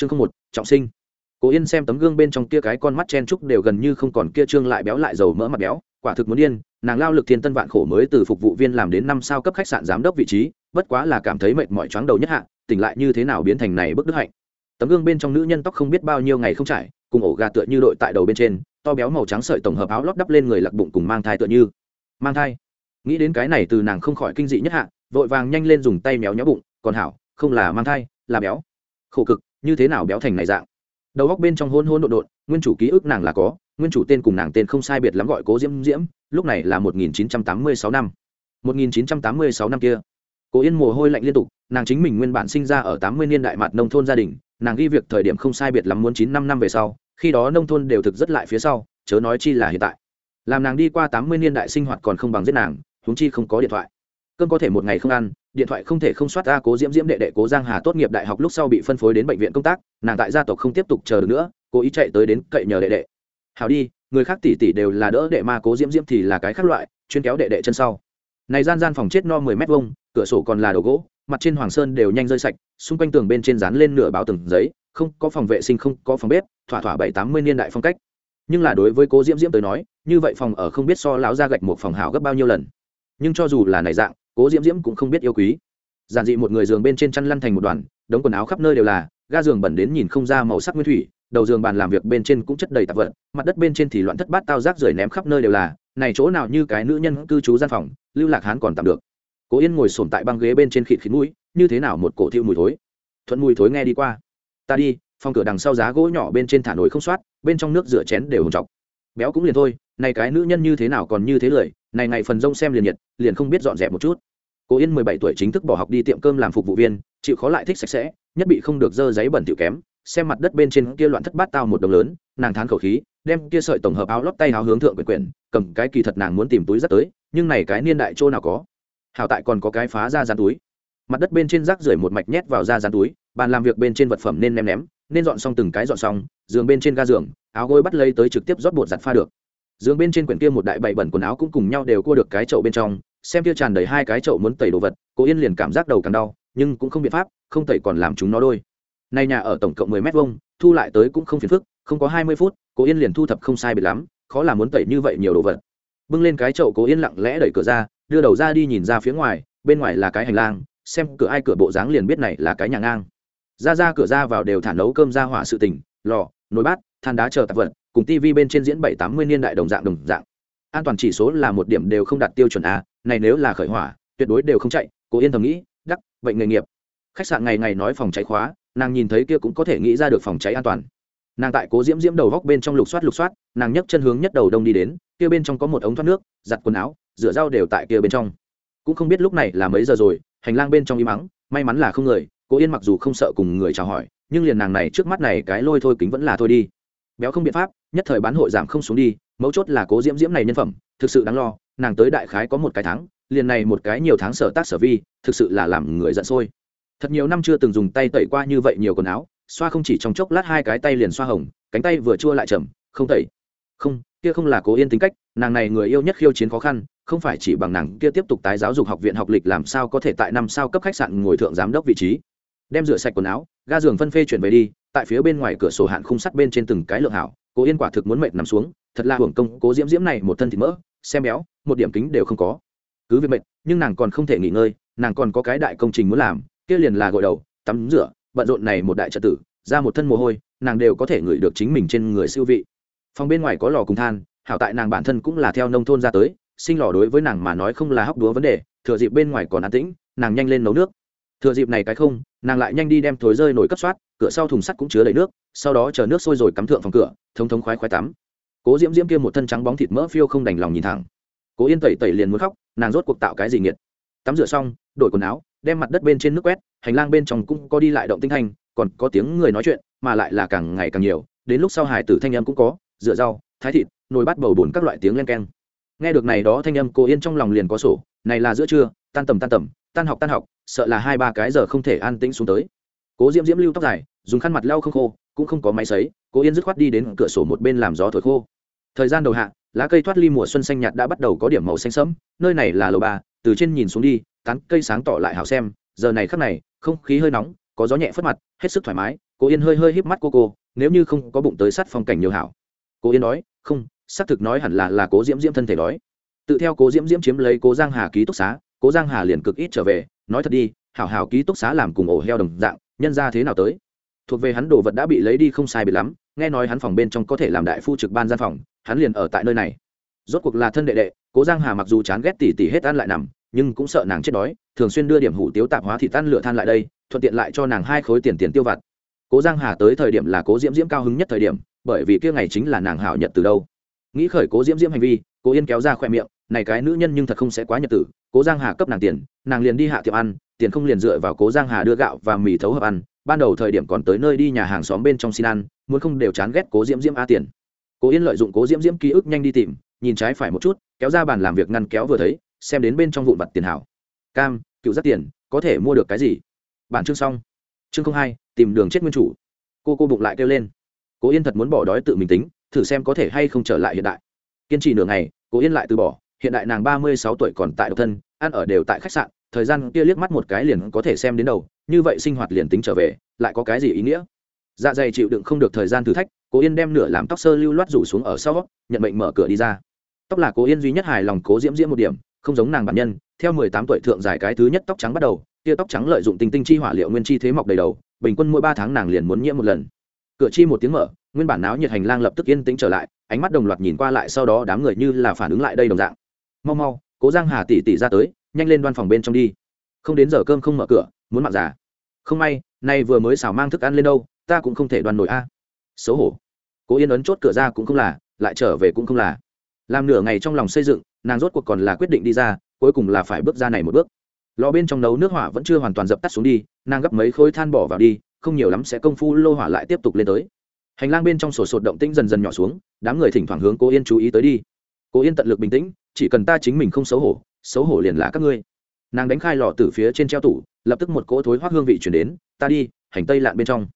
chương không một, trọng sinh. Cố yên xem tấm gương bên trong kia cái con mắt chen trúc đều gần như không còn kia trương lại béo lại dầu mỡ mặt béo, quả thực muốn điên, nàng lao lực thiên tân vạn khổ mới từ phục vụ viên làm đến năm sao cấp khách sạn giám đốc vị trí, bất quá là cảm thấy mệt mỏi chóng đầu nhất hạ, tỉnh lại như thế nào biến thành này bức đức hạnh. Tấm gương bên trong nữ nhân tóc không biết bao nhiêu ngày không trải, cùng ổ gà tựa như đội tại đầu bên trên, to béo màu trắng sợi tổng hợp áo lót đắp lên người lặc bụng cùng mang thai tựa như. Mang thai. Nghĩ đến cái này từ nàng không khỏi kinh dị nhất hạ, vội vàng nhanh lên dùng tay méo nhó bụng, còn hảo, không là mang thai, là béo. Khổ cực như thế nào béo thành này dạng. Đầu góc bên trong hôn hôn đột đột nguyên chủ ký ức nàng là có, nguyên chủ tên cùng nàng tên không sai biệt lắm gọi cố diễm diễm, lúc này là một nghìn chín trăm tám mươi sáu năm. một nghìn chín trăm tám mươi sáu năm kia. Cố yên mồ hôi lạnh liên tục, nàng chính mình nguyên bản sinh ra ở tám mươi niên đại mặt nông thôn gia đình, nàng ghi việc thời điểm không sai biệt lắm muốn chín năm năm về sau, khi đó nông thôn đều thực rất lại phía sau, chớ nói chi là hiện tại. Làm nàng đi qua tám mươi niên đại sinh hoạt còn không bằng giết nàng, huống chi không có điện thoại cơm có thể một ngày không ăn, điện thoại không thể không soát ra cố diễm diễm đệ đệ cố giang hà tốt nghiệp đại học lúc sau bị phân phối đến bệnh viện công tác, nàng tại gia tộc không tiếp tục chờ được nữa, cố ý chạy tới đến cậy nhờ đệ đệ. Hào đi, người khác tỷ tỷ đều là đỡ đệ ma cố diễm diễm thì là cái khác loại, chuyên kéo đệ đệ chân sau. Này gian gian phòng chết no mười mét vuông, cửa sổ còn là đồ gỗ, mặt trên hoàng sơn đều nhanh rơi sạch, xung quanh tường bên trên dán lên nửa báo từng giấy, không có phòng vệ sinh, không có phòng bếp, thỏa thỏa bảy tám mươi niên đại phong cách. Nhưng là đối với cố diễm diễm tới nói, như vậy phòng ở không biết so láo ra gạch một phòng hào gấp bao nhiêu lần. Nhưng cho dù là này dạng cố diễm diễm cũng không biết yêu quý. Giản dị một người giường bên trên chăn lăn thành một đoàn, đống quần áo khắp nơi đều là, ga giường bẩn đến nhìn không ra màu sắc nguyên thủy, đầu giường bàn làm việc bên trên cũng chất đầy tạp vật, mặt đất bên trên thì loạn thất bát tao rác rưởi ném khắp nơi đều là, này chỗ nào như cái nữ nhân cư trú gian phòng, lưu lạc hán còn tạm được. Cố yên ngồi sồn tại băng ghế bên trên khịt khít mũi, như thế nào một cổ thiêu mùi thối. Thuận mùi thối nghe đi qua. Ta đi, phòng cửa đằng sau giá gỗ nhỏ bên trên thả nổi không soát, bên trong nước rửa chén đều hồng chọc béo cũng liền thôi, này cái nữ nhân như thế nào còn như thế lười này ngày phần rông xem liền nhiệt, liền không biết dọn dẹp một chút. Cô yên mười bảy tuổi chính thức bỏ học đi tiệm cơm làm phục vụ viên, chịu khó lại thích sạch sẽ, nhất bị không được dơ giấy bẩn tiểu kém, xem mặt đất bên trên kia loạn thất bát tao một đồng lớn, nàng thán khẩu khí, đem kia sợi tổng hợp áo lót tay áo hướng thượng quyển quyển, cầm cái kỳ thật nàng muốn tìm túi rất tới, nhưng này cái niên đại chỗ nào có? Hảo tại còn có cái phá ra dán túi. Mặt đất bên trên rác rưởi một mạch nhét vào ra dán túi, bàn làm việc bên trên vật phẩm nên ném ném, nên dọn xong từng cái dọn xong, giường bên trên ga giường, áo gối bắt lấy tới trực tiếp rót bột giặt pha được giường bên trên quyển kia một đại bậy bẩn quần áo cũng cùng nhau đều cua được cái chậu bên trong, xem kia tràn đầy hai cái chậu muốn tẩy đồ vật, cố yên liền cảm giác đầu càng đau, nhưng cũng không biện pháp, không tẩy còn làm chúng nó đôi. Nay nhà ở tổng cộng mười mét vuông, thu lại tới cũng không phiền phức, không có hai mươi phút, cố yên liền thu thập không sai biệt lắm, khó là muốn tẩy như vậy nhiều đồ vật. Bưng lên cái chậu, cố yên lặng lẽ đẩy cửa ra, đưa đầu ra đi nhìn ra phía ngoài, bên ngoài là cái hành lang, xem cửa ai cửa bộ dáng liền biết này là cái nhà ngang. Ra ra cửa ra vào đều thả nấu cơm ra hỏa sự tình, lò, nồi bát, than đá chờ tạp vật cùng tivi bên trên diễn bảy tám mươi niên đại đồng dạng đồng dạng. An toàn chỉ số là một điểm đều không đạt tiêu chuẩn a, này nếu là khởi hỏa, tuyệt đối đều không chạy, cố yên thầm nghĩ, đắc, bệnh nghề nghiệp. Khách sạn ngày ngày nói phòng cháy khóa, nàng nhìn thấy kia cũng có thể nghĩ ra được phòng cháy an toàn. Nàng tại cố diễm diễm đầu góc bên trong lục soát lục soát, nàng nhấc chân hướng nhất đầu đông đi đến, kia bên trong có một ống thoát nước, giặt quần áo, rửa rau đều tại kia bên trong. Cũng không biết lúc này là mấy giờ rồi, hành lang bên trong im mắng may mắn là không người, cố yên mặc dù không sợ cùng người chào hỏi, nhưng liền nàng này trước mắt này cái lôi thôi kính vẫn là thôi đi. Béo không biện pháp nhất thời bán hội giảm không xuống đi, mấu chốt là cố diễm diễm này nhân phẩm, thực sự đáng lo, nàng tới đại khái có một cái tháng, liền này một cái nhiều tháng sở tác sở vi, thực sự là làm người giận sôi. Thật nhiều năm chưa từng dùng tay tẩy qua như vậy nhiều quần áo, xoa không chỉ trong chốc lát hai cái tay liền xoa hồng, cánh tay vừa chua lại chậm không tẩy. Không, kia không là cố yên tính cách, nàng này người yêu nhất khiêu chiến khó khăn, không phải chỉ bằng nàng kia tiếp tục tái giáo dục học viện học lịch làm sao có thể tại năm sao cấp khách sạn ngồi thượng giám đốc vị trí. Đem rửa sạch quần áo, ga giường phân phê chuyển về đi, tại phía bên ngoài cửa sổ hạn khung sắt bên trên từng cái lượng hảo cố yên quả thực muốn mệt nằm xuống, thật là hưởng công, cố diễm diễm này một thân thịt mỡ, xem béo, một điểm kính đều không có. Cứ việc mệt, nhưng nàng còn không thể nghỉ ngơi, nàng còn có cái đại công trình muốn làm, kia liền là gội đầu, tắm rửa, bận rộn này một đại trật tử, ra một thân mồ hôi, nàng đều có thể ngửi được chính mình trên người siêu vị. Phòng bên ngoài có lò cùng than, hảo tại nàng bản thân cũng là theo nông thôn ra tới, sinh lò đối với nàng mà nói không là hóc đúa vấn đề, thừa dịp bên ngoài còn an tĩnh, nàng nhanh lên nấu nước thừa dịp này cái không, nàng lại nhanh đi đem thối rơi nổi cấp soát, cửa sau thùng sắt cũng chứa đầy nước, sau đó chờ nước sôi rồi cắm thượng phòng cửa, thống thống khoái khoái tắm. Cố diễm diễm kia một thân trắng bóng thịt mỡ phiêu không đành lòng nhìn thẳng. Cố yên tẩy tẩy liền muốn khóc, nàng rốt cuộc tạo cái gì nghiệt. Tắm rửa xong, đổi quần áo, đem mặt đất bên trên nước quét, hành lang bên trong cũng có đi lại động tinh thanh, còn có tiếng người nói chuyện, mà lại là càng ngày càng nhiều, đến lúc sau hải tử thanh âm cũng có, rửa rau, thái thịt, nồi bát bầu bùn các loại tiếng len keng. Nghe được này đó thanh âm cô yên trong lòng liền có sổ, này là giữa trưa, tan tầm tan tầm tan học tan học, sợ là hai ba cái giờ không thể an tĩnh xuống tới. Cố diễm diễm lưu tóc dài, dùng khăn mặt lau không khô, cũng không có máy sấy, cố yên dứt khoát đi đến cửa sổ một bên làm gió thổi khô. Thời gian đầu hạ, lá cây thoát ly mùa xuân xanh nhạt đã bắt đầu có điểm màu xanh sẫm, nơi này là lầu ba, từ trên nhìn xuống đi, tán cây sáng tỏ lại hào xem, giờ này khắc này, không khí hơi nóng, có gió nhẹ phất mặt, hết sức thoải mái cô yên hơi hơi híp mắt cô cô, nếu như không có bụng tới sắt phong cảnh nhiều hảo. Cô yên nói, không, xác thực nói hẳn là là cố diễm diễm thân thể đói. Tự theo cố diễm diễm chiếm lấy cố giang hà ký túc xá cố giang hà liền cực ít trở về, nói thật đi, hảo hảo ký túc xá làm cùng ổ heo đồng dạng, nhân ra thế nào tới? Thuộc về hắn đồ vật đã bị lấy đi không sai biệt lắm, nghe nói hắn phòng bên trong có thể làm đại phu trực ban gian phòng, hắn liền ở tại nơi này. Rốt cuộc là thân đệ đệ, cố giang hà mặc dù chán ghét tỉ tỉ hết ăn lại nằm, nhưng cũng sợ nàng chết đói, thường xuyên đưa điểm hủ tiếu tạp hóa thị tan lửa than lại đây, thuận tiện lại cho nàng hai khối tiền tiền tiêu vặt. Cố giang hà tới thời điểm là cố diễm diễm cao hứng nhất thời điểm, bởi vì kia ngày chính là nàng hảo nhật từ đâu. Nghĩ khởi cố diễm diễm hành vi, cố yên kéo ra khoe miệng này cái nữ nhân nhưng thật không sẽ quá nhật tử, cố giang hà cấp nàng tiền, nàng liền đi hạ tiệm ăn, tiền không liền dựa vào cố giang hà đưa gạo và mì thấu hợp ăn, ban đầu thời điểm còn tới nơi đi nhà hàng xóm bên trong xin ăn, muốn không đều chán ghét cố diễm diễm a tiền. Cố yên lợi dụng cố diễm diễm ký ức nhanh đi tìm, nhìn trái phải một chút, kéo ra bàn làm việc ngăn kéo vừa thấy, xem đến bên trong vụn vặt tiền hảo. Cam, cựu rất tiền, có thể mua được cái gì? Bản chương xong. Chương không hai, tìm đường chết nguyên chủ. Cô cô bụng lại kêu lên. Cố yên thật muốn bỏ đói tự mình tính, thử xem có thể hay không trở lại hiện đại. Kiên trì nửa ngày, cố yên lại từ bỏ hiện đại nàng ba mươi sáu tuổi còn tại độc thân, ăn ở đều tại khách sạn, thời gian kia liếc mắt một cái liền có thể xem đến đầu, như vậy sinh hoạt liền tính trở về, lại có cái gì ý nghĩa? Dạ dày chịu đựng không được thời gian thử thách, cố yên đem nửa làm tóc sơ lưu loát rủ xuống ở sau, nhận mệnh mở cửa đi ra. Tóc là cố yên duy nhất hài lòng, cố diễm diễm một điểm, không giống nàng bản nhân, theo mười tám tuổi thượng giải cái thứ nhất tóc trắng bắt đầu, tia tóc trắng lợi dụng tinh tinh chi hỏa liệu nguyên chi thế mọc đầy đầu, bình quân mỗi ba tháng nàng liền muốn nhiễm một lần. Cửa chi một tiếng mở, nguyên bản náo nhiệt hành lang lập tức yên tĩnh trở lại, ánh mắt đồng loạt nhìn qua lại, sau đó đám người như là phản ứng lại đây đồng dạng mau mau, cố giang hà tỷ tỷ ra tới, nhanh lên đoan phòng bên trong đi. Không đến giờ cơm không mở cửa, muốn mặc giả. Không may, nay vừa mới xào mang thức ăn lên đâu, ta cũng không thể đoan nổi a. Xấu hổ. Cố yên ấn chốt cửa ra cũng không là, lại trở về cũng không là. Làm nửa ngày trong lòng xây dựng, nàng rốt cuộc còn là quyết định đi ra, cuối cùng là phải bước ra này một bước. Lò bên trong nấu nước hỏa vẫn chưa hoàn toàn dập tắt xuống đi, nàng gấp mấy khối than bỏ vào đi, không nhiều lắm sẽ công phu lô hỏa lại tiếp tục lên tới. Hành lang bên trong sổ sột động tĩnh dần dần nhỏ xuống, đám người thỉnh thoảng hướng cố yên chú ý tới đi. Cố yên tận lực bình tĩnh chỉ cần ta chính mình không xấu hổ xấu hổ liền là các ngươi. Nàng đánh khai lò từ phía trên treo tủ, lập tức một cỗ thối hoác hương vị chuyển đến, ta đi, hành tây lạn bên trong.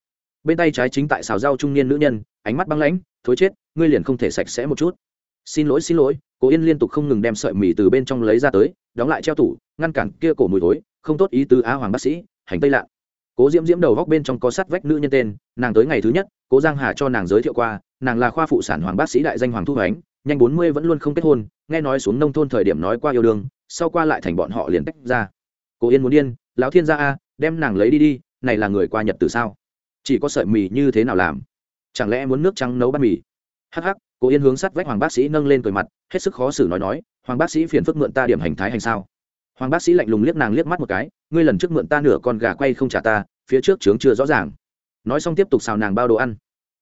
Bên tay trái chính tại xào rau trung niên nữ nhân, ánh mắt băng lãnh, thối chết, ngươi liền không thể sạch sẽ một chút. Xin lỗi xin lỗi. Cố yên liên tục không ngừng đem sợi mì từ bên trong lấy ra tới, đóng lại treo tủ, ngăn cản kia cổ mùi thối, không tốt ý tứ á, hoàng bác sĩ, hành tây lạn. Cố diễm diễm đầu góc bên trong có sắt vách nữ nhân tên, nàng tới ngày thứ nhất, cố giang hà cho nàng giới thiệu qua, nàng là khoa phụ sản hoàng bác sĩ đại danh hoàng thu hoánh nhanh bốn mươi vẫn luôn không kết hôn, nghe nói xuống nông thôn thời điểm nói qua yêu đương, sau qua lại thành bọn họ liền tách ra. Cố yên muốn điên, lão thiên gia a, đem nàng lấy đi đi, này là người qua nhật từ sao? Chỉ có sợi mì như thế nào làm? Chẳng lẽ muốn nước trắng nấu bát mì? Hắc hắc cố yên hướng sát vách hoàng bác sĩ nâng lên cười mặt, hết sức khó xử nói nói, hoàng bác sĩ phiền phức mượn ta điểm hành thái hành sao? Hoàng bác sĩ lạnh lùng liếc nàng liếc mắt một cái, ngươi lần trước mượn ta nửa con gà quay không trả ta, phía trước trướng chưa rõ ràng. Nói xong tiếp tục xào nàng bao đồ ăn.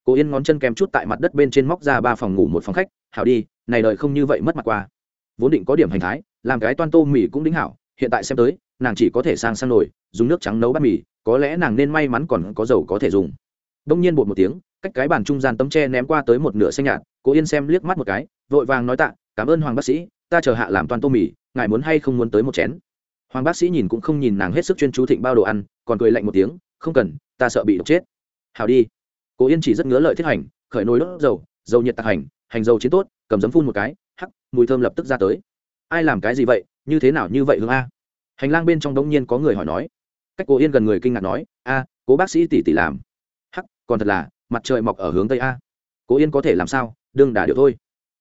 Cố yên ngón chân kèm chút tại mặt đất bên trên móc ra ba phòng ngủ một phòng khách hảo đi, này đời không như vậy mất mặt qua. Vốn định có điểm hành thái, làm cái toan tô mì cũng đính hảo, hiện tại xem tới, nàng chỉ có thể sang sang nồi, dùng nước trắng nấu bát mì, có lẽ nàng nên may mắn còn có dầu có thể dùng. Đông nhiên bột một tiếng, cách cái bàn trung gian tấm tre ném qua tới một nửa xanh nhạt cố yên xem liếc mắt một cái, vội vàng nói tạ, cảm ơn hoàng bác sĩ, ta chờ hạ làm toan tô mì, ngài muốn hay không muốn tới một chén? Hoàng bác sĩ nhìn cũng không nhìn nàng hết sức chuyên chú thịnh bao đồ ăn, còn cười lạnh một tiếng, không cần, ta sợ bị độc chết. Hào đi. Cố yên chỉ rất ngứa lợi thiết hành, khởi nồi đốt dầu dầu nhiệt tạc hành hành dầu chiến tốt, cầm giấm phun một cái, hắc, mùi thơm lập tức ra tới. Ai làm cái gì vậy? Như thế nào như vậy hương a? Hành lang bên trong đống nhiên có người hỏi nói. Cách cố yên gần người kinh ngạc nói, a, cố bác sĩ tỷ tỷ làm. Hắc, còn thật là, mặt trời mọc ở hướng tây a. Cố yên có thể làm sao? Đương đà điệu thôi.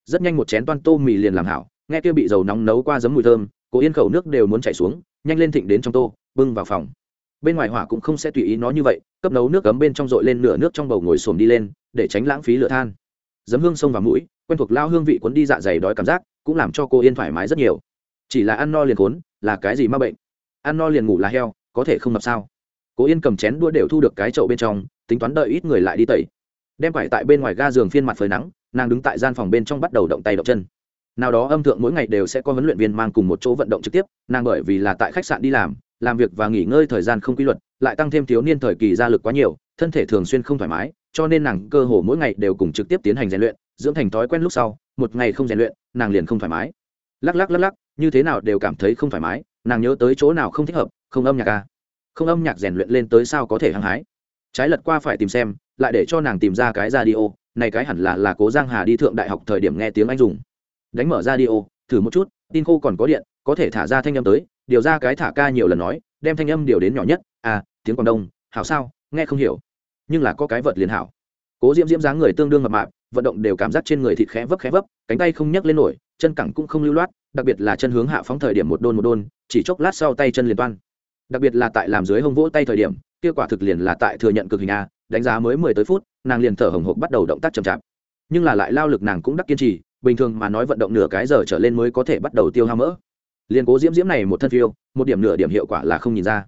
Rất nhanh một chén toan tô mì liền làm hảo, nghe kia bị dầu nóng nấu qua giấm mùi thơm, cố yên khẩu nước đều muốn chảy xuống, nhanh lên thịnh đến trong tô, bưng vào phòng. Bên ngoài hỏa cũng không sẽ tùy ý nó như vậy, cấp nấu nước cấm bên trong dội lên nửa nước trong bầu ngồi xổm đi lên, để tránh lãng phí lửa than giấm hương sông vào mũi, quen thuộc lao hương vị cuốn đi dạ dày đói cảm giác, cũng làm cho cô yên thoải mái rất nhiều. Chỉ là ăn no liền cuốn là cái gì ma bệnh? Ăn no liền ngủ là heo, có thể không mập sao? Cố yên cầm chén đua đều thu được cái chậu bên trong, tính toán đợi ít người lại đi tẩy. Đem vải tại bên ngoài ga giường phiên mặt phơi nắng, nàng đứng tại gian phòng bên trong bắt đầu động tay động chân. Nào đó âm thượng mỗi ngày đều sẽ có huấn luyện viên mang cùng một chỗ vận động trực tiếp, nàng bởi vì là tại khách sạn đi làm làm việc và nghỉ ngơi thời gian không quy luật, lại tăng thêm thiếu niên thời kỳ gia lực quá nhiều, thân thể thường xuyên không thoải mái cho nên nàng cơ hồ mỗi ngày đều cùng trực tiếp tiến hành rèn luyện, dưỡng thành thói quen lúc sau, một ngày không rèn luyện, nàng liền không thoải mái. Lắc lắc lắc lắc, như thế nào đều cảm thấy không thoải mái, nàng nhớ tới chỗ nào không thích hợp, không âm nhạc ca à? không âm nhạc rèn luyện lên tới sao có thể hăng hái. Trái lật qua phải tìm xem, lại để cho nàng tìm ra cái radio, này cái hẳn là là cố giang hà đi thượng đại học thời điểm nghe tiếng anh dùng. Đánh mở radio, thử một chút, tin khô còn có điện, có thể thả ra thanh âm tới, điều ra cái thả ca nhiều lần nói, đem thanh âm điều đến nhỏ nhất à tiếng quảng đông, hảo sao, nghe không hiểu nhưng là có cái vật liền hảo. Cố diễm diễm dáng người tương đương mập mạp, vận động đều cảm giác trên người thịt khẽ vấp khẽ vấp, cánh tay không nhấc lên nổi, chân cẳng cũng không lưu loát, đặc biệt là chân hướng hạ phóng thời điểm một đôn một đôn, chỉ chốc lát sau tay chân liền toan. Đặc biệt là tại làm dưới hông vỗ tay thời điểm, kia quả thực liền là tại thừa nhận cực hình a, đánh giá mới mười tới phút, nàng liền thở hồng hộc bắt đầu động tác chậm chạp. Nhưng là lại lao lực nàng cũng đắc kiên trì, bình thường mà nói vận động nửa cái giờ trở lên mới có thể bắt đầu tiêu hao mỡ. Liền cố diễm diễm này một thân phiêu, một điểm nửa điểm hiệu quả là không nhìn ra.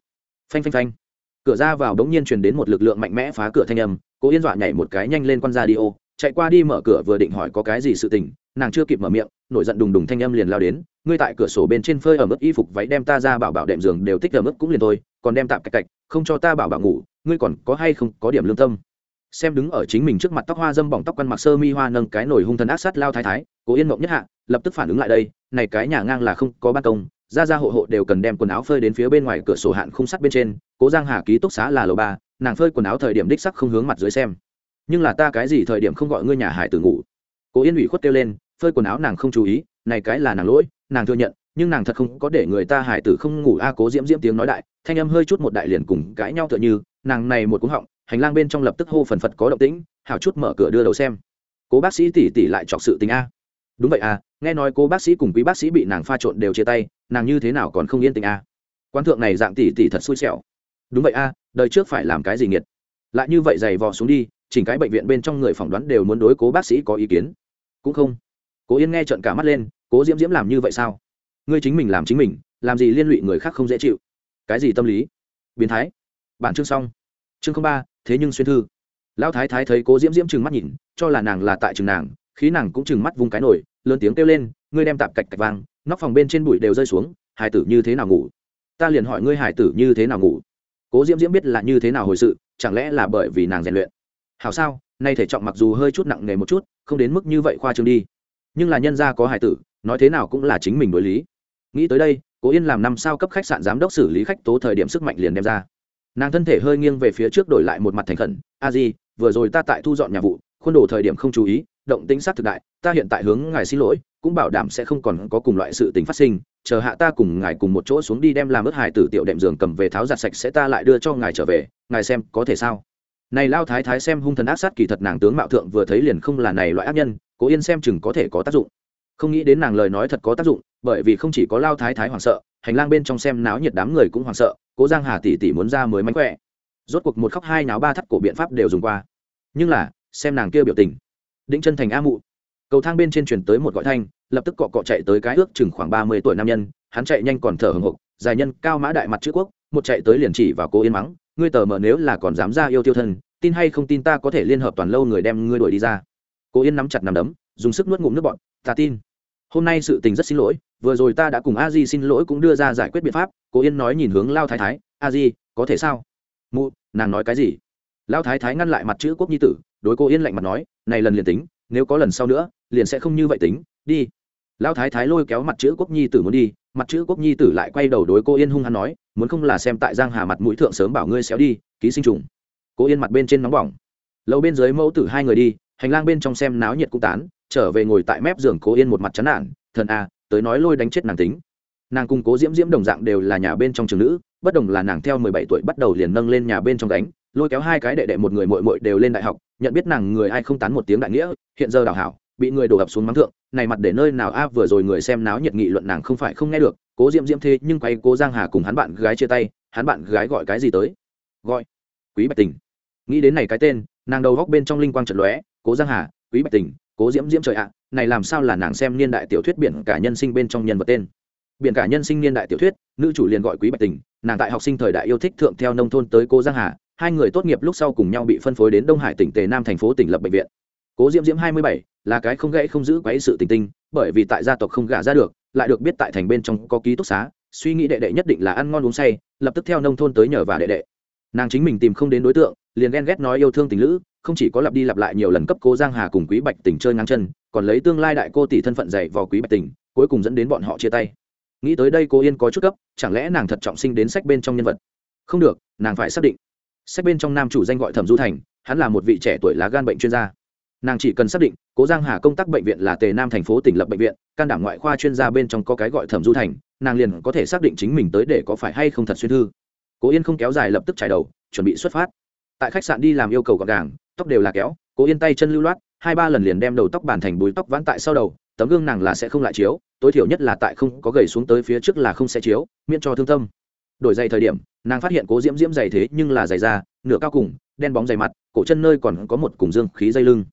Phanh phanh phanh cửa ra vào đống nhiên truyền đến một lực lượng mạnh mẽ phá cửa thanh âm, cố yên dọa nhảy một cái nhanh lên quan ra đi ô, chạy qua đi mở cửa vừa định hỏi có cái gì sự tình, nàng chưa kịp mở miệng, nổi giận đùng đùng thanh âm liền lao đến, ngươi tại cửa sổ bên trên phơi ở mức y phục váy đem ta ra bảo bảo đệm giường đều tích ở mức cũng liền thôi, còn đem tạm cạch cạch, không cho ta bảo bảo ngủ, ngươi còn có hay không có điểm lương tâm? Xem đứng ở chính mình trước mặt tóc hoa dâm bỏng tóc quăn mặc sơ mi hoa nâng cái nồi hung thần ác sát lao thái thái, cố yên mộng nhất hạ, lập tức phản ứng lại đây, này cái nhà ngang là không có ban công ra ra hộ hộ đều cần đem quần áo phơi đến phía bên ngoài cửa sổ hạn khung sắt bên trên, cố giang hà ký túc xá là lầu ba, nàng phơi quần áo thời điểm đích sắc không hướng mặt dưới xem. Nhưng là ta cái gì thời điểm không gọi ngươi nhà hải tử ngủ? Cố yên ủy khuất kêu lên, phơi quần áo nàng không chú ý, này cái là nàng lỗi, nàng thừa nhận, nhưng nàng thật không có để người ta hải tử không ngủ a, cố diễm diễm tiếng nói đại, thanh âm hơi chút một đại liền cùng cãi nhau tựa như, nàng này một cúng họng, hành lang bên trong lập tức hô phần phật có động tĩnh hảo chút mở cửa đưa đầu xem. Cố bác sĩ tỉ tỉ lại chọc sự tình a. Đúng vậy à nghe nói cô bác sĩ cùng quý bác sĩ bị nàng pha trộn đều chia tay nàng như thế nào còn không yên tình a à? quan thượng này dạng tỷ tỷ thật xui xẻo. Đúng vậy a đời trước phải làm cái gì nghiệt? Lại như vậy giày vò xuống đi, chỉnh cái bệnh viện bên trong người phỏng đoán đều muốn đối cố bác sĩ có ý kiến. Cũng không. Cố yên nghe trợn cả mắt lên, cố diễm diễm làm như vậy sao? Ngươi chính mình làm chính mình, làm gì liên lụy người khác không dễ chịu? Cái gì tâm lý? Biến thái. Bản chương xong. Chương ba, thế nhưng xuyên thư. Lão thái thái thấy cố diễm diễm trừng mắt nhìn, cho là nàng là tại trường nàng, khí nàng cũng trừng mắt vung cái nổi lớn tiếng kêu lên, ngươi đem tạp cạch cạch vang nóc phòng bên trên bụi đều rơi xuống, hải tử như thế nào ngủ? Ta liền hỏi ngươi hải tử như thế nào ngủ? Cố diễm diễm biết là như thế nào hồi sự, chẳng lẽ là bởi vì nàng rèn luyện? Hảo sao, nay thể trọng mặc dù hơi chút nặng nề một chút, không đến mức như vậy khoa trương đi. Nhưng là nhân gia có hải tử, nói thế nào cũng là chính mình đối lý. Nghĩ tới đây, cố yên làm năm sao cấp khách sạn giám đốc xử lý khách tố thời điểm sức mạnh liền đem ra. Nàng thân thể hơi nghiêng về phía trước đổi lại một mặt thành khẩn. A di, vừa rồi ta tại thu dọn nhà vụ khuôn đồ thời điểm không chú ý, động tính sát thực đại, ta hiện tại hướng ngài xin lỗi, cũng bảo đảm sẽ không còn có cùng loại sự tình phát sinh, chờ hạ ta cùng ngài cùng một chỗ xuống đi đem làm ớt hải tử tiểu đệm giường cầm về tháo giặt sạch sẽ ta lại đưa cho ngài trở về, ngài xem có thể sao? Này lao thái thái xem hung thần ác sát kỳ thật nàng tướng mạo thượng vừa thấy liền không là này loại ác nhân, cố yên xem chừng có thể có tác dụng. Không nghĩ đến nàng lời nói thật có tác dụng, bởi vì không chỉ có lao thái thái hoảng sợ, hành lang bên trong xem náo nhiệt đám người cũng hoảng sợ, cố giang hà tỷ tỷ muốn ra mới mánh khỏe. Rốt cuộc một khóc hai náo ba thắt cổ biện pháp đều dùng qua. Nhưng là xem nàng kia biểu tình. Định chân thành a mụ. Cầu thang bên trên truyền tới một gọi thanh, lập tức cọ cọ chạy tới cái ước chừng khoảng ba mươi tuổi nam nhân, hắn chạy nhanh còn thở hồng hộc, dài nhân, cao mã đại mặt chữ quốc, một chạy tới liền chỉ vào cô yên mắng, ngươi tờ mờ nếu là còn dám ra yêu tiêu thân, tin hay không tin ta có thể liên hợp toàn lâu người đem ngươi đuổi đi ra. Cô yên nắm chặt nằm đấm, dùng sức nuốt ngụm nước bọn ta tin. Hôm nay sự tình rất xin lỗi, vừa rồi ta đã cùng a di xin lỗi cũng đưa ra giải quyết biện pháp. Cô yên nói nhìn hướng lao thái thái, a di, có thể sao? Mụ, nàng nói cái gì? Lao thái thái ngăn lại mặt chữ quốc nhi tử đối cô yên lạnh mặt nói, này lần liền tính, nếu có lần sau nữa, liền sẽ không như vậy tính, đi. Lao thái thái lôi kéo mặt chữ quốc nhi tử muốn đi, mặt chữ quốc nhi tử lại quay đầu đối cô yên hung hăng nói, muốn không là xem tại giang hà mặt mũi thượng sớm bảo ngươi xéo đi, ký sinh trùng. Cô yên mặt bên trên nóng bỏng. Lâu bên dưới mẫu tử hai người đi, hành lang bên trong xem náo nhiệt cũng tán, trở về ngồi tại mép giường cô yên một mặt chán nản, thần a tới nói lôi đánh chết nàng tính. Nàng cùng cố diễm diễm đồng dạng đều là nhà bên trong trường nữ, bất đồng là nàng theo mười bảy tuổi bắt đầu liền nâng lên nhà bên trong đánh lôi kéo hai cái đệ đệ một người mội mội đều lên đại học nhận biết nàng người ai không tán một tiếng đại nghĩa, hiện giờ đào hảo, bị người đổ ập xuống mắng thượng, này mặt để nơi nào a, vừa rồi người xem náo nhiệt nghị luận nàng không phải không nghe được, cố diễm diễm thế, nhưng quay cố giang hà cùng hắn bạn gái chia tay, hắn bạn gái gọi cái gì tới? Gọi, quý bạch tình. Nghĩ đến này cái tên, nàng đầu góc bên trong linh quang trận lóe, cố giang hà, quý bạch tình, cố diễm diễm trời ạ, này làm sao là nàng xem niên đại tiểu thuyết biển cả nhân sinh bên trong nhân vật tên? Biển cả nhân sinh niên đại tiểu thuyết, nữ chủ liền gọi quý bạch tình, nàng tại học sinh thời đại yêu thích thượng theo nông thôn tới cô giang hà hai người tốt nghiệp lúc sau cùng nhau bị phân phối đến đông hải tỉnh tề nam thành phố tỉnh lập bệnh viện. Cố diễm diễm hai mươi bảy là cái không gãy không giữ quấy sự tình tinh, bởi vì tại gia tộc không gả ra được, lại được biết tại thành bên trong có ký túc xá, suy nghĩ đệ đệ nhất định là ăn ngon uống say, lập tức theo nông thôn tới nhờ và đệ đệ. Nàng chính mình tìm không đến đối tượng, liền ghen ghét nói yêu thương tình lữ, không chỉ có lặp đi lặp lại nhiều lần cấp cô giang hà cùng quý bạch tình chơi ngang chân, còn lấy tương lai đại cô tỷ thân phận dạy vào quý bạch tình, cuối cùng dẫn đến bọn họ chia tay. Nghĩ tới đây cô yên có chút cấp chẳng lẽ nàng thật trọng sinh đến sách bên trong nhân vật? Không được, nàng phải xác định sách bên trong nam chủ danh gọi thẩm du thành, hắn là một vị trẻ tuổi lá gan bệnh chuyên gia. Nàng chỉ cần xác định, cố giang hà công tác bệnh viện là tề nam thành phố tỉnh lập bệnh viện, can đảm ngoại khoa chuyên gia bên trong có cái gọi thẩm du thành, nàng liền có thể xác định chính mình tới để có phải hay không thật xuyên thư. Cố yên không kéo dài lập tức trải đầu, chuẩn bị xuất phát. Tại khách sạn đi làm yêu cầu gọn gàng, tóc đều là kéo, cố yên tay chân lưu loát, hai ba lần liền đem đầu tóc bàn thành búi tóc vãn tại sau đầu, tấm gương nàng là sẽ không lại chiếu, tối thiểu nhất là tại không có gầy xuống tới phía trước là không sẽ chiếu, miễn cho thương tâm đổi giày thời điểm, nàng phát hiện cố diễm diễm giày thế nhưng là giày da, nửa cao cùng, đen bóng giày mặt, cổ chân nơi còn có một cùng dương khí dây lưng.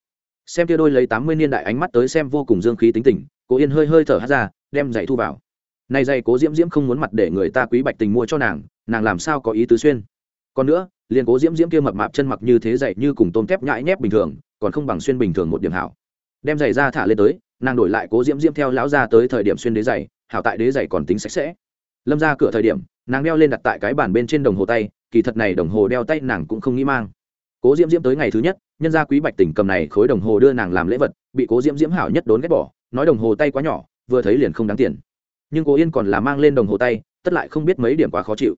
Xem kia đôi lấy tám mươi niên đại ánh mắt tới xem vô cùng dương khí tính tình cố yên hơi hơi thở hát ra, đem giày thu vào. Nay giày cố diễm diễm không muốn mặt để người ta quý bạch tình mua cho nàng nàng làm sao có ý tứ xuyên? Còn nữa, liền cố diễm diễm kia mập mạp chân mặc như thế dày như cùng tôm tép nhãi nhép bình thường, còn không bằng xuyên bình thường một điểm hảo. Đem giày ra thả lên tới, nàng đổi lại cố diễm diễm theo lão ra tới thời điểm xuyên đế giày, hảo tại đế giày còn tính sạch sẽ. Lâm ra cửa thời điểm nàng đeo lên đặt tại cái bàn bên trên đồng hồ tay, kỳ thật này đồng hồ đeo tay nàng cũng không nghĩ mang. Cố diễm diễm tới ngày thứ nhất, nhân gia quý bạch tỉnh cầm này khối đồng hồ đưa nàng làm lễ vật, bị cố diễm diễm hảo nhất đốn ghét bỏ, nói đồng hồ tay quá nhỏ, vừa thấy liền không đáng tiền. Nhưng cố yên còn là mang lên đồng hồ tay, tất lại không biết mấy điểm quá khó chịu.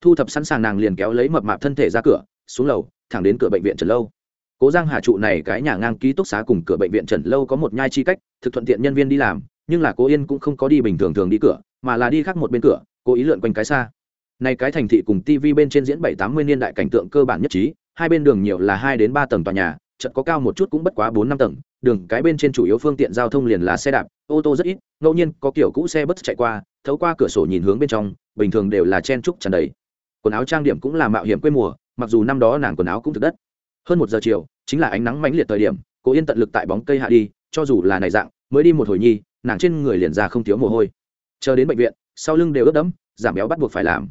Thu thập sẵn sàng nàng liền kéo lấy mập mạp thân thể ra cửa, xuống lầu, thẳng đến cửa bệnh viện trần lâu. Cố giang hà trụ này cái nhà ngang ký túc xá cùng cửa bệnh viện trần lâu có một nhai chi cách, thực thuận tiện nhân viên đi làm, nhưng là cố yên cũng không có đi bình thường thường đi cửa, mà là đi khác một bên cửa cố ý lượn quanh cái xa nay cái thành thị cùng TV bên trên diễn bảy tám mươi niên đại cảnh tượng cơ bản nhất trí, hai bên đường nhiều là hai đến ba tầng tòa nhà, chợt có cao một chút cũng bất quá bốn năm tầng, đường cái bên trên chủ yếu phương tiện giao thông liền là xe đạp, ô tô rất ít, ngẫu nhiên có kiểu cũ xe bất chạy qua, thấu qua cửa sổ nhìn hướng bên trong, bình thường đều là chen trúc tràn đầy. Quần áo trang điểm cũng là mạo hiểm quê mùa, mặc dù năm đó nàng quần áo cũng thực đất. Hơn một giờ chiều, chính là ánh nắng mãnh liệt thời điểm, cô Yên tận lực tại bóng cây hạ đi, cho dù là này dạng, mới đi một hồi nhi, nàng trên người liền ra không thiếu mồ hôi. Chờ đến bệnh viện, sau lưng đều ướt đẫm, giảm béo bắt buộc phải làm.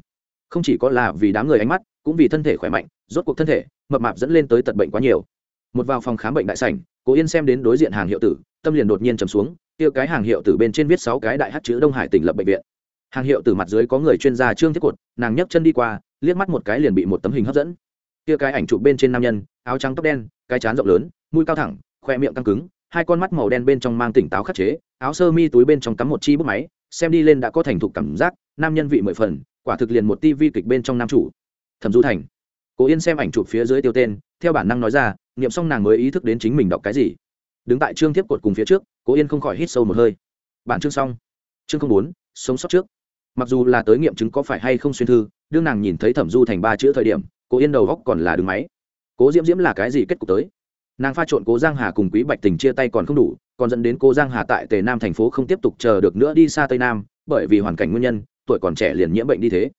Không chỉ có là vì đám người ánh mắt cũng vì thân thể khỏe mạnh rốt cuộc thân thể mập mạp dẫn lên tới tật bệnh quá nhiều. Một vào phòng khám bệnh đại sảnh cố yên xem đến đối diện hàng hiệu tử tâm liền đột nhiên trầm xuống tiêu cái hàng hiệu tử bên trên viết sáu cái đại hát chữ đông hải tỉnh lập bệnh viện. Hàng hiệu tử mặt dưới có người chuyên gia trương thiết cột nàng nhấc chân đi qua liếc mắt một cái liền bị một tấm hình hấp dẫn. Tiêu cái ảnh chụp bên trên nam nhân áo trắng tóc đen cái chán rộng lớn mũi cao thẳng khoe miệng căng cứng hai con mắt màu đen bên trong mang tỉnh táo khắc chế áo sơ mi túi bên trong cắm một chi bút máy xem đi lên đã có thành thục cảm giác, nam nhân vị mười phần, quả thực liền một tivi kịch bên trong nam chủ. Thẩm du thành. Cố yên xem ảnh chụp phía dưới tiêu tên, theo bản năng nói ra nghiệm xong nàng mới ý thức đến chính mình đọc cái gì. Đứng tại chương tiếp cột cùng phía trước, cố yên không khỏi hít sâu một hơi. Bản chương xong. Chương không bốn, sống sót trước. Mặc dù là tới nghiệm chứng có phải hay không xuyên thư, đương nàng nhìn thấy thẩm du thành ba chữ thời điểm, cố yên đầu góc còn là đứng máy. Cố diễm diễm là cái gì kết cục tới? Nàng pha trộn cố giang hà cùng quý bạch tình chia tay còn không đủ còn dẫn đến cô giang hà tại tề nam thành phố không tiếp tục chờ được nữa đi xa tây nam, bởi vì hoàn cảnh nguyên nhân, tuổi còn trẻ liền nhiễm bệnh đi thế.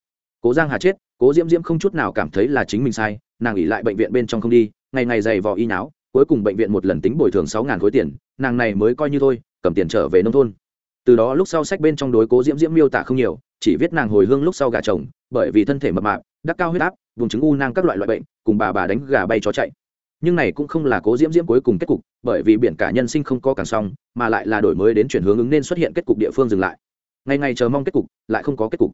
Cố giang hà chết, cố diễm diễm không chút nào cảm thấy là chính mình sai, nàng nghỉ lại bệnh viện bên trong không đi, ngày ngày dày vò y náo cuối cùng bệnh viện một lần tính bồi thường sáu ngàn khối tiền, nàng này mới coi như thôi, cầm tiền trở về nông thôn. Từ đó lúc sau sách bên trong đối cố diễm diễm miêu tả không nhiều, chỉ viết nàng hồi hương lúc sau gà chồng, bởi vì thân thể mập mạp, đắc cao huyết áp, vùng chứng u nang các loại loại bệnh, cùng bà bà đánh gà bay chó chạy nhưng này cũng không là cố diễm diễm cuối cùng kết cục, bởi vì biển cả nhân sinh không có càng xong, mà lại là đổi mới đến chuyển hướng ứng nên xuất hiện kết cục địa phương dừng lại. Ngày ngày chờ mong kết cục, lại không có kết cục.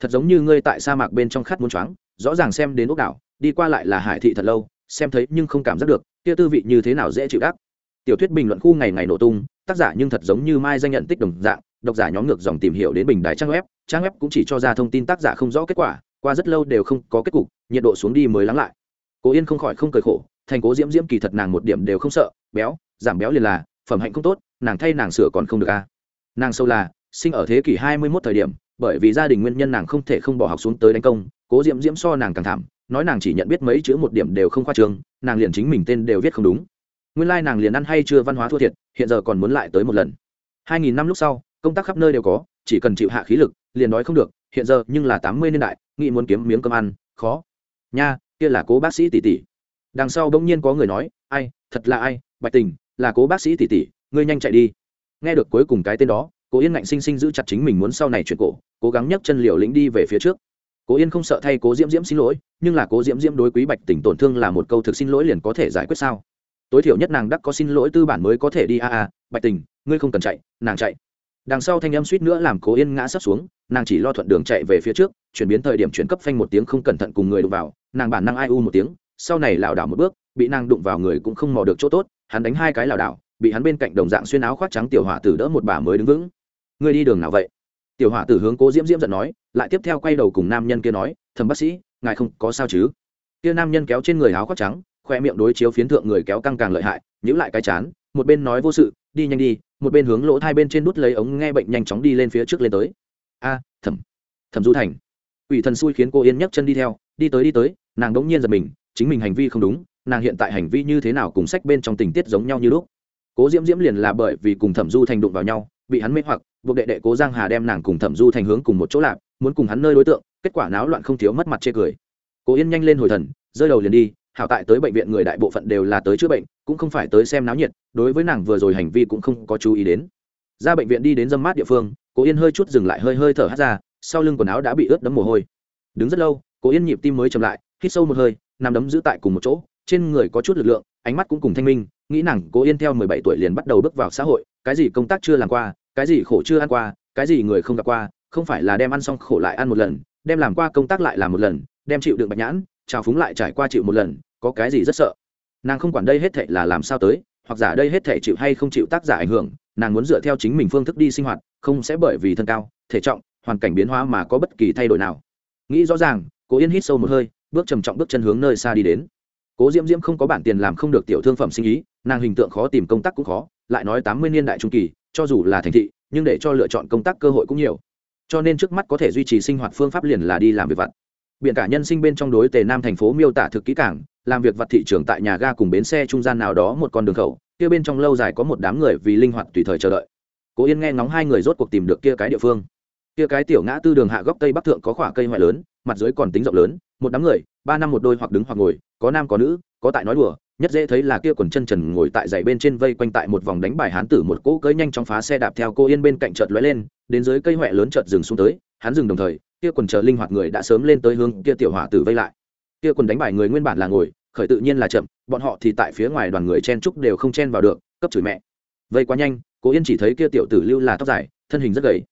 Thật giống như ngươi tại sa mạc bên trong khát muốn choáng, rõ ràng xem đến ốc đảo, đi qua lại là hải thị thật lâu, xem thấy nhưng không cảm giác được, kia tư vị như thế nào dễ chịu đáp. Tiểu thuyết bình luận khu ngày ngày nổ tung, tác giả nhưng thật giống như mai danh nhận tích đồng dạng, độc giả nhóm ngược dòng tìm hiểu đến bình đài trang web trang web cũng chỉ cho ra thông tin tác giả không rõ kết quả, qua rất lâu đều không có kết cục, nhiệt độ xuống đi mới lắng lại. Cố yên không khỏi không cười khổ thành cố diễm diễm kỳ thật nàng một điểm đều không sợ, béo, giảm béo liền là, phẩm hạnh không tốt, nàng thay nàng sửa còn không được a à. nàng sâu là, sinh ở thế kỷ hai mươi 21 thời điểm, bởi vì gia đình nguyên nhân nàng không thể không bỏ học xuống tới đánh công, cố diễm diễm so nàng càng thảm, nói nàng chỉ nhận biết mấy chữ một điểm đều không khoa trường nàng liền chính mình tên đều viết không đúng. Nguyên lai nàng liền ăn hay chưa văn hóa thua thiệt, hiện giờ còn muốn lại tới một lần. hai nghìn năm lúc sau, công tác khắp nơi đều có, chỉ cần chịu hạ khí lực, liền nói không được, hiện giờ nhưng là tám mươi niên đại, nghĩ muốn kiếm miếng cơm ăn, khó. Nha, kia là cố bác sĩ tỷ tỷ đằng sau bỗng nhiên có người nói, ai, thật là ai, bạch tình, là cố bác sĩ tỷ tỷ, ngươi nhanh chạy đi. Nghe được cuối cùng cái tên đó, cố yên ngạnh sinh sinh giữ chặt chính mình muốn sau này chuyển cổ, cố gắng nhấc chân liều lĩnh đi về phía trước. Cố yên không sợ thay cố diễm diễm xin lỗi, nhưng là cố diễm diễm đối quý bạch tỉnh tổn thương là một câu thực xin lỗi liền có thể giải quyết sao? Tối thiểu nhất nàng đắc có xin lỗi tư bản mới có thể đi, a a, bạch tình, ngươi không cần chạy, nàng chạy. Đằng sau thanh âm suýt nữa làm cố yên ngã sắp xuống, nàng chỉ lo thuận đường chạy về phía trước, chuyển biến thời điểm chuyển cấp phanh một tiếng không cẩn thận cùng người đụng vào, nàng bản năng ai u một tiếng sau này lảo đảo một bước, bị nàng đụng vào người cũng không mò được chỗ tốt, hắn đánh hai cái lảo đảo, bị hắn bên cạnh đồng dạng xuyên áo khoác trắng tiểu hỏa tử đỡ một bà mới đứng vững. Ngươi đi đường nào vậy? Tiểu hỏa tử hướng cố diễm diễm giận nói, lại tiếp theo quay đầu cùng nam nhân kia nói thầm bác sĩ, ngài không có sao chứ? Kia nam nhân kéo trên người áo khoác trắng, khoe miệng đối chiếu phiến thượng người kéo căng càng lợi hại nhữ lại cái chán, một bên nói vô sự, đi nhanh đi. Một bên hướng lỗ hai bên trên đút lấy ống nghe bệnh nhanh chóng đi lên phía trước lên tới. A, thẩm thẩm du thành. Ủy thần xui khiến cô yên nhấc chân đi theo, đi tới đi tới, nàng đống nhiên giật mình chính mình hành vi không đúng, nàng hiện tại hành vi như thế nào cùng sách bên trong tình tiết giống nhau như lúc. Cố diễm diễm liền là bởi vì cùng thẩm du thành đụng vào nhau, bị hắn mê hoặc, buộc đệ đệ cố giang hà đem nàng cùng thẩm du thành hướng cùng một chỗ lạp muốn cùng hắn nơi đối tượng, kết quả náo loạn không thiếu mất mặt chê cười. Cố yên nhanh lên hồi thần, rơi đầu liền đi, hảo tại tới bệnh viện người đại bộ phận đều là tới chữa bệnh, cũng không phải tới xem náo nhiệt, đối với nàng vừa rồi hành vi cũng không có chú ý đến. Ra bệnh viện đi đến dâm mát địa phương, cố yên hơi chút dừng lại hơi hơi thở hát ra, sau lưng quần áo đã bị ướt đẫm mồ hôi. Đứng rất lâu, cố yên nhịp tim mới chậm lại, hít sâu một hơi nằm đấm giữ tại cùng một chỗ, trên người có chút lực lượng, ánh mắt cũng cùng thanh minh, nghĩ nàng cố yên theo mười bảy tuổi liền bắt đầu bước vào xã hội, cái gì công tác chưa làm qua, cái gì khổ chưa ăn qua, cái gì người không gặp qua, không phải là đem ăn xong khổ lại ăn một lần, đem làm qua công tác lại làm một lần, đem chịu đựng bạch nhãn, trào phúng lại trải qua chịu một lần, có cái gì rất sợ. Nàng không quản đây hết thệ là làm sao tới, hoặc giả đây hết thệ chịu hay không chịu tác giả ảnh hưởng, nàng muốn dựa theo chính mình phương thức đi sinh hoạt, không sẽ bởi vì thân cao, thể trọng, hoàn cảnh biến hóa mà có bất kỳ thay đổi nào. Nghĩ rõ ràng, cố yên hít sâu một hơi bước trầm trọng bước chân hướng nơi xa đi đến. Cố diễm diễm không có bản tiền làm không được tiểu thương phẩm sinh ý, nàng hình tượng khó tìm công tác cũng khó, lại nói tám mươi niên đại trung kỳ, cho dù là thành thị, nhưng để cho lựa chọn công tác cơ hội cũng nhiều. Cho nên trước mắt có thể duy trì sinh hoạt phương pháp liền là đi làm việc vặt. Biện cả nhân sinh bên trong đối tề nam thành phố miêu tả thực kỹ cảng làm việc vặt thị trường tại nhà ga cùng bến xe trung gian nào đó một con đường khẩu, kia bên trong lâu dài có một đám người vì linh hoạt tùy thời chờ đợi. Cố yên nghe ngóng hai người rốt cuộc tìm được kia cái địa phương kia cái tiểu ngã tư đường hạ góc tây bắc thượng có khỏa cây hoại lớn, mặt dưới còn tính rộng lớn, một đám người, ba năm một đôi hoặc đứng hoặc ngồi, có nam có nữ, có tại nói đùa, nhất dễ thấy là kia quần chân trần ngồi tại dãy bên trên vây quanh tại một vòng đánh bài hán tử một cỗ cưỡi nhanh trong phá xe đạp theo cô yên bên cạnh chợt lóe lên, đến dưới cây huệ lớn chợt dừng xuống tới, hắn dừng đồng thời, kia quần chờ linh hoạt người đã sớm lên tới hướng kia tiểu hỏa tử vây lại. Kia quần đánh bài người nguyên bản là ngồi, khởi tự nhiên là chậm, bọn họ thì tại phía ngoài đoàn người chen trúc đều không chen vào được, cấp chửi mẹ. Vây quá nhanh cố yên chỉ thấy kia tiểu tử lưu là tóc dài, thân hình rất gầy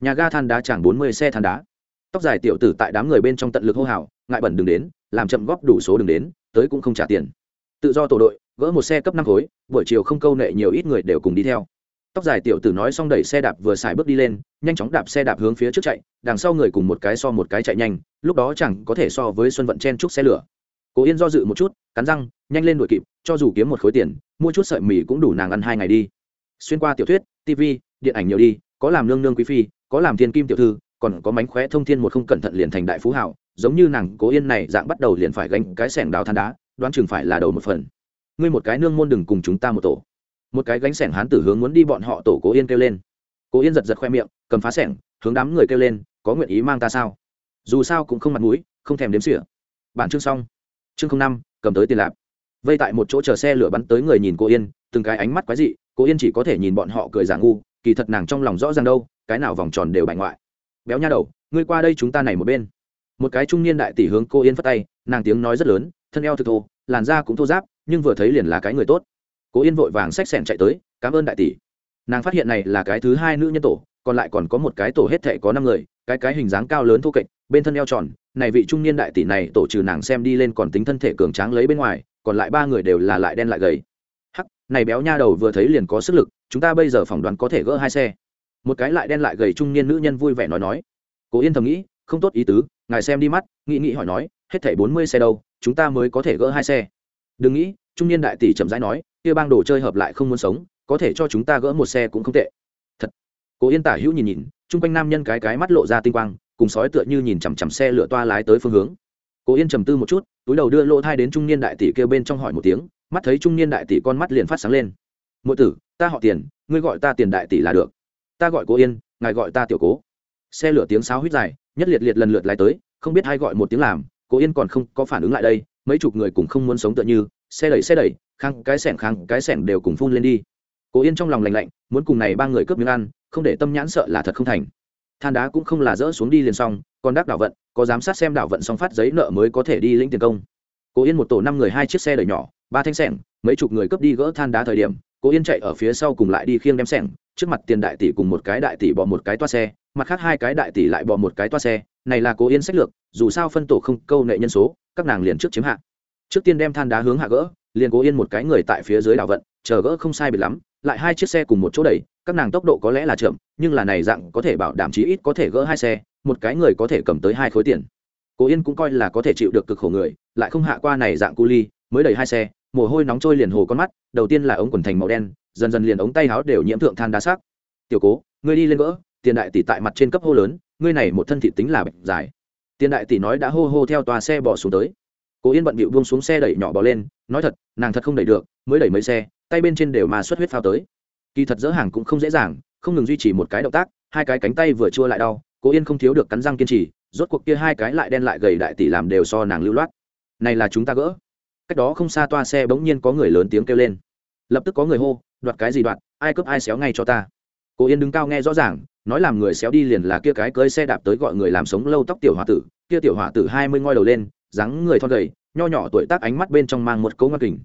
nhà ga than đá chẳng bốn mươi xe than đá. Tóc dài tiểu tử tại đám người bên trong tận lực hô hào, ngại bẩn đừng đến, làm chậm góp đủ số đừng đến, tới cũng không trả tiền. Tự do tổ đội, gỡ một xe cấp năm khối, buổi chiều không câu nệ nhiều ít người đều cùng đi theo. Tóc dài tiểu tử nói xong đẩy xe đạp vừa xài bước đi lên, nhanh chóng đạp xe đạp hướng phía trước chạy, đằng sau người cùng một cái so một cái chạy nhanh, lúc đó chẳng có thể so với xuân vận chen trúc xe lửa. Cố yên do dự một chút, cắn răng, nhanh lên đuổi kịp, cho dù kiếm một khối tiền, mua chút sợi mì cũng đủ nàng ăn hai ngày đi. Xuyên qua tiểu thuyết tv điện ảnh nhiều đi, có làm nương nương quý phi có làm thiên kim tiểu thư, còn có mánh khóe thông thiên một không cẩn thận liền thành đại phú hảo, giống như nàng cố yên này dạng bắt đầu liền phải gánh cái sẻng đào than đá, đoán chừng phải là đầu một phần. Ngươi một cái nương môn đừng cùng chúng ta một tổ. Một cái gánh sẻng hán tử hướng muốn đi bọn họ tổ cố yên kêu lên. Cố yên giật giật khoe miệng, cầm phá sẻng, hướng đám người kêu lên, có nguyện ý mang ta sao? Dù sao cũng không mặt mũi, không thèm đếm xỉa. Bản chương xong. Chương năm, cầm tới tiền lạp. Vây tại một chỗ chờ xe lửa bắn tới người nhìn cô yên, từng cái ánh mắt quái dị cô yên chỉ có thể nhìn bọn họ cười giả ngu, kỳ thật nàng trong lòng rõ ràng đâu cái nào vòng tròn đều bại ngoại. Béo nha đầu, ngươi qua đây chúng ta này một bên. Một cái trung niên đại tỷ hướng cô yên phất tay, nàng tiếng nói rất lớn, thân eo thực thô, làn da cũng thô giáp nhưng vừa thấy liền là cái người tốt. Cô yên vội vàng xách xẻn chạy tới, cảm ơn đại tỷ. Nàng phát hiện này là cái thứ hai nữ nhân tổ, còn lại còn có một cái tổ hết thệ có năm người, cái cái hình dáng cao lớn thô kệch, bên thân eo tròn, này vị trung niên đại tỷ này tổ trừ nàng xem đi lên còn tính thân thể cường tráng lấy bên ngoài, còn lại ba người đều là lại đen lại gầy. Hắc, này béo nha đầu vừa thấy liền có sức lực, chúng ta bây giờ phỏng đoán có thể gỡ hai xe một cái lại đen lại gầy trung niên nữ nhân vui vẻ nói nói. Cố yên thầm nghĩ, không tốt ý tứ, ngài xem đi mắt, nghĩ nghĩ hỏi nói, hết thảy bốn mươi xe đâu, chúng ta mới có thể gỡ hai xe. Đừng nghĩ, trung niên đại tỷ chậm rãi nói, kia bang đồ chơi hợp lại không muốn sống, có thể cho chúng ta gỡ một xe cũng không tệ. Thật. Cố yên tả hữu nhìn nhìn, chung quanh nam nhân cái cái mắt lộ ra tinh quang, cùng sói tựa như nhìn chằm chằm xe lửa toa lái tới phương hướng. Cố yên trầm tư một chút, túi đầu đưa lỗ thai đến trung niên đại tỷ kêu bên trong hỏi một tiếng, mắt thấy trung niên đại tỷ con mắt liền phát sáng lên. Mỗi tử, ta họ tiền, ngươi gọi ta tiền đại tỷ là được ta gọi cố yên, ngài gọi ta tiểu cố. Xe lửa tiếng sáo huyết dài, nhất liệt liệt lần lượt lái tới, không biết ai gọi một tiếng làm, cố yên còn không có phản ứng lại đây, mấy chục người cũng không muốn sống tựa như, xe đẩy xe đẩy, khang cái sẻng, khang cái sẻng đều cùng phun lên đi. Cố yên trong lòng lành lạnh, muốn cùng này ba người cướp miếng ăn, không để tâm nhãn sợ là thật không thành. Than đá cũng không là dỡ xuống đi liền xong, còn đắc đảo vận, có giám sát xem đảo vận xong phát giấy nợ mới có thể đi lĩnh tiền công. Cố yên một tổ năm người, hai chiếc xe đẩy nhỏ, ba thanh sẻng, mấy chục người cướp đi gỡ than đá thời điểm, cố yên chạy ở phía sau cùng lại đi khiêng đem sẻng trước mặt tiền đại tỷ cùng một cái đại tỷ bỏ một cái toa xe, mặt khác hai cái đại tỷ lại bỏ một cái toa xe, này là cố yên sách lược, dù sao phân tổ không câu nệ nhân số, các nàng liền trước chiếm hạ. Trước tiên đem than đá hướng hạ gỡ, liền cố yên một cái người tại phía dưới đảo vận, chờ gỡ không sai biệt lắm, lại hai chiếc xe cùng một chỗ đẩy, các nàng tốc độ có lẽ là chậm, nhưng là này dạng có thể bảo đảm chí ít có thể gỡ hai xe, một cái người có thể cầm tới hai khối tiền. Cố yên cũng coi là có thể chịu được cực khổ người, lại không hạ qua này dạng cu ly, mới đẩy hai xe, mồ hôi nóng trôi liền hồ con mắt, đầu tiên là ống quần thành màu đen dần dần liền ống tay áo đều nhiễm thượng than đá sắc tiểu cố, ngươi đi lên gỡ, tiền đại tỷ tại mặt trên cấp hô lớn, ngươi này một thân thị tính là bệnh dài. Tiền đại tỷ nói đã hô hô theo tòa xe bỏ xuống tới. Cố yên bận bịu buông xuống xe đẩy nhỏ bỏ lên, nói thật, nàng thật không đẩy được, mới đẩy mấy xe, tay bên trên đều mà xuất huyết phao tới. Kỳ thật dỡ hàng cũng không dễ dàng, không ngừng duy trì một cái động tác, hai cái cánh tay vừa chua lại đau, cố yên không thiếu được cắn răng kiên trì, rốt cuộc kia hai cái lại đen lại gầy đại tỷ làm đều so nàng lưu loát. Này là chúng ta gỡ. Cách đó không xa toa xe bỗng nhiên có người lớn tiếng kêu lên. Lập tức có người hô đoạt cái gì đoạt, ai cướp ai xéo ngay cho ta. Cố yên đứng cao nghe rõ ràng, nói làm người xéo đi liền là kia cái cưới xe đạp tới gọi người làm sống lâu tóc tiểu h o a tử, kia tiểu h o a tử hai mươi ngoi đầu lên, dáng người thon gầy, nho nhỏ tuổi tác ánh mắt bên trong mang một cấu ngăn kình.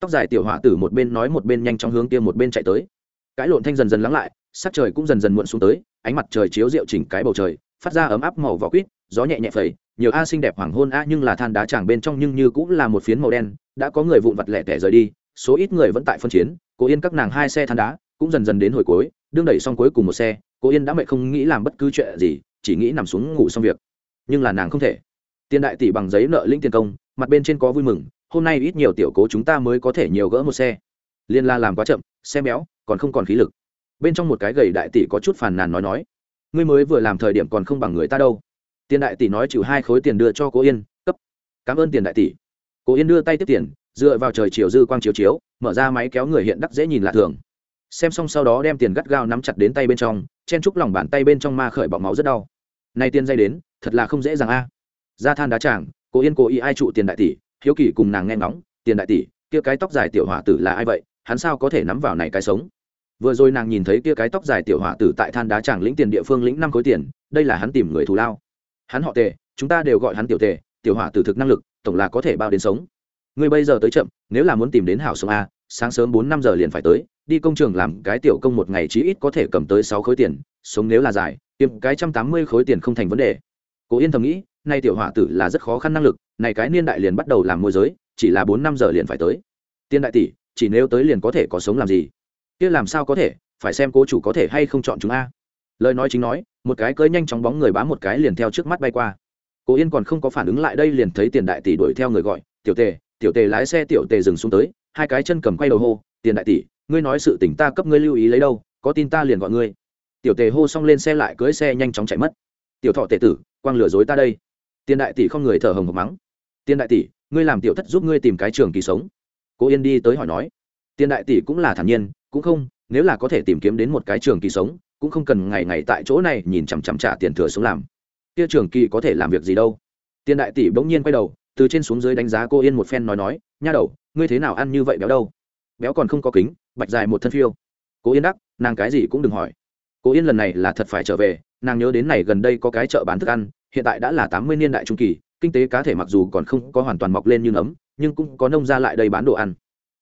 Tóc dài tiểu h o a tử một bên nói một bên nhanh trong hướng kia một bên chạy tới. Cái lộn thanh dần dần lắng lại, sắc trời cũng dần dần muộn xuống tới, ánh mặt trời chiếu rượu chỉnh cái bầu trời, phát ra ấm áp màu vỏ quýt, gió nhẹ nhẹ phẩy, nhiều a xinh đẹp hoàng hôn a nhưng là than đá tràng bên trong nhưng như cũng là một phiến màu đen, đã có người vụn vặt lẻ tẻ rời đi, số ít người vẫn tại phân chiến cố yên các nàng hai xe than đá cũng dần dần đến hồi cuối, đương đẩy xong cuối cùng một xe, cố yên đã mệt không nghĩ làm bất cứ chuyện gì, chỉ nghĩ nằm xuống ngủ xong việc. Nhưng là nàng không thể. Tiền đại tỷ bằng giấy nợ linh tiền công, mặt bên trên có vui mừng, hôm nay ít nhiều tiểu cố chúng ta mới có thể nhiều gỡ một xe. Liên la làm quá chậm, xe méo còn không còn khí lực. Bên trong một cái gầy đại tỷ có chút phàn nàn nói nói, ngươi mới vừa làm thời điểm còn không bằng người ta đâu. Tiền đại tỷ nói chịu hai khối tiền đưa cho cố yên, cấp. Cảm ơn tiền đại tỷ. Cố yên đưa tay tiếp tiền, dựa vào trời chiều dư quang chiếu chiếu mở ra máy kéo người hiện đắc dễ nhìn lạ thường. Xem xong sau đó đem tiền gắt gao nắm chặt đến tay bên trong chen chúc lòng bàn tay bên trong ma khởi bọc máu rất đau. Nay tiền dây đến thật là không dễ dàng a. Ra than đá tràng, cố yên cố ý ai trụ tiền đại tỷ hiếu kỳ cùng nàng nghe ngóng tiền đại tỷ kia cái tóc dài tiểu hỏa tử là ai vậy hắn sao có thể nắm vào này cái sống? Vừa rồi nàng nhìn thấy kia cái tóc dài tiểu hỏa tử tại than đá tràng lĩnh tiền địa phương lĩnh năm khối tiền đây là hắn tìm người thù lao. Hắn họ tề chúng ta đều gọi hắn tiểu tề tiểu hỏa tử thực năng lực tổng là có thể bao đến sống. Ngươi bây giờ tới chậm nếu là muốn tìm đến hảo sống a sáng sớm bốn năm giờ liền phải tới, đi công trường làm cái tiểu công một ngày chí ít có thể cầm tới sáu khối tiền, sống nếu là dài, kiếm cái trăm tám mươi khối tiền không thành vấn đề. Cố yên thầm nghĩ, nay tiểu hỏa tử là rất khó khăn năng lực, này cái niên đại liền bắt đầu làm môi giới, chỉ là bốn năm giờ liền phải tới. Tiên đại tỷ, chỉ nếu tới liền có thể có sống làm gì? Kia làm sao có thể, phải xem cố chủ có thể hay không chọn chúng a. Lời nói chính nói, một cái cơi nhanh chóng bóng người bám một cái liền theo trước mắt bay qua. Cố yên còn không có phản ứng lại đây liền thấy tiền đại tỷ đuổi theo người gọi, tiểu tề tiểu tề lái xe tiểu tề dừng xuống tới hai cái chân cầm quay đầu hô, tiền đại tỷ, ngươi nói sự tỉnh ta cấp ngươi lưu ý lấy đâu, có tin ta liền gọi ngươi. Tiểu tề hô xong lên xe lại cưới xe nhanh chóng chạy mất. Tiểu thọ tề tử, quang lừa dối ta đây. Tiền đại tỷ không người thở hồng hộc mắng. Tiền đại tỷ, ngươi làm tiểu thất giúp ngươi tìm cái trường kỳ sống. Cô yên đi tới hỏi nói. Tiền đại tỷ cũng là thản nhiên, cũng không, nếu là có thể tìm kiếm đến một cái trường kỳ sống, cũng không cần ngày ngày tại chỗ này nhìn chằm chằm trả tiền thừa sống làm. Kia trường kỳ có thể làm việc gì đâu? Tiền đại tỷ bỗng nhiên quay đầu, từ trên xuống dưới đánh giá cô yên một phen nói nói, nha đầu ngươi thế nào ăn như vậy béo đâu? Béo còn không có kính, bạch dài một thân phiêu. Cố yên đắc, nàng cái gì cũng đừng hỏi. Cố yên lần này là thật phải trở về, nàng nhớ đến này gần đây có cái chợ bán thức ăn, hiện tại đã là tám mươi niên đại trung kỳ, kinh tế cá thể mặc dù còn không có hoàn toàn mọc lên như nấm, nhưng cũng có nông ra lại đây bán đồ ăn.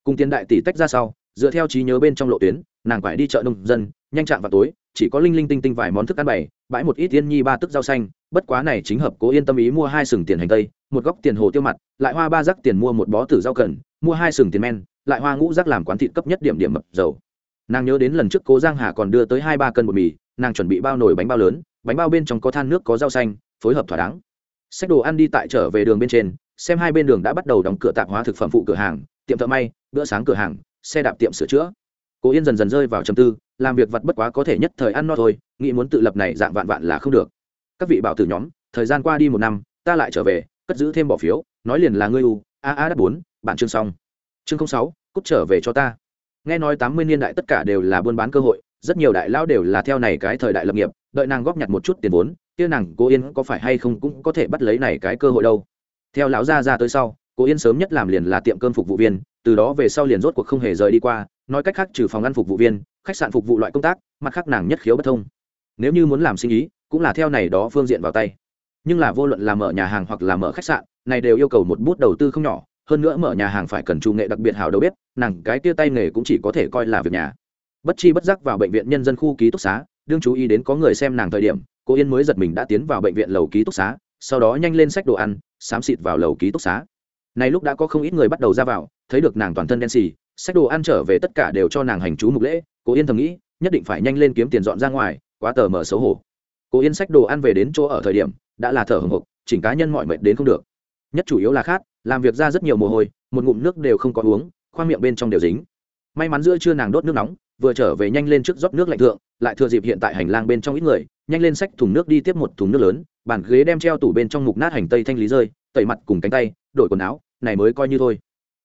Cùng tiền đại tỷ tách ra sau, dựa theo trí nhớ bên trong lộ tuyến, nàng phải đi chợ nông dân, nhanh chạm vào tối, chỉ có linh linh tinh tinh vài món thức ăn bày, bãi một ít tiên nhi ba tức rau xanh, bất quá này chính hợp cố yên tâm ý mua hai sừng tiền hành tây, một góc tiền hồ tiêu mặt, lại hoa ba rắc tiền mua một bó tử rau cần mua hai sừng tiền men, lại hoa ngũ rác làm quán thịt cấp nhất điểm điểm mập dầu. Nàng nhớ đến lần trước cố giang hà còn đưa tới hai ba cân bột mì, nàng chuẩn bị bao nồi bánh bao lớn, bánh bao bên trong có than nước có rau xanh, phối hợp thỏa đáng. Xách đồ ăn đi tại trở về đường bên trên, xem hai bên đường đã bắt đầu đóng cửa tạp hóa thực phẩm phụ cửa hàng, tiệm thợ may, bữa sáng cửa hàng, xe đạp tiệm sửa chữa. Cố yên dần dần rơi vào trầm tư, làm việc vặt bất quá có thể nhất thời ăn no thôi, nghĩ muốn tự lập này dạng vạn vạn là không được. Các vị bảo tử nhóm, thời gian qua đi một năm, ta lại trở về, cất giữ thêm bỏ phiếu, nói liền là ngươi u, a a đắt bốn bản chương xong. Chương sáu, cút trở về cho ta. Nghe nói tám mươi niên đại tất cả đều là buôn bán cơ hội, rất nhiều đại lao đều là theo này cái thời đại lập nghiệp, đợi nàng góp nhặt một chút tiền vốn, kia nàng cố yên có phải hay không cũng có thể bắt lấy này cái cơ hội đâu. Theo lão gia ra tới sau, cố yên sớm nhất làm liền là tiệm cơm phục vụ viên, từ đó về sau liền rốt cuộc không hề rời đi qua, nói cách khác trừ phòng ăn phục vụ viên, khách sạn phục vụ loại công tác, mặt khác nàng nhất khiếu bất thông. Nếu như muốn làm sinh ý, cũng là theo này đó phương diện vào tay. Nhưng là vô luận là mở nhà hàng hoặc là mở khách sạn, này đều yêu cầu một bút đầu tư không nhỏ hơn nữa mở nhà hàng phải cần chủ nghệ đặc biệt hào đầu bếp, nàng cái tia tay nghề cũng chỉ có thể coi là việc nhà. Bất chi bất giác vào bệnh viện nhân dân khu ký túc xá, đương chú ý đến có người xem nàng thời điểm, cô yên mới giật mình đã tiến vào bệnh viện lầu ký túc xá, sau đó nhanh lên sách đồ ăn, xám xịt vào lầu ký túc xá. Này lúc đã có không ít người bắt đầu ra vào, thấy được nàng toàn thân đen xì sách đồ ăn trở về tất cả đều cho nàng hành chú mục lễ, cô yên thầm nghĩ, nhất định phải nhanh lên kiếm tiền dọn ra ngoài, quá tờ mở xấu hổ. Cô yên sách đồ ăn về đến chỗ ở thời điểm, đã là thở hồng hộc, chỉnh cá nhân mọi mệt đến không được. Nhất chủ yếu là khát làm việc ra rất nhiều mồ hôi, một ngụm nước đều không có uống, khoang miệng bên trong đều dính. May mắn giữa trưa nàng đốt nước nóng, vừa trở về nhanh lên trước rót nước lạnh thượng, lại thừa dịp hiện tại hành lang bên trong ít người, nhanh lên xách thùng nước đi tiếp một thùng nước lớn, bàn ghế đem treo tủ bên trong mục nát hành tây thanh lý rơi, tẩy mặt cùng cánh tay, đổi quần áo, này mới coi như thôi.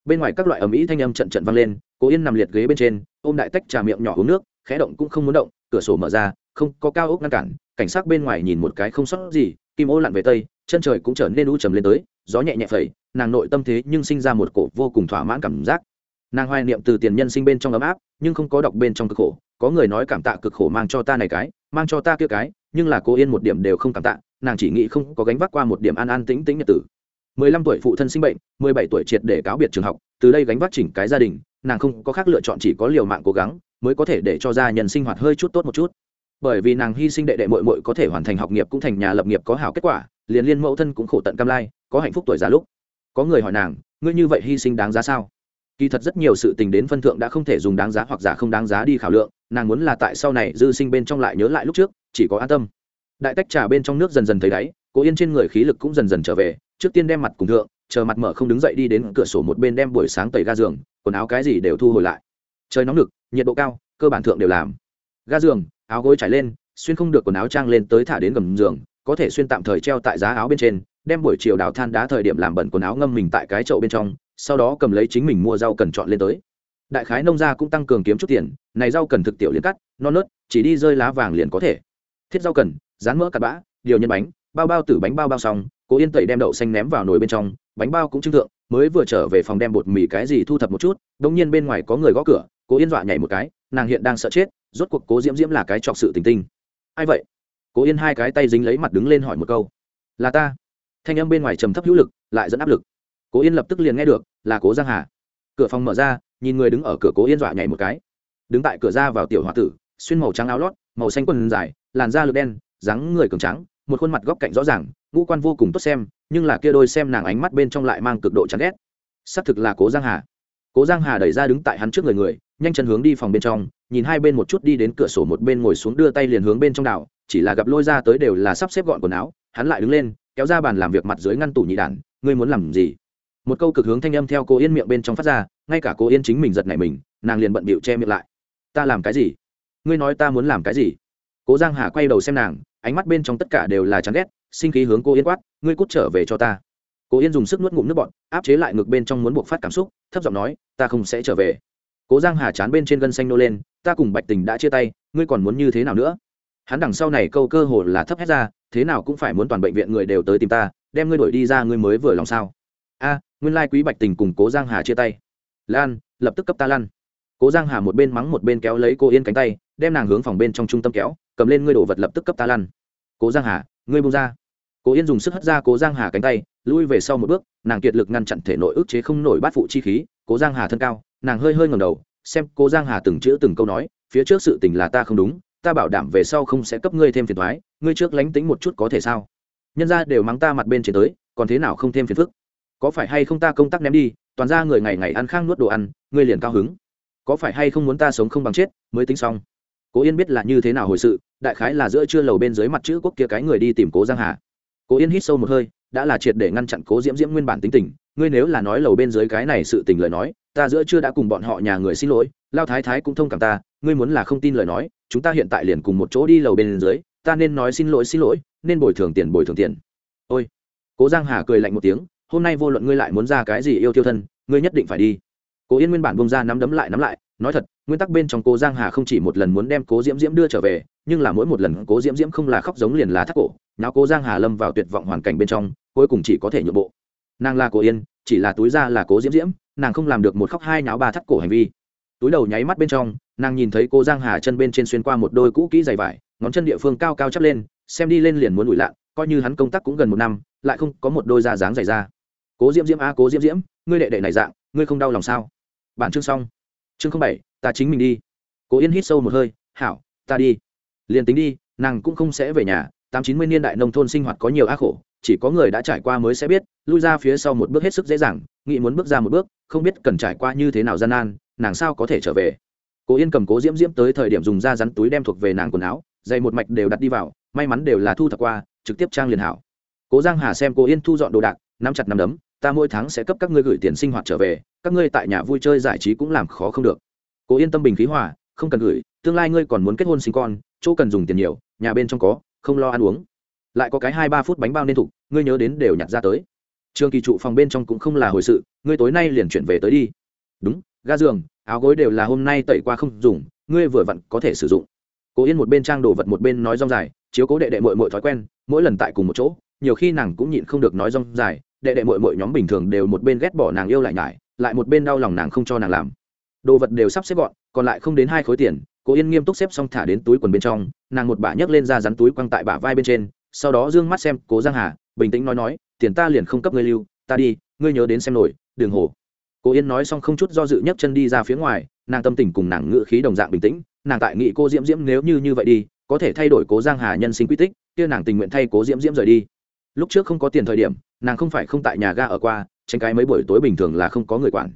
Bên ngoài các loại ầm ĩ thanh âm trận trận vang lên cố yên nằm liệt ghế bên trên, ôm đại tách trà miệng nhỏ uống nước, khẽ động cũng không muốn động, cửa sổ mở ra, không có cao ốc ngăn cản, cảnh sát bên ngoài nhìn một cái không sót gì, kim ô lặn về tây, chân trời cũng trở nên u trầm lên tới, gió nhẹ nhẹ phẩy nàng nội tâm thế nhưng sinh ra một cổ vô cùng thỏa mãn cảm giác. Nàng hoài niệm từ tiền nhân sinh bên trong ấm áp, nhưng không có đọc bên trong cực khổ. Có người nói cảm tạ cực khổ mang cho ta này cái, mang cho ta kia cái, nhưng là cô yên một điểm đều không cảm tạ, nàng chỉ nghĩ không có gánh vác qua một điểm an an tĩnh tĩnh nhật tử. Mười lăm tuổi phụ thân sinh bệnh, mười bảy tuổi triệt để cáo biệt trường học, từ đây gánh vác chỉnh cái gia đình, nàng không có khác lựa chọn chỉ có liều mạng cố gắng, mới có thể để cho gia nhân sinh hoạt hơi chút tốt một chút. Bởi vì nàng hy sinh đệ đệ mội mội có thể hoàn thành học nghiệp cũng thành nhà lập nghiệp có hảo kết quả, liền liên mẫu thân cũng khổ tận cam lai, có hạnh phúc tuổi già lúc có người hỏi nàng ngươi như vậy hy sinh đáng giá sao? Kỳ thật rất nhiều sự tình đến phân thượng đã không thể dùng đáng giá hoặc giả không đáng giá đi khảo lượng nàng muốn là tại sau này dư sinh bên trong lại nhớ lại lúc trước chỉ có an tâm. Đại tách trà bên trong nước dần dần thấy đáy cố yên trên người khí lực cũng dần dần trở về trước tiên đem mặt cùng thượng chờ mặt mở không đứng dậy đi đến cửa sổ một bên đem buổi sáng tẩy ga giường quần áo cái gì đều thu hồi lại. Trời nóng lực, nhiệt độ cao cơ bản thượng đều làm. Ga giường áo gối trải lên xuyên không được quần áo trang lên tới thả đến gầm giường có thể xuyên tạm thời treo tại giá áo bên trên đem buổi chiều đào than đá thời điểm làm bẩn quần áo ngâm mình tại cái chậu bên trong, sau đó cầm lấy chính mình mua rau cần chọn lên tới. Đại khái nông gia cũng tăng cường kiếm chút tiền, này rau cần thực tiểu liền cắt, non nớt, chỉ đi rơi lá vàng liền có thể. Thiết rau cần, rán mỡ cắt bã, điều nhân bánh, bao bao tử bánh bao bao xong, cố yên tẩy đem đậu xanh ném vào nồi bên trong, bánh bao cũng trưng thượng, mới vừa trở về phòng đem bột mì cái gì thu thập một chút đông nhiên bên ngoài có người gõ cửa, cố yên dọa nhảy một cái, nàng hiện đang sợ chết, rốt cuộc cố diễm diễm là cái trọc sự tình tinh. Ai vậy? Cố yên hai cái tay dính lấy mặt đứng lên hỏi một câu. Là ta thanh âm bên ngoài trầm thấp hữu lực, lại dẫn áp lực. Cố yên lập tức liền nghe được, là cố giang hà. Cửa phòng mở ra, nhìn người đứng ở cửa cố yên dọa nhảy một cái. Đứng tại cửa ra vào tiểu h o a tử, xuyên màu trắng áo lót, màu xanh quần dài, làn da lực đen, dáng người cường trắng một khuôn mặt góc cạnh rõ ràng, ngũ quan vô cùng tốt xem, nhưng là kia đôi xem nàng ánh mắt bên trong lại mang cực độ chán ghét. Xác thực là cố giang hà. Cố giang hà đẩy ra đứng tại hắn trước người người, nhanh chân hướng đi phòng bên trong, nhìn hai bên một chút đi đến cửa sổ một bên ngồi xuống đưa tay liền hướng bên trong đảo, chỉ là gặp lôi ra tới đều là sắp xếp gọn quần áo, hắn lại đứng lên kéo ra bàn làm việc mặt dưới ngăn tủ nhị đản, ngươi muốn làm gì? Một câu cực hướng thanh âm theo cô yên miệng bên trong phát ra, ngay cả cô yên chính mình giật nảy mình, nàng liền bận bịu che miệng lại. Ta làm cái gì? Ngươi nói ta muốn làm cái gì? Cố giang hà quay đầu xem nàng, ánh mắt bên trong tất cả đều là chán ghét, sinh khí hướng cô yên quát, ngươi cút trở về cho ta. Cô yên dùng sức nuốt ngụm nước bọt, áp chế lại ngực bên trong muốn buộc phát cảm xúc, thấp giọng nói, ta không sẽ trở về. Cố giang hà chán bên trên gân xanh nô lên, ta cùng bạch tình đã chia tay, ngươi còn muốn như thế nào nữa? Hắn đằng sau này câu cơ hồ là thấp hết ra thế nào cũng phải muốn toàn bệnh viện người đều tới tìm ta, đem ngươi đuổi đi ra ngươi mới vừa lòng sao? A, nguyên lai quý bạch tình cùng cố giang hà chia tay. Lan, lập tức cấp ta lan cố giang hà một bên mắng một bên kéo lấy cô yên cánh tay, đem nàng hướng phòng bên trong trung tâm kéo, cầm lên ngươi đổ vật lập tức cấp ta lăn. Cố giang hà, ngươi buông ra. Cố yên dùng sức hất ra cố giang hà cánh tay, lui về sau một bước, nàng kiệt lực ngăn chặn thể nội ức chế không nổi bát phụ chi khí, cố giang hà thân cao, nàng hơi hơi ngầm đầu, xem cố giang hà từng chữ từng câu nói, phía trước sự tình là ta không đúng ta bảo đảm về sau không sẽ cấp ngươi thêm phiền thoái, ngươi trước lánh tính một chút có thể sao? Nhân ra đều mắng ta mặt bên trên tới, còn thế nào không thêm phiền phức? Có phải hay không ta công tác ném đi, toàn ra người ngày ngày ăn khang nuốt đồ ăn, ngươi liền cao hứng. Có phải hay không muốn ta sống không bằng chết, mới tính xong? Cố yên biết là như thế nào hồi sự, đại khái là giữa trưa lầu bên dưới mặt chữ quốc kia cái người đi tìm cố giang hà. Cố yên hít sâu một hơi, đã là triệt để ngăn chặn cố diễm diễm nguyên bản tính tình, ngươi nếu là nói lầu bên dưới cái này sự tình lời nói ta giữa chưa đã cùng bọn họ nhà người xin lỗi, lao thái thái cũng thông cảm ta, ngươi muốn là không tin lời nói, chúng ta hiện tại liền cùng một chỗ đi lầu bên dưới, ta nên nói xin lỗi xin lỗi, nên bồi thường tiền bồi thường tiền. Ôi. Cố giang hà cười lạnh một tiếng, hôm nay vô luận ngươi lại muốn ra cái gì yêu tiêu thân, ngươi nhất định phải đi. Cố yên nguyên bản bông ra nắm đấm lại nắm lại, nói thật, nguyên tắc bên trong cố giang hà không chỉ một lần muốn đem cố diễm diễm đưa trở về, nhưng là mỗi một lần cố diễm diễm không là khóc giống liền là thắt cổ nào cố giang hà lâm vào tuyệt vọng hoàn cảnh bên trong, cuối cùng chỉ có thể nhượng bộ. Nàng là cố yên, chỉ là túi ra là cố diễm diễm nàng không làm được một khóc hai nháo ba thắt cổ hành vi. Túi đầu nháy mắt bên trong, nàng nhìn thấy cô giang hà chân bên trên xuyên qua một đôi cũ kỹ dày vải, ngón chân địa phương cao cao chắp lên, xem đi lên liền muốn ủi lạ, coi như hắn công tác cũng gần một năm, lại không có một đôi da dáng dày ra cố diễm diễm a cố diễm diễm, ngươi đệ đệ này dạng, ngươi không đau lòng sao? Bản chương xong. Chương không bảy, ta chính mình đi. Cố yên hít sâu một hơi, hảo, ta đi. Liền tính đi, nàng cũng không sẽ về nhà, tám chín mươi niên đại nông thôn sinh hoạt có nhiều ác khổ, chỉ có người đã trải qua mới sẽ biết, lui ra phía sau một bước hết sức dễ dàng nghĩ muốn bước ra một bước, không biết cần trải qua như thế nào gian nan, nàng sao có thể trở về. Cố yên cầm cố diễm diễm tới thời điểm dùng da rắn túi đem thuộc về nàng quần áo dây một mạch đều đặt đi vào, may mắn đều là thu thập qua, trực tiếp trang liền hảo. Cố giang hà xem cố yên thu dọn đồ đạc, nắm chặt nắm đấm, ta mỗi tháng sẽ cấp các ngươi gửi tiền sinh hoạt trở về, các ngươi tại nhà vui chơi giải trí cũng làm khó không được. Cố yên tâm bình khí hòa, không cần gửi, tương lai ngươi còn muốn kết hôn sinh con, chỗ cần dùng tiền nhiều, nhà bên trong có, không lo ăn uống. Lại có cái hai ba phút bánh bao nên thục, ngươi nhớ đến đều nhặt ra tới trường kỳ trụ phòng bên trong cũng không là hồi sự, ngươi tối nay liền chuyển về tới đi. Đúng, ga giường, áo gối đều là hôm nay tẩy qua không dùng, ngươi vừa vặn có thể sử dụng. Cố yên một bên trang đồ vật một bên nói rong dài, chiếu cố đệ đệ mội mội thói quen, mỗi lần tại cùng một chỗ, nhiều khi nàng cũng nhịn không được nói rong dài, đệ đệ mội mội nhóm bình thường đều một bên ghét bỏ nàng yêu lại nhải, lại một bên đau lòng nàng không cho nàng làm. Đồ vật đều sắp xếp gọn, còn lại không đến hai khối tiền, cố yên nghiêm túc xếp xong thả đến túi quần bên trong, nàng một bả nhấc lên ra rắn túi quăng tại bả vai bên trên, sau đó d ư ơ n g mắt xem cố giang hà, bình tĩnh nói nói tiền ta liền không cấp ngươi lưu, ta đi, ngươi nhớ đến xem nổi đường hồ. Cô yên nói xong không chút do dự nhấc chân đi ra phía ngoài, nàng tâm tình cùng nàng ngự khí đồng dạng bình tĩnh, nàng tại nghị cô diễm diễm nếu như như vậy đi, có thể thay đổi cố giang hà nhân sinh quy tích, kia nàng tình nguyện thay cố diễm diễm rời đi. Lúc trước không có tiền thời điểm, nàng không phải không tại nhà ga ở qua tranh cái mấy buổi tối bình thường là không có người quản.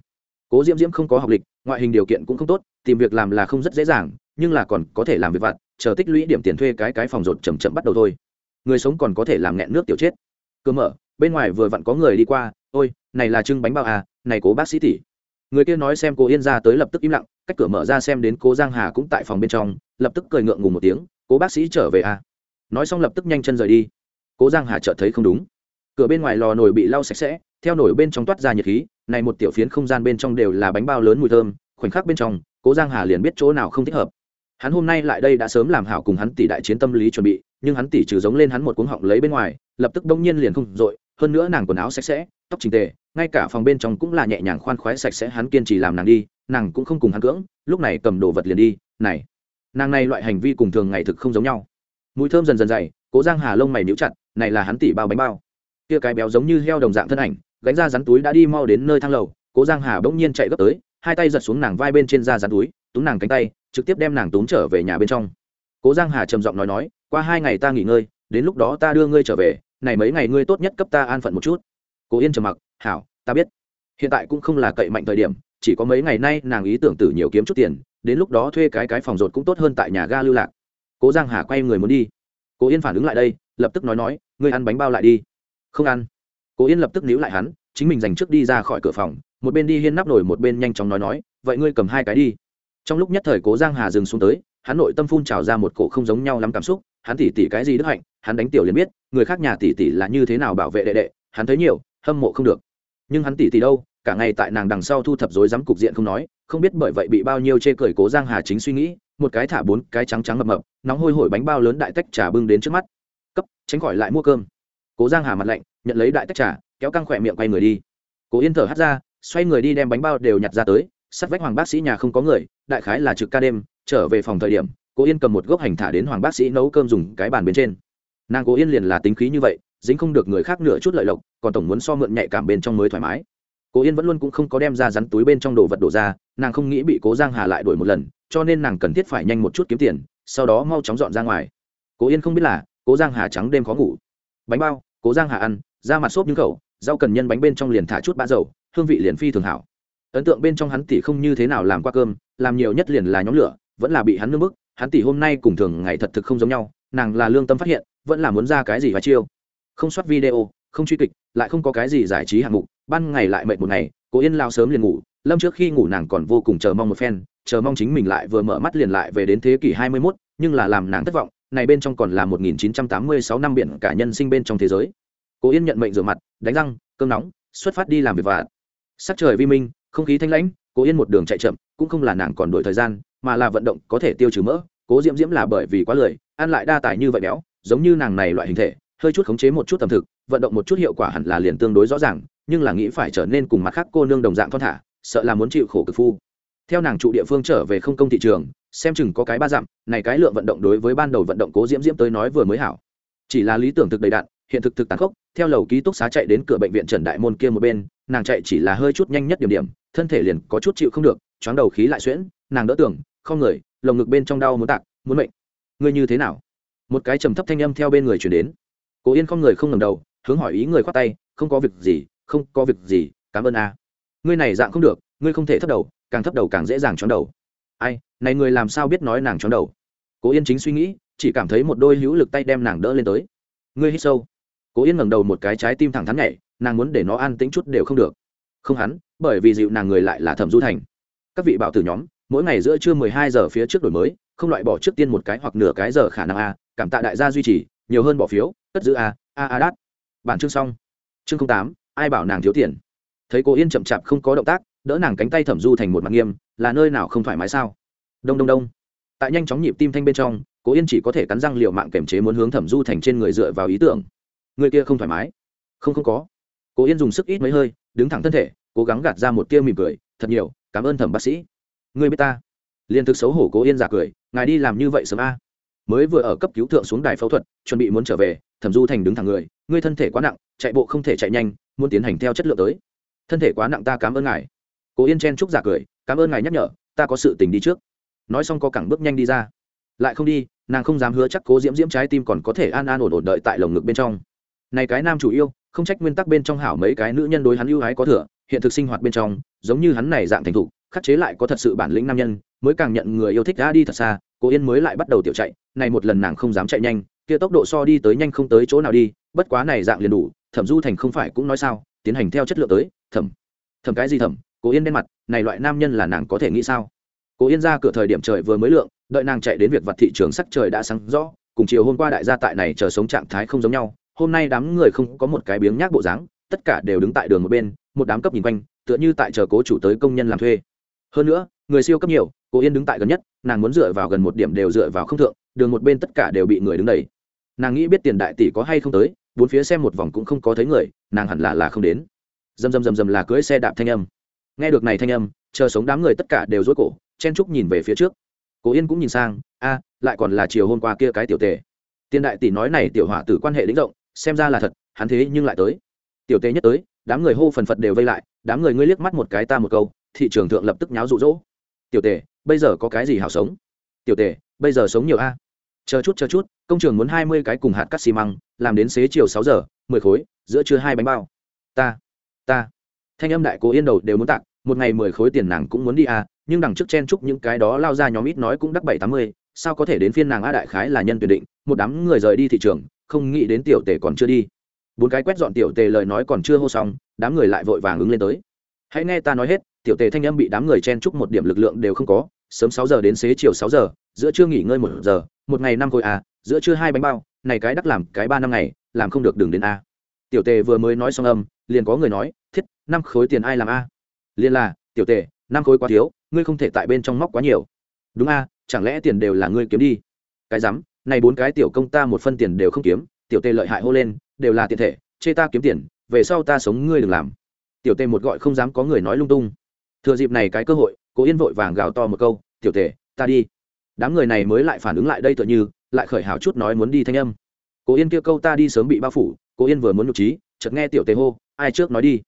Cố diễm diễm không có học lịch, ngoại hình điều kiện cũng không tốt, tìm việc làm là không rất dễ dàng, nhưng là còn có thể làm việc vặt, chờ tích lũy điểm tiền thuê cái cái phòng rột chầm chậm bắt đầu thôi. Người sống còn có thể làm nghẹn nước tiểu chết. Cơ mở bên ngoài vừa vặn có người đi qua, ôi, này là trưng bánh bao à này cố bác sĩ tỷ. Người kia nói xem cô yên ra tới lập tức im lặng, cách cửa mở ra xem đến cố giang hà cũng tại phòng bên trong, lập tức cười ngượng ngùng một tiếng, cố bác sĩ trở về à? Nói xong lập tức nhanh chân rời đi. Cố giang hà chợt thấy không đúng. Cửa bên ngoài lò nồi bị lau sạch sẽ, theo nổi bên trong toát ra nhiệt khí, này một tiểu phiến không gian bên trong đều là bánh bao lớn mùi thơm, khoảnh khắc bên trong cố giang hà liền biết chỗ nào không thích hợp. Hắn hôm nay lại đây đã sớm làm hảo cùng hắn tỷ đại chiến tâm lý chuẩn bị, nhưng hắn tỷ trừ giống lên hắn một cuống họng lấy bên ngoài, lập tức đông nhiên liền không dội hơn nữa nàng quần áo sạch sẽ, tóc chỉnh tề, ngay cả phòng bên trong cũng là nhẹ nhàng khoan khoái sạch sẽ, hắn kiên trì làm nàng đi, nàng cũng không cùng hắn cưỡng, lúc này cầm đồ vật liền đi, này, nàng này loại hành vi cùng thường ngày thực không giống nhau. Mùi thơm dần dần dày, cố giang hà lông mày níu chặt, này là hắn tỉ bao bánh bao. Kia cái béo giống như heo đồng dạng thân ảnh, gánh ra rắn túi đã đi mau đến nơi thang lầu, cố giang hà bỗng nhiên chạy gấp tới, hai tay giật xuống nàng vai bên trên da rắn túi, túm nàng cánh tay, trực tiếp đem nàng túm trở về nhà bên trong. Cố giang hà trầm giọng nói nói, qua hai ngày ta nghỉ ngơi, đến lúc đó ta đưa ngươi trở về này mấy ngày ngươi tốt nhất cấp ta an phận một chút. Cố yên trầm mặc, hảo, ta biết. Hiện tại cũng không là cậy mạnh thời điểm, chỉ có mấy ngày nay nàng ý tưởng tử nhiều kiếm chút tiền, đến lúc đó thuê cái cái phòng rột cũng tốt hơn tại nhà ga lưu lạc. Cố giang hà quay người muốn đi. Cố yên phản ứng lại đây, lập tức nói nói, ngươi ăn bánh bao lại đi. Không ăn. Cố yên lập tức níu lại hắn, chính mình dành trước đi ra khỏi cửa phòng, một bên đi hiên nắp nổi một bên nhanh chóng nói nói, vậy ngươi cầm hai cái đi. Trong lúc nhất thời cố giang hà dừng xuống tới hắn nội tâm phun trào ra một cổ không giống nhau lắm cảm xúc, hắn tỉ tỉ cái gì đức hạnh, hắn đánh tiểu liền biết, người khác nhà tỉ tỉ là như thế nào bảo vệ đệ đệ, hắn thấy nhiều, hâm mộ không được. Nhưng hắn tỉ tỉ đâu, cả ngày tại nàng đằng sau thu thập rối rắm cục diện không nói, không biết bởi vậy bị bao nhiêu chê cười cố giang hà chính suy nghĩ, một cái thả bốn cái trắng trắng mập mập, nóng hôi hổi bánh bao lớn đại tách trà bưng đến trước mắt. Cấp, tránh khỏi lại mua cơm. Cố giang hà mặt lạnh, nhận lấy đại tách trà, kéo căng khỏe miệng quay người đi. Cố yên thở hắt ra, xoay người đi đem bánh bao đều nhặt ra tới, sắt vách hoàng bác sĩ nhà không có người, đại khái là trực ca đêm trở về phòng thời điểm cố yên cầm một gốc hành thả đến hoàng bác sĩ nấu cơm dùng cái bàn bên trên. Nàng cố yên liền là tính khí như vậy, dính không được người khác nửa chút lợi lộc, còn tổng muốn so mượn nhạy cảm bên trong mới thoải mái. Cố yên vẫn luôn cũng không có đem ra rắn túi bên trong đồ vật đổ ra, nàng không nghĩ bị cố giang hà lại đổi một lần, cho nên nàng cần thiết phải nhanh một chút kiếm tiền, sau đó mau chóng dọn ra ngoài. Cố yên không biết là, cố giang hà trắng đêm khó ngủ. Bánh bao, cố giang hà ăn, da mặt xốp những khẩu, rau cần nhân bánh bên trong liền thả chút bã dầu, hương vị liền phi thường hảo. Ấn tượng bên trong hắn tỷ không như thế nào làm qua cơm, làm nhiều nhất liền là nhóm lửa vẫn là bị hắn nương bức hắn tỷ hôm nay cùng thường ngày thật thực không giống nhau nàng là lương tâm phát hiện vẫn là muốn ra cái gì phải chiêu. Không soát video không truy kịch lại không có cái gì giải trí hạng mục ban ngày lại mệt một ngày cố yên lao sớm liền ngủ lâm trước khi ngủ nàng còn vô cùng chờ mong một phen chờ mong chính mình lại vừa mở mắt liền lại về đến thế kỷ hai mươi 21, nhưng là làm nàng thất vọng này bên trong còn là một nghìn chín trăm tám mươi sáu năm biển cả nhân sinh bên trong thế giới. Cố yên nhận mệnh rửa mặt đánh răng cơm nóng xuất phát đi làm việc và sắc trời vi minh không khí thanh lãnh cố yên một đường chạy chậm cũng không là nàng còn đổi thời gian mà là vận động có thể tiêu trừ mỡ, cố diễm diễm là bởi vì quá lười, ăn lại đa tài như vậy béo, giống như nàng này loại hình thể, hơi chút khống chế một chút tầm thực, vận động một chút hiệu quả hẳn là liền tương đối rõ ràng, nhưng là nghĩ phải trở nên cùng mặt khác cô nương đồng dạng thon thả, sợ là muốn chịu khổ cực phu. Theo nàng trụ địa phương trở về không công thị trường, xem chừng có cái ba dặm, này cái lượng vận động đối với ban đầu vận động cố diễm diễm tới nói vừa mới hảo. Chỉ là lý tưởng thực đầy đạn, hiện thực thực tàn khốc, theo lầu ký túc xá chạy đến cửa bệnh viện trần đại môn kia một bên, nàng chạy chỉ là hơi chút nhanh nhất điểm điểm, thân thể liền có chút chịu không được, choáng đầu khí lại xuyễn, nàng đỡ tưởng không người, lồng ngực bên trong đau muốn tạc, muốn mệnh. Ngươi như thế nào? Một cái trầm thấp thanh âm theo bên người chuyển đến. Cố yên không người không ngầm đầu, hướng hỏi ý người khoát tay, không có việc gì, không có việc gì, cảm ơn a. Ngươi này dạng không được, ngươi không thể thấp đầu, càng thấp đầu càng dễ dàng chóng đầu. Ai, này người làm sao biết nói nàng chóng đầu? Cố yên chính suy nghĩ, chỉ cảm thấy một đôi hữu lực tay đem nàng đỡ lên tới. Ngươi hít sâu. Cố yên ngẩng đầu một cái trái tim thẳng thắn nhảy, nàng muốn để nó an tĩnh chút đều không được. Không hắn, bởi vì dịu nàng người lại là thẩm du thành. Các vị bảo tử nhóm mỗi ngày giữa trưa mười hai giờ phía trước đổi mới, không loại bỏ trước tiên một cái hoặc nửa cái giờ khả năng a, cảm tạ đại gia duy trì, nhiều hơn bỏ phiếu, cất giữ a a a, đát. Bản chương xong. Chương tám, ai bảo nàng thiếu tiền? Thấy cô yên chậm chạp không có động tác, đỡ nàng cánh tay thẩm du thành một mặt nghiêm, là nơi nào không thoải mái sao? Đông đông đông. Tại nhanh chóng nhịp tim thanh bên trong cố yên chỉ có thể cắn răng liều mạng kềm chế muốn hướng thẩm du thành trên người dựa vào ý tưởng. Người kia không thoải mái. Không không có. Cố yên dùng sức ít mấy hơi, đứng thẳng thân thể, cố gắng gạt ra một tia mỉm cười, thật nhiều, cảm ơn thẩm bác sĩ người biết ta? Liền thực xấu hổ cố yên giả cười, ngài đi làm như vậy sớm a. Mới vừa ở cấp cứu thượng xuống đài phẫu thuật, chuẩn bị muốn trở về, thẩm du thành đứng thẳng người, ngươi thân thể quá nặng, chạy bộ không thể chạy nhanh, muốn tiến hành theo chất lượng tới. Thân thể quá nặng ta cảm ơn ngài. Cố yên chen chúc giả cười, cảm ơn ngài nhắc nhở, ta có sự tình đi trước. Nói xong có cẳng bước nhanh đi ra. Lại không đi, nàng không dám hứa chắc cố diễm diễm trái tim còn có thể an an ổn ổn đợi tại lồng ngực bên trong. Này cái nam chủ yêu, không trách nguyên tắc bên trong hảo mấy cái nữ nhân đối hắn ưu ái có thừa, hiện thực sinh hoạt bên trong, giống như hắn này dạng thành thục khắc chế lại có thật sự bản lĩnh nam nhân, mới càng nhận người yêu thích đã đi thật xa cố yên mới lại bắt đầu tiểu chạy, này một lần nàng không dám chạy nhanh, kia tốc độ so đi tới nhanh không tới chỗ nào đi, bất quá này dạng liền đủ, thẩm du thành không phải cũng nói sao, tiến hành theo chất lượng tới, thẩm thẩm cái gì thẩm cố yên đen mặt, này loại nam nhân là nàng có thể nghĩ sao? Cố yên ra cửa thời điểm trời vừa mới lượng, đợi nàng chạy đến việc vặt thị trường sắc trời đã sáng rõ, cùng chiều hôm qua đại gia tại này chờ sống trạng thái không giống nhau, hôm nay đám người không có một cái biếng nhác bộ dáng, tất cả đều đứng tại đường một bên, một đám cấp nhìn quanh, tựa như tại chờ cố chủ tới công nhân làm thuê hơn nữa, người siêu cấp nhiều, cô yên đứng tại gần nhất, nàng muốn dựa vào gần một điểm đều dựa vào không thượng, đường một bên tất cả đều bị người đứng đầy. Nàng nghĩ biết tiền đại tỷ có hay không tới, bốn phía xem một vòng cũng không có thấy người, nàng hẳn là là không đến. Dầm dầm dầm dầm là cưới xe đạp thanh âm. Nghe được này thanh âm, chờ sống đám người tất cả đều rối cổ, chen trúc nhìn về phía trước. Cố yên cũng nhìn sang, a, lại còn là chiều hôm qua kia cái tiểu tề. Tiền đại tỷ nói này tiểu hỏa tử quan hệ lĩnh rộng, xem ra là thật, hắn thế nhưng lại tới. Tiểu tề nhất tới, đám người hô phần phật đều vây lại, đám người ngươi liếc mắt một cái ta một câu thị trường thượng lập tức nháo rụ rỗ. Tiểu tề, bây giờ có cái gì hảo sống? Tiểu tề, bây giờ sống nhiều a? Chờ chút chờ chút, công trường muốn hai mươi cái cùng hạt cắt xi măng, làm đến xế chiều sáu giờ, mười khối, giữa trưa hai bánh bao. Ta ta. Thanh âm đại cố yên đầu đều muốn tặng một ngày mười khối tiền nàng cũng muốn đi a, nhưng đằng trước chen chúc những cái đó lao ra nhóm ít nói cũng đắc bảy tám mươi, sao có thể đến phiên nàng a đại khái là nhân tuyển định, một đám người rời đi thị trường, không nghĩ đến tiểu tề còn chưa đi. Bốn cái quét dọn tiểu tề lời nói còn chưa hô xong, đám người lại vội vàng ứng lên tới. Hãy nghe ta nói hết tiểu tề thanh âm bị đám người chen chúc một điểm lực lượng đều không có, sớm sáu giờ đến xế chiều sáu giờ, giữa trưa nghỉ ngơi một giờ, một ngày năm khối à giữa trưa hai bánh bao, này cái đắc làm cái ba năm ngày, làm không được đường đến a. Tiểu tề vừa mới nói xong âm, liền có người nói, thiết, năm khối tiền ai làm a? Liền là, tiểu tề, năm khối quá thiếu, ngươi không thể tại bên trong móc quá nhiều. Đúng a, chẳng lẽ tiền đều là ngươi kiếm đi? Cái rắm, này bốn cái tiểu công ta một phân tiền đều không kiếm, tiểu tề lợi hại hô lên, đều là tiền thể, chê ta kiếm tiền, về sau ta sống ngươi đừng làm. Tiểu tề một gọi không dám có người nói lung tung thừa dịp này cái cơ hội, cố yên vội vàng gào to một câu, tiểu tề ta đi. Đám người này mới lại phản ứng lại đây tựa như, lại khởi hào chút nói muốn đi thanh âm. Cố yên kia câu, ta đi sớm bị bao phủ. Cố yên vừa muốn nhục trí, chợt nghe tiểu tề hô, ai trước nói đi?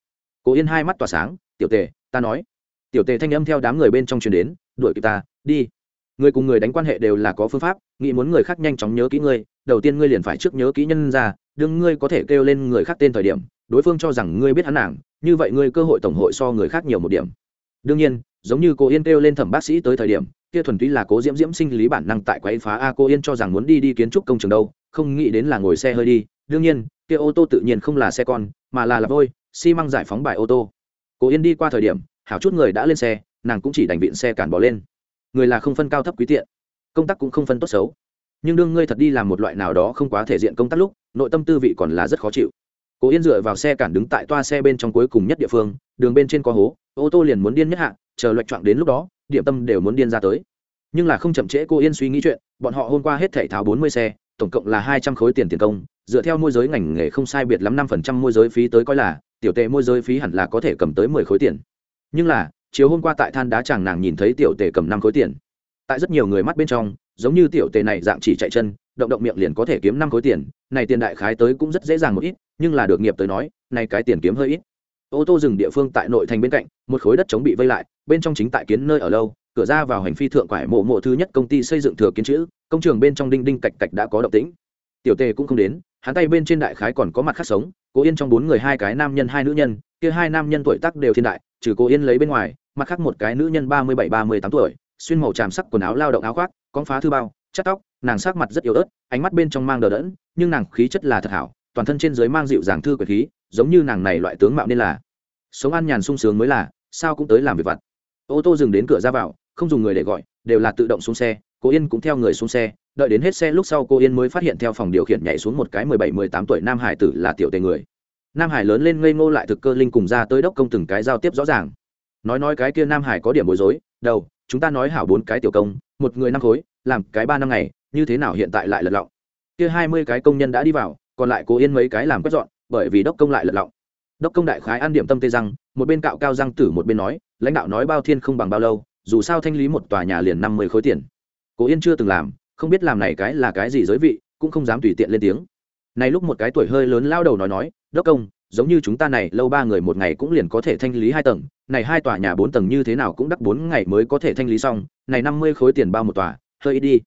Cố yên hai mắt tỏa sáng, tiểu tề ta nói. Tiểu tề thanh âm theo đám người bên trong truyền đến, đuổi kịp ta, đi. Người cùng người đánh quan hệ đều là có phương pháp, nghĩ muốn người khác nhanh chóng nhớ kỹ ngươi, đầu tiên ngươi liền phải trước nhớ kỹ nhân ra đương ngươi có thể kêu lên người khác tên thời điểm, đối phương cho rằng ngươi biết hắn nàng, như vậy ngươi cơ hội tổng hội so người khác nhiều một điểm đương nhiên, giống như cô yên kêu lên thẩm bác sĩ tới thời điểm, kia thuần túy là cố diễm diễm sinh lý bản năng tại quấy phá. A, cô yên cho rằng muốn đi đi kiến trúc công trường đâu, không nghĩ đến là ngồi xe hơi đi. Đương nhiên, kia ô tô tự nhiên không là xe con, mà là là vôi, xi măng giải phóng bài ô tô. Cô yên đi qua thời điểm, hảo chút người đã lên xe, nàng cũng chỉ đành viện xe cản bỏ lên. Người là không phân cao thấp quý tiện, công tác cũng không phân tốt xấu. Nhưng đương ngươi thật đi làm một loại nào đó không quá thể diện công tác lúc, nội tâm tư vị còn là rất khó chịu. Cô yên dựa vào xe cản đứng tại toa xe bên trong cuối cùng nhất địa phương đường bên trên có hố, ô tô liền muốn điên nhất hạ, chờ loạch trọn đến lúc đó, điểm tâm đều muốn điên ra tới. Nhưng là không chậm trễ cô yên suy nghĩ chuyện, bọn họ hôm qua hết thảy tháo bốn mươi xe, tổng cộng là hai trăm khối tiền tiền công, dựa theo môi giới ngành nghề không sai biệt lắm năm phần trăm môi giới phí tới coi là, tiểu tệ môi giới phí hẳn là có thể cầm tới mười khối tiền. Nhưng là, chiều hôm qua tại than đá chàng nàng nhìn thấy tiểu tệ cầm năm khối tiền. Tại rất nhiều người mắt bên trong, giống như tiểu tệ này dạng chỉ chạy chân, động động miệng liền có thể kiếm năm khối tiền, này tiền đại khái tới cũng rất dễ dàng một ít, nhưng là được nghiệp tới nói, này cái tiền kiếm hơi ít ô tô dừng địa phương tại nội thành bên cạnh, một khối đất chống bị vây lại, bên trong chính tại kiến nơi ở lâu, cửa ra vào hành phi thượng quải mộ mộ thứ nhất công ty xây dựng thừa kiến chữ, công trường bên trong đinh đinh cạch cạch đã có động tĩnh. Tiểu tề cũng không đến, hắn tay bên trên đại khái còn có mặt khác sống, cố yên trong bốn người hai cái nam nhân hai nữ nhân, kia hai nam nhân tuổi tác đều thiên đại, trừ cố yên lấy bên ngoài, mặt khác một cái nữ nhân ba mươi bảy, ba mươi tám tuổi, xuyên màu tràm sắc quần áo lao động áo khoác, con phá thư bao chắc tóc, nàng sắc mặt rất yếu ớt, ánh mắt bên trong mang đờ đẫn, nhưng nàng khí chất là thật hảo, toàn thân trên dưới mang dịu dàng thư quyền khí, giống như nàng này loại tướng mạo nên là sống an nhàn sung sướng mới là, sao cũng tới làm việc vặt. Ô tô dừng đến cửa ra vào, không dùng người để gọi, đều là tự động xuống xe, cô yên cũng theo người xuống xe, đợi đến hết xe lúc sau cô yên mới phát hiện theo phòng điều khiển nhảy xuống một cái mười bảy, mười tám tuổi nam hải tử là tiểu tề người. Nam hải lớn lên ngây ngô lại thực cơ linh cùng ra tới đốc công từng cái giao tiếp rõ ràng. Nói nói cái kia nam hải có điểm bối rối, đầu, chúng ta nói hảo bốn cái tiểu công, một người năm khối, làm cái ba năm ngày, như thế nào hiện tại lại lật lọng. Kia hai mươi cái công nhân đã đi vào, còn lại cô yên mấy cái làm quét dọn, bởi vì đốc công lại lật lọng đốc công đại khái ăn điểm tâm tê răng, một bên cạo cao răng tử một bên nói, lãnh đạo nói bao thiên không bằng bao lâu, dù sao thanh lý một tòa nhà liền năm mươi khối tiền. Cố yên chưa từng làm, không biết làm này cái là cái gì giới vị, cũng không dám tùy tiện lên tiếng. Này lúc một cái tuổi hơi lớn lao đầu nói nói, đốc công, giống như chúng ta này, lâu ba người một ngày cũng liền có thể thanh lý hai tầng, này hai tòa nhà bốn tầng như thế nào cũng đắc bốn ngày mới có thể thanh lý xong, này năm mươi khối tiền bao một tòa, hơi ít đi.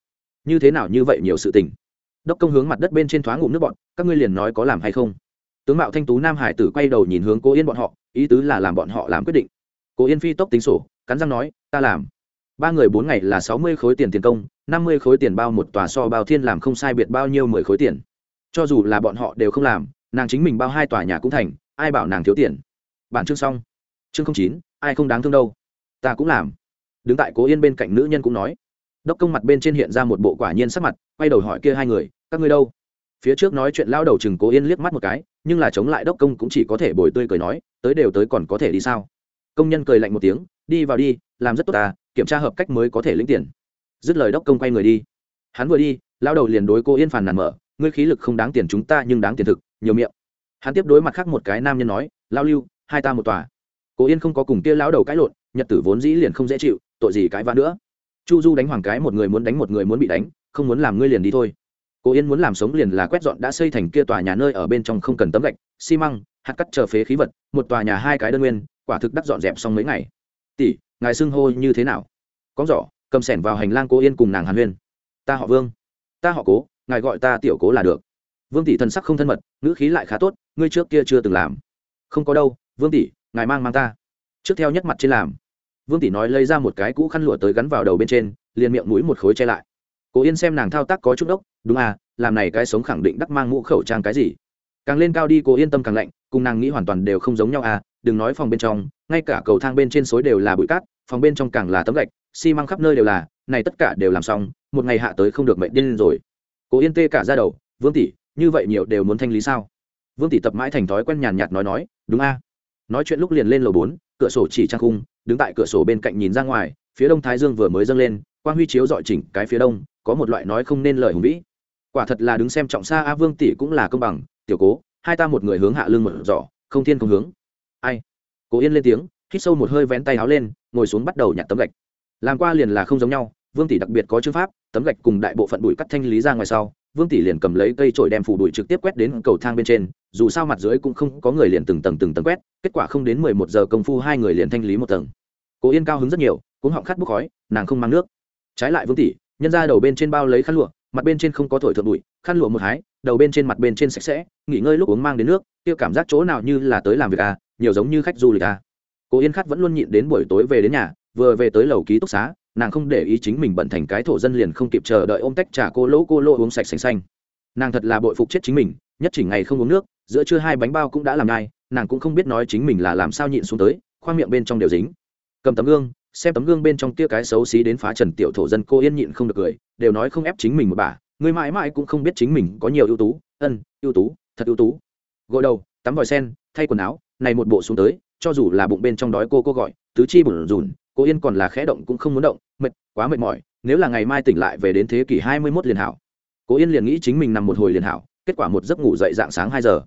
Như thế nào như vậy nhiều sự tình. Đốc công hướng mặt đất bên trên thoáng ngụm nước bọn các ngươi liền nói có làm hay không? Tướng mạo thanh tú nam hải tử quay đầu nhìn hướng cố yên bọn họ, ý tứ là làm bọn họ làm quyết định. Cố yên phi tốc tính sổ, cắn răng nói, ta làm. Ba người bốn ngày là sáu mươi khối tiền tiền công, năm mươi khối tiền bao một tòa so bao thiên làm không sai biệt bao nhiêu mười khối tiền. Cho dù là bọn họ đều không làm, nàng chính mình bao hai tòa nhà cũng thành, ai bảo nàng thiếu tiền? Bản chương xong. Chương không chín, ai không đáng thương đâu. Ta cũng làm. Đứng tại cố yên bên cạnh nữ nhân cũng nói. Đốc công mặt bên trên hiện ra một bộ quả nhiên sắc mặt, quay đầu hỏi kia hai người, các ngươi đâu? Phía trước nói chuyện lao đầu chừng cố yên liếc mắt một cái nhưng là chống lại đốc công cũng chỉ có thể bồi tươi cười nói, tới đều tới còn có thể đi sao? Công nhân cười lạnh một tiếng, đi vào đi, làm rất tốt ta, kiểm tra hợp cách mới có thể lĩnh tiền. Dứt lời đốc công quay người đi. Hắn vừa đi lao đầu liền đối cô yên phàn nàn mở, ngươi khí lực không đáng tiền chúng ta nhưng đáng tiền thực, nhiều miệng. Hắn tiếp đối mặt khác một cái nam nhân nói lao lưu, hai ta một tòa. Cô yên không có cùng kia lão đầu cãi lộn, nhật tử vốn dĩ liền không dễ chịu, tội gì cãi vã nữa. Chu du đánh hoàng cái một người muốn đánh một người muốn bị đánh, không muốn làm ngươi liền đi thôi cố yên muốn làm sống liền là quét dọn đã xây thành kia tòa nhà nơi ở bên trong không cần tấm gạch, xi măng, hạt cắt chờ phế khí vật, một tòa nhà hai cái đơn nguyên, quả thực đắc dọn dẹp xong mấy ngày. Tỷ, ngài xưng hô như thế nào? Có giỏ, cầm sẻn vào hành lang cố yên cùng nàng hàn huyên. Ta họ vương. Ta họ cố, ngài gọi ta tiểu cố là được. Vương tỷ thần sắc không thân mật, ngữ khí lại khá tốt, ngươi trước kia chưa từng làm. Không có đâu, vương tỷ, ngài mang mang ta. Trước theo nhất mặt trên làm. Vương tỷ nói lấy ra một cái cũ khăn lụa tới gắn vào đầu bên trên, liền miệng mũi một khối che lại cố yên xem nàng thao tác có chút ốc đúng à làm này cái sống khẳng định đắc mang mũ khẩu trang cái gì? Càng lên cao đi, cố yên tâm càng lạnh, cùng nàng nghĩ hoàn toàn đều không giống nhau à đừng nói phòng bên trong, ngay cả cầu thang bên trên suối đều là bụi cát, phòng bên trong càng là tấm gạch, xi măng khắp nơi đều là, này tất cả đều làm xong, một ngày hạ tới không được mệnh điên rồi. Cố yên tê cả ra đầu, vương tỷ, như vậy nhiều đều muốn thanh lý sao? Vương tỷ tập mãi thành thói quen nhàn nhạt nói nói, đúng a nói chuyện lúc liền lên lầu bốn, cửa sổ chỉ trang khung, đứng tại cửa sổ bên cạnh nhìn ra ngoài, phía đông thái dương vừa mới dâng lên, quang huy chiếu dọi chỉnh cái phía đông có một loại nói không nên lời hùng vĩ. Quả thật là đứng xem trọng xa a vương tỷ cũng là công bằng, tiểu cố, hai ta một người hướng hạ lưng một giỏ, không thiên không hướng. Ai? Cố yên lên tiếng, hít sâu một hơi vén tay áo lên, ngồi xuống bắt đầu nhặt tấm gạch. Làm qua liền là không giống nhau, vương tỷ đặc biệt có chữ pháp, tấm gạch cùng đại bộ phận bụi cắt thanh lý ra ngoài sau, vương tỷ liền cầm lấy cây trổi đem phủ bụi trực tiếp quét đến cầu thang bên trên, dù sao mặt dưới cũng không có người liền từng tầng từng tầng quét, kết quả không đến mười một giờ công phu hai người liền thanh lý một tầng. Cố yên cao hứng rất nhiều cũng họng khát bốc khói, nàng không mang nước. Trái lại vương tỷ nhân ra đầu bên trên bao lấy khăn lụa, mặt bên trên không có thổi thượng bụi, khăn lụa một hái, đầu bên trên mặt bên trên sạch sẽ, nghỉ ngơi lúc uống mang đến nước, kia cảm giác chỗ nào như là tới làm việc à nhiều giống như khách du lịch à. Cô yên khát vẫn luôn nhịn đến buổi tối về đến nhà, vừa về tới lầu ký túc xá, nàng không để ý chính mình bận thành cái thổ dân liền không kịp chờ đợi ôm tách trà cô lỗ cô lỗ uống sạch sành xanh. Nàng thật là bội phục chết chính mình, nhất chỉ ngày không uống nước, giữa trưa hai bánh bao cũng đã làm nhai, nàng cũng không biết nói chính mình là làm sao nhịn xuống tới, khoang miệng bên trong đều dính. Cầm tấm gương xem tấm gương bên trong kia cái xấu xí đến phá trần tiểu thổ dân, cô yên nhịn không được cười, đều nói không ép chính mình một bà, người mãi mãi cũng không biết chính mình có nhiều ưu tú, ân, ưu tú, thật ưu tú. Gội đầu, tắm vòi sen, thay quần áo, này một bộ xuống tới, cho dù là bụng bên trong đói cô cô gọi, tứ chi bùn rùn, cô yên còn là khẽ động cũng không muốn động, mệt, quá mệt mỏi, nếu là ngày mai tỉnh lại về đến thế kỷ hai mươi 21 liền hảo. Cô yên liền nghĩ chính mình nằm một hồi liền hảo, kết quả một giấc ngủ dậy dạng sáng hai giờ.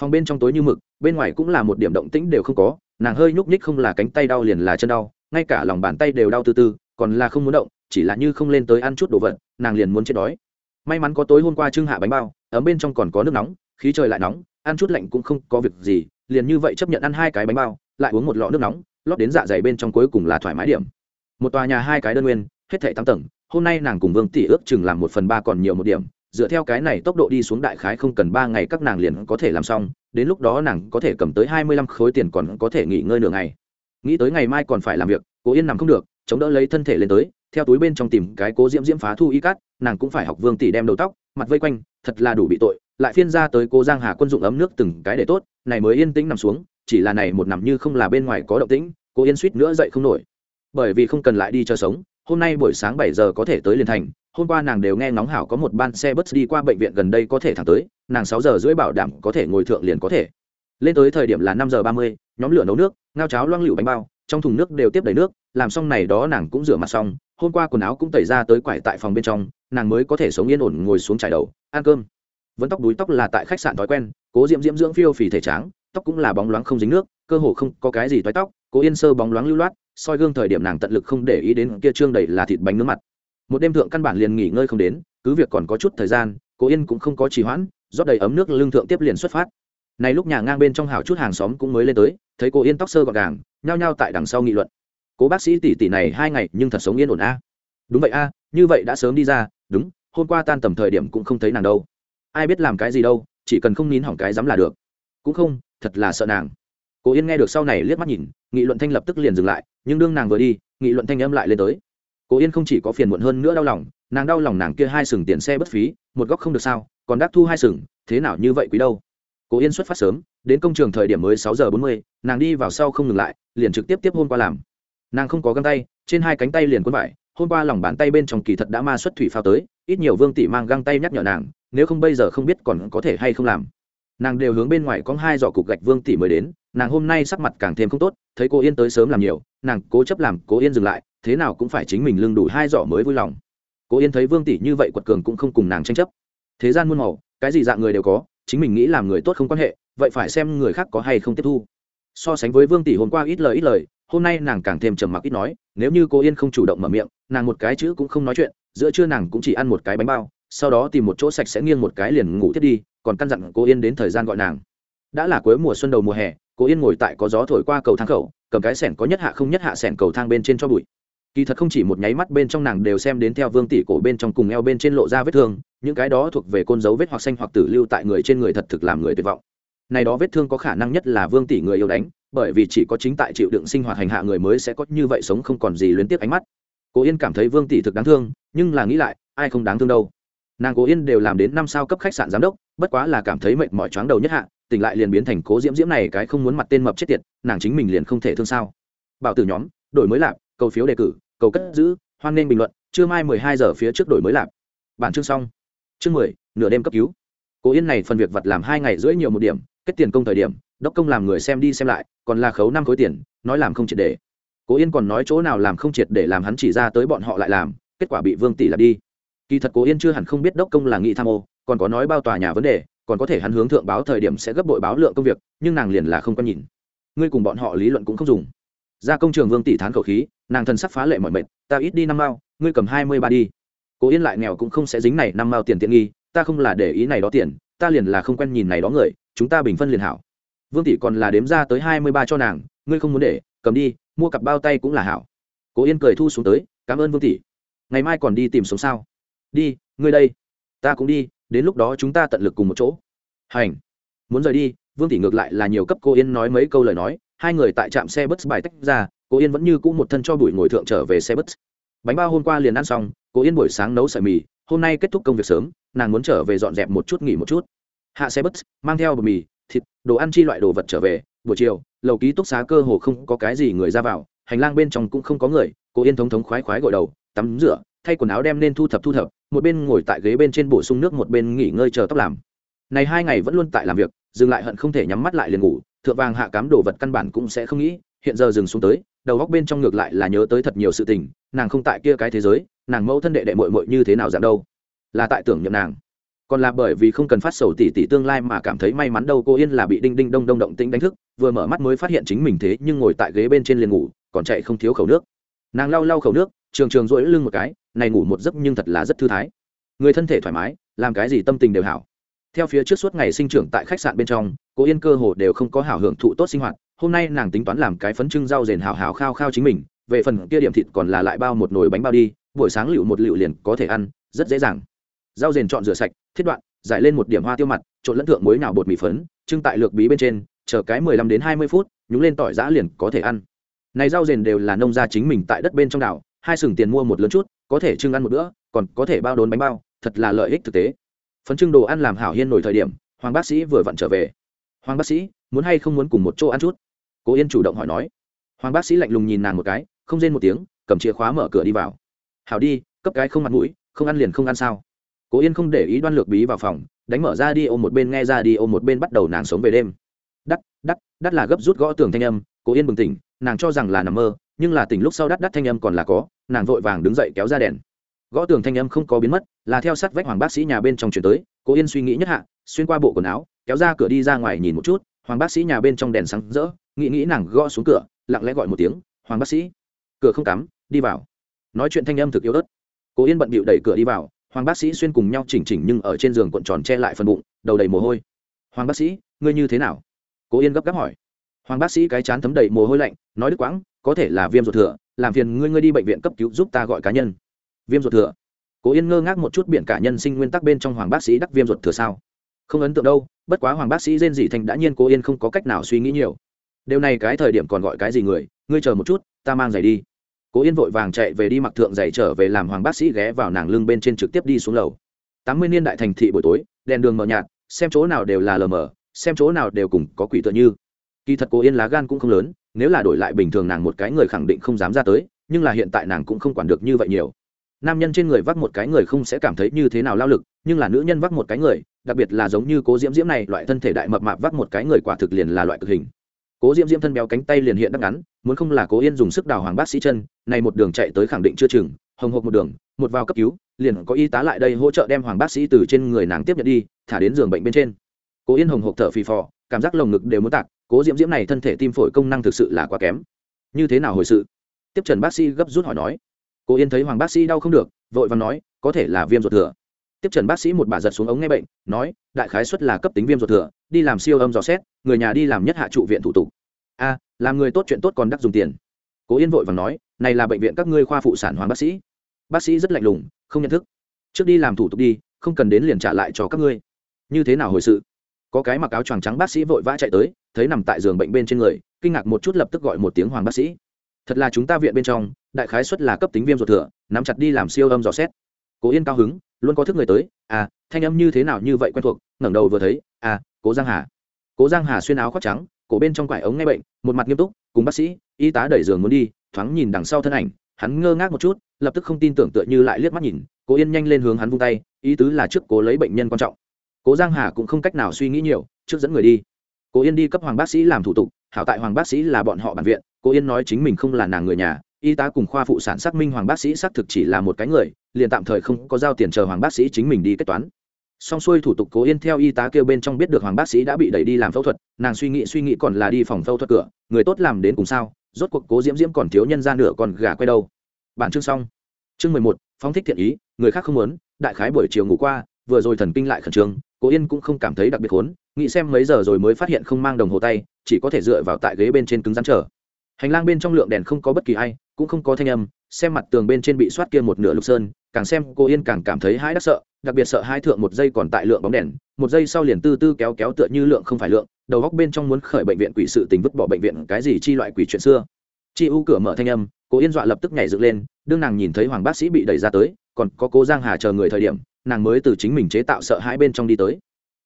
Phòng bên trong tối như mực, bên ngoài cũng là một điểm động tĩnh đều không có, nàng hơi nhúc nhích không là cánh tay đau liền là chân đau ngay cả lòng bàn tay đều đau từ từ còn là không muốn động, chỉ là như không lên tới ăn chút đồ vật, nàng liền muốn chết đói. May mắn có tối hôm qua trưng hạ bánh bao, ấm bên trong còn có nước nóng, khí trời lại nóng, ăn chút lạnh cũng không có việc gì, liền như vậy chấp nhận ăn hai cái bánh bao, lại uống một lọ nước nóng, lót đến dạ dày bên trong cuối cùng là thoải mái điểm. Một tòa nhà hai cái đơn nguyên, hết thảy tám tầng, hôm nay nàng cùng vương tỷ ước chừng làm một phần ba còn nhiều một điểm, dựa theo cái này tốc độ đi xuống đại khái không cần ba ngày các nàng liền có thể làm xong, đến lúc đó nàng có thể cầm tới hai mươi lăm khối tiền còn có thể nghỉ ngơi nửa ngày nghĩ tới ngày mai còn phải làm việc cố yên nằm không được, chống đỡ lấy thân thể lên tới, theo túi bên trong tìm cái cố diễm diễm phá thu y cát, nàng cũng phải học vương tỷ đem đầu tóc, mặt vây quanh, thật là đủ bị tội, lại phiên ra tới cô giang hà quân dụng ấm nước từng cái để tốt, này mới yên tĩnh nằm xuống, chỉ là này một nằm như không là bên ngoài có động tĩnh, cô yên suýt nữa dậy không nổi. Bởi vì không cần lại đi cho sống, hôm nay buổi sáng bảy giờ có thể tới liền thành, hôm qua nàng đều nghe ngóng hảo có một ban xe bus đi qua bệnh viện gần đây có thể thẳng tới, nàng sáu giờ rưỡi bảo đảm có thể ngồi thượng liền có thể. Lên tới thời điểm là năm giờ ba mươi, nhóm lửa nấu nước ngao cháo loang lựu bánh bao, trong thùng nước đều tiếp đầy nước, làm xong này đó nàng cũng rửa mặt xong, hôm qua quần áo cũng tẩy ra tới quải tại phòng bên trong, nàng mới có thể sống yên ổn ngồi xuống trải đầu, ăn cơm. Vẫn tóc đuối tóc là tại khách sạn thói quen, cố diễm diễm dưỡng phiêu phì thể tráng, tóc cũng là bóng loáng không dính nước, cơ hồ không có cái gì toái tóc, cố yên sơ bóng loáng lưu loát, soi gương thời điểm nàng tận lực không để ý đến kia trương đầy là thịt bánh nướng mặt. Một đêm thượng căn bản liền nghỉ ngơi không đến, cứ việc còn có chút thời gian, cố yên cũng không có trì hoãn, rót đầy ấm nước lương thượng tiếp liền xuất phát. Này lúc nhà ngang bên trong hào chút hàng xóm cũng mới lên tới thấy cô yên tóc sơ gọn gàng, nhao nhao tại đằng sau nghị luận. Cố bác sĩ tỷ tỷ này hai ngày nhưng thật sống yên ổn a. Đúng vậy a, như vậy đã sớm đi ra, đúng, hôm qua tan tầm thời điểm cũng không thấy nàng đâu. Ai biết làm cái gì đâu, chỉ cần không nín hỏng cái dám là được. Cũng không, thật là sợ nàng. Cố yên nghe được sau này liếc mắt nhìn, nghị luận thanh lập tức liền dừng lại, nhưng đương nàng vừa đi, nghị luận thanh âm lại lên tới. Cố yên không chỉ có phiền muộn hơn nữa đau lòng, nàng đau lòng nàng kia hai sừng tiền xe bất phí, một góc không được sao, còn đắc thu hai sừng, thế nào như vậy quý đâu cố yên xuất phát sớm, đến công trường thời điểm mới sáu giờ bốn mươi, nàng đi vào sau không ngừng lại, liền trực tiếp tiếp hôn qua làm. Nàng không có găng tay, trên hai cánh tay liền quân vải hôm qua lòng bàn tay bên trong kỳ thật đã ma xuất thủy phao tới, ít nhiều vương tỷ mang găng tay nhắc nhở nàng, nếu không bây giờ không biết còn có thể hay không làm. Nàng đều hướng bên ngoài có hai giỏ cục gạch vương tỷ mới đến, nàng hôm nay sắc mặt càng thêm không tốt, thấy cô yên tới sớm làm nhiều, nàng cố chấp làm cố yên dừng lại, thế nào cũng phải chính mình lưng đủ hai giỏ mới vui lòng. Cố yên thấy vương tỷ như vậy quật cường cũng không cùng nàng tranh chấp. Thế gian muôn màu, cái gì dạng người đều có chính mình nghĩ làm người tốt không quan hệ, vậy phải xem người khác có hay không tiếp thu. So sánh với vương tỷ hôm qua ít lời ít lời, hôm nay nàng càng thêm trầm mặc ít nói, nếu như cô yên không chủ động mở miệng, nàng một cái chữ cũng không nói chuyện, giữa trưa nàng cũng chỉ ăn một cái bánh bao, sau đó tìm một chỗ sạch sẽ nghiêng một cái liền ngủ thiết đi, còn căn dặn cô yên đến thời gian gọi nàng. Đã là cuối mùa xuân đầu mùa hè, cô yên ngồi tại có gió thổi qua cầu thang khẩu, cầm cái sẻn có nhất hạ không nhất hạ sẻn cầu thang bên trên cho bụi kỳ thật không chỉ một nháy mắt bên trong nàng đều xem đến theo vương tỷ cổ bên trong cùng eo bên trên lộ ra vết thương, những cái đó thuộc về côn dấu vết hoặc xanh hoặc tử lưu tại người trên người thật thực làm người tuyệt vọng. Này đó vết thương có khả năng nhất là vương tỷ người yêu đánh, bởi vì chỉ có chính tại chịu đựng sinh hoạt hành hạ người mới sẽ có như vậy sống không còn gì luyến tiếc ánh mắt. Cố yên cảm thấy vương tỷ thực đáng thương, nhưng là nghĩ lại, ai không đáng thương đâu. Nàng cố yên đều làm đến năm sao cấp khách sạn giám đốc, bất quá là cảm thấy mệt mỏi choáng đầu nhất hạ, tỉnh lại liền biến thành cố diễm diễm này cái không muốn mặt tên mập chết tiệt, nàng chính mình liền không thể thương sao. Bảo tử nhóm, đổi mới lạp, cầu phiếu đề cử cầu cất giữ, hoan nghênh bình luận, trưa mai mười hai giờ phía trước đổi mới lạp. Bản chương xong. Chương mười, nửa đêm cấp cứu. Cố yên này phần việc vặt làm hai ngày rưỡi nhiều một điểm, kết tiền công thời điểm, đốc công làm người xem đi xem lại, còn là khấu năm khối tiền, nói làm không triệt để. Cố yên còn nói chỗ nào làm không triệt để làm hắn chỉ ra tới bọn họ lại làm, kết quả bị vương tỷ lặp đi. Kỳ thật cố yên chưa hẳn không biết đốc công là nghị tham ô, còn có nói bao tòa nhà vấn đề, còn có thể hắn hướng thượng báo thời điểm sẽ gấp bội báo lượng công việc, nhưng nàng liền là không có nhìn. Ngươi cùng bọn họ lý luận cũng không dùng ra công trường vương tỷ thán khẩu khí, nàng thần sắc phá lệ mọi mệt, ta ít đi năm mao, ngươi cầm hai mươi ba đi. Cố yên lại nghèo cũng không sẽ dính này năm mao tiền tiện nghi, ta không là để ý này đó tiền, ta liền là không quen nhìn này đó người, chúng ta bình phân liền hảo. Vương tỷ còn là đếm ra tới hai mươi ba cho nàng, ngươi không muốn để, cầm đi, mua cặp bao tay cũng là hảo. Cố yên cười thu xuống tới, cảm ơn vương tỷ. Ngày mai còn đi tìm sống sao? Đi, ngươi đây. Ta cũng đi, đến lúc đó chúng ta tận lực cùng một chỗ. Hành. Muốn rời đi. Vương tỷ ngược lại là nhiều cấp cô yên nói mấy câu lời nói hai người tại trạm xe bus bài tách ra cô yên vẫn như cũ một thân cho bụi ngồi thượng trở về xe bus. Bánh bao hôm qua liền ăn xong cô yên buổi sáng nấu sợi mì, hôm nay kết thúc công việc sớm, nàng muốn trở về dọn dẹp một chút nghỉ một chút. Hạ xe bus, mang theo bột mì, thịt, đồ ăn chi loại đồ vật trở về, buổi chiều, lầu ký túc xá cơ hồ không có cái gì người ra vào, hành lang bên trong cũng không có người cô yên thống thống khoái khoái gội đầu, tắm rửa, thay quần áo đem nên thu thập thu thập, một bên ngồi tại ghế bên trên bổ sung nước, một bên nghỉ ngơi chờ tóc làm. Này hai ngày vẫn luôn tại làm việc, dừng lại hận không thể nhắm mắt lại liền ngủ thượng vàng hạ cám đồ vật căn bản cũng sẽ không nghĩ, hiện giờ dừng xuống tới, đầu góc bên trong ngược lại là nhớ tới thật nhiều sự tình, nàng không tại kia cái thế giới, nàng mẫu thân đệ đệ mội mội như thế nào dạng đâu. Là tại tưởng nhậm nàng. Còn là bởi vì không cần phát sầu tỷ tỷ tương lai mà cảm thấy may mắn đâu, cô yên là bị đinh đinh đông đông động tĩnh đánh thức, vừa mở mắt mới phát hiện chính mình thế nhưng ngồi tại ghế bên trên liền ngủ, còn chạy không thiếu khẩu nước. Nàng lau lau khẩu nước, trường trường rỗi lưng một cái, này ngủ một giấc nhưng thật là rất thư thái. Người thân thể thoải mái, làm cái gì tâm tình đều hảo. Theo phía trước suốt ngày sinh trưởng tại khách sạn bên trong cô yên cơ hồ đều không có hảo hưởng thụ tốt sinh hoạt, hôm nay nàng tính toán làm cái phấn trưng rau rền hảo hảo khao khao chính mình, về phần kia điểm thịt còn là lại bao một nồi bánh bao đi, buổi sáng lựu một lựu liền có thể ăn, rất dễ dàng. Rau rền chọn rửa sạch, thiết đoạn, giải lên một điểm hoa tiêu mặt, trộn lẫn thượng muối nào bột mì phấn, trưng tại lược bí bên trên, chờ cái mười lăm đến hai mươi phút, nhúng lên tỏi giã liền có thể ăn. Này rau rền đều là nông gia chính mình tại đất bên trong đảo hai sừng tiền mua một lớn chút, có thể trưng ăn một bữa, còn có thể bao đốn bánh bao, thật là lợi ích thực tế. Phấn trưng đồ ăn làm hảo hiên nổi thời điểm, hoàng bác sĩ vừa vặn trở về hoàng bác sĩ, muốn hay không muốn cùng một chỗ ăn chút? Cố yên chủ động hỏi nói. Hoàng bác sĩ lạnh lùng nhìn nàng một cái, không rên một tiếng, cầm chìa khóa mở cửa đi vào. Hảo đi, cấp cái không mặt mũi, không ăn liền không ăn sao? Cố yên không để ý đoan lược bí vào phòng, đánh mở ra đi ôm một bên, nghe ra đi ôm một bên bắt đầu nàng sống về đêm. Đắt đắt đắt là gấp rút gõ tường thanh âm, cố yên bừng tỉnh, nàng cho rằng là nằm mơ, nhưng là tỉnh lúc sau đắt đắt thanh âm còn là có, nàng vội vàng đứng dậy kéo ra đèn. Gõ tường thanh âm không có biến mất, là theo sát vách hoàng bác sĩ nhà bên trong chuyển tới cố yên suy nghĩ nhất hạ, xuyên qua bộ quần áo, kéo ra cửa đi ra ngoài nhìn một chút, hoàng bác sĩ nhà bên trong đèn sáng rỡ, nghĩ nghĩ nàng gõ xuống cửa, lặng lẽ gọi một tiếng, hoàng bác sĩ, cửa không cắm, đi vào. Nói chuyện thanh âm thực yếu ớt. Cố yên bận bịu đẩy cửa đi vào, hoàng bác sĩ xuyên cùng nhau chỉnh chỉnh nhưng ở trên giường cuộn tròn che lại phần bụng, đầu đầy mồ hôi. Hoàng bác sĩ, ngươi như thế nào? Cố yên gấp gáp hỏi. Hoàng bác sĩ cái chán thấm đầy mồ hôi lạnh, nói đứt quãng, có thể là viêm ruột thừa, làm phiền ngươi ngươi đi bệnh viện cấp cứu giúp ta gọi cá nhân. Viêm ruột thừa? Cố yên ngơ ngác một chút biện cả nhân sinh nguyên tắc bên trong hoàng bác sĩ đắc viêm ruột thừa sao? Không ấn tượng đâu, bất quá hoàng bác sĩ rên dị thành đã nhiên cố yên không có cách nào suy nghĩ nhiều. Điều này cái thời điểm còn gọi cái gì người? Ngươi chờ một chút, ta mang giày đi. Cố yên vội vàng chạy về đi mặc thượng giày trở về làm hoàng bác sĩ ghé vào nàng lưng bên trên trực tiếp đi xuống lầu. Tám mươi niên đại thành thị buổi tối, đèn đường mờ nhạt, xem chỗ nào đều là lờ mờ, xem chỗ nào đều cùng có quỷ tựa như. Kỳ thật cố yên lá gan cũng không lớn, nếu là đổi lại bình thường nàng một cái người khẳng định không dám ra tới, nhưng là hiện tại nàng cũng không quản được như vậy nhiều nam nhân trên người vác một cái người không sẽ cảm thấy như thế nào lao lực, nhưng là nữ nhân vác một cái người, đặc biệt là giống như cố diễm diễm này, loại thân thể đại mập mạp vác một cái người quả thực liền là loại cực hình. Cố diễm diễm thân béo cánh tay liền hiện đắc ngắn, muốn không là cố yên dùng sức đào hoàng bác sĩ chân, này một đường chạy tới khẳng định chưa chừng, hồng hộc một đường, một vào cấp cứu, liền có y tá lại đây hỗ trợ đem hoàng bác sĩ từ trên người nàng tiếp nhận đi, thả đến giường bệnh bên trên. Cố yên hồng hộc thở phì phò, cảm giác lồng ngực đều muốn tạc, cố diễm diễm này thân thể tim phổi công năng thực sự là quá kém. Như thế nào hồi sự? Tiếp trần bác sĩ gấp rút hỏi nói. Cô yên thấy hoàng bác sĩ đau không được, vội và nói, có thể là viêm ruột thừa. Tiếp trần bác sĩ một bà giật xuống ống nghe bệnh, nói, đại khái xuất là cấp tính viêm ruột thừa, đi làm siêu âm dò xét, người nhà đi làm nhất hạ trụ viện thủ tục. A, làm người tốt chuyện tốt còn đắc dùng tiền. Cố yên vội và nói, này là bệnh viện các ngươi khoa phụ sản hoàng bác sĩ. Bác sĩ rất lạnh lùng, không nhận thức. Trước đi làm thủ tục đi, không cần đến liền trả lại cho các ngươi. Như thế nào hồi sự? Có cái mặc áo choàng trắng bác sĩ vội vã chạy tới, thấy nằm tại giường bệnh bên trên người, kinh ngạc một chút lập tức gọi một tiếng hoàng bác sĩ thật là chúng ta viện bên trong, đại khái xuất là cấp tính viêm ruột thừa, nắm chặt đi làm siêu âm dò xét. Cố yên cao hứng, luôn có thức người tới à thanh âm như thế nào như vậy quen thuộc, ngẩng đầu vừa thấy à cố giang hà. Cố giang hà xuyên áo khoác trắng, cổ bên trong quải ống nghe bệnh, một mặt nghiêm túc, cùng bác sĩ, y tá đẩy giường muốn đi, thoáng nhìn đằng sau thân ảnh, hắn ngơ ngác một chút, lập tức không tin tưởng tựa như lại liếc mắt nhìn, cố yên nhanh lên hướng hắn vung tay, ý tứ là trước cố lấy bệnh nhân quan trọng. Cố giang hà cũng không cách nào suy nghĩ nhiều, trước dẫn người đi. Cố yên đi cấp hoàng bác sĩ làm thủ tục, hảo tại hoàng bác sĩ là bọn họ bản viện Cô yên nói chính mình không là nàng người nhà, y tá cùng khoa phụ sản xác minh hoàng bác sĩ xác thực chỉ là một cái người, liền tạm thời không có giao tiền chờ hoàng bác sĩ chính mình đi kết toán. Xong xuôi thủ tục cố yên theo y tá kêu bên trong biết được hoàng bác sĩ đã bị đẩy đi làm phẫu thuật, nàng suy nghĩ suy nghĩ còn là đi phòng phẫu thuật cửa, người tốt làm đến cùng sao, rốt cuộc cố diễm diễm còn thiếu nhân ra nửa còn gà quay đâu. Bản chương xong. Chương mười một, phóng thích thiện ý, người khác không muốn, đại khái buổi chiều ngủ qua, vừa rồi thần kinh lại khẩn trương cố yên cũng không cảm thấy đặc biệt khốn, nghĩ xem mấy giờ rồi mới phát hiện không mang đồng hồ tay, chỉ có thể dựa vào tại ghế bên trên cứng rắn trở hành lang bên trong lượng đèn không có bất kỳ ai, cũng không có thanh âm, xem mặt tường bên trên bị soát kia một nửa lục sơn, càng xem cô yên càng cảm thấy hãi đắc sợ, đặc biệt sợ hai thượng một giây còn tại lượng bóng đèn, một giây sau liền tư tư kéo kéo tựa như lượng không phải lượng, đầu góc bên trong muốn khởi bệnh viện quỷ sự tình vứt bỏ bệnh viện cái gì chi loại quỷ chuyện xưa. Chi u cửa mở thanh âm, cô yên dọa lập tức nhảy dựng lên, đương nàng nhìn thấy hoàng bác sĩ bị đẩy ra tới, còn có cố giang hà chờ người thời điểm, nàng mới từ chính mình chế tạo sợ hãi bên trong đi tới.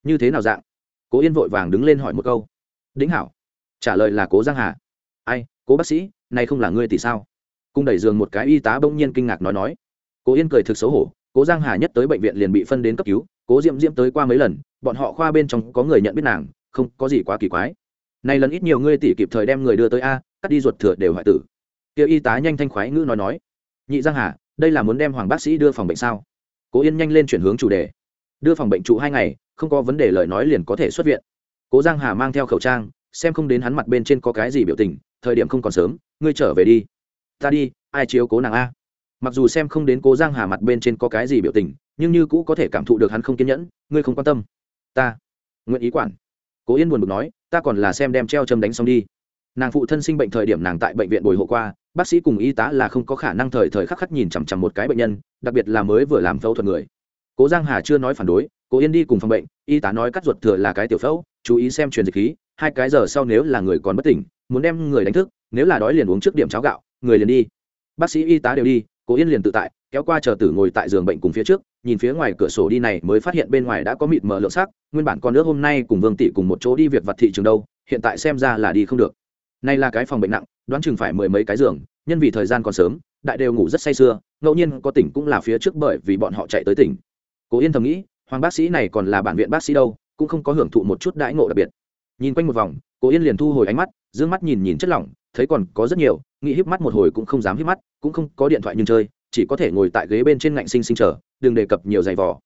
Như thế nào dạng? Cố yên vội vàng đứng lên hỏi một câu. Đĩnh hảo, trả lời là cố giang hà. Ai? Cố bác sĩ, này không là ngươi thì sao? Cung đẩy giường một cái y tá bỗng nhiên kinh ngạc nói nói. Cố yên cười thực xấu hổ, cố giang hà nhất tới bệnh viện liền bị phân đến cấp cứu, cố diễm diễm tới qua mấy lần, bọn họ khoa bên trong có người nhận biết nàng, không có gì quá kỳ quái. Này lần ít nhiều ngươi tỷ kịp thời đem người đưa tới a, cắt đi ruột thừa đều hoại tử. Tiêu y tá nhanh thanh khoái ngữ nói nói. Nhị giang hà, đây là muốn đem hoàng bác sĩ đưa phòng bệnh sao? Cố yên nhanh lên chuyển hướng chủ đề. Đưa phòng bệnh trụ hai ngày, không có vấn đề lời nói liền có thể xuất viện. Cố giang hà mang theo khẩu trang, xem không đến hắn mặt bên trên có cái gì biểu tình thời điểm không còn sớm, ngươi trở về đi. Ta đi, ai chiếu cố nàng a? Mặc dù xem không đến cố giang hà mặt bên trên có cái gì biểu tình, nhưng như cũ có thể cảm thụ được hắn không kiên nhẫn, ngươi không quan tâm. Ta, nguyện ý quản. Cố yên buồn bực nói, ta còn là xem đem treo châm đánh xong đi. Nàng phụ thân sinh bệnh thời điểm nàng tại bệnh viện bồi hộ qua, bác sĩ cùng y tá là không có khả năng thời thời khắc khắc nhìn chằm chằm một cái bệnh nhân, đặc biệt là mới vừa làm phẫu thuật người. Cố giang hà chưa nói phản đối, cố yên đi cùng phòng bệnh, y tá nói cắt ruột thừa là cái tiểu phẫu, chú ý xem truyền dịch khí, hai cái giờ sau nếu là người còn bất tỉnh muốn đem người đánh thức, nếu là đói liền uống trước điểm cháo gạo, người liền đi. Bác sĩ y tá đều đi cố yên liền tự tại, kéo qua chờ tử ngồi tại giường bệnh cùng phía trước, nhìn phía ngoài cửa sổ đi này mới phát hiện bên ngoài đã có mịt mờ lượng sắc, nguyên bản con nước hôm nay cùng vương tỷ cùng một chỗ đi việc vặt thị trường đâu, hiện tại xem ra là đi không được. Nay là cái phòng bệnh nặng, đoán chừng phải mười mấy cái giường, nhân vì thời gian còn sớm, đại đều ngủ rất say sưa, ngẫu nhiên có tỉnh cũng là phía trước bởi vì bọn họ chạy tới tỉnh. Cố yên thầm nghĩ, hoàng bác sĩ này còn là bản viện bác sĩ đâu, cũng không có hưởng thụ một chút đãi ngộ đặc biệt. Nhìn quanh một vòng cố yên liền thu hồi ánh mắt dương mắt nhìn nhìn chất lỏng, thấy còn có rất nhiều, nghĩ híp mắt một hồi cũng không dám híp mắt, cũng không có điện thoại nhưng chơi, chỉ có thể ngồi tại ghế bên trên ngạnh sinh sinh chờ, đừng đề cập nhiều giày vò.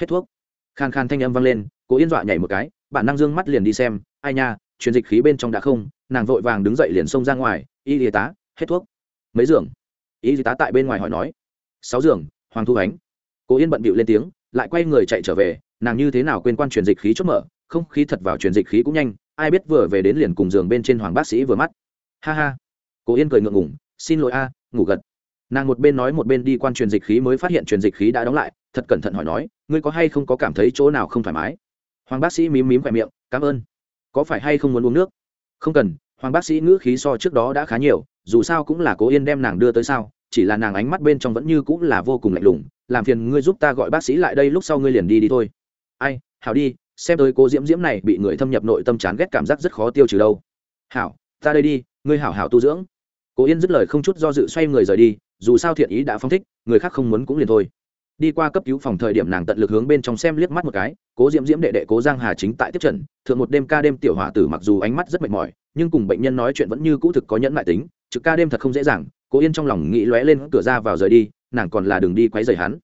hết thuốc. Khan khan thanh âm vang lên, cố yên dọa nhảy một cái, bản năng dương mắt liền đi xem, ai nha, truyền dịch khí bên trong đã không, nàng vội vàng đứng dậy liền xông ra ngoài, y y tá, hết thuốc. Mấy giường? Y tá tại bên ngoài hỏi nói. Sáu giường, hoàng thu ánh. Cố yên bận bịu lên tiếng, lại quay người chạy trở về, nàng như thế nào quên quan truyền dịch khí chốt mở, không khí thật vào truyền dịch khí cũng nhanh ai biết vừa về đến liền cùng giường bên trên hoàng bác sĩ vừa mắt. Ha ha. Cố yên cười ngượng ngủng xin lỗi a, ngủ gật. Nàng một bên nói một bên đi quan truyền dịch khí mới phát hiện truyền dịch khí đã đóng lại, thật cẩn thận hỏi nói, ngươi có hay không có cảm thấy chỗ nào không thoải mái? Hoàng bác sĩ mím mím khỏe miệng, cảm ơn. Có phải hay không muốn uống nước? Không cần, hoàng bác sĩ ngữ khí so trước đó đã khá nhiều, dù sao cũng là cố yên đem nàng đưa tới sao, chỉ là nàng ánh mắt bên trong vẫn như cũng là vô cùng lạnh lùng, làm phiền ngươi giúp ta gọi bác sĩ lại đây lúc sau ngươi liền đi đi thôi. Ai, hảo đi xem tới cô diễm diễm này bị người thâm nhập nội tâm chán ghét cảm giác rất khó tiêu trừ đâu. Hảo, ta đây đi, ngươi hảo hảo tu dưỡng. Cố yên dứt lời không chút do dự xoay người rời đi, dù sao thiện ý đã phong thích, người khác không muốn cũng liền thôi. Đi qua cấp cứu phòng thời điểm nàng tận lực hướng bên trong xem liếc mắt một cái, cố diễm diễm đệ đệ cố giang hà chính tại tiếp trần thượng một đêm ca đêm tiểu hỏa tử mặc dù ánh mắt rất mệt mỏi, nhưng cùng bệnh nhân nói chuyện vẫn như cũ thực có nhẫn mại tính, trực ca đêm thật không dễ dàng, cố yên trong lòng nghĩ lóe lên cửa ra vào rời đi, nàng còn là đường đi quấy rầy hắn.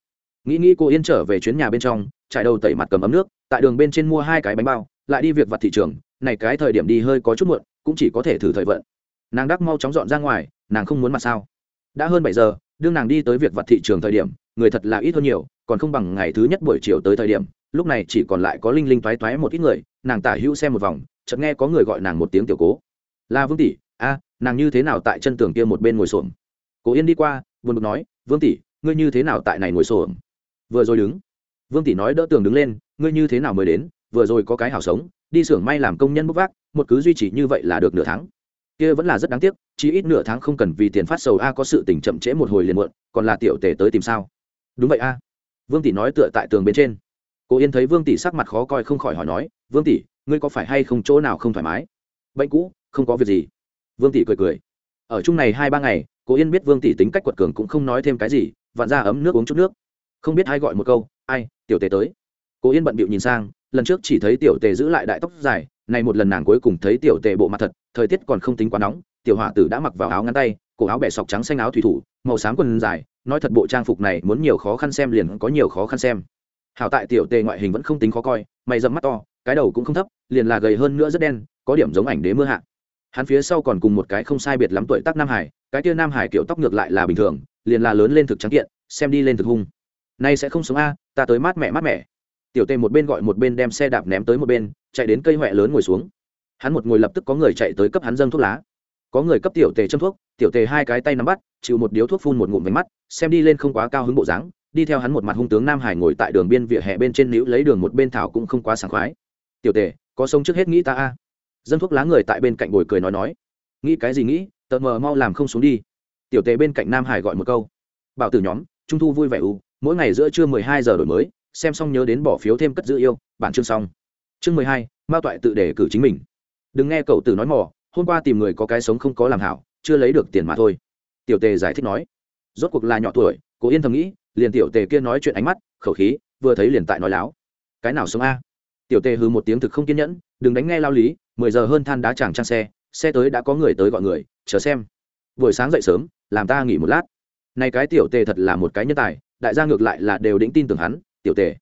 Nghĩ nghĩ cô yên trở về chuyến nhà bên trong trải đầu tẩy mặt cầm ấm nước, tại đường bên trên mua hai cái bánh bao, lại đi việc vặt thị trường, này cái thời điểm đi hơi có chút muộn, cũng chỉ có thể thử thời vận. Nàng đắc mau chóng dọn ra ngoài, nàng không muốn mặt sao. Đã hơn bảy giờ, đương nàng đi tới việc vặt thị trường thời điểm, người thật là ít hơn nhiều, còn không bằng ngày thứ nhất buổi chiều tới thời điểm, lúc này chỉ còn lại có linh linh toái toái một ít người, nàng tả hữu xem một vòng, chợt nghe có người gọi nàng một tiếng tiểu cố. Là vương tỷ, a, nàng như thế nào tại chân tường kia một bên ngồi xổm? Cố yên đi qua, buồn bực nói, vương tỷ, ngươi như thế nào tại này ngồi xổm? Vừa rồi đứng vương tỷ nói đỡ tường đứng lên, ngươi như thế nào mới đến? Vừa rồi có cái hào sống, đi xưởng may làm công nhân bốc vác, một cứ duy trì như vậy là được nửa tháng. Kia vẫn là rất đáng tiếc chỉ ít nửa tháng không cần vì tiền phát sầu a có sự tình chậm trễ một hồi liền muộn, còn là tiểu tề tới tìm sao? Đúng vậy a. Vương tỷ nói tựa tại tường bên trên. Cô yên thấy vương tỷ sắc mặt khó coi không khỏi hỏi nói, vương tỷ, ngươi có phải hay không chỗ nào không thoải mái? Bệnh cũ, không có việc gì. Vương tỷ cười cười. Ở chung này hai ba ngày cô yên biết vương tỷ tính cách quật cường cũng không nói thêm cái gì, vặn ra ấm nước uống chút nước. Không biết ai gọi một câu, ai tiểu tề tới. Cố yên bận bịu nhìn sang, lần trước chỉ thấy tiểu tề giữ lại đại tóc dài này một lần nàng cuối cùng thấy tiểu tề bộ mặt thật, thời tiết còn không tính quá nóng, tiểu hỏa tử đã mặc vào áo ngắn tay, cổ áo bẻ sọc trắng xanh áo thủy thủ, màu xám quần dài, nói thật bộ trang phục này muốn nhiều khó khăn xem liền có nhiều khó khăn xem. Hảo tại tiểu tề ngoại hình vẫn không tính khó coi, mày dẫm mắt to, cái đầu cũng không thấp, liền là gầy hơn nữa rất đen, có điểm giống ảnh đế mưa hạ. Hắn phía sau còn cùng một cái không sai biệt lắm tuổi tác nam hải, cái kia nam hải kiểu tóc ngược lại là bình thường, liền là lớn lên thực trắng kiện, xem đi lên thực hung. Nay sẽ không sống a ta tới mát mẹ mát mẹ tiểu tề một bên gọi một bên đem xe đạp ném tới một bên, chạy đến cây huệ lớn ngồi xuống. Hắn một ngồi lập tức có người chạy tới cấp hắn dâng thuốc lá. Có người cấp tiểu tề châm thuốc, tiểu tề hai cái tay nắm bắt, chịu một điếu thuốc phun một ngụm váy mắt, xem đi lên không quá cao hứng bộ dáng, đi theo hắn một mặt hung tướng nam hải ngồi tại đường biên vỉa hè bên trên níu lấy đường một bên thảo cũng không quá sảng khoái. Tiểu tề có sống trước hết nghĩ ta a. Dân thuốc lá người tại bên cạnh bồi cười nói nói. Nghĩ cái gì nghĩ tợt mờ mau làm không xuống đi. Tiểu tề bên cạnh nam hải gọi một câu. Bảo tử nhóm, trung thu vui vẻ u mỗi ngày giữa trưa mười hai giờ đổi mới, xem xong nhớ đến bỏ phiếu thêm cất giữ yêu, bản chương xong. Chương mười hai, mao toại tự đề cử chính mình. Đừng nghe cậu tử nói mỏ hôm qua tìm người có cái sống không có làm hảo, chưa lấy được tiền mà thôi. Tiểu tề giải thích nói. Rốt cuộc là nhỏ tuổi, cố yên thầm nghĩ, liền tiểu tề kia nói chuyện ánh mắt, khẩu khí, vừa thấy liền tại nói láo. Cái nào sống a? Tiểu tề hư một tiếng thực không kiên nhẫn, đừng đánh nghe lao lý, mười giờ hơn than đá chàng trang xe xe tới đã có người tới gọi người, chờ xem. Buổi sáng dậy sớm, làm ta nghỉ một lát. Này cái tiểu tề thật là một cái nhân tài đại gia ngược lại là đều đĩnh tin tưởng hắn, tiểu tề.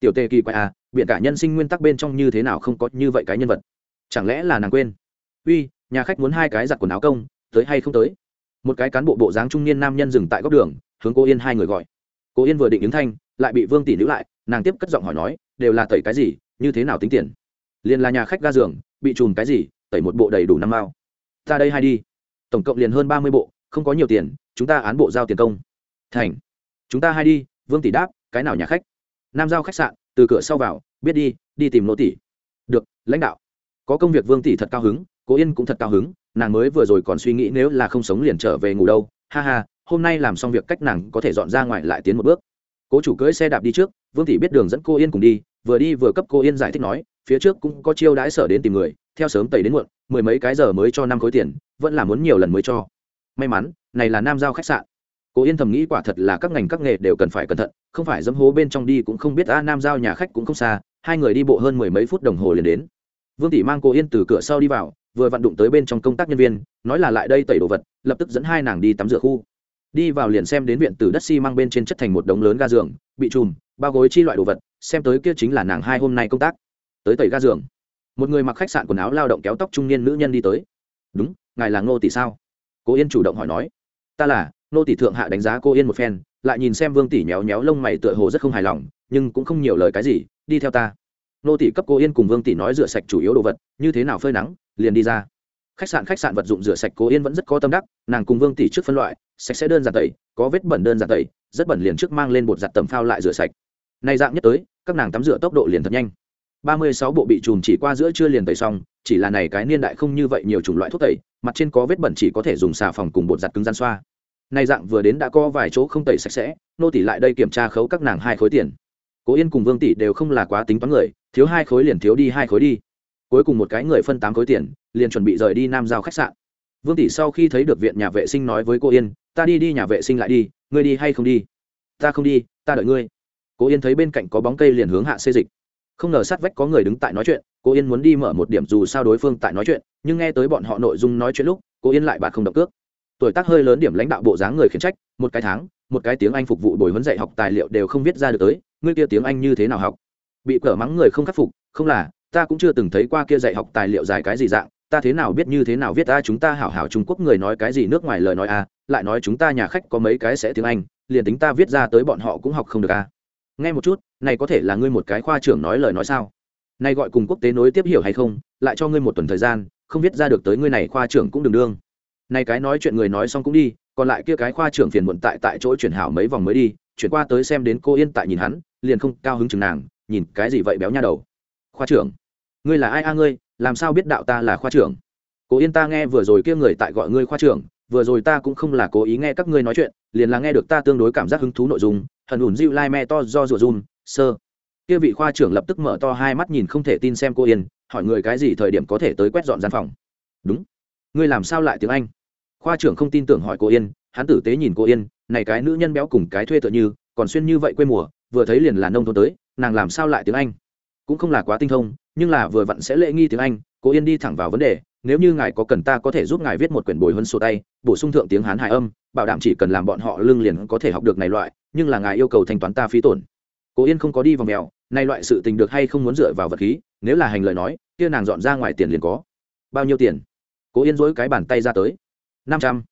Tiểu tề kỳ quái à biện cả nhân sinh nguyên tắc bên trong như thế nào không có như vậy cái nhân vật? Chẳng lẽ là nàng quên? Uy, nhà khách muốn hai cái giặt quần áo công, tới hay không tới? Một cái cán bộ bộ dáng trung niên nam nhân dừng tại góc đường, hướng cô yên hai người gọi. Cô yên vừa định ứng thanh, lại bị vương tỷ nữ lại, nàng tiếp cất giọng hỏi nói, đều là tẩy cái gì, như thế nào tính tiền? Liền là nhà khách ga giường, bị chùm cái gì, tẩy một bộ đầy đủ năm mao. Ta đây hai đi. Tổng cộng liền hơn ba mươi bộ, không có nhiều tiền, chúng ta án bộ giao tiền công. Thành chúng ta hai đi, vương tỷ đáp, cái nào nhà khách? Nam giao khách sạn, từ cửa sau vào, biết đi đi tìm nô tỷ. Được, lãnh đạo. Có công việc vương tỷ thật cao hứng cố yên cũng thật cao hứng, nàng mới vừa rồi còn suy nghĩ nếu là không sống liền trở về ngủ đâu. Ha ha, hôm nay làm xong việc cách nàng có thể dọn ra ngoài lại tiến một bước. Cố chủ cưỡi xe đạp đi trước, vương tỷ biết đường dẫn cô yên cùng đi, vừa đi vừa cấp cô yên giải thích nói, phía trước cũng có chiêu đãi sở đến tìm người, theo sớm tẩy đến muộn, mười mấy cái giờ mới cho năm khối tiền, vẫn là muốn nhiều lần mới cho. May mắn, này là nam giao khách sạn cố yên thầm nghĩ quả thật là các ngành các nghề đều cần phải cẩn thận, không phải dẫm hố bên trong đi cũng không biết, a, nam giao nhà khách cũng không xa, hai người đi bộ hơn mười mấy phút đồng hồ liền đến. Vương tỷ mang cô yên từ cửa sau đi vào, vừa vặn đụng tới bên trong công tác nhân viên, nói là lại đây tẩy đồ vật, lập tức dẫn hai nàng đi tắm rửa khu. Đi vào liền xem đến viện từ đất xi、si、mang bên trên chất thành một đống lớn ga giường, bị chùm bao gối chi loại đồ vật, xem tới kia chính là nàng hai hôm nay công tác. Tới tẩy ga giường. Một người mặc khách sạn quần áo lao động kéo tóc trung niên nữ nhân đi tới. Đúng, ngài là ngô tỷ sao? Cô yên chủ động hỏi nói. Ta là Nô tỷ thượng hạ đánh giá cô yên một phen, lại nhìn xem vương tỷ méo méo lông mày tựa hồ rất không hài lòng, nhưng cũng không nhiều lời cái gì, đi theo ta. Nô tỷ cấp cô yên cùng vương tỷ nói rửa sạch chủ yếu đồ vật, như thế nào phơi nắng, liền đi ra. Khách sạn khách sạn vật dụng rửa sạch cô yên vẫn rất có tâm đắc, nàng cùng vương tỷ trước phân loại, sạch sẽ đơn giản tẩy, có vết bẩn đơn giản tẩy, rất bẩn liền trước mang lên bột giặt tầm phao lại rửa sạch. Nay dạng nhất tới, các nàng tắm rửa tốc độ liền thật nhanh. Ba mươi sáu bộ bị trùm chỉ qua giữa chưa liền tẩy xong, chỉ là này cái niên đại không như vậy nhiều chủng loại thuốc tẩy, mặt trên có vết bẩn chỉ có thể dùng xà phòng cùng bột giặt cứng gian xoa nay dạng vừa đến đã có vài chỗ không tẩy sạch sẽ, nô tỷ lại đây kiểm tra khấu các nàng hai khối tiền. Cố yên cùng vương tỷ đều không là quá tính toán người, thiếu hai khối liền thiếu đi hai khối đi. Cuối cùng một cái người phân tám khối tiền, liền chuẩn bị rời đi nam giao khách sạn. Vương tỷ sau khi thấy được viện nhà vệ sinh nói với cô yên, ta đi đi, nhà vệ sinh lại đi, ngươi đi hay không đi? Ta không đi, ta đợi ngươi. Cô yên thấy bên cạnh có bóng cây liền hướng hạ xê dịch. Không ngờ sát vách có người đứng tại nói chuyện cô yên muốn đi mở một điểm dù sao đối phương tại nói chuyện, nhưng nghe tới bọn họ nội dung nói chuyện lúc cô yên lại bạt không động cước tuổi tác hơi lớn điểm lãnh đạo bộ dáng người khiển trách một cái tháng một cái tiếng anh phục vụ bồi huấn dạy học tài liệu đều không viết ra được tới ngươi kia tiếng anh như thế nào học? Bị cỡ mắng người không khắc phục không là ta cũng chưa từng thấy qua kia dạy học tài liệu dài cái gì dạng ta thế nào biết như thế nào viết ta chúng ta hảo hảo trung quốc người nói cái gì nước ngoài lời nói a à, lại nói chúng ta nhà khách có mấy cái sẽ tiếng anh liền tính ta viết ra tới bọn họ cũng học không được a à. nghe một chút này có thể là ngươi một cái khoa trưởng nói lời nói sao? Này gọi cùng quốc tế nối tiếp hiểu hay không lại cho ngươi một tuần thời gian không viết ra được tới ngươi này khoa trưởng cũng đừng đương này cái nói chuyện người nói xong cũng đi, còn lại kia cái khoa trưởng phiền muộn tại tại chỗ chuyển hảo mấy vòng mới đi, chuyển qua tới xem đến cô yên tại nhìn hắn, liền không cao hứng chừng nàng, nhìn cái gì vậy béo nha đầu. Khoa trưởng, ngươi là ai a ngươi, làm sao biết đạo ta là khoa trưởng? Cô yên ta nghe vừa rồi kia người tại gọi ngươi khoa trưởng, vừa rồi ta cũng không là cố ý nghe các ngươi nói chuyện, liền là nghe được ta tương đối cảm giác hứng thú nội dung, hận ủn dịu lai me to do rùa run, sơ. Kia vị khoa trưởng lập tức mở to hai mắt nhìn không thể tin xem cô yên, hỏi người cái gì thời điểm có thể tới quét dọn gian phòng. Đúng. Ngươi làm sao lại tiếng anh? Khoa trưởng không tin tưởng hỏi cô yên, hắn tử tế nhìn cô yên, này cái nữ nhân béo cùng cái thuê tựa như, còn xuyên như vậy quê mùa, vừa thấy liền là nông thôn tới, nàng làm sao lại tiếng anh? Cũng không là quá tinh thông, nhưng là vừa vặn sẽ lễ nghi tiếng anh, cô yên đi thẳng vào vấn đề, nếu như ngài có cần ta có thể giúp ngài viết một quyển bồi huân sổ tay, bổ sung thượng tiếng hán hải âm, bảo đảm chỉ cần làm bọn họ lưng liền có thể học được này loại, nhưng là ngài yêu cầu thanh toán ta phí tổn. Cô yên không có đi vào mèo nay loại sự tình được hay không muốn dựa vào vật khí, nếu là hành lời nói, kia nàng dọn ra ngoài tiền liền có. Bao nhiêu tiền? Cô yên dối cái bàn tay ra tới năm trăm.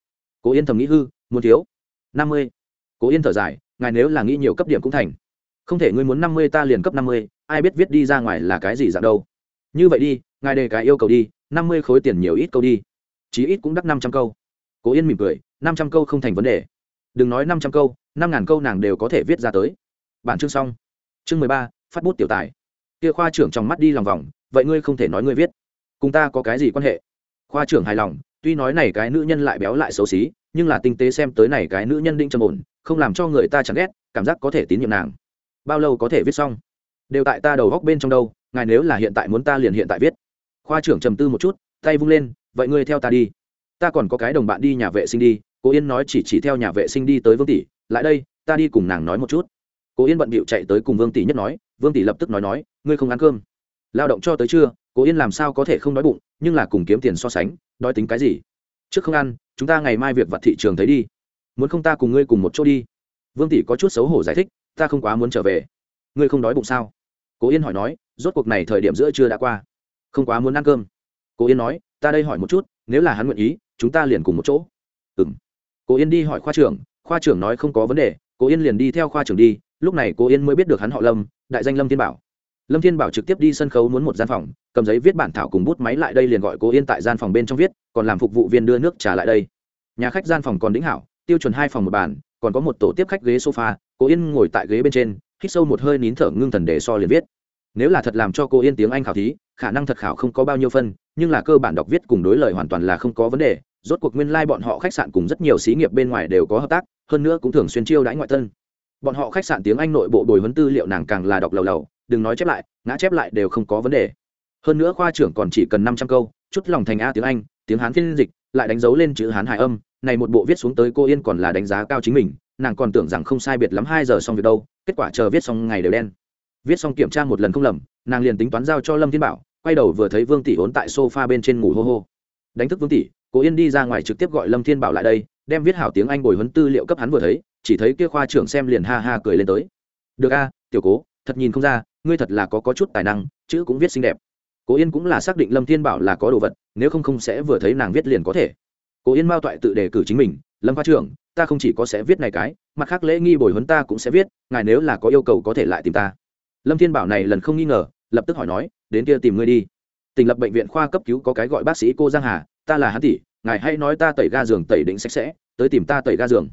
Cố yên thầm nghĩ hư, muốn thiếu năm mươi. Cố yên thở dài, ngài nếu là nghĩ nhiều cấp điểm cũng thành. Không thể ngươi muốn năm mươi ta liền cấp năm mươi, ai biết viết đi ra ngoài là cái gì dạng đâu. Như vậy đi, ngài đề cái yêu cầu đi, năm mươi khối tiền nhiều ít câu đi. Chí ít cũng đắt năm trăm câu. Cố yên mỉm cười, năm trăm câu không thành vấn đề. Đừng nói năm trăm câu, năm ngàn câu nàng đều có thể viết ra tới. Bản chương xong. Chương mười ba, phát bút tiểu tài. Kia khoa trưởng trong mắt đi lòng vòng, vậy ngươi không thể nói ngươi viết. Cùng ta có cái gì quan hệ? Khoa trưởng hài lòng tuy nói này cái nữ nhân lại béo lại xấu xí, nhưng là tinh tế xem tới này cái nữ nhân định trầm ổn, không làm cho người ta chẳng ghét, cảm giác có thể tín nhiệm nàng. Bao lâu có thể viết xong? Đều tại ta đầu góc bên trong đâu, ngài nếu là hiện tại muốn ta liền hiện tại viết. Khoa trưởng trầm tư một chút, tay vung lên, vậy ngươi theo ta đi. Ta còn có cái đồng bạn đi nhà vệ sinh đi cố yên nói chỉ chỉ theo nhà vệ sinh đi tới vương tỷ, lại đây, ta đi cùng nàng nói một chút. Cố yên bận bịu chạy tới cùng vương tỷ nhất nói, vương tỷ lập tức nói nói, ngươi không ăn cơm. Lao động cho tới trưa cố yên làm sao có thể không đói bụng, nhưng là cùng kiếm tiền so sánh đói tính cái gì? Trước không ăn, chúng ta ngày mai việc vặt thị trường thấy đi. Muốn không ta cùng ngươi cùng một chỗ đi. Vương tỷ có chút xấu hổ giải thích, ta không quá muốn trở về. Ngươi không đói bụng sao? Cố yên hỏi nói, rốt cuộc này thời điểm giữa trưa đã qua. Không quá muốn ăn cơm. Cố yên nói, ta đây hỏi một chút, nếu là hắn nguyện ý, chúng ta liền cùng một chỗ. Ừ m cố yên đi hỏi khoa trưởng khoa trưởng nói không có vấn đề, cố yên liền đi theo khoa trưởng đi, lúc này cố yên mới biết được hắn họ lâm, đại danh lâm thiên bảo lâm thiên bảo trực tiếp đi sân khấu muốn một gian phòng, cầm giấy viết bản thảo cùng bút máy lại đây liền gọi cố yên tại gian phòng bên trong viết, còn làm phục vụ viên đưa nước trà lại đây. Nhà khách gian phòng còn đĩnh hảo, tiêu chuẩn hai phòng một bàn, còn có một tổ tiếp khách ghế sofa cố yên ngồi tại ghế bên trên, hít sâu một hơi nín thở ngưng thần để so liền viết. Nếu là thật làm cho cô yên tiếng anh khảo thí, khả năng thật khảo không có bao nhiêu phân, nhưng là cơ bản đọc viết cùng đối lời hoàn toàn là không có vấn đề, rốt cuộc nguyên lai、like、bọn họ khách sạn cùng rất nhiều xí nghiệp bên ngoài đều có hợp tác, hơn nữa cũng thường xuyên chiêu đãi ngoại tân. Bọn họ khách sạn tiếng anh nội bộ bồi huấn tư liệu nàng càng là đọc lầu lầu đừng nói chép lại, ngã chép lại đều không có vấn đề. Hơn nữa khoa trưởng còn chỉ cần năm trăm câu, chút lòng thành a tiếng anh, tiếng hán phiên dịch, lại đánh dấu lên chữ hán hải âm, này một bộ viết xuống tới cô yên còn là đánh giá cao chính mình, nàng còn tưởng rằng không sai biệt lắm hai giờ xong việc đâu, kết quả chờ viết xong ngày đều đen. Viết xong kiểm tra một lần không lầm, nàng liền tính toán giao cho lâm thiên bảo, quay đầu vừa thấy vương tỷ ốn tại sofa bên trên ngủ hô hô. Đánh thức vương tỷ, cô yên đi ra ngoài trực tiếp gọi lâm thiên bảo lại đây, đem viết hảo tiếng anh bồi huấn tư liệu cấp hắn vừa thấy, chỉ thấy kia khoa trưởng xem liền ha ha cười lên tới. Được a, tiểu cố thật nhìn không ra, ngươi thật là có có chút tài năng, chữ cũng viết xinh đẹp. Cố yên cũng là xác định lâm thiên bảo là có đồ vật, nếu không không sẽ vừa thấy nàng viết liền có thể. Cố yên mao toại tự đề cử chính mình, lâm khoa trưởng, ta không chỉ có sẽ viết này cái, mặt khác lễ nghi bồi huấn ta cũng sẽ viết, ngài nếu là có yêu cầu có thể lại tìm ta. Lâm thiên bảo này lần không nghi ngờ, lập tức hỏi nói, đến kia tìm ngươi đi. Tỉnh lập bệnh viện khoa cấp cứu có cái gọi bác sĩ cô giang hà, ta là hắn tỷ, ngài hay nói ta tẩy ga giường tẩy định sạch sẽ, tới tìm ta tẩy ga giường.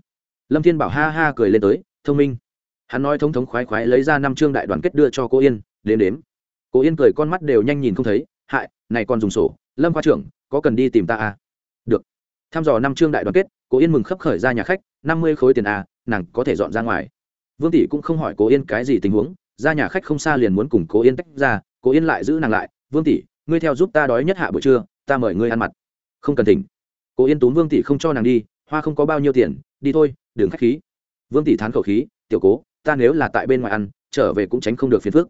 Lâm thiên bảo ha ha cười lên tới, thông minh hắn nói thống thống khoái khoái lấy ra năm chương đại đoàn kết đưa cho cô yên đến đếm. Cô yên cười con mắt đều nhanh nhìn không thấy, hại, này còn dùng sổ, lâm khoa trưởng, có cần đi tìm ta à? Được. Thăm dò năm chương đại đoàn kết cô yên mừng khấp khởi ra nhà khách, năm mươi khối tiền à nàng có thể dọn ra ngoài. Vương tỷ cũng không hỏi cô yên cái gì tình huống, ra nhà khách không xa liền muốn cùng cô yên tách ra cô yên lại giữ nàng lại, vương tỷ, ngươi theo giúp ta đói nhất hạ buổi trưa, ta mời ngươi ăn mặt. Không cần thỉnh. Cô yên tốn vương tỷ không cho nàng đi, hoa không có bao nhiêu tiền, đi thôi, đừng khách khí. Vương tỷ thán khẩu khí, tiểu cố ta nếu là tại bên ngoài ăn, trở về cũng tránh không được phiền phức.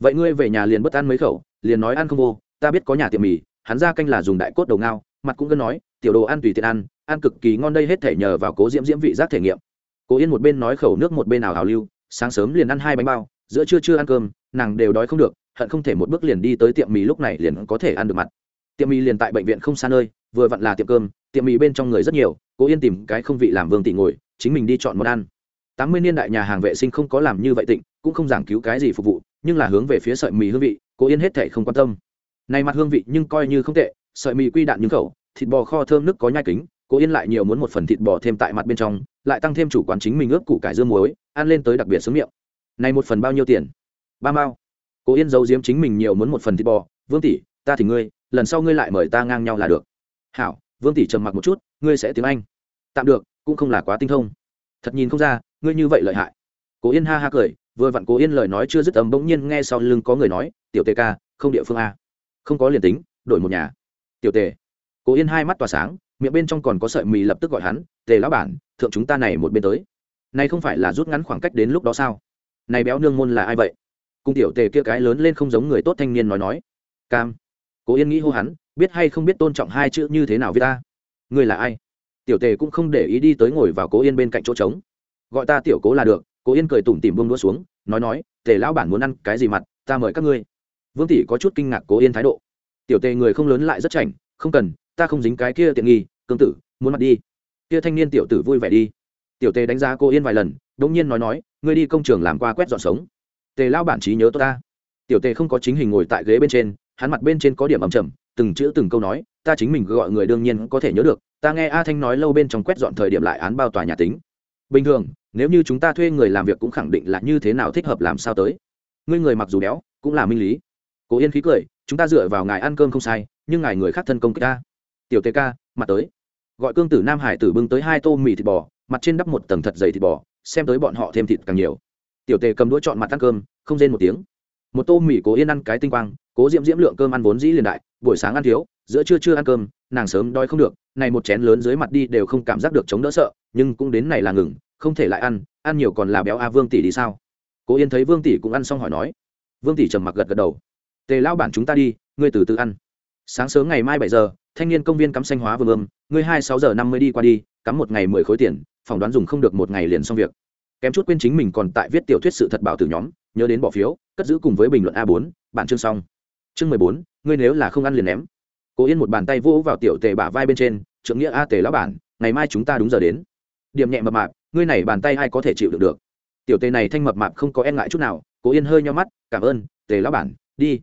Vậy ngươi về nhà liền bất ăn mấy khẩu, liền nói ăn không vô, ta biết có nhà tiệm mì, hắn ra canh là dùng đại cốt đầu ngao, mặt cũng cứ nói, tiểu đồ ăn tùy tiện ăn ăn cực kỳ ngon đây hết thể nhờ vào cố diễm diễm vị giác thể nghiệm. Cố yên một bên nói khẩu nước một bên nào hào lưu, sáng sớm liền ăn hai bánh bao, giữa trưa chưa ăn cơm, nàng đều đói không được, hận không thể một bước liền đi tới tiệm mì lúc này liền có thể ăn được mặt. Tiệm mì liền tại bệnh viện không xa nơi, vừa vặn là tiệm cơm, tiệm mì bên trong người rất nhiều, cố yên tìm cái không vị làm vương tị ngồi, chính mình đi chọn món ăn tám mươi niên đại nhà hàng vệ sinh không có làm như vậy tịnh, cũng không giảng cứu cái gì phục vụ, nhưng là hướng về phía sợi mì hương vị cố yên hết thể không quan tâm. Này mặt hương vị nhưng coi như không tệ, sợi mì quy đạn những khẩu, thịt bò kho thơm nước có nhai kính cố yên lại nhiều muốn một phần thịt bò thêm tại mặt bên trong, lại tăng thêm chủ quán chính mình ướp củ cải dương muối, ăn lên tới đặc biệt sướng miệng. Này một phần bao nhiêu tiền? Ba mao. Cố yên giấu giếm chính mình nhiều muốn một phần thịt bò, vương tỷ, ta thì ngươi, lần sau ngươi lại mời ta ngang nhau là được. Hảo. Vương tỷ trầm mặc một chút, ngươi sẽ tiếng anh. Tạm được, cũng không là quá tinh thông thật nhìn không ra, ngươi như vậy lợi hại. Cố yên ha ha cười, vừa vặn cố yên lời nói chưa dứt ấm bỗng nhiên nghe sau lưng có người nói, tiểu tề ca, không địa phương a. Không có liền tính, đổi một nhà. Tiểu tề. Cố yên hai mắt tỏa sáng, miệng bên trong còn có sợi mì lập tức gọi hắn, tề lão bản, thượng chúng ta này một bên tới. Này không phải là rút ngắn khoảng cách đến lúc đó sao? Này béo nương môn là ai vậy? Cung tiểu tề kia cái lớn lên không giống người tốt thanh niên nói nói. Cam. Cố yên nghĩ hô hắn, biết hay không biết tôn trọng hai chữ như thế nào với ta? Ngươi là ai? Tiểu tề cũng không để ý đi tới ngồi vào cố yên bên cạnh chỗ trống. Gọi ta tiểu cố là được, cố yên cười tủm tìm buông đũa xuống, nói nói, tề lão bản muốn ăn cái gì mặt, ta mời các ngươi. Vương tỷ có chút kinh ngạc cố yên thái độ. Tiểu tề người không lớn lại rất chảnh, không cần, ta không dính cái kia tiện nghi, cương tử, muốn mặt đi. Kia thanh niên tiểu tử vui vẻ đi. Tiểu tề đánh giá cô yên vài lần đông nhiên nói nói, ngươi đi công trường làm qua quét dọn sống. Tề lao bản trí nhớ tôi ta. Tiểu tề không có chính hình ngồi tại ghế bên trên, hắn mặt bên trên có điểm ẩm trầm từng chữ từng câu nói, ta chính mình gọi người đương nhiên có thể nhớ được ta nghe a thanh nói lâu bên trong quét dọn thời điểm lại án bao tòa nhà tính. Bình thường, nếu như chúng ta thuê người làm việc cũng khẳng định là như thế nào thích hợp làm sao tới. Ngươi người mặc dù béo, cũng là minh lý. Cố yên khí cười, chúng ta dựa vào ngài ăn cơm không sai, nhưng ngài người khác thân công kích ta. Tiểu tê ca, mặt tới. Gọi cương tử nam hải tử bưng tới hai tô mì thịt bò, mặt trên đắp một tầng thật dày thịt bò, xem tới bọn họ thêm thịt càng nhiều. Tiểu tề cầm đũa chọn mặt ăn cơm, không rên một tiếng. Một tô mì cố yên ăn cái tinh quang, cố diễm diễm lượng cơm ăn vốn dĩ liền đại, buổi sáng ăn thiếu, giữa trưa chưa ăn cơm, nàng sớm đói không được này một chén lớn dưới mặt đi đều không cảm giác được chống đỡ sợ, nhưng cũng đến này là ngừng, không thể lại ăn ăn nhiều còn là béo a vương tỷ đi sao? Cố yên thấy vương tỷ cũng ăn xong hỏi nói. Vương tỷ trầm mặc gật gật đầu. Tề lao bản chúng ta đi, ngươi từ từ ăn. Sáng sớm ngày mai bảy giờ, thanh niên công viên cắm xanh hóa vương ươm, ngươi hai sáu giờ năm mươi đi qua đi, cắm một ngày mười khối tiền, phỏng đoán dùng không được một ngày liền xong việc. Kém chút quên chính mình còn tại viết tiểu thuyết sự thật bảo từ nhóm, nhớ đến bỏ phiếu, cất giữ cùng với bình luận a bốn, bản chương xong. Chương mười bốn, ngươi nếu là không ăn liền ném cố yên một bàn tay vỗ vào tiểu tề bả vai bên trên, trưởng nghĩa a tề lão bản, ngày mai chúng ta đúng giờ đến. Điểm nhẹ mập mạp, ngươi này bàn tay ai có thể chịu được được? Tiểu tề này thanh mập mạp không có e ngại chút nào, cố yên hơi nho mắt, cảm ơn, tề lão bản, đi.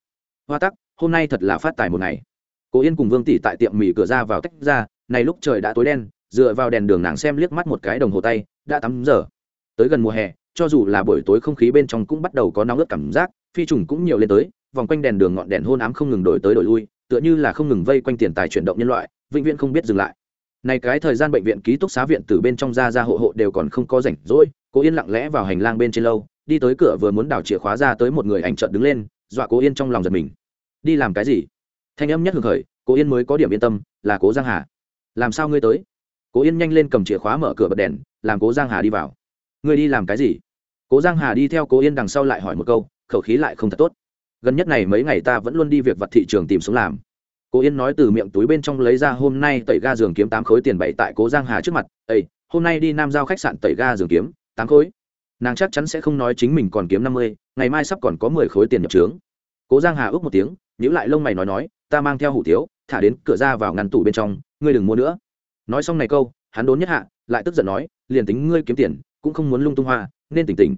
Hoa tắc, hôm nay thật là phát tài một ngày. Cố yên cùng vương tỷ tại tiệm mì cửa ra vào tách ra, này lúc trời đã tối đen, dựa vào đèn đường nàng xem liếc mắt một cái đồng hồ tay, đã tám giờ. Tới gần mùa hè, cho dù là buổi tối không khí bên trong cũng bắt đầu có nóng ướt cảm giác, phi trùng cũng nhiều lên tới, vòng quanh đèn đường ngọn đèn hôn ám không ngừng đổi tới đổi lui tựa như là không ngừng vây quanh tiền tài chuyển động nhân loại, vĩnh viễn không biết dừng lại. Này cái thời gian bệnh viện ký túc xá viện từ bên trong ra ra hộ hộ đều còn không có rảnh rỗi, cố yên lặng lẽ vào hành lang bên trên lâu, đi tới cửa vừa muốn đào chìa khóa ra tới một người ảnh trợn đứng lên, dọa cố yên trong lòng giật mình. Đi làm cái gì? Thanh âm nhất hưởng khởi, cố yên mới có điểm yên tâm, là cố giang hà. Làm sao ngươi tới? Cố yên nhanh lên cầm chìa khóa mở cửa bật đèn, làm cố giang hà đi vào. Ngươi đi làm cái gì? Cố giang hà đi theo cố yên đằng sau lại hỏi một câu, khẩu khí lại không thật tốt gần nhất này mấy ngày ta vẫn luôn đi việc vặt thị trường tìm xuống làm. Cố yên nói từ miệng túi bên trong lấy ra hôm nay tẩy ga giường kiếm tám khối tiền bậy tại cố giang hà trước mặt. Ây hôm nay đi nam giao khách sạn tẩy ga giường kiếm, tám khối. Nàng chắc chắn sẽ không nói chính mình còn kiếm năm mươi, ngày mai sắp còn có mười khối tiền nhập trướng. Cố giang hà ước một tiếng nhữ lại lông mày nói nói, ta mang theo hủ tiếu, thả đến cửa ra vào ngăn tủ bên trong, ngươi đừng mua nữa. Nói xong này câu, hắn đốn nhất hạ, lại tức giận nói, liền tính ngươi kiếm tiền, cũng không muốn lung tung hoa, nên tỉnh tỉnh.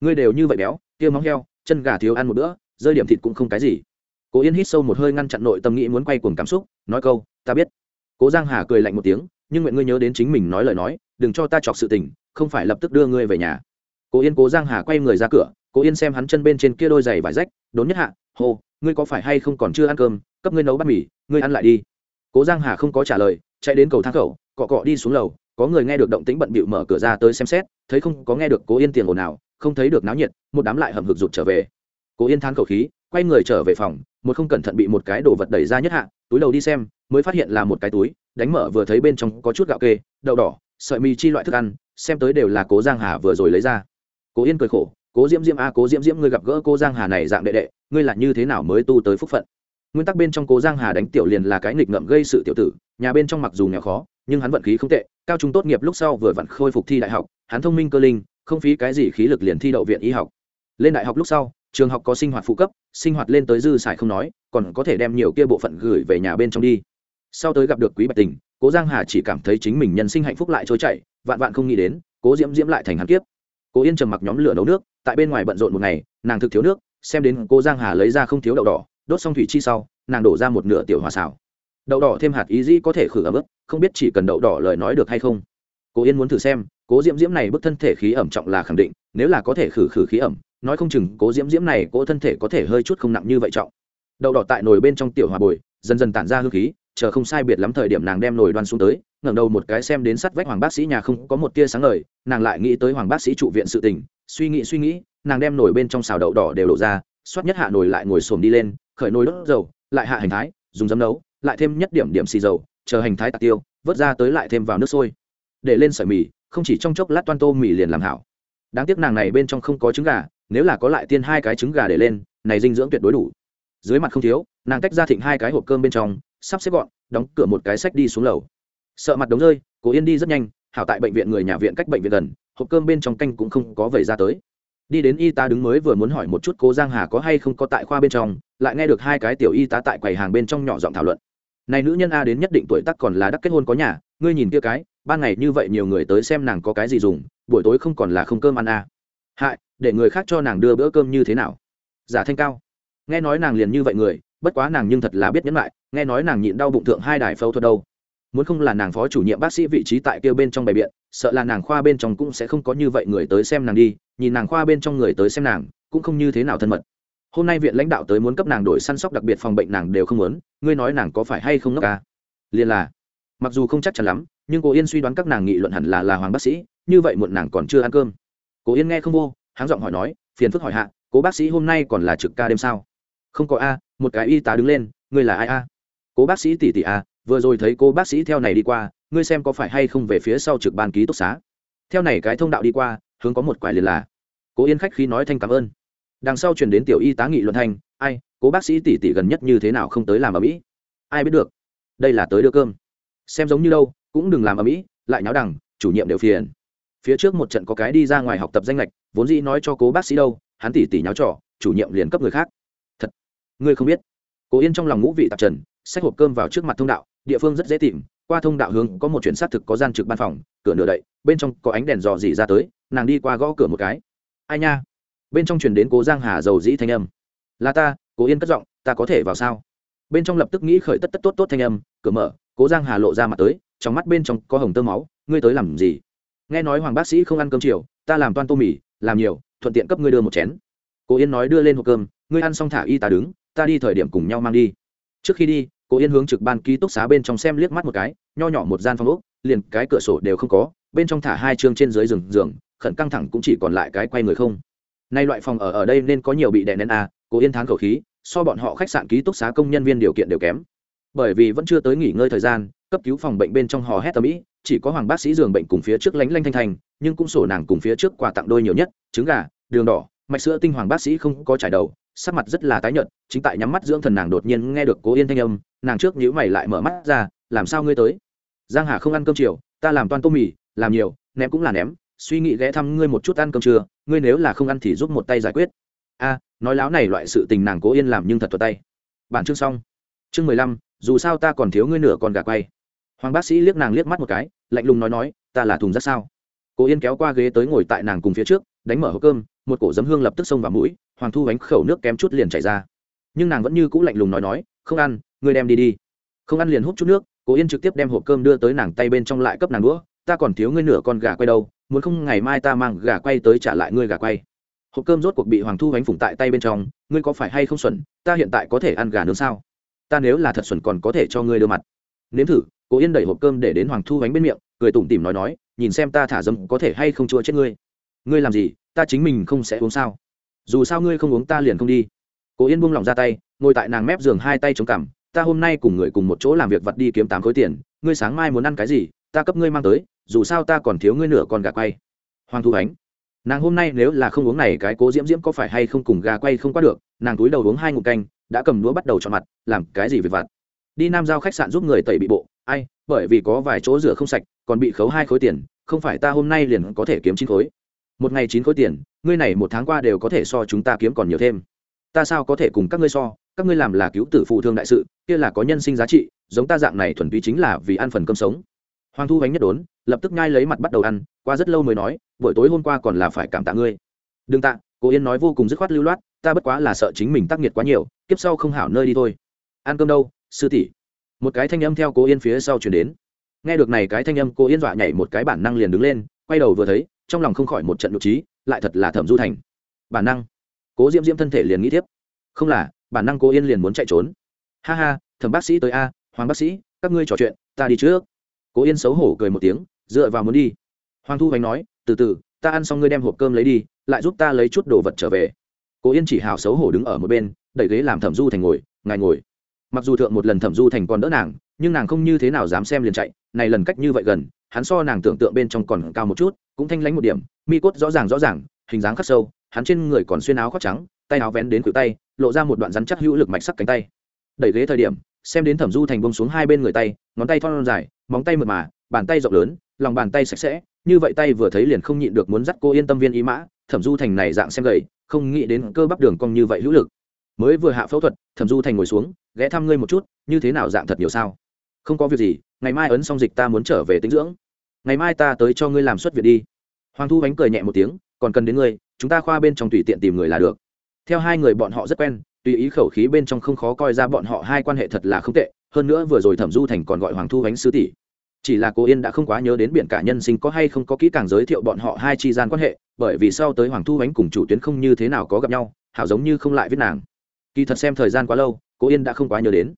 Ngươi đều như vậy béo, kia móng heo, chân gà thiếu ăn một bữa rơi điểm thịt cũng không cái gì. Cố yên hít sâu một hơi ngăn chặn nội tâm nghĩ muốn quay cuồng cảm xúc, nói câu, ta biết. Cố giang hà cười lạnh một tiếng, nhưng nguyện ngươi nhớ đến chính mình nói lời nói, đừng cho ta chọc sự tình, không phải lập tức đưa ngươi về nhà. Cố yên cố giang hà quay người ra cửa, cố yên xem hắn chân bên trên kia đôi giày vải rách, đốn nhất hạ, hô, ngươi có phải hay không còn chưa ăn cơm, cấp ngươi nấu bát mì, ngươi ăn lại đi. Cố giang hà không có trả lời, chạy đến cầu thang khẩu, cọ cọ đi xuống lầu, có người nghe được động tĩnh bận bịu mở cửa ra tới xem xét, thấy không có nghe được cố yên tiền ồn nào không thấy được náo nhiệt, một đám lại hầm hực rụt trở về cố yên thán khẩu khí, quay người trở về phòng, một không cẩn thận bị một cái đồ vật đẩy ra nhất hạ, túi đầu đi xem, mới phát hiện là một cái túi, đánh mở vừa thấy bên trong có chút gạo kê, đậu đỏ, sợi mì chi loại thức ăn, xem tới đều là cố giang hà vừa rồi lấy ra. Cố yên cười khổ, cố diễm diễm a, cố diễm diễm, ngươi gặp gỡ cô giang hà này dạng đệ đệ, ngươi là như thế nào mới tu tới phúc phận? Nguyên tắc bên trong cố giang hà đánh tiểu liền là cái nghịch ngợm gây sự tiểu tử, nhà bên trong mặc dù nghèo khó, nhưng hắn vận khí không tệ, cao trung tốt nghiệp lúc sau vừa vặn khôi phục thi đại học, hắn thông minh cơ linh, không phí cái gì khí lực liền thi đậu viện y học. Lên đại học lúc sau trường học có sinh hoạt phụ cấp, sinh hoạt lên tới dư xài không nói, còn có thể đem nhiều kia bộ phận gửi về nhà bên trong đi. Sau tới gặp được quý bạch tình, cố giang hà chỉ cảm thấy chính mình nhân sinh hạnh phúc lại trôi chảy, vạn vạn không nghĩ đến, cố diễm diễm lại thành hắn kiếp. Cố yên trầm mặc nhóm lửa nấu nước, tại bên ngoài bận rộn một ngày, nàng thực thiếu nước, xem đến cô giang hà lấy ra không thiếu đậu đỏ, đốt xong thủy chi sau, nàng đổ ra một nửa tiểu hòa xào. Đậu đỏ thêm hạt ý dĩ có thể khử ẩm ướt không biết chỉ cần đậu đỏ lời nói được hay không. Cố yên muốn thử xem, cố diễm diễm này bức thân thể khí ẩm trọng là khẳng định, nếu là có thể khử khử khí ẩm nói không chừng cố diễm diễm này cố thân thể có thể hơi chút không nặng như vậy trọng. Đậu đỏ tại nồi bên trong tiểu hòa bồi, dần dần tản ra hương khí, chờ không sai biệt lắm thời điểm nàng đem nồi đoan xuống tới, ngẩng đầu một cái xem đến sắt vách hoàng bác sĩ nhà không có một tia sáng ngời, nàng lại nghĩ tới hoàng bác sĩ trụ viện sự tình, suy nghĩ suy nghĩ, nàng đem nồi bên trong xào đậu đỏ đều đổ ra xoát nhất hạ nồi lại ngồi xổm đi lên, khởi nồi đốt dầu, lại hạ hành thái, dùng dấm nấu, lại thêm nhất điểm điểm xì dầu, chờ hành thái tạt tiêu, vớt ra tới lại thêm vào nước sôi. Để lên sợi mì, không chỉ trong chốc lát toan tô mì liền làm hảo. Đáng tiếc nàng này bên trong không có trứng gà nếu là có lại tiên hai cái trứng gà để lên, này dinh dưỡng tuyệt đối đủ. Dưới mặt không thiếu, nàng tách ra thịnh hai cái hộp cơm bên trong, sắp xếp gọn, đóng cửa một cái sách đi xuống lầu. Sợ mặt đống rơi cố yên đi rất nhanh, hảo tại bệnh viện người nhà viện cách bệnh viện gần, hộp cơm bên trong canh cũng không có vẩy ra tới. Đi đến y tá đứng mới vừa muốn hỏi một chút cố giang hà có hay không có tại khoa bên trong, lại nghe được hai cái tiểu y tá tại quầy hàng bên trong nhỏ giọng thảo luận. Này nữ nhân a đến nhất định tuổi tác còn là đắc kết hôn có nhà, ngươi nhìn kia cái, ban ngày như vậy nhiều người tới xem nàng có cái gì dùng, buổi tối không còn là không cơm ăn a. Hại để người khác cho nàng đưa bữa cơm như thế nào? Giả thanh cao. Nghe nói nàng liền như vậy người, bất quá nàng nhưng thật là biết nhẫn lại, nghe nói nàng nhịn đau bụng thượng hai đài phẫu thuật đâu. Muốn không là nàng phó chủ nhiệm bác sĩ vị trí tại kia bên trong bài biện, sợ là nàng khoa bên trong cũng sẽ không có như vậy người tới xem nàng đi, nhìn nàng khoa bên trong người tới xem nàng, cũng không như thế nào thân mật. Hôm nay viện lãnh đạo tới muốn cấp nàng đổi săn sóc đặc biệt phòng bệnh nàng đều không muốn, ngươi nói nàng có phải hay không ngốc ca à? liền là, mặc dù không chắc chắn lắm, nhưng cô yên suy đoán các nàng nghị luận hẳn là là hoàng bác sĩ, như vậy muộn nàng còn chưa ăn cơm. Cô yên nghe không vô hắn giọng hỏi nói, phiền phức hỏi hạ, cố bác sĩ hôm nay còn là trực ca đêm sao? Không có a, một cái y tá đứng lên, ngươi là ai a? Cố bác sĩ tỷ tỷ a, vừa rồi thấy cô bác sĩ theo này đi qua, ngươi xem có phải hay không về phía sau trực ban ký túc xá? Theo này cái thông đạo đi qua, hướng có một quải liền là. Cố yên khách khi nói thanh cảm ơn. Đằng sau chuyển đến tiểu y tá nghị luận thanh, ai, cố bác sĩ tỷ tỷ gần nhất như thế nào không tới làm ở mỹ? Ai biết được, đây là tới đưa cơm. Xem giống như đâu, cũng đừng làm ở mỹ, lại nháo đằng, chủ nhiệm đều phiền phía trước một trận có cái đi ra ngoài học tập danh lệch, vốn dĩ nói cho cố bác sĩ đâu, hắn tỉ tỷ nháo trỏ chủ nhiệm liền cấp người khác. Thật, ngươi không biết. Cố yên trong lòng ngũ vị tạp trần, xách hộp cơm vào trước mặt thông đạo, địa phương rất dễ tìm, qua thông đạo hướng có một chuyển xác thực có gian trực ban phòng, cửa nửa đậy, bên trong có ánh đèn dò dỉ ra tới, nàng đi qua gõ cửa một cái. Ai nha? Bên trong chuyển đến cố giang hà dầu dĩ thanh âm. Là ta, cố yên cất giọng, ta có thể vào sao? Bên trong lập tức nghĩ khởi tất tất tốt tốt thanh âm, cửa mở, cố giang hà lộ ra mặt tới, trong mắt bên trong có hồng tơ máu, ngươi tới làm gì? Nghe nói hoàng bác sĩ không ăn cơm chiều, ta làm toan tô mì, làm nhiều, thuận tiện cấp ngươi đưa một chén. Cố yên nói đưa lên hộp cơm, ngươi ăn xong thả y tá đứng, ta đi thời điểm cùng nhau mang đi. Trước khi đi cố yên hướng trực ban ký túc xá bên trong xem liếc mắt một cái, nho nhỏ một gian phòng úc liền cái cửa sổ đều không có, bên trong thả hai chương trên dưới giường giường, khẩn căng thẳng cũng chỉ còn lại cái quay người không. Nay loại phòng ở ở đây nên có nhiều bị đè nén à cố yên thán khẩu khí, so bọn họ khách sạn ký túc xá công nhân viên điều kiện đều kém. Bởi vì vẫn chưa tới nghỉ ngơi thời gian, cấp cứu phòng bệnh bên trong hò hét tầm ĩ chỉ có hoàng bác sĩ giường bệnh cùng phía trước lánh lanh thanh thanh nhưng cũng sổ nàng cùng phía trước quà tặng đôi nhiều nhất, trứng gà, đường đỏ, mạch sữa tinh hoàng bác sĩ không có trải đầu, sắc mặt rất là tái nhợt, chính tại nhắm mắt dưỡng thần nàng đột nhiên nghe được cố yên thanh âm, nàng trước nhíu mày lại mở mắt ra, làm sao ngươi tới? Giang hà không ăn cơm chiều, ta làm toan tô mì, làm nhiều, ném cũng là ném, suy nghĩ ghé thăm ngươi một chút ăn cơm trưa, ngươi nếu là không ăn thì giúp một tay giải quyết. A, nói láo này loại sự tình nàng cố yên làm nhưng thật thuật tay. Bản chương xong. Chương mười lăm, dù sao ta còn thiếu ngươi nửa con gà quay hoàng bác sĩ liếc nàng liếc mắt một cái, lạnh lùng nói nói, ta là thùng rác sao? Cố yên kéo qua ghế tới ngồi tại nàng cùng phía trước, đánh mở hộp cơm, một cổ dấm hương lập tức xông vào mũi, hoàng thu bánh khẩu nước kém chút liền chảy ra. Nhưng nàng vẫn như cũ lạnh lùng nói nói, không ăn, ngươi đem đi đi. Không ăn liền hút chút nước. Cố yên trực tiếp đem hộp cơm đưa tới nàng tay bên trong lại cấp nàng đũa, ta còn thiếu ngươi nửa con gà quay đâu, muốn không ngày mai ta mang gà quay tới trả lại ngươi gà quay. Hộp cơm rốt cuộc bị hoàng thu bánh phủng tại tay bên trong, ngươi có phải hay không xuẩn, ta hiện tại có thể ăn gà nướng sao? Ta nếu là thật xuẩn còn có thể cho ngươi đưa mặt. Nếm thử cố yên đẩy hộp cơm để đến hoàng thu bánh bên miệng, cười tủm tỉm nói nói, nhìn xem ta thả dâm có thể hay không chua chết ngươi? Ngươi làm gì? Ta chính mình không sẽ uống sao? Dù sao ngươi không uống ta liền không đi. Cố yên buông lỏng ra tay, ngồi tại nàng mép giường hai tay chống cằm, ta hôm nay cùng người cùng một chỗ làm việc vặt đi kiếm tám khối tiền, ngươi sáng mai muốn ăn cái gì, ta cấp ngươi mang tới, dù sao ta còn thiếu ngươi nửa con gà quay. Hoàng thu ánh, nàng hôm nay nếu là không uống này cái cố diễm diễm có phải hay không cùng gà quay không qua được, nàng túi đầu uống hai ngụm canh, đã cầm đũa bắt đầu chọn mặt, làm cái gì về vặt? Đi nam giao khách sạn giúp người tẩy bị bộ ai, bởi vì có vài chỗ rửa không sạch, còn bị khấu hai khối tiền, không phải ta hôm nay liền có thể kiếm chín khối. Một ngày chín khối tiền, ngươi này một tháng qua đều có thể so chúng ta kiếm còn nhiều thêm. Ta sao có thể cùng các ngươi so? Các ngươi làm là cứu tử phụ thương đại sự, kia là có nhân sinh giá trị, giống ta dạng này thuần túy chính là vì ăn phần cơm sống. Hoàng thu bánh nhất đốn, lập tức nhai lấy mặt bắt đầu ăn, qua rất lâu mới nói, buổi tối hôm qua còn là phải cảm tạ ngươi. Đừng tạ, cô yên nói vô cùng dứt khoát lưu loát, ta bất quá là sợ chính mình tác nghiệt quá nhiều, kiếp sau không hảo nơi đi thôi. Ăn cơm đâu, sư tỷ? Một cái thanh âm theo cô yên phía sau chuyển đến. Nghe được này cái thanh âm cô yên dọa nhảy một cái bản năng liền đứng lên, quay đầu vừa thấy, trong lòng không khỏi một trận nhục trí lại thật là thẩm du thành. Bản năng. Cố diễm diễm thân thể liền nghĩ tiếp. Không là, bản năng cô yên liền muốn chạy trốn. Ha ha, thẩm bác sĩ tới a, hoàng bác sĩ, các ngươi trò chuyện, ta đi trước. Cố yên xấu hổ cười một tiếng, dựa vào muốn đi. Hoàng thu hoành nói, từ từ, ta ăn xong ngươi đem hộp cơm lấy đi, lại giúp ta lấy chút đồ vật trở về. Cố yên chỉ hào xấu hổ đứng ở một bên, đẩy ghế làm thẩm du thành ngồi, ngài ngồi mặc dù thượng một lần thẩm du thành còn đỡ nàng, nhưng nàng không như thế nào dám xem liền chạy. Này lần cách như vậy gần, hắn so nàng tưởng tượng bên trong còn cao một chút, cũng thanh lánh một điểm, mi cốt rõ ràng rõ ràng, hình dáng khắc sâu, hắn trên người còn xuyên áo khoác trắng, tay áo vén đến cửa tay, lộ ra một đoạn rắn chắc hữu lực mạch sắc cánh tay. Đẩy ghế thời điểm, xem đến thẩm du thành bông xuống hai bên người tay, ngón tay thon dài, móng tay mượt mà, bàn tay rộng lớn, lòng bàn tay sạch sẽ, như vậy tay vừa thấy liền không nhịn được muốn dắt cô yên tâm viên ý mã, thẩm du thành này dạng xem gầy, không nghĩ đến cơ bắp đường cong như vậy hữu lực. Mới vừa hạ phẫu thuật, thẩm du thành ngồi xuống ghé thăm ngươi một chút, như thế nào dạng thật nhiều sao? Không có việc gì, ngày mai ấn xong dịch ta muốn trở về tính dưỡng. Ngày mai ta tới cho ngươi làm xuất viện đi. Hoàng thu bánh cười nhẹ một tiếng, còn cần đến ngươi, chúng ta khoa bên trong tùy tiện tìm người là được. Theo hai người bọn họ rất quen, tùy ý khẩu khí bên trong không khó coi ra bọn họ hai quan hệ thật là không tệ, hơn nữa vừa rồi thẩm du thành còn gọi hoàng thu bánh sư tỷ. Chỉ là cô yên đã không quá nhớ đến biển cả nhân sinh có hay không có kỹ càng giới thiệu bọn họ hai chi gian quan hệ, bởi vì sau tới hoàng thu bánh cùng chủ tuyến không như thế nào có gặp nhau, hảo giống như không lại viết nàng. Kỳ thật xem thời gian quá lâu cô yên đã không quá nhớ đến.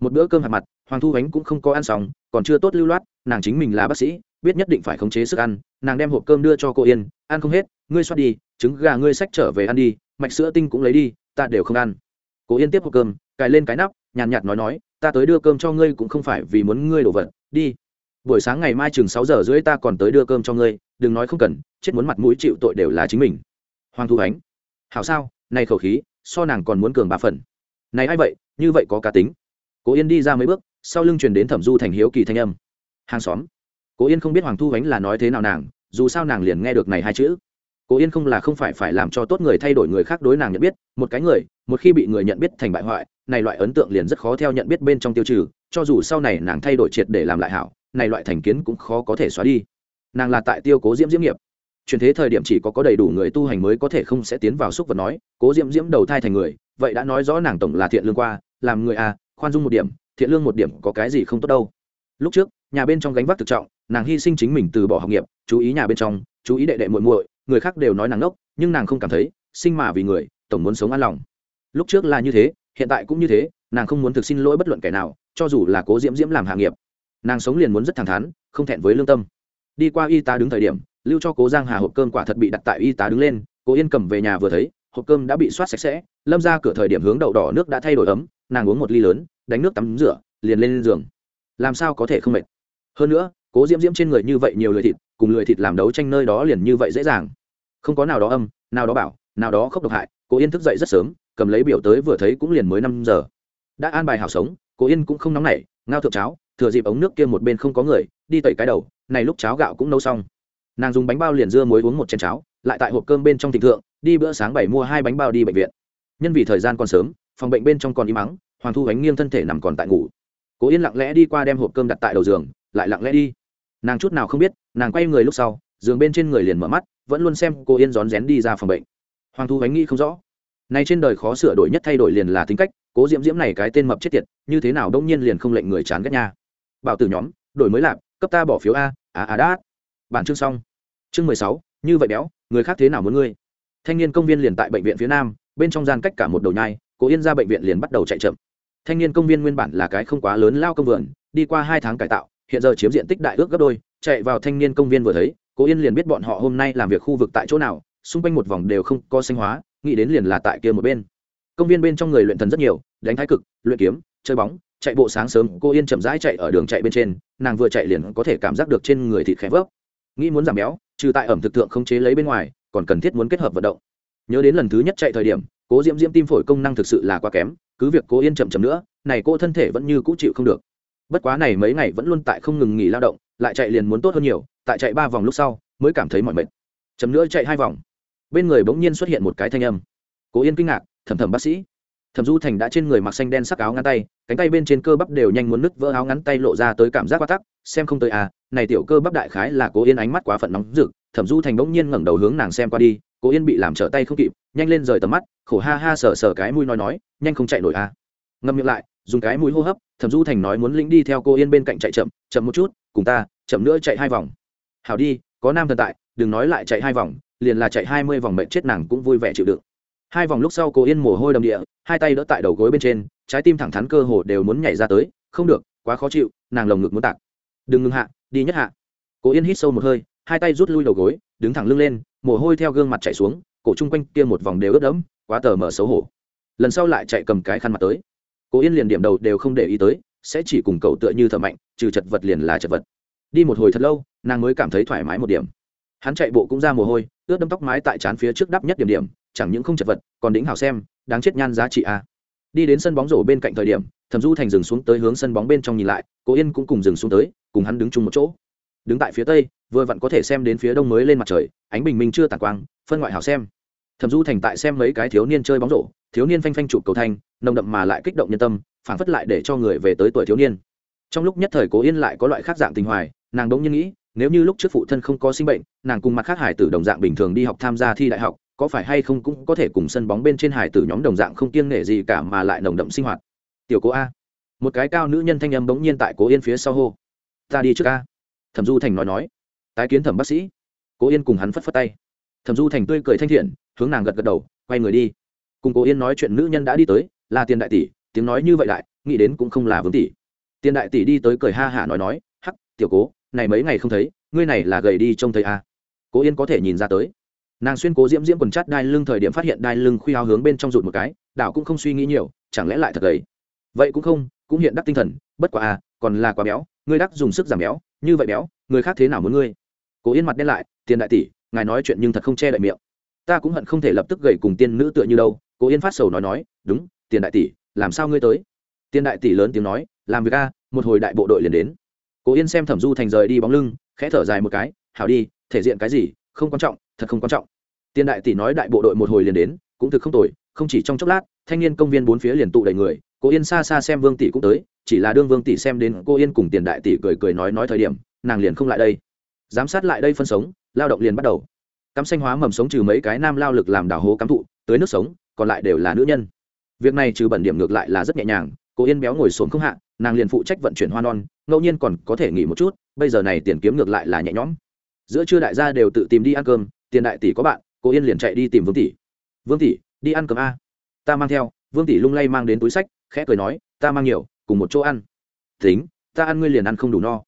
Một bữa cơm hạt mặt, hoàng thu ánh cũng không có ăn xong, còn chưa tốt lưu loát, nàng chính mình là bác sĩ, biết nhất định phải khống chế sức ăn, nàng đem hộp cơm đưa cho cô yên, ăn không hết, ngươi xoát đi, trứng gà ngươi sách trở về ăn đi, mạch sữa tinh cũng lấy đi, ta đều không ăn. Cô yên tiếp hộp cơm, cài lên cái nắp, nhàn nhạt nói nói, ta tới đưa cơm cho ngươi cũng không phải vì muốn ngươi đổ vật, đi. Buổi sáng ngày mai chừng sáu giờ rưỡi ta còn tới đưa cơm cho ngươi, đừng nói không cần, chết muốn mặt mũi chịu tội đều là chính mình. Hoàng thu ánh, hảo sao, này khẩu khí, so nàng còn muốn cường ba phần này a i vậy, như vậy có cá tính. Cố yên đi ra mấy bước, sau lưng truyền đến thẩm du thành hiếu kỳ thanh âm. Hàng xóm. Cố yên không biết hoàng thu ánh là nói thế nào nàng, dù sao nàng liền nghe được này hai chữ. Cố yên không là không phải phải làm cho tốt người thay đổi người khác đối nàng nhận biết, một cái người, một khi bị người nhận biết thành bại hoại, này loại ấn tượng liền rất khó theo nhận biết bên trong tiêu trừ, cho dù sau này nàng thay đổi triệt để làm lại hảo, này loại thành kiến cũng khó có thể xóa đi. Nàng là tại tiêu cố diễm diễm nghiệp. Chuyển thế thời điểm chỉ có có đầy đủ người tu hành mới có thể không sẽ tiến vào xúc vật nói, cố diễm diễm đầu thai thành người vậy đã nói rõ nàng tổng là thiện lương qua, làm người à khoan dung một điểm, thiện lương một điểm có cái gì không tốt đâu. Lúc trước, nhà bên trong gánh vác thực trọng, nàng hy sinh chính mình từ bỏ học nghiệp, chú ý nhà bên trong, chú ý đệ đệ muội muội, người khác đều nói nàng ngốc, nhưng nàng không cảm thấy, sinh mà vì người, tổng muốn sống an lòng. Lúc trước là như thế, hiện tại cũng như thế, nàng không muốn thực xin lỗi bất luận kẻ nào, cho dù là cố diễm diễm làm hạ nghiệp. Nàng sống liền muốn rất thẳng thắn, không thẹn với lương tâm. Đi qua y tá đứng thời điểm, lưu cho cố giang hà hộp cơm quả thật bị đặt tại y tá đứng lên, cố yên cầm về nhà vừa thấy hộp cơm đã bị soát sạch sẽ, lâm ra cửa thời điểm hướng đậu đỏ nước đã thay đổi ấm, nàng uống một ly lớn, đánh nước tắm rửa, liền lên giường. Làm sao có thể không mệt? Hơn nữa, cố diễm diễm trên người như vậy nhiều lười thịt, cùng lười thịt làm đấu tranh nơi đó liền như vậy dễ dàng. Không có nào đó âm, nào đó bảo, nào đó không độc hại, cố yên thức dậy rất sớm, cầm lấy biểu tới vừa thấy cũng liền mới năm giờ. Đã an bài hảo sống, cố yên cũng không nóng nảy, ngao thượng cháo, thừa dịp ống nước kia một bên không có người, đi tẩy cái đầu, này lúc cháo gạo cũng nấu xong. Nàng dùng bánh bao liền dưa muối uống một chén cháo lại tại hộp cơm bên trong thịnh thượng, đi bữa sáng bảy mua hai bánh bao đi bệnh viện. Nhân vì thời gian còn sớm, phòng bệnh bên trong còn im mắng hoàng thu ánh nghiêng thân thể nằm còn tại ngủ. Cố yên lặng lẽ đi qua đem hộp cơm đặt tại đầu giường, lại lặng lẽ đi. Nàng chút nào không biết, nàng quay người lúc sau, giường bên trên người liền mở mắt, vẫn luôn xem cô yên rón rén đi ra phòng bệnh. Hoàng thu ánh nghĩ không rõ. Nay trên đời khó sửa đổi nhất thay đổi liền là tính cách, cố diễm diễm này cái tên mập chết tiệt, như thế nào đông nhiên liền không lệnh người chán ghét nha. Bảo tử nhóm, đổi mới lạp, cấp ta bỏ phiếu a a a đã bản chương xong. Chương mười sáu như vậy béo, người khác thế nào muốn ngươi? Thanh niên công viên liền tại bệnh viện phía nam, bên trong gian cách cả một đầu nhai, cố yên ra bệnh viện liền bắt đầu chạy chậm. Thanh niên công viên nguyên bản là cái không quá lớn lao công vườn, đi qua hai tháng cải tạo, hiện giờ chiếm diện tích đại ước gấp đôi, chạy vào thanh niên công viên vừa thấy, cố yên liền biết bọn họ hôm nay làm việc khu vực tại chỗ nào, xung quanh một vòng đều không có xanh hóa, nghĩ đến liền là tại kia một bên. Công viên bên trong người luyện thần rất nhiều, đánh thái cực, luyện kiếm, chơi bóng, chạy bộ sáng sớm cô yên chậm rãi chạy ở đường chạy bên trên, nàng vừa chạy liền có thể cảm giác được trên người thịt khẽ vớp nghĩ muốn giảm béo, trừ tại ẩm thực thượng không chế lấy bên ngoài, còn cần thiết muốn kết hợp vận động. Nhớ đến lần thứ nhất chạy thời điểm, cố diễm diễm tim phổi công năng thực sự là quá kém, cứ việc cố yên chậm chậm nữa, này cô thân thể vẫn như cũ chịu không được. Bất quá này mấy ngày vẫn luôn tại không ngừng nghỉ lao động, lại chạy liền muốn tốt hơn nhiều, tại chạy ba vòng lúc sau, mới cảm thấy mọi mệt. Chậm nữa chạy hai vòng. Bên người bỗng nhiên xuất hiện một cái thanh âm. Cố yên kinh ngạc thầm thầm bác sĩ thẩm du thành đã trên người mặc xanh đen sắc áo ngắn tay, cánh tay bên trên cơ bắp đều nhanh muốn nứt vỡ áo ngắn tay lộ ra tới cảm giác quá tắc, xem không tới à này tiểu cơ bắp đại khái là cố yên ánh mắt quá phận nóng rực, thẩm du thành bỗng nhiên ngẩng đầu hướng nàng xem qua đi, cố yên bị làm trở tay không kịp, nhanh lên rời tầm mắt, khổ ha ha sờ sờ cái mũi nói nói, nhanh không chạy nổi à. Ngâm miệng lại, dùng cái mũi hô hấp, thẩm du thành nói muốn lĩnh đi theo cô yên bên cạnh chạy chậm chậm một chút, cùng ta, chậm nữa chạy hai vòng. Hảo đi, có nam thần tại, đừng nói lại chạy hai vòng, liền là chạy hai mươi vòng mệnh chết nàng cũng vui vẻ chịu đựng hai vòng lúc sau cô yên mồ hôi đầm địa, hai tay đỡ tại đầu gối bên trên, trái tim thẳng thắn cơ hồ đều muốn nhảy ra tới, không được, quá khó chịu, nàng lồng ngực muốn tạc. Đừng ngừng hạ, đi nhất hạ. Cô yên hít sâu một hơi, hai tay rút lui đầu gối, đứng thẳng lưng lên, mồ hôi theo gương mặt chạy xuống, cổ chung quanh kia một vòng đều ướt đẫm, quá tờ mở xấu hổ. Lần sau lại chạy cầm cái khăn mặt tới. Cô yên liền điểm đầu đều không để ý tới, sẽ chỉ cùng cậu tựa như thợ mạnh, trừ chật vật liền là chật vật. Đi một hồi thật lâu, nàng mới cảm thấy thoải mái một điểm. Hắn chạy bộ cũng ra mồ hôi, ướt đâm tóc mái tại trán phía trước đắp nhất điểm điểm chẳng những không chật vật, còn đĩnh hào xem, đáng chết nhan giá trị a. Đi đến sân bóng rổ bên cạnh thời điểm, thẩm du thành dừng xuống tới hướng sân bóng bên trong nhìn lại cô yên cũng cùng dừng xuống tới, cùng hắn đứng chung một chỗ. Đứng tại phía tây, vừa vặn có thể xem đến phía đông mới lên mặt trời, ánh bình minh chưa tàn quang, phân ngoại hào xem. Thẩm du thành tại xem mấy cái thiếu niên chơi bóng rổ, thiếu niên phanh phanh chụp cầu thanh, nồng đậm mà lại kích động nhân tâm phản phất lại để cho người về tới tuổi thiếu niên. Trong lúc nhất thời cố yên lại có loại khác dạng tình hoài, nàng đống nhiên nghĩ, nếu như lúc trước phụ thân không có sinh bệnh, nàng cùng mặt khác hải tử đồng dạng bình thường đi học tham gia thi đại học có phải hay không cũng có thể cùng sân bóng bên trên hải tử nhóm đồng dạng không kiêng nể gì cả mà lại nồng đậm sinh hoạt. Tiểu cố a. Một cái cao nữ nhân thanh âm bỗng nhiên tại cố yên phía sau hô. Ta đi trước a. Thẩm du thành nói nói. Tái kiến thẩm bác sĩ. Cố yên cùng hắn phất phất tay. Thẩm du thành tươi cười thanh thiện, hướng nàng gật gật đầu, quay người đi. Cùng cố yên nói chuyện nữ nhân đã đi tới, là tiền đại tỷ, tiếng nói như vậy lại, nghĩ đến cũng không là vương tỷ. Tiền đại tỷ đi tới cười ha hả nói nói, hắc, tiểu cố, này mấy ngày không thấy, ngươi này là gầy đi trông thấy a. À. cố yên có thể nhìn ra tới nàng xuyên cố diễm diễm quần chắt đai lưng thời điểm phát hiện đai lưng khuy áo hướng bên trong rụt một cái, đảo cũng không suy nghĩ nhiều, chẳng lẽ lại thật đấy? Vậy cũng không, cũng hiện đắc tinh thần, bất quá à còn là quá béo, ngươi đắc dùng sức giảm béo, như vậy béo, người khác thế nào muốn ngươi? Cố yên mặt đen lại, tiền đại tỷ, ngài nói chuyện nhưng thật không che đậy miệng. Ta cũng hận không thể lập tức gầy cùng tiên nữ tựa như đâu. Cố yên phát sầu nói nói, đúng, tiền đại tỷ, làm sao ngươi tới? Tiền đại tỷ lớn tiếng nói, làm việc a, một hồi đại bộ đội liền đến. Cố yên xem thẩm du thành rời đi bóng lưng, khẽ thở dài một cái, hảo đi, thể diện cái gì, không quan trọng thật không quan trọng. Tiền đại tỷ nói đại bộ đội một hồi liền đến, cũng thực không tồi, không chỉ trong chốc lát, thanh niên công viên bốn phía liền tụ đầy người, cố yên xa xa xem vương tỷ cũng tới, chỉ là đương vương tỷ xem đến cô yên cùng tiền đại tỷ cười cười nói nói thời điểm, nàng liền không lại đây. Giám sát lại đây phân sống, lao động liền bắt đầu. Cắm xanh hóa mầm sống trừ mấy cái nam lao lực làm đào hố cắm thụ, tới nước sống, còn lại đều là nữ nhân. Việc này trừ bẩn điểm ngược lại là rất nhẹ nhàng cô yên béo ngồi xuống không hạ, nàng liền phụ trách vận chuyển hoa non, ngẫu nhiên còn có thể nghỉ một chút, bây giờ này tiền kiếm ngược lại là nhẹ nhõm. Giữa trưa đại gia đều tự tìm đi ăn cơm tiền đại tỷ có bạn, cô yên liền chạy đi tìm vương tỷ. Vương tỷ, đi ăn cơm a. Ta mang theo. Vương tỷ lung lay mang đến túi sách, khẽ cười nói, ta mang nhiều, cùng một chỗ ăn. Tính, ta ăn ngươi liền ăn không đủ no.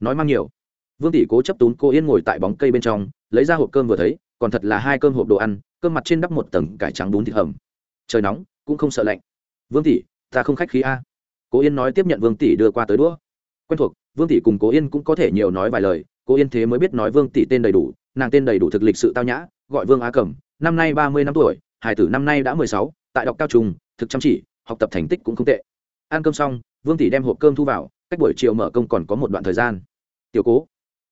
Nói mang nhiều. Vương tỷ cố chấp tún cô yên ngồi tại bóng cây bên trong, lấy ra hộp cơm vừa thấy, còn thật là hai cơm hộp đồ ăn, cơm mặt trên đắp một tầng cải trắng bún thịt hầm. Trời nóng, cũng không sợ lạnh. Vương tỷ, ta không khách khí a. Cố yên nói tiếp nhận vương tỷ đưa qua tới đũa. Quen thuộc, vương tỷ cùng cố yên cũng có thể nhiều nói vài lời cố yên thế mới biết nói vương tỷ tên đầy đủ nàng tên đầy đủ thực lịch sự tao nhã, gọi vương á cẩm, năm nay ba mươi năm tuổi, hải tử năm nay đã mười sáu, tại đọc cao trùng thực chăm chỉ, học tập thành tích cũng không tệ. Ăn cơm xong, vương tỷ đem hộp cơm thu vào, cách buổi chiều mở công còn có một đoạn thời gian. Tiểu cố.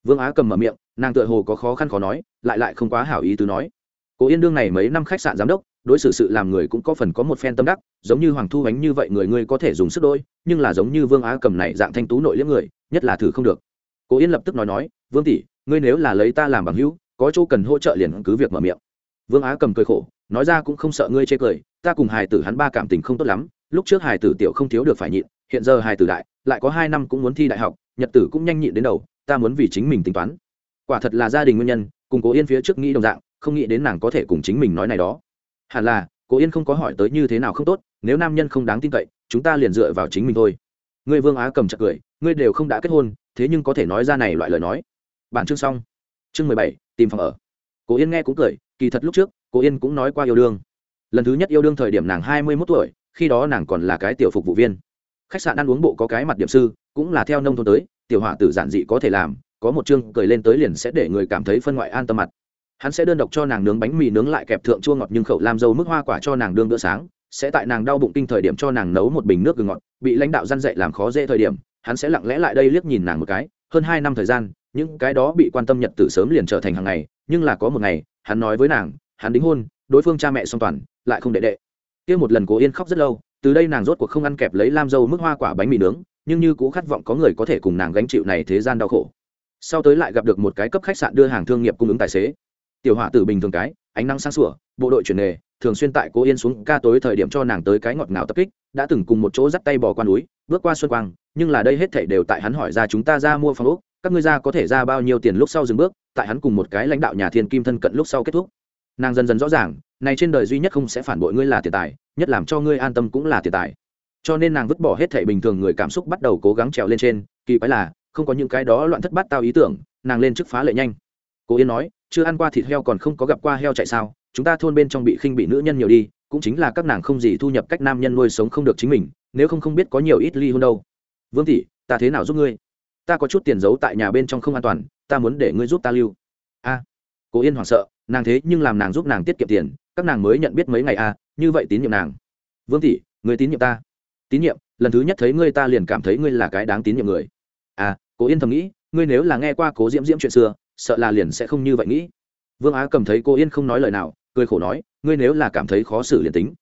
Vương á cầm mở miệng, nàng tựa hồ có khó khăn khó nói, lại lại không quá hảo ý từ nói. Cố yên đương này mấy năm khách sạn giám đốc, đối xử sự làm người cũng có phần có một phen tâm đắc, giống như hoàng thu ánh như vậy người ngươi có thể dùng sức đôi, nhưng là giống như vương á cầm này dạng thanh tú nội liếm người, nhất là thử không được. Cố yên lập tức nói nói, vương tỷ ngươi nếu là lấy ta làm bằng hữu, có chỗ cần hỗ trợ liền cứ việc mở miệng. Vương á cầm cười khổ, nói ra cũng không sợ ngươi chê cười, ta cùng hài tử hắn ba cảm tình không tốt lắm, lúc trước hài tử tiểu không thiếu được phải nhịn, hiện giờ hài tử đại, lại có hai năm cũng muốn thi đại học, nhật tử cũng nhanh nhịn đến đầu, ta muốn vì chính mình tính toán. Quả thật là gia đình nguyên nhân, cùng cố yên phía trước nghĩ đồng dạng, không nghĩ đến nàng có thể cùng chính mình nói này đó. Hẳn là, cố yên không có hỏi tới như thế nào không tốt, nếu nam nhân không đáng tin cậy, chúng ta liền dựa vào chính mình thôi. Ngươi vương á cầm chặt cười, ngươi đều không đã kết hôn, thế nhưng có thể nói ra này loại lời nói bản chương xong. Chương mười bảy, tìm phòng ở. Cố yên nghe cũng cười, kỳ thật lúc trước, cố yên cũng nói qua yêu đương. Lần thứ nhất yêu đương thời điểm nàng hai mươi mốt tuổi, khi đó nàng còn là cái tiểu phục vụ viên. Khách sạn ăn uống bộ có cái mặt điểm sư, cũng là theo nông thôn tới, tiểu họa tử giản dị có thể làm, có một chương cười lên tới liền sẽ để người cảm thấy phân ngoại an tâm mặt. Hắn sẽ đơn độc cho nàng nướng bánh mì nướng lại kẹp thượng chua ngọt nhưng khẩu làm dâu mức hoa quả cho nàng đương bữa sáng, sẽ tại nàng đau bụng kinh thời điểm cho nàng nấu một bình nước gừng ngọt, bị lãnh đạo gian dậy làm khó dễ thời điểm, hắn sẽ lặng lẽ lại đây liếc nhìn nàng một cái, hơn hai năm thời gian những cái đó bị quan tâm nhật tử sớm liền trở thành hàng ngày, nhưng là có một ngày, hắn nói với nàng, hắn đính hôn, đối phương cha mẹ song toàn, lại không đệ đệ. Kia một lần cố yên khóc rất lâu, từ đây nàng rốt cuộc không ăn kẹp lấy lam dâu mức hoa quả bánh mì nướng, nhưng như cũ khát vọng có người có thể cùng nàng gánh chịu này thế gian đau khổ. Sau tới lại gặp được một cái cấp khách sạn đưa hàng thương nghiệp cung ứng tài xế. Tiểu họa tử bình thường cái, ánh nắng sáng sủa, bộ đội chuyển nghề, thường xuyên tại cố yên xuống ca tối thời điểm cho nàng tới cái ngọt ngào tập kích, đã từng cùng một chỗ dắt tay bò qua núi, bước qua xuân quang, nhưng là đây hết thảy đều tại hắn hỏi ra chúng ta ra mua phòng ốc các ngươi ra có thể ra bao nhiêu tiền lúc sau dừng bước, tại hắn cùng một cái lãnh đạo nhà thiên kim thân cận lúc sau kết thúc. Nàng dần dần rõ ràng, này trên đời duy nhất không sẽ phản bội ngươi là tiền tài, nhất làm cho ngươi an tâm cũng là tiền tài. Cho nên nàng vứt bỏ hết thể bình thường người cảm xúc bắt đầu cố gắng trèo lên trên, kỳ quái là, không có những cái đó loạn thất bát tao ý tưởng, nàng lên trước phá lệ nhanh. Cố yên nói, chưa ăn qua thịt heo còn không có gặp qua heo chạy sao, chúng ta thôn bên trong bị khinh bị nữ nhân nhiều đi, cũng chính là các nàng không gì thu nhập cách nam nhân nuôi sống không được chính mình, nếu không không biết có nhiều ít ly hôn đâu. Vương tỷ, ta thế nào giúp ngươi? Ta có chút tiền giấu tại nhà bên trong không an toàn ta muốn để ngươi giúp ta lưu. A à, cố yên hoảng sợ nàng thế nhưng làm nàng giúp nàng tiết kiệm tiền các nàng mới nhận biết mấy ngày a à, như vậy tín nhiệm nàng. Vương tỷ người tín nhiệm ta. Tín nhiệm lần thứ nhất thấy ngươi ta liền cảm thấy ngươi là cái đáng tín nhiệm người. À cố yên thầm nghĩ ngươi nếu là nghe qua cố diễm diễm chuyện xưa sợ là liền sẽ không như vậy nghĩ. Vương á cầm thấy cô yên không nói lời nào cười khổ nói ngươi nếu là cảm thấy khó xử liền tính.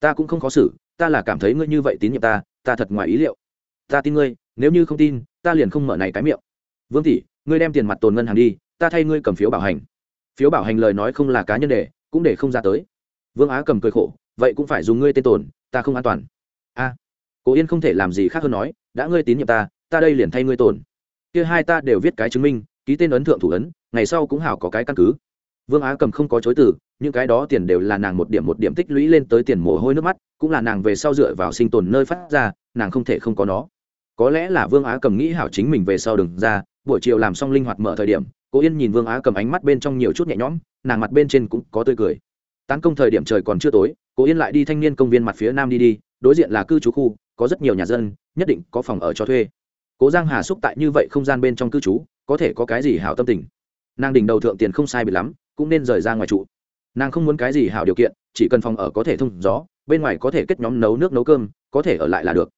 Ta cũng không khó xử ta là cảm thấy ngươi như vậy tín nhiệm ta ta thật ngoài ý liệu. Ta tin ngươi nếu như không tin ta liền không mở này cái miệng. Vương tỷ ngươi đem tiền mặt tồn ngân hàng đi ta thay ngươi cầm phiếu bảo hành. Phiếu bảo hành lời nói không là cá nhân để cũng để không ra tới. Vương á cầm cười khổ vậy cũng phải dùng ngươi tên tồn ta không an toàn. A à, cố yên không thể làm gì khác hơn nói đã ngươi tín nhiệm ta ta đây liền thay ngươi tồn. Kia hai ta đều viết cái chứng minh ký tên ấn thượng thủ ấn ngày sau cũng hảo có cái căn cứ. Vương á cầm không có chối từ những cái đó tiền đều là nàng một điểm một điểm tích lũy lên tới tiền mồ hôi nước mắt cũng là nàng về sau dựa vào sinh tồn nơi phát ra nàng không thể không có nó có lẽ là vương á cầm nghĩ hảo chính mình về sau đừng ra, buổi chiều làm xong linh hoạt mở thời điểm, cố yên nhìn vương á cầm ánh mắt bên trong nhiều chút nhẹ nhõm, nàng mặt bên trên cũng có tươi cười. Tán công thời điểm trời còn chưa tối, cố yên lại đi thanh niên công viên mặt phía nam đi đi, đối diện là cư trú khu, có rất nhiều nhà dân, nhất định có phòng ở cho thuê. Cố giang hà xúc tại như vậy không gian bên trong cư trú, có thể có cái gì hảo tâm tình? Nàng đỉnh đầu thượng tiền không sai bị lắm, cũng nên rời ra ngoài trụ. Nàng không muốn cái gì hảo điều kiện, chỉ cần phòng ở có thể thông gió, bên ngoài có thể kết nhóm nấu nước nấu cơm, có thể ở lại là được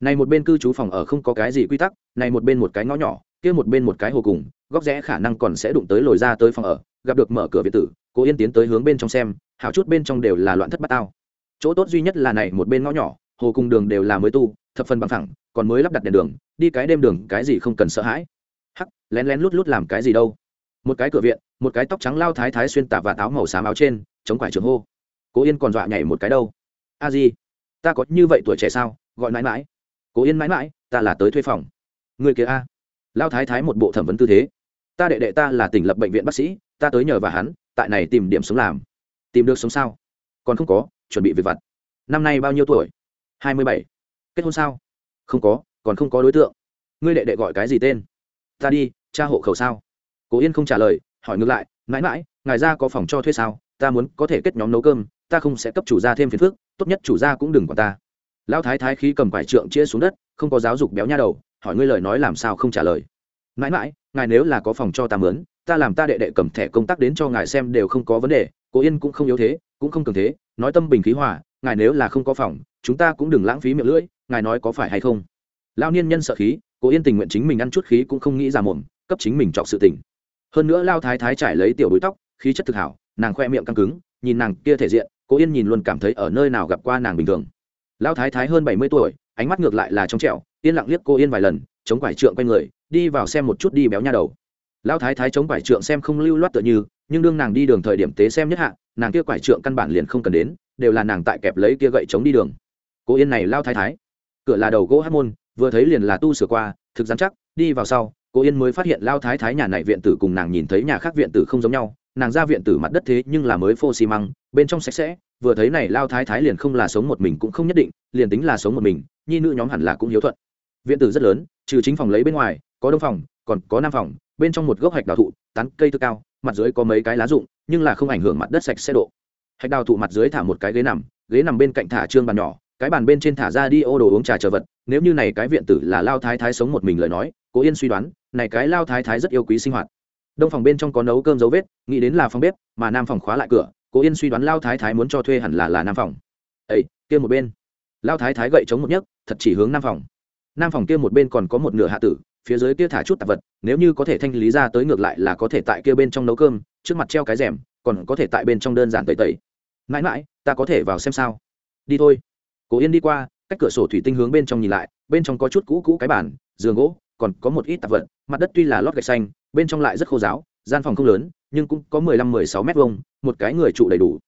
này một bên cư trú phòng ở không có cái gì quy tắc, này một bên một cái ngõ nhỏ, kia một bên một cái hồ cùng, góc rẽ khả năng còn sẽ đụng tới lồi ra tới phòng ở, gặp được mở cửa viện tử cố yên tiến tới hướng bên trong xem, hảo chút bên trong đều là loạn thất bát tao. Chỗ tốt duy nhất là này một bên ngõ nhỏ, hồ cùng đường đều là mới tu, thập phần bằng thẳng còn mới lắp đặt đèn đường, đi cái đêm đường, cái gì không cần sợ hãi. Hắc, lén lén lút lút làm cái gì đâu. Một cái cửa viện, một cái tóc trắng lao thái thái xuyên tả và táo màu xám áo trên, chống quải trường hô. Cố yên còn dọa nhảy một cái đâu. A di, ta có như vậy tuổi trẻ sao? Gọi mãi mãi cố yên mãi mãi, ta là tới thuê phòng. Người kia a? Lao thái thái một bộ thẩm vấn tư thế. Ta đệ đệ ta là tỉnh lập bệnh viện bác sĩ, ta tới nhờ và hắn, tại này tìm điểm sống làm. Tìm được sống sao? Còn không có, chuẩn bị việc vặt. Năm nay bao nhiêu tuổi? Hai mươi bảy. Kết hôn sao? Không có, còn không có đối tượng. Ngươi đệ đệ gọi cái gì tên? Ta đi cha hộ khẩu sao? Cố yên không trả lời, hỏi ngược lại, mãi mãi, ngài ra có phòng cho thuê sao? Ta muốn có thể kết nhóm nấu cơm, ta không sẽ cấp chủ gia thêm phiền phức, tốt nhất chủ gia cũng đừng quản ta lão thái thái khí cầm quải trượng chia xuống đất, không có giáo dục béo nha đầu, hỏi ngươi lời nói làm sao không trả lời. Mãi mãi, ngài nếu là có phòng cho ta mướn, ta làm ta đệ đệ cầm thẻ công tác đến cho ngài xem đều không có vấn đề cố yên cũng không yếu thế, cũng không cường thế, nói tâm bình khí hòa, ngài nếu là không có phòng, chúng ta cũng đừng lãng phí miệng lưỡi, ngài nói có phải hay không? Lao niên nhân sợ khí cố yên tình nguyện chính mình ăn chút khí cũng không nghĩ ra mồm, cấp chính mình chọc sự tình. Hơn nữa lao thái thái trải lấy tiểu búi tóc, khí chất thực hảo, nàng khoe miệng căng cứng, nhìn nàng kia thể diện cố yên nhìn luôn cảm thấy ở nơi nào gặp qua nàng bình thường. Lão thái thái hơn bảy mươi tuổi, ánh mắt ngược lại là trong trẹo yên lặng liếc cô yên vài lần, chống quải trượng quanh người, đi vào xem một chút đi béo nha đầu. Lão thái thái chống quải trượng xem không lưu loát tựa như, nhưng đương nàng đi đường thời điểm tế xem nhất hạ, nàng kia quải trượng căn bản liền không cần đến, đều là nàng tại kẹp lấy kia gậy chống đi đường. Cô yên này lao thái thái, cửa là đầu gỗ hát môn, vừa thấy liền là tu sửa qua, thực dám chắc, đi vào sau, cô yên mới phát hiện lao thái thái nhà này viện tử cùng nàng nhìn thấy nhà khác viện tử không giống nhau, nàng ra viện tử mặt đất thế nhưng là mới phô xi măng, bên trong sạch sẽ vừa thấy này lao thái thái liền không là sống một mình cũng không nhất định, liền tính là sống một mình, nhi nữ nhóm hẳn là cũng hiếu thuận. Viện tử rất lớn, trừ chính phòng lấy bên ngoài, có đông phòng, còn có nam phòng, bên trong một gốc hạch đào thụ, tán cây thơ cao, mặt dưới có mấy cái lá rụng, nhưng là không ảnh hưởng mặt đất sạch sẽ độ. Hạch đào thụ mặt dưới thả một cái ghế nằm ghế nằm bên cạnh thả trương bàn nhỏ, cái bàn bên trên thả ra đi ô đồ uống trà chờ vật, nếu như này cái viện tử là lao thái thái sống một mình lời nói, cố yên suy đoán, này cái lao thái thái rất yêu quý sinh hoạt. Đông phòng bên trong có nấu cơm dấu vết, nghĩ đến là phòng bếp, mà nam phòng khóa lại cửa cố yên suy đoán lao thái thái muốn cho thuê hẳn là là nam phòng. Ấy kia một bên. Lao thái thái gậy chống một nhấc, thật chỉ hướng nam phòng. Nam phòng kia một bên còn có một nửa hạ tử, phía dưới kia thả chút tạp vật, nếu như có thể thanh lý ra tới ngược lại là có thể tại kia bên trong nấu cơm, trước mặt treo cái rèm, còn có thể tại bên trong đơn giản tẩy tẩy. Mãi mãi, ta có thể vào xem sao? Đi thôi. Cố yên đi qua, cách cửa sổ thủy tinh hướng bên trong nhìn lại, bên trong có chút cũ cũ cái bàn, giường gỗ, còn có một ít tạp vật, mặt đất tuy là lót gạch xanh, bên trong lại rất khô giáo gian phòng không lớn nhưng cũng có mười lăm, mười sáu mét vuông, một cái người trụ đầy đủ.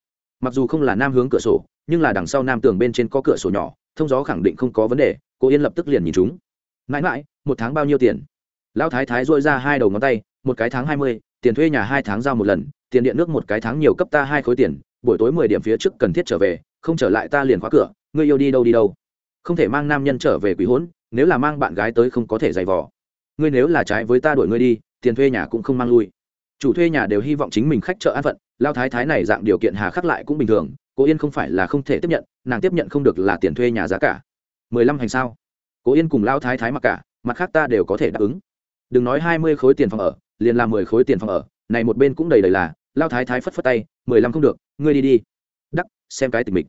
Mặc dù không là nam hướng cửa sổ, nhưng là đằng sau nam tường bên trên có cửa sổ nhỏ, thông gió khẳng định không có vấn đề, cô yên lập tức liền nhìn chúng. Mãi mãi, một tháng bao nhiêu tiền? Lão thái thái rũa ra hai đầu ngón tay, một cái tháng hai mươi, tiền thuê nhà hai tháng giao một lần, tiền điện nước một cái tháng nhiều cấp ta hai khối tiền, buổi tối mười điểm phía trước cần thiết trở về, không trở lại ta liền khóa cửa, ngươi yêu đi đâu đi đâu. Không thể mang nam nhân trở về quỷ hỗn, nếu là mang bạn gái tới không có thể giày vò. Ngươi nếu là trái với ta đuổi ngươi đi, tiền thuê nhà cũng không mang lui chủ thuê nhà đều hy vọng chính mình khách chợ an phận, lao thái thái này dạng điều kiện hà khắc lại cũng bình thường, cố yên không phải là không thể tiếp nhận, nàng tiếp nhận không được là tiền thuê nhà giá cả. Mười lăm hành sao? Cố yên cùng lao thái thái mặc cả, mặt khác ta đều có thể đáp ứng. Đừng nói hai mươi khối tiền phòng ở, liền là mười khối tiền phòng ở, này một bên cũng đầy đầy là, lao thái thái phất phất tay, mười lăm không được, ngươi đi đi. Đắc, xem cái tình mình.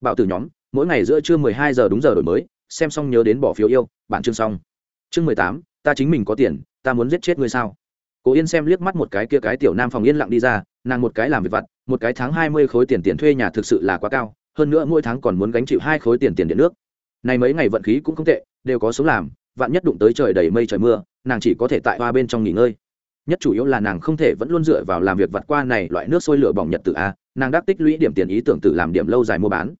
Bảo tử nhóm, mỗi ngày giữa trưa mười hai giờ đúng giờ đổi mới, xem xong nhớ đến bỏ phiếu yêu bản chương xong. Chương mười tám, ta chính mình có tiền, ta muốn giết chết ngươi sao? Cố yên xem liếc mắt một cái kia cái tiểu nam phòng yên lặng đi ra, nàng một cái làm việc vặt, một cái tháng hai mươi khối tiền tiền thuê nhà thực sự là quá cao, hơn nữa mỗi tháng còn muốn gánh chịu hai khối tiền tiền điện nước. Này mấy ngày vận khí cũng không tệ, đều có sống làm, vạn nhất đụng tới trời đầy mây trời mưa, nàng chỉ có thể tại hoa bên trong nghỉ ngơi. Nhất chủ yếu là nàng không thể vẫn luôn dựa vào làm việc vặt qua này loại nước sôi lửa bỏng nhật tự a, nàng đắc tích lũy điểm tiền ý tưởng tự làm điểm lâu dài mua bán.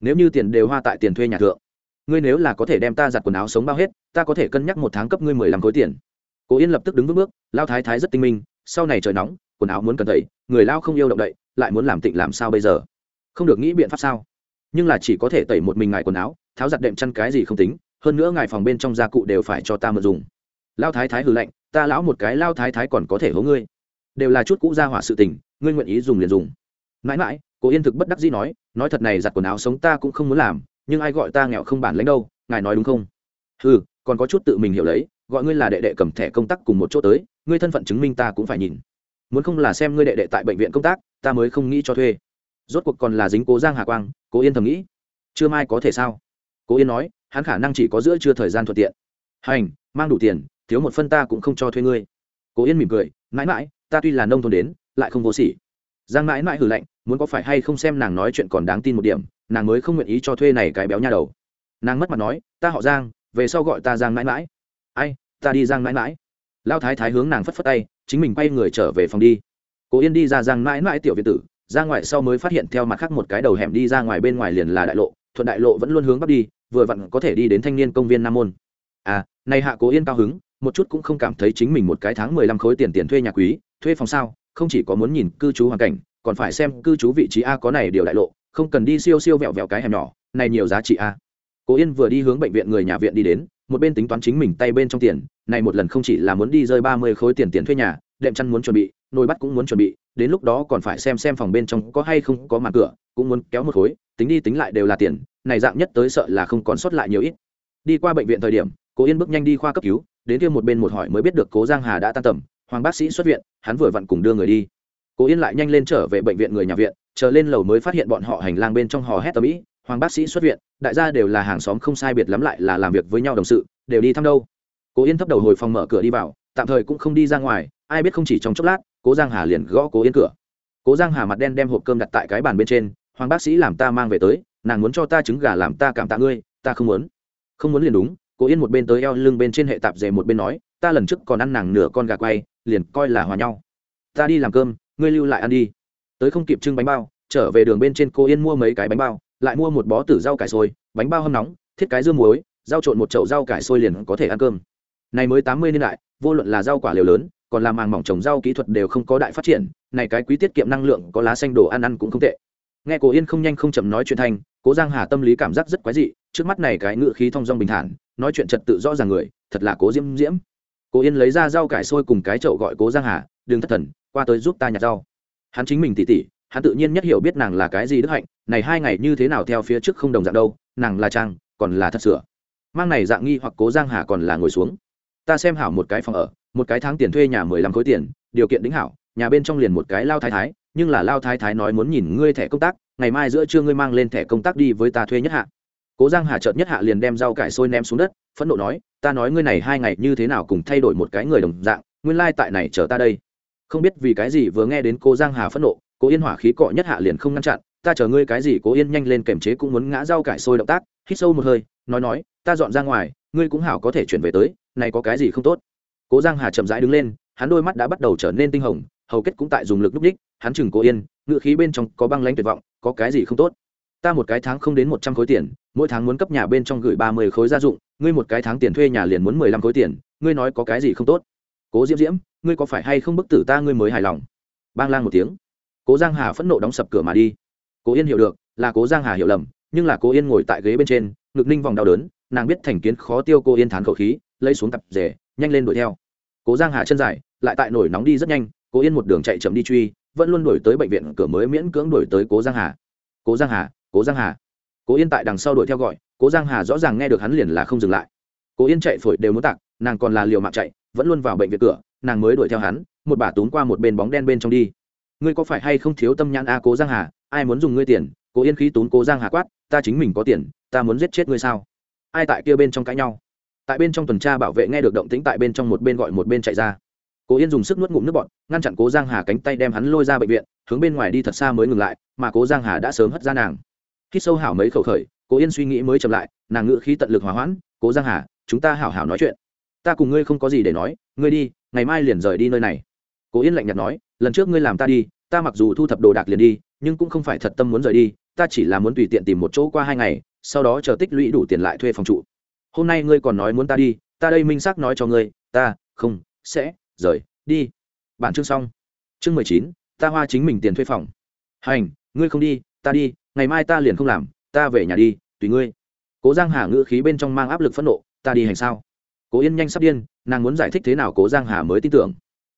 Nếu như tiền đều hoa tại tiền thuê nhà thượng, ngươi nếu là có thể đem ta giặt quần áo sống bao hết, ta có thể cân nhắc một tháng cấp ngươi mười lăm khối tiền cố yên lập tức đứng vững bước, lao thái thái rất tinh minh, sau này trời nóng, quần áo muốn cần thầy người lao không yêu động đậy, lại muốn làm tịnh làm sao bây giờ? Không được nghĩ biện pháp sao? Nhưng là chỉ có thể tẩy một mình ngài quần áo, tháo giặt đệm chăn cái gì không tính, hơn nữa ngài phòng bên trong gia cụ đều phải cho ta mượn dùng. Lao thái thái hừ lạnh, ta lão một cái lao thái thái còn có thể hố ngươi. Đều là chút cũ gia hỏa sự tình, ngươi nguyện ý dùng liền dùng. Mãi mãi, cố yên thực bất đắc dĩ nói nói thật này giặt quần áo sống ta cũng không muốn làm, nhưng ai gọi ta nghèo không bản lãnh đâu, ngài nói đúng không? Ừ còn có chút tự mình hiểu lấy gọi ngươi là đệ đệ cầm thẻ công tác cùng một chỗ tới, ngươi thân phận chứng minh ta cũng phải nhìn. Muốn không là xem ngươi đệ đệ tại bệnh viện công tác, ta mới không nghĩ cho thuê. Rốt cuộc còn là dính cố giang hà quang, cố yên thầm nghĩ. Chưa mai có thể sao? Cố yên nói, hắn khả năng chỉ có giữa chưa thời gian thuận tiện. Hành, mang đủ tiền, thiếu một phân ta cũng không cho thuê ngươi. Cố yên mỉm cười, mãi mãi, ta tuy là nông thôn đến, lại không vô sỉ. Giang mãi mãi hử lạnh, muốn có phải hay không xem nàng nói chuyện còn đáng tin một điểm, nàng mới không nguyện ý cho thuê này cái béo nha đầu. Nàng mất mặt nói, ta họ giang, về sau gọi ta giang mãi mãi ai, ta đi giang mãi mãi. Lao thái thái hướng nàng phất phất tay, chính mình quay người trở về phòng đi. Cố yên đi ra giang mãi mãi tiểu việt tử, ra ngoài sau mới phát hiện theo mặt khác một cái đầu hẻm đi ra ngoài bên ngoài liền là đại lộ, thuận đại lộ vẫn luôn hướng bắc đi, vừa vặn có thể đi đến thanh niên công viên nam môn. À này hạ cố yên cao hứng, một chút cũng không cảm thấy chính mình một cái tháng mười lăm khối tiền tiền thuê nhà quý, thuê phòng sao, không chỉ có muốn nhìn cư trú hoàn cảnh, còn phải xem cư trú vị trí a có này điều đại lộ, không cần đi siêu siêu vẹo vẹo cái hẻm nhỏ, này nhiều giá trị a. Cố yên vừa đi hướng bệnh viện người nhà viện đi đến một bên tính toán chính mình tay bên trong tiền, này một lần không chỉ là muốn đi rơi ba mươi khối tiền tiền thuê nhà, đệm chăn muốn chuẩn bị, nồi bắt cũng muốn chuẩn bị, đến lúc đó còn phải xem xem phòng bên trong có hay không có mặt cửa, cũng muốn kéo một khối, tính đi tính lại đều là tiền, này dạng nhất tới sợ là không còn sót lại nhiều ít. Đi qua bệnh viện thời điểm cố yên bước nhanh đi khoa cấp cứu, đến kia một bên một hỏi mới biết được cố giang hà đã tan tầm, hoàng bác sĩ xuất viện, hắn vừa vặn cùng đưa người đi. Cố yên lại nhanh lên trở về bệnh viện người nhà viện, chờ lên lầu mới phát hiện bọn họ hành lang bên trong hò hét tầm ĩ hoàng bác sĩ xuất viện, đại gia đều là hàng xóm không sai biệt lắm lại là làm việc với nhau đồng sự, đều đi thăm đâu. Cố yên thấp đầu hồi phòng mở cửa đi vào, tạm thời cũng không đi ra ngoài, ai biết không chỉ trong chốc lát, cố giang hà liền gõ cố yên cửa. Cố giang hà mặt đen đem hộp cơm đặt tại cái bàn bên trên, hoàng bác sĩ làm ta mang về tới, nàng muốn cho ta trứng gà làm ta cảm tạ ngươi, ta không muốn. Không muốn liền đúng. Cố yên một bên tới eo lưng bên trên hệ tạp dề một bên nói, ta lần trước còn ăn nàng nửa con gà quay, liền coi là hòa nhau. Ta đi làm cơm, ngươi lưu lại ăn đi. Tới không kịp trưng bánh bao, trở về đường bên trên cô yên mua mấy cái bánh bao lại mua một bó tử rau cải sôi bánh bao hâm nóng, thiết cái dưa muối, rau trộn một chậu rau cải sôi liền có thể ăn cơm. Này mới tám mươi niên đại, vô luận là rau quả liều lớn, còn làm màng mỏng trồng rau kỹ thuật đều không có đại phát triển, này cái quý tiết kiệm năng lượng có lá xanh đồ ăn ăn cũng không tệ. Nghe cô yên không nhanh không chậm nói chuyện thành cố giang hà tâm lý cảm giác rất quái dị, trước mắt này cái ngựa khí thong dong bình thản, nói chuyện trật tự rõ ràng người, thật là cố diễm diễm. Cố yên lấy ra rau cải sôi cùng cái chậu gọi cố giang hà đừng thất thần, qua tới giúp ta nhặt rau. Hắn chính mình tỉ tỉ hắn tự nhiên nhất hiểu biết nàng là cái gì đức hạnh, này hai ngày như thế nào theo phía trước không đồng dạng đâu, nàng là trang, còn là thật sửa. Mang này dạng nghi hoặc cố giang hà còn là ngồi xuống. Ta xem hảo một cái phòng ở, một cái tháng tiền thuê nhà mười lăm khối tiền, điều kiện đính hảo, nhà bên trong liền một cái lao thái thái, nhưng là lao thái thái nói muốn nhìn ngươi thẻ công tác, ngày mai giữa trưa ngươi mang lên thẻ công tác đi với ta thuê nhất hạ. Cố giang hà chợt nhất hạ liền đem rau cải sôi ném xuống đất, phẫn nộ nói, ta nói ngươi này hai ngày như thế nào cùng thay đổi một cái người đồng dạng, nguyên lai tại này chờ ta đây. Không biết vì cái gì vừa nghe đến cố giang hà phẫn nộ cố yên hỏa khí cọ nhất hạ liền không ngăn chặn, ta chờ ngươi cái gì? Cố yên nhanh lên kềm chế cũng muốn ngã rau cải sôi động tác, hít sâu một hơi, nói nói, ta dọn ra ngoài, ngươi cũng hảo có thể chuyển về tới, này có cái gì không tốt? Cố giang hà chậm rãi đứng lên, hắn đôi mắt đã bắt đầu trở nên tinh hồng, hầu kết cũng tại dùng lực đúc đích, hắn chừng cố yên, ngựa khí bên trong có băng lãnh tuyệt vọng, có cái gì không tốt? Ta một cái tháng không đến một trăm khối tiền, mỗi tháng muốn cấp nhà bên trong gửi ba mươi khối gia dụng, ngươi một cái tháng tiền thuê nhà liền muốn mười lăm khối tiền, ngươi nói có cái gì không tốt? Cố diễm diễm, ngươi có phải hay không bức tử ta ngươi mới hài lòng? Bang lang một tiếng cố giang hà phẫn nộ đóng sập cửa mà đi. Cố yên hiểu được, là cố giang hà hiểu lầm, nhưng là cố yên ngồi tại ghế bên trên, ngực ninh vòng đau đớn, nàng biết thành kiến khó tiêu cô yên thán khẩu khí, lấy xuống tập rể, nhanh lên đuổi theo. Cố giang hà chân dài, lại tại nổi nóng đi rất nhanh, cố yên một đường chạy chậm đi truy, vẫn luôn đuổi tới bệnh viện cửa mới miễn cưỡng đuổi tới cố giang hà. Cố giang hà, cố giang hà. Cố yên tại đằng sau đuổi theo gọi, cố giang hà rõ ràng nghe được hắn liền là không dừng lại. Cố yên chạy phổi đều muốn tạc, nàng còn là liều mạng chạy, vẫn luôn vào bệnh viện cửa, nàng mới đuổi theo hắn, một bà túm qua một bên bóng đen bên trong đi ngươi có phải hay không thiếu tâm nhãn a cố giang hà, ai muốn dùng ngươi tiền, cố yên khí tốn cố giang hà quát, ta chính mình có tiền, ta muốn giết chết ngươi sao? Ai tại kia bên trong cãi nhau? Tại bên trong tuần tra bảo vệ nghe được động tĩnh tại bên trong một bên gọi một bên chạy ra. Cố yên dùng sức nuốt ngụm nước bọt, ngăn chặn cố giang hà cánh tay đem hắn lôi ra bệnh viện, hướng bên ngoài đi thật xa mới ngừng lại, mà cố giang hà đã sớm hất ra nàng. Khi sâu hảo mấy khẩu khởi, cố yên suy nghĩ mới chậm lại, nàng ngự khí tận lực hòa hoãn, cố giang hà, chúng ta hảo hảo nói chuyện. Ta cùng ngươi không có gì để nói, ngươi đi, ngày mai liền rời đi nơi này. Cố yên lạnh nhạt nói lần trước ngươi làm ta đi, ta mặc dù thu thập đồ đạc liền đi, nhưng cũng không phải thật tâm muốn rời đi, ta chỉ là muốn tùy tiện tìm một chỗ qua hai ngày, sau đó chờ tích lũy đủ tiền lại thuê phòng trụ. Hôm nay ngươi còn nói muốn ta đi, ta đây minh xác nói cho ngươi, ta, không, sẽ, rời, đi. Bản chương xong. Chương mười chín, ta hoa chính mình tiền thuê phòng. Hành, ngươi không đi, ta đi, ngày mai ta liền không làm, ta về nhà đi, tùy ngươi. Cố giang hà ngữ khí bên trong mang áp lực phẫn nộ, ta đi hành sao? Cố yên nhanh sắp điên, nàng muốn giải thích thế nào cố giang hà mới tin tưởng?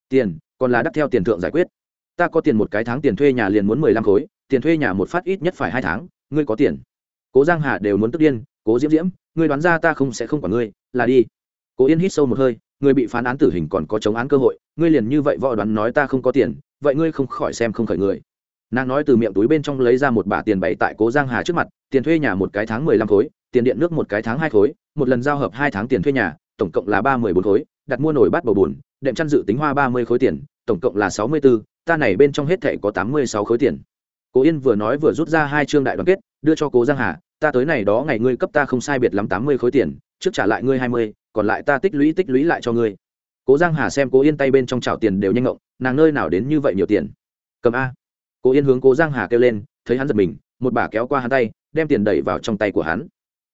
Tiền còn là đắt theo tiền thượng giải quyết. Ta có tiền một cái tháng tiền thuê nhà liền muốn mười lăm khối, tiền thuê nhà một phát ít nhất phải hai tháng, ngươi có tiền. Cố giang hà đều muốn tức điên, cố diễm diễm, ngươi đoán ra ta không sẽ không quản ngươi, là đi. Cố yên hít sâu một hơi, ngươi bị phán án tử hình còn có chống án cơ hội, ngươi liền như vậy võ đoán nói ta không có tiền, vậy ngươi không khỏi xem không khởi người. Nàng nói từ miệng túi bên trong lấy ra một bả tiền bày tại cố giang hà trước mặt, tiền thuê nhà một cái tháng mười lăm khối, tiền điện nước một cái tháng hai khối, một lần giao hợp hai tháng tiền thuê nhà, tổng cộng là ba mươi bốn khối, đặt mua nổi bát bầu bùn đệm chăn dự tính hoa ba mươi khối tiền, tổng cộng là sáu mươi bốn ta này bên trong hết thệ có tám mươi sáu khối tiền. Cố yên vừa nói vừa rút ra hai chương đại đoàn kết, đưa cho cố giang hà, ta tới này đó ngày ngươi cấp ta không sai biệt lắm tám mươi khối tiền, trước trả lại ngươi hai mươi, còn lại ta tích lũy tích lũy lại cho ngươi. Cố giang hà xem cố yên tay bên trong chảo tiền đều nhanh ngộng, nàng nơi nào đến như vậy nhiều tiền? Cầm a. Cố yên hướng cố giang hà kêu lên, thấy hắn giật mình, một bà kéo qua hắn tay, đem tiền đẩy vào trong tay của hắn.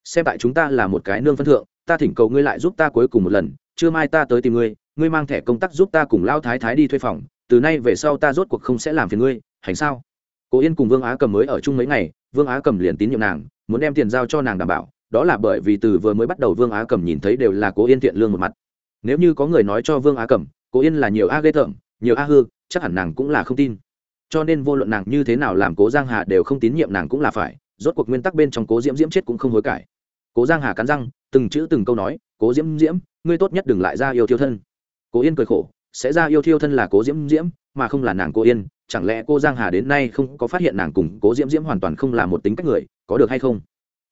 Xem tại chúng ta là một cái nương phân thượng, ta thỉnh cầu ngươi lại giúp ta cuối cùng một lần chưa mai ta tới tìm ngươi ngươi mang thẻ công tác giúp ta cùng lao thái thái đi thuê phòng, từ nay về sau ta rốt cuộc không sẽ làm phiền ngươi, hành sao? Cố yên cùng vương á cầm mới ở chung mấy ngày, vương á cầm liền tín nhiệm nàng, muốn đem tiền giao cho nàng đảm bảo, đó là bởi vì từ vừa mới bắt đầu vương á cầm nhìn thấy đều là cố yên thiện lương một mặt. Nếu như có người nói cho vương á cầm, cố yên là nhiều a ghê tởm, nhiều a hư, chắc hẳn nàng cũng là không tin. Cho nên vô luận nàng như thế nào làm cố giang hà đều không tín nhiệm nàng cũng là phải, rốt cuộc nguyên tắc bên trong cố diễm diễm chết cũng không hối cải. Cố giang hà cắn răng, từng chữ từng câu nói, cố diễm diễm, ngươi tốt nhất đừng lại ra yêu thiêu thân cố yên cười khổ, sẽ ra yêu thiêu thân là cố diễm diễm, mà không là nàng cô yên, chẳng lẽ cô giang hà đến nay không có phát hiện nàng cùng cố diễm diễm hoàn toàn không là một tính cách người, có được hay không?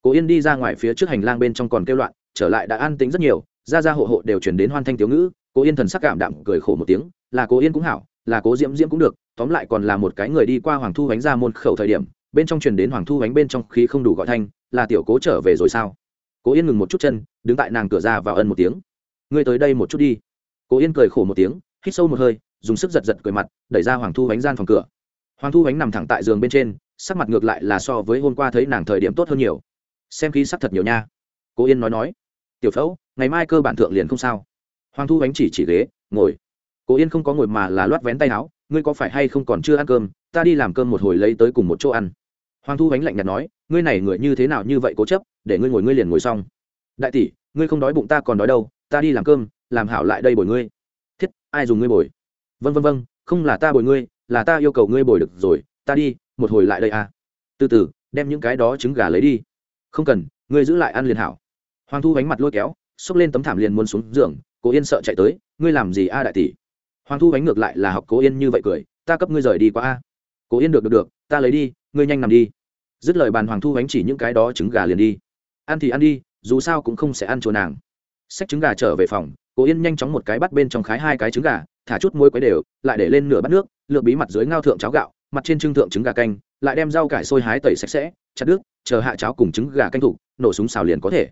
Cố yên đi ra ngoài phía trước hành lang bên trong còn kêu loạn, trở lại đã an tính rất nhiều, ra ra hộ hộ đều chuyển đến hoan thanh thiếu ngữ, cố yên thần sắc cảm đạm cười khổ một tiếng, là cố yên cũng hảo, là cố diễm diễm cũng được, tóm lại còn là một cái người đi qua hoàng thu bánh ra môn khẩu thời điểm, bên trong truyền đến hoàng thu bánh bên trong khi không đủ gọi thanh, là tiểu cố trở về rồi sao? Cố yên ngừng một chút chân, đứng tại nàng cửa ra vào ân một tiếng, ngươi tới đây một chút đi cố yên cười khổ một tiếng, hít sâu một hơi, dùng sức giật giật cười mặt, đẩy ra hoàng thu bánh gian phòng cửa. Hoàng thu bánh nằm thẳng tại giường bên trên, sắc mặt ngược lại là so với hôm qua thấy nàng thời điểm tốt hơn nhiều. Xem khí sắc thật nhiều nha. Cố yên nói nói, tiểu phẫu, ngày mai cơ bản thượng liền không sao. Hoàng thu bánh chỉ chỉ ghế, ngồi. Cố yên không có ngồi mà là loắt vén tay áo, ngươi có phải hay không còn chưa ăn cơm? Ta đi làm cơm một hồi lấy tới cùng một chỗ ăn. Hoàng thu bánh lạnh nhạt nói, ngươi này người như thế nào như vậy cố chấp, để ngươi ngồi ngươi liền ngồi xong. Đại tỷ, ngươi không đói bụng ta còn đói đâu, ta đi làm cơm làm hảo lại đây bồi ngươi. Thiết, ai dùng ngươi bồi? Vân vân vân không là ta bồi ngươi, là ta yêu cầu ngươi bồi được rồi, ta đi, một hồi lại đây à. Từ từ, đem những cái đó trứng gà lấy đi. Không cần, ngươi giữ lại ăn liền hảo. Hoàng thu bánh mặt lôi kéo, xốc lên tấm thảm liền muốn xuống giường, cố yên sợ chạy tới, ngươi làm gì a đại tỷ? Hoàng thu bánh ngược lại là học cố yên như vậy cười, ta cấp ngươi rời đi qua a. Cố yên được được được, ta lấy đi, ngươi nhanh nằm đi. Dứt lời bàn hoàng thu bánh chỉ những cái đó trứng gà liền đi. Ăn thì ăn đi, dù sao cũng không sẽ ăn chùa nàng. Xách trứng gà trở về phòng cố yên nhanh chóng một cái bắt bên trong khái hai cái trứng gà, thả chút muối quấy đều, lại để lên nửa bát nước lựa bí mặt dưới ngao thượng cháo gạo, mặt trên trưng thượng trứng gà canh, lại đem rau cải sôi hái tẩy sạch sẽ, chặt đứt, chờ hạ cháo cùng trứng gà canh thủ, nổ súng xào liền có thể.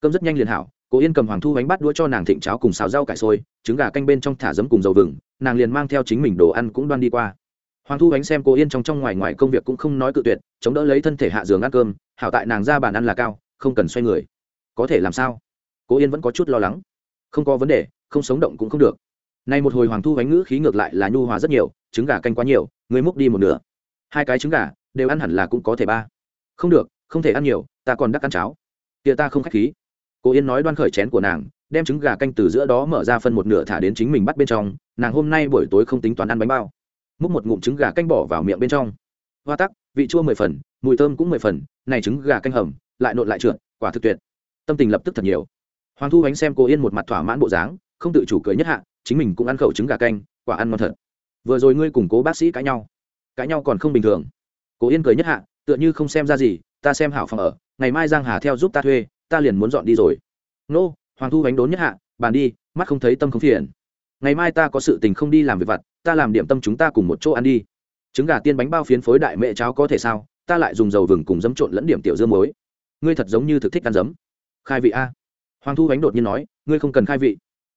Cơm rất nhanh liền hảo, cố yên cầm hoàng thu bánh bắt đũa cho nàng thịnh cháo cùng xào rau cải sôi trứng gà canh bên trong thả giấm cùng dầu vừng, nàng liền mang theo chính mình đồ ăn cũng đoan đi qua. Hoàng thu bánh xem Cố yên trong trong ngoài ngoài công việc cũng không nói cự tuyệt, chống đỡ lấy thân thể hạ giường ăn cơm, hảo tại nàng ra bàn ăn là cao, không cần xoay người. Có thể làm sao? Cố yên vẫn có chút lo lắng không có vấn đề, không sống động cũng không được. Nay một hồi hoàng thu bánh ngữ khí ngược lại là nhu hòa rất nhiều, trứng gà canh quá nhiều, người múc đi một nửa. Hai cái trứng gà, đều ăn hẳn là cũng có thể ba. Không được, không thể ăn nhiều, ta còn đắc ăn cháo. Kia ta không k h á c h khí. Cô yên nói đoan khởi chén của nàng, đem trứng gà canh từ giữa đó mở ra phân một nửa thả đến chính mình bắt bên trong, nàng hôm nay buổi tối không tính toán ăn bánh bao. Múc một ngụm trứng gà canh bỏ vào miệng bên trong. Hoa tắc, vị chua mười phần, mùi thơm cũng mười phần, này trứng gà canh hầm, lại nộn lại trượt, quả thực tuyệt. Tâm tình lập tức thật nhiều hoàng thu bánh xem cô yên một mặt thỏa mãn bộ dáng, không tự chủ cười nhất hạ, chính mình cũng ăn khẩu trứng gà canh, quả ăn ngon thật. Vừa rồi ngươi cùng cố bác sĩ cãi nhau cãi nhau còn không bình thường. Cố yên cười nhất hạ, tựa như không xem ra gì, ta xem hảo phòng ở, ngày mai giang hà theo giúp ta thuê, ta liền muốn dọn đi rồi. Nô, hoàng thu bánh đốn nhất hạ, bàn đi, mắt không thấy tâm không phiền. Ngày mai ta có sự tình không đi làm việc vặt, ta làm điểm tâm chúng ta cùng một chỗ ăn đi. Trứng gà tiên bánh bao phiến phối đại mẹ cháo có thể sao? Ta lại dùng dầu vừng cùng dấm trộn lẫn điểm tiểu dương muối. Ngươi thật giống như thực thích ăn dấm khai vị a hoàng thu bánh đột nhiên nói, ngươi không cần khai vị.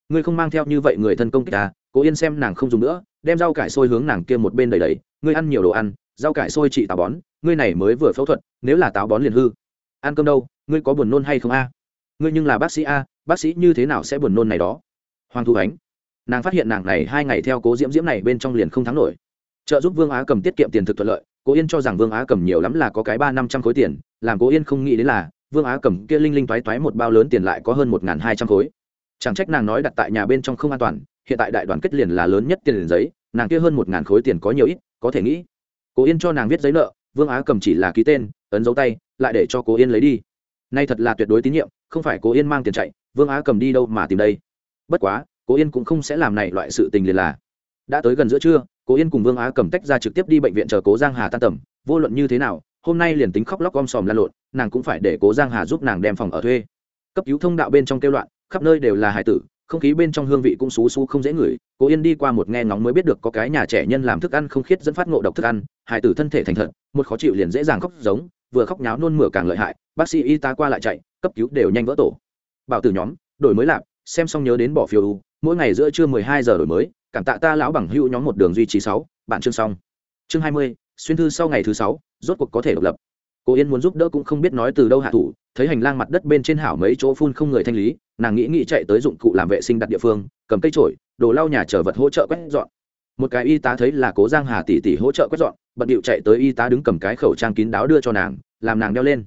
Ngươi không mang theo như vậy người thân công kích ta, cố yên xem nàng không dùng nữa, đem rau cải sôi hướng nàng kia một bên đầy đầy ngươi ăn nhiều đồ ăn, rau cải sôi trị táo bón, ngươi này mới vừa phẫu thuật, nếu là táo bón liền hư. Ăn cơm đâu, ngươi có buồn nôn hay không a? Ngươi nhưng là bác sĩ a, bác sĩ như thế nào sẽ buồn nôn này đó? Hoàng thu ánh, nàng phát hiện nàng này hai ngày theo cố diễm diễm này bên trong liền không thắng nổi. Trợ giúp vương á cầm tiết kiệm tiền thực thuận lợi, cố yên cho rằng vương á cầm nhiều lắm là có cái ba năm trăm khối tiền, làm cố yên không nghĩ đến là vương á cầm kia linh linh toái toái một bao lớn tiền lại có hơn một n g h n hai trăm khối. Chẳng trách nàng nói đặt tại nhà bên trong không an toàn, hiện tại đại đoàn kết liền là lớn nhất tiền liền giấy, nàng kia hơn một ngàn khối tiền có nhiều ít, có thể nghĩ. Cố yên cho nàng viết giấy nợ, vương á cầm chỉ là ký tên, ấn dấu tay, lại để cho cố yên lấy đi. Nay thật là tuyệt đối tín nhiệm, không phải cố yên mang tiền chạy, vương á cầm đi đâu mà tìm đây. Bất quá, cố yên cũng không sẽ làm này loại sự tình liền là. Đã tới gần giữa trưa, cố yên cùng vương á cầm tách ra trực tiếp đi bệnh viện chờ cố giang hà tan tầm, vô luận như thế nào hôm nay liền tính khóc lóc om sòm lan lộn, nàng cũng phải để cố giang hà giúp nàng đem phòng ở thuê. Cấp cứu thông đạo bên trong kêu loạn, khắp nơi đều là hải tử, không khí bên trong hương vị cũng xú xú không dễ ngửi. Cố yên đi qua một nghe ngóng mới biết được có cái nhà trẻ nhân làm thức ăn không khiết dẫn phát ngộ độc thức ăn, hải tử thân thể thành thật, một khó chịu liền dễ dàng khóc giống, vừa khóc nháo nôn mửa càng lợi hại, bác sĩ y tá qua lại chạy, cấp cứu đều nhanh vỡ tổ. Bảo tử nhóm, đổi mới lạp, xem xong nhớ đến bỏ phiếu u, mỗi ngày giữa trưa mười hai giờ đổi mới, cảm tạ ta lão bằng hữu nhóm một đường duy trì sáu, bạn chương xong. Chương hai mươi, xuyên thư sau ngày thứ sáu rốt cuộc có thể độc lập. Cô yên muốn giúp đỡ cũng không biết nói từ đâu hạ thủ, thấy hành lang mặt đất bên trên hảo mấy chỗ phun không người thanh lý, nàng nghĩ nghĩ chạy tới dụng cụ làm vệ sinh đặt địa phương, cầm cây trổi đồ lau nhà chở vật hỗ trợ quét dọn. Một cái y tá thấy là cố giang hà tỷ tỷ hỗ trợ quét dọn, bận điệu chạy tới y tá đứng cầm cái khẩu trang kín đáo đưa cho nàng, làm nàng đeo lên.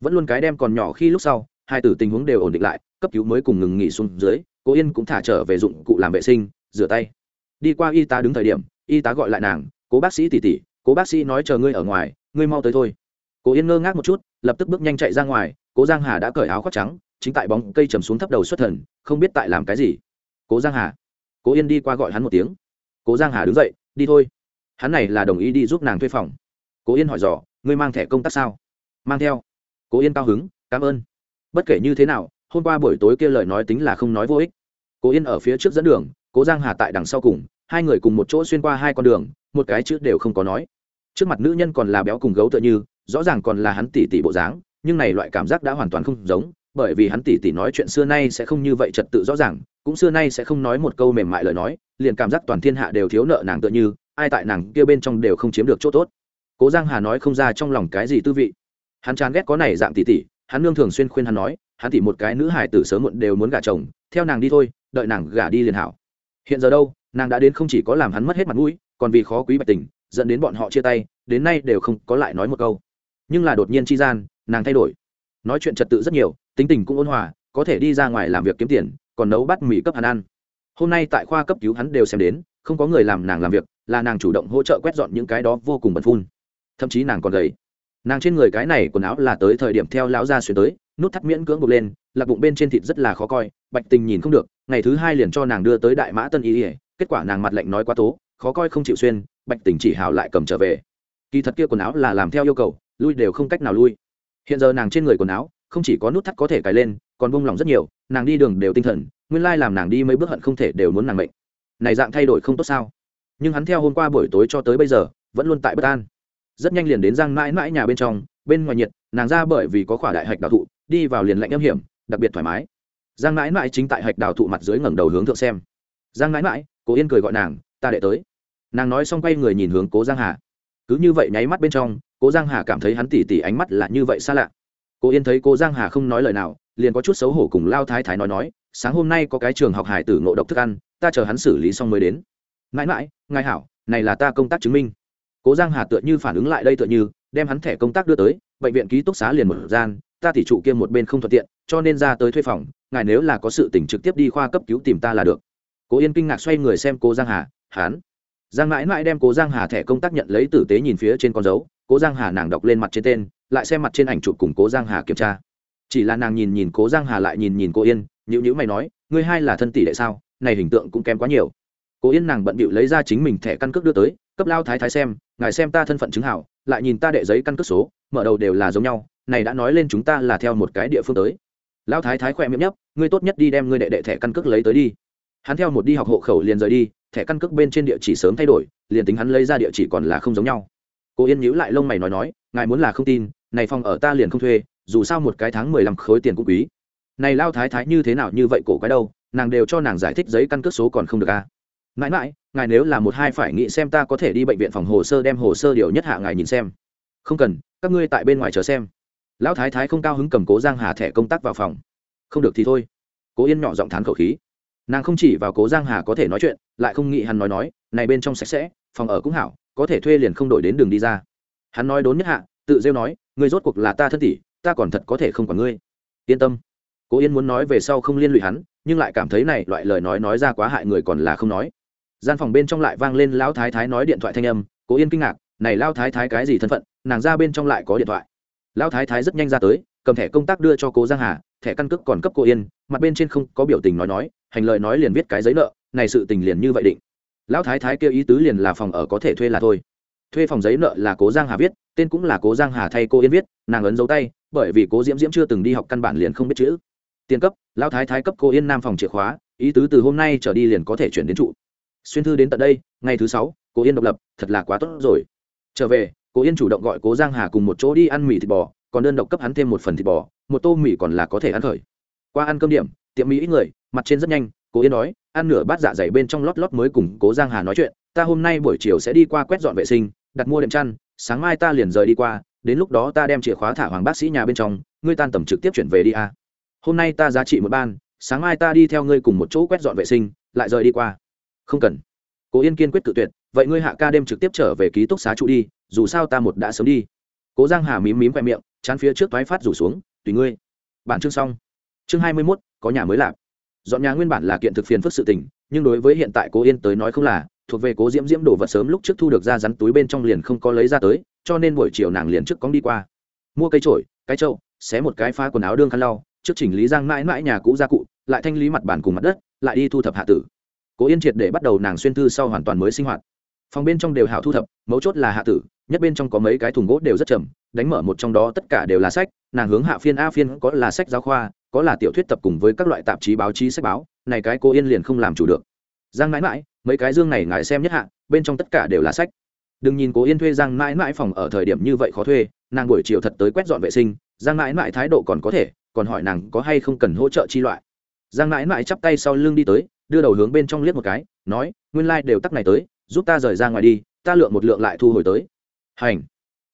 Vẫn luôn cái đem còn nhỏ khi lúc sau, hai tử tình huống đều ổn định lại, cấp cứu mới cùng ngừng nghỉ xuống dưới cố yên cũng thả trở về dụng cụ làm vệ sinh, rửa tay. Đi qua y tá đứng thời điểm, y tá gọi lại nàng, cố bác sĩ tỷ tỷ, cố bác sĩ nói chờ ngươi ở ngoài ngươi mau tới thôi. Cố yên ngơ ngác một chút, lập tức bước nhanh chạy ra ngoài, cố giang hà đã cởi áo khoác trắng, chính tại bóng cây trầm xuống thấp đầu xuất thần, không biết tại làm cái gì. Cố giang hà. Cố yên đi qua gọi hắn một tiếng. Cố giang hà đứng dậy, đi thôi. Hắn này là đồng ý đi giúp nàng thuê phòng. Cố yên hỏi dò, ngươi mang thẻ công tác sao? Mang theo. Cố yên cao hứng, cảm ơn. Bất kể như thế nào, hôm qua buổi tối kia lời nói tính là không nói vô ích. Cố yên ở phía trước dẫn đường, cố giang hà tại đằng sau cùng, hai người cùng một chỗ xuyên qua hai con đường, một cái chữ đều không có nói trước mặt nữ nhân còn là béo cùng gấu tựa như, rõ ràng còn là hắn tỉ tỉ bộ dáng, nhưng này loại cảm giác đã hoàn toàn không giống, bởi vì hắn tỉ tỉ nói chuyện xưa nay sẽ không như vậy trật tự rõ ràng, cũng xưa nay sẽ không nói một câu mềm mại lời nói, liền cảm giác toàn thiên hạ đều thiếu nợ nàng tựa như, ai tại nàng kia bên trong đều không chiếm được chỗ tốt. Cố giang hà nói không ra trong lòng cái gì tư vị. Hắn chán ghét có này dạng tỉ tỉ, hắn nương thường xuyên khuyên hắn nói, hắn tỉ một cái nữ hài tử sớm muộn đều muốn gả chồng, theo nàng đi thôi, đợi nàng gả đi liền hảo. Hiện giờ đâu, nàng đã đến không chỉ có làm hắn mất hết mặt mũi, còn vì khó quý bạch tình dẫn đến bọn họ chia tay, đến nay đều không có lại nói một câu. Nhưng là đột nhiên chi gian, nàng thay đổi. Nói chuyện trật tự rất nhiều, tính tình cũng ôn hòa, có thể đi ra ngoài làm việc kiếm tiền, còn nấu bát mì cấp hắn ăn. Hôm nay tại khoa cấp cứu hắn đều xem đến, không có người làm nàng làm việc, là nàng chủ động hỗ trợ quét dọn những cái đó vô cùng bẩn phun. Thậm chí nàng còn gầy. Nàng trên người cái này quần áo là tới thời điểm theo lão gia xuyên tới, nút thắt miễn cưỡng bục lên, lạc bụng bên trên thịt rất là khó coi, bạch tình nhìn không được, ngày thứ hai liền cho nàng đưa tới đại mã tân y ỉa kết quả nàng mặt lạnh nói quá tố, khó coi không chịu xuyên bạch tình chỉ hào lại cầm trở về. Kỳ thật kia quần áo là làm theo yêu cầu, lui đều không cách nào lui. Hiện giờ nàng trên người quần áo, không chỉ có nút thắt có thể cài lên, còn bông lỏng rất nhiều, nàng đi đường đều tinh thần, nguyên lai làm nàng đi mấy bước hận không thể đều muốn nàng mệnh. Này dạng thay đổi không tốt sao? Nhưng hắn theo hôm qua buổi tối cho tới bây giờ, vẫn luôn tại bất an. Rất nhanh liền đến giang mãi mãi nhà bên trong, bên ngoài nhiệt, nàng ra bởi vì có khỏa đại hạch đào thụ, đi vào liền lạnh âm hiểm, đặc biệt thoải mái. Giang mãi mãi chính tại hạch đào thụ mặt dưới ngẩng đầu hướng thượng xem. Giang mãi mãi, cố yên cười gọi nàng, ta đệ tới nàng nói xong quay người nhìn hướng cố giang hà cứ như vậy nháy mắt bên trong cố giang hà cảm thấy hắn tỉ tỉ ánh mắt là như vậy xa lạ cố yên thấy cố giang hà không nói lời nào liền có chút xấu hổ cùng lao thái thái nói nói sáng hôm nay có cái trường học hải tử ngộ độc thức ăn ta chờ hắn xử lý xong mới đến mãi mãi ngài hảo này là ta công tác chứng minh cố giang hà tựa như phản ứng lại đây tựa như đem hắn thẻ công tác đưa tới bệnh viện ký túc xá liền một gian ta tỉ trụ kia một bên không thuận tiện cho nên ra tới thuê phòng ngài nếu là có sự tỉnh trực tiếp đi khoa cấp cứu tìm ta là được cố yên kinh ngạc xoay người xem cố giang hà hán giang mãi mãi đem cố giang hà thẻ công tác nhận lấy tử tế nhìn phía trên con dấu, cố giang hà nàng đọc lên mặt trên tên, lại xem mặt trên ảnh chụp cùng cố giang hà kiểm tra. Chỉ là nàng nhìn nhìn cố giang hà lại nhìn nhìn cô yên nhữ nhữ mày nói, ngươi hai là thân tỷ đệ sao? Này hình tượng cũng kém quá nhiều. Cố yên nàng bận bịu lấy ra chính mình thẻ căn cước đưa tới, cấp lao thái thái xem, ngài xem ta thân phận chứng hảo, lại nhìn ta đệ giấy căn cước số, mở đầu đều là giống nhau, này đã nói lên chúng ta là theo một cái địa phương tới. Lao thái thái khỏe miệng nhấp, ngươi tốt nhất đi đem ngươi đệ đệ thẻ căn cước lấy tới đi hắn theo một đi học hộ khẩu liền rời đi, thẻ căn cước bên trên địa chỉ sớm thay đổi, liền tính hắn lấy ra địa chỉ còn là không giống nhau. Cô yên nhíu lại lông mày nói nói, ngài muốn là không tin, này phòng ở ta liền không thuê, dù sao một cái tháng mười lăm khối tiền cũng quý. Này lao thái thái như thế nào như vậy cổ quái đâu, nàng đều cho nàng giải thích giấy căn cước số còn không được à? Mãi mãi, ngài nếu là một hai phải nghĩ xem ta có thể đi bệnh viện phòng hồ sơ đem hồ sơ điều nhất hạ ngài nhìn xem. Không cần, các ngươi tại bên ngoài chờ xem. Lão thái thái không cao hứng cầm cố giang hà thẻ công tác vào phòng. Không được thì thôi. Cố yên nhỏ giọng thán khẩu khí nàng không chỉ vào cố giang hà có thể nói chuyện, lại không nghĩ hắn nói nói, này bên trong sạch sẽ, phòng ở cũng hảo, có thể thuê liền không đổi đến đường đi ra. Hắn nói đốn nhất hạ, tự rêu nói người rốt cuộc là ta thân tỷ, ta còn thật có thể không còn ngươi. Yên tâm. Cố yên muốn nói về sau không liên lụy hắn, nhưng lại cảm thấy này loại lời nói nói ra quá hại người còn là không nói. Gian phòng bên trong lại vang lên lão thái thái nói điện thoại thanh âm, cố yên kinh ngạc, này lao thái thái cái gì thân phận, nàng ra bên trong lại có điện thoại. Lão thái thái rất nhanh ra tới cầm thẻ công tác đưa cho cố giang hà, thẻ căn cước còn cấp cô yên, mặt bên trên không có biểu tình nói nói, hành lời nói liền viết cái giấy nợ, này sự tình liền như vậy định. Lão thái thái kêu ý tứ liền là phòng ở có thể thuê là thôi. Thuê phòng giấy nợ là cố giang hà viết, tên cũng là cố giang hà thay cô yên viết, nàng ấn dấu tay, bởi vì cố diễm diễm chưa từng đi học căn bản liền không biết chữ. Tiền cấp, lão thái thái cấp cô yên nam phòng chìa khóa, ý tứ từ hôm nay trở đi liền có thể chuyển đến trụ. Xuyên thư đến tận đây, ngày thứ sáu, cô yên độc lập, thật là quá tốt rồi. Trở về, cô yên chủ động gọi cố giang hà cùng một chỗ đi ăn mì thịt bò còn đơn độc cấp hắn thêm một phần thịt bò, một tô mì còn là có thể ăn khởi. Qua ăn cơm điểm, tiệm mỹ ít người, mặt trên rất nhanh, cố yên nói, ăn nửa bát dạ dày bên trong lót lót mới cùng cố giang hà nói chuyện, ta hôm nay buổi chiều sẽ đi qua quét dọn vệ sinh, đặt mua đệm chăn, sáng mai ta liền rời đi qua, đến lúc đó ta đem chìa khóa thả hoàng bác sĩ nhà bên trong, ngươi tan tầm trực tiếp chuyển về đi a hôm nay ta giá trị một ban, sáng mai ta đi theo ngươi cùng một chỗ quét dọn vệ sinh, lại rời đi qua. Không cần. Cố yên kiên quyết tự tuyệt, vậy ngươi hạ ca đêm trực tiếp trở về ký túc xá trụ đi, dù sao ta một đã sớm đi. Cố giang hà mím mím khoe miệng chán phía trước thoái phát rủ xuống, tùy ngươi. Bản chương xong. Chương hai mươi mốt, có nhà mới lạp. Dọn nhà nguyên bản là kiện thực phiền phức sự tình, nhưng đối với hiện tại cố yên tới nói không là, thuộc về cố diễm diễm đổ vật sớm lúc trước thu được ra rắn túi bên trong liền không có lấy ra tới, cho nên buổi chiều nàng liền trước cóng đi qua. Mua cây trổi cái trâu xé một cái phá quần áo đương khăn lau, trước chỉnh lý giang mãi mãi nhà cũ gia cụ, lại thanh lý mặt bàn cùng mặt đất, lại đi thu thập hạ tử. Cố yên triệt để bắt đầu nàng xuyên thư sau hoàn toàn mới sinh hoạt. Phòng bên trong đều hảo thu thập, mấu chốt là hạ tử nhất bên trong có mấy cái thùng gỗ đều rất chậm, đánh mở một trong đó tất cả đều là sách, nàng hướng hạ phiên a phiên có là sách giáo khoa, có là tiểu thuyết tập cùng với các loại tạp chí báo chí sách báo, này cái cô yên liền không làm chủ được. Giang mãi mãi mấy cái dương này ngài xem nhất hạ, bên trong tất cả đều là sách. Đừng nhìn cố yên thuê giang mãi mãi phòng ở thời điểm như vậy khó thuê, nàng buổi chiều thật tới quét dọn vệ sinh, giang mãi mãi thái độ còn có thể, còn hỏi nàng có hay không cần hỗ trợ chi loại. Giang mãi mãi chắp tay sau lưng đi tới, đưa đầu hướng bên trong liếc một cái, nói, nguyên lai、like、đều tắc này tới, giúp ta rời ra ngoài đi, ta lượng một lượng lại thu hồi tới hành.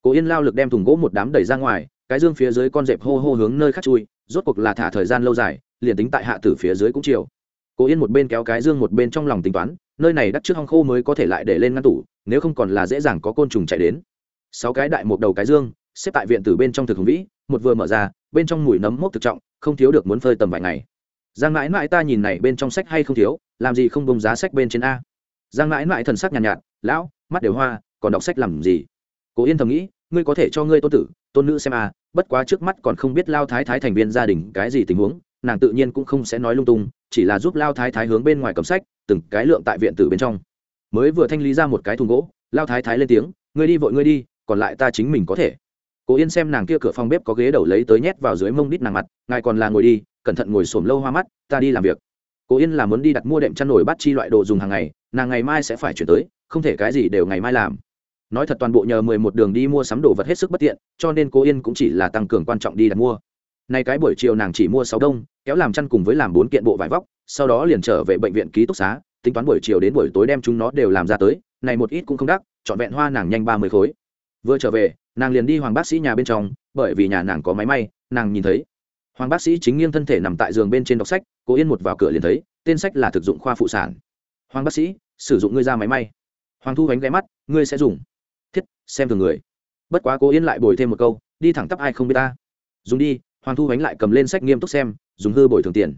Cố yên lao lực đem thùng gỗ một đám đẩy ra ngoài cái dương phía dưới con dẹp hô hô hướng nơi khác chui rốt cuộc là thả thời gian lâu dài liền tính tại hạ tử phía dưới cũng chiều. Cố yên một bên kéo cái dương một bên trong lòng tính toán nơi này đắt trước hong khô mới có thể lại để lên ngăn tủ nếu không còn là dễ dàng có côn trùng chạy đến. Sáu cái đại một đầu cái dương xếp tại viện từ bên trong thực hùng vĩ một vừa mở ra bên trong mùi nấm mốc thực trọng không thiếu được muốn phơi tầm vài ngày. Giang mãi mãi ta nhìn này bên trong sách hay không thiếu làm gì không bông giá sách bên trên a? Giang mãi mãi thần sắc nhàn nhạt, nhạt lão mắt đều hoa còn đọc sách làm gì? Cố yên thầm nghĩ, ngươi có thể cho ngươi tôn tử, tôn nữ xem à? bất quá trước mắt còn không biết lao thái thái thành viên gia đình cái gì tình huống, nàng tự nhiên cũng không sẽ nói lung tung, chỉ là giúp lao thái thái hướng bên ngoài cầm sách, từng cái lượng tại viện tử bên trong. Mới vừa thanh lý ra một cái thùng gỗ, lao thái thái lên tiếng, ngươi đi vội ngươi đi, còn lại ta chính mình có thể. Cố yên xem nàng kia cửa phòng bếp có ghế đầu lấy tới nhét vào dưới mông đít nàng mặt, ngài còn là ngồi đi, cẩn thận ngồi xổm lâu hoa mắt, ta đi làm việc. Cố yên là muốn đi đặt mua đệm chăn nổi bắt chi loại đồ dùng hàng ngày, nàng ngày mai sẽ phải chuyển tới, không thể cái gì đều ngày mai làm nói thật toàn bộ nhờ mười một đường đi mua sắm đồ vật hết sức bất tiện, cho nên cô yên cũng chỉ là tăng cường quan trọng đi đặt mua. Nay cái buổi chiều nàng chỉ mua sáu đông, kéo làm chăn cùng với làm bốn kiện bộ vải vóc, sau đó liền trở về bệnh viện ký túc xá, tính toán buổi chiều đến buổi tối đem chúng nó đều làm ra tới, này một ít cũng không đắt, trọn vẹn hoa nàng nhanh ba mươi khối. Vừa trở về, nàng liền đi hoàng bác sĩ nhà bên trong, bởi vì nhà nàng có máy may, nàng nhìn thấy. Hoàng bác sĩ chính nghiêng thân thể nằm tại giường bên trên đọc sách, cô yên một vào cửa liền thấy, tên sách là thực dụng khoa phụ sản. Hoàng bác sĩ, sử dụng ngươi ra máy may. Hoàng thu gánh ghé mắt, ngươi sẽ dùng thiết, xem thường người. Bất quá cố yên lại bồi thêm một câu, đi thẳng tắp ai không biết ta. Dùng đi, hoàng thu bánh lại cầm lên sách nghiêm túc xem, dùng hư bồi thường tiền.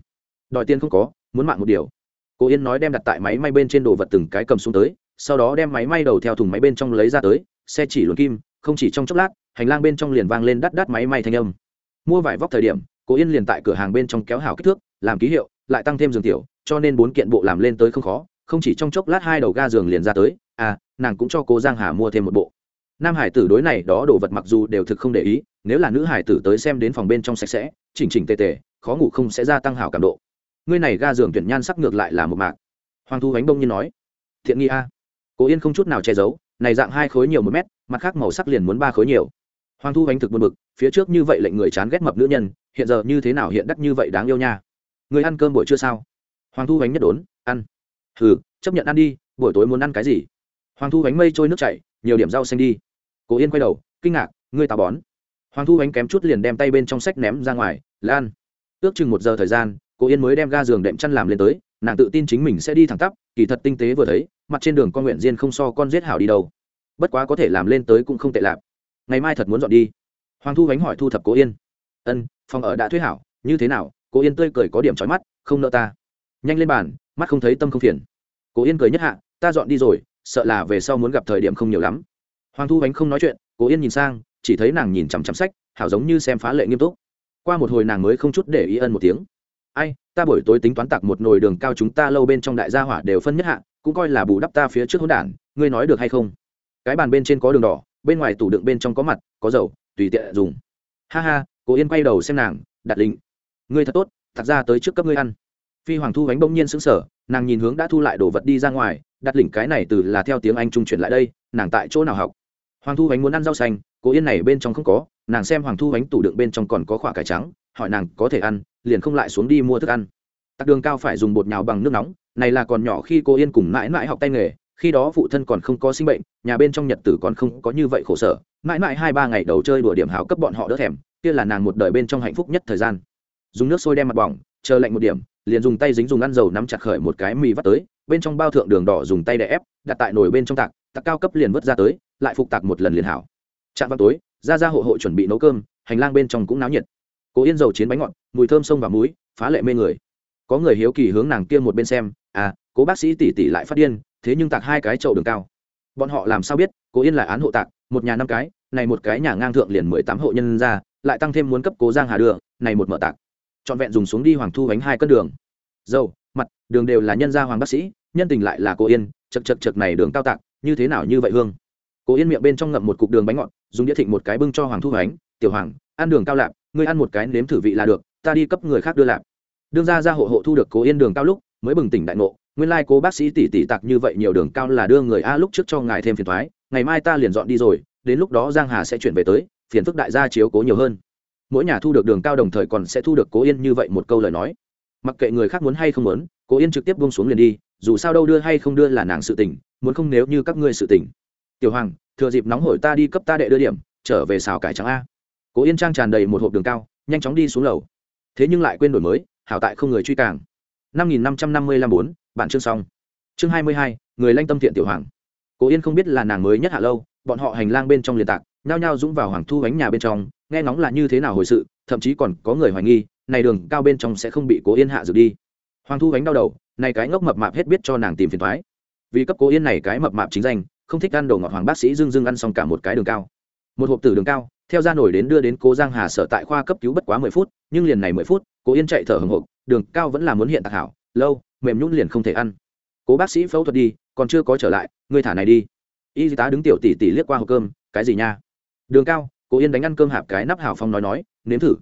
Đòi tiền không có, muốn mạng một điều. Cố yên nói đem đặt tại máy may bên trên đồ vật từng cái cầm xuống tới, sau đó đem máy may đầu theo thùng máy bên trong lấy ra tới, xe chỉ luồn kim, không chỉ trong chốc lát, hành lang bên trong liền vang lên đắt đắt máy may thanh âm. Mua vải vóc thời điểm, cố yên liền tại cửa hàng bên trong kéo hào kích thước, làm ký hiệu, lại tăng thêm giường tiểu, cho nên bốn kiện bộ làm lên tới không khó, không chỉ trong chốc lát hai đầu ga giường liền ra tới à nàng cũng cho cô giang hà mua thêm một bộ. Nam hải tử đối này đó đồ vật mặc dù đều thực không để ý, nếu là nữ hải tử tới xem đến phòng bên trong sạch sẽ, chỉnh chỉnh tề tề, khó ngủ không sẽ gia tăng hảo cảm độ. Ngươi này ga giường tuyển nhan sắc ngược lại là một mạc. Hoàng thu ánh đông như nói, thiện nghi a. Cố yên không chút nào che giấu, này dạng hai khối nhiều một mét, mặt khác màu sắc liền muốn ba khối nhiều. Hoàng thu ánh thực buồn bực, phía trước như vậy lệnh người chán ghét mập nữ nhân, hiện giờ như thế nào hiện đắt như vậy đáng yêu nha. Người ăn cơm buổi trưa sao? Hoàng thu ánh nhất đốn, ăn. Hừ, chấp nhận ăn đi, buổi tối muốn ăn cái gì? Hoàng thu ánh mây trôi nước chảy, nhiều điểm rau xanh đi. Cố yên quay đầu, kinh ngạc, ngươi tào bón. Hoàng thu ánh kém chút liền đem tay bên trong sách ném ra ngoài, lan. Ước chừng một giờ thời gian, cố yên mới đem ga giường đệm chăn làm lên tới, nàng tự tin chính mình sẽ đi thẳng tắp, kỳ thật tinh tế vừa thấy, mặt trên đường con nguyện diên không so con giết hảo đi đâu. Bất quá có thể làm lên tới cũng không tệ lạp. Ngày mai thật muốn dọn đi. Hoàng thu ánh hỏi thu thập cố yên. Ân, phòng ở đã thuyết hảo, như thế nào? Cố yên tươi cười có điểm trói mắt, không nợ ta. Nhanh lên bàn, mắt không thấy tâm không phiền. Cố yên cười nhất hạ, ta dọn đi rồi sợ là về sau muốn gặp thời điểm không nhiều lắm. Hoàng thu ánh không nói chuyện, cố yên nhìn sang, chỉ thấy nàng nhìn chằm chằm sách, hảo giống như xem phá lệ nghiêm túc. Qua một hồi nàng mới không chút để ý ân một tiếng. Ai, ta buổi tối tính toán tặc một nồi đường cao chúng ta lâu bên trong đại gia hỏa đều phân nhất hạ, cũng coi là bù đắp ta phía trước hỗn đản, ngươi nói được hay không? Cái bàn bên trên có đường đỏ, bên ngoài tủ đựng bên trong có mặt, có dầu, tùy tiện dùng. Ha ha, cố yên quay đầu xem nàng, đặt lịnh. ngươi thật tốt thật ra tới trước cấp ngươi ăn. Phi hoàng thu ánh bỗng nhiên sững sờ nàng nhìn hướng đã thu lại đồ vật đi ra ngoài, đặt lỉnh cái này từ là theo tiếng anh trung chuyển lại đây, nàng tại chỗ nào học? Hoàng thu ánh muốn ăn rau xanh cố yên này bên trong không có, nàng xem hoàng thu ánh tủ đựng bên trong còn có khoả cải trắng, hỏi nàng có thể ăn, liền không lại xuống đi mua thức ăn. Tặc đường cao phải dùng bột nhào bằng nước nóng, này là còn nhỏ khi cô yên cùng mãi mãi học tay nghề, khi đó phụ thân còn không có sinh bệnh, nhà bên trong nhật tử còn không có như vậy khổ sở, mãi mãi hai ba ngày đầu chơi đùa điểm hảo cấp bọn họ đỡ thèm, kia là nàng một đời bên trong hạnh phúc nhất thời gian. Dùng nước sôi đem mặt bỏng chờ lạnh một điểm, liền dùng tay dính dùng ăn dầu nắm chặt khởi một cái mì vắt tới, bên trong bao thượng đường đỏ dùng tay đè ép, đặt tại nồi bên trong tạc tạc cao cấp liền vớt ra tới, lại phục tạc một lần liền hảo. Chạm vào tối, ra ra hộ hộ chuẩn bị nấu cơm, hành lang bên trong cũng náo nhiệt. Cố yên dầu chiến bánh ngọt, mùi thơm sông và muối, phá lệ mê người. Có người hiếu kỳ hướng nàng kia một bên xem à cố bác sĩ tỷ tỷ lại phát điên, thế nhưng tạc hai cái chậu đường cao. Bọn họ làm sao biết, cố yên lại án hộ tạc, một nhà năm cái, này một cái nhà ngang thượng liền mười tám hộ nhân ra, lại tăng thêm muốn cấp cố giang hà đưa, này một mở tạc trọn vẹn dùng xuống đi hoàng thu bánh hai cân đường. Dầu, mặt, đường đều là nhân gia hoàng bác sĩ, nhân tình lại là cô yên, chật chật chật này đường cao tạc, như thế nào như vậy hương? Cô yên miệng bên trong ngậm một cục đường bánh ngọt, dùng đĩa thịnh một cái bưng cho hoàng thu bánh tiểu hoàng, ăn đường cao lạp, ngươi ăn một cái nếm thử vị là được, ta đi cấp người khác đưa lạp. Đương ra ra hộ hộ thu được cố yên đường cao lúc, mới bừng tỉnh đại ngộ, nguyên lai cố bác sĩ tỷ tỷ tặc như vậy nhiều đường cao là đưa người a lúc trước cho ngài thêm phiền thoái, ngày mai ta liền dọn đi rồi, đến lúc đó giang hà sẽ chuyển về tới, phiền phức đại gia chiếu cố nhiều hơn mỗi nhà thu được đường cao đồng thời còn sẽ thu được cố yên như vậy một câu lời nói. Mặc kệ người khác muốn hay không muốn, cố yên trực tiếp buông xuống liền đi, dù sao đâu đưa hay không đưa là nàng sự tình, muốn không nếu như các ngươi sự tình. Tiểu hoàng, thừa dịp nóng hổi ta đi cấp ta đệ đưa điểm, trở về xào cải trắng a. Cố yên trang tràn đầy một hộp đường cao, nhanh chóng đi xuống lầu. Thế nhưng lại quên đổi mới, hảo tại không người truy càng. Năm nghìn năm trăm năm mươi lăm bốn, bản chương xong. Chương hai mươi hai, người lanh tâm thiện tiểu hoàng. Cố yên không biết là nàng mới nhất hạ lâu, bọn họ hành lang bên trong liền tạc, nhao nhao dũng vào hoàng thu bánh nhà bên trong nghe ngóng là như thế nào hồi sự, thậm chí còn có người hoài nghi, này đường cao bên trong sẽ không bị cố yên hạ dược đi. Hoàng thu gánh đau đầu, này cái ngốc mập mạp hết biết cho nàng tìm phiền thoái vì cấp cố yên này cái mập mạp chính danh, không thích ăn đồ ngọt hoàng bác sĩ dưng dưng ăn xong cả một cái đường cao. Một hộp tử đường cao, theo ra nổi đến đưa đến cố giang hà sở tại khoa cấp cứu bất quá mười phút, nhưng liền này mười phút, cố yên chạy thở hồng hộc, đường cao vẫn là muốn hiện tạc hảo, lâu, mềm nhún liền không thể ăn. Cố bác sĩ phẫu thuật đi, còn chưa có trở lại, ngươi thả này đi. Y tá đứng tiểu tỷ tỷ liếc qua hộp cơm, cái gì nha? Đường cao cố yên đánh ăn cơm hạp cái nắp hào phong nói nói, nếm thử.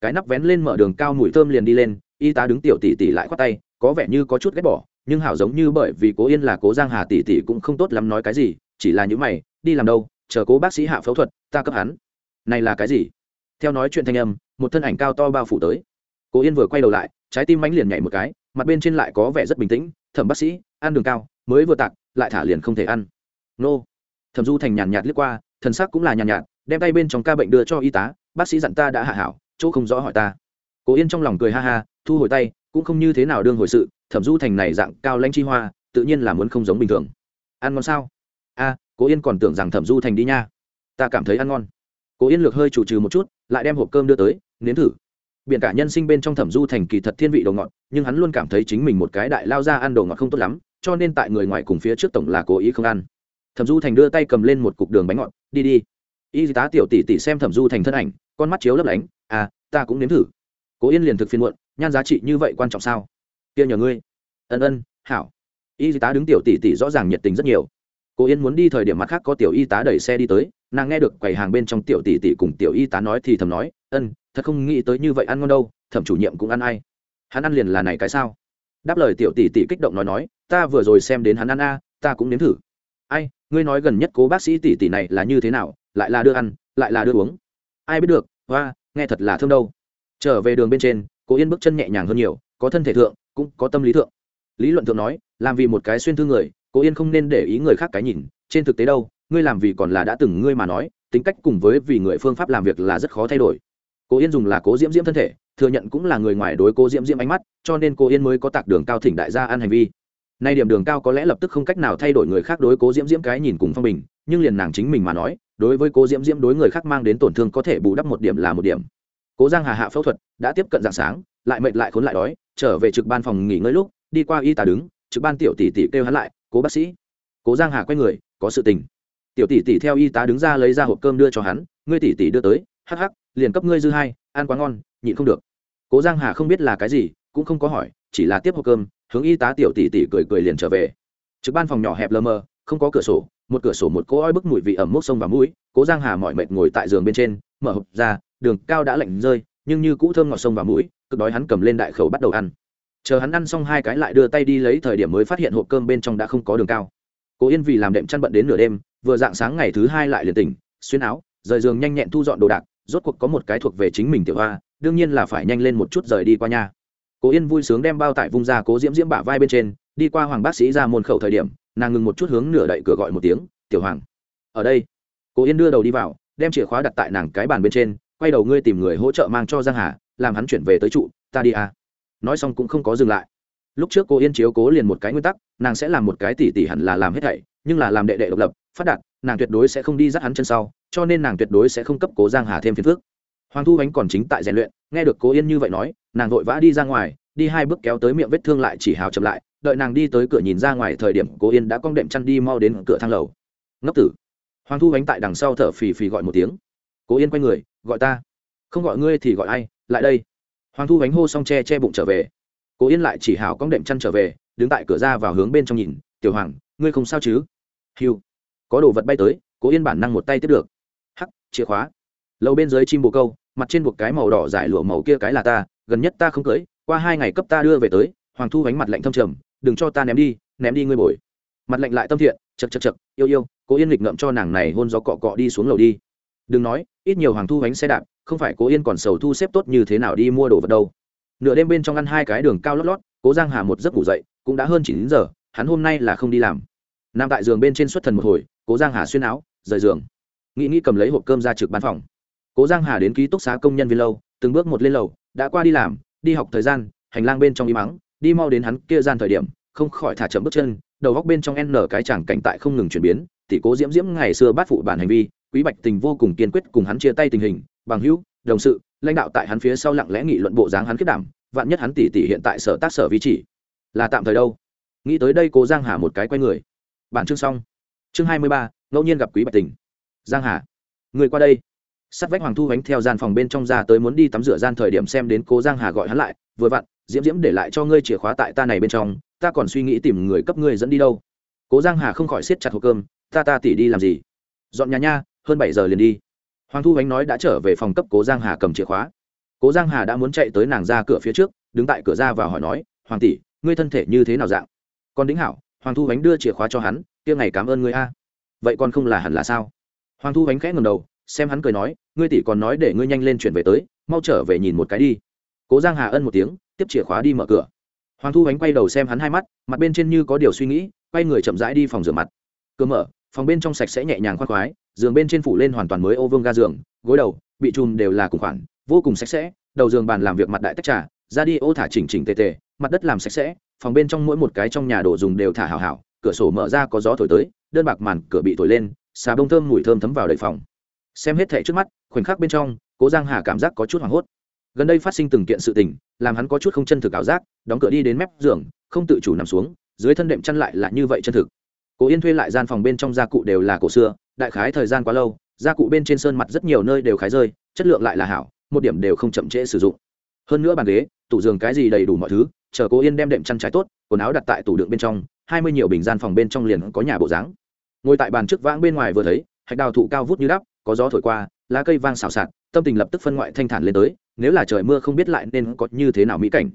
Cái nắp vén lên mở đường cao mùi thơm liền đi lên, y tá đứng tiểu tỷ tỷ lại khoát tay, có vẻ như có chút ghét bỏ, nhưng hảo giống như bởi vì cố yên là cố giang hà tỷ tỷ cũng không tốt lắm nói cái gì, chỉ là những mày, đi làm đâu, chờ cố bác sĩ hạ phẫu thuật, ta cấp hắn. Này là cái gì? Theo nói chuyện thanh âm, một thân ảnh cao to bao phủ tới. Cố yên vừa quay đầu lại, trái tim mánh liền nhảy một cái, mặt bên trên lại có vẻ rất bình tĩnh, thẩm bác sĩ, ăn đường cao, mới vừa tặng lại thả liền không thể ăn. Nô. Thẩm du thành nhàn nhạt liếc qua, thần sắc cũng là nhàn nhạt đem tay bên trong ca bệnh đưa cho y tá, bác sĩ dặn ta đã hạ hảo, chỗ không rõ hỏi ta. Cố yên trong lòng cười ha ha, thu hồi tay, cũng không như thế nào đương hồi sự, thẩm du thành này dạng cao lanh chi hoa, tự nhiên là muốn không giống bình thường. Ăn ngon sao? A, cố yên còn tưởng rằng thẩm du thành đi nha. Ta cảm thấy ăn ngon. Cố yên lược hơi chủ trừ một chút, lại đem hộp cơm đưa tới, nếm thử. Biện cả nhân sinh bên trong thẩm du thành kỳ thật thiên vị đồ ngọt, nhưng hắn luôn cảm thấy chính mình một cái đại lao ra ăn đồ ngọt không tốt lắm, cho nên tại người ngoài cùng phía trước tổng là cố ý không ăn. Thẩm du thành đưa tay cầm lên một cục đường bánh ngọt, đi đi y tá tiểu tỷ tỷ xem thẩm du thành thân ảnh, con mắt chiếu lấp lánh à ta cũng nếm thử. Cố yên liền thực phiên muộn, nhan giá trị như vậy quan trọng sao? Kia nhờ ngươi. Ân ân, hảo. Y tá đứng tiểu tỷ tỷ rõ ràng nhiệt tình rất nhiều. Cố yên muốn đi thời điểm mặt khác có tiểu y tá đẩy xe đi tới, nàng nghe được quầy hàng bên trong tiểu tỷ tỷ cùng tiểu y tá nói thì thầm nói, ân, thật không nghĩ tới như vậy ăn ngon đâu, thẩm chủ nhiệm cũng ăn ai. Hắn ăn liền là này cái sao? Đáp lời tiểu tỷ tỷ kích động nói nói, ta vừa rồi xem đến hắn ăn a, ta cũng nếm thử. Ai, ngươi nói gần nhất cố bác sĩ tỷ tỷ này là như thế nào? Lại là đưa ăn, lại là đưa uống. Ai biết được, hoa, nghe thật là thương đâu. Trở về đường bên trên cố yên bước chân nhẹ nhàng hơn nhiều, có thân thể thượng, cũng có tâm lý thượng. Lý luận thượng nói, làm vì một cái xuyên thương người cố yên không nên để ý người khác cái nhìn, trên thực tế đâu, ngươi làm vì còn là đã từng ngươi mà nói, tính cách cùng với vì người phương pháp làm việc là rất khó thay đổi. Cố yên dùng là cố diễm diễm thân thể, thừa nhận cũng là người ngoài đối cố diễm diễm ánh mắt, cho nên Cố yên mới có tạc đường cao thỉnh đại gia ăn hành vi. Nay điểm đường cao có lẽ lập tức không cách nào thay đổi người khác đối cố diễm diễm cái nhìn cùng phong bình, nhưng liền nàng chính mình mà nói đối với cố diễm diễm đối người khác mang đến tổn thương có thể bù đắp một điểm là một điểm. Cố giang hà hạ phẫu thuật đã tiếp cận dạng sáng, lại mệt lại khốn lại đói, trở về trực ban phòng nghỉ ngơi lúc, đi qua y tá đứng, trực ban tiểu tỷ tỷ kêu hắn lại, cố bác sĩ. Cố giang hà quay người, có sự tình. Tiểu tỷ tỷ theo y tá đứng ra lấy ra hộp cơm đưa cho hắn, ngươi tỷ tỷ đưa tới, hắc hắc, liền cấp ngươi dư hai, ăn quá ngon, nhịn không được. Cố giang hà không biết là cái gì, cũng không có hỏi, chỉ là tiếp hộp cơm, hướng y tá tiểu tỷ tỷ cười cười liền trở về. Trực ban phòng nhỏ hẹp lờ mờ, không có cửa sổ một cửa sổ một cỗ oi bức mùi vị ẩm mốc sông và mũi, cố giang hà mỏi mệt ngồi tại giường bên trên, mở hộp ra, đường cao đã lạnh rơi, nhưng như cũ thơm ngọt sông và mũi, cực đói hắn cầm lên đại khẩu bắt đầu ăn. Chờ hắn ăn xong hai cái lại đưa tay đi lấy thời điểm mới phát hiện hộp cơm bên trong đã không có đường cao. Cố yên vì làm đệm chăn bận đến nửa đêm, vừa dạng sáng ngày thứ hai lại liền tỉnh, xuyên áo, rời giường nhanh nhẹn thu dọn đồ đạc, rốt cuộc có một cái thuộc về chính mình tiểu hoa, đương nhiên là phải nhanh lên một chút rời đi qua nhà. Cố yên vui sướng đem bao tải vung ra cố diễm diễm bả vai bên trên, đi qua hoàng bác sĩ ra môn khẩu thời điểm nàng ngừng một chút hướng nửa đậy cửa gọi một tiếng, tiểu hoàng, ở đây. Cố yên đưa đầu đi vào, đem chìa khóa đặt tại nàng cái bàn bên trên, quay đầu ngươi tìm người hỗ trợ mang cho giang hà, làm hắn chuyển về tới trụ, ta đi à. nói xong cũng không có dừng lại. Lúc trước cô yên chiếu cố liền một cái nguyên tắc, nàng sẽ làm một cái tỉ tỉ hẳn là làm hết thảy, nhưng là làm đệ đệ độc lập, phát đạt, nàng tuyệt đối sẽ không đi dắt hắn chân sau, cho nên nàng tuyệt đối sẽ không cấp cố giang hà thêm phiền phức. Hoàng thu ánh còn chính tại rèn luyện, nghe được cố yên như vậy nói, nàng vội vã đi ra ngoài, đi hai bước kéo tới miệng vết thương lại chỉ hào chậm lại đợi nàng đi tới cửa nhìn ra ngoài thời điểm, cố yên đã cong đệm chăn đi mau đến cửa thang lầu. Ngốc tử. Hoàng thu ánh tại đằng sau thở phì phì gọi một tiếng. Cố yên quay người, gọi ta. Không gọi ngươi thì gọi ai? Lại đây. Hoàng thu ánh hô xong che che bụng trở về. Cố yên lại chỉ hào cong đệm chăn trở về, đứng tại cửa ra vào hướng bên trong nhìn, tiểu hoàng, ngươi không sao chứ? Hiu có đồ vật bay tới. Cố yên bản năng một tay tiếp được. Hắc, chìa khóa. Lâu bên dưới chim bồ câu, mặt trên buộc cái màu đỏ dải lụa màu kia cái là ta, gần nhất ta không cưới, qua hai ngày cấp ta đưa về tới. Hoàng thu bánh mặt lạnh thâm trầm đừng cho ta ném đi ném đi ngươi bồi. Mặt lạnh lại tâm thiện, chật chật chật, yêu yêu, cố yên lịch ngậm cho nàng này hôn gió cọ cọ đi xuống lầu đi. Đừng nói, ít nhiều hoàng thu bánh xe đạp, không phải cố yên còn sầu thu xếp tốt như thế nào đi mua đồ vật đâu. Nửa đêm bên trong ăn hai cái đường cao lót lót, cố giang hà một giấc ngủ dậy, cũng đã hơn chín giờ, hắn hôm nay là không đi làm. Nằm tại giường bên trên xuất thần một hồi, cố giang hà xuyên áo, rời giường. Nghĩ nghĩ cầm lấy hộp cơm ra trực bán phòng. Cố giang hà đến ký túc xá công nhân viên lâu, từng bước một lên lầu, đã qua đi làm, đi học thời gian, hành lang bên trong im mắng đi mau đến hắn kia gian thời điểm, không khỏi thả chậm bước chân, đầu góc bên trong n cái chẳng cảnh tại không ngừng chuyển biến, tỷ cố diễm diễm ngày xưa bắt phụ bản hành vi, quý bạch tình vô cùng kiên quyết cùng hắn chia tay tình hình, bằng hữu, đồng sự, lãnh đạo tại hắn phía sau lặng lẽ nghị luận bộ dáng hắn kết đảm, vạn nhất hắn tỷ tỷ hiện tại sở tác sở vi chỉ, là tạm thời đâu? Nghĩ tới đây cố giang hà một cái quay người. Bản chương xong. Chương hai mươi ba, ngẫu nhiên gặp quý bạch tình. Giang hà, người qua đây. Sắt vách hoàng thu bánh theo gian phòng bên trong ra tới muốn đi tắm rửa gian thời điểm xem đến cố giang hà gọi hắn lại, vừa vặn diễm diễm để lại cho ngươi chìa khóa tại ta này bên trong, ta còn suy nghĩ tìm người cấp ngươi dẫn đi đâu. Cố giang hà không khỏi siết chặt hộp cơm, ta ta tỉ đi làm gì? Dọn nhà nha, hơn bảy giờ liền đi. Hoàng thu ánh nói đã trở về phòng cấp cố giang hà cầm chìa khóa. Cố giang hà đã muốn chạy tới nàng ra cửa phía trước, đứng tại cửa ra và hỏi nói, hoàng tỷ, ngươi thân thể như thế nào dạng? Con đính hảo. Hoàng thu ánh đưa chìa khóa cho hắn, kia ngày cảm ơn ngươi a. Vậy còn không là hẳn là sao? Hoàng thu ánh khẽ ngầm đầu, xem hắn cười nói, ngươi tỷ còn nói để ngươi nhanh lên chuyển về tới, mau trở về nhìn một cái đi. Cố giang hà ân một tiếng tiếp chìa khóa đi mở cửa. Hoàng thu bánh quay đầu xem hắn hai mắt, mặt bên trên như có điều suy nghĩ, quay người chậm rãi đi phòng rửa mặt. Cửa mở, phòng bên trong sạch sẽ nhẹ nhàng khoác khoái, giường bên trên phủ lên hoàn toàn mới ô vương ga giường, gối đầu, bị chùm đều là cùng khoản, vô cùng sạch sẽ, đầu giường bàn làm việc mặt đại tách trà, ra đi ô thả chỉnh chỉnh tề tề, mặt đất làm sạch sẽ, phòng bên trong mỗi một cái trong nhà đồ dùng đều thả hào hảo, cửa sổ mở ra có gió thổi tới, đơn bạc màn cửa bị thổi lên, xà bông thơm mùi thơm thấm vào đầy phòng. Xem hết thẻ trước mắt, khoảnh khắc bên trong, cố giang hà cảm giác có chút hoảng hốt gần đây phát sinh từng kiện sự tình, làm hắn có chút không chân thực ảo giác, đóng cửa đi đến mép giường, không tự chủ nằm xuống, dưới thân đệm chăn lại là như vậy chân thực. Cố yên thuê lại gian phòng bên trong gia cụ đều là cổ xưa, đại khái thời gian quá lâu, gia cụ bên trên sơn mặt rất nhiều nơi đều khái rơi, chất lượng lại là hảo, một điểm đều không chậm trễ sử dụng. Hơn nữa bàn ghế, tủ giường cái gì đầy đủ mọi thứ, chờ cố yên đem đệm chăn trái tốt, quần áo đặt tại tủ đựng bên trong, hai mươi nhiều bình gian phòng bên trong liền có nhà bộ dáng. Ngồi tại bàn trước vãng bên ngoài vừa thấy, hạch đào thụ cao vút như đắp, có gió thổi qua, lá cây vang xào xạc, tâm tình lập tức phân ngoại thanh thản lên tới nếu là trời mưa không biết lại nên có như thế nào mỹ cảnh.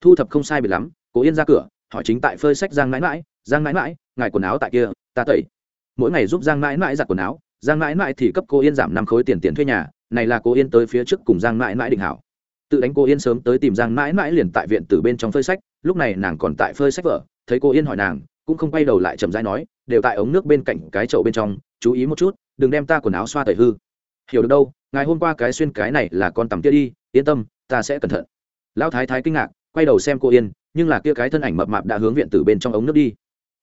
Thu thập không sai biệt lắm, cố yên ra cửa, hỏi chính tại phơi sách giang mãi mãi giang mãi mãi ngài quần áo tại kia, ta tẩy. Mỗi ngày giúp giang mãi mãi giặt quần áo, giang mãi mãi thì cấp cô yên giảm năm khối tiền tiền thuê nhà, này là cô yên tới phía trước cùng giang mãi mãi định hảo. Tự đánh cô yên sớm tới tìm giang mãi mãi liền tại viện từ bên trong phơi sách lúc này nàng còn tại phơi sách vở thấy cô yên hỏi nàng, cũng không quay đầu lại chậm rãi nói, đều tại ống nước bên cạnh cái chậu bên trong, chú ý một chút, đừng đem ta quần áo xoa tẩy hư hiểu được đâu, ngày hôm qua cái xuyên cái này là con tầm kia đi, yên tâm, ta sẽ cẩn thận. Lão thái thái kinh ngạc, quay đầu xem cô yên, nhưng là kia cái thân ảnh mập mạp đã hướng viện từ bên trong ống nước đi.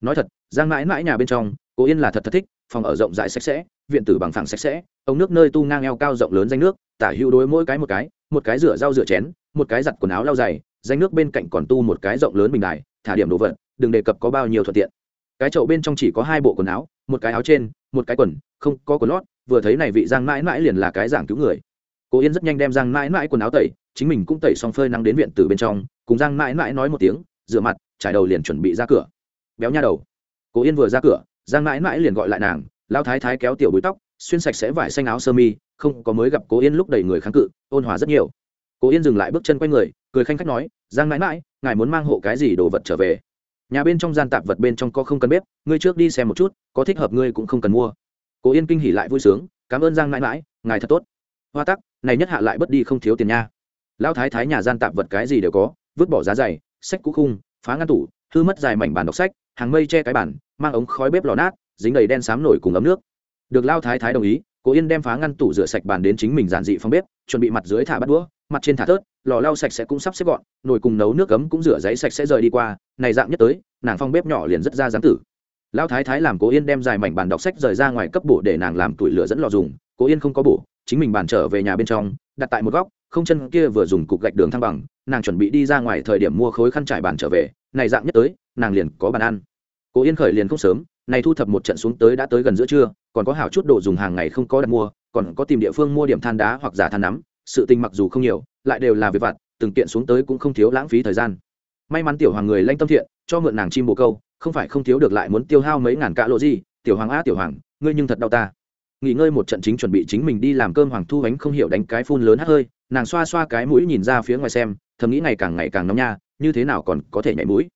Nói thật, giang mãi mãi nhà bên trong, cô yên là thật thật thích, phòng ở rộng rãi sạch sẽ, viện tử bằng phẳng sạch sẽ, ống nước nơi tu ngang eo cao rộng lớn danh nước, tả hữu đối mỗi cái một cái một cái rửa rau rửa chén, một cái giặt quần áo lau dày danh nước bên cạnh còn tu một cái rộng lớn bình đài, thả điểm đồ vật, đừng đề cập có bao nhiêu thuận tiện. Cái chậu bên trong chỉ có hai bộ quần áo, một cái áo trên, một cái quần, không có quần lót vừa thấy này vị giang mãi mãi liền là cái giảng cứu người. Cô yên rất nhanh đem giang mãi mãi quần áo tẩy, chính mình cũng tẩy xong phơi nắng đến viện từ bên trong, cùng giang mãi mãi nói một tiếng, rửa mặt, trải đầu liền chuẩn bị ra cửa. Béo nha đầu. Cô yên vừa ra cửa, giang mãi mãi liền gọi lại nàng lao thái thái kéo tiểu búi tóc, xuyên sạch sẽ vải xanh áo sơ mi, không có mới gặp cố yên lúc đầy người kháng cự, ôn hòa rất nhiều. Cố yên dừng lại bước chân quay người, cười khanh khách nói, giang mãi mãi, ngài muốn mang hộ cái gì đồ vật trở về? Nhà bên trong gian tạp vật bên trong có không cần bếp, ngươi trước đi xem một chút, có thích hợp ngươi cũng không cần mua cố yên kinh hỉ lại vui sướng, cảm ơn giang mãi mãi, ngài thật tốt. Hoa tắc, này nhất hạ lại bất đi không thiếu tiền nha. Lão thái thái nhà gian tạp vật cái gì đều có, vứt bỏ giá dày sách cũ khung, phá ngăn tủ, hư mất dài mảnh bàn đọc sách, hàng mây che cái bản, mang ống khói bếp lò nát, dính đầy đen xám nổi cùng ấm nước. Được lao thái thái đồng ý, cố yên đem phá ngăn tủ rửa sạch bàn đến chính mình giản dị phong bếp, chuẩn bị mặt dưới thả bắt đũa, mặt trên thả thớt, lò lau sạch sẽ cũng sắp xếp gọn, nồi cùng nấu nước cấm cũng rửa giấy sạch sẽ rời đi qua, này dạng nhất tới, nàng phong bếp nhỏ liền rất ra dáng tử lão thái thái làm cố yên đem dài mảnh bàn đọc sách rời ra ngoài cấp bổ để nàng làm tủi lửa dẫn lò dùng. Cố yên không có bổ, chính mình bàn trở về nhà bên trong, đặt tại một góc, không chân kia vừa dùng cục gạch đường thăng bằng, nàng chuẩn bị đi ra ngoài thời điểm mua khối khăn trải bàn trở về, này dạng nhất tới, nàng liền có bàn ăn. Cố yên khởi liền không sớm, này thu thập một trận xuống tới đã tới gần giữa trưa, còn có hảo chút đồ dùng hàng ngày không có đặt mua, còn có tìm địa phương mua điểm than đá hoặc giả than nắm, sự tình mặc dù không nhiều, lại đều là việc vặt, từng kiện xuống tới cũng không thiếu lãng phí thời gian. May mắn tiểu hoàng người lanh tâm thiện, cho mượn nàng chim bồ câu không phải không thiếu được lại muốn tiêu hao mấy ngàn cạ lộ gì, tiểu hoàng a tiểu hoàng, ngươi nhưng thật đau ta. Nghỉ ngơi một trận chính chuẩn bị chính mình đi làm cơm hoàng thu ánh không hiểu đánh cái phun lớn hát hơi, nàng xoa xoa cái mũi nhìn ra phía ngoài xem, thầm nghĩ ngày càng ngày càng nóng nha, như thế nào còn có thể nhảy mũi.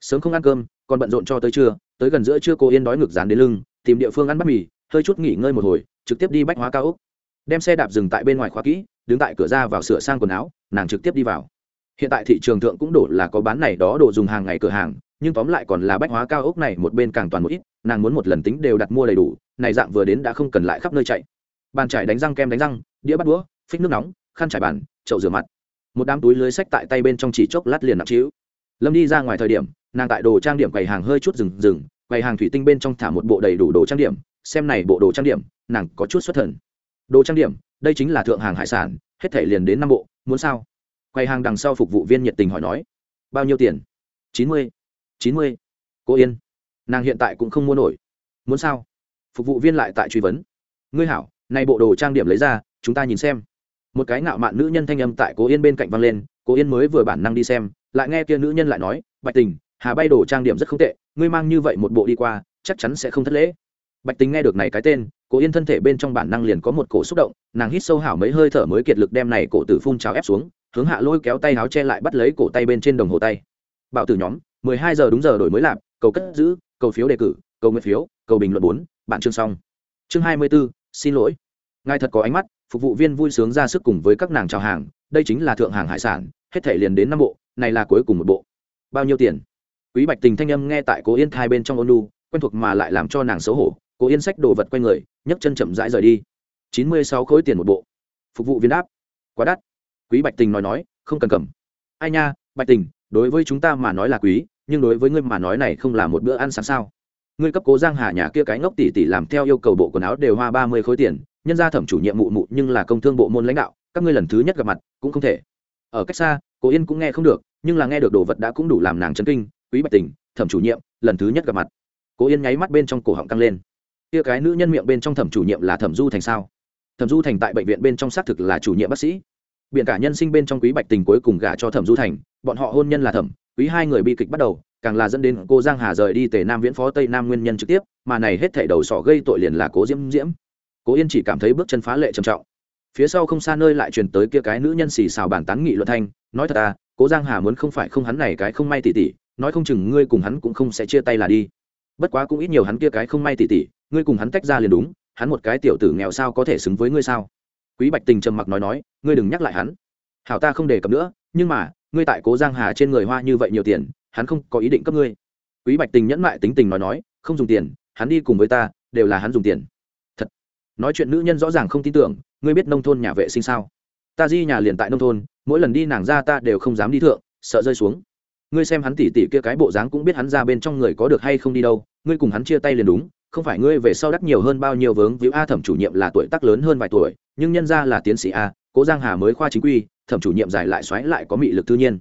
Sớm không ăn cơm, còn bận rộn cho tới trưa, tới gần giữa trưa cô yên đói ngực dán đến lưng, tìm địa phương ăn bắp mì, hơi chút nghỉ ngơi một hồi, trực tiếp đi bách hóa cao úc đem xe đạp dừng tại bên ngoài khóa kỹ, đứng tại cửa ra vào sửa sang quần áo, nàng trực tiếp đi vào. Hiện tại thị trường thượng cũng đổ là có bán này đó đồ dùng hàng ngày cửa hàng nhưng tóm lại còn là bách hóa cao ốc này một bên càng toàn một ít, nàng muốn một lần tính đều đặt mua đầy đủ, này dạng vừa đến đã không cần lại khắp nơi chạy. Bàn trải đánh răng kem đánh răng, đĩa bắt đũa, phích nước nóng, khăn trải bàn, chậu rửa mặt. Một đám túi lưới sách tại tay bên trong chỉ chốc lát liền nặng trĩu. Lâm đi ra ngoài thời điểm, nàng tại đồ trang điểm quầy hàng hơi chút rừng rừng quầy hàng thủy tinh bên trong thả một bộ đầy đủ đồ trang điểm, xem này bộ đồ trang điểm, nàng có chút xuất thần. Đồ trang điểm, đây chính là thượng hàng hải sản, hết thể liền đến năm bộ, muốn sao? Quầy hàng đằng sau phục vụ viên nhiệt tình hỏi nói. Bao nhiêu tiền? Chín mươi chín mươi. Cô yên. Nàng hiện tại cũng không mua nổi. Muốn sao? Phục vụ viên lại tại truy vấn. Ngươi hảo nay bộ đồ trang điểm lấy ra, chúng ta nhìn xem. Một cái ngạo mạn nữ nhân thanh âm tại cố yên bên cạnh văng lên cố yên mới vừa bản năng đi xem, lại nghe kia nữ nhân lại nói, bạch tình, hà bay đồ trang điểm rất không tệ, ngươi mang như vậy một bộ đi qua, chắc chắn sẽ không thất lễ. Bạch tình nghe được này cái tên cố yên thân thể bên trong bản năng liền có một cổ xúc động, nàng hít sâu hảo mấy hơi thở mới kiệt lực đem này cổ tử phun cháo ép xuống, hướng hạ lôi kéo tay áo che lại bắt lấy cổ tay bên trên đồng hồ tay. Bảo tử nhóm mười hai giờ đúng giờ đổi mới lạp cầu cất giữ cầu phiếu đề cử cầu nguyện phiếu cầu bình luận bốn bạn chương xong. Chương hai mươi b ố xin lỗi. Ngài thật có ánh mắt phục vụ viên vui sướng ra sức cùng với các nàng chào hàng đây chính là thượng hàng hải sản hết thảy liền đến năm bộ này là cuối cùng một bộ. Bao nhiêu tiền? Quý bạch tình thanh âm nghe tại cố yên thai bên trong ôn nhu, quen thuộc mà lại làm cho nàng xấu hổ cố yên sách đồ vật quay người nhấc chân chậm rãi rời đi. Chín mươi sáu khối tiền một bộ. Phục vụ viên đáp. Quá đắt. Quý bạch tình nói nói không cần cầm. Ai nha bạch tình đối với chúng ta mà nói là quý nhưng đối với ngươi mà nói này không là một bữa ăn sáng sao? Ngươi cấp cố giang hà nhà kia cái ngốc tỷ tỷ làm theo yêu cầu bộ quần áo đều hoa ba mươi khối tiền, nhân gia thẩm chủ nhiệm mụ mụ nhưng là công thương bộ môn lãnh đạo, các ngươi lần thứ nhất gặp mặt, cũng không thể. Ở cách xa cố yên cũng nghe không được, nhưng là nghe được đồ vật đã cũng đủ làm nàng chấn kinh, quý bạch tình, thẩm chủ nhiệm, lần thứ nhất gặp mặt. Cố yên nháy mắt bên trong cổ họng căng lên. Kia cái nữ nhân miệng bên trong thẩm chủ nhiệm là thẩm du thành sao? Thẩm du thành tại bệnh viện bên trong xác thực là chủ nhiệm bác sĩ biện cả nhân sinh bên trong quý bạch tình cuối cùng gả cho thẩm du thành, bọn họ hôn nhân là thẩm, quý hai người bi kịch bắt đầu, càng là dẫn đến cô giang hà rời đi tề nam viễn phó tây nam nguyên nhân trực tiếp, mà này hết thảy đầu sỏ gây tội liền là cố diễm diễm. Cố yên chỉ cảm thấy bước chân phá lệ trầm trọng. Phía sau không xa nơi lại truyền tới kia cái nữ nhân xì xào bàn tán nghị luận thanh, nói thật à cố giang hà muốn không phải không hắn này cái không may tỉ tỉ, nói không chừng ngươi cùng hắn cũng không sẽ chia tay là đi. Bất quá cũng ít nhiều hắn kia cái không may tỉ tỉ, ngươi cùng hắn tách ra liền đúng, hắn một cái tiểu tử nghèo sao có thể xứng với ngươi sao? Quý bạch tình trầm mặc nói nói, ngươi đừng nhắc lại hắn. Hảo ta không đề cập nữa, nhưng mà, ngươi tại cố giang hà trên người hoa như vậy nhiều tiền, hắn không có ý định cấp ngươi. Quý bạch tình nhẫn mại tính tình nói nói, không dùng tiền, hắn đi cùng với ta, đều là hắn dùng tiền. Thật. Nói chuyện nữ nhân rõ ràng không tin tưởng, ngươi biết nông thôn nhà vệ sinh sao? Ta di nhà liền tại nông thôn, mỗi lần đi nàng ra ta đều không dám đi thượng, sợ rơi xuống. Ngươi xem hắn tỉ tỉ kia cái bộ dáng cũng biết hắn ra bên trong người có được hay không đi đâu, ngươi cùng hắn chia tay liền đúng, không phải ngươi về sau đắt nhiều hơn bao nhiêu vướng víu a thẩm chủ nhiệm là tuổi tác lớn hơn vài tuổi nhưng nhân ra là tiến sĩ a, cố giang hà mới khoa chính quy, thẩm chủ nhiệm giải lại xoáy lại có mị lực tự nhiên.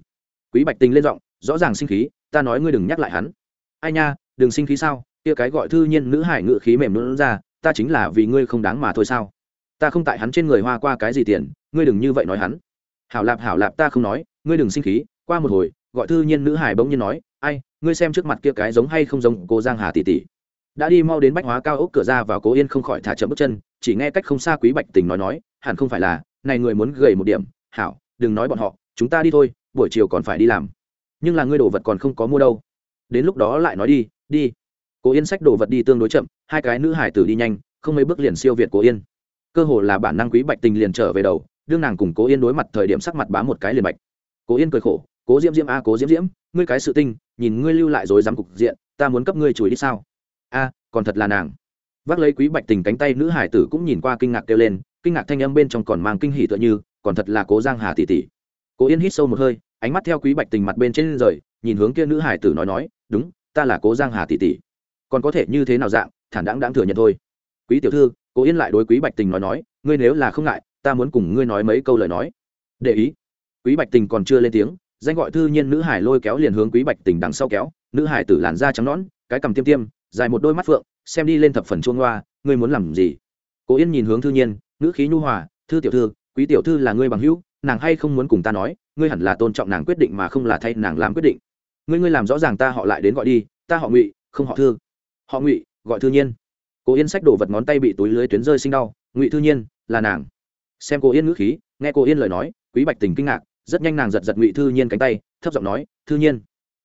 Quý bạch tình lên giọng, rõ ràng sinh khí, ta nói ngươi đừng nhắc lại hắn. Ai nha, đừng sinh khí sao? Kia cái gọi thư nhiên nữ hải ngự khí mềm nữa ra, ta chính là vì ngươi không đáng mà thôi sao? Ta không tại hắn trên người hoa qua cái gì tiền, ngươi đừng như vậy nói hắn. Hảo lạp hảo lạp, ta không nói, ngươi đừng sinh khí. Qua một hồi, gọi thư nhiên nữ hải bỗng nhiên nói, ai, ngươi xem trước mặt kia cái giống hay không giống cô giang hà tỷ tỷ? Đã đi mau đến bách hóa cao ốc cửa ra vào cố yên không khỏi thả chậm bước chân, chỉ nghe cách không xa quý bạch tình nói nói, hẳn không phải là, này người muốn gầy một điểm, hảo, đừng nói bọn họ, chúng ta đi thôi, buổi chiều còn phải đi làm. Nhưng là ngươi đồ vật còn không có mua đâu. Đến lúc đó lại nói đi đi. Cố yên sách đồ vật đi tương đối chậm, hai cái nữ hải tử đi nhanh, không mấy bước liền siêu việt cố yên. Cơ hồ là bản năng quý bạch tình liền trở về đầu, đương nàng cùng cố yên đối mặt thời điểm sắc mặt bám một cái liền bạch. Cố yên cười khổ, cố diễm diễm a, cố diễm diễm, ngươi cái sự tinh nhìn ngươi lưu lại rồi dám cục diện, ta muốn cấp ngươi chùi đi sao? A, còn thật là nàng. Vác lấy quý bạch tình cánh tay nữ hải tử cũng nhìn qua kinh ngạc kêu lên, kinh ngạc thanh âm bên trong còn mang kinh hỉ tựa như, còn thật là cố giang hà tỷ tỷ. Cố yên hít sâu một hơi, ánh mắt theo quý bạch tình mặt bên trên rời, nhìn hướng kia nữ hải tử nói nói, đúng, ta là cố giang hà tỷ tỷ. Còn có thể như thế nào dạng, thản đáng đáng thừa nhận thôi. Quý tiểu thư, cố yên lại đối quý bạch tình nói nói, ngươi nếu là không ngại, ta muốn cùng ngươi nói mấy câu lời nói. Để ý. Quý bạch tình còn chưa lên tiếng, danh gọi thư nhiên nữ hải lôi kéo liền hướng quý bạch tình đằng sau kéo, nữ hải tử làn da trắng nõn, cái cầm tiêm tiêm dài một đôi mắt phượng xem đi lên thập phần chuông hoa, ngươi muốn làm gì? Cố yên nhìn hướng thư nhiên ngữ khí nhu hòa thư tiểu thư quý tiểu thư là ngươi bằng hữu nàng hay không muốn cùng ta nói ngươi hẳn là tôn trọng nàng quyết định mà không là thay nàng làm quyết định. Ngươi ngươi làm rõ ràng ta họ lại đến gọi đi ta họ ngụy không họ thư. Họ ngụy gọi thư nhiên. Cố yên sách đổ vật ngón tay bị túi lưới tuyến rơi sinh đau ngụy thư nhiên là nàng. Xem cô yên ngữ khí nghe cô yên lời nói quý bạch tình kinh ngạc rất nhanh nàng giật giật ngụy thư nhiên cánh tay thấp giọng nói thư nhiên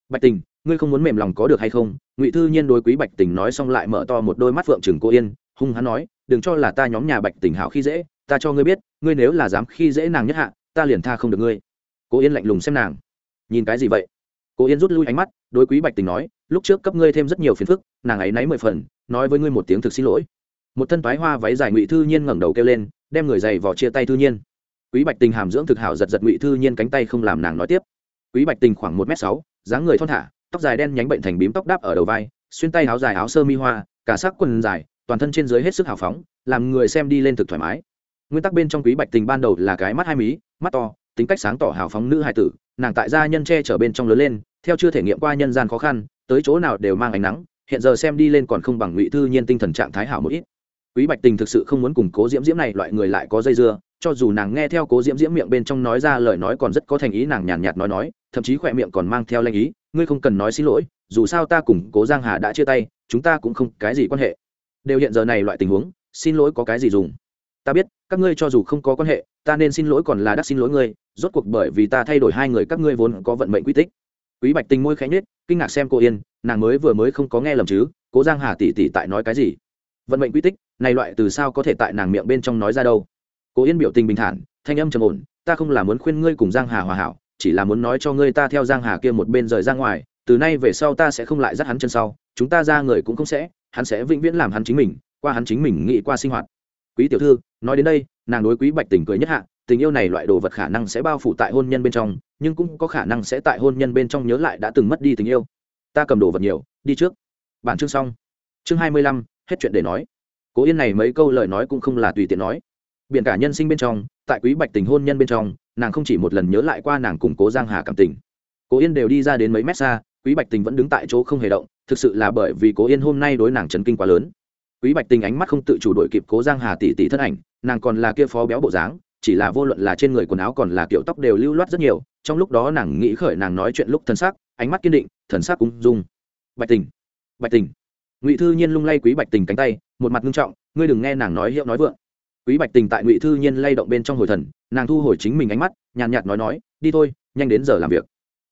bạch tình ngươi không muốn mềm lòng có được hay không? Ngụy thư nhiên đối quý bạch tình nói xong lại mở to một đôi mắt phượng chừng cô yên, hung hắn nói, đừng cho là ta nhóm nhà bạch tình hảo khi dễ, ta cho ngươi biết, ngươi nếu là dám khi dễ nàng nhất hạ, ta liền tha không được ngươi. Cô yên lạnh lùng xem nàng. Nhìn cái gì vậy? Cô yên rút lui ánh mắt, đối quý bạch tình nói, lúc trước cấp ngươi thêm rất nhiều phiền phức, nàng ấy náy mười phần, nói với ngươi một tiếng thực xin lỗi. Một thân toái hoa váy dài ngụy thư nhiên ngẩng đầu kêu lên, đem người giày vò chia tay thư nhiên. Quý bạch tình hàm dưỡng thực hảo giật giật ngụy thư nhiên cánh tay không làm nàng nói tiếp. Quý bạch tình khoảng một m sáu, dáng người thon thả tóc dài đen nhánh bệnh thành bím tóc đáp ở đầu vai, xuyên tay áo dài áo sơ mi hoa, cả sắc quần dài, toàn thân trên dưới hết sức hào phóng, làm người xem đi lên thực thoải mái. Nguyên tắc bên trong quý bạch tình ban đầu là cái mắt hai mí, mắt to, tính cách sáng tỏ hào phóng nữ hài tử, nàng tại gia nhân che chở bên trong lớn lên, theo chưa thể nghiệm qua nhân gian khó khăn, tới chỗ nào đều mang ánh nắng, hiện giờ xem đi lên còn không bằng ngụy thư nhiên tinh thần trạng thái hảo một ít. Quý bạch tình thực sự không muốn cùng cố diễm diễm này loại người lại có dây dưa, cho dù nàng nghe theo cố diễm diễm miệng bên trong nói ra lời nói còn rất có thành ý nàng nhàn nhạt nói nói, thậm chí khỏe miệng còn mang theo lanh ý ngươi không cần nói xin lỗi, dù sao ta cùng cố giang hà đã chia tay, chúng ta cũng không cái gì quan hệ. Đều hiện giờ này loại tình huống, xin lỗi có cái gì dùng? Ta biết, các ngươi cho dù không có quan hệ, ta nên xin lỗi còn là đắc xin lỗi ngươi, rốt cuộc bởi vì ta thay đổi hai người các ngươi vốn có vận mệnh quy tích. Quý bạch tình môi khẽ nhếch, kinh ngạc xem cô yên, nàng mới vừa mới không có nghe lầm chứ, cố giang hà tỷ tỷ tại nói cái gì? Vận mệnh quy tích, này loại từ sao có thể tại nàng miệng bên trong nói ra đâu? Cố yên biểu tình bình thản, thanh âm trầm ổn, ta không là muốn khuyên ngươi cùng giang hà hòa hảo chỉ là muốn nói cho ngươi ta theo giang hà kia một bên rời ra ngoài, từ nay về sau ta sẽ không lại dắt hắn chân sau, chúng ta ra người cũng không sẽ, hắn sẽ vĩnh viễn làm hắn chính mình, qua hắn chính mình nghĩ qua sinh hoạt. Quý tiểu thư, nói đến đây, nàng đối quý bạch tình cười nhất hạ, tình yêu này loại đồ vật khả năng sẽ bao phủ tại hôn nhân bên trong, nhưng cũng có khả năng sẽ tại hôn nhân bên trong nhớ lại đã từng mất đi tình yêu. Ta cầm đồ vật nhiều, đi trước. Bản chương xong. Chương hai mươi lăm, hết chuyện để nói. Cố yên này mấy câu lời nói cũng không là tùy tiện nói. Biện cả nhân sinh bên trong tại quý bạch tình hôn nhân bên trong, nàng không chỉ một lần nhớ lại qua nàng cùng cố giang hà cảm tình. Cố yên đều đi ra đến mấy mét xa, quý bạch tình vẫn đứng tại chỗ không hề động, thực sự là bởi vì cố yên hôm nay đối nàng chấn kinh quá lớn. Quý bạch tình ánh mắt không tự chủ đội kịp cố giang hà tỷ tỷ thân ảnh, nàng còn là kia phó béo bộ dáng, chỉ là vô luận là trên người quần áo còn là kiểu tóc đều lưu loát rất nhiều, trong lúc đó nàng nghĩ khởi nàng nói chuyện lúc thân sắc, ánh mắt kiên định, thần sắc cũng dung. Bạch tình bạch tình. Ngụy thư nhiên lung lay quý bạch tình cánh tay, một mặt nghiêm trọng, ngươi đừng nghe nàng nói hiệu nói vượng quý bạch tình tại ngụy thư nhiên lay động bên trong hồi thần, nàng thu hồi chính mình ánh mắt, nhàn nhạt nói nói, đi thôi, nhanh đến giờ làm việc.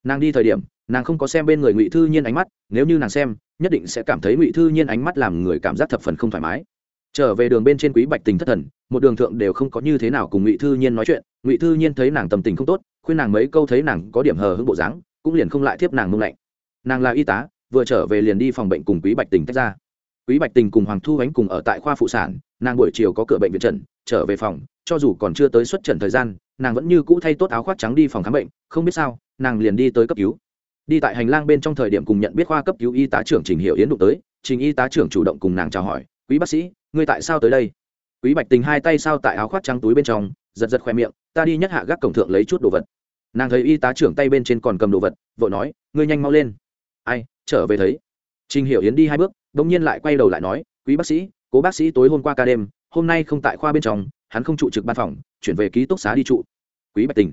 Nàng đi thời điểm, nàng không có xem bên người ngụy thư nhiên ánh mắt, nếu như nàng xem, nhất định sẽ cảm thấy ngụy thư nhiên ánh mắt làm người cảm giác thập phần không thoải mái. Trở về đường bên trên quý bạch tình thất thần, một đường thượng đều không có như thế nào cùng ngụy thư nhiên nói chuyện. Ngụy thư nhiên thấy nàng tâm tình không tốt, khuyên nàng mấy câu thấy nàng có điểm hờ hững bộ dáng, cũng liền không lại thiếp nàng mông lạnh. Nàng là y tá, vừa trở về liền đi phòng bệnh cùng quý bạch tình tách ra quý bạch tình cùng hoàng thu ánh cùng ở tại khoa phụ sản, nàng buổi chiều có cửa bệnh viện trần, trở về phòng, cho dù còn chưa tới xuất trần thời gian, nàng vẫn như cũ thay tốt áo khoác trắng đi phòng khám bệnh, không biết sao, nàng liền đi tới cấp cứu. Đi tại hành lang bên trong thời điểm cùng nhận biết khoa cấp cứu y tá trưởng trình hiệu yến đụng tới, trình y tá trưởng chủ động cùng nàng chào hỏi, quý bác sĩ, ngươi tại sao tới đây? Quý bạch tình hai tay sao tại áo khoác trắng túi bên trong, giật giật khoe miệng, ta đi nhất hạ gác cổng thượng lấy chút đồ vật. Nàng thấy y tá trưởng tay bên trên còn cầm đồ vật vợ nói, ngươi nhanh mau lên. Ai, trở về thấy. Trình hiểu yến đi hai bước đông nhiên lại quay đầu lại nói, quý bác sĩ, cố bác sĩ tối hôm qua ca đêm, hôm nay không tại khoa bên trong, hắn không trụ trực ban phòng, chuyển về ký túc xá đi trụ. Quý bạch tình.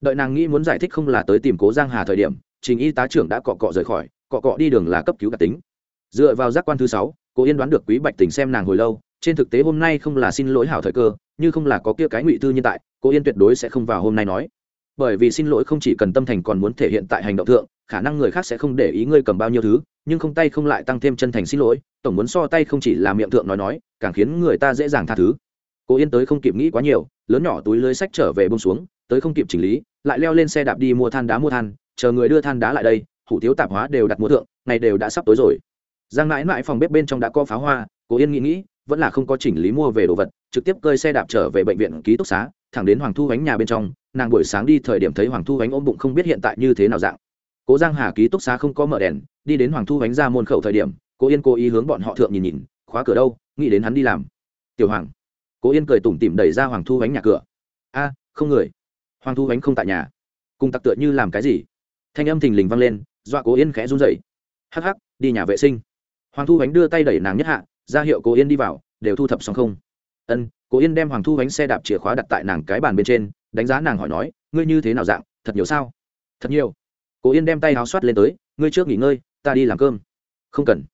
Đợi nàng nghĩ muốn giải thích không là tới tìm cố giang hà thời điểm, trình y tá trưởng đã cọ cọ rời khỏi, cọ cọ đi đường là cấp cứu cả tính. Dựa vào giác quan thứ sáu, cố yên đoán được quý bạch tình xem nàng hồi lâu, trên thực tế hôm nay không là xin lỗi hảo thời cơ, như không là có kia cái ngụy tư nhân tại, cố yên tuyệt đối sẽ không vào hôm nay nói. Bởi vì xin lỗi không chỉ cần tâm thành còn muốn thể hiện tại hành động thượng khả năng người khác sẽ không để ý ngươi cầm bao nhiêu thứ, nhưng không tay không lại tăng thêm chân thành xin lỗi, tổng muốn so tay không chỉ là miệng thượng nói nói, càng khiến người ta dễ dàng tha thứ. Cô yên tới không kịp nghĩ quá nhiều, lớn nhỏ túi lưới sách trở về bông xuống, tới không kịp chỉnh lý, lại leo lên xe đạp đi mua than đá mua than, chờ người đưa than đá lại đây, hủ tiếu tạp hóa đều đặt mua thượng, ngày đều đã sắp tối rồi. Giang mãi mãi phòng bếp bên trong đã có pháo hoa, Cô yên nghĩ nghĩ, vẫn là không có chỉnh lý mua về đồ vật, trực tiếp cơi xe đạp trở về bệnh viện ký túc xá, thẳng đến hoàng thu bánh nhà bên trong, nàng buổi sáng đi thời điểm thấy hoàng thu bánh ôm bụng không biết hiện tại như thế nào dạng cố giang hà ký túc xá không có mở đèn, đi đến hoàng thu bánh ra môn khẩu thời điểm cố yên cố ý hướng bọn họ thượng nhìn nhìn, khóa cửa đâu, nghĩ đến hắn đi làm. Tiểu hoàng. Cố yên cười tủm tỉm đẩy ra hoàng thu bánh nhà cửa. A, không người. Hoàng thu bánh không tại nhà. Cùng tặc tựa như làm cái gì? Thanh âm thình lình vang lên, dọa cố yên khẽ run rẩy. Hắc hắc, đi nhà vệ sinh. Hoàng thu bánh đưa tay đẩy nàng nhất hạ, ra hiệu cố yên đi vào, đều thu thập xong không? Ân. Cố yên đem hoàng thu bánh xe đạp chìa khóa đặt tại nàng cái bàn bên trên, đánh giá nàng hỏi nói, ngươi như thế nào dạng, thật nhiều sao? Thật nhiều cố yên đem tay áo soát lên tới, ngươi trước nghỉ ngơi, ta đi làm cơm. Không cần.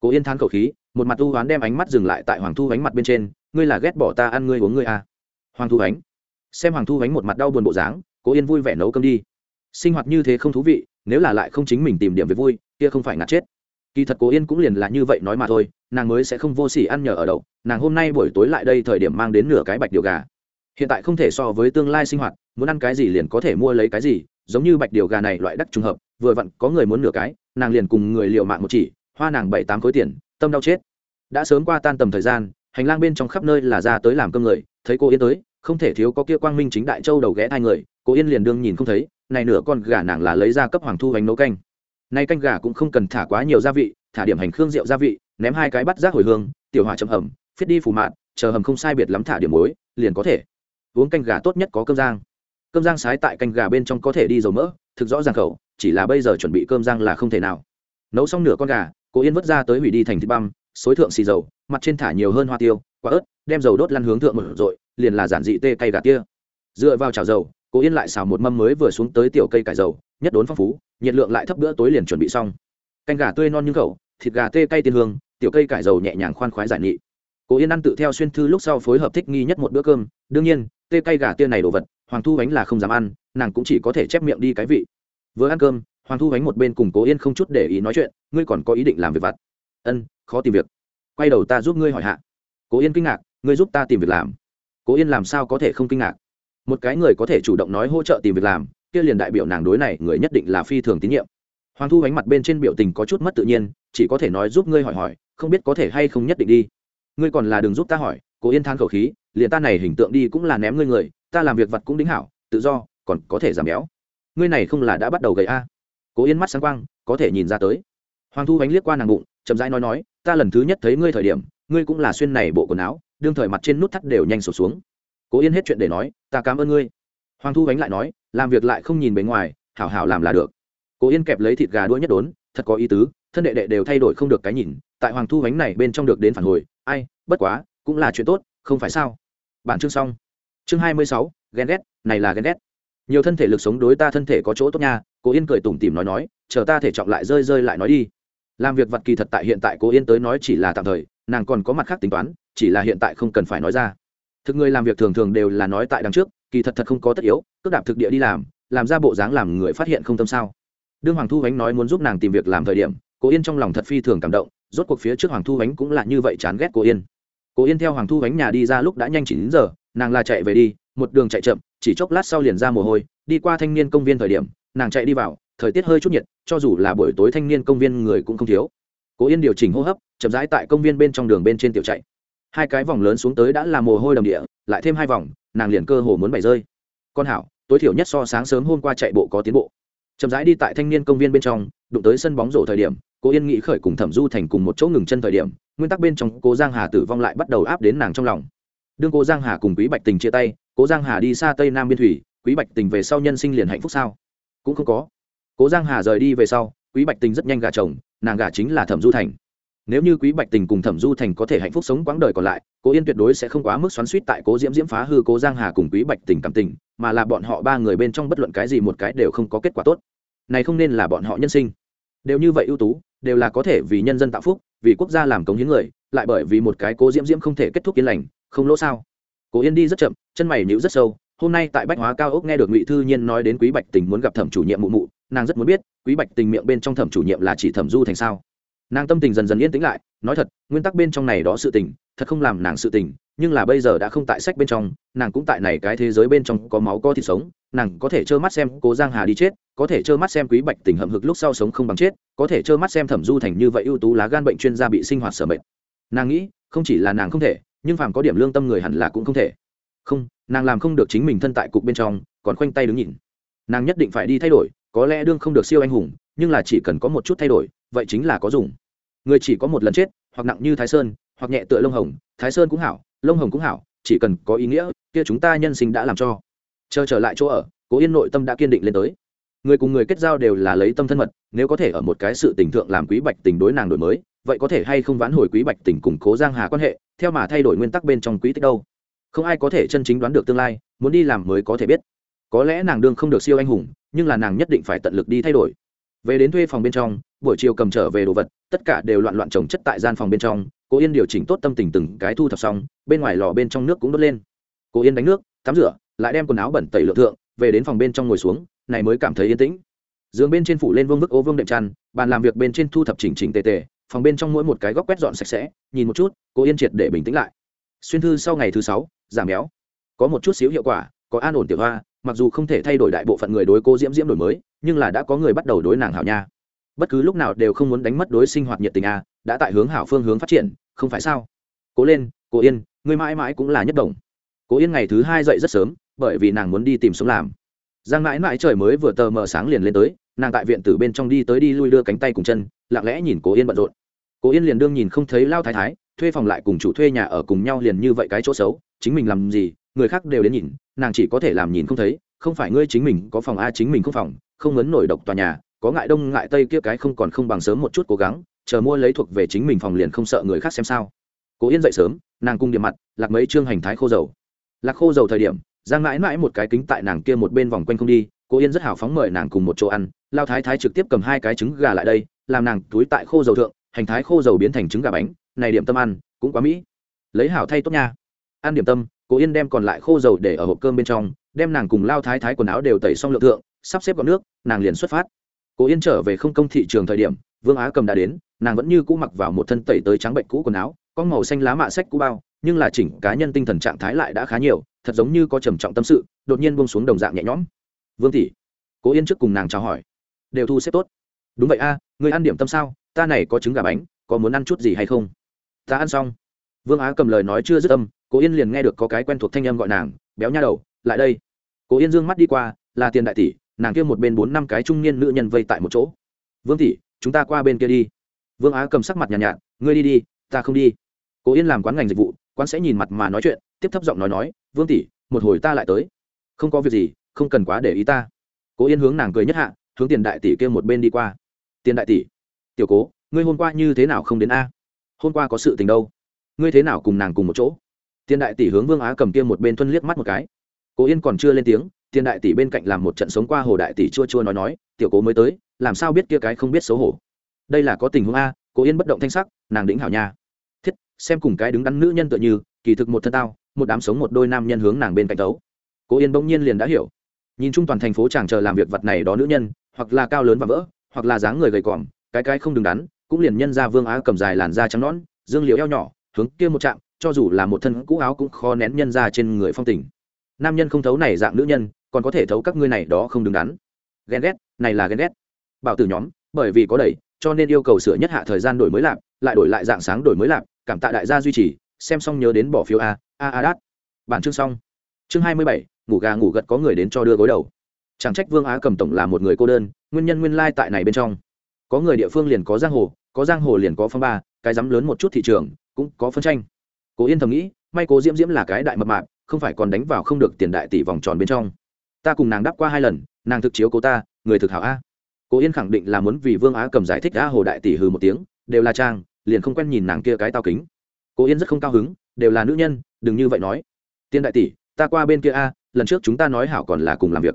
Cố yên thán khẩu khí, một mặt u hoán đem ánh mắt dừng lại tại hoàng thu ánh mặt bên trên, ngươi là ghét bỏ ta ăn ngươi uống ngươi à. hoàng thu ánh, xem hoàng thu ánh một mặt đau buồn bộ dáng, cố yên vui vẻ nấu cơm đi. Sinh hoạt như thế không thú vị, nếu là lại không chính mình tìm điểm về vui, kia không phải ngạt chết. Kỳ thật cố yên cũng liền là như vậy nói mà thôi, nàng mới sẽ không vô s ỉ ăn nhờ ở đậu, nàng hôm nay buổi tối lại đây thời điểm mang đến nửa cái bạch điều gà. Hiện tại không thể so với tương lai sinh hoạt, muốn ăn cái gì liền có thể mua lấy cái gì giống như bạch điều gà này loại đắc trùng hợp, vừa vặn có người muốn nửa cái, nàng liền cùng người liệu mạng một chỉ, hoa nàng bảy tám khối tiền, tâm đau chết. Đã sớm qua tan tầm thời gian, hành lang bên trong khắp nơi là ra tới làm cơm người, thấy cô yên tới, không thể thiếu có kia quang minh chính đại châu đầu ghé hai người, cô yên liền đương nhìn không thấy, này nửa con gà nàng là lấy ra cấp hoàng thu hành nấu canh. Nay canh gà cũng không cần thả quá nhiều gia vị, thả điểm hành khương rượu gia vị, ném hai cái bắt rác hồi hương, tiểu hỏa chậm hầm, phiết đi phủ mạn, chờ hầm không sai biệt lắm thả điểm muối, liền có thể. Uống canh gà tốt nhất có cơm giang cơm rang sái tại canh gà bên trong có thể đi dầu mỡ, thực rõ ràng khẩu, chỉ là bây giờ chuẩn bị cơm rang là không thể nào. Nấu xong nửa con gà, cô yên vứt ra tới hủy đi thành thịt băm, xối thượng xì dầu, mặt trên thả nhiều hơn hoa tiêu, quả ớt, đem dầu đốt lăn hướng thượng một rồi liền là giản dị tê cây gà tia dựa vào chảo dầu, cô yên lại xào một mâm mới vừa xuống tới tiểu cây cải dầu, nhất đốn phong phú, nhiệt lượng lại thấp bữa tối liền chuẩn bị xong. Canh gà tươi non như khẩu, thịt gà tê cay tiên hương, tiểu cây cải dầu nhẹ nhàng khoan khoái giải nghị. Cô yên ăn tự theo xuyên thư lúc sau phối hợp thích nghi nhất một bữa cơm, đương nhiên, tê cay gà tiên này đồ vật hoàng thu ánh là không dám ăn, nàng cũng chỉ có thể chép miệng đi cái vị. Vừa ăn cơm, hoàng thu ánh một bên cùng cố yên không chút để ý nói chuyện, ngươi còn có ý định làm việc vặt? Ân, khó tìm việc. Quay đầu ta giúp ngươi hỏi hạ. Cố yên kinh ngạc, ngươi giúp ta tìm việc làm? Cố yên làm sao có thể không kinh ngạc? Một cái người có thể chủ động nói hỗ trợ tìm việc làm, kia liền đại biểu nàng đối này người nhất định là phi thường tín nhiệm. Hoàng thu ánh mặt bên trên biểu tình có chút mất tự nhiên, chỉ có thể nói giúp ngươi hỏi hỏi, không biết có thể hay không nhất định đi. Ngươi còn là đừng giúp ta hỏi. Cố yên than khẩu khí, liền ta này hình tượng đi cũng là ném ngươi người ta làm việc vật cũng đính hảo, tự do, còn có thể giảm béo. Ngươi này không là đã bắt đầu gầy a? Cố yên mắt sáng quang, có thể nhìn ra tới. Hoàng thu bánh liếc qua nàng bụng, chậm rãi nói nói, ta lần thứ nhất thấy ngươi thời điểm, ngươi cũng là xuyên này bộ quần áo, đương thời mặt trên nút thắt đều nhanh sụt xuống. Cố yên hết chuyện để nói, ta cảm ơn ngươi. Hoàng thu bánh lại nói, làm việc lại không nhìn bề ngoài, hảo hảo làm là được. Cố yên kẹp lấy thịt gà đuôi nhất đốn, thật có ý tứ, thân đệ đệ đều thay đổi không được cái nhìn, tại hoàng thu bánh này bên trong được đến phản hồi, ai, bất quá, cũng là chuyện tốt, không phải sao? Bản chương xong chương hai mươi sáu, ghen ghét, này là ghen ghét. Nhiều thân thể lực sống đối ta thân thể có chỗ tốt nha, cố yên cười tủm tỉm nói nói, chờ ta thể trọng lại rơi rơi lại nói đi. Làm việc vật kỳ thật tại hiện tại cố yên tới nói chỉ là tạm thời, nàng còn có mặt khác tính toán, chỉ là hiện tại không cần phải nói ra. Thực người làm việc thường thường đều là nói tại đằng trước, kỳ thật thật không có tất yếu, cước đạp thực địa đi làm làm ra bộ dáng làm người phát hiện không tâm sao. Đương hoàng thu ánh nói muốn giúp nàng tìm việc làm thời điểm, cố yên trong lòng thật phi thường cảm động, rốt cuộc phía trước hoàng thu ánh cũng là như vậy chán ghét cô yên. Cố yên theo hoàng thu ánh nhà đi ra lúc đã nhanh chỉ giờ nàng là chạy về đi, một đường chạy chậm, chỉ chốc lát sau liền ra mồ hôi, đi qua thanh niên công viên thời điểm, nàng chạy đi vào, thời tiết hơi chút nhiệt, cho dù là buổi tối thanh niên công viên người cũng không thiếu. Cố yên điều chỉnh hô hấp, chậm rãi tại công viên bên trong đường bên trên tiểu chạy. Hai cái vòng lớn xuống tới đã là mồ hôi đầm địa, lại thêm hai vòng, nàng liền cơ hồ muốn bày rơi. Con hảo, tối thiểu nhất so sáng sớm hôm qua chạy bộ có tiến bộ. Chậm rãi đi tại thanh niên công viên bên trong, đụng tới sân bóng rổ thời điểm, cố yên nghĩ khởi cùng thẩm du thành cùng một chỗ ngừng chân thời điểm, nguyên tắc bên trong cố giang hà tử vong lại bắt đầu áp đến nàng trong lòng đương cố giang hà cùng quý bạch tình chia tay, cố giang hà đi xa tây nam biên thủy, quý bạch tình về sau nhân sinh liền hạnh phúc sao? Cũng không có. Cố giang hà rời đi về sau, quý bạch tình rất nhanh gả chồng, nàng gả chính là thẩm du thành. Nếu như quý bạch tình cùng thẩm du thành có thể hạnh phúc sống quãng đời còn lại, cố yên tuyệt đối sẽ không quá mức xoắn suýt tại cố diễm diễm phá hư cố giang hà cùng quý bạch tình cảm tình, mà là bọn họ ba người bên trong bất luận cái gì một cái đều không có kết quả tốt. Này không nên là bọn họ nhân sinh. Đều như vậy ưu tú, đều là có thể vì nhân dân tạo phúc vì quốc gia làm cống hiến người, lại bởi vì một cái cố diễm diễm không thể kết thúc yên lành, không lỗ sao. Cố yên đi rất chậm, chân mày nhũ rất sâu, hôm nay tại bách hóa cao ốc nghe được ngụy thư nhiên nói đến quý bạch tình muốn gặp thẩm chủ nhiệm mụ mụ, nàng rất muốn biết, quý bạch tình miệng bên trong thẩm chủ nhiệm là chỉ thẩm du thành sao? Nàng tâm tình dần dần yên tĩnh lại, nói thật, nguyên tắc bên trong này đó sự tình, thật không làm nàng sự tình, nhưng là bây giờ đã không tại sách bên trong, nàng cũng tại này cái thế giới bên trong có máu có thịt sống nàng có thể trơ mắt xem cố giang hà đi chết, có thể trơ mắt xem quý bạch tình hậm hực lúc sau sống không bằng chết, có thể trơ mắt xem thẩm du thành như vậy ưu tú lá gan bệnh chuyên gia bị sinh hoạt sở mệnh. Nàng nghĩ, không chỉ là nàng không thể, nhưng phàm có điểm lương tâm người hẳn là cũng không thể. Không, nàng làm không được chính mình thân tại cục bên trong, còn khoanh tay đứng nhìn. Nàng nhất định phải đi thay đổi, có lẽ đương không được siêu anh hùng, nhưng là chỉ cần có một chút thay đổi, vậy chính là có dùng. Người chỉ có một lần chết, hoặc nặng như thái sơn, hoặc nhẹ tựa lông hồng, thái sơn cũng hảo, lông hồng cũng hảo, chỉ cần có ý nghĩa, kia chúng ta nhân sinh đã làm cho chờ trở lại chỗ ở, cố yên nội tâm đã kiên định lên tới. Người cùng người kết giao đều là lấy tâm thân mật, nếu có thể ở một cái sự tình thượng làm quý bạch tình đối nàng đổi mới, vậy có thể hay không vãn hồi quý bạch tình củng cố giang hà quan hệ, theo mà thay đổi nguyên tắc bên trong quý tích đâu. Không ai có thể chân chính đoán được tương lai, muốn đi làm mới có thể biết. Có lẽ nàng đương không được siêu anh hùng, nhưng là nàng nhất định phải tận lực đi thay đổi. Về đến thuê phòng bên trong, buổi chiều cầm trở về đồ vật, tất cả đều loạn loạn trồng chất tại gian phòng bên trong cô yên điều chỉnh tốt tâm tình từng cái thu thập xong, bên ngoài lò bên trong nước cũng đốt lên. Cô yên đánh nước tắm rửa, lại đem quần áo bẩn tẩy lượng thượng, về đến phòng bên trong ngồi xuống, này mới cảm thấy yên tĩnh. Giường bên trên phủ lên vương vức ô vương đệm chăn, bàn làm việc bên trên thu thập chỉnh chỉnh tề tề, phòng bên trong mỗi một cái góc quét dọn sạch sẽ, nhìn một chút, cô yên triệt để bình tĩnh lại. Xuyên thư sau ngày thứ sáu, giảm béo. Có một chút xíu hiệu quả, có an ổn tiểu hoa, mặc dù không thể thay đổi đại bộ phận người đối cô diễm diễm đổi mới, nhưng là đã có người bắt đầu đối nàng hảo nha. Bất cứ lúc nào đều không muốn đánh mất đối sinh hoạt nhiệt tình a, đã tại hướng hảo phương hướng phát triển, không phải sao? Cố lên, cố yên, người mãi mãi cũng là nhất đồng cố yên ngày thứ hai dậy rất sớm, bởi vì nàng muốn đi tìm sống làm. Giang mãi mãi trời mới vừa tờ mờ sáng liền lên tới, nàng tại viện từ bên trong đi tới đi lui đưa cánh tay cùng chân, lặng lẽ nhìn cố yên bận rộn. Cố yên liền đương nhìn không thấy lao thái thái, thuê phòng lại cùng chủ thuê nhà ở cùng nhau liền như vậy cái chỗ xấu, chính mình làm gì, người khác đều đến nhìn, nàng chỉ có thể làm nhìn không thấy, không phải ngươi chính mình, có phòng a chính mình không phòng, không muốn nổi độc tòa nhà, có ngại đông ngại tây kia cái không còn không bằng sớm một chút cố gắng, chờ mua lấy thuộc về chính mình phòng liền không sợ người khác xem sao. Cố yên dậy sớm, nàng cung điểm mặt, lạc mấy chương hành thái khô dầu lạc khô dầu thời điểm, giang mãi mãi một cái kính tại nàng kia một bên vòng quanh không đi cố yên rất hào phóng mời nàng cùng một chỗ ăn, lao thái thái trực tiếp cầm hai cái trứng gà lại đây, làm nàng túi tại khô dầu thượng, hành thái khô dầu biến thành trứng gà bánh, này điểm tâm ăn, cũng quá mỹ. Lấy hảo thay tốt nha. Ăn điểm tâm cố yên đem còn lại khô dầu để ở hộp cơm bên trong, đem nàng cùng lao thái thái quần áo đều tẩy xong lượng thượng, sắp xếp gọn nước, nàng liền xuất phát. Cố yên trở về không công thị trường thời điểm, vương á cầm đã đến, nàng vẫn như cũ mặc vào một thân tẩy tới trắng bệnh cũ quần áo, có màu xanh lá mạ sách cũ bao nhưng là chỉnh cá nhân tinh thần trạng thái lại đã khá nhiều thật giống như có trầm trọng tâm sự đột nhiên bông xuống đồng dạng nhẹ nhõm. Vương tỷ cố yên trước cùng nàng chào hỏi. Đều thu xếp tốt. Đúng vậy a người ăn điểm tâm sao? Ta này có trứng gà bánh có muốn ăn chút gì hay không? Ta ăn xong. Vương á cầm lời nói chưa dứt âm cố yên liền nghe được có cái quen thuộc thanh âm gọi nàng béo nha đầu lại đây. Cố yên dương mắt đi qua là tiền đại tỷ nàng kia một bên bốn năm cái trung niên nữ nhân vây tại một chỗ. Vương tỷ chúng ta qua bên kia đi. Vương á cầm sắc mặt nhàn nhạt, nhạt ngươi đi đi ta không đi. Cố yên làm quán ngành dịch vụ quán sẽ nhìn mặt mà nói chuyện, tiếp thấp giọng nói nói, vương tỷ, một hồi ta lại tới. Không có việc gì, không cần quá để ý ta. Cố yên hướng nàng cười nhất hạ, hướng tiền đại tỷ kia một bên đi qua. Tiền đại tỷ, tiểu cố, ngươi hôm qua như thế nào không đến a? Hôm qua có sự tình đâu? Ngươi thế nào cùng nàng cùng một chỗ? Tiền đại tỷ hướng vương á cầm kia một bên thuân liếc mắt một cái. Cố yên còn chưa lên tiếng, tiền đại tỷ bên cạnh làm một trận sống qua hồ đại tỷ chua chua nói nói, tiểu cố mới tới, làm sao biết kia cái không biết xấu hổ? Đây là có tình huống a? Cố yên bất động thanh sắc, nàng đĩnh hảo nha xem cùng cái đứng đắn nữ nhân tựa như, kỳ thực một thân tao, một đám sống một đôi nam nhân hướng nàng bên cạnh tấu. Cố yên bỗng nhiên liền đã hiểu. Nhìn chung toàn thành phố chàng chờ làm việc vật này đó nữ nhân, hoặc là cao lớn và vỡ, hoặc là dáng người gầy còm, cái cái không đứng đắn, cũng liền nhân ra vương á cầm dài làn da trắng nõn, dương liễu eo nhỏ, hướng kia một chạm cho dù là một thân cũ áo cũng khó nén nhân ra trên người phong tình. Nam nhân không thấu này dạng nữ nhân, còn có thể thấu các ngươi này đó không đứng đắn. Ghen ghét, này là ghen ghét. Bảo tử nhóm, bởi vì có đẩy, cho nên yêu cầu sửa nhất hạ thời gian đổi mới lạp, lại đổi lại dạng sáng đổi mới lạp cảm tạ đại gia duy trì, xem xong nhớ đến bỏ phiếu a a a, đát. Bản chương xong. Chương hai mươi bảy, ngủ gà ngủ gật có người đến cho đưa gối đầu. Chẳng trách vương á cầm tổng là một người cô đơn, nguyên nhân nguyên lai tại này bên trong. Có người địa phương liền có giang hồ, có giang hồ liền có phong ba, cái dám lớn một chút thị trường, cũng có phân tranh. Cố yên thầm nghĩ, may cố diễm diễm là cái đại mập mạp, không phải còn đánh vào không được tiền đại tỷ vòng tròn bên trong. Ta cùng nàng đáp qua hai lần, nàng thực chiếu cố ta, người thực hảo a. Cố yên khẳng định là muốn vì vương á cầm giải thích đã hồ đại tỷ hừ một tiếng, đều là trang liền không quen nhìn nàng kia cái tao kính. Cố yên rất không cao hứng, đều là nữ nhân, đừng như vậy nói. Tiên đại tỷ, ta qua bên kia a, lần trước chúng ta nói hảo còn là cùng làm việc.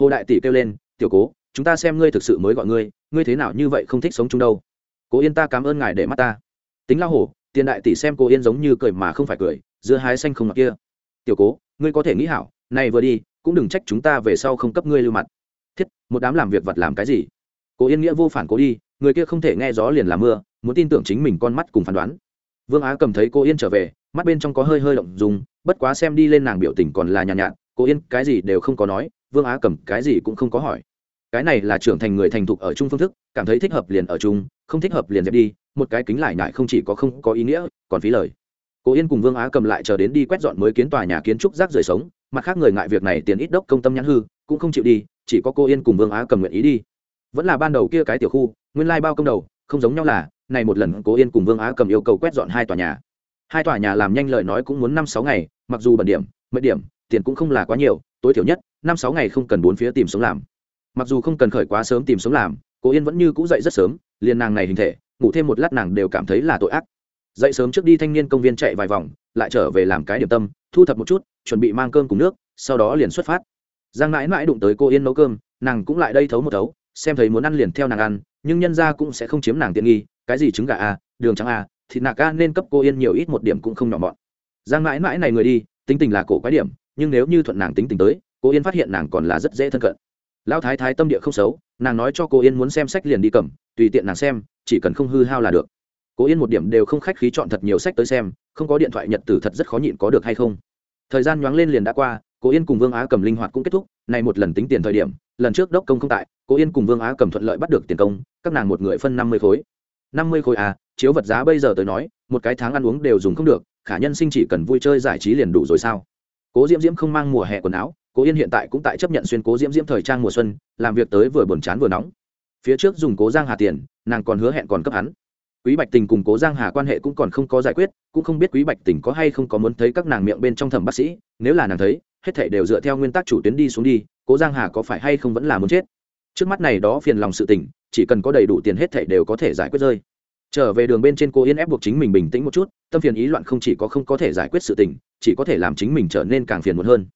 Hồ đại tỷ kêu lên, tiểu cố, chúng ta xem ngươi thực sự mới gọi ngươi ngươi thế nào như vậy không thích sống chung đâu. Cố yên ta cảm ơn ngài để mắt ta. Tính lao hổ tiền đại tỷ xem cô yên giống như cười mà không phải cười, giữa hái xanh không mặt kia. Tiểu cố, ngươi có thể nghĩ hảo, này vừa đi, cũng đừng trách chúng ta về sau không cấp ngươi lưu mặt. Thiết, một đám làm việc vật làm cái gì? Cô yên nghĩa vô phản cố đi, người kia không thể nghe gió liền làm mưa muốn tin tưởng chính mình con mắt cùng phán đoán. Vương á cầm thấy cô yên trở về mắt bên trong có hơi hơi động dùng bất quá xem đi lên nàng biểu tình còn là nhàn nhạt, nhạt cô yên cái gì đều không có nói vương á cầm cái gì cũng không có hỏi. Cái này là trưởng thành người thành thục ở chung phương thức cảm thấy thích hợp liền ở chung không thích hợp liền dẹp đi một cái kính lại nhại không chỉ có không có ý nghĩa còn phí lời. Cô yên cùng vương á cầm lại chờ đến đi quét dọn mới kiến tòa nhà kiến trúc rác rời sống mặt khác người ngại việc này tiền ít đốc công tâm nhãn hư cũng không chịu đi chỉ có cô yên cùng vương á cầm nguyện ý đi. Vẫn là ban đầu kia cái tiểu khu nguyên lai bao công đầu không giống nhau là này một lần cố yên cùng vương á cầm yêu cầu quét dọn hai tòa nhà. Hai tòa nhà làm nhanh lời nói cũng muốn năm sáu ngày, mặc dù bẩn điểm mất điểm, tiền cũng không là quá nhiều, tối thiểu nhất, năm sáu ngày không cần bốn phía tìm sống làm. Mặc dù không cần khởi quá sớm tìm sống làm, cố yên vẫn như cũ dậy rất sớm, liền nàng này hình thể, ngủ thêm một lát nàng đều cảm thấy là tội ác. Dậy sớm trước đi thanh niên công viên chạy vài vòng, lại trở về làm cái điểm tâm, thu thập một chút, chuẩn bị mang cơm cùng nước, sau đó liền xuất phát. Giang mãi mãi đụng tới cô yên nấu cơm, nàng cũng lại đây thấu một thấu xem thấy muốn ăn liền theo nàng ăn, nhưng nhân ra cũng sẽ không chiếm nàng tiện nghi, cái gì trứng gà a đường trắng a thịt nạc a nên cấp cô yên nhiều ít một điểm cũng không nhỏ mọn. Giang mãi mãi này người đi, tính tình là cổ quái điểm, nhưng nếu như thuận nàng tính tình tới, cô yên phát hiện nàng còn là rất dễ thân cận. Lão thái thái tâm địa không xấu, nàng nói cho cô yên muốn xem sách liền đi cầm, tùy tiện nàng xem, chỉ cần không hư hao là được. Cô yên một điểm đều không khách khí chọn thật nhiều sách tới xem, không có điện thoại nhật tử thật rất khó nhịn có được hay không. Thời gian nhoáng lên liền đã qua, cô yên cùng vương á cầm linh hoạt cũng kết thúc, này một lần tính tiền thời điểm, lần trước đốc công không tại cô yên cùng vương á cầm thuận lợi bắt được tiền công, các nàng một người phân năm mươi khối. Năm mươi khối à chiếu vật giá bây giờ tới nói, một cái tháng ăn uống đều dùng không được, khả nhân sinh chỉ cần vui chơi giải trí liền đủ rồi sao? Cố diễm diễm không mang mùa hè quần áo, cố yên hiện tại cũng tại chấp nhận xuyên cố diễm diễm thời trang mùa xuân, làm việc tới vừa buồn chán vừa nóng. Phía trước dùng cố giang hà tiền, nàng còn hứa hẹn còn cấp hắn. Quý bạch tình cùng cố giang hà quan hệ cũng còn không có giải quyết, cũng không biết quý bạch tình có hay không có muốn thấy các nàng miệng bên trong thẩm bác sĩ, nếu là nàng thấy, hết thể đều dựa theo nguyên tắc chủ tuyến đi xuống đi, cố giang hà có phải hay không vẫn là muốn chết? Trước mắt này đó phiền lòng sự tình, chỉ cần có đầy đủ tiền hết thảy đều có thể giải quyết rơi. Trở về đường bên trên cô yên ép buộc chính mình bình tĩnh một chút, tâm phiền ý loạn không chỉ có không có thể giải quyết sự tình, chỉ có thể làm chính mình trở nên càng phiền muộn hơn.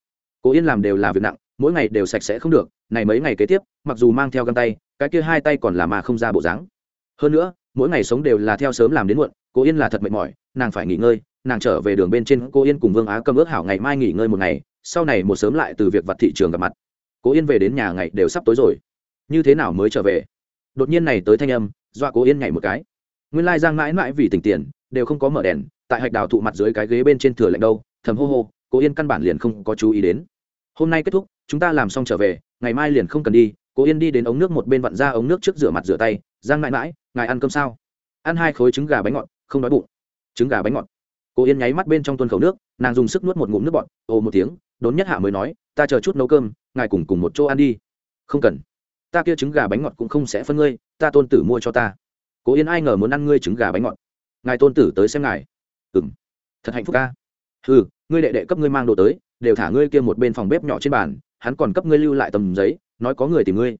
Cô yên làm đều là việc nặng, mỗi ngày đều sạch sẽ không được, này mấy ngày kế tiếp, mặc dù mang theo găng tay, cái kia hai tay còn là mà không ra bộ dáng. Hơn nữa, mỗi ngày sống đều là theo sớm làm đến muộn, cô yên là thật mệt mỏi, nàng phải nghỉ ngơi, nàng trở về đường bên trên cô yên cùng vương á cầm ước hảo ngày mai nghỉ ngơi một ngày, sau này một sớm lại từ việc vặt thị trường gặp mặt. Cô yên về đến nhà ngày đều sắp tối rồi như thế nào mới trở về? Đột nhiên này tới thanh âm dọa cố yên nhảy một cái. Nguyên lai giang mãi mãi vì tỉnh tiền, đều không có mở đèn, tại hạch đào thụ mặt dưới cái ghế bên trên thừa lạnh đâu, thầm hô hô, cố yên căn bản liền không có chú ý đến. Hôm nay kết thúc, chúng ta làm xong trở về, ngày mai liền không cần đi, Cố yên đi đến ống nước một bên vặn ra ống nước trước rửa mặt rửa tay, giang mãi mãi, ngài ăn cơm sao? Ăn hai khối trứng gà bánh ngọt, không đói bụng. Trứng gà bánh ngọt. Cố yên nháy mắt bên trong tuôn khẩu nước, nàng dùng sức nuốt một ngụm nước bọt, ồ một tiếng, đốn nhất hạ mới nói, ta chờ chút nấu cơm, ngài cùng cùng một chỗ ăn đi. Không cần ta kia trứng gà bánh ngọt cũng không sẽ phân ngươi, ta tôn tử mua cho ta. Cố yên ai ngờ muốn ăn ngươi trứng gà bánh ngọt. Ngài tôn tử tới xem ngài. Ừ m thật hạnh phúc ca. Ừ ngươi đệ đệ cấp ngươi mang đồ tới, đều thả ngươi kia một bên phòng bếp nhỏ trên bàn, hắn còn cấp ngươi lưu lại tầm giấy, nói có người tìm ngươi.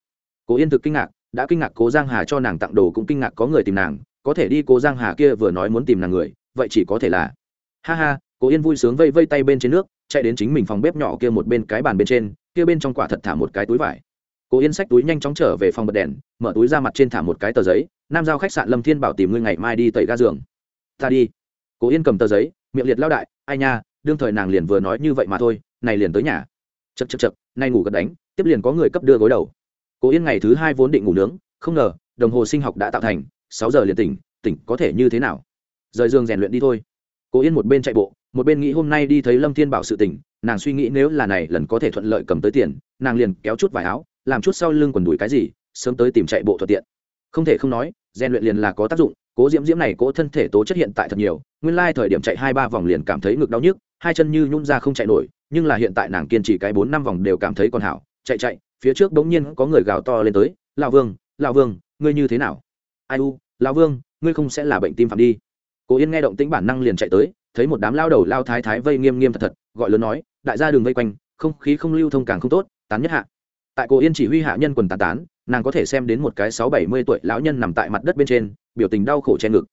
Cố yên thực kinh ngạc, đã kinh ngạc cố giang hà cho nàng tặng đồ cũng kinh ngạc có người tìm nàng, có thể đi cố giang hà kia vừa nói muốn tìm nàng người, vậy chỉ có thể là. Ha ha, cố yên vui sướng vây vây tay bên trên nước, chạy đến chính mình phòng bếp nhỏ kia một bên cái bàn bên trên, kia bên trong quả thật thả một cái túi vải cố yên sách túi nhanh chóng trở về phòng bật đèn, mở túi ra mặt trên thả một cái tờ giấy, nam giao khách sạn lâm thiên bảo tìm ngươi ngày mai đi tẩy ga giường. Ta đi. Cố yên cầm tờ giấy, miệng liệt lao đại, ai nha, đương thời nàng liền vừa nói như vậy mà thôi, này liền tới nhà. Chật chật chật nay ngủ gật đánh, tiếp liền có người cấp đưa gối đầu. Cố yên ngày thứ hai vốn định ngủ nướng, không ngờ, đồng hồ sinh học đã tạo thành, sáu giờ liền tỉnh tỉnh có thể như thế nào? Rời giường rèn luyện đi thôi. Cố yên một bên chạy bộ, một bên nghĩ hôm nay đi thấy lâm thiên bảo sự tỉnh nàng suy nghĩ nếu là này lần có thể thuận lợi cầm tới tiền, nàng liền kéo chút vải áo làm chút sau lưng quần đùi cái gì, sớm tới tìm chạy bộ thuận tiện. Không thể không nói, rèn luyện liền là có tác dụng, cố diễm diễm này cố thân thể tố chất hiện tại thật nhiều, nguyên lai thời điểm chạy hai ba vòng liền cảm thấy ngực đau nhức, hai chân như nhún ra không chạy nổi, nhưng là hiện tại nàng kiên trì cái bốn năm vòng đều cảm thấy còn hảo, chạy chạy, phía trước bỗng nhiên có người gào to lên tới, lão vương lão vương, ngươi như thế nào? Ai u, lão vương, ngươi không sẽ là bệnh tim phạm đi. Cố yên nghe động tĩnh bản năng liền chạy tới, thấy một đám lao đầu lao thái thái vây nghiêm nghiêm thật thật, gọi lớn nói, đại gia đường vây quanh, không khí không lưu thông càng không tốt, tán nhất hạ tại cô yên chỉ huy hạ nhân quần tán tán, nàng có thể xem đến một cái sáu bảy mươi tuổi lão nhân nằm tại mặt đất bên trên, biểu tình đau khổ che ngực.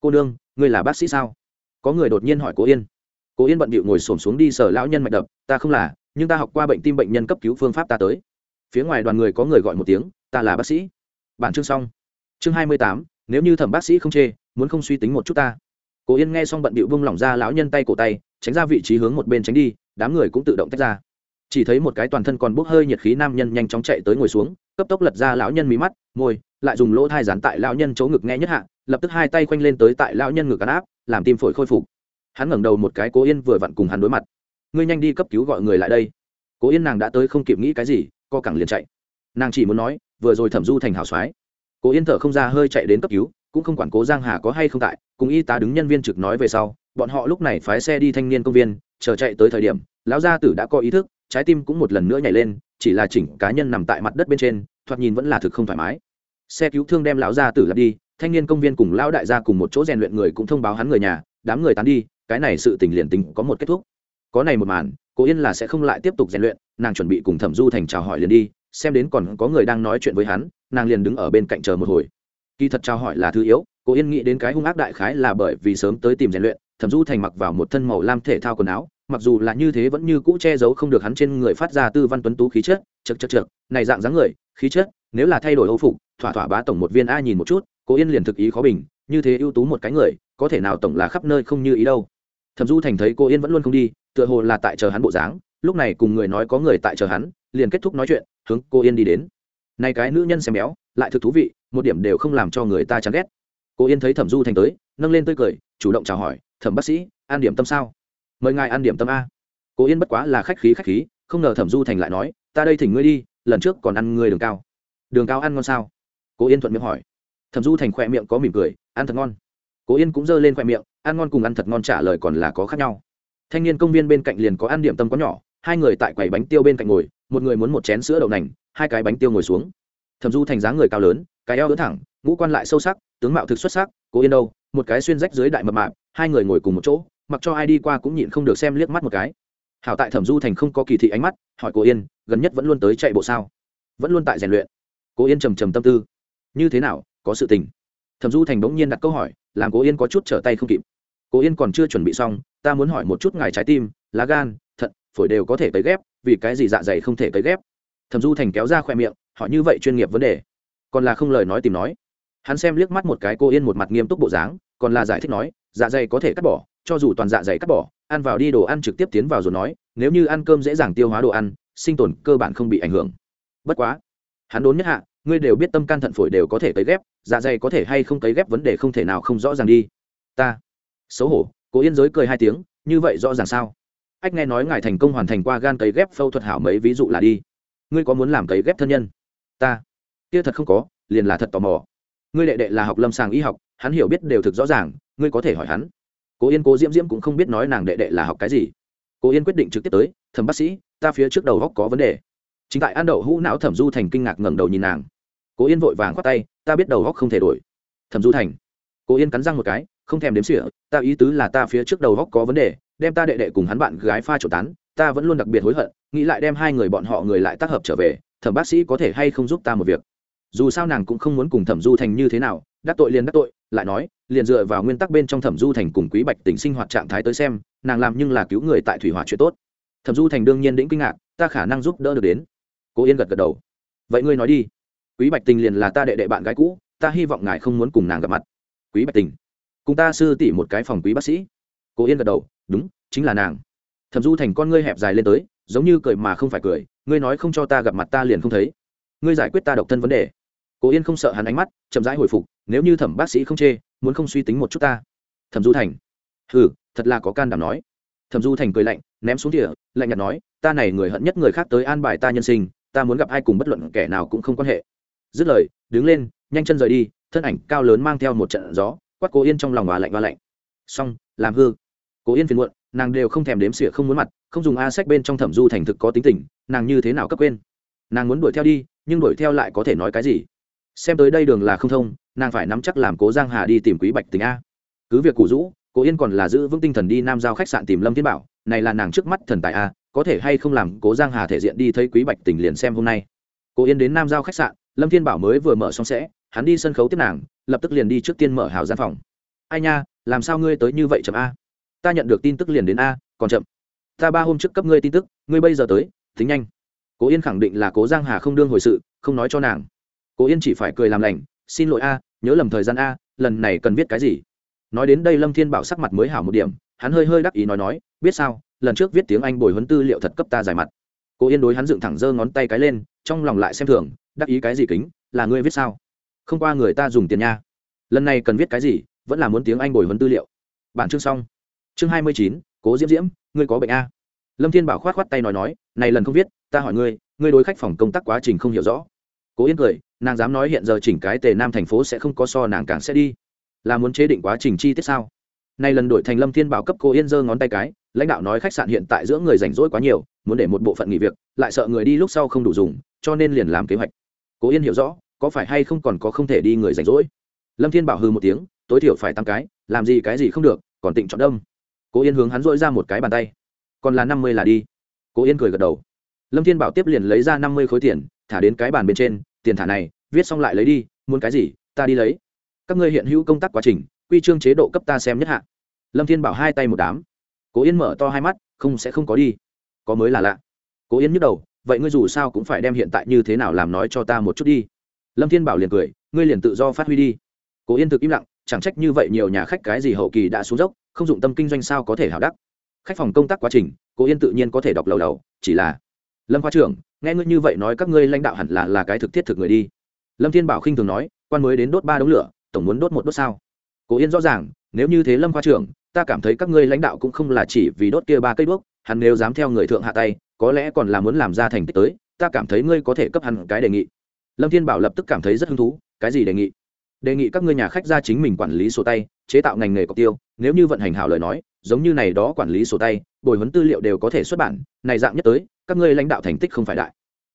Cô nương, ngươi là bác sĩ sao? Có người đột nhiên hỏi cô yên. Cô yên bận bịu ngồi xổm xuống đi sở lão nhân mạch đập, ta không là, nhưng ta học qua bệnh tim bệnh nhân cấp cứu phương pháp ta tới. Phía ngoài đoàn người có người gọi một tiếng, ta là bác sĩ. Bản chương xong. Chương hai mươi tám, nếu như thẩm bác sĩ không chê, muốn không suy tính một chút ta. Cô yên nghe xong bận bịu vung lỏng ra lão nhân tay cổ tay, tránh ra vị trí hướng một bên tránh đi, đám người cũng tự động tách ra chỉ thấy một cái toàn thân còn bốc hơi nhiệt khí nam nhân nhanh chóng chạy tới ngồi xuống, cấp tốc lật ra lão nhân mí mắt, môi, lại dùng lỗ thai dán tại lão nhân chỗ ngực nghe nhất hạ, lập tức hai tay khoanh lên tới tại lão nhân ngực cắn áp, làm tim phổi khôi phục. Hắn ngẩng đầu một cái cố yên vừa vặn cùng hắn đối mặt. Ngươi nhanh đi cấp cứu gọi người lại đây. Cố yên nàng đã tới không kịp nghĩ cái gì, co cẳng liền chạy. Nàng chỉ muốn nói, vừa rồi thẩm du thành hảo soái. Cố yên thở không ra hơi chạy đến cấp cứu, cũng không quản cố giang hà có hay không tại, cùng y tá đứng nhân viên trực nói về sau, bọn họ lúc này phái xe đi thanh niên công viên, chờ chạy tới thời điểm, lão gia tử đã có ý thức trái tim cũng một lần nữa nhảy lên, chỉ là chỉnh cá nhân nằm tại mặt đất bên trên, thoạt nhìn vẫn là thực không thoải mái. Xe cứu thương đem lão gia tử lặp đi, thanh niên công viên cùng lão đại gia cùng một chỗ rèn luyện người cũng thông báo hắn người nhà, đám người tán đi, cái này sự tình liền tính có một kết thúc. Có này một màn cố yên là sẽ không lại tiếp tục rèn luyện, nàng chuẩn bị cùng thẩm du thành chào hỏi liền đi, xem đến còn có người đang nói chuyện với hắn, nàng liền đứng ở bên cạnh chờ một hồi. Kỳ thật chào hỏi là thứ yếu cố yên nghĩ đến cái hung ác đại khái là bởi vì sớm tới tìm rèn luyện thẩm du thành mặc vào một thân màu lam thể thao quần áo, mặc dù là như thế vẫn như cũ che giấu không được hắn trên người phát ra tư văn tuấn tú khí chất chật chật chật này dạng dáng người, khí chất, nếu là thay đổi âu phục, thỏa thỏa bá tổng một viên a nhìn một chút, cố yên liền thực ý khó bình, như thế ưu tú một cái người, có thể nào tổng là khắp nơi không như ý đâu. Thẩm du thành thấy cô yên vẫn luôn không đi, tựa hồ là tại chờ hắn bộ dáng, lúc này cùng người nói có người tại chờ hắn, liền kết thúc nói chuyện, hướng cô yên đi đến. Nay cái nữ nhân xem béo, lại thực thú vị, một điểm đều không làm cho người ta chán ghét. Cô yên thấy thẩm du thành tới, nâng lên tươi cười, chủ động chào hỏi thẩm bác sĩ an điểm tâm sao? Mời ngài ăn điểm tâm a. Cố yên bất quá là khách khí khách khí, không ngờ thẩm du thành lại nói, ta đây thỉnh ngươi đi, lần trước còn ăn ngươi đường cao. Đường cao ăn ngon sao? Cố yên thuận miệng hỏi. Thẩm du thành khỏe miệng có mỉm cười, ăn thật ngon. Cố yên cũng giơ lên khoe miệng, ăn ngon cùng ăn thật ngon trả lời còn là có khác nhau. Thanh niên công viên bên cạnh liền có ăn điểm tâm có nhỏ, hai người tại quầy bánh tiêu bên cạnh ngồi, một người muốn một chén sữa đậu nành, hai cái bánh tiêu ngồi xuống. Thẩm du thành dáng người cao lớn, cái eo đỡ thẳng, ngũ quan lại sâu sắc, tướng mạo thực xuất sắc, cố yên đâu, một cái xuyên rách dưới đại mập mạp hai người ngồi cùng một chỗ, mặc cho ai đi qua cũng nhịn không được xem liếc mắt một cái. Hảo tại thẩm du thành không có kỳ thị ánh mắt, hỏi cô yên, gần nhất vẫn luôn tới chạy bộ sao? Vẫn luôn tại rèn luyện. Cô yên trầm trầm tâm tư. Như thế nào, có sự tình? Thẩm du thành bỗng nhiên đặt câu hỏi, làm cô yên có chút trở tay không kịp. Cô yên còn chưa chuẩn bị xong, ta muốn hỏi một chút ngài trái tim, lá gan, thận, phổi đều có thể cấy ghép, vì cái gì dạ dày không thể cấy ghép? Thẩm du thành kéo ra khoe miệng, hỏi như vậy chuyên nghiệp vấn đề. Còn là không lời nói tìm nói. Hắn xem liếc mắt một cái cô yên một mặt nghiêm túc bộ dáng, còn là giải thích nói dạ dày có thể cắt bỏ, cho dù toàn dạ dày cắt bỏ, ăn vào đi đồ ăn trực tiếp tiến vào rồi nói, nếu như ăn cơm dễ dàng tiêu hóa đồ ăn, sinh tồn cơ bản không bị ảnh hưởng. Bất quá, hắn đốn nhất hạ, ngươi đều biết tâm can thận phổi đều có thể cấy ghép dạ dày có thể hay không cấy ghép vấn đề không thể nào không rõ ràng đi. Ta, xấu hổ, cố yên giới cười hai tiếng, như vậy rõ ràng sao? Ách nghe nói ngài thành công hoàn thành qua gan cấy ghép phẫu thuật hảo mấy ví dụ là đi. Ngươi có muốn làm cấy ghép thân nhân? Ta, kia thật không có, liền là thật tò mò. Ngươi đệ đệ là học lâm sàng y học hắn hiểu biết đều thực rõ ràng, ngươi có thể hỏi hắn. Cố yên, cố diễm diễm cũng không biết nói nàng đệ đệ là học cái gì. Cố yên quyết định trực tiếp tới, thẩm bác sĩ, ta phía trước đầu góc có vấn đề. Chính tại ăn đậu hũ não thẩm du thành kinh ngạc ngẩng đầu nhìn nàng. Cố yên vội vàng khoát tay, ta biết đầu góc không thể đổi. Thẩm du thành. Cố yên cắn răng một cái, không thèm đếm sỉa ta ý tứ là ta phía trước đầu góc có vấn đề, đem ta đệ đệ cùng hắn bạn gái pha trộn tán, ta vẫn luôn đặc biệt hối hận, nghĩ lại đem hai người bọn họ người lại tác hợp trở về, thẩm bác sĩ có thể hay không giúp ta một việc. Dù sao nàng cũng không muốn cùng thẩm du thành như thế nào, đắc tội liền đắc tội lại nói, liền dựa vào nguyên tắc bên trong thẩm du thành cùng quý bạch tỉnh sinh hoạt trạng thái tới xem, nàng làm nhưng là cứu người tại thủy hỏa chuyện tốt. Thẩm du thành đương nhiên đĩnh kinh ngạc, ta khả năng giúp đỡ được đến. Cố yên gật gật đầu. Vậy ngươi nói đi. Quý bạch tình liền là ta đệ đệ bạn gái cũ, ta hy vọng ngài không muốn cùng nàng gặp mặt. Quý bạch tình cùng ta sư tỷ một cái phòng quý bác sĩ. Cố yên gật đầu, đúng, chính là nàng. Thẩm du thành con ngươi hẹp dài lên tới, giống như cười mà không phải cười, ngươi nói không cho ta gặp mặt ta liền không thấy. Ngươi giải quyết ta độc thân vấn đề. Cố yên không sợ hắn ánh mắt, chậm rãi hồi phục nếu như thẩm bác sĩ không chê, muốn không suy tính một chút ta. Thẩm du thành. Ừ thật là có can đảm nói. Thẩm du thành cười lạnh, ném xuống địa lạnh nhạt nói, ta này người hận nhất người khác tới an bài ta nhân sinh, ta muốn gặp ai cùng bất luận kẻ nào cũng không quan hệ. Dứt lời, đứng lên, nhanh chân rời đi, thân ảnh cao lớn mang theo một trận gió, quát cố yên trong lòng và lạnh và lạnh. Xong, làm hư. Cố yên phiền muộn, nàng đều không thèm đếm xỉa không muốn mặt, không dùng a sách bên trong thẩm du thành thực có tính tình, nàng như thế nào cấp quên? Nàng muốn đuổi theo đi, nhưng đuổi theo lại có thể nói cái gì? Xem tới đây đường là không thông nàng phải nắm chắc làm cố giang hà đi tìm quý bạch tình a. Cứ việc củ rũ cố yên còn là giữ vững tinh thần đi nam giao khách sạn tìm lâm thiên bảo, này là nàng trước mắt thần tài a, có thể hay không làm cố giang hà thể diện đi thấy quý bạch tình liền xem hôm nay. Cố yên đến nam giao khách sạn, lâm thiên bảo mới vừa mở xong sẽ, hắn đi sân khấu tiếp nàng, lập tức liền đi trước tiên mở hào gian phòng. Ai nha, làm sao ngươi tới như vậy chậm a? Ta nhận được tin tức liền đến a, còn chậm. Ta ba hôm trước cấp ngươi tin tức, ngươi bây giờ tới, tính nhanh. Cố yên khẳng định là cố giang hà không đương hồi sự, không nói cho nàng. Cố yên chỉ phải cười làm lành xin lỗi a, nhớ lầm thời gian a, lần này cần viết cái gì? Nói đến đây lâm thiên bảo sắc mặt mới hảo một điểm, hắn hơi hơi đắc ý nói nói, biết sao, lần trước viết tiếng anh bồi huấn tư liệu thật cấp ta dài mặt. Cô yên đối hắn dựng thẳng giơ ngón tay cái lên, trong lòng lại xem thường, đắc ý cái gì kính, là ngươi viết sao? Không qua người ta dùng tiền nha. Lần này cần viết cái gì, vẫn là muốn tiếng anh bồi huấn tư liệu. Bản chương xong. Chương hai mươi chín, cố diễm diễm, ngươi có bệnh a? Lâm thiên bảo khoát khoát tay nói nói, này lần không viết, ta hỏi ngươi ngươi đối khách phòng công tác quá trình không hiểu rõ cố yên cười, nàng dám nói hiện giờ chỉnh cái tề nam thành phố sẽ không có so nàng càng sẽ đi. Là muốn chế định quá trình chi tiết sao? Nay lần đổi thành lâm thiên bảo cấp cô yên giơ ngón tay cái, lãnh đạo nói khách sạn hiện tại giữa người rảnh rỗi quá nhiều, muốn để một bộ phận nghỉ việc, lại sợ người đi lúc sau không đủ dùng, cho nên liền làm kế hoạch. Cố yên hiểu rõ, có phải hay không còn có không thể đi người rảnh rỗi? Lâm thiên bảo hư một tiếng, tối thiểu phải tăng cái, làm gì cái gì không được, còn tịnh chọn đông cố yên hướng hắn dỗi ra một cái bàn tay. Còn là năm mươi là đi. Cố yên cười gật đầu. Lâm thiên bảo tiếp liền lấy ra năm mươi khối tiền thả đến cái bàn bên trên, tiền thả này, viết xong lại lấy đi, muốn cái gì, ta đi lấy. Các ngươi hiện hữu công tác quá trình, quy chương chế độ cấp ta xem nhất hạ. Lâm thiên bảo hai tay một đám. Cố yên mở to hai mắt, không sẽ không có đi. Có mới là lạ. Cố yên nhức đầu, vậy ngươi dù sao cũng phải đem hiện tại như thế nào làm nói cho ta một chút đi. Lâm thiên bảo liền cười, ngươi liền tự do phát huy đi. Cố yên thực im lặng, chẳng trách như vậy nhiều nhà khách cái gì hậu kỳ đã xuống dốc, không dụng tâm kinh doanh sao có thể hảo đắc. Khách phòng công tác quá trình, cố yên tự nhiên có thể đọc lầu đầu chỉ là lâm khoa trưởng nghe ngươi như vậy nói các ngươi lãnh đạo hẳn là là cái thực thiết thực người đi. Lâm thiên bảo khinh thường nói, quan mới đến đốt ba đống lửa, tổng muốn đốt một đốt sao? Cố yên rõ ràng, nếu như thế lâm khoa trưởng, ta cảm thấy các ngươi lãnh đạo cũng không là chỉ vì đốt kia ba cây đuốc, hắn nếu dám theo người thượng hạ tay, có lẽ còn là muốn làm ra thành tích tới, ta cảm thấy ngươi có thể cấp hẳn cái đề nghị. Lâm thiên bảo lập tức cảm thấy rất hứng thú, cái gì đề nghị? Đề nghị các ngươi nhà khách ra chính mình quản lý sổ tay chế tạo ngành nghề cọc tiêu, nếu như vận hành hảo lời nói, giống như này đó quản lý sổ tay, bồi huấn tư liệu đều có thể xuất bản, này dạng nhất tới, các ngươi lãnh đạo thành tích không phải đại.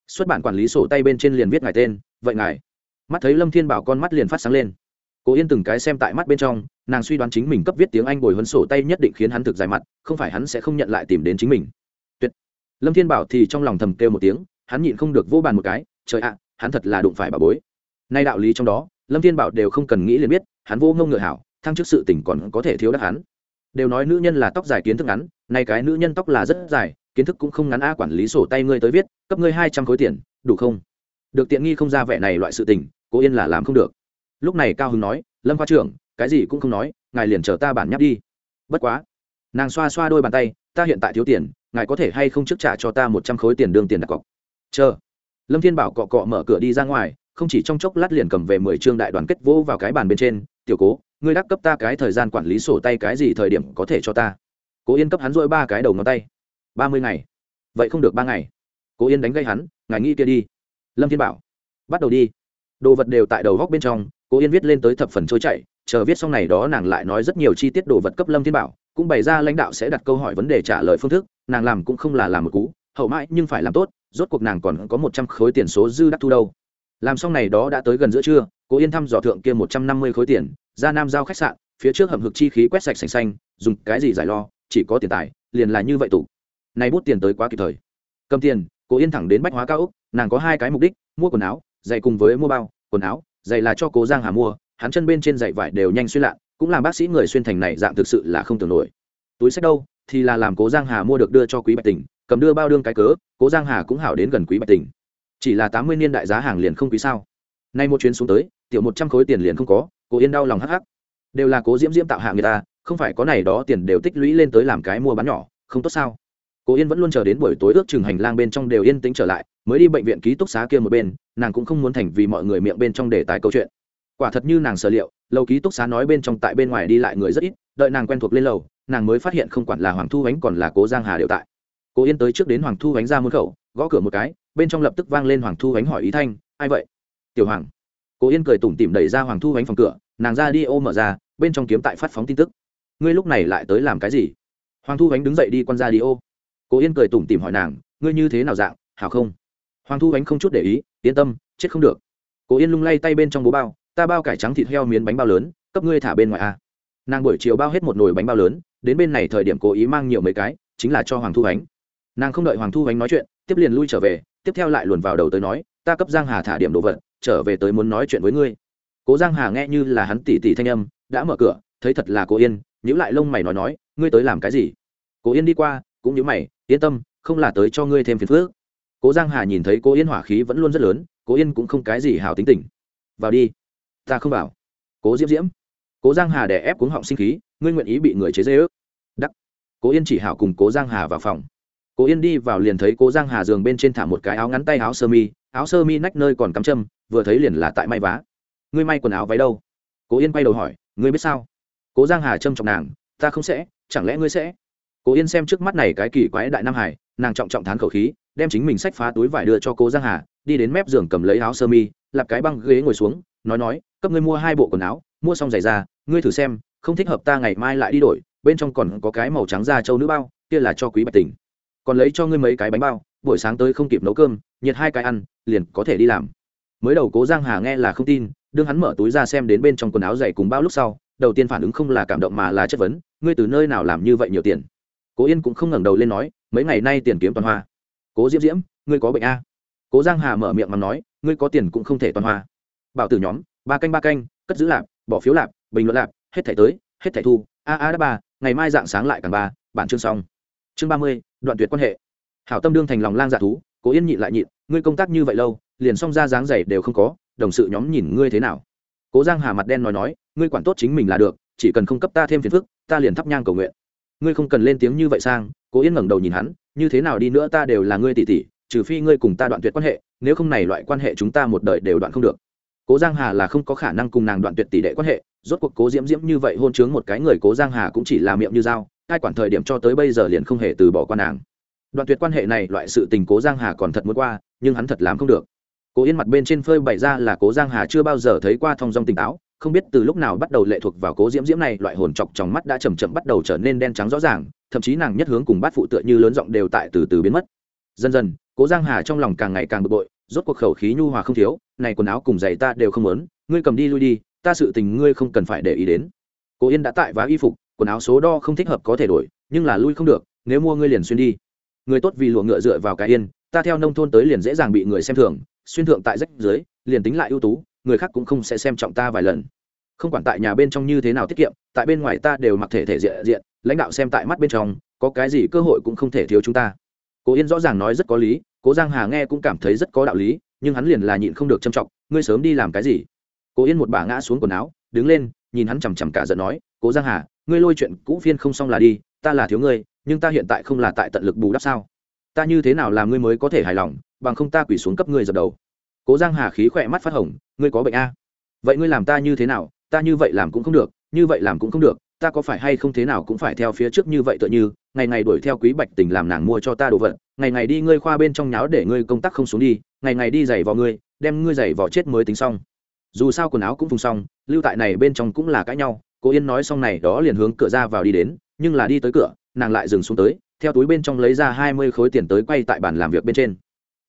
Xuất bản quản lý sổ tay bên trên liền viết ngài tên, vậy ngài. Mắt thấy lâm thiên bảo con mắt liền phát sáng lên. Cố yên từng cái xem tại mắt bên trong, nàng suy đoán chính mình cấp viết tiếng anh bồi huấn sổ tay nhất định khiến hắn thực dài mặt, không phải hắn sẽ không nhận lại tìm đến chính mình. Tuyệt. Lâm thiên bảo thì trong lòng thầm kêu một tiếng, hắn nhịn không được vô bàn một cái, trời ạ, hắn thật là đụng phải bà bối. Nay đạo lý trong đó, lâm thiên bảo đều không cần nghĩ liền biết, hắn vô ngông ngựa hảo thăng trước sự tỉnh còn có thể thiếu đắc hắn. Đều nói nữ nhân là tóc dài kiến thức ngắn, nay cái nữ nhân tóc là rất dài, kiến thức cũng không ngắn, a quản lý sổ tay ngươi tới viết, cấp ngươi hai trăm khối tiền, đủ không? Được tiện nghi không ra vẻ này loại sự tình, cố yên là làm không được. Lúc này cao hưng nói, lâm khoa trưởng, cái gì cũng không nói, ngài liền chờ ta bản nháp đi. Bất quá. Nàng xoa xoa đôi bàn tay, ta hiện tại thiếu tiền, ngài có thể hay không trước trả cho ta một trăm khối tiền đương tiền đặt cọc? Chờ. Lâm thiên bảo cọ cọ mở cửa đi ra ngoài, không chỉ trong chốc lát liền cầm về mười chương đại đoàn kết vỗ vào cái bàn bên trên, tiểu cố ngươi đắc cấp ta cái thời gian quản lý sổ tay cái gì thời điểm có thể cho ta? Cố yên cấp hắn dỗi ba cái đầu ngón tay. Ba mươi ngày. Vậy không được ba ngày. Cố yên đánh gây hắn, ngài nghĩ kia đi. Lâm thiên bảo. Bắt đầu đi. Đồ vật đều tại đầu góc bên trong, cố yên viết lên tới thập phần trôi chạy chờ viết xong này đó nàng lại nói rất nhiều chi tiết đồ vật cấp lâm thiên bảo, cũng bày ra lãnh đạo sẽ đặt câu hỏi vấn đề trả lời phương thức, nàng làm cũng không là làm một cú, hậu mãi nhưng phải làm tốt, rốt cuộc nàng còn có một trăm khối tiền số dư đắc thu đâu. Làm xong này đó đã tới gần giữa trưa, cố yên thăm dò thượng kia một trăm năm mươi khối tiền ra nam giao khách sạn, phía trước hầm hực chi khí quét sạch sành xanh, dùng cái gì giải lo, chỉ có tiền tài, liền là như vậy tủ nay bút tiền tới quá kịp thời. Cầm tiền cô yên thẳng đến bách hóa cao úc nàng có hai cái mục đích, mua quần áo, giày cùng với mua bao. Quần áo, giày là cho cố giang hà mua, hắn chân bên trên giày vải đều nhanh xuyên lạ, cũng làm bác sĩ người xuyên thành này dạng thực sự là không tưởng nổi. Túi sách đâu, thì là làm cố giang hà mua được đưa cho quý bạch tình, cầm đưa bao đương cái cớ, cố giang hà cũng hảo đến gần quý bạch tình. Chỉ là tám mươi niên đại giá hàng liền không quý sao. Nay một chuyến xuống tới tiểu một trăm khối tiền liền không có cố yên đau lòng hắc hắc. Đều là cố diễm diễm tạo hạ người ta, không phải có này đó tiền đều tích lũy lên tới làm cái mua bán nhỏ, không tốt sao? Cố yên vẫn luôn chờ đến buổi tối ước chừng hành lang bên trong đều yên tĩnh trở lại, mới đi bệnh viện ký túc xá kia một bên, nàng cũng không muốn thành vì mọi người miệng bên trong để tài câu chuyện. Quả thật như nàng sở liệu, lầu ký túc xá nói bên trong tại bên ngoài đi lại người rất ít, đợi nàng quen thuộc lên lầu, nàng mới phát hiện không quản là hoàng thu ánh còn là cố giang hà đều tại. Cố yên tới trước đến hoàng thu ánh ra môn khẩu, gõ cửa một cái, bên trong lập tức vang lên hoàng thu ánh hỏi ý thanh, ai vậy? Tiểu hoàng cố yên cười tủm tỉm đẩy ra hoàng thu ánh phòng cửa, nàng ra đi ô mở ra, bên trong kiếm tại phát phóng tin tức. Ngươi lúc này lại tới làm cái gì? Hoàng thu ánh đứng dậy đi q ra đi ô. Cố yên cười tủm tỉm hỏi nàng, ngươi như thế nào dạng, hảo không? Hoàng thu ánh không chút để ý, yên tâm, chết không được. Cố yên lung lay tay bên trong bố bao, ta bao cải trắng thịt heo miến bánh bao lớn, cấp ngươi thả bên ngoài a. Nàng buổi chiều bao hết một nồi bánh bao lớn, đến bên này thời điểm cố ý mang nhiều mấy cái, chính là cho hoàng thu ánh. Nàng không đợi hoàng thu ánh nói chuyện, tiếp liền lui trở về, tiếp theo lại luồn vào đầu tới nói ta cấp giang hà thả điểm đồ vật, trở về tới muốn nói chuyện với ngươi. Cố giang hà nghe như là hắn tỉ tỉ thanh âm, đã mở cửa, thấy thật là cô yên nhữ lại lông mày nói nói, ngươi tới làm cái gì? Cố yên đi qua, cũng nhữ mày, yên tâm, không là tới cho ngươi thêm phiền phước cố giang hà nhìn thấy cô yên hỏa khí vẫn luôn rất lớn, cố yên cũng không cái gì hào tính tình. Vào đi, ta không vào. Cố diễm diễm. Cố giang hà đè ép cuống họng sinh khí, ngươi nguyện ý bị người chế dê ước đắc. Cố yên chỉ hảo cùng cố giang hà vào phòng cố yên đi vào liền thấy cố giang hà giường bên trên thả một cái áo ngắn tay, áo sơ mi, áo sơ mi nách nơi còn cắm châm, vừa thấy liền là tại may vá. Ngươi may quần áo váy đâu? Cố yên quay đầu hỏi, ngươi biết sao? Cố giang hà châm trọng nàng, ta không sẽ, chẳng lẽ ngươi sẽ? Cố yên xem trước mắt này cái kỳ quái đại nam hải, nàng trọng trọng thán khẩu khí, đem chính mình sách phá túi vải đưa cho cố giang hà, đi đến mép giường cầm lấy áo sơ mi lạp cái băng ghế ngồi xuống, nói nói, cấp ngươi mua hai bộ quần áo, mua xong giày ra, ngươi thử xem, không thích hợp ta ngày mai lại đi đổi, bên trong còn có cái màu trắng da trâu nữ bao, kia là cho quý bạch tình còn lấy cho ngươi mấy cái bánh bao, buổi sáng tới không kịp nấu cơm, nhiệt hai cái ăn, liền có thể đi làm. Mới đầu cố giang hà nghe là không tin, đương hắn mở túi ra xem đến bên trong quần áo dày cùng bao lúc sau, đầu tiên phản ứng không là cảm động mà là chất vấn, ngươi từ nơi nào làm như vậy nhiều tiền? Cố yên cũng không ngẩng đầu lên nói, mấy ngày nay tiền kiếm toàn hoa. Cố diễm diễm, ngươi có bệnh a? Cố giang hà mở miệng mà nói, ngươi có tiền cũng không thể toàn hoa. Bảo tử nhóm, ba canh ba canh, cất giữ lạp, bỏ phiếu lạp, bình luận lạp, hết thẻ tới, hết thẻ thu, a a đã ba, ngày mai dạng sáng lại càng ba, bản chương xong. Chương ba mươi đoạn tuyệt quan hệ. Hảo tâm đương thành lòng lang dạ thú, cố yên nhịn lại nhịn, ngươi công tác như vậy lâu, liền xong ra dáng dày đều không có, đồng sự nhóm nhìn ngươi thế nào? Cố giang hà mặt đen nói nói, ngươi quản tốt chính mình là được, chỉ cần không cấp ta thêm phiền phức, ta liền thắp nhang cầu nguyện. Ngươi không cần lên tiếng như vậy sang, cố yên ngẩng đầu nhìn hắn, như thế nào đi nữa ta đều là ngươi tỷ tỷ, trừ phi ngươi cùng ta đoạn tuyệt quan hệ, nếu không này loại quan hệ chúng ta một đời đều đoạn không được. Cố giang hà là không có khả năng cùng nàng đoạn tuyệt tỷ đệ quan hệ, rốt cuộc cố diễm diễm như vậy hôn chướng một cái người, cố giang hà cũng chỉ là miệng như dao ai quản thời điểm cho tới bây giờ liền không hề từ bỏ qua nàng. Đoạn tuyệt quan hệ này loại sự tình cố giang hà còn thật muốn qua, nhưng hắn thật làm không được. Cố yên mặt bên trên phơi bày ra là cố giang hà chưa bao giờ thấy qua thong dong tỉnh táo, không biết từ lúc nào bắt đầu lệ thuộc vào cố diễm diễm này, loại hồn chọc trong mắt đã chầm chậm bắt đầu trở nên đen trắng rõ ràng, thậm chí nàng nhất hướng cùng bát phụ tựa như lớn giọng đều tại từ từ biến mất. Dần dần, cố giang hà trong lòng càng ngày càng bực bội, rốt cuộc khẩu khí nhu hòa không thiếu, này quần áo cùng giày ta đều không muốn, ngươi cầm đi lui đi, ta sự tình ngươi không cần phải để ý đến. Cố yên đã tại vá y phục quần áo số đo không thích hợp có thể đổi, nhưng là lui không được, nếu mua ngươi liền xuyên đi. Người tốt vì lụa ngựa dựa vào cái yên, ta theo nông thôn tới liền dễ dàng bị người xem thường, xuyên thượng tại rách dưới, liền tính lại ưu tú, người khác cũng không sẽ xem trọng ta vài lần. Không quản tại nhà bên trong như thế nào tiết kiệm, tại bên ngoài ta đều mặc thể thể diện diện, lãnh đạo xem tại mắt bên trong, có cái gì cơ hội cũng không thể thiếu chúng ta. Cố yên rõ ràng nói rất có lý, cố giang hà nghe cũng cảm thấy rất có đạo lý, nhưng hắn liền là nhịn không được châm trọng, ngươi sớm đi làm cái gì? Cố yên một bà ngã xuống quần áo, đứng lên, nhìn hắn chằm chằm cả giận nói, cố giang hà ngươi lôi chuyện cũ phiên không xong là đi, ta là thiếu ngươi, nhưng ta hiện tại không là tại tận lực bù đắp sao? Ta như thế nào làm ngươi mới có thể hài lòng, bằng không ta quỷ xuống cấp ngươi dập đầu. Cố giang hà khí khỏe mắt phát hồng, ngươi có bệnh a? Vậy ngươi làm ta như thế nào? Ta như vậy làm cũng không được, như vậy làm cũng không được, ta có phải hay không thế nào cũng phải theo phía trước như vậy tựa như, ngày ngày đuổi theo quý bạch tình làm nàng mua cho ta đồ vật, ngày ngày đi ngươi khoa bên trong nháo để ngươi công tác không xuống đi, ngày ngày đi giày vào ngươi, đem ngươi giày vào chết mới tính xong. Dù sao quần áo cũng phùng xong, lưu tại này bên trong cũng là cãi nhau cố yên nói xong này đó liền hướng cửa ra vào đi đến, nhưng là đi tới cửa, nàng lại dừng xuống tới, theo túi bên trong lấy ra hai mươi khối tiền tới quay tại bàn làm việc bên trên.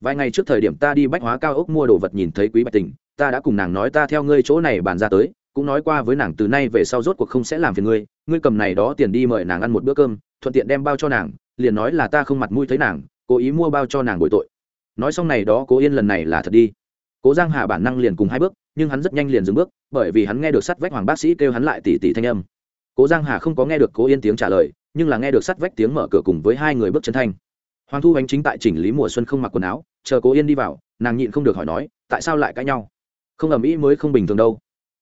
Vài ngày trước thời điểm ta đi bách hóa cao ốc mua đồ vật nhìn thấy quý bạch tình, ta đã cùng nàng nói ta theo ngươi chỗ này bàn ra tới, cũng nói qua với nàng từ nay về sau rốt cuộc không sẽ làm phiền ngươi ngươi cầm này đó tiền đi mời nàng ăn một bữa cơm, thuận tiện đem bao cho nàng, liền nói là ta không mặt mũi thấy nàng, cố ý mua bao cho nàng bội tội. Nói xong này đó cố yên lần này là thật đi. Cố giang hà bản năng liền cùng hai bước nhưng hắn rất nhanh liền dừng bước, bởi vì hắn nghe được sắt vách hoàng bác sĩ kêu hắn lại tỉ tỉ thanh âm. Cố giang hà không có nghe được cố yên tiếng trả lời, nhưng là nghe được sắt vách tiếng mở cửa cùng với hai người bước chân thanh. Hoàng thu ánh chính tại chỉnh lý mùa xuân không mặc quần áo, chờ cố yên đi vào, nàng nhịn không được hỏi nói, tại sao lại cãi nhau? Không ầm ĩ mới không bình thường đâu.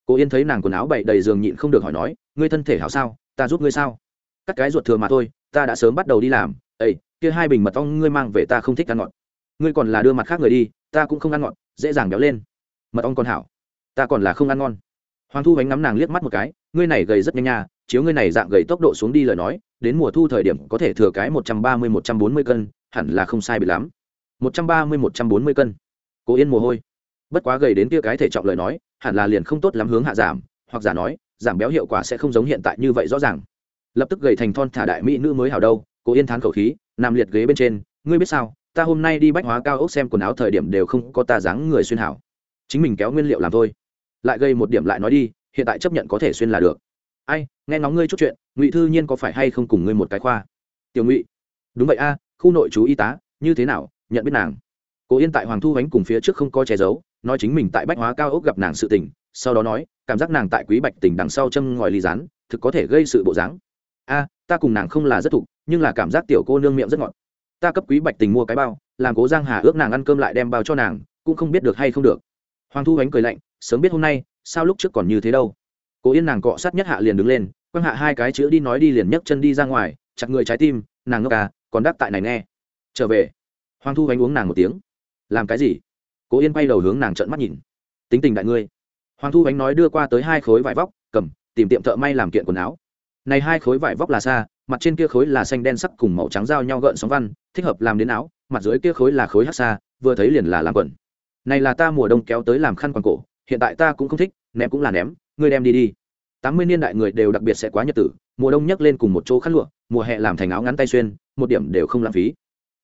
Cố yên thấy nàng quần áo bậy đầy giường nhịn không được hỏi nói, ngươi thân thể hảo sao, ta giúp ngươi sao? Cắt cái ruột thừa mà thôi, ta đã sớm bắt đầu đi làm. Ây kia hai bình mật ong ngươi mang về ta không thích ăn ngọt. Ngươi còn là đưa mặt khác người đi, ta cũng không ăn ngọt, dễ dàng béo lên. Mật ong còn hảo ta còn là không ăn ngon. Hoàng thu bánh ngắm nàng liếc mắt một cái, ngươi này gầy rất nhanh nha, chiếu ngươi này dạng gầy tốc độ xuống đi lời nói, đến mùa thu thời điểm có thể thừa cái một trăm ba mươi, một trăm bốn mươi cân, hẳn là không sai bị lắm. Một trăm ba mươi, một trăm bốn mươi cân. Cố yên mồ hôi. Bất quá gầy đến kia cái thể trọng lời nói, hẳn là liền không tốt lắm hướng hạ giảm, hoặc giả nói, giảm béo hiệu quả sẽ không giống hiện tại như vậy rõ ràng. Lập tức gầy thành thon thả đại mỹ nữ mới hảo đâu, cố yên thán khẩu khí, nằm liệt ghế bên trên, ngươi biết sao, ta hôm nay đi bách hóa cao ốc xem quần áo thời điểm đều không có ta dáng người xuyên hảo. Chính mình kéo nguyên liệu làm thôi lại gây một điểm lại nói đi, hiện tại chấp nhận có thể xuyên là được. Ai, nghe ngóng ngươi chút chuyện, ngụy thư nhiên có phải hay không cùng ngươi một cái khoa? Tiểu ngụy. Đúng vậy a, khu nội chú y tá, như thế nào, nhận biết nàng? Cố yên tại hoàng thu ánh cùng phía trước không có che giấu, nói chính mình tại bách hóa cao ốc gặp nàng sự tình, sau đó nói, cảm giác nàng tại quý bạch tỉnh đằng sau châm ngòi ly rán, thực có thể gây sự bộ dáng. A, ta cùng nàng không là rất thục nhưng là cảm giác tiểu cô nương miệng rất ngọt. Ta cấp quý bạch tình mua cái bao, làm cố giang hà ước nàng ăn cơm lại đem bao cho nàng, cũng không biết được hay không được. Hoàng thu ánh cười lạnh sớm biết hôm nay, sao lúc trước còn như thế đâu. Cố yên nàng cọ sát nhất hạ liền đứng lên, quăng hạ hai cái chữ đi nói đi liền nhấc chân đi ra ngoài, chặt người trái tim, nàng ngốc à còn đáp tại này nghe. Trở về. Hoàng thu gánh uống nàng một tiếng. Làm cái gì? Cố yên quay đầu hướng nàng trợn mắt nhìn. Tính tình đại ngươi. Hoàng thu gánh nói đưa qua tới hai khối vải vóc, cầm, tìm tiệm thợ may làm kiện quần áo. Này hai khối vải vóc là xa, mặt trên kia khối là xanh đen sắc cùng màu trắng giao nhau gợn sóng văn, thích hợp làm đến áo, mặt dưới kia khối là khối hát xa, vừa thấy liền là làm quần. Này là ta mùa đông kéo tới làm khăn quàng cổ hiện tại ta cũng không thích, ném cũng là ném, ngươi đem đi đi. Tám mươi niên đại người đều đặc biệt sẽ quá nhật tử, mùa đông nhấc lên cùng một chỗ khăn lụa, mùa hè làm thành áo ngắn tay xuyên, một điểm đều không lãng phí.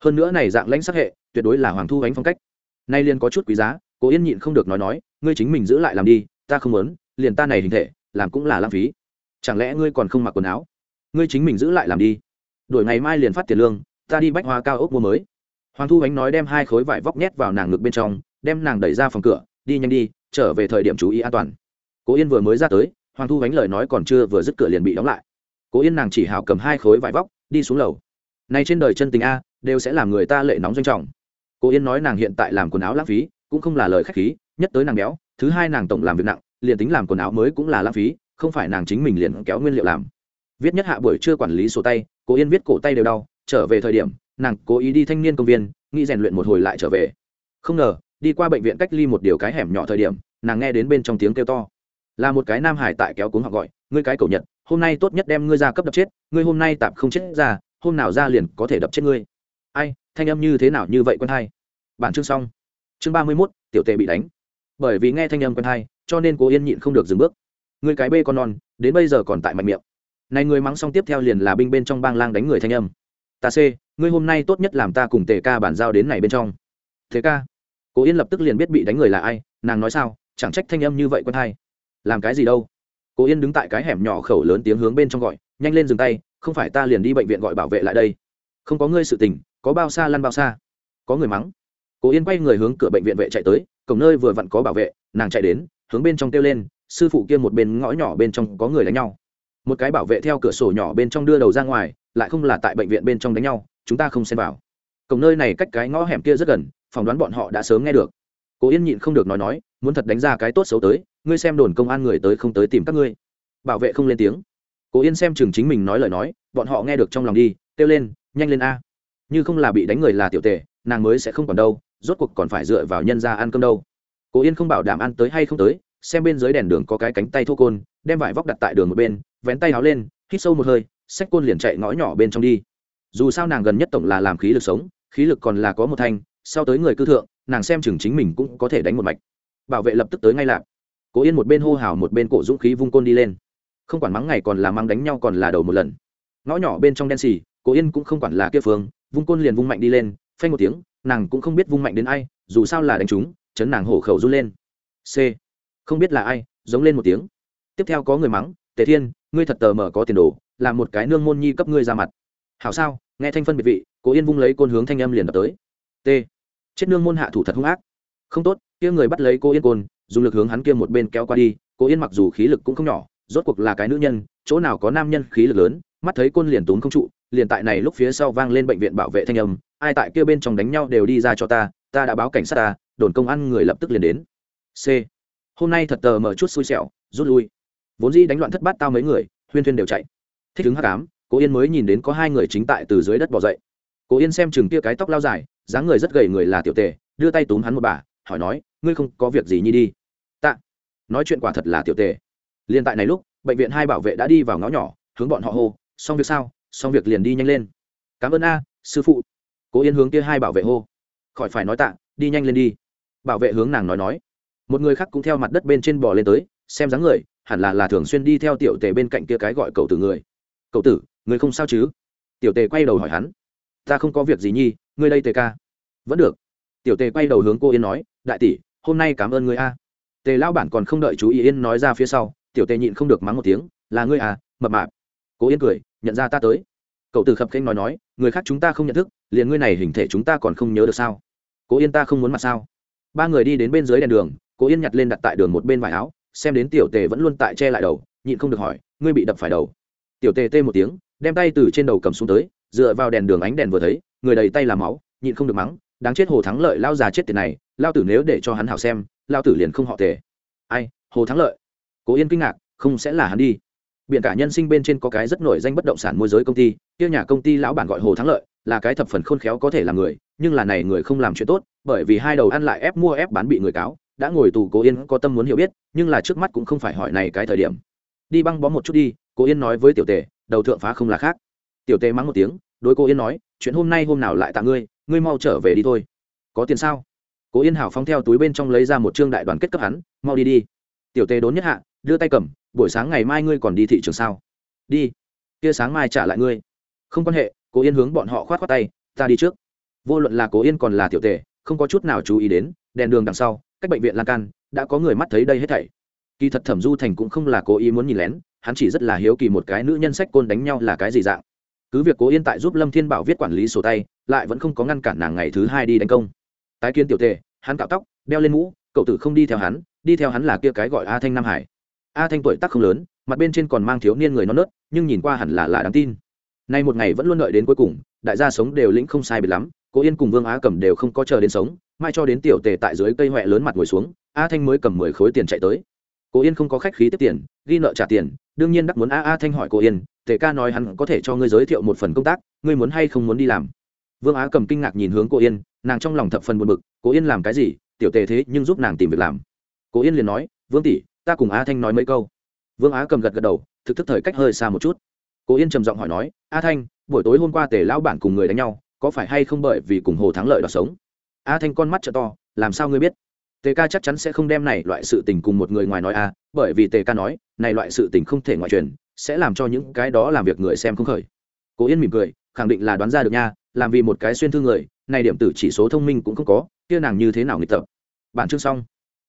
Hơn nữa này dạng lãnh sắc hệ, tuyệt đối là hoàng thu ánh phong cách. Nay liền có chút quý giá, cố yên nhịn không được nói nói, ngươi chính mình giữ lại làm đi, ta không muốn, liền ta này hình thể, làm cũng là lãng phí. Chẳng lẽ ngươi còn không mặc quần áo? Ngươi chính mình giữ lại làm đi. Đổi ngày mai liền phát tiền lương, ta đi bách hoa cao ốc mua mới. Hoàng thu ánh nói đem hai khối vải vóc nhét vào nàng ngực bên trong, đem nàng đẩy ra phòng cửa, đi nhanh đi trở về thời điểm chú ý an toàn. Cố yên vừa mới ra tới, hoàng thu ánh lời nói còn chưa vừa dứt cửa liền bị đóng lại. Cố yên nàng chỉ hào cầm hai khối vải vóc, đi xuống lầu. Nay trên đời chân tình a, đều sẽ làm người ta lệ nóng doanh trọng. Cố yên nói nàng hiện tại làm quần áo lãng phí, cũng không là lời khách khí, nhất tới nàng béo, thứ hai nàng tổng làm việc nặng, liền tính làm quần áo mới cũng là lãng phí, không phải nàng chính mình liền kéo nguyên liệu làm. Viết nhất hạ buổi chưa quản lý sổ tay, Cố yên viết cổ tay đều đau, trở về thời điểm, nàng cố ý đi thanh niên công viên, nghĩ rèn luyện một hồi lại trở về. Không ngờ, đi qua bệnh viện cách ly một điều cái hẻm nhỏ thời điểm nàng nghe đến bên trong tiếng kêu to. Là một cái nam hải tại kéo cuống họ gọi, ngươi cái cầu nhật, hôm nay tốt nhất đem ngươi ra cấp đập chết, ngươi hôm nay tạm không chết ra, hôm nào ra liền có thể đập chết ngươi. Ai, thanh âm như thế nào như vậy quân hai bản chương xong. Chương ba mươi mốt, tiểu tệ bị đánh. Bởi vì nghe thanh âm quân hai cho nên cố yên nhịn không được dừng bước. Ngươi cái bê con non, đến bây giờ còn tại mạnh miệng. Này người mắng xong tiếp theo liền là binh bên trong bang lang đánh người thanh âm. Ta c ngươi hôm nay tốt nhất làm ta cùng tề ca bản giao đến này bên trong. Thế ca? Cố yên lập tức liền biết bị đánh người là ai, nàng nói sao? Chẳng trách thanh âm như vậy quân hai làm cái gì đâu? Cố yên đứng tại cái hẻm nhỏ khẩu lớn tiếng hướng bên trong gọi, nhanh lên dừng tay, không phải ta liền đi bệnh viện gọi bảo vệ lại đây. Không có ngươi sự tình, có bao xa lăn bao xa. Có người mắng. Cố yên quay người hướng cửa bệnh viện vệ chạy tới, cổng nơi vừa vặn có bảo vệ, nàng chạy đến, hướng bên trong kêu lên, sư phụ kia một bên ngõ nhỏ bên trong có người đánh nhau. Một cái bảo vệ theo cửa sổ nhỏ bên trong đưa đầu ra ngoài, lại không là tại bệnh viện bên trong đánh nhau, chúng ta không xem vào. Cổng nơi này cách cái ngõ hẻm kia rất gần, phỏng đoán bọn họ đã sớm nghe được cố yên nhịn không được nói nói, muốn thật đánh ra cái tốt xấu tới, ngươi xem đồn công an người tới không tới tìm các ngươi. Bảo vệ không lên tiếng. Cố yên xem chừng chính mình nói lời nói, bọn họ nghe được trong lòng đi, kêu lên, nhanh lên a. Như không là bị đánh người là tiểu tề, nàng mới sẽ không còn đâu, rốt cuộc còn phải dựa vào nhân ra ăn cơm đâu. Cố yên không bảo đảm ăn tới hay không tới, xem bên dưới đèn đường có cái cánh tay thô côn, đem vải vóc đặt tại đường một bên, vén tay háo lên, hít sâu một hơi, xách côn liền chạy ngõ nhỏ bên trong đi. Dù sao nàng gần nhất tổng là làm khí lực sống, khí lực còn là có một thanh sau tới người cư thượng nàng xem chừng chính mình cũng có thể đánh một mạch. Bảo vệ lập tức tới ngay lạp. Cố yên một bên hô hào một bên cổ dũng khí vung côn đi lên. Không quản mắng ngày còn là mắng đánh nhau còn là đầu một lần. Ngõ nhỏ bên trong đen xì, cố yên cũng không quản là kia phương, vung côn liền vung mạnh đi lên, phanh một tiếng, nàng cũng không biết vung mạnh đến ai, dù sao là đánh chúng, chấn nàng hổ khẩu run lên. C. Không biết là ai, giống lên một tiếng. Tiếp theo có người mắng, tề thiên, ngươi thật tờ mở có tiền đồ, làm một cái nương môn nhi cấp ngươi ra mặt. Hảo sao? Nghe thanh phân biệt vị, cố yên vung lấy côn hướng thanh âm liền đập tới. T chết nương môn hạ thủ thật hung ác. Không tốt, kia người bắt lấy cô yên côn, dùng lực hướng hắn kia một bên kéo qua đi, cô yên mặc dù khí lực cũng không nhỏ, rốt cuộc là cái nữ nhân, chỗ nào có nam nhân khí lực lớn, mắt thấy côn liền tốn không trụ, liền tại này lúc phía sau vang lên bệnh viện bảo vệ thanh âm, ai tại kia bên trong đánh nhau đều đi ra cho ta ta đã báo cảnh sát ta, đồn công an người lập tức liền đến. C. Hôm nay thật tờ mở chút xui xẻo, rút lui. Vốn dĩ đánh loạn thất bát tao mấy người, huyên thuyên đều chạy. Thích ứng hắc ám, cô yên mới nhìn đến có hai người chính tại từ dưới đất bỏ dậy cố yên xem chừng kia cái tóc lao dài, dáng người rất gầy người là tiểu tề, đưa tay túm hắn một bà, hỏi nói, ngươi không có việc gì nhi đi? Tạ. Nói chuyện quả thật là tiểu tề. Liên tại này lúc, bệnh viện hai bảo vệ đã đi vào ngõ nhỏ, hướng bọn họ hô, xong việc sao? Xong việc liền đi nhanh lên. Cảm ơn a, sư phụ. Cố yên hướng kia hai bảo vệ hô, khỏi phải nói tạ, đi nhanh lên đi. Bảo vệ hướng nàng nói nói, một người khác cũng theo mặt đất bên trên bò lên tới, xem dáng người, hẳn là là thường xuyên đi theo tiểu tề bên cạnh kia cái gọi cậu tử người. Cậu tử, người không sao chứ? Tiểu tề quay đầu hỏi hắn ta không có việc gì nhi, ngươi đây tề ca. Vẫn được. Tiểu tề quay đầu hướng cô yên nói, đại tỷ, hôm nay cảm ơn ngươi a. Tề lao bản còn không đợi chú ý yên nói ra phía sau, tiểu tề nhịn không được mắng một tiếng, là ngươi à mập mạp. Cô yên cười, nhận ra ta tới. Cậu từ khập khênh nói nói, người khác chúng ta không nhận thức, liền ngươi này hình thể chúng ta còn không nhớ được sao? Cố yên ta không muốn mặt sao? Ba người đi đến bên dưới đèn đường cố yên nhặt lên đặt tại đường một bên vải áo, xem đến tiểu tề vẫn luôn tại che lại đầu, nhịn không được hỏi, ngươi bị đập phải đầu. Tiểu tề tê một tiếng, đem tay từ trên đầu cầm xuống tới dựa vào đèn đường ánh đèn vừa thấy, người đầy tay là máu, nhịn không được mắng, đáng chết hồ thắng lợi lao già chết tiền này, lao tử nếu để cho hắn hảo xem, lao tử liền không họ tề. Ai, hồ thắng lợi? Cố yên kinh ngạc, không sẽ là hắn đi. Biện cả nhân sinh bên trên có cái rất nổi danh bất động sản môi giới công ty, kia nhà công ty lão bản gọi hồ thắng lợi, là cái thập phần khôn khéo có thể là người, nhưng là này người không làm chuyện tốt, bởi vì hai đầu ăn lại ép mua ép bán bị người cáo, đã ngồi tù cố yên có tâm muốn hiểu biết, nhưng là trước mắt cũng không phải hỏi này cái thời điểm. Đi băng bó một chút đi, cố yên nói với tiểu tề, đầu thượng phá không là khác. Tiểu tề mắng một tiếng đối cô yên nói, chuyện hôm nay hôm nào lại tạ ngươi ngươi mau trở về đi thôi. Có tiền sao? Cố yên hảo phóng theo túi bên trong lấy ra một trương đại đoàn kết cấp hắn, mau đi đi. Tiểu tề đốn nhất hạ, đưa tay cầm, buổi sáng ngày mai ngươi còn đi thị trường sao? Đi. Kia sáng mai trả lại ngươi. Không quan hệ. Cố yên hướng bọn họ khoát khoát tay, ta đi trước. Vô luận là cố yên còn là tiểu tề không có chút nào chú ý đến, đèn đường đằng sau, cách bệnh viện lan can, đã có người mắt thấy đây hết thảy. Kỳ thật thẩm du thành cũng không là cố ý muốn nhìn lén, hắn chỉ rất là hiếu kỳ một cái nữ nhân sách côn đánh nhau là cái gì dạng cứ việc cố yên tại giúp lâm thiên bảo viết quản lý sổ tay, lại vẫn không có ngăn cản nàng ngày thứ hai đi đánh công. Tái kiến tiểu tề, hắn cạo tóc, đeo lên mũ, cậu tử không đi theo hắn, đi theo hắn là kia cái gọi a thanh nam hải. A thanh tuổi tác không lớn, mặt bên trên còn mang thiếu niên người non nớt, nhưng nhìn qua hẳn là là đáng tin. Nay một ngày vẫn luôn đợi đến cuối cùng, đại gia sống đều lĩnh không sai biệt lắm, cố yên cùng vương á cầm đều không có chờ đến sống, mai cho đến tiểu tề tại dưới cây huệ lớn mặt ngồi xuống, a thanh mới cầm mười khối tiền chạy tới cố yên không có khách khí tiếp tiền, ghi nợ trả tiền, đương nhiên đắc muốn a a thanh hỏi cố yên, tề ca nói hắn có thể cho ngươi giới thiệu một phần công tác, ngươi muốn hay không muốn đi làm? Vương á cầm kinh ngạc nhìn hướng cô yên, nàng trong lòng thập phần buồn bực Cô yên làm cái gì? Tiểu tề thế nhưng giúp nàng tìm việc làm. Cô yên liền nói, vương tỷ, ta cùng a thanh nói mấy câu. Vương á cầm gật gật đầu, thực thức thời cách hơi xa một chút. Cô yên trầm giọng hỏi nói, a thanh, buổi tối hôm qua tề lão bản cùng người đánh nhau, có phải hay không bởi vì cùng hồ thắng lợi đoạt sống? A thanh con mắt t to, làm sao ngươi biết? Tề ca chắc chắn sẽ không đem này loại sự tình cùng một người ngoài nói a bởi vì tề ca nói, này loại sự tình không thể ngoại truyền, sẽ làm cho những cái đó làm việc người xem không khởi. Cố yên mỉm cười, khẳng định là đoán ra được nha, làm vì một cái xuyên thương người, này điểm tử chỉ số thông minh cũng không có, kia nàng như thế nào nghịch tập. Bản chương xong.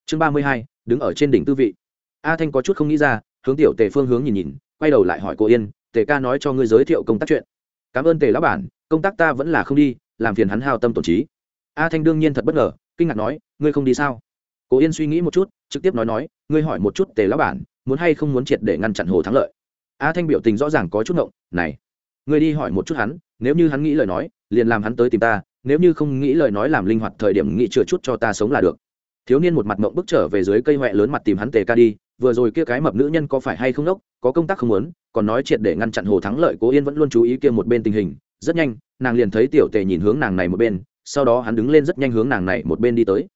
Chương ba mươi hai, đứng ở trên đỉnh tư vị. A thanh có chút không nghĩ ra, hướng tiểu tề phương hướng nhìn nhìn, quay đầu lại hỏi cô yên, tề ca nói cho ngươi giới thiệu công tác chuyện. Cảm ơn tề lão bản, công tác ta vẫn là không đi, làm phiền hắn hao tâm tổn trí. A thanh đương nhiên thật bất ngờ, kinh ngạc nói, ngươi không đi sao? Cố yên suy nghĩ một chút, trực tiếp nói nói, ngươi hỏi một chút tề lão bản, muốn hay không muốn triệt để ngăn chặn hồ thắng lợi? A thanh biểu tình rõ ràng có chút ngộng, này, ngươi đi hỏi một chút hắn, nếu như hắn nghĩ lời nói, liền làm hắn tới tìm ta, nếu như không nghĩ lời nói làm linh hoạt thời điểm nghĩ chừa chút cho ta sống là được. Thiếu niên một mặt mộng bước trở về dưới cây huệ lớn mặt tìm hắn tề ca đi, vừa rồi kia cái mập nữ nhân có phải hay không đốc, có công tác không muốn, còn nói triệt để ngăn chặn hồ thắng lợi, cố yên vẫn luôn chú ý kia một bên tình hình, rất nhanh, nàng liền thấy tiểu tề nhìn hướng nàng này một bên, sau đó hắn đứng lên rất nhanh hướng nàng này một bên đi tới.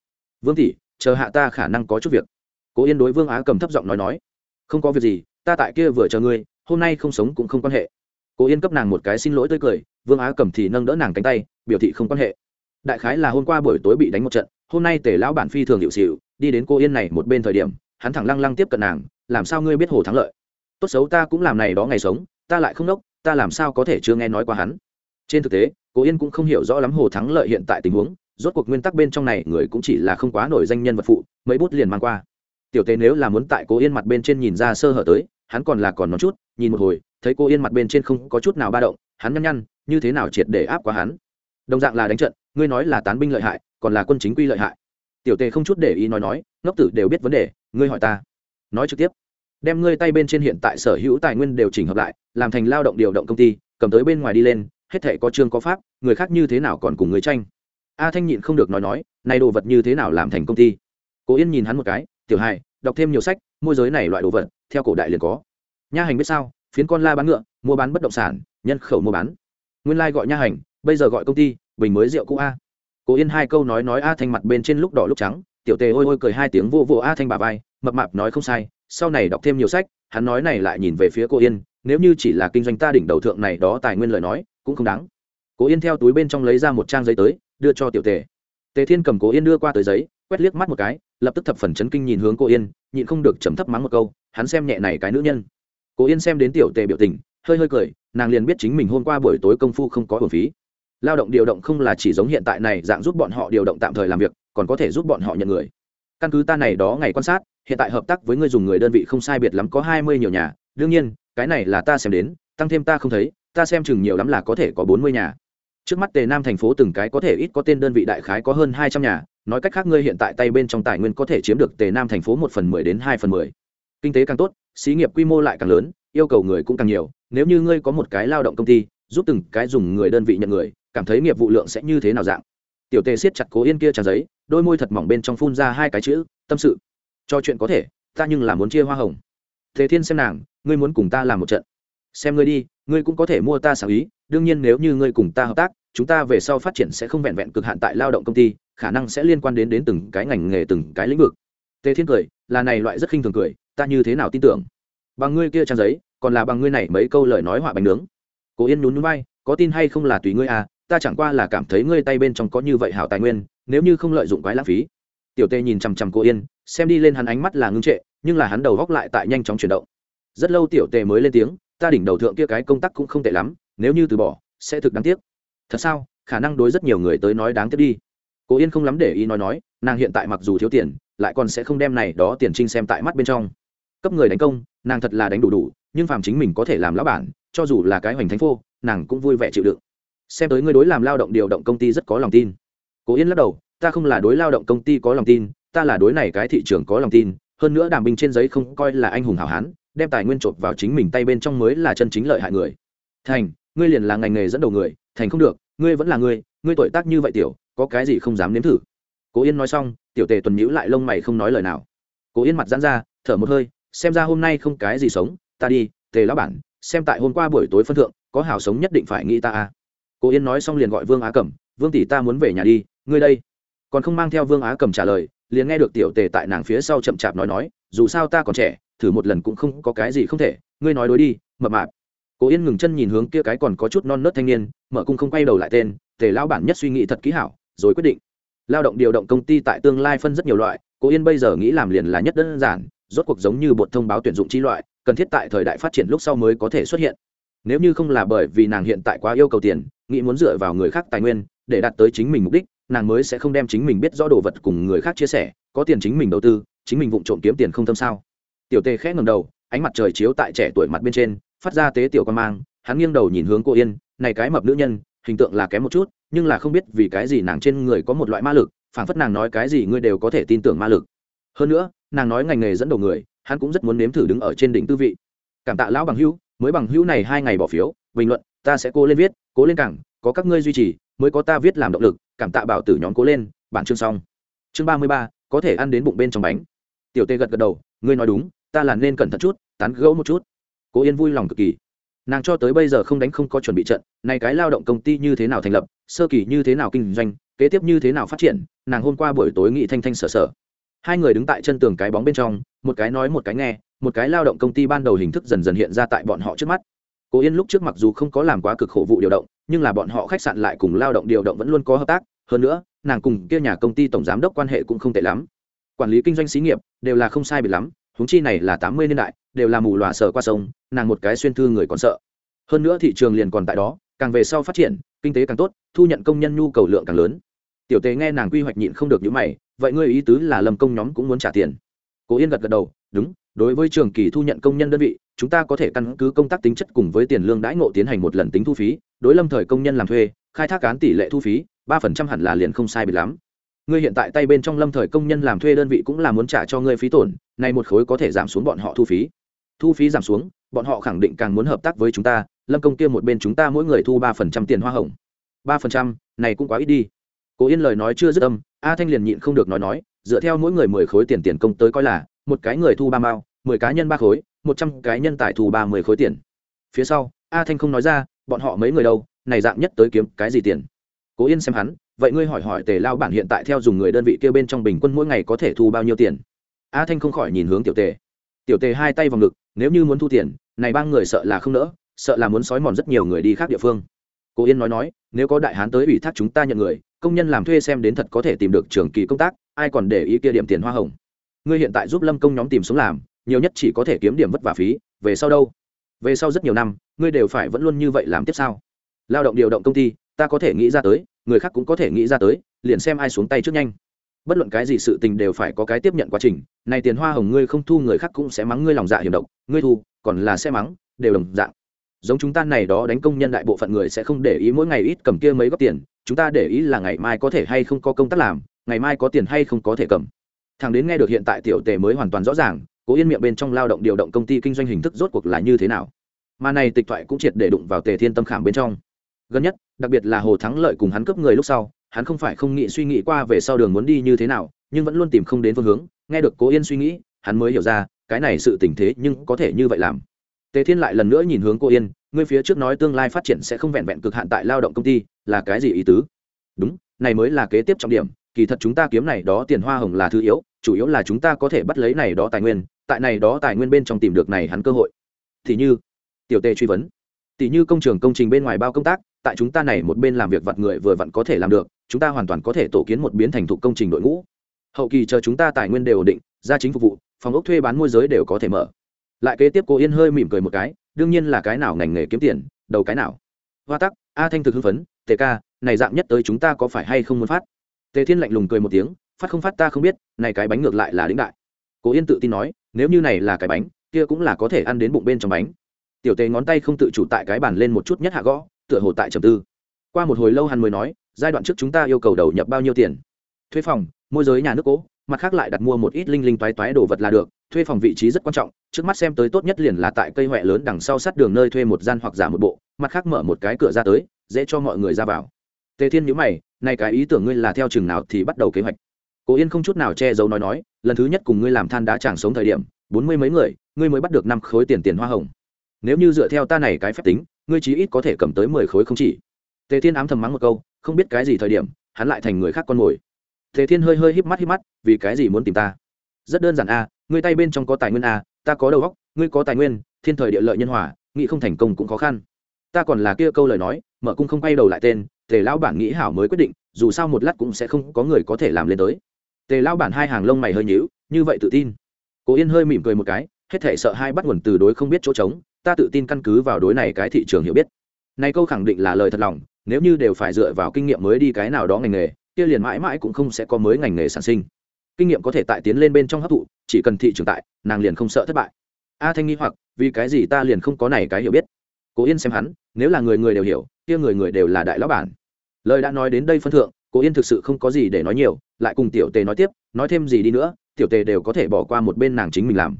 Vương tỷ chờ hạ ta khả năng có chút việc. Cố yên đối vương á cầm thấp giọng nói nói, không có việc gì, ta tại kia vừa chờ ngươi, hôm nay không sống cũng không quan hệ. Cố yên cấp nàng một cái xin lỗi tươi cười, vương á cầm thì nâng đỡ nàng cánh tay, biểu thị không quan hệ. Đại khái là hôm qua buổi tối bị đánh một trận, hôm nay tể lão bản phi thường hiệu xịu, đi đến cô yên này một bên thời điểm, hắn thẳng lăng lăng tiếp cận nàng, làm sao ngươi biết hồ thắng lợi? Tốt xấu ta cũng làm này đó ngày sống, ta lại không đốc, ta làm sao có thể chưa nghe nói qua hắn? Trên thực tế cô yên cũng không hiểu rõ lắm hồ thắng lợi hiện tại tình huống rốt cuộc nguyên tắc bên trong này người cũng chỉ là không quá nổi danh nhân vật phụ, mấy bút liền mang qua. Tiểu tế nếu là muốn tại cô yên mặt bên trên nhìn ra sơ hở tới, hắn còn là còn nói chút, nhìn một hồi, thấy cô yên mặt bên trên không có chút nào ba động, hắn nhăn nhăn, như thế nào triệt để áp qua hắn? Đồng dạng là đánh trận, ngươi nói là tán binh lợi hại, còn là quân chính quy lợi hại. Tiểu tề không chút để ý nói nói, ngốc tử đều biết vấn đề, ngươi hỏi ta. Nói trực tiếp. Đem ngươi tay bên trên hiện tại sở hữu tài nguyên đều chỉnh hợp lại, làm thành lao động điều động công ty, cầm tới bên ngoài đi lên, hết thể có chương có pháp, người khác như thế nào còn cùng người tranh? A thanh nhịn không được nói nói, này đồ vật như thế nào làm thành công ty? Cố yên nhìn hắn một cái, tiểu hài đọc thêm nhiều sách, môi giới này loại đồ vật, theo cổ đại liền có. Nha hành biết sao, phiến con la bán ngựa, mua bán bất động sản, nhân khẩu mua bán. Nguyên lai、like、gọi nha hành, bây giờ gọi công ty, bình mới rượu cũ a. Cố yên hai câu nói nói a thanh mặt bên trên lúc đỏ lúc trắng, tiểu tề ôi ôi cười hai tiếng vô vô a thanh bà vai, mập mạp nói không sai, sau này đọc thêm nhiều sách, hắn nói này lại nhìn về phía cô yên, nếu như chỉ là kinh doanh ta đỉnh đầu thượng này đó tài nguyên lời nói, cũng không đáng. Cố yên theo túi bên trong lấy ra một trang giấy tới đưa cho tiểu tề. Tề thiên cầm cố yên đưa qua tờ giấy, quét liếc mắt một cái, lập tức thập phần chấn kinh nhìn hướng cô yên, nhịn không được chấm thấp mắng một câu, hắn xem nhẹ này cái nữ nhân. Cố yên xem đến tiểu tề biểu tình, hơi hơi cười, nàng liền biết chính mình hôm qua buổi tối công phu không có hồn phí. Lao động điều động không là chỉ giống hiện tại này, dạng giúp bọn họ điều động tạm thời làm việc, còn có thể giúp bọn họ nhận người. Căn cứ ta này đó ngày quan sát, hiện tại hợp tác với người dùng người đơn vị không sai biệt lắm có hai mươi nhiều nhà, đương nhiên, cái này là ta xem đến, tăng thêm ta không thấy, ta xem chừng nhiều lắm là có thể có bốn mươi nhà trước mắt tề nam thành phố từng cái có thể ít có tên đơn vị đại khái có hơn hai trăm nhà, nói cách khác ngươi hiện tại tay bên trong tài nguyên có thể chiếm được tề nam thành phố một phần mười đến hai phần mười. Kinh tế càng tốt, xí nghiệp quy mô lại càng lớn, yêu cầu người cũng càng nhiều. Nếu như ngươi có một cái lao động công ty, giúp từng cái dùng người đơn vị nhận người, cảm thấy nghiệp vụ lượng sẽ như thế nào dạng? Tiểu tề siết chặt cố yên kia tràn giấy, đôi môi thật mỏng bên trong phun ra hai cái chữ, tâm sự. Cho chuyện có thể, ta nhưng là muốn chia hoa hồng. Thế thiên xem nàng, ngươi muốn cùng ta làm một trận. Xem ngươi đi, ngươi cũng có thể mua ta sáng ý đương nhiên nếu như ngươi cùng ta hợp tác, chúng ta về sau phát triển sẽ không vẹn vẹn cực hạn tại lao động công ty, khả năng sẽ liên quan đến đến từng cái ngành nghề, từng cái lĩnh vực. Tề thiên cười, là này loại rất khinh thường cười, ta như thế nào tin tưởng? Bằng ngươi kia trang giấy, còn là bằng ngươi này mấy câu lời nói họa bánh nướng. Cố yên nhún nhún vai, có tin hay không là tùy ngươi à ta chẳng qua là cảm thấy ngươi tay bên trong có như vậy hảo tài nguyên, nếu như không lợi dụng quái lãng phí. Tiểu tê nhìn chằm chằm cô yên, xem đi lên hắn ánh mắt là ngưng trệ, nhưng là hắn đầu góc lại tại nhanh chóng chuyển động. Rất lâu tiểu tề mới lên tiếng, ta đỉnh đầu thượng kia cái công tác cũng không tệ lắm nếu như từ bỏ, sẽ thực đáng tiếc. Thật sao? Khả năng đối rất nhiều người tới nói đáng tiếc đi. Cô yên không lắm để ý nói nói, nàng hiện tại mặc dù thiếu tiền, lại còn sẽ không đem này đó tiền trinh xem tại mắt bên trong. Cấp người đánh công, nàng thật là đánh đủ đủ, nhưng phàm chính mình có thể làm lão bản, cho dù là cái hoành thánh phô, nàng cũng vui vẻ chịu đựng. Xem tới ngươi đối làm lao động điều động công ty rất có lòng tin. Cố yên lắc đầu, ta không là đối lao động công ty có lòng tin, ta là đối này cái thị trường có lòng tin, hơn nữa đàm binh trên giấy không coi là anh hùng hảo hán, đem tài nguyên chộp vào chính mình tay bên trong mới là chân chính lợi hại người. Thành ngươi liền là ngành nghề dẫn đầu người, thành không được, ngươi vẫn là ngươi ngươi tuổi tác như vậy tiểu, có cái gì không dám nếm thử? Cố yên nói xong, tiểu tề tuần nhữ lại lông mày không nói lời nào. Cố yên mặt giãn ra, thở một hơi, xem ra hôm nay không cái gì sống, ta đi, tề lão bản, xem tại hôm qua buổi tối phân thượng, có hào sống nhất định phải nghĩ ta à? cố yên nói xong liền gọi vương á cẩm, vương tỷ ta muốn về nhà đi, ngươi đây. Còn không mang theo vương á cẩm trả lời, liền nghe được tiểu tề tại nàng phía sau chậm chạp nói nói, dù sao ta còn trẻ, thử một lần cũng không có cái gì không thể, ngươi nói đối đi, mập mạp cố yên ngừng chân nhìn hướng kia cái còn có chút non nớt thanh niên, mở cung không quay đầu lại tên, tề lao bản nhất suy nghĩ thật kỹ hảo, rồi quyết định. Lao động điều động công ty tại tương lai phân rất nhiều loại, cố yên bây giờ nghĩ làm liền là nhất đơn giản, rốt cuộc giống như bột thông báo tuyển dụng chi loại, cần thiết tại thời đại phát triển lúc sau mới có thể xuất hiện. Nếu như không là bởi vì nàng hiện tại quá yêu cầu tiền, nghĩ muốn dựa vào người khác tài nguyên, để đạt tới chính mình mục đích, nàng mới sẽ không đem chính mình biết rõ đồ vật cùng người khác chia sẻ, có tiền chính mình đầu tư, chính mình vụng trộm kiếm tiền không thâm sao? Tiểu tê khẽ ngầm đầu, ánh mặt trời chiếu tại trẻ tuổi mặt bên trên phát ra tế tiểu quan mang, hắn nghiêng đầu nhìn hướng cô yên, này cái mập nữ nhân, hình tượng là kém một chút, nhưng là không biết vì cái gì nàng trên người có một loại ma lực, phảng phất nàng nói cái gì ngươi đều có thể tin tưởng ma lực. Hơn nữa, nàng nói ngành nghề dẫn đầu người, hắn cũng rất muốn nếm thử đứng ở trên đỉnh tư vị. Cảm tạ lão bằng hữu, mới bằng hữu này hai ngày bỏ phiếu, bình luận, ta sẽ cố lên viết, cố lên cảng, có các ngươi duy trì, mới có ta viết làm động lực, cảm tạ bảo tử nhóm cố lên, bản chương xong. Chương ba mươi ba, có thể ăn đến bụng bên trong bánh. Tiểu tê gật gật đầu, ngươi nói đúng, ta là nên cẩn thận chút, tán gẫu một chút cố yên vui lòng cực kỳ. Nàng cho tới bây giờ không đánh không có chuẩn bị trận này cái lao động công ty như thế nào thành lập, sơ kỳ như thế nào kinh doanh, kế tiếp như thế nào phát triển, nàng hôm qua buổi tối nghị thanh thanh sở sở. Hai người đứng tại chân tường cái bóng bên trong, một cái nói một cái nghe, một cái lao động công ty ban đầu hình thức dần dần hiện ra tại bọn họ trước mắt. Cố yên lúc trước mặc dù không có làm quá cực khổ vụ điều động, nhưng là bọn họ khách sạn lại cùng lao động điều động vẫn luôn có hợp tác, hơn nữa, nàng cùng kia nhà công ty tổng giám đốc quan hệ cũng không tệ lắm. Quản lý kinh doanh xí nghiệp đều là không sai biệt lắm húng chi này là tám mươi niên đại, đều là mù lòa sở qua sông, nàng một cái xuyên thư người còn sợ. Hơn nữa thị trường liền còn tại đó, càng về sau phát triển, kinh tế càng tốt, thu nhận công nhân nhu cầu lượng càng lớn. Tiểu tế nghe nàng quy hoạch nhịn không được những mày, vậy ngươi ý tứ là lâm công nhóm cũng muốn trả tiền? Cố yên gật gật đầu, đúng, đối với trường kỳ thu nhận công nhân đơn vị, chúng ta có thể căn cứ công tác tính chất cùng với tiền lương đãi ngộ tiến hành một lần tính thu phí, đối lâm thời công nhân làm thuê, khai thác cán tỷ lệ thu phí, ba phần trăm hẳn là liền không sai biệt lắm ngươi hiện tại tay bên trong lâm thời công nhân làm thuê đơn vị cũng là muốn trả cho ngươi phí tổn, nay một khối có thể giảm xuống bọn họ thu phí. Thu phí giảm xuống, bọn họ khẳng định càng muốn hợp tác với chúng ta, lâm công kia một bên chúng ta mỗi người thu ba phần trăm tiền hoa hồng. ba phần trăm, này cũng quá ít đi. Cố yên lời nói chưa dứt âm, a thanh liền nhịn không được nói nói, dựa theo mỗi người mười khối tiền tiền công tới coi là, một cái người thu ba mao, mười cá nhân ba khối, một trăm cá nhân tài thu ba mươi khối tiền. Phía sau, a thanh không nói ra, bọn họ mấy người đâu, này dạng nhất tới kiếm cái gì tiền? Cố yên xem hắn vậy ngươi hỏi hỏi tề lao bản hiện tại theo dùng người đơn vị kia bên trong bình quân mỗi ngày có thể thu bao nhiêu tiền? A thanh không khỏi nhìn hướng tiểu tề. Tiểu tề hai tay vào ngực, nếu như muốn thu tiền, này ba người sợ là không nỡ, sợ là muốn sói mòn rất nhiều người đi khác địa phương. Cố yên nói nói, nếu có đại hán tới ủy thác chúng ta nhận người, công nhân làm thuê xem đến thật có thể tìm được trường kỳ công tác, ai còn để ý kia điểm tiền hoa hồng? Ngươi hiện tại giúp lâm công nhóm tìm sống làm, nhiều nhất chỉ có thể kiếm điểm vất vả phí, về sau đâu? Về sau rất nhiều năm, ngươi đều phải vẫn luôn như vậy làm tiếp sao? lao động điều động công ty, ta có thể nghĩ ra tới người khác cũng có thể nghĩ ra tới, liền xem ai xuống tay trước nhanh. Bất luận cái gì sự tình đều phải có cái tiếp nhận quá trình, này tiền hoa hồng ngươi không thu người khác cũng sẽ mắng ngươi lòng dạ hiểm độc, ngươi thu, còn là sẽ mắng, đều đồng dạng. Giống chúng ta này đó đánh công nhân đại bộ phận người sẽ không để ý mỗi ngày ít cầm kia mấy góp tiền, chúng ta để ý là ngày mai có thể hay không có công tác làm, ngày mai có tiền hay không có thể cầm. Thằng đến nghe được hiện tại tiểu tề mới hoàn toàn rõ ràng, cố yên miệng bên trong lao động điều động công ty kinh doanh hình thức rốt cuộc là như thế nào. Mà này tịch thoại cũng triệt để đụng vào tề thiên tâm khảm bên trong. Gần nhất đặc biệt là hồ thắng lợi cùng hắn cướp người lúc sau, hắn không phải không nghĩ suy nghĩ qua về sau đường muốn đi như thế nào, nhưng vẫn luôn tìm không đến phương hướng, nghe được cố yên suy nghĩ, hắn mới hiểu ra, cái này sự tình thế nhưng có thể như vậy làm. Tề thiên lại lần nữa nhìn hướng cô yên, ngươi phía trước nói tương lai phát triển sẽ không vẹn vẹn cực hạn tại lao động công ty, là cái gì ý tứ? Đúng, này mới là kế tiếp trọng điểm, kỳ thật chúng ta kiếm này đó tiền hoa hồng là thứ yếu, chủ yếu là chúng ta có thể bắt lấy này đó tài nguyên, tại này đó tài nguyên bên trong tìm được này hắn cơ hội. Thì như, tiểu tề truy vấn, tỷ như công trường công trình bên ngoài bao công tác tại chúng ta này một bên làm việc vặt người vừa vặn có thể làm được, chúng ta hoàn toàn có thể tổ kiến một biến thành thục công trình đội ngũ. Hậu kỳ chờ chúng ta tài nguyên đều ổn định gia chính phục vụ, phòng ốc thuê bán môi giới đều có thể mở. Lại kế tiếp cô yên hơi mỉm cười một cái, đương nhiên là cái nào ngành nghề kiếm tiền, đầu cái nào. Hoa tắc, a thanh thực hưng phấn, tề ca, này dạng nhất tới chúng ta có phải hay không muốn phát? Tề thiên lạnh lùng cười một tiếng, phát không phát ta không biết, này cái bánh ngược lại là đĩnh đại. Cố yên tự tin nói, nếu như này là cái bánh, kia cũng là có thể ăn đến bụng bên trong bánh. Tiểu tề ngón tay không tự chủ tại cái bàn lên một chút nhất hạ gõ tựa hồ tại trầm tư. Qua một hồi lâu hắn mới nói, giai đoạn trước chúng ta yêu cầu đầu nhập bao nhiêu tiền? Thuê phòng, môi giới nhà nước cố, mặt khác lại đặt mua một ít linh linh toái toái đồ vật là được thuê phòng vị trí rất quan trọng, trước mắt xem tới tốt nhất liền là tại cây huệ lớn đằng sau sát đường nơi thuê một gian hoặc giả một bộ, mặt khác mở một cái cửa ra tới, dễ cho mọi người ra vào. Tề thiên nhữ mày nay cái ý tưởng ngươi là theo chừng nào thì bắt đầu kế hoạch? Cố yên không chút nào che giấu nói nói, lần thứ nhất cùng ngươi làm than đá chẳng sống thời điểm, bốn mươi mấy người, ngươi mới bắt được năm khối tiền tiền hoa hồng. Nếu như dựa theo ta này cái phép tính ngươi chí ít có thể cầm tới mười khối không chỉ. Tề thiên ám thầm mắng một câu, không biết cái gì thời điểm, hắn lại thành người khác con mồi. Tề thiên hơi hơi híp mắt híp mắt, vì cái gì muốn tìm ta? Rất đơn giản a, ngươi tay bên trong có tài nguyên a, ta có đầu óc, ngươi có tài nguyên, thiên thời địa lợi nhân hòa, nghĩ không thành công cũng khó khăn. Ta còn là kia câu lời nói, mở cung không quay đầu lại tên, tề lão bản nghĩ hảo mới quyết định, dù sao một lát cũng sẽ không có người có thể làm lên tới. Tề lão bản hai hàng lông mày hơi nhíu, như vậy tự tin. Cố yên hơi mỉm cười một cái, hết thể sợ hai bắt nguồn từ đối không biết chỗ trống ta tự tin căn cứ vào đối này cái thị trường hiểu biết. Này câu khẳng định là lời thật lòng, nếu như đều phải dựa vào kinh nghiệm mới đi cái nào đó ngành nghề, kia liền mãi mãi cũng không sẽ có mới ngành nghề sản sinh. Kinh nghiệm có thể tại tiến lên bên trong hấp thụ, chỉ cần thị trường tại, nàng liền không sợ thất bại. A thanh nghi hoặc, vì cái gì ta liền không có này cái hiểu biết? Cố yên xem hắn, nếu là người người đều hiểu, kia người người đều là đại lão bản. Lời đã nói đến đây phân thượng, cố yên thực sự không có gì để nói nhiều, lại cùng tiểu tề nói tiếp, nói thêm gì đi nữa, tiểu tề đều có thể bỏ qua một bên nàng chính mình làm.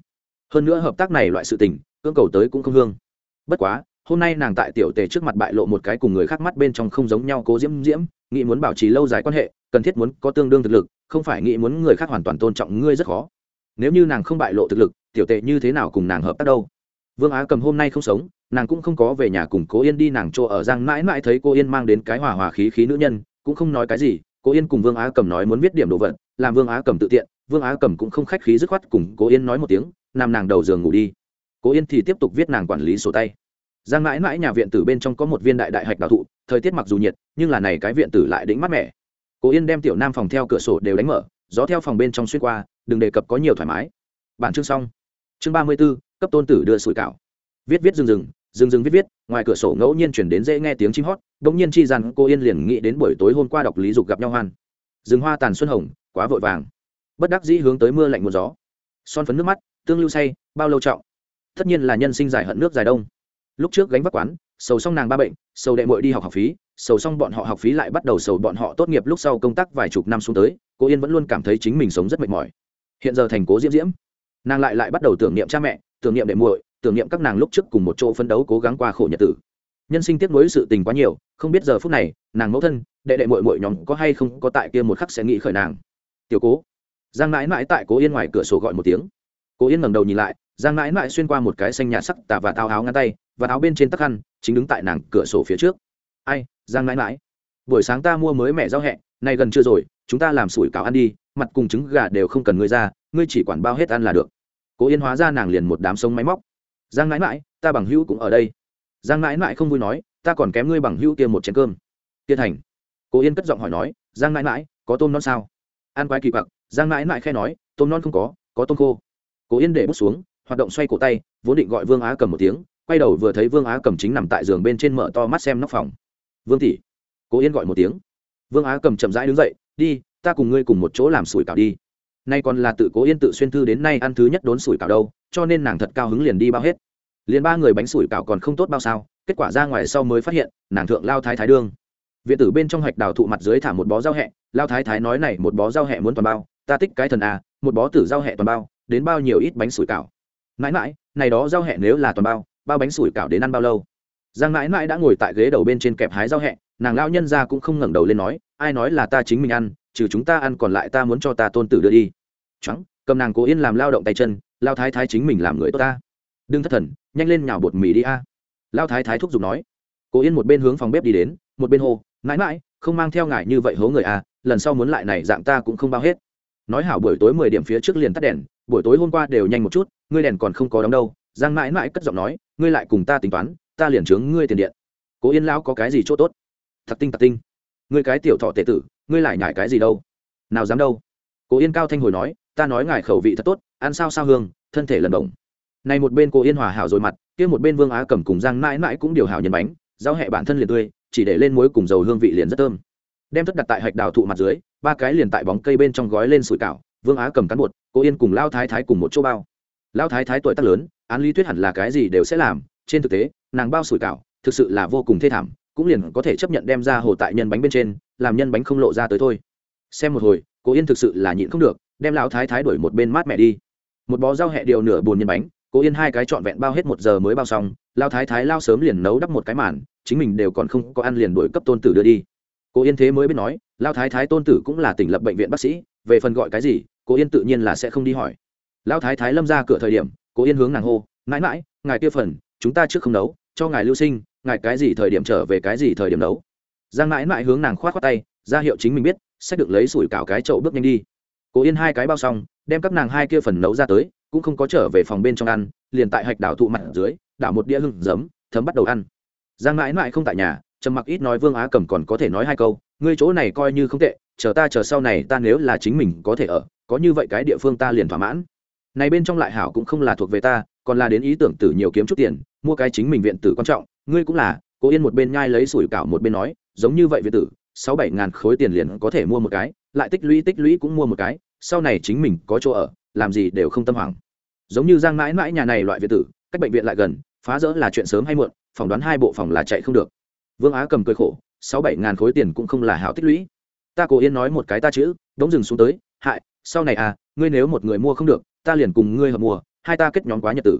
Hơn nữa hợp tác này loại sự tình cưỡng cầu tới cũng không hương. Bất quá, hôm nay nàng tại tiểu tề trước mặt bại lộ một cái cùng người khác mắt bên trong không giống nhau cố diễm diễm, nghĩ muốn bảo trì lâu dài quan hệ, cần thiết muốn có tương đương thực lực, không phải nghĩ muốn người khác hoàn toàn tôn trọng ngươi rất khó. Nếu như nàng không bại lộ thực lực, tiểu tệ như thế nào cùng nàng hợp tác đâu? Vương á cầm hôm nay không sống, nàng cũng không có về nhà cùng cố yên đi, nàng chỗ ở giang mãi mãi thấy cô yên mang đến cái hòa hòa khí khí nữ nhân, cũng không nói cái gì, cố yên cùng vương á cầm nói muốn viết điểm đồ vật, làm vương á cầm tự tiện, vương á cầm cũng không khách khí dứt khoát cùng cố yên nói một tiếng, nằm nàng đầu giường ngủ đi cố yên thì tiếp tục viết nàng quản lý sổ tay. Giang mãi mãi nhà viện tử bên trong có một viên đại đại hạch đào thụ, thời tiết mặc dù nhiệt, nhưng là này cái viện tử lại đĩnh mát mẻ. Cố yên đem tiểu nam phòng theo cửa sổ đều đánh mở, gió theo phòng bên trong xuyên qua, đừng đề cập có nhiều thoải mái. Bản chương xong. Chương ba mươi b ố cấp tôn tử đưa sủi cảo. Viết viết rừng rừng rừng rừng viết viết, ngoài cửa sổ ngẫu nhiên chuyển đến dễ nghe tiếng chim hót đ ỗ n g nhiên chi rằng cô yên liền nghĩ đến buổi tối hôm qua đọc lý dục gặp nhau hoan. Rừng hoa tàn xuân hồng, quá vội vàng. Bất đắc dĩ hướng tới mưa lạnh một gió. Son phấn nước mắt, tương lưu say, bao lâu trọng? Tất nhiên là nhân sinh dài hận nước dài đông. Lúc trước gánh vác quán, sầu xong nàng ba bệnh, sầu đệ mội đi học học phí, sầu xong bọn họ học phí lại bắt đầu sầu bọn họ tốt nghiệp lúc sau công tác vài chục năm xuống tới, cô yên vẫn luôn cảm thấy chính mình sống rất mệt mỏi. Hiện giờ thành cố diễm diễm. Nàng lại lại bắt đầu tưởng niệm cha mẹ, tưởng niệm đệ muội, tưởng niệm các nàng lúc trước cùng một chỗ phấn đấu cố gắng qua khổ nhật tử. Nhân sinh tiếp nối sự tình quá nhiều, không biết giờ phút này, nàng mẫu thân, đệ đệ muội muội nhóm có hay không có tại kia một khắc sẽ nghĩ khởi nàng. Tiểu cố. Giang mãi mãi tại cố yên ngoài cửa sổ gọi một tiếng. Cố yên ngẩng đầu nhìn lại giang mãi mãi xuyên qua một cái xanh nhạt sắc tà và tao áo ngăn tay, và áo bên trên tắc khăn, chính đứng tại nàng cửa sổ phía trước. Ai, giang mãi mãi. Buổi sáng ta mua mới mẹ rau hẹ, nay gần chưa rồi, chúng ta làm sủi cảo ăn đi, mặt cùng trứng gà đều không cần ngươi ra, ngươi chỉ quản bao hết ăn là được. Cố yên hóa ra nàng liền một đám sông máy móc. Giang mãi mãi, ta bằng hữu cũng ở đây. Giang mãi mãi không vui nói, ta còn kém ngươi bằng hữu kia một chén cơm. Kia thành. Cố yên cất giọng hỏi nói, giang mãi mãi, có tôm non sao? Ăn quái kỳ quặc, giang mãi mãi khe nói, tôm non không có có tôm khô. Cố yên để bút xuống hoạt động xoay cổ tay, vốn định gọi vương á cầm một tiếng, quay đầu vừa thấy vương á cầm chính nằm tại giường bên trên mở to mắt xem nóc phòng. Vương tỷ. Cố yên gọi một tiếng. Vương á cầm chậm rãi đứng dậy, đi, ta cùng ngươi cùng một chỗ làm sủi cảo đi. Nay còn là tự cố yên tự xuyên thư đến nay ăn thứ nhất đốn sủi cảo đâu, cho nên nàng thật cao hứng liền đi bao hết. Liền ba người bánh sủi cảo còn không tốt bao sao, kết quả ra ngoài sau mới phát hiện, nàng thượng lao thái thái đương. Viện tử bên trong hạch đào thụ mặt dưới thả một bó rau hẹ, lao thái thái nói này, một bó rau hẹ muốn toàn bao, ta tích cái thần à một bó tử rau hẹ toàn bao, đến bao nhiêu ít bánh sủi cảo mãi mãi, này đó rau hẹ nếu là toàn bao bao bánh sủi cảo đến ăn bao lâu? Giang mãi mãi đã ngồi tại ghế đầu bên trên kẹp hái rau hẹ, nàng lao nhân ra cũng không ngẩng đầu lên nói, ai nói là ta chính mình ăn, trừ chúng ta ăn còn lại ta muốn cho ta tôn tử đưa đi. Trắng cầm nàng cố yên làm lao động tay chân, lao thái thái chính mình làm người tốt ta. Đừng thất thần, nhanh lên nhào bột mì đi a. Lao thái thái thúc giục nói. Cố yên một bên hướng phòng bếp đi đến, một bên hô, mãi mãi, không mang theo ngài như vậy hố người a lần sau muốn lại này dạng ta cũng không bao hết. Nói hảo buổi tối mười điểm phía trước liền tắt đèn, buổi tối hôm qua đều nhanh một chút ngươi đèn còn không có đóng đâu, giang mãi mãi cất giọng nói, ngươi lại cùng ta tính toán, ta liền chướng ngươi tiền điện. Cố yên lão có cái gì chỗ tốt? Thật tinh thật tinh. Ngươi cái tiểu thọ tệ tử, ngươi lại nhải cái gì đâu? Nào dám đâu? Cố yên cao thanh hồi nói, ta nói ngài khẩu vị thật tốt, ăn sao sao hương, thân thể lần động này một bên Cố yên hòa hảo rồi mặt, kia một bên vương á cầm cùng giang mãi mãi cũng điều hảo nhân bánh, giao hẹ bản thân liền tươi, chỉ để lên muối cùng dầu hương vị liền rất thơm. Đem tất đặt tại hạch đào thụ mặt dưới, ba cái liền tại bóng cây bên trong gói lên sủi cảo, vương á cầm cán bột, Cố yên cùng lao thái thái cùng một chỗ bao. Lão thái thái tuổi tác lớn, án lý thuyết hẳn là cái gì đều sẽ làm, trên thực tế, nàng bao sủi cảo, thực sự là vô cùng thê thảm, cũng liền có thể chấp nhận đem ra hồ tại nhân bánh bên trên, làm nhân bánh không lộ ra tới thôi. Xem một hồi, cô yên thực sự là nhịn không được, đem lão thái thái đuổi một bên mát mẹ đi. Một bó rau hẹ điều nửa bùn nhân bánh, cô yên hai cái trọn vẹn bao hết một giờ mới bao xong lao thái thái lao sớm liền nấu đắp một cái màn, chính mình đều còn không có ăn liền đuổi cấp tôn tử đưa đi. Cô yên thế mới biết nói lao thái thái tôn tử cũng là tỉnh lập bệnh viện bác sĩ, về phần gọi cái gì, cô yên tự nhiên là sẽ không đi hỏi. Lão thái thái lâm ra cửa thời điểm, cố yên hướng nàng hô, mãi mãi, ngài kia phần, chúng ta trước không nấu, cho ngài lưu sinh, ngài cái gì thời điểm trở về cái gì thời điểm nấu. Giang mãi mãi hướng nàng k h o á t khoác tay, ra hiệu chính mình biết sách được lấy sủi cảo cái chậu bước nhanh đi. Cố yên hai cái bao xong, đem các nàng hai kia phần nấu ra tới, cũng không có trở về phòng bên trong ăn, liền tại hạch đảo thụ mặt dưới, đảo một đĩa hưng giấm, thấm bắt đầu ăn. Giang mãi mãi không tại nhà, trầm mặc ít nói vương á cầm còn có thể nói hai câu, ngươi chỗ này coi như không tệ, chờ ta chờ sau này ta nếu là chính mình có thể ở, có như vậy cái địa phương ta liền thỏa mãn này bên trong lại hảo cũng không là thuộc về ta, còn là đến ý tưởng tử nhiều kiếm chút tiền, mua cái chính mình viện tử quan trọng. Ngươi cũng là, cố yên một bên nhai lấy sủi cảo một bên nói, giống như vậy viện tử, sáu bảy ngàn khối tiền liền có thể mua một cái, lại tích lũy tích lũy cũng mua một cái, sau này chính mình có chỗ ở, làm gì đều không tâm hoảng. Giống như giang mãi mãi nhà này loại viện tử, cách bệnh viện lại gần, phá rỡ là chuyện sớm hay muộn, phỏng đoán hai bộ phòng là chạy không được. Vương á cầm cười khổ, sáu bảy ngàn khối tiền cũng không là hảo tích lũy. Ta cố yên nói một cái ta chữ, đống dừng xuống tới, hại sau này à ngươi nếu một người mua không được, ta liền cùng ngươi hợp mùa hai ta kết nhóm quá nhật tử.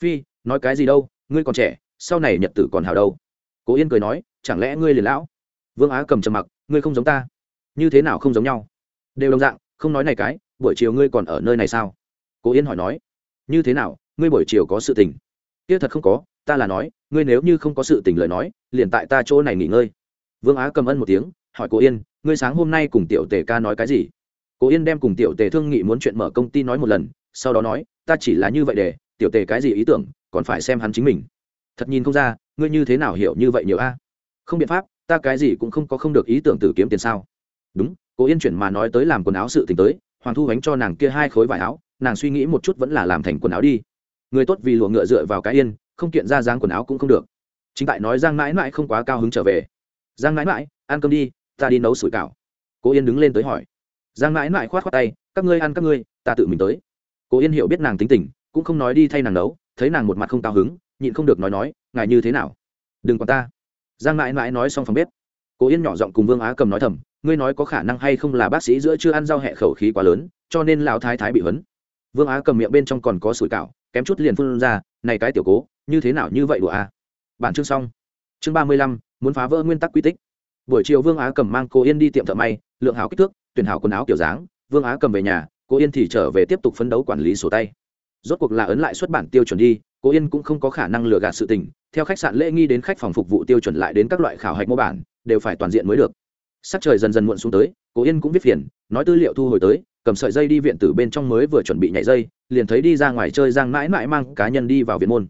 Phi, nói cái gì đâu, ngươi còn trẻ, sau này nhật tử còn hào đâu. Cố yên cười nói, chẳng lẽ ngươi liền lão? Vương á cầm trầm mặc, ngươi không giống ta. Như thế nào không giống nhau? Đều đồng dạng, không nói này cái, buổi chiều ngươi còn ở nơi này sao? Cố yên hỏi nói. Như thế nào, ngươi buổi chiều có sự tình? Kia thật không có, ta là nói, ngươi nếu như không có sự tình lời nói, liền tại ta chỗ này nghỉ ngơi. Vương á cầm ân một tiếng, hỏi cố yên, ngươi sáng hôm nay cùng tiểu tề ca nói cái gì? Cố yên đem cùng tiểu tề thương nghị muốn chuyện mở công ty nói một lần, sau đó nói, ta chỉ là như vậy để, tiểu tề cái gì ý tưởng, còn phải xem hắn chính mình. Thật nhìn không ra, ngươi như thế nào hiểu như vậy nhiều a? Không biện pháp, ta cái gì cũng không có không được ý tưởng từ kiếm tiền sao? Đúng, cố yên chuyển mà nói tới làm quần áo sự t ì n h tới, hoàng thu gánh cho nàng kia hai khối vải áo, nàng suy nghĩ một chút vẫn là làm thành quần áo đi. Người tốt vì lụa ngựa dựa vào cái yên, không kiện ra dáng quần áo cũng không được. Chính tại nói giang mãi mãi không quá cao hứng trở về. Giang mãi mãi ăn cơm đi, ta đi nấu sủi cảo. Cố yên đứng lên tới hỏi giang mãi mãi khoát khoát tay, các ngươi ăn các ngươi, ta tự mình tới. Cố yên hiểu biết nàng tính tình, cũng không nói đi thay nàng nấu, thấy nàng một mặt không cao hứng, nhịn không được nói nói, ngài như thế nào? Đừng còn ta. Giang mãi mãi nói xong phòng bếp. Cố yên nhỏ giọng cùng vương á cầm nói thầm, ngươi nói có khả năng hay không là bác sĩ giữa chưa ăn rau hẹ khẩu khí quá lớn, cho nên lão thái thái bị huấn. Vương á cầm miệng bên trong còn có sủi cảo, kém chút liền phun ra, này cái tiểu cố, như thế nào như vậy đùa à? Bản chương xong. Chương ba mươi lăm, muốn phá vỡ nguyên tắc quy tích. Buổi chiều vương á cầm mang cô yên đi tiệm thợ may, lượng hảo kích thước tuyển hảo quần áo kiểu dáng, vương á cầm về nhà cô yên thì trở về tiếp tục phấn đấu quản lý sổ tay. Rốt cuộc là ấn lại xuất bản tiêu chuẩn đi cô yên cũng không có khả năng lừa gạt sự tình, theo khách sạn lễ nghi đến khách phòng phục vụ tiêu chuẩn lại đến các loại khảo hạch mô bản, đều phải toàn diện mới được. Sắc trời dần dần muộn xuống tới cô yên cũng viết phiền, nói tư liệu thu hồi tới, cầm sợi dây đi viện từ bên trong mới vừa chuẩn bị nhảy dây, liền thấy đi ra ngoài chơi giang mãi mãi mang cá nhân đi vào viện môn.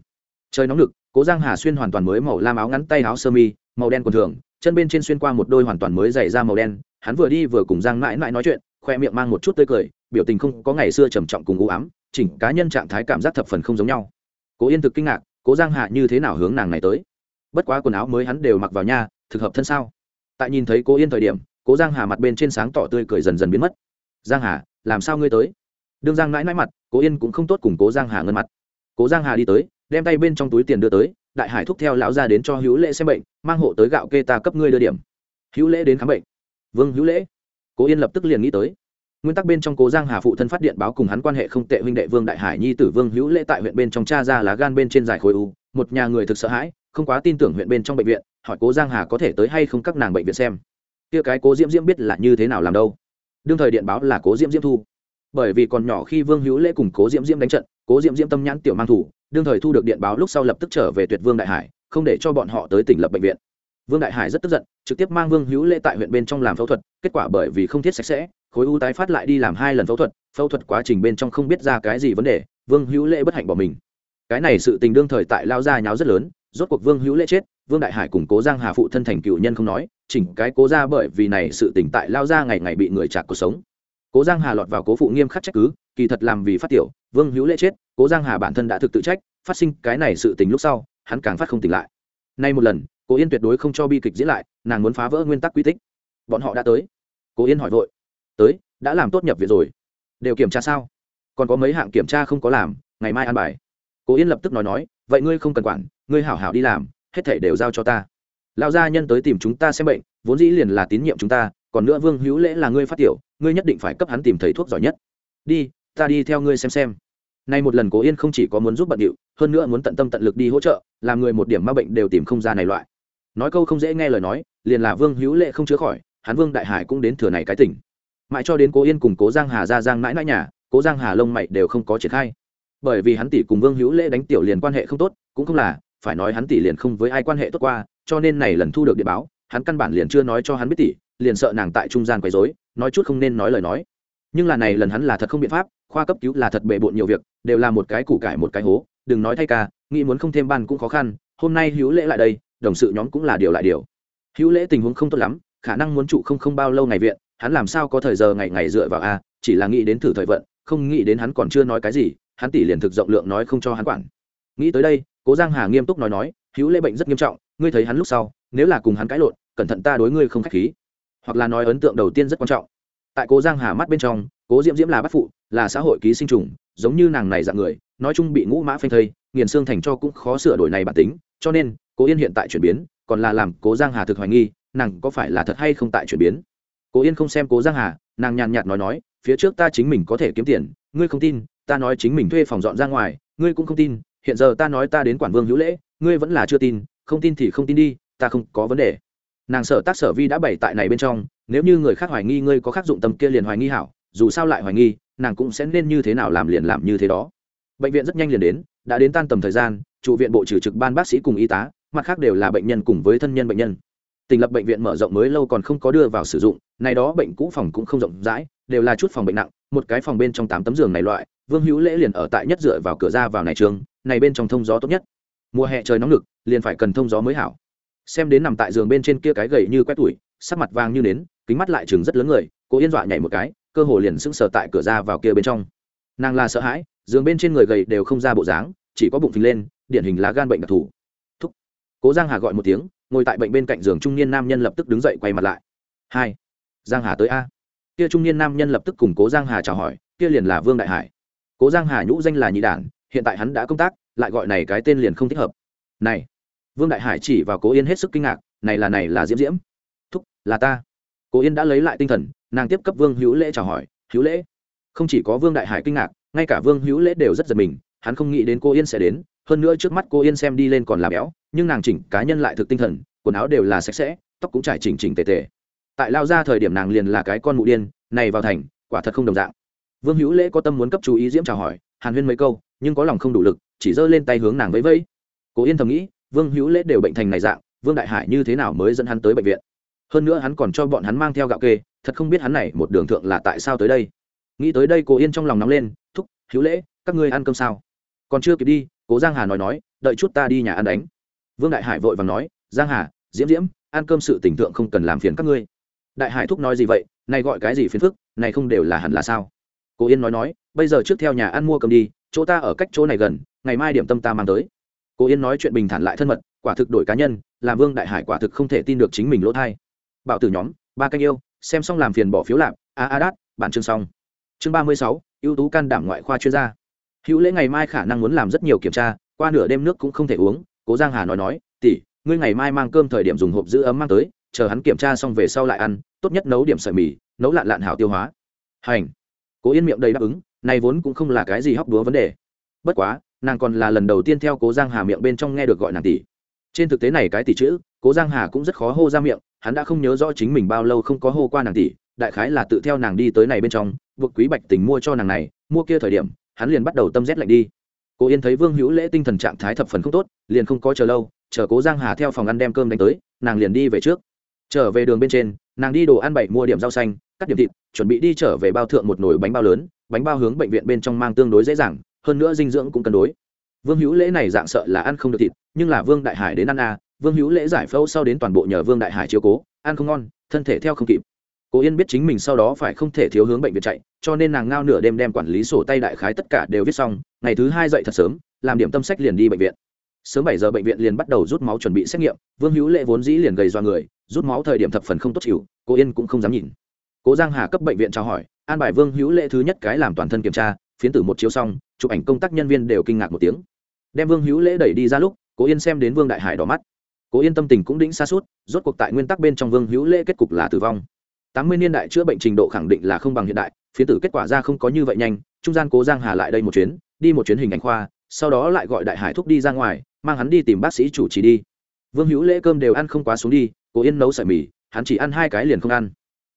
Chơi nóng lực, cố giang hà xuyên hoàn toàn mới màu lam áo ngắn tay áo sơ mi, màu đen quần thường, chân bên trên xuyên qua một đôi hoàn toàn mới dày da màu đen hắn vừa đi vừa cùng giang mãi mãi nói chuyện, khoe miệng mang một chút tươi cười, biểu tình không có ngày xưa trầm trọng cùng u ám, chỉnh cá nhân trạng thái cảm giác thập phần không giống nhau. Cố yên thực kinh ngạc, cố giang hạ như thế nào hướng nàng này tới? Bất quá quần áo mới hắn đều mặc vào nha, thực hợp thân sao? Tại nhìn thấy cố yên thời điểm, cố giang hà mặt bên trên sáng tỏ tươi cười dần dần biến mất. Giang hà làm sao ngươi tới? Đương giang mãi mãi mặt, cố yên cũng không tốt cùng cố giang hà ngân mặt. Cố giang hà đi tới, đem tay bên trong túi tiền đưa tới, đại hải thúc theo lão ra đến cho hữu lễ xem bệnh, mang hộ tới gạo kê ta cấp ngươi đưa điểm. Hữu lễ đến khám bệnh vương hữu lễ cố yên lập tức liền nghĩ tới nguyên tắc bên trong cố giang hà phụ thân phát điện báo cùng hắn quan hệ không tệ huynh đệ vương đại hải nhi tử vương hữu lễ tại huyện bên trong cha ra lá gan bên trên giải khối u một nhà người thực sợ hãi không quá tin tưởng huyện bên trong bệnh viện hỏi cố giang hà có thể tới hay không các nàng bệnh viện xem kia cái cố diễm diễm biết là như thế nào làm đâu đương thời điện báo là cố diễm diễm thu bởi vì còn nhỏ khi vương hữu lễ cùng cố diễm diễm đánh trận cố diễm diễm tâm nhãn tiểu mang thủ đương thời thu được điện báo lúc sau lập tức trở về tuyệt vương đại hải không để cho bọn họ tới tỉnh lập bệnh viện vương đại hải rất tức giận, trực tiếp mang vương hữu lễ tại huyện bên trong làm phẫu thuật, kết quả bởi vì không thiết sạch sẽ, khối u tái phát lại đi làm hai lần phẫu thuật phẫu thuật quá trình bên trong không biết ra cái gì vấn đề, vương hữu lễ bất hạnh bỏ mình. Cái này sự tình đương thời tại lao Gia nháo rất lớn, rốt cuộc vương hữu lễ chết, vương đại hải cùng cố giang hà phụ thân thành cựu nhân không nói, chỉnh cái cố ra bởi vì này sự tình tại lao ra ngày ngày bị người chạc cuộc sống. Cố giang hà lọt vào cố phụ nghiêm khắc trách cứ, kỳ thật làm vì phát tiểu, vương hữu lễ chết, cố giang hà bản thân đã thực tự trách, phát sinh cái này sự tình lúc sau, hắn càng phát không tỉnh lại. Nay một lần cố yên tuyệt đối không cho bi kịch diễn lại, nàng muốn phá vỡ nguyên tắc quy tích. Bọn họ đã tới. Cố yên hỏi vội. Tới, đã làm tốt nhập viện rồi. Đều kiểm tra sao? Còn có mấy hạng kiểm tra không có làm, ngày mai ăn bài. Cố yên lập tức nói nói, vậy ngươi không cần quản, ngươi hảo hảo đi làm, hết thể đều giao cho ta. Lão gia nhân tới tìm chúng ta xem bệnh, vốn dĩ liền là tín nhiệm chúng ta, còn nữa vương hữu lễ là ngươi phát tiểu, ngươi nhất định phải cấp hắn tìm thấy thuốc giỏi nhất. Đi, ta đi theo ngươi xem xem. Nay một lần cố yên không chỉ có muốn giúp bận điệu, hơn nữa muốn tận tâm tận lực đi hỗ trợ, làm người một điểm ma bệnh đều tìm không ra này loại nói câu không dễ nghe lời nói, liền là vương hữu lệ không chữa khỏi, hắn vương đại hải cũng đến thừa này cái tỉnh. Mãi cho đến cố yên cùng cố giang hà ra giang mãi mãi nhà, cố giang hà lông mày đều không có triển khai. Bởi vì hắn tỷ cùng vương hữu lễ đánh tiểu liền quan hệ không tốt, cũng không là, phải nói hắn tỷ liền không với ai quan hệ tốt qua, cho nên này lần thu được điện báo, hắn căn bản liền chưa nói cho hắn biết tỷ, liền sợ nàng tại trung gian quấy rối, nói chút không nên nói lời nói. Nhưng là này lần hắn là thật không biện pháp, khoa cấp cứu là thật bệ bộn nhiều việc, đều là một cái củ cải một cái hố, đừng nói thay ca, nghĩ muốn không thêm ban cũng khó khăn, hôm nay hữu lễ lại đây đồng sự nhóm cũng là điều lại điều. Hữu lễ tình huống không tốt lắm, khả năng muốn trụ không không bao lâu ngày viện, hắn làm sao có thời giờ ngày ngày dựa vào a, chỉ là nghĩ đến thử thời vận, không nghĩ đến hắn còn chưa nói cái gì, hắn tỷ liền thực rộng lượng nói không cho hắn quản. Nghĩ tới đây, cố giang hà nghiêm túc nói nói, hữu lễ bệnh rất nghiêm trọng, ngươi thấy hắn lúc sau, nếu là cùng hắn cãi lộn, cẩn thận ta đối ngươi không khách khí. Hoặc là nói ấn tượng đầu tiên rất quan trọng. Tại cố giang hà mắt bên trong, cố diễm diễm là bắt phụ, là xã hội ký sinh trùng, giống như nàng này dạng người, nói chung bị ngũ mã phanh thây, nghiền xương thành cho cũng khó sửa đổi này bản tính, cho nên cố yên hiện tại chuyển biến, còn là làm cố giang hà thực hoài nghi, nàng có phải là thật hay không tại chuyển biến? Cố yên không xem cố giang hà, nàng nhàn nhạt nói nói, phía trước ta chính mình có thể kiếm tiền, ngươi không tin, ta nói chính mình thuê phòng dọn ra ngoài, ngươi cũng không tin, hiện giờ ta nói ta đến quản vương hữu lễ, ngươi vẫn là chưa tin, không tin thì không tin đi, ta không có vấn đề. Nàng sở tác sở vi đã bày tại này bên trong, nếu như người khác hoài nghi ngươi có khác dụng tâm kia liền hoài nghi hảo, dù sao lại hoài nghi, nàng cũng sẽ nên như thế nào làm liền làm như thế đó. Bệnh viện rất nhanh liền đến, đã đến tan tầm thời gian, trụ viện bộ trừ trực ban bác sĩ cùng y tá mặt khác đều là bệnh nhân cùng với thân nhân bệnh nhân. Tỉnh lập bệnh viện mở rộng mới lâu còn không có đưa vào sử dụng, này đó bệnh cũ phòng cũng không rộng rãi, đều là chút phòng bệnh nặng, một cái phòng bên trong tám tấm giường này loại, vương hữu lễ liền ở tại nhất dựa vào cửa ra vào này trường, này bên trong thông gió tốt nhất. Mùa hè trời nóng lực liền phải cần thông gió mới hảo. Xem đến nằm tại giường bên trên kia cái gầy như quét tủi sắc mặt vàng như nến, kính mắt lại chừng rất lớn người, cô yên dọa nhảy một cái, cơ hồ liền sững sờ tại cửa ra vào kia bên trong. Nàng là sợ hãi, giường bên trên người gầy đều không ra bộ dáng, chỉ có bụng phình lên, điển hình lá gan bệnh đặc thù cố giang hà gọi một tiếng, ngồi tại bệnh bên cạnh giường trung niên nam nhân lập tức đứng dậy quay mặt lại. Hai, giang hà tới a. Kia trung niên nam nhân lập tức cùng cố giang hà chào hỏi, kia liền là vương đại hải. Cố giang hà nhũ danh là nhị đản hiện tại hắn đã công tác, lại gọi này cái tên liền không thích hợp. Này, vương đại hải chỉ vào cố yên hết sức kinh ngạc, này là này là diễm diễm? Thúc, là ta. Cố yên đã lấy lại tinh thần, nàng tiếp cấp vương hữu lễ chào hỏi, hữu lễ? Không chỉ có vương đại hải kinh ngạc, ngay cả vương hữu lễ đều rất giật mình, hắn không nghĩ đến cô yên sẽ đến, hơn nữa trước mắt cô yên xem đi lên còn là béo nhưng nàng chỉnh cá nhân lại thực tinh thần, quần áo đều là sạch sẽ, tóc cũng trải chỉnh chỉnh tề tề. Tại lao ra thời điểm nàng liền là cái con mụ điên, này vào thành, quả thật không đồng dạng. Vương hữu lễ có tâm muốn cấp chú ý diễm chào hỏi, hàn huyên mấy câu, nhưng có lòng không đủ lực, chỉ giơ lên tay hướng nàng vẫy vẫy. Cố yên thầm nghĩ, vương hữu lễ đều bệnh thành này dạng, vương đại hải như thế nào mới dẫn hắn tới bệnh viện? Hơn nữa hắn còn cho bọn hắn mang theo gạo kê, thật không biết hắn này một đường thượng là tại sao tới đây. Nghĩ tới đây cố yên trong lòng nóng lên, thúc, hữu lễ, các ngươi ăn cơm sao? Còn chưa kịp đi, cố giang hà nói nói, đợi chút ta đi nhà ăn đánh vương đại hải vội vàng nói, giang hà, diễm diễm, ăn cơm sự tỉnh tượng không cần làm phiền các ngươi. Đại hải thúc nói gì vậy? Này gọi cái gì phiền phức? Này không đều là hẳn là sao? Cố yên nói nói, bây giờ trước theo nhà ăn mua cơm đi, chỗ ta ở cách chỗ này gần, ngày mai điểm tâm ta mang tới. Cố yên nói chuyện bình thản lại thân mật, quả thực đổi cá nhân, làm vương đại hải quả thực không thể tin được chính mình lỗ thai. Bảo tử nhóm, ba canh yêu, xem xong làm phiền bỏ phiếu lạp, a a đát, bản chương xong. Chương ba mươi sáu, ưu tú can đảm ngoại khoa chuyên gia. Hữu lễ ngày mai khả năng muốn làm rất nhiều kiểm tra, qua nửa đêm nước cũng không thể uống cố giang hà nói nói, tỷ, ngươi ngày mai mang cơm thời điểm dùng hộp giữ ấm mang tới, chờ hắn kiểm tra xong về sau lại ăn, tốt nhất nấu điểm sợi mì, nấu lạn lạn hảo tiêu hóa. Hành. Cố yên miệng đầy đáp ứng, này vốn cũng không là cái gì hóc đúa vấn đề. Bất quá, nàng còn là lần đầu tiên theo cố giang hà miệng bên trong nghe được gọi nàng tỷ. Trên thực tế này cái tỷ chữ, cố giang hà cũng rất khó hô ra miệng, hắn đã không nhớ rõ chính mình bao lâu không có hô qua nàng tỷ, đại khái là tự theo nàng đi tới này bên trong, buộc quý bạch tình mua cho nàng này, mua kia thời điểm, hắn liền bắt đầu tâm rét lạnh đi cô yên thấy vương hữu lễ tinh thần trạng thái thập phần không tốt, liền không có chờ lâu, chờ cố giang hà theo phòng ăn đem cơm đánh tới, nàng liền đi về trước. Trở về đường bên trên, nàng đi đồ ăn bảy mua điểm rau xanh, cắt điểm thịt, chuẩn bị đi trở về bao thượng một nồi bánh bao lớn, bánh bao hướng bệnh viện bên trong mang tương đối dễ dàng, hơn nữa dinh dưỡng cũng cân đối. Vương hữu lễ này dạng sợ là ăn không được thịt, nhưng là vương đại hải đến ăn à vương hữu lễ giải phẫu sau đến toàn bộ nhờ vương đại hải chiếu cố, ăn không ngon, thân thể theo không kịp cố yên biết chính mình sau đó phải không thể thiếu hướng bệnh viện chạy, cho nên nàng ngao nửa đêm đem quản lý sổ tay đại khái tất cả đều viết xong, ngày thứ hai dậy thật sớm, làm điểm tâm sách liền đi bệnh viện. Sớm bảy giờ bệnh viện liền bắt đầu rút máu chuẩn bị xét nghiệm, vương hữu lệ vốn dĩ liền gầy do người, rút máu thời điểm thập phần không tốt chịu cô yên cũng không dám nhìn. Cố giang hà cấp bệnh viện trao hỏi, an bài vương hữu lệ thứ nhất cái làm toàn thân kiểm tra, phiến tử một chiếu xong, chụp ảnh công tác nhân viên đều kinh ngạc một tiếng. Đem vương hữu lễ đẩy đi ra lúc, cố yên xem đến vương đại hải đỏ mắt. Cố yên tâm tình cũng đĩnh xa suốt, rốt cuộc tại nguyên tắc bên trong vương hữu lễ kết cục là tử vong tám mươi niên đại chữa bệnh trình độ khẳng định là không bằng hiện đại, phía tử kết quả ra không có như vậy nhanh, trung gian cố giang hà lại đây một chuyến, đi một chuyến hình ảnh khoa, sau đó lại gọi đại hải thúc đi ra ngoài, mang hắn đi tìm bác sĩ chủ trì đi. Vương hữu lễ cơm đều ăn không quá xuống đi, cố yên nấu sợi mì, hắn chỉ ăn hai cái liền không ăn.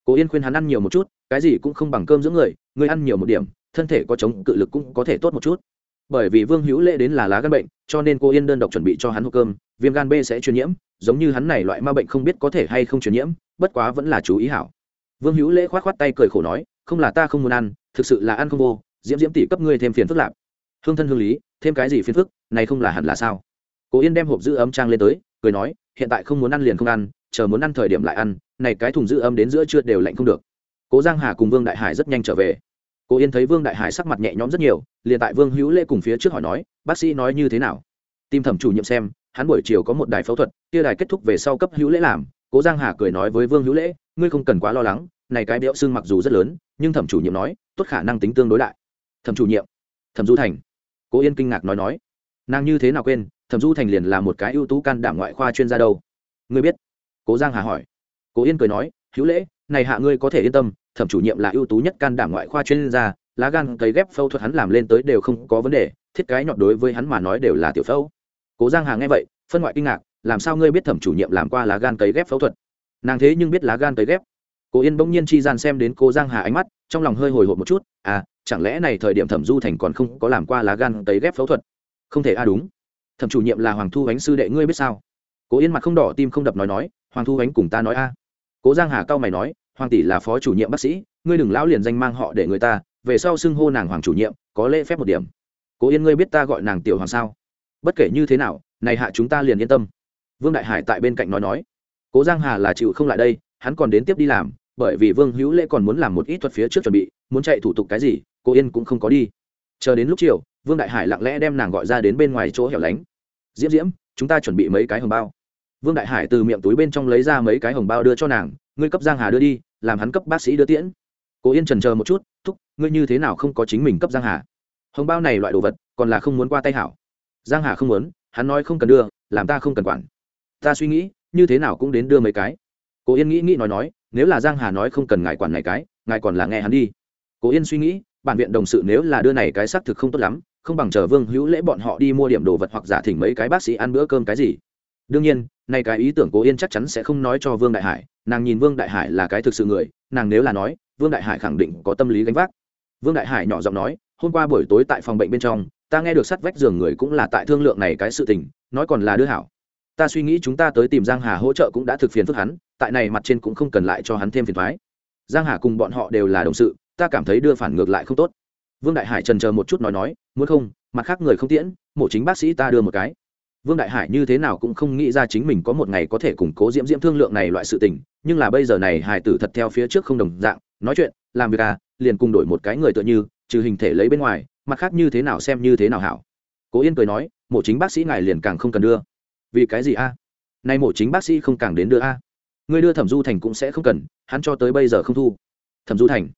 Cố yên khuyên hắn ăn nhiều một chút, cái gì cũng không bằng cơm giữa người người ăn nhiều một điểm, thân thể có chống, cự lực cũng có thể tốt một chút. Bởi vì vương hữu lễ đến là lá gan bệnh, cho nên cô yên đơn độc chuẩn bị cho hắn hộp cơm, viêm gan b sẽ truyền nhiễm, giống như hắn này loại ma bệnh không biết có thể hay không truyền nhiễm, bất quá vẫn là chú ý hảo vương hữu lễ k h o á t k h o á t tay cười khổ nói, không là ta không muốn ăn, thực sự là ăn không vô, diễm diễm tỷ cấp ngươi thêm phiền phức lạp hương thân hương lý, thêm cái gì phiền phức, này không là hẳn là sao? Cố yên đem hộp giữ ấm trang lên tới, cười nói, hiện tại không muốn ăn liền không ăn, chờ muốn ăn thời điểm lại ăn, này cái thùng giữ ấm đến giữa trưa đều lạnh không được. Cố giang hà cùng vương đại hải rất nhanh trở về. Cố yên thấy vương đại hải sắc mặt nhẹ nhõm rất nhiều, liền tại vương hữu lễ cùng phía trước hỏi nói, bác sĩ nói như thế nào? Tim thẩm chủ nhiệm xem, hắn buổi chiều có một đài phẫu thuật, kia đài kết thúc về sau cấp hữu lễ làm, cố giang hà cười nói với vương hữu lễ ngươi không cần quá lo lắng, này cái béo xương mặc dù rất lớn, nhưng thẩm chủ nhiệm nói, tốt khả năng tính tương đối đại. Thẩm chủ nhiệm, thẩm du thành. Cố yên kinh ngạc nói nói, nàng như thế nào quên, thẩm du thành liền là một cái ưu tú can đảm ngoại khoa chuyên gia đâu. Ngươi biết? Cố giang hà hỏi. Cố yên cười nói, hữu lễ, này hạ ngươi có thể yên tâm, thẩm chủ nhiệm là ưu tú nhất can đảm ngoại khoa chuyên gia, lá gan cấy ghép phẫu thuật hắn làm lên tới đều không có vấn đề, thiết cái nhọn đối với hắn mà nói đều là tiểu phẫu. Cố giang hà nghe vậy, phân ngoại kinh ngạc, làm sao ngươi biết thẩm chủ nhiệm làm qua lá gan cấy ghép phẫu thuật? Nàng thế nhưng biết lá gan tới ghép. Cố yên bỗng nhiên chi gian xem đến cô giang hà ánh mắt, trong lòng hơi hồi hộp một chút à chẳng lẽ này thời điểm thẩm du thành còn không có làm qua lá gan tới ghép phẫu thuật? Không thể a à đúng. Thẩm chủ nhiệm là hoàng thu ánh sư đệ, ngươi biết sao? Cố yên mặt không đỏ, tim không đập nói nói, hoàng thu ánh cùng ta nói a. Cố giang hà cao mày nói, hoàng tỷ là phó chủ nhiệm bác sĩ, ngươi đừng lão liền danh mang họ để người ta, về sau xưng hô nàng hoàng chủ nhiệm, có lễ phép một điểm. Cố yên ngươi biết ta gọi nàng tiểu hoàng sao? Bất kể như thế nào, này hạ chúng ta liền yên tâm. Vương đại hải tại bên cạnh nói nói cố giang hà là chịu không lại đây, hắn còn đến tiếp đi làm, bởi vì vương hữu lễ còn muốn làm một ít thuật phía trước chuẩn bị, muốn chạy thủ tục cái gì, cô yên cũng không có đi. Chờ đến lúc chiều, vương đại hải lặng lẽ đem nàng gọi ra đến bên ngoài chỗ hẻo lánh. Diễm diễm, chúng ta chuẩn bị mấy cái hồng bao. Vương đại hải từ miệng túi bên trong lấy ra mấy cái hồng bao đưa cho nàng, ngươi cấp giang hà đưa đi, làm hắn cấp bác sĩ đưa tiễn. Cô yên trần chờ một chút, thúc, ngươi như thế nào không có chính mình cấp giang hà? Hồng bao này loại đồ vật, còn là không muốn qua tay hảo. Giang hà không muốn, hắn nói không cần đưa, làm ta không cần quản. Ta suy nghĩ như thế nào cũng đến đưa mấy cái. Cố yên nghĩ nghĩ nói nói, nếu là giang hà nói không cần ngài quản này cái, ngài còn là nghe hắn đi. Cố yên suy nghĩ, bản viện đồng sự nếu là đưa này cái xác thực không tốt lắm, không bằng chờ vương hữu lễ bọn họ đi mua điểm đồ vật hoặc giả thỉnh mấy cái bác sĩ ăn bữa cơm cái gì. Đương nhiên nay cái ý tưởng cố yên chắc chắn sẽ không nói cho vương đại hải, nàng nhìn vương đại hải là cái thực sự người, nàng nếu là nói, vương đại hải khẳng định có tâm lý gánh vác. Vương đại hải nhỏ giọng nói, hôm qua buổi tối tại phòng bệnh bên trong, ta nghe được sắt vách giường người cũng là tại thương lượng này cái sự tình, nói còn là đưa hảo ta suy nghĩ chúng ta tới tìm giang hà hỗ trợ cũng đã thực phiền phức hắn, tại này mặt trên cũng không cần lại cho hắn thêm phiền thoái giang hà cùng bọn họ đều là đồng sự, ta cảm thấy đưa phản ngược lại không tốt. Vương đại hải trần chờ một chút nói nói, muốn không, mặt khác người không tiễn, mổ chính bác sĩ ta đưa một cái. Vương đại hải như thế nào cũng không nghĩ ra chính mình có một ngày có thể củng cố diễm diễm thương lượng này loại sự tình, nhưng là bây giờ này hải tử thật theo phía trước không đồng dạng, nói chuyện, làm việc à liền cùng đổi một cái người tựa như, trừ hình thể lấy bên ngoài, mặt khác như thế nào xem như thế nào hảo. Cố yên cười nói, mổ chính bác sĩ ngài liền càng không cần đưa vì cái gì a? Nay mổ chính bác sĩ không càng đến đưa a? Người đưa thẩm du thành cũng sẽ không cần, hắn cho tới bây giờ không thu. Thẩm du thành.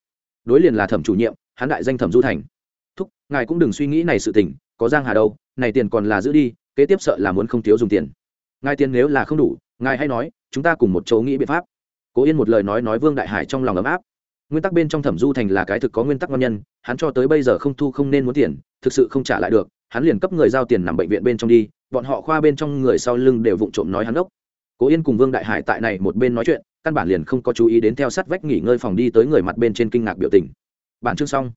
Đối liền là thẩm chủ nhiệm, hắn đại danh thẩm du thành. Thúc, ngài cũng đừng suy nghĩ này sự tình, có giang hà đâu, này tiền còn là giữ đi, kế tiếp sợ là muốn không thiếu dùng tiền. Ngài tiền nếu là không đủ, ngài hay nói, chúng ta cùng một chỗ nghĩ biện pháp. Cố yên một lời nói nói vương đại hải trong lòng ấm áp. Nguyên tắc bên trong thẩm du thành là cái thực có nguyên tắc ngon nhân, hắn cho tới bây giờ không thu không nên muốn tiền, thực sự không trả lại được, hắn liền cấp người giao tiền nằm bệnh viện bên trong đi bọn họ khoa bên trong người sau lưng đều vụng trộm nói hắn ốc cố yên cùng vương đại hải tại này một bên nói chuyện, căn bản liền không có chú ý đến theo sát vách nghỉ ngơi phòng đi tới người mặt bên trên kinh ngạc biểu tình. Bản chương xong.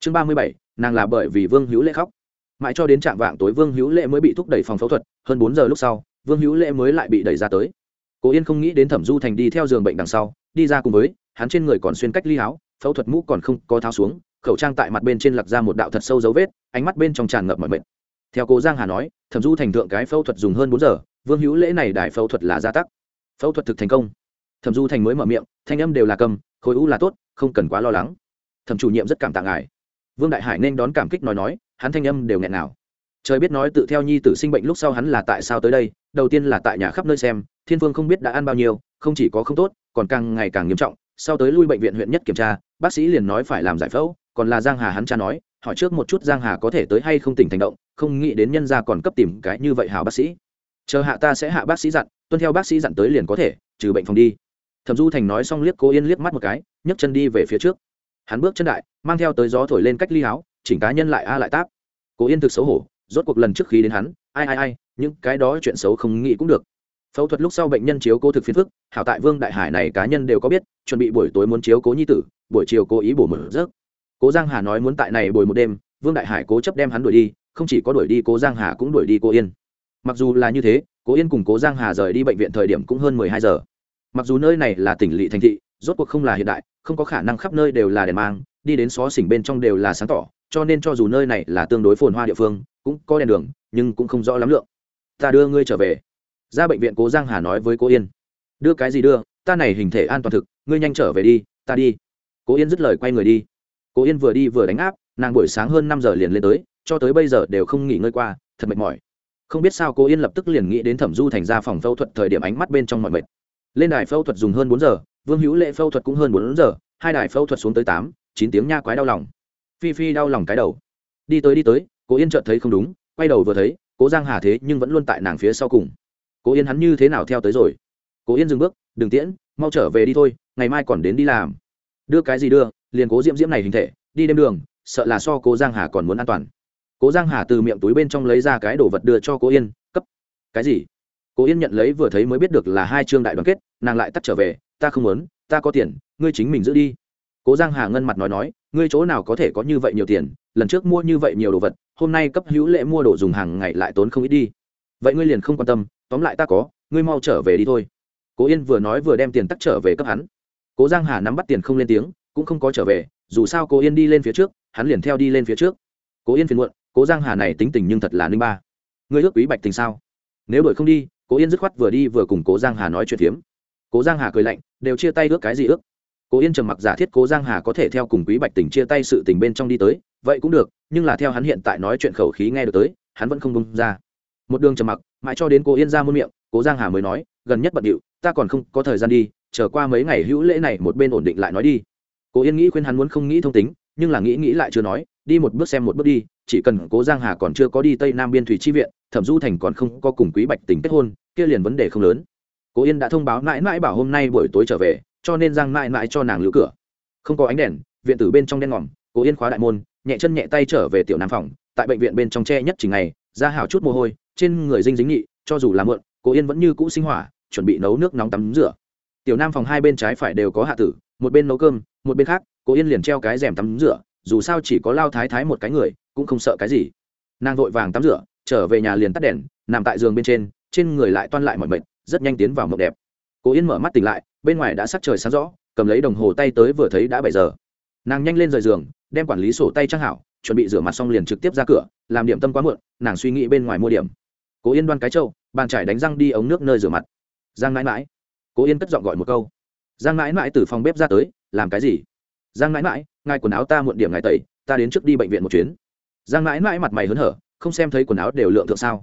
Chương ba mươi bảy, nàng là bởi vì vương hữu lễ khóc. Mãi cho đến trạng vạng tối vương hữu lễ mới bị thúc đẩy phòng phẫu thuật, hơn bốn giờ lúc sau, vương hữu lễ mới lại bị đẩy ra tới. Cố yên không nghĩ đến thẩm du thành đi theo giường bệnh đằng sau, đi ra cùng với, hắn trên người còn xuyên cách ly áo, phẫu thuật mũ còn không có tháo xuống, khẩu trang tại mặt bên trên lặc ra một đạo thật sâu dấu vết, ánh mắt bên trong tràn ngập mọi mệt theo cố giang hà nói, thẩm du thành thượng cái phẫu thuật dùng hơn bốn giờ, vương hữu lễ này đài phẫu thuật là gia tắc. Phẫu thuật thực thành công. Thẩm du thành mới mở miệng, thanh âm đều là cầm, khối u là tốt, không cần quá lo lắng. Thẩm chủ nhiệm rất cảm tạ ngài. Vương đại hải nên đón cảm kích nói nói, hắn thanh âm đều nghẹn nào trời biết nói tự theo nhi tử sinh bệnh lúc sau hắn là tại sao tới đây, đầu tiên là tại nhà khắp nơi xem, thiên vương không biết đã ăn bao nhiêu, không chỉ có không tốt, còn càng ngày càng nghiêm trọng. Sau tới lui bệnh viện huyện nhất kiểm tra, bác sĩ liền nói phải làm giải phẫu, còn là giang hà hắn cha nói, hỏi trước một chút giang hà có thể tới hay không tỉnh thành động không nghĩ đến nhân gia còn cấp tìm cái như vậy hảo bác sĩ. Chờ hạ ta sẽ hạ bác sĩ dặn, tuân theo bác sĩ dặn tới liền có thể, trừ bệnh phòng đi. Thẩm du thành nói xong liếc cô yên liếc mắt một cái, nhấc chân đi về phía trước. Hắn bước chân đại, mang theo tới gió thổi lên cách ly áo, chỉnh cá nhân lại a lại táp. Cố yên thực xấu hổ, rốt cuộc lần trước khi đến hắn, ai ai ai, những cái đó chuyện xấu không nghĩ cũng được. Phẫu thuật lúc sau bệnh nhân chiếu cố thực phiền phức, hảo tại vương đại hải này cá nhân đều có biết, chuẩn bị buổi tối muốn chiếu cố nhi tử, buổi chiều cố ý bổ mở rớt cố giang hà nói muốn tại này bồi một đêm, vương đại hải cố chấp đem hắn đuổi đi không chỉ có đuổi đi cố giang hà cũng đuổi đi cô yên. Mặc dù là như thế, cố yên cùng cố giang hà rời đi bệnh viện thời điểm cũng hơn mười hai giờ. Mặc dù nơi này là tỉnh lỵ thành thị, rốt cuộc không là hiện đại, không có khả năng khắp nơi đều là đèn mang, đi đến xó xỉnh bên trong đều là sáng tỏ, cho nên cho dù nơi này là tương đối phồn hoa địa phương, cũng có đèn đường, nhưng cũng không rõ lắm lượng. Ta đưa ngươi trở về. Ra bệnh viện cố giang hà nói với cô yên. Đưa cái gì đưa, ta này hình thể an toàn thực, ngươi nhanh trở về đi, ta đi. Cố yên dứt lời quay người đi. Cố yên vừa đi vừa đánh áp, nàng buổi sáng hơn năm giờ liền lên tới cho tới bây giờ đều không nghỉ ngơi qua, thật mệt mỏi. Không biết sao cô yên lập tức liền nghĩ đến thẩm du thành ra phòng phẫu thuật thời điểm ánh mắt bên trong mọi mệt. Lên đài phẫu thuật dùng hơn bốn giờ, vương hữu lệ phẫu thuật cũng hơn bốn giờ, hai đài phẫu thuật xuống tới tám, chín tiếng nha quái đau lòng. Phi phi đau lòng cái đầu. Đi tới đi tới, cô yên chợt thấy không đúng, quay đầu vừa thấy, cố giang hà thế nhưng vẫn luôn tại nàng phía sau cùng. Cố yên hắn như thế nào theo tới rồi? Cố yên dừng bước, đừng tiễn, mau trở về đi thôi, ngày mai còn đến đi làm. Đưa cái gì đưa, liền cố diễm diễm này hình thể, đi đêm đường, sợ là so cố giang hà còn muốn an toàn cố giang hà từ miệng túi bên trong lấy ra cái đồ vật đưa cho cố yên, cấp. Cái gì? Cố yên nhận lấy vừa thấy mới biết được là hai chương đại đoàn kết, nàng lại tắt trở về, ta không muốn, ta có tiền, ngươi chính mình giữ đi. Cố giang hà ngân mặt nói nói, ngươi chỗ nào có thể có như vậy nhiều tiền, lần trước mua như vậy nhiều đồ vật, hôm nay cấp hữu lễ mua đồ dùng hàng ngày lại tốn không ít đi. Vậy ngươi liền không quan tâm, tóm lại ta có, ngươi mau trở về đi thôi. Cố yên vừa nói vừa đem tiền tắt trở về cấp hắn. Cố giang hà nắm bắt tiền không lên tiếng, cũng không có trở về, dù sao cố yên đi lên phía trước, hắn liền theo đi lên phía trước. Cố yên phiền muộn cố giang hà này tính tình nhưng thật là ninh ba ngươi ước quý bạch tình sao nếu đổi không đi cố yên dứt khoát vừa đi vừa cùng cố giang hà nói chuyện phiếm cố giang hà cười lạnh đều chia tay ước cái gì ước cố yên trầm mặc giả thiết cố giang hà có thể theo cùng quý bạch tình chia tay sự tình bên trong đi tới vậy cũng được nhưng là theo hắn hiện tại nói chuyện khẩu khí nghe được tới hắn vẫn không bông ra một đường trầm mặc mãi cho đến cố yên ra muôn miệng cố giang hà mới nói gần nhất bận điệu ta còn không có thời gian đi chờ qua mấy ngày hữu lễ này một bên ổn định lại nói đi cố yên nghĩ khuyên hắn muốn không nghĩ thông tính nhưng là nghĩ nghĩ lại chưa nói đi một bước xem một bước đi chỉ cần cố giang hà còn chưa có đi tây nam biên thủy chi viện, thẩm du thành còn không có cùng quý bạch tình kết hôn, kia liền vấn đề không lớn. Cố yên đã thông báo mãi mãi bảo hôm nay buổi tối trở về, cho nên giang mãi mãi cho nàng lưu cửa. Không có ánh đèn, viện tử bên trong đen ngòm, cố yên khóa đại môn, nhẹ chân nhẹ tay trở về tiểu nam phòng, tại bệnh viện bên trong tre nhất trình ngày, ra hào chút mồ hôi, trên người dinh dính nghị cho dù là mượn, cố yên vẫn như cũ sinh hỏa, chuẩn bị nấu nước nóng tắm rửa. Tiểu nam phòng hai bên trái phải đều có hạ tử, một bên nấu cơm, một bên khác, cố yên liền treo cái rèm tắm rửa, dù sao chỉ có lao thái thái một cái người cũng không sợ cái gì. Nàng vội vàng tắm rửa, trở về nhà liền tắt đèn, nằm tại giường bên trên trên người lại toan lại mọi mệt, rất nhanh tiến vào mộng đẹp. Cố yên mở mắt tỉnh lại, bên ngoài đã sắc trời sáng rõ, cầm lấy đồng hồ tay tới vừa thấy đã bảy giờ. Nàng nhanh lên rời giường, đem quản lý sổ tay trang hảo, chuẩn bị rửa mặt xong liền trực tiếp ra cửa, làm điểm tâm quá muộn, nàng suy nghĩ bên ngoài mua điểm. Cố yên đoan cái trâu, bàn trải đánh răng đi ống nước nơi rửa mặt. Giang mãi mãi. Cố yên cất giọng gọi một câu. Giang mãi mãi từ phòng bếp ra tới, làm cái gì? Giang mãi mãi, ngài quần áo ta muộn điểm ngài tẩy, ta đến trước đi bệnh viện một chuyến giang mãi mãi mặt mày hớn hở, không xem thấy quần áo đều lượng thượng sao?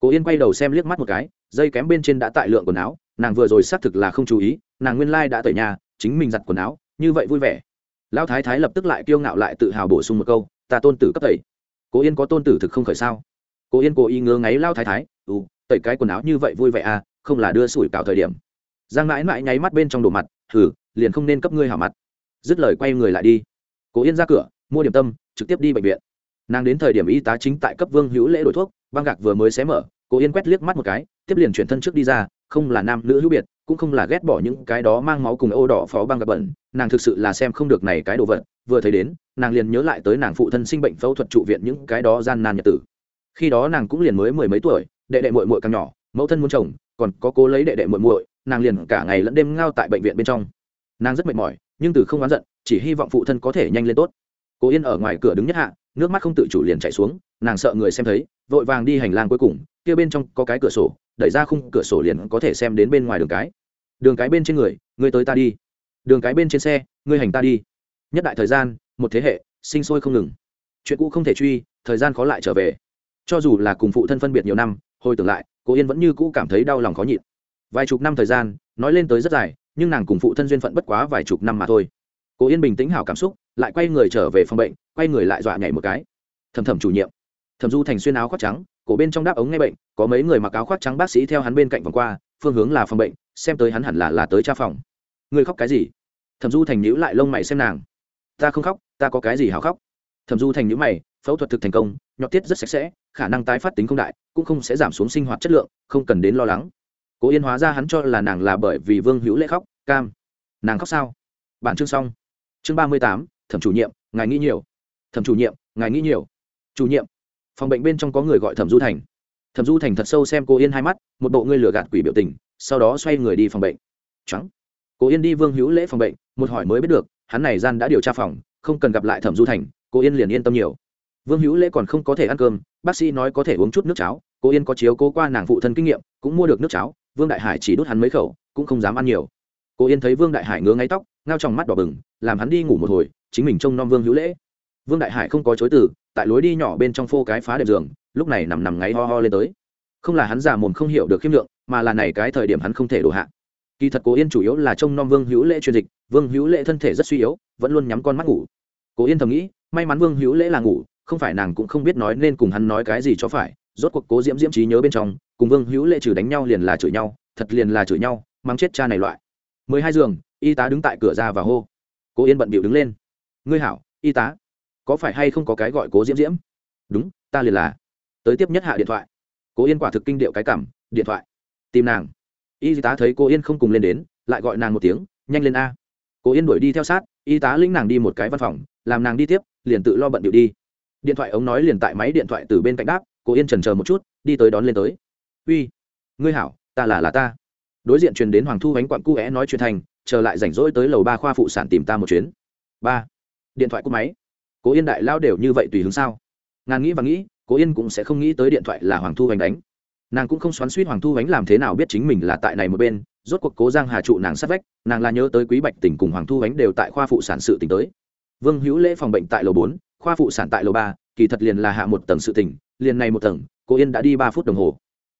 Cố yên quay đầu xem liếc mắt một cái, dây kém bên trên đã tại lượng quần áo, nàng vừa rồi xác thực là không chú ý, nàng nguyên lai đã tẩy nhà, chính mình giặt quần áo, như vậy vui vẻ. Lão thái thái lập tức lại kiêu ngạo lại tự hào bổ sung một câu, ta tôn tử cấp tẩy. Cố yên có tôn tử thực không khởi sao? Cố yên cố ý ngứa ngáy lao thái thái ừ tẩy cái quần áo như vậy vui vẻ à không là đưa sủi cào thời điểm. Giang mãi mãi nháy mắt bên trong đồ mặt thử liền không nên cấp ngươi hảo mặt. Dứt lời quay người lại đi. Cố yên ra cửa, mua điểm tâm, trực tiếp đi bệnh viện nàng đến thời điểm y tá chính tại cấp vương hữu lễ đổi thuốc, băng gạc vừa mới xé mở, cô yên quét liếc mắt một cái, tiếp liền chuyển thân trước đi ra, không là nam nữ hữu biệt, cũng không là ghét bỏ những cái đó mang máu cùng ô đỏ phó băng gạc bẩn, nàng thực sự là xem không được này cái đồ vật, vừa thấy đến, nàng liền nhớ lại tới nàng phụ thân sinh bệnh phẫu thuật trụ viện những cái đó gian nan nhật tử. Khi đó nàng cũng liền mới mười mấy tuổi, đệ đệ muội muội càng nhỏ, mẫu thân muốn chồng, còn có cố lấy đệ đệ muội muội, nàng liền cả ngày lẫn đêm ngao tại bệnh viện bên trong. Nàng rất mệt mỏi, nhưng từ không oán giận, chỉ hy vọng phụ thân có thể nhanh lên tốt. Cô yên ở ngoài cửa đứng nhất hạ nước mắt không tự chủ liền chạy xuống, nàng sợ người xem thấy, vội vàng đi hành lang cuối cùng, kia bên trong có cái cửa sổ, đẩy ra khung cửa sổ liền có thể xem đến bên ngoài đường cái. Đường cái bên trên người người tới ta đi. Đường cái bên trên xe người hành ta đi. Nhất đại thời gian, một thế hệ, sinh sôi không ngừng. Chuyện cũ không thể truy, thời gian khó lại trở về. Cho dù là cùng phụ thân phân biệt nhiều năm, hồi tưởng lại, cô yên vẫn như cũ cảm thấy đau lòng khó nhịn. Vài chục năm thời gian, nói lên tới rất dài, nhưng nàng cùng phụ thân duyên phận bất quá vài chục năm mà thôi cố yên bình tĩnh hảo cảm xúc, lại quay người trở về phòng bệnh, quay người lại dọa nhảy một cái. Thầm thầm chủ nhiệm. Thầm du thành xuyên áo khoác trắng, cổ bên trong đáp ống ngay bệnh, có mấy người mặc áo khoác trắng bác sĩ theo hắn bên cạnh vòng qua, phương hướng là phòng bệnh, xem tới hắn hẳn là là tới tra phòng. Người khóc cái gì? Thầm du thành nhữ lại lông mày xem nàng. Ta không khóc, ta có cái gì hảo khóc? Thầm du thành nhữ mày, phẫu thuật thực thành công, nhọt tiết rất sạch sẽ, khả năng tái phát tính không đại, cũng không sẽ giảm xuống sinh hoạt chất lượng, không cần đến lo lắng. Cố yên hóa ra hắn cho là nàng là bởi vì vương hữu lễ khóc, cam. Nàng khóc sao? Bản chương xong chương ba mươi tám, thẩm chủ nhiệm, ngài nghĩ nhiều. Thẩm chủ nhiệm, ngài nghĩ nhiều. Chủ nhiệm. Phòng bệnh bên trong có người gọi thẩm du thành. Thẩm du thành thật sâu xem cô yên hai mắt, một bộ ngươi lừa gạt quỷ biểu tình, sau đó xoay người đi phòng bệnh. Trắng cô yên đi vương hữu lễ phòng bệnh, một hỏi mới biết được, hắn này gian đã điều tra phòng, không cần gặp lại thẩm du thành, cô yên liền yên tâm nhiều. Vương hữu lễ còn không có thể ăn cơm, bác sĩ nói có thể uống chút nước cháo, cô yên có chiếu cố qua nàng phụ thân kinh nghiệm, cũng mua được nước cháo, vương đại hải chỉ đút hắn mấy khẩu, cũng không dám ăn nhiều. Cô yên thấy vương đại hải ngứa ngáy tóc ngao trong mắt đỏ bừng, làm hắn đi ngủ một hồi, chính mình trông nom vương hữu lễ. Vương đại hải không có chối từ, tại lối đi nhỏ bên trong phô cái phá đệm giường, lúc này nằm nằm ngáy ho ho lên tới. Không là hắn già mồm không hiểu được khiêm lượng, mà là này cái thời điểm hắn không thể đổ hạ. Kỳ thật cố yên chủ yếu là trông nom vương hữu lễ truyền dịch, vương hữu lễ thân thể rất suy yếu, vẫn luôn nhắm con mắt ngủ. Cố yên thầm nghĩ, may mắn vương hữu lễ là ngủ, không phải nàng cũng không biết nói nên cùng hắn nói cái gì cho phải, rốt cuộc cố diễm diễm trí nhớ bên trong, cùng vương hữu lễ trừ đánh nhau liền là chửi nhau, thật liền là chửi nhau mang chết cha này loại. Mười hai giường y tá đứng tại cửa ra và hô. Cố yên bận bịu đứng lên. Ngươi hảo, y tá. Có phải hay không có cái gọi cố diễm diễm? Đúng, ta liền là. Tới tiếp nhất hạ điện thoại. Cố yên quả thực kinh điệu cái cảm, điện thoại. Tìm nàng. Y tá thấy cô yên không cùng lên đến, lại gọi nàng một tiếng, nhanh lên a. Cố yên đuổi đi theo sát, y tá lĩnh nàng đi một cái văn phòng, làm nàng đi tiếp, liền tự lo bận điệu đi. Điện thoại ống nói liền tại máy điện thoại từ bên cạnh đáp cố yên trần chờ một chút, đi tới đón lên tới. Uy, ngươi hảo, ta là là ta. Đối diện truyền đến hoàng thu bánh quặn cu é nói chuyện thành chờ lại rảnh rỗi tới lầu ba khoa phụ sản tìm ta một chuyến. Ba. Điện thoại cúp máy. Cố yên đại lao đều như vậy tùy hướng sao? Ngàn nghĩ và nghĩ, cố yên cũng sẽ không nghĩ tới điện thoại là hoàng thu bánh đánh. Nàng cũng không xoắn suýt hoàng thu bánh làm thế nào biết chính mình là tại này một bên, rốt cuộc cố giang hà trụ nàng sát vách, nàng là nhớ tới quý bạch tỉnh cùng hoàng thu bánh đều tại khoa phụ sản sự tỉnh tới. Vương hữu lễ phòng bệnh tại lầu bốn, khoa phụ sản tại lầu ba, kỳ thật liền là hạ một tầng sự tỉnh liền này một tầng, cố yên đã đi ba phút đồng hồ.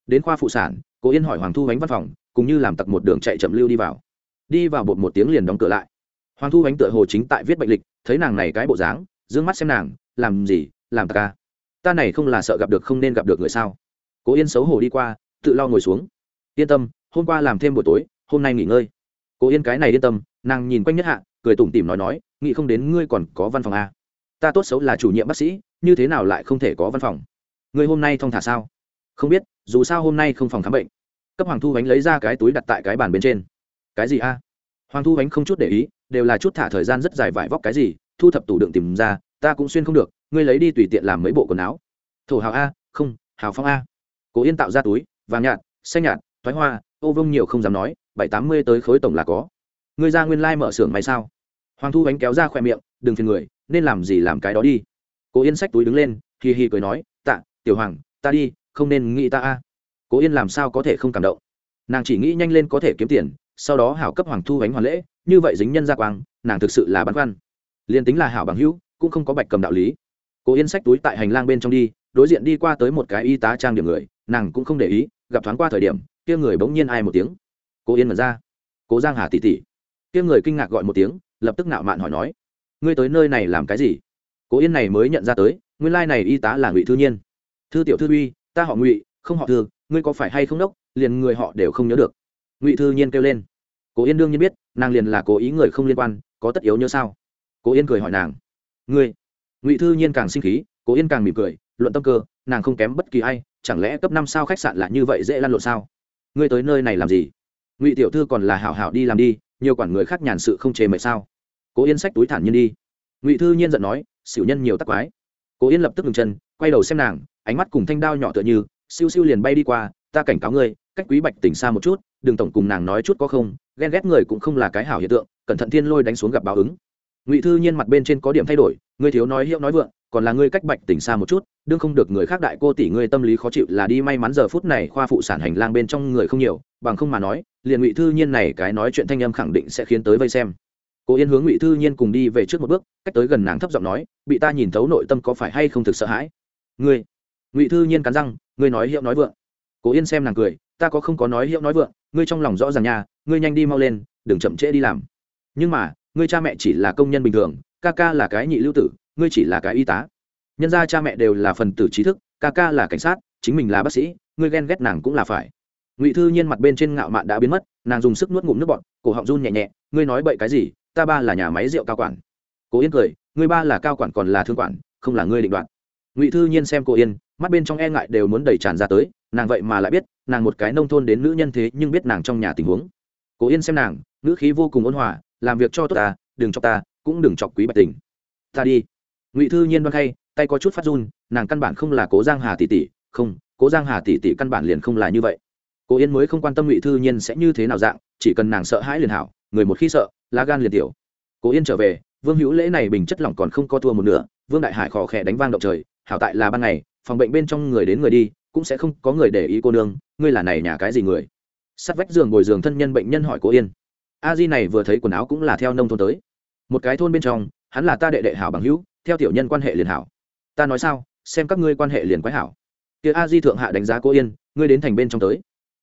Đến khoa phụ sản, cố yên hỏi hoàng thu bánh văn phòng cũng như làm tặc một đường chạy chậm lưu đi vào đi vào bột một tiếng liền đóng cửa lại. Hoàng thu ánh tựa hồ chính tại viết bệnh lịch, thấy nàng này cái bộ dáng d ư ơ n g mắt xem nàng, làm gì, làm ta ca? Ta này không là sợ gặp được không nên gặp được người sao? Cố yên xấu hổ đi qua, tự lo ngồi xuống. Yên tâm, hôm qua làm thêm buổi tối, hôm nay nghỉ ngơi. Cố yên cái này yên tâm, nàng nhìn quanh nhất hạ, cười tủm tỉm nói nói, nghĩ không đến ngươi còn có văn phòng à. ta tốt xấu là chủ nhiệm bác sĩ, như thế nào lại không thể có văn phòng? Ngươi hôm nay thong thả sao? Không biết, dù sao hôm nay không phòng khám bệnh. Cấp hoàng thu bánh lấy ra cái túi đặt tại cái bàn bên trên cái gì a? Hoàng thu bánh không chút để ý, đều là chút thả thời gian rất dài vải vóc cái gì, thu thập tủ đựng tìm ra, ta cũng xuyên không được, ngươi lấy đi tùy tiện làm mấy bộ quần áo. Thổ hào a, không, hào phong a. Cố yên tạo ra túi, vàng nhạt, xanh nhạt thoái hoa, ô vông nhiều không dám nói, bảy tám mươi tới khối tổng là có. Ngươi ra nguyên lai、like、mở xưởng mày sao? Hoàng thu bánh kéo ra khoe miệng, đừng phiền người, nên làm gì làm cái đó đi. Cố yên xách túi đứng lên, hì hì cười nói, tạ, tiểu hoàng, ta đi, không nên nghĩ ta a. Cố yên làm sao có thể không cảm động? Nàng chỉ nghĩ nhanh lên có thể kiếm tiền sau đó hảo cấp hoàng thu ánh hoàn lễ, như vậy dính nhân gia quang, nàng thực sự là băn khoăn. Liền tính là hảo bằng hữu, cũng không có bạch cầm đạo lý. Cố yên sách túi tại hành lang bên trong đi, đối diện đi qua tới một cái y tá trang điểm người, nàng cũng không để ý, gặp thoáng qua thời điểm, kia người bỗng nhiên ai một tiếng. Cố yên mật ra. Cố giang hà tỉ tỉ kia người kinh ngạc gọi một tiếng, lập tức nạo mạn hỏi nói, ngươi tới nơi này làm cái gì? Cố yên này mới nhận ra tới, nguyên lai này y tá là ngụy thư nhiên. Thư tiểu thư uy, ta họ ngụy, không họ thư, ngươi có phải hay không đốc, liền người họ đều không nhớ được ngụy thư nhiên kêu lên cố yên đương nhiên biết nàng liền là cố ý người không liên quan có tất yếu nhớ sao cố yên cười hỏi nàng ngươi ngụy thư nhiên càng sinh khí cố yên càng mỉm cười luận tâm cơ nàng không kém bất kỳ ai chẳng lẽ cấp năm sao khách sạn là như vậy dễ lăn lộn sao ngươi tới nơi này làm gì ngụy tiểu thư còn là hảo hảo đi làm đi nhiều quản người khác nhàn sự không chề mệt sao cố yên xách túi thản nhiên đi ngụy thư nhiên giận nói xỉu nhân nhiều tắc quái cố yên lập tức ngừng chân quay đầu xem nàng ánh mắt cùng thanh đao nhỏ tựa như siêu siêu liền bay đi qua ta cảnh cáo ngươi cách quý bạch tỉnh xa một chút, đừng tổng cùng nàng nói chút có không, ghen ghét người cũng không là cái hảo hiện tượng, cẩn thận thiên lôi đánh xuống gặp báo ứng. Ngụy thư nhiên mặt bên trên có điểm thay đổi, ngươi thiếu nói hiệu nói vượng, còn là ngươi cách bạch tỉnh xa một chút, đương không được người khác đại cô tỷ ngươi tâm lý khó chịu là đi may mắn giờ phút này khoa phụ sản hành lang bên trong người không nhiều, bằng không mà nói, liền ngụy thư nhiên này cái nói chuyện thanh âm khẳng định sẽ khiến tới vây xem. Cố yên hướng ngụy thư nhiên cùng đi về trước một bước, cách tới gần nàng thấp giọng nói, bị ta nhìn thấu nội tâm có phải hay không thực sợ hãi? Ngươi, ngụy thư nhiên cắn răng, ngươi nói hiệu nói vượng. Cố yên xem nàng cười ta có không có nói hiệu nói vượng, ngươi trong lòng rõ ràng nha, ngươi nhanh đi mau lên, đừng chậm trễ đi làm. Nhưng mà, ngươi cha mẹ chỉ là công nhân bình thường, ca ca là cái nhị lưu tử, ngươi chỉ là cái y tá. Nhân ra cha mẹ đều là phần tử trí thức, ca ca là cảnh sát, chính mình là bác sĩ, ngươi ghen ghét nàng cũng là phải. Ngụy thư nhiên mặt bên trên ngạo mạn đã biến mất, nàng dùng sức nuốt ngụm nước bọn cổ họng run nhẹ nhẹ, ngươi nói bậy cái gì, ta ba là nhà máy rượu cao quản. Cố yên cười, ngươi ba là cao quản còn là thương quản, không là ngươi định đoạt. Ngụy thư nhiên xem cô yên, mắt bên trong e ngại đều muốn đẩy tràn ra tới, nàng vậy mà lại biết nàng một cái nông thôn đến nữ nhân thế nhưng biết nàng trong nhà tình huống. Cố yên xem nàng nữ khí vô cùng ôn hòa, làm việc cho tốt ta, đừng chọc ta, cũng đừng chọc quý bạch tình. Ta đi. Ngụy thư nhiên đoan khay, tay có chút phát run, nàng căn bản không là cố giang hà tỷ tỷ, không, cố giang hà tỷ tỷ căn bản liền không là như vậy. Cố yên mới không quan tâm ngụy thư nhiên sẽ như thế nào dạng, chỉ cần nàng sợ hãi liền hảo, người một khi sợ, lá gan liền tiểu. Cố yên trở về, vương hữu lễ này bình chất lỏng còn không co thua một nửa, vương đại hải khò khẽ đánh vang động trời, hảo tại là ban ngày, phòng bệnh bên trong người đến người đi cũng sẽ không có người để ý cô nương, ngươi là này nhà cái gì người? Sắt vách giường bồi giường thân nhân bệnh nhân hỏi cô yên. A di này vừa thấy quần áo cũng là theo nông thôn tới. Một cái thôn bên trong, hắn là ta đệ đệ hảo bằng hữu, theo tiểu nhân quan hệ liền hảo. Ta nói sao, xem các ngươi quan hệ liền quái hảo. Kia a di thượng hạ đánh giá cô yên, ngươi đến thành bên trong tới.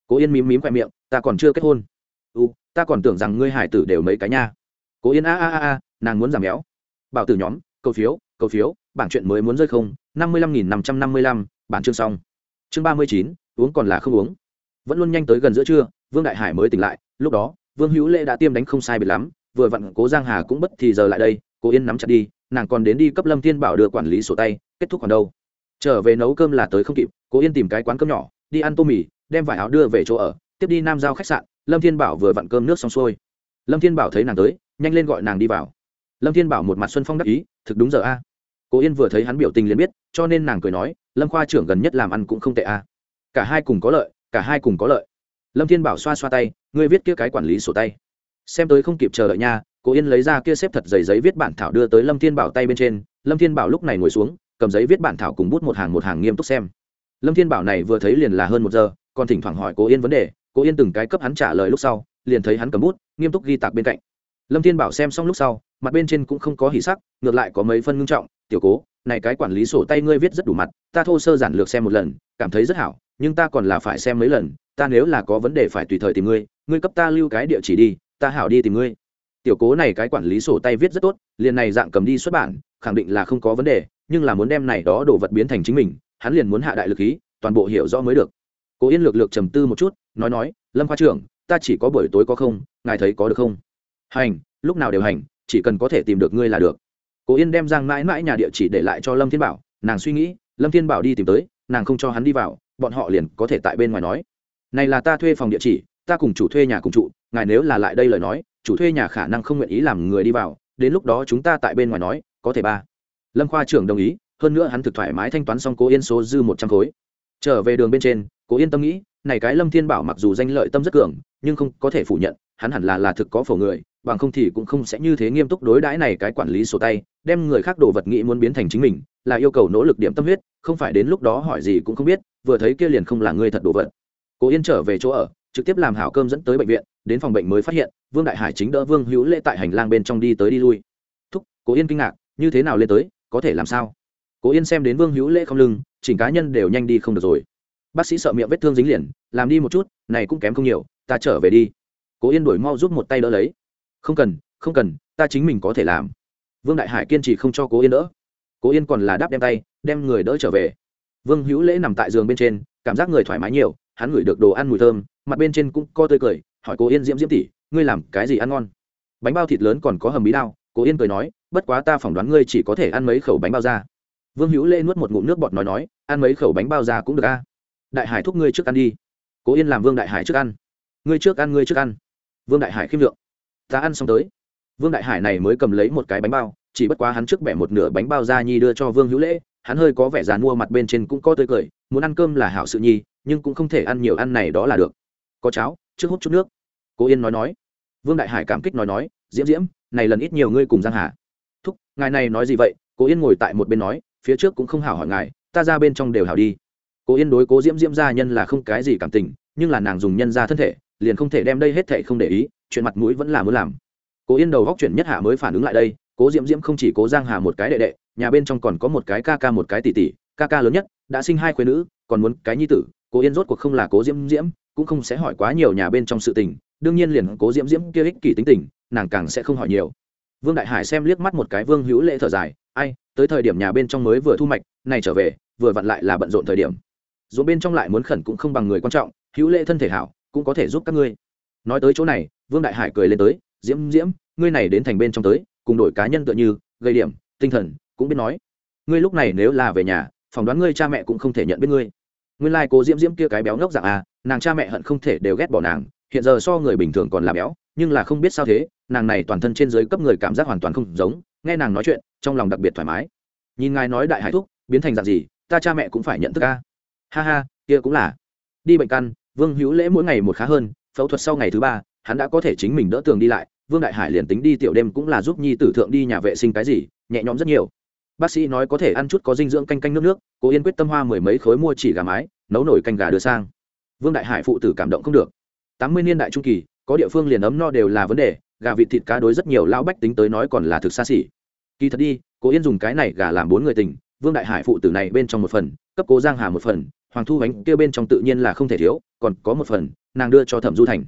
Cố yên mím mím khoe miệng, ta còn chưa kết hôn. U, ta còn tưởng rằng ngươi hải tử đều mấy cái nha. Cố yên a a a a, nàng muốn giảm béo. Bảo tử nhóm, cầu phiếu cầu phiếu, bảng chuyện mới muốn rơi không, năm mươi lăm nghìn năm trăm năm mươi lăm, bản chương xong chương ba mươi chín, uống còn là không uống. Vẫn luôn nhanh tới gần giữa trưa, vương đại hải mới tỉnh lại, lúc đó, vương hữu lễ đã tiêm đánh không sai biệt lắm, vừa vặn cố giang hà cũng bất thì giờ lại đây, cố yên nắm chặt đi, nàng còn đến đi cấp lâm thiên bảo đưa quản lý sổ tay, kết thúc còn đâu. Trở về nấu cơm là tới không kịp, cố yên tìm cái quán cơm nhỏ, đi ăn tô mì, đem vải áo đưa về chỗ ở, tiếp đi nam giao khách sạn, lâm thiên bảo vừa vặn cơm nước xong xuôi. Lâm thiên bảo thấy nàng tới, nhanh lên gọi nàng đi vào. Lâm thiên bảo một mặt xuân phong đắc ý, thực đúng giờ a. Cố yên vừa thấy hắn biểu tình liền biết, cho nên nàng cười nói lâm khoa trưởng gần nhất làm ăn cũng không tệ a cả hai cùng có lợi, cả hai cùng có lợi. lâm thiên bảo xoa xoa tay, ngươi viết kia cái quản lý sổ tay. xem tới không kịp chờ đợi nha cố yên lấy ra kia xếp thật giấy giấy viết bản thảo đưa tới lâm thiên bảo tay bên trên, lâm thiên bảo lúc này ngồi xuống, cầm giấy viết bản thảo cùng bút một hàng một hàng nghiêm túc xem. lâm thiên bảo này vừa thấy liền là hơn một giờ, còn thỉnh thoảng hỏi cố yên vấn đề cố yên từng cái cấp hắn trả lời lúc sau, liền thấy hắn cầm bút, nghiêm túc ghi tạc bên cạnh. lâm thiên bảo xem xong lúc sau, mặt bên trên cũng không có hỉ sắc, ngược lại có mấy phân ngưng trọng, tiểu cố này cái quản lý sổ tay ngươi viết rất đủ mặt, ta thô sơ giản lược xem một lần, cảm thấy rất hảo, nhưng ta còn là phải xem mấy lần, ta nếu là có vấn đề phải tùy thời tìm ngươi ngươi cấp ta lưu cái địa chỉ đi, ta hảo đi tìm ngươi. Tiểu cố này cái quản lý sổ tay viết rất tốt, liền này dạng cầm đi xuất bản, khẳng định là không có vấn đề, nhưng là muốn đem này đó đồ vật biến thành chính mình, hắn liền muốn hạ đại lực khí, toàn bộ hiểu rõ mới được. Cố yên lược lược trầm tư một chút, nói nói, lâm khoa trưởng, ta chỉ có buổi tối có không, ngài thấy có được không? Hành, lúc nào đều hành, chỉ cần có thể tìm được ngươi là được cố yên đem giang mãi mãi nhà địa chỉ để lại cho lâm thiên bảo, nàng suy nghĩ, lâm thiên bảo đi tìm tới, nàng không cho hắn đi vào, bọn họ liền có thể tại bên ngoài nói. Này là ta thuê phòng địa chỉ, ta cùng chủ thuê nhà cùng trụ, ngài nếu là lại đây lời nói, chủ thuê nhà khả năng không nguyện ý làm người đi vào, đến lúc đó chúng ta tại bên ngoài nói, có thể ba. Lâm khoa trưởng đồng ý, hơn nữa hắn thực thoải mái thanh toán xong cố yên số dư một trăm khối. Trở về đường bên trên, cố yên tâm nghĩ, này cái lâm thiên bảo mặc dù danh lợi tâm rất cường, nhưng không có thể phủ nhận, hắn hẳn là là thực có phổ người bằng không thì cũng không sẽ như thế nghiêm túc đối đãi này cái quản lý sổ tay, đem người khác đồ vật nghĩ muốn biến thành chính mình, là yêu cầu nỗ lực điểm tâm huyết, không phải đến lúc đó hỏi gì cũng không biết, vừa thấy kia liền không là người thật đồ vật. Cố yên trở về chỗ ở, trực tiếp làm hảo cơm dẫn tới bệnh viện, đến phòng bệnh mới phát hiện, vương đại hải chính đỡ vương hữu lễ tại hành lang bên trong đi tới đi lui. Thúc, cố yên kinh ngạc, như thế nào lên tới, có thể làm sao? Cố yên xem đến vương hữu lễ không lưng, chỉnh cá nhân đều nhanh đi không được rồi. Bác sĩ sợ miệng vết thương dính liền, làm đi một chút, này cũng kém không nhiều, ta trở về đi. Cố yên đổi mau giúp một tay đỡ lấy không cần không cần, ta chính mình có thể làm. Vương đại hải kiên trì không cho cố yên đỡ. Cố yên còn là đáp đem tay, đem người đỡ trở về. Vương hữu lễ nằm tại giường bên trên, cảm giác người thoải mái nhiều, hắn ngửi được đồ ăn mùi thơm, mặt bên trên cũng co tươi cười, hỏi cố yên, diễm diễm tỉ ngươi làm cái gì ăn ngon? Bánh bao thịt lớn còn có hầm bí đao. Cố yên cười nói, bất quá ta phỏng đoán ngươi chỉ có thể ăn mấy khẩu bánh bao ra vương hữu lễ nuốt một ngụm nước bọt nói nói, ăn mấy khẩu bánh bao ra cũng được a. Đại hải thúc ngươi trước ăn đi. Cố yên làm vương đại hải trước ăn. Ngươi trước ăn, ngươi trước ăn. Vương đại hải khiêm lượng ta ăn xong tới. Vương đại hải này mới cầm lấy một cái bánh bao, chỉ bất quá hắn trước bẻ một nửa bánh bao ra nhi đưa cho vương hữu lễ, hắn hơi có vẻ dàn mua mặt bên trên cũng có tươi cười, muốn ăn cơm là hảo sự nhi, nhưng cũng không thể ăn nhiều ăn này đó là được. Có cháo, trước hút chút nước. Cố yên nói nói. Vương đại hải cảm kích nói nói, diễm diễm, này lần ít nhiều ngươi cùng giang hà. Thúc, ngài này nói gì vậy? Cố yên ngồi tại một bên nói, phía trước cũng không hảo hỏi ngài, ta ra bên trong đều hảo đi. Cố yên đối cố diễm diễm gia nhân là không cái gì cảm tình, nhưng là nàng dùng nhân ra thân thể, liền không thể đem đây hết thể không để ý chuyện mặt mũi vẫn là muốn làm. Cố yên đầu góc chuyển nhất hạ mới phản ứng lại đây, cố diễm diễm không chỉ cố giang hà một cái đệ đệ, nhà bên trong còn có một cái ca ca một cái tỷ tỷ, ca ca lớn nhất, đã sinh hai khuyên nữ, còn muốn cái nhi tử, cố yên rốt cuộc không là cố diễm diễm, cũng không sẽ hỏi quá nhiều nhà bên trong sự tình, đương nhiên liền cố diễm diễm kia ích kỷ tính tình, nàng càng sẽ không hỏi nhiều. Vương đại hải xem liếc mắt một cái vương hữu Lễ thở dài, ai, tới thời điểm nhà bên trong mới vừa thu mạch, này trở về, vừa vặn lại là bận rộn thời điểm. Dù bên trong lại muốn khẩn cũng không bằng người quan trọng, hữu Lễ thân thể hảo, cũng có thể giúp các ngươi. Nói tới chỗ này vương đại hải cười lên tới diễm diễm ngươi này đến thành bên trong tới cùng đổi cá nhân tựa như gây điểm tinh thần cũng biết nói. Ngươi lúc này nếu là về nhà phỏng đoán ngươi cha mẹ cũng không thể nhận biết ngươi. Nguyên lai、like, cố diễm diễm kia cái béo ngốc dạng à nàng cha mẹ hận không thể đều ghét bỏ nàng hiện giờ so người bình thường còn là béo nhưng là không biết sao thế nàng này toàn thân trên dưới cấp người cảm giác hoàn toàn không giống nghe nàng nói chuyện trong lòng đặc biệt thoải mái. Nhìn ngài nói đại hải thúc biến thành dạng gì ta cha mẹ cũng phải nhận thức ca ha ha kia cũng là. Đi bệnh căn vương hữu lễ mỗi ngày một khá hơn phẫu thuật sau ngày thứ ba hắn đã có thể chính mình đỡ tường đi lại, vương đại hải liền tính đi tiểu đêm cũng là giúp nhi tử thượng đi nhà vệ sinh cái gì, nhẹ nhõm rất nhiều. Bác sĩ nói có thể ăn chút có dinh dưỡng canh canh nước nước cô yên quyết tâm hoa mười mấy khối mua chỉ gà mái, nấu nổi canh gà đưa sang. Vương đại hải phụ tử cảm động không được. Tám mươi niên đại trung kỳ, có địa phương liền ấm no đều là vấn đề, gà vịt thịt cá đối rất nhiều lão bách tính tới nói còn là thực xa xỉ. Kỳ thật đi cô yên dùng cái này gà làm bốn người tình, vương đại hải phụ tử này bên trong một phần, cấp cố giang hà một phần, hoàng thu bánh kia bên trong tự nhiên là không thể thiếu, còn có một phần, nàng đưa cho thẩm du thành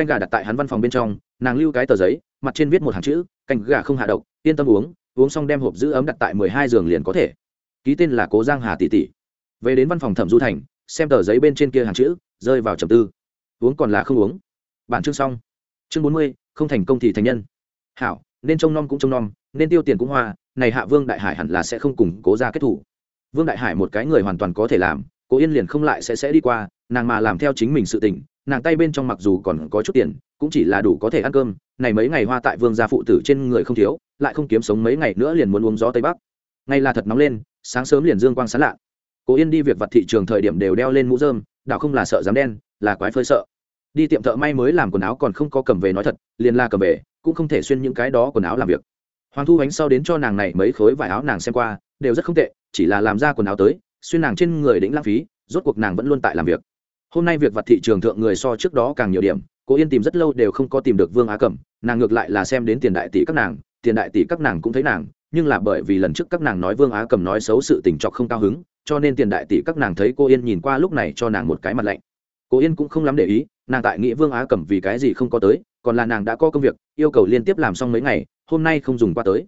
canh gà đặt tại hắn văn phòng bên trong, nàng lưu cái tờ giấy, mặt trên viết một hàng chữ, canh gà không hạ độc, yên tâm uống uống xong đem hộp giữ ấm đặt tại mười hai giường liền có thể. Ký tên là cố giang hà tỷ tỷ. Về đến văn phòng thẩm du thành, xem tờ giấy bên trên kia hàng chữ, rơi vào trầm tư. Uống còn là không uống. Bản chương xong. Chương bốn mươi, không thành công thì thành nhân. Hảo, nên trông nom cũng trông nom, nên tiêu tiền cũng hoa, này hạ vương đại hải hẳn là sẽ không cùng cố ra kết thủ. Vương đại hải một cái người hoàn toàn có thể làm, cố yên liền không lại sẽ sẽ đi qua, nàng mà làm theo chính mình sự tình nàng tay bên trong mặc dù còn có chút tiền, cũng chỉ là đủ có thể ăn cơm, này mấy ngày hoa tại vương gia phụ tử trên người không thiếu, lại không kiếm sống mấy ngày nữa liền muốn uống gió tây bắc. Ngay là thật nóng lên, sáng sớm liền dương quang sán lạ. Cố yên đi việc vặt thị trường thời điểm đều đeo lên mũ dơm đạo không là sợ dám đen, là quái phơi sợ. Đi tiệm thợ may mới làm quần áo còn không có cầm về nói thật, liền la cầm về, cũng không thể xuyên những cái đó quần áo làm việc. Hoàng thu ánh sau đến cho nàng này mấy khối vải áo nàng xem qua, đều rất không tệ, chỉ là làm ra quần áo tới, xuyên nàng trên người đĩnh lãng phí, rốt cuộc nàng vẫn luôn tại làm việc hôm nay việc vặt thị trường thượng người so trước đó càng nhiều điểm cô yên tìm rất lâu đều không có tìm được vương á cẩm, nàng ngược lại là xem đến tiền đại tỷ các nàng, tiền đại tỷ các nàng cũng thấy nàng, nhưng là bởi vì lần trước các nàng nói vương á cầm nói xấu sự tình trọc không cao hứng, cho nên tiền đại tỷ các nàng thấy cô yên nhìn qua lúc này cho nàng một cái mặt lạnh. Cô yên cũng không lắm để ý, nàng tại nghĩ vương á cầm vì cái gì không có tới, còn là nàng đã có công việc, yêu cầu liên tiếp làm xong mấy ngày, hôm nay không dùng qua tới.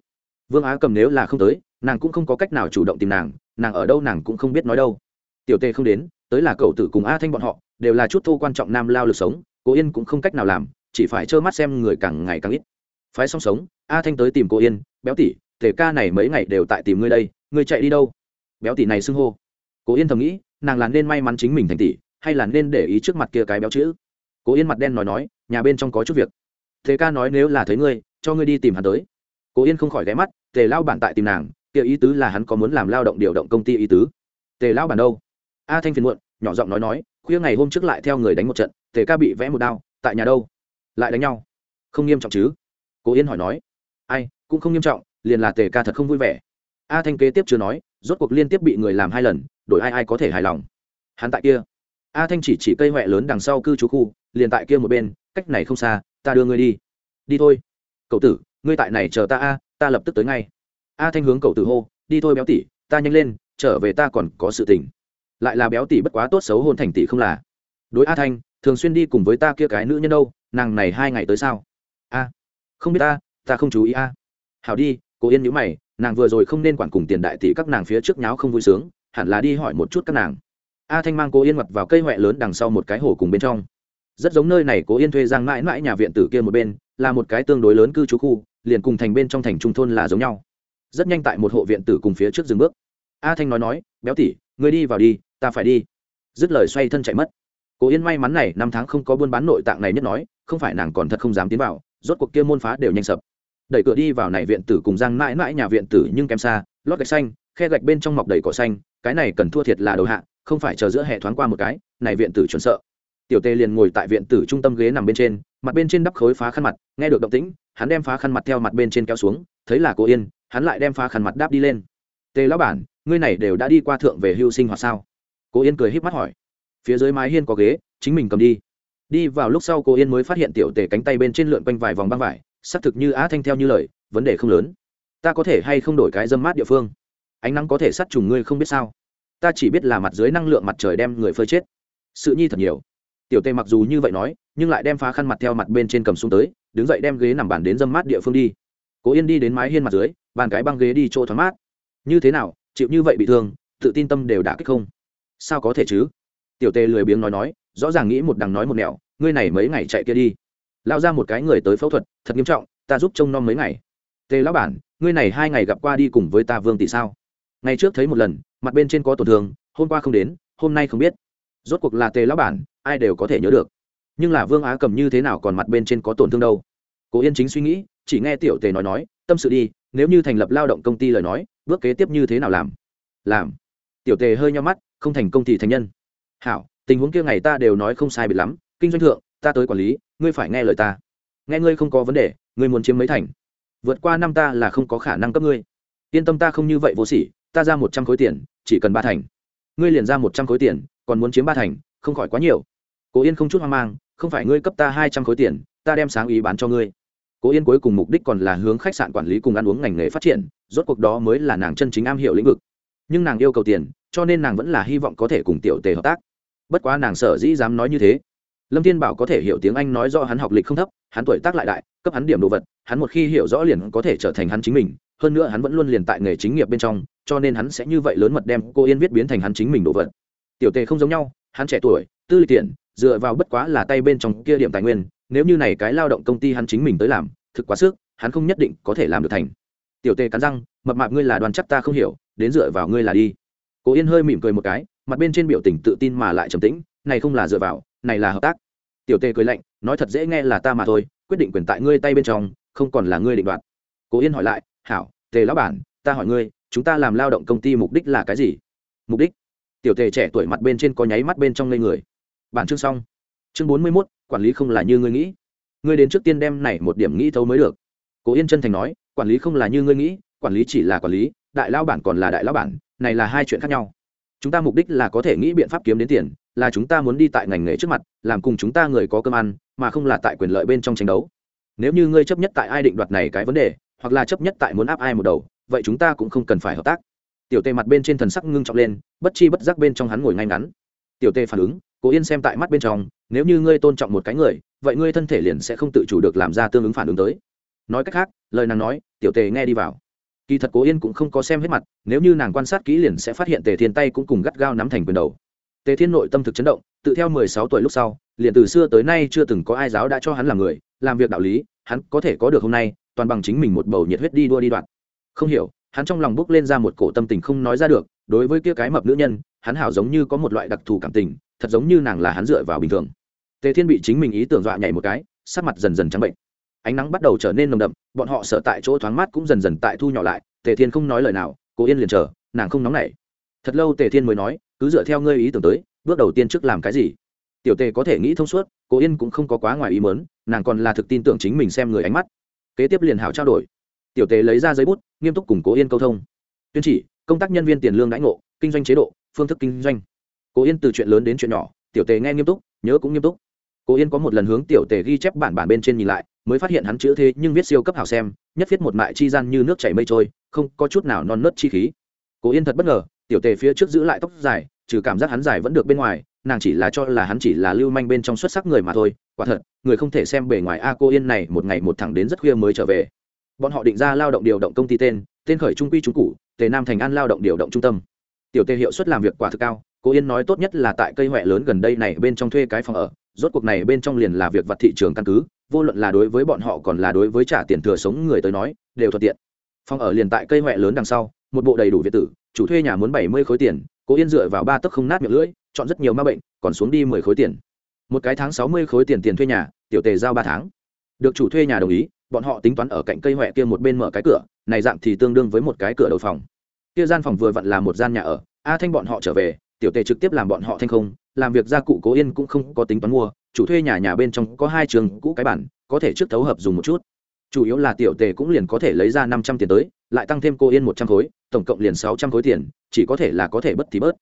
Vương á cầm nếu là không tới, nàng cũng không có cách nào chủ động tìm nàng nàng ở đâu nàng cũng không biết nói đâu. Tiểu tê không đến tới là cậu tử cùng a thanh bọn họ, đều là chút thu quan trọng nam lao lực sống cô yên cũng không cách nào làm, chỉ phải trơ mắt xem người càng ngày càng ít. Phái song sống, a thanh tới tìm cô yên, béo tỷ, thể ca này mấy ngày đều tại tìm ngươi đây, ngươi chạy đi đâu? Béo tỷ này xưng hô. Cô yên thầm nghĩ, nàng là nên may mắn chính mình thành tỷ, hay là nên để ý trước mặt kia cái béo chữ? Cô yên mặt đen nói nói, nhà bên trong có chút việc. Thế ca nói nếu là thấy ngươi, cho ngươi đi tìm hắn tới. Cô yên không khỏi ghé mắt, tề lao bản tại tìm nàng, kia ý tứ là hắn có muốn làm lao động điều động công ty ý tứ. Tề lao bản đâu? A thanh phiền muộn, nhỏ giọng nói nói, khuya ngày hôm trước lại theo người đánh một trận, tề ca bị vẽ một đao, tại nhà đâu? Lại đánh nhau. Không nghiêm trọng chứ? Cố yên hỏi nói. Ai, cũng không nghiêm trọng, liền là tề ca thật không vui vẻ. A thanh kế tiếp chưa nói, rốt cuộc liên tiếp bị người làm hai lần, đổi ai ai có thể hài lòng. Hắn tại kia. A thanh chỉ chỉ cây huệ lớn đằng sau cư trú khu, liền tại kia một bên, cách này không xa, ta đưa ngươi đi. Đi thôi. Cậu tử, ngươi tại này chờ ta a, ta lập tức tới ngay. A thanh hướng cậu tử hô, đi thôi béo tỉ, ta nhanh lên, trở về ta còn có sự tình lại là béo tỷ bất quá tốt xấu hôn thành tỷ không là. Đối a thanh, thường xuyên đi cùng với ta kia cái nữ nhân đâu, nàng này hai ngày tới sao? A, không biết ta ta không chú ý a. Hảo đi, cô yên nhữ mày, nàng vừa rồi không nên quản cùng tiền đại tỷ các nàng phía trước nháo không vui sướng, hẳn là đi hỏi một chút các nàng. A thanh mang cô yên mặt vào cây huệ lớn đằng sau một cái hồ cùng bên trong. Rất giống nơi này cố yên thuê giang mãi mãi nhà viện tử kia một bên, là một cái tương đối lớn cư trú khu, liền cùng thành bên trong thành trung thôn là giống nhau. Rất nhanh tại một hộ viện tử cùng phía trước dừng bước. A thanh nói nói, béo tỉ ngươi đi vào đi ta phải đi. Dứt lời xoay thân chạy mất. Cố yên may mắn này, năm tháng không có buôn bán nội tạng này nhất nói, không phải nàng còn thật không dám tiến vào, rốt cuộc kia môn phá đều nhanh sập. Đẩy cửa đi vào này viện tử cùng giang mãi mãi nhà viện tử nhưng kém xa, lót gạch xanh, khe gạch bên trong mọc đầy cỏ xanh, cái này cần thua thiệt là đầu hạ, không phải chờ giữa hệ thoáng qua một cái, này viện tử chuẩn sợ. Tiểu tê liền ngồi tại viện tử trung tâm ghế nằm bên trên, mặt bên trên đắp khối phá khăn mặt, nghe được động tĩnh, hắn đem phá khăn mặt theo mặt bên trên kéo xuống, thấy là cô yên, hắn lại đem phá khăn mặt đáp đi lên. Tê lão bản, ngươi này đều đã đi qua thượng về hưu sinh hoạt sao? Cô yên cười híp mắt hỏi. Phía dưới mái hiên có ghế, chính mình cầm đi. Đi vào lúc sau cô yên mới phát hiện tiểu tề cánh tay bên trên lượn quanh vài vòng băng vải xác thực như á thanh theo như lời, vấn đề không lớn. Ta có thể hay không đổi cái dâm mát địa phương? Ánh nắng có thể sát trùng ngươi không biết sao. Ta chỉ biết là mặt dưới năng lượng mặt trời đem người phơi chết. Sự nhi thật nhiều. Tiểu tề mặc dù như vậy nói, nhưng lại đem phá khăn mặt theo mặt bên trên cầm xuống tới, đứng dậy đem ghế nằm bàn đến dâm mát địa phương đi. Cố yên đi đến mái hiên mặt dưới, bàn cái băng ghế đi chỗ thoáng mát. Như thế nào, chịu như vậy bị thương, tự tin tâm đều đã kích không? Sao có thể chứ? Tiểu tề lười biếng nói nói, rõ ràng nghĩ một đằng nói một nẻo, ngươi này mấy ngày chạy kia đi. Lao ra một cái người tới phẫu thuật, thật nghiêm trọng, ta giúp trông nom mấy ngày. Tề lão bản, ngươi này hai ngày gặp qua đi cùng với ta vương tỷ sao? Ngày trước thấy một lần, mặt bên trên có tổn thương, hôm qua không đến, hôm nay không biết. Rốt cuộc là tề lão bản, ai đều có thể nhớ được. Nhưng là vương á cầm như thế nào còn mặt bên trên có tổn thương đâu? Cố yên chính suy nghĩ, chỉ nghe tiểu tề nói nói, tâm sự đi, nếu như thành lập lao động công ty lời nói, bước kế tiếp như thế nào làm? Làm. Tiểu tề hơi nhau mắt không thành công thì thành nhân. Hảo, tình huống kia ngày ta đều nói không sai biệt lắm, kinh doanh thượng, ta tới quản lý, ngươi phải nghe lời ta. Nghe ngươi không có vấn đề, ngươi muốn chiếm mấy thành? Vượt qua năm ta là không có khả năng cấp ngươi. Yên tâm ta không như vậy vô sỉ, ta ra một trăm khối tiền, chỉ cần ba thành. Ngươi liền ra một trăm khối tiền, còn muốn chiếm ba thành, không khỏi quá nhiều. Cố yên không chút hoang mang, không phải ngươi cấp ta hai trăm khối tiền, ta đem sáng ý bán cho ngươi. Cố yên cuối cùng mục đích còn là hướng khách sạn quản lý cùng ăn uống ngành nghề phát triển, rốt cuộc đó mới là nàng chân chính am hiểu lĩnh vực. Nhưng nàng yêu cầu tiền cho nên nàng vẫn là hy vọng có thể cùng tiểu tề hợp tác. Bất quá nàng sở dĩ dám nói như thế. Lâm thiên bảo có thể hiểu tiếng anh nói rõ hắn học lịch không thấp, hắn tuổi tác lại đại, cấp hắn điểm đồ vật, hắn một khi hiểu rõ liền có thể trở thành hắn chính mình. Hơn nữa hắn vẫn luôn liền tại nghề chính nghiệp bên trong, cho nên hắn sẽ như vậy lớn mật đem cô yên viết biến thành hắn chính mình đồ vật. Tiểu tề không giống nhau, hắn trẻ tuổi, tư lịch tiện, dựa vào bất quá là tay bên trong kia điểm tài nguyên, nếu như này cái lao động công ty hắn chính mình tới làm, thực quá sức, hắn không nhất định có thể làm được thành. Tiểu tề cắn răng, mập mạp ngươi là đoàn chắc ta không hiểu, đến dựa vào ngươi là đi cố yên hơi mỉm cười một cái, mặt bên trên biểu tình tự tin mà lại trầm tĩnh, này không là dựa vào, này là hợp tác. Tiểu tề cười lạnh, nói thật dễ nghe là ta mà thôi, quyết định quyền tại ngươi tay bên trong, không còn là ngươi định đoạt. Cố yên hỏi lại, hảo, tề lão bản, ta hỏi ngươi, chúng ta làm lao động công ty mục đích là cái gì? Mục đích? Tiểu tề trẻ tuổi mặt bên trên có nháy mắt bên trong ngây người. Bản chương xong. Chương bốn mươi mốt, quản lý không là như ngươi nghĩ. Ngươi đến trước tiên đem này một điểm nghĩ thấu mới được. Cố yên chân thành nói, quản lý không là như ngươi nghĩ, quản lý chỉ là quản lý đại lao bản còn là đại lao bản, này là hai chuyện khác nhau. Chúng ta mục đích là có thể nghĩ biện pháp kiếm đến tiền, là chúng ta muốn đi tại ngành nghề trước mặt, làm cùng chúng ta người có cơm ăn, mà không là tại quyền lợi bên trong tranh đấu. Nếu như ngươi chấp nhất tại ai định đoạt này cái vấn đề, hoặc là chấp nhất tại muốn áp ai một đầu, vậy chúng ta cũng không cần phải hợp tác. Tiểu tề mặt bên trên thần sắc ngưng trọng lên, bất chi bất giác bên trong hắn ngồi ngay ngắn. Tiểu tề phản ứng, cố yên xem tại mắt bên trong, nếu như ngươi tôn trọng một cái người, vậy ngươi thân thể liền sẽ không tự chủ được làm ra tương ứng phản ứng tới. Nói cách khác, lời nàng nói, tiểu tề nghe đi vào kỳ thật cố yên cũng không có xem hết mặt, nếu như nàng quan sát kỹ liền sẽ phát hiện tề thiên tay cũng cùng gắt gao nắm thành quyền đầu. Tề thiên nội tâm thực chấn động, tự theo mười sáu tuổi lúc sau, liền từ xưa tới nay chưa từng có ai giáo đã cho hắn làm người, làm việc đạo lý, hắn có thể có được hôm nay, toàn bằng chính mình một bầu nhiệt huyết đi đua đi đoạn. Không hiểu, hắn trong lòng bước lên ra một cổ tâm tình không nói ra được, đối với kia cái mập nữ nhân, hắn hảo giống như có một loại đặc thù cảm tình, thật giống như nàng là hắn dựa vào bình thường. Tề thiên bị chính mình ý tưởng dọa nhảy một cái, sắc mặt dần dần trắng bệnh ánh nắng bắt đầu trở nên nồng đậm, bọn họ sợ tại chỗ thoáng mát cũng dần dần tại thu nhỏ lại, tề thiên không nói lời nào, cố yên liền chờ, nàng không nóng nảy. Thật lâu tề thiên mới nói, cứ dựa theo ngươi ý tưởng tới, bước đầu tiên trước làm cái gì? Tiểu tề có thể nghĩ thông suốt, cố yên cũng không có quá ngoài ý mớn nàng còn là thực tin tưởng chính mình xem người ánh mắt. Kế tiếp liền hảo trao đổi. Tiểu tề lấy ra giấy bút, nghiêm túc cùng cố yên câu thông. Tuyên chỉ, công tác nhân viên tiền lương đãi ngộ, kinh doanh chế độ, phương thức kinh doanh. Cố yên từ chuyện lớn đến chuyện nhỏ, tiểu tề nghe nghiêm túc, nhớ cũng nghiêm túc. Cố yên có một lần hướng tiểu tề ghi chép bản bản bên trên nhìn lại mới phát hiện hắn chữ thế nhưng viết siêu cấp hảo xem, nhất viết một mại chi gian như nước chảy mây trôi, không có chút nào non nớt chi khí. Cố yên thật bất ngờ, tiểu tề phía trước giữ lại tóc dài, trừ cảm giác hắn dài vẫn được bên ngoài, nàng chỉ là cho là hắn chỉ là lưu manh bên trong xuất sắc người mà thôi, quả thật, người không thể xem bề ngoài a cô yên này một ngày một thẳng đến rất khuya mới trở về. Bọn họ định ra lao động điều động công ty tên tên khởi trung quy trung cụ tề nam thành an lao động điều động trung tâm. Tiểu tề hiệu suất làm việc quả thực cao cô yên nói tốt nhất là tại cây huệ lớn gần đây này bên trong thuê cái phòng ở, rốt cuộc này bên trong liền là việc vật thị trường căn cứ vô luận là đối với bọn họ còn là đối với trả tiền thừa sống người tới nói, đều thuận tiện. Phòng ở liền tại cây huệ lớn đằng sau, một bộ đầy đủ việt tử, chủ thuê nhà muốn bảy mươi khối tiền, cố yên dựa vào ba tấc không nát miệng lưỡi, chọn rất nhiều ma bệnh, còn xuống đi mười khối tiền. Một cái tháng sáu mươi khối tiền tiền thuê nhà, tiểu tề giao ba tháng. Được chủ thuê nhà đồng ý, bọn họ tính toán ở cạnh cây huệ kia một bên mở cái cửa, này dạng thì tương đương với một cái cửa đầu phòng. Kia gian phòng vừa vặn là một gian nhà ở, a thanh bọn họ trở về, tiểu tề trực tiếp làm bọn họ thanh không làm việc gia cụ cố yên cũng không có tính toán mua, chủ thuê nhà nhà bên trong có hai trường cũ cái bản, có thể trước thấu hợp dùng một chút. Chủ yếu là tiểu tề cũng liền có thể lấy ra năm trăm tiền tới, lại tăng thêm cô yên một trăm khối, tổng cộng liền sáu trăm khối tiền, chỉ có thể là có thể bất thì bớt.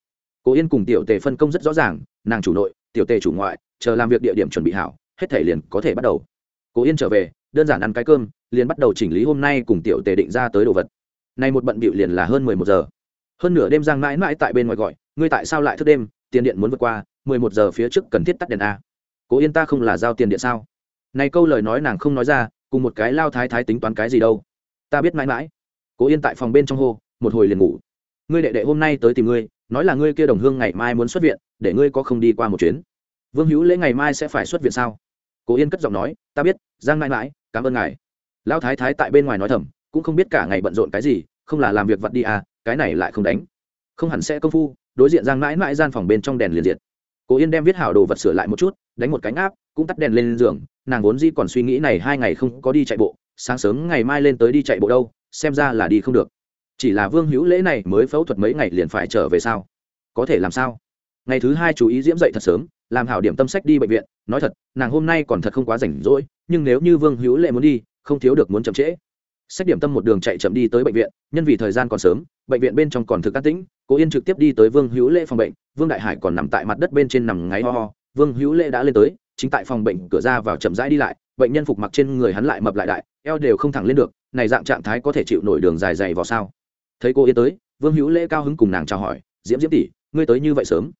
Cô yên cùng tiểu tề phân công rất rõ ràng, nàng chủ nội, tiểu tề chủ ngoại, chờ làm việc địa điểm chuẩn bị hảo, hết thể liền có thể bắt đầu. Cô yên trở về, đơn giản ăn cái cơm, liền bắt đầu chỉnh lý hôm nay cùng tiểu tề định ra tới đồ vật. Nay một bận bịu liền là hơn mười một giờ. Hơn nửa đêm giang mãi mãi tại bên ngoài gọi, ngươi tại sao lại thức đêm? Tiền điện muốn vượt qua, mười một giờ phía trước cần thiết tắt đèn a. Cố yên ta không là giao tiền điện sao? Này câu lời nói nàng không nói ra, cùng một cái lao thái thái tính toán cái gì đâu. Ta biết mãi mãi. Cố yên tại phòng bên trong hô, một hồi liền ngủ. Ngươi đệ đệ hôm nay tới tìm ngươi, nói là ngươi kia đồng hương ngày mai muốn xuất viện, để ngươi có không đi qua một chuyến. Vương hữu lễ ngày mai sẽ phải xuất viện sao? Cố yên cất giọng nói, ta biết, giang mãi mãi, cảm ơn ngài. Lão thái thái tại bên ngoài nói thầm, cũng không biết cả ngày bận rộn cái gì, không là làm việc vặt đi à cái này lại không đánh. Không hẳn sẽ công phu đối diện giang mãi mãi gian phòng bên trong đèn liền diệt. Cố yên đem viết hảo đồ vật sửa lại một chút, đánh một cánh áp, cũng tắt đèn lên giường, nàng vốn dĩ còn suy nghĩ này hai ngày không có đi chạy bộ, sáng sớm ngày mai lên tới đi chạy bộ đâu, xem ra là đi không được. Chỉ là vương hữu lễ này mới phẫu thuật mấy ngày liền phải trở về sao? Có thể làm sao? Ngày thứ hai chú ý diễm dậy thật sớm, làm hảo điểm tâm sách đi bệnh viện, nói thật, nàng hôm nay còn thật không quá rảnh rỗi, nhưng nếu như vương hữu lệ muốn đi, không thiếu được muốn chậm trễ sách điểm tâm một đường chạy chậm đi tới bệnh viện, nhân vì thời gian còn sớm, bệnh viện bên trong còn thực an tĩnh cố yên trực tiếp đi tới vương hữu Lễ phòng bệnh, vương đại hải còn nằm tại mặt đất bên trên nằm ngáy ho ho. Vương hữu Lễ đã lên tới, chính tại phòng bệnh cửa ra vào chậm rãi đi lại, bệnh nhân phục mặc trên người hắn lại mập lại đại, eo đều không thẳng lên được, này dạng trạng thái có thể chịu nổi đường dài dày vào sao? Thấy cô yên tới, vương hữu lễ cao hứng cùng nàng chào hỏi, diễm diễm tỷ, ngươi tới như vậy sớm?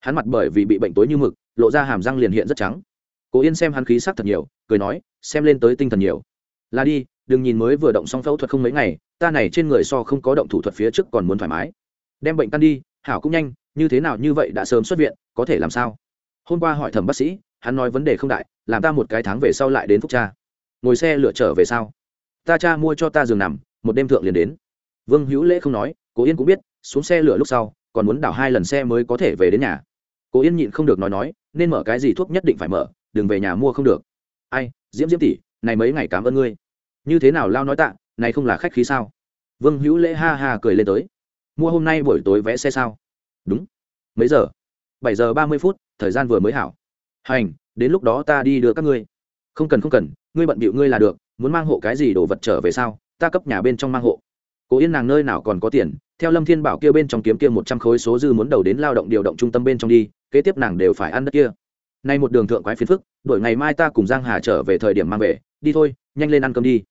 Hắn mặt bởi vì bị bệnh tối như mực, lộ ra hàm răng liền hiện rất trắng. Cố yên xem hắn khí sắc thật nhiều, cười nói, xem lên tới tinh thần nhiều. Là đi đừng nhìn mới vừa động xong phẫu thuật không mấy ngày, ta này trên người so không có động thủ thuật phía trước còn muốn thoải mái. Đem bệnh tan đi, hảo cũng nhanh, như thế nào như vậy đã sớm xuất viện, có thể làm sao? Hôm qua hỏi thẩm bác sĩ, hắn nói vấn đề không đại, làm ta một cái tháng về sau lại đến phúc cha. Ngồi xe lựa trở về sau ta cha mua cho ta giường nằm, một đêm thượng liền đến. Vương hữu lễ không nói, cố yên cũng biết, xuống xe lửa lúc sau, còn muốn đảo hai lần xe mới có thể về đến nhà. Cố yên nhịn không được nói nói, nên mở cái gì thuốc nhất định phải mở, đừng về nhà mua không được. Ai, diễm diễm tỷ, này mấy ngày cảm ơn ngươi như thế nào lao nói tạ, này không là khách khí sao? Vương hữu lễ ha ha cười lên tới. Mua hôm nay buổi tối vé xe sao? Đúng. Mấy giờ? Bảy giờ ba mươi phút, thời gian vừa mới hảo. Hành, đến lúc đó ta đi đưa các ngươi. Không cần không cần, ngươi bận bịu ngươi là được, muốn mang hộ cái gì đồ vật trở về sao? Ta cấp nhà bên trong mang hộ. Cố yên nàng nơi nào còn có tiền, theo lâm thiên bảo kia bên trong kiếm kia một trăm khối số dư muốn đầu đến lao động điều động trung tâm bên trong đi, kế tiếp nàng đều phải ăn đất kia. Nay một đường thượng quái phiền phức đổi ngày mai ta cùng giang hà trở về thời điểm mang về, đi thôi, nhanh lên ăn cơm đi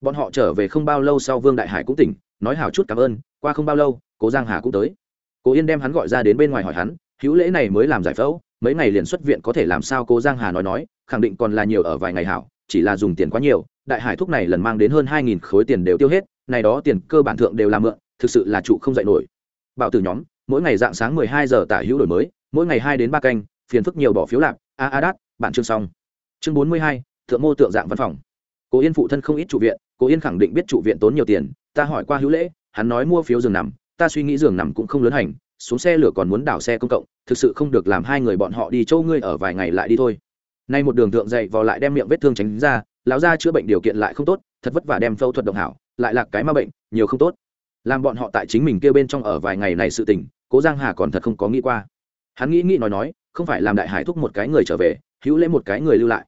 bọn họ trở về không bao lâu sau vương đại hải cũng tỉnh, nói hảo chút cảm ơn, qua không bao lâu, cố giang hà cũng tới. Cố yên đem hắn gọi ra đến bên ngoài hỏi hắn, hữu lễ này mới làm giải phẫu, mấy ngày liền xuất viện có thể làm sao? Cố giang hà nói nói, khẳng định còn là nhiều ở vài ngày hảo, chỉ là dùng tiền quá nhiều, đại hải thuốc này lần mang đến hơn hai nghìn khối tiền đều tiêu hết, này đó tiền cơ bản thượng đều là mượn, thực sự là trụ không dạy nổi. Bảo tử nhóm, mỗi ngày dạng sáng mười hai giờ tả hữu đổi mới, mỗi ngày hai đến ba canh, phiền phức nhiều bỏ phiếu lạp a a đát, bạn chương xong. Chương bốn mươi hai, thượng mô tượng dạng văn phòng. Cố yên phụ thân không ít trụ viện cố yên khẳng định biết trụ viện tốn nhiều tiền, ta hỏi qua hữu lễ, hắn nói mua phiếu giường nằm, ta suy nghĩ giường nằm cũng không lớn hành, xuống xe lửa còn muốn đảo xe công cộng, thực sự không được làm hai người bọn họ đi châu ngươi ở vài ngày lại đi thôi. Nay một đường thượng dậy vò lại đem miệng vết thương tránh ra, lão ra chữa bệnh điều kiện lại không tốt, thật vất vả đem phẫu thuật động hảo, lại là cái ma bệnh, nhiều không tốt. Làm bọn họ tại chính mình kêu bên trong ở vài ngày này sự tình, cố giang hà còn thật không có nghĩ qua. Hắn nghĩ nghĩ nói nói, không phải làm đại hải thúc một cái người trở về, hữu lễ một cái người lưu lại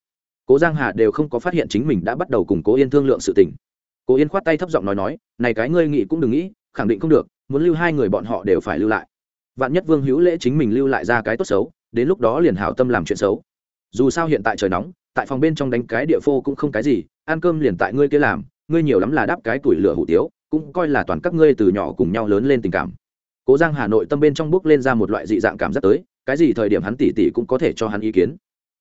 cố giang hà đều không có phát hiện chính mình đã bắt đầu cùng cố yên thương lượng sự tình. Cố yên khoát tay thấp giọng nói nói, này cái ngươi nghĩ cũng đừng nghĩ, khẳng định không được, muốn lưu hai người bọn họ đều phải lưu lại. Vạn nhất vương hữu lễ chính mình lưu lại ra cái tốt xấu, đến lúc đó liền hảo tâm làm chuyện xấu. Dù sao hiện tại trời nóng, tại phòng bên trong đánh cái địa phô cũng không cái gì, ăn cơm liền tại ngươi kia làm, ngươi nhiều lắm là đáp cái tuổi lửa hủ tiếu, cũng coi là toàn các ngươi từ nhỏ cùng nhau lớn lên tình cảm. Cố giang hà nội tâm bên trong bước lên ra một loại dị dạng cảm giác tới, cái gì thời điểm hắn tỷ tỷ cũng có thể cho hắn ý kiến.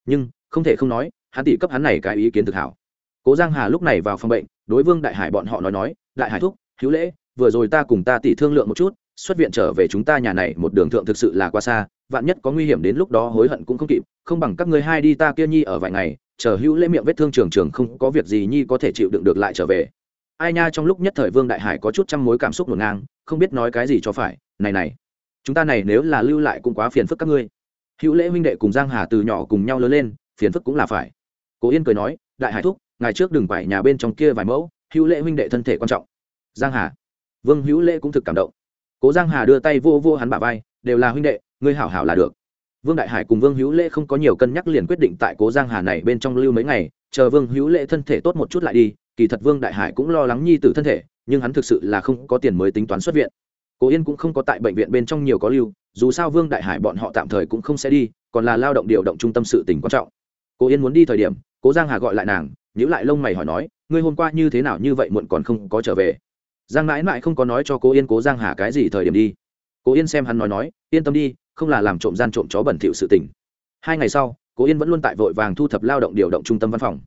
Nhưng, không thể không nói hắn tỷ cấp hắn này cái ý kiến thực hảo. Cố giang hà lúc này vào phòng bệnh, đối vương đại hải bọn họ nói nói, đại hải thúc, hữu lễ, vừa rồi ta cùng ta tỷ thương lượng một chút, xuất viện trở về chúng ta nhà này một đường thượng thực sự là quá xa, vạn nhất có nguy hiểm đến lúc đó hối hận cũng không kịp, không bằng các ngươi hai đi ta kia nhi ở vài ngày, chờ hữu lễ miệng vết thương trường trường không có việc gì nhi có thể chịu đựng được lại trở về. Ai nha, trong lúc nhất thời vương đại hải có chút trăm mối cảm xúc ngổn ngang, không biết nói cái gì cho phải, này này, chúng ta này nếu là lưu lại cũng quá phiền phức các ngươi. Hữu lễ huynh đệ cùng giang hà từ nhỏ cùng nhau lớn lên, phiền phức cũng là phải cố yên cười nói, đại hải thúc ngày trước đừng quải nhà bên trong kia vài mẫu, hữu lễ huynh đệ thân thể quan trọng. Giang hà. Vương hữu lễ cũng thực cảm động. Cố giang hà đưa tay vô vô hắn bả vai, đều là huynh đệ, ngươi hảo hảo là được. Vương đại hải cùng vương hữu lễ không có nhiều cân nhắc liền quyết định tại cố giang hà này bên trong lưu mấy ngày, chờ vương hữu lễ thân thể tốt một chút lại đi, kỳ thật vương đại hải cũng lo lắng nhi tử thân thể, nhưng hắn thực sự là không có tiền mới tính toán xuất viện. Cố yên cũng không có tại bệnh viện bên trong nhiều có lưu, dù sao vương đại hải bọn họ tạm thời cũng không sẽ đi, còn là lao động điều động trung tâm sự tỉnh quan trọng. Cố yên muốn đi thời điểm cố giang hà gọi lại nàng nhữ lại lông mày hỏi nói, ngươi hôm qua như thế nào như vậy muộn còn không có trở về? Giang mãi mãi không có nói cho cố yên, cố giang hà cái gì thời điểm đi. Cố yên xem hắn nói nói, yên tâm đi, không là làm trộm gian trộm chó bẩn thỉu sự tình. Hai ngày sau, cố yên vẫn luôn tại vội vàng thu thập lao động điều động trung tâm văn phòng.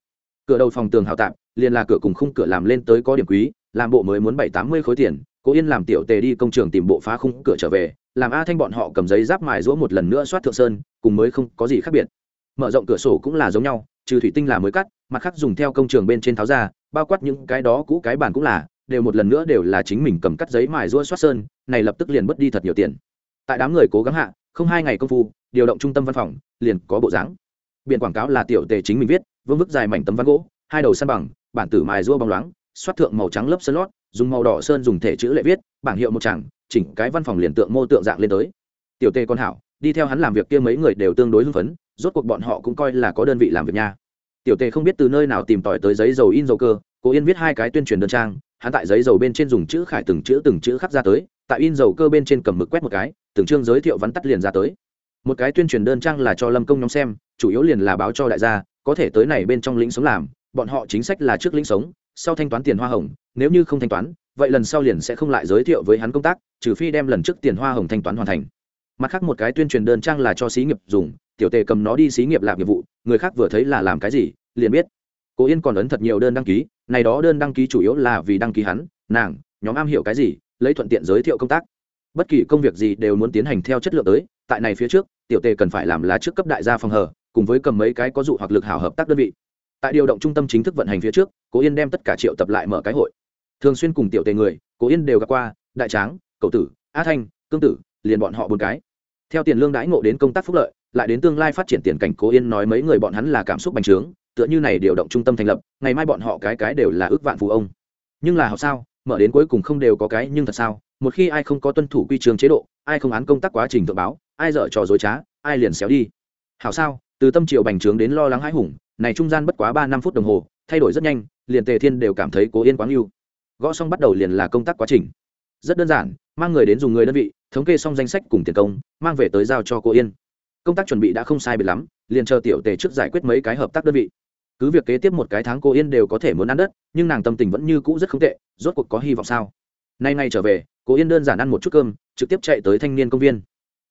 Cửa đầu phòng tường hào tạm, liền là cửa cùng khung cửa làm lên tới có điểm quý, làm bộ mới muốn bảy tám mươi khối tiền, cố yên làm tiểu tề đi công trường tìm bộ phá khung cửa trở về, làm a thanh bọn họ cầm giấy giáp mài rũa một lần nữa soát thượng sơn, cùng mới không có gì khác biệt mở rộng cửa sổ cũng là giống nhau, trừ thủy tinh là mới cắt, mặt khác dùng theo công trường bên trên tháo ra, bao quát những cái đó cũ cái bản cũng là, đều một lần nữa đều là chính mình cầm cắt giấy mài rua soát sơn, này lập tức liền mất đi thật nhiều tiền. Tại đám người cố gắng hạ, không hai ngày công phu, điều động trung tâm văn phòng, liền có bộ dáng. Biển quảng cáo là tiểu tề chính mình viết, vương vức dài mảnh tấm ván gỗ, hai đầu săn bằng, bản tử mài rua bóng loáng, xoát thượng màu trắng lớp sơn lót, dùng màu đỏ sơn dùng thể chữ lệ viết, bảng hiệu một chẳng chỉnh cái văn phòng liền tượng mô tượng dạng lên tới. Tiểu tề con hảo, đi theo hắn làm việc kia mấy người đều tương đối hưng phấn rốt cuộc bọn họ cũng coi là có đơn vị làm việc nha. Tiểu tề không biết từ nơi nào tìm tỏi tới giấy dầu in dầu cơ cố yên viết hai cái tuyên truyền đơn trang, hắn tại giấy dầu bên trên dùng chữ khải từng chữ từng chữ khắc ra tới, tại in dầu cơ bên trên cầm mực quét một cái, từng chương giới thiệu vắn tắt liền ra tới. Một cái tuyên truyền đơn trang là cho lâm công nhóm xem, chủ yếu liền là báo cho đại gia, có thể tới này bên trong lĩnh sống làm, bọn họ chính sách là trước lĩnh sống, sau thanh toán tiền hoa hồng, nếu như không thanh toán, vậy lần sau liền sẽ không lại giới thiệu với hắn công tác, trừ phi đem lần trước tiền hoa hồng thanh toán hoàn thành mặt khác một cái tuyên truyền đơn trang là cho xí nghiệp dùng, tiểu tề cầm nó đi xí nghiệp làm nghiệp vụ, người khác vừa thấy là làm cái gì, liền biết. Cố yên còn ấn thật nhiều đơn đăng ký, này đó đơn đăng ký chủ yếu là vì đăng ký hắn, nàng, nhóm am hiểu cái gì, lấy thuận tiện giới thiệu công tác. Bất kỳ công việc gì đều muốn tiến hành theo chất lượng tới, tại này phía trước, tiểu tề cần phải làm lá trước cấp đại gia phòng hờ, cùng với cầm mấy cái có dụ hoặc lực hảo hợp tác đơn vị. Tại điều động trung tâm chính thức vận hành phía trước cố yên đem tất cả triệu tập lại mở cái hội. Thường xuyên cùng tiểu tề người cố yên đều gặp qua, đại tráng, cậu tử a thanh, cương tử, liền bọn họ bốn cái theo tiền lương đãi ngộ đến công tác phúc lợi, lại đến tương lai phát triển tiền cảnh, cố yên nói mấy người bọn hắn là cảm xúc bành trướng, tựa như này điều động trung tâm thành lập, ngày mai bọn họ cái cái đều là ước vạn phú ông. Nhưng là học sao, mở đến cuối cùng không đều có cái nhưng thật sao, một khi ai không có tuân thủ quy trường chế độ, ai không án công tác quá trình tự báo, ai dở trò dối trá, ai liền xéo đi. Hảo sao, từ tâm triệu bành trướng đến lo lắng hãi hùng, này trung gian bất quá ba năm phút đồng hồ, thay đổi rất nhanh, liền tề thiên đều cảm thấy cố yên quá ngưu gõ xong bắt đầu liền là công tác quá trình. Rất đơn giản, mang người đến dùng người đơn vị thống kê xong danh sách cùng tiền công, mang về tới giao cho cô yên. Công tác chuẩn bị đã không sai biệt lắm, liền chờ tiểu tề trước giải quyết mấy cái hợp tác đơn vị. Cứ việc kế tiếp một cái tháng cô yên đều có thể muốn ăn đất, nhưng nàng tâm tình vẫn như cũ rất không tệ, rốt cuộc có hy vọng sao? Nay nay trở về, cô yên đơn giản ăn một chút cơm, trực tiếp chạy tới thanh niên công viên.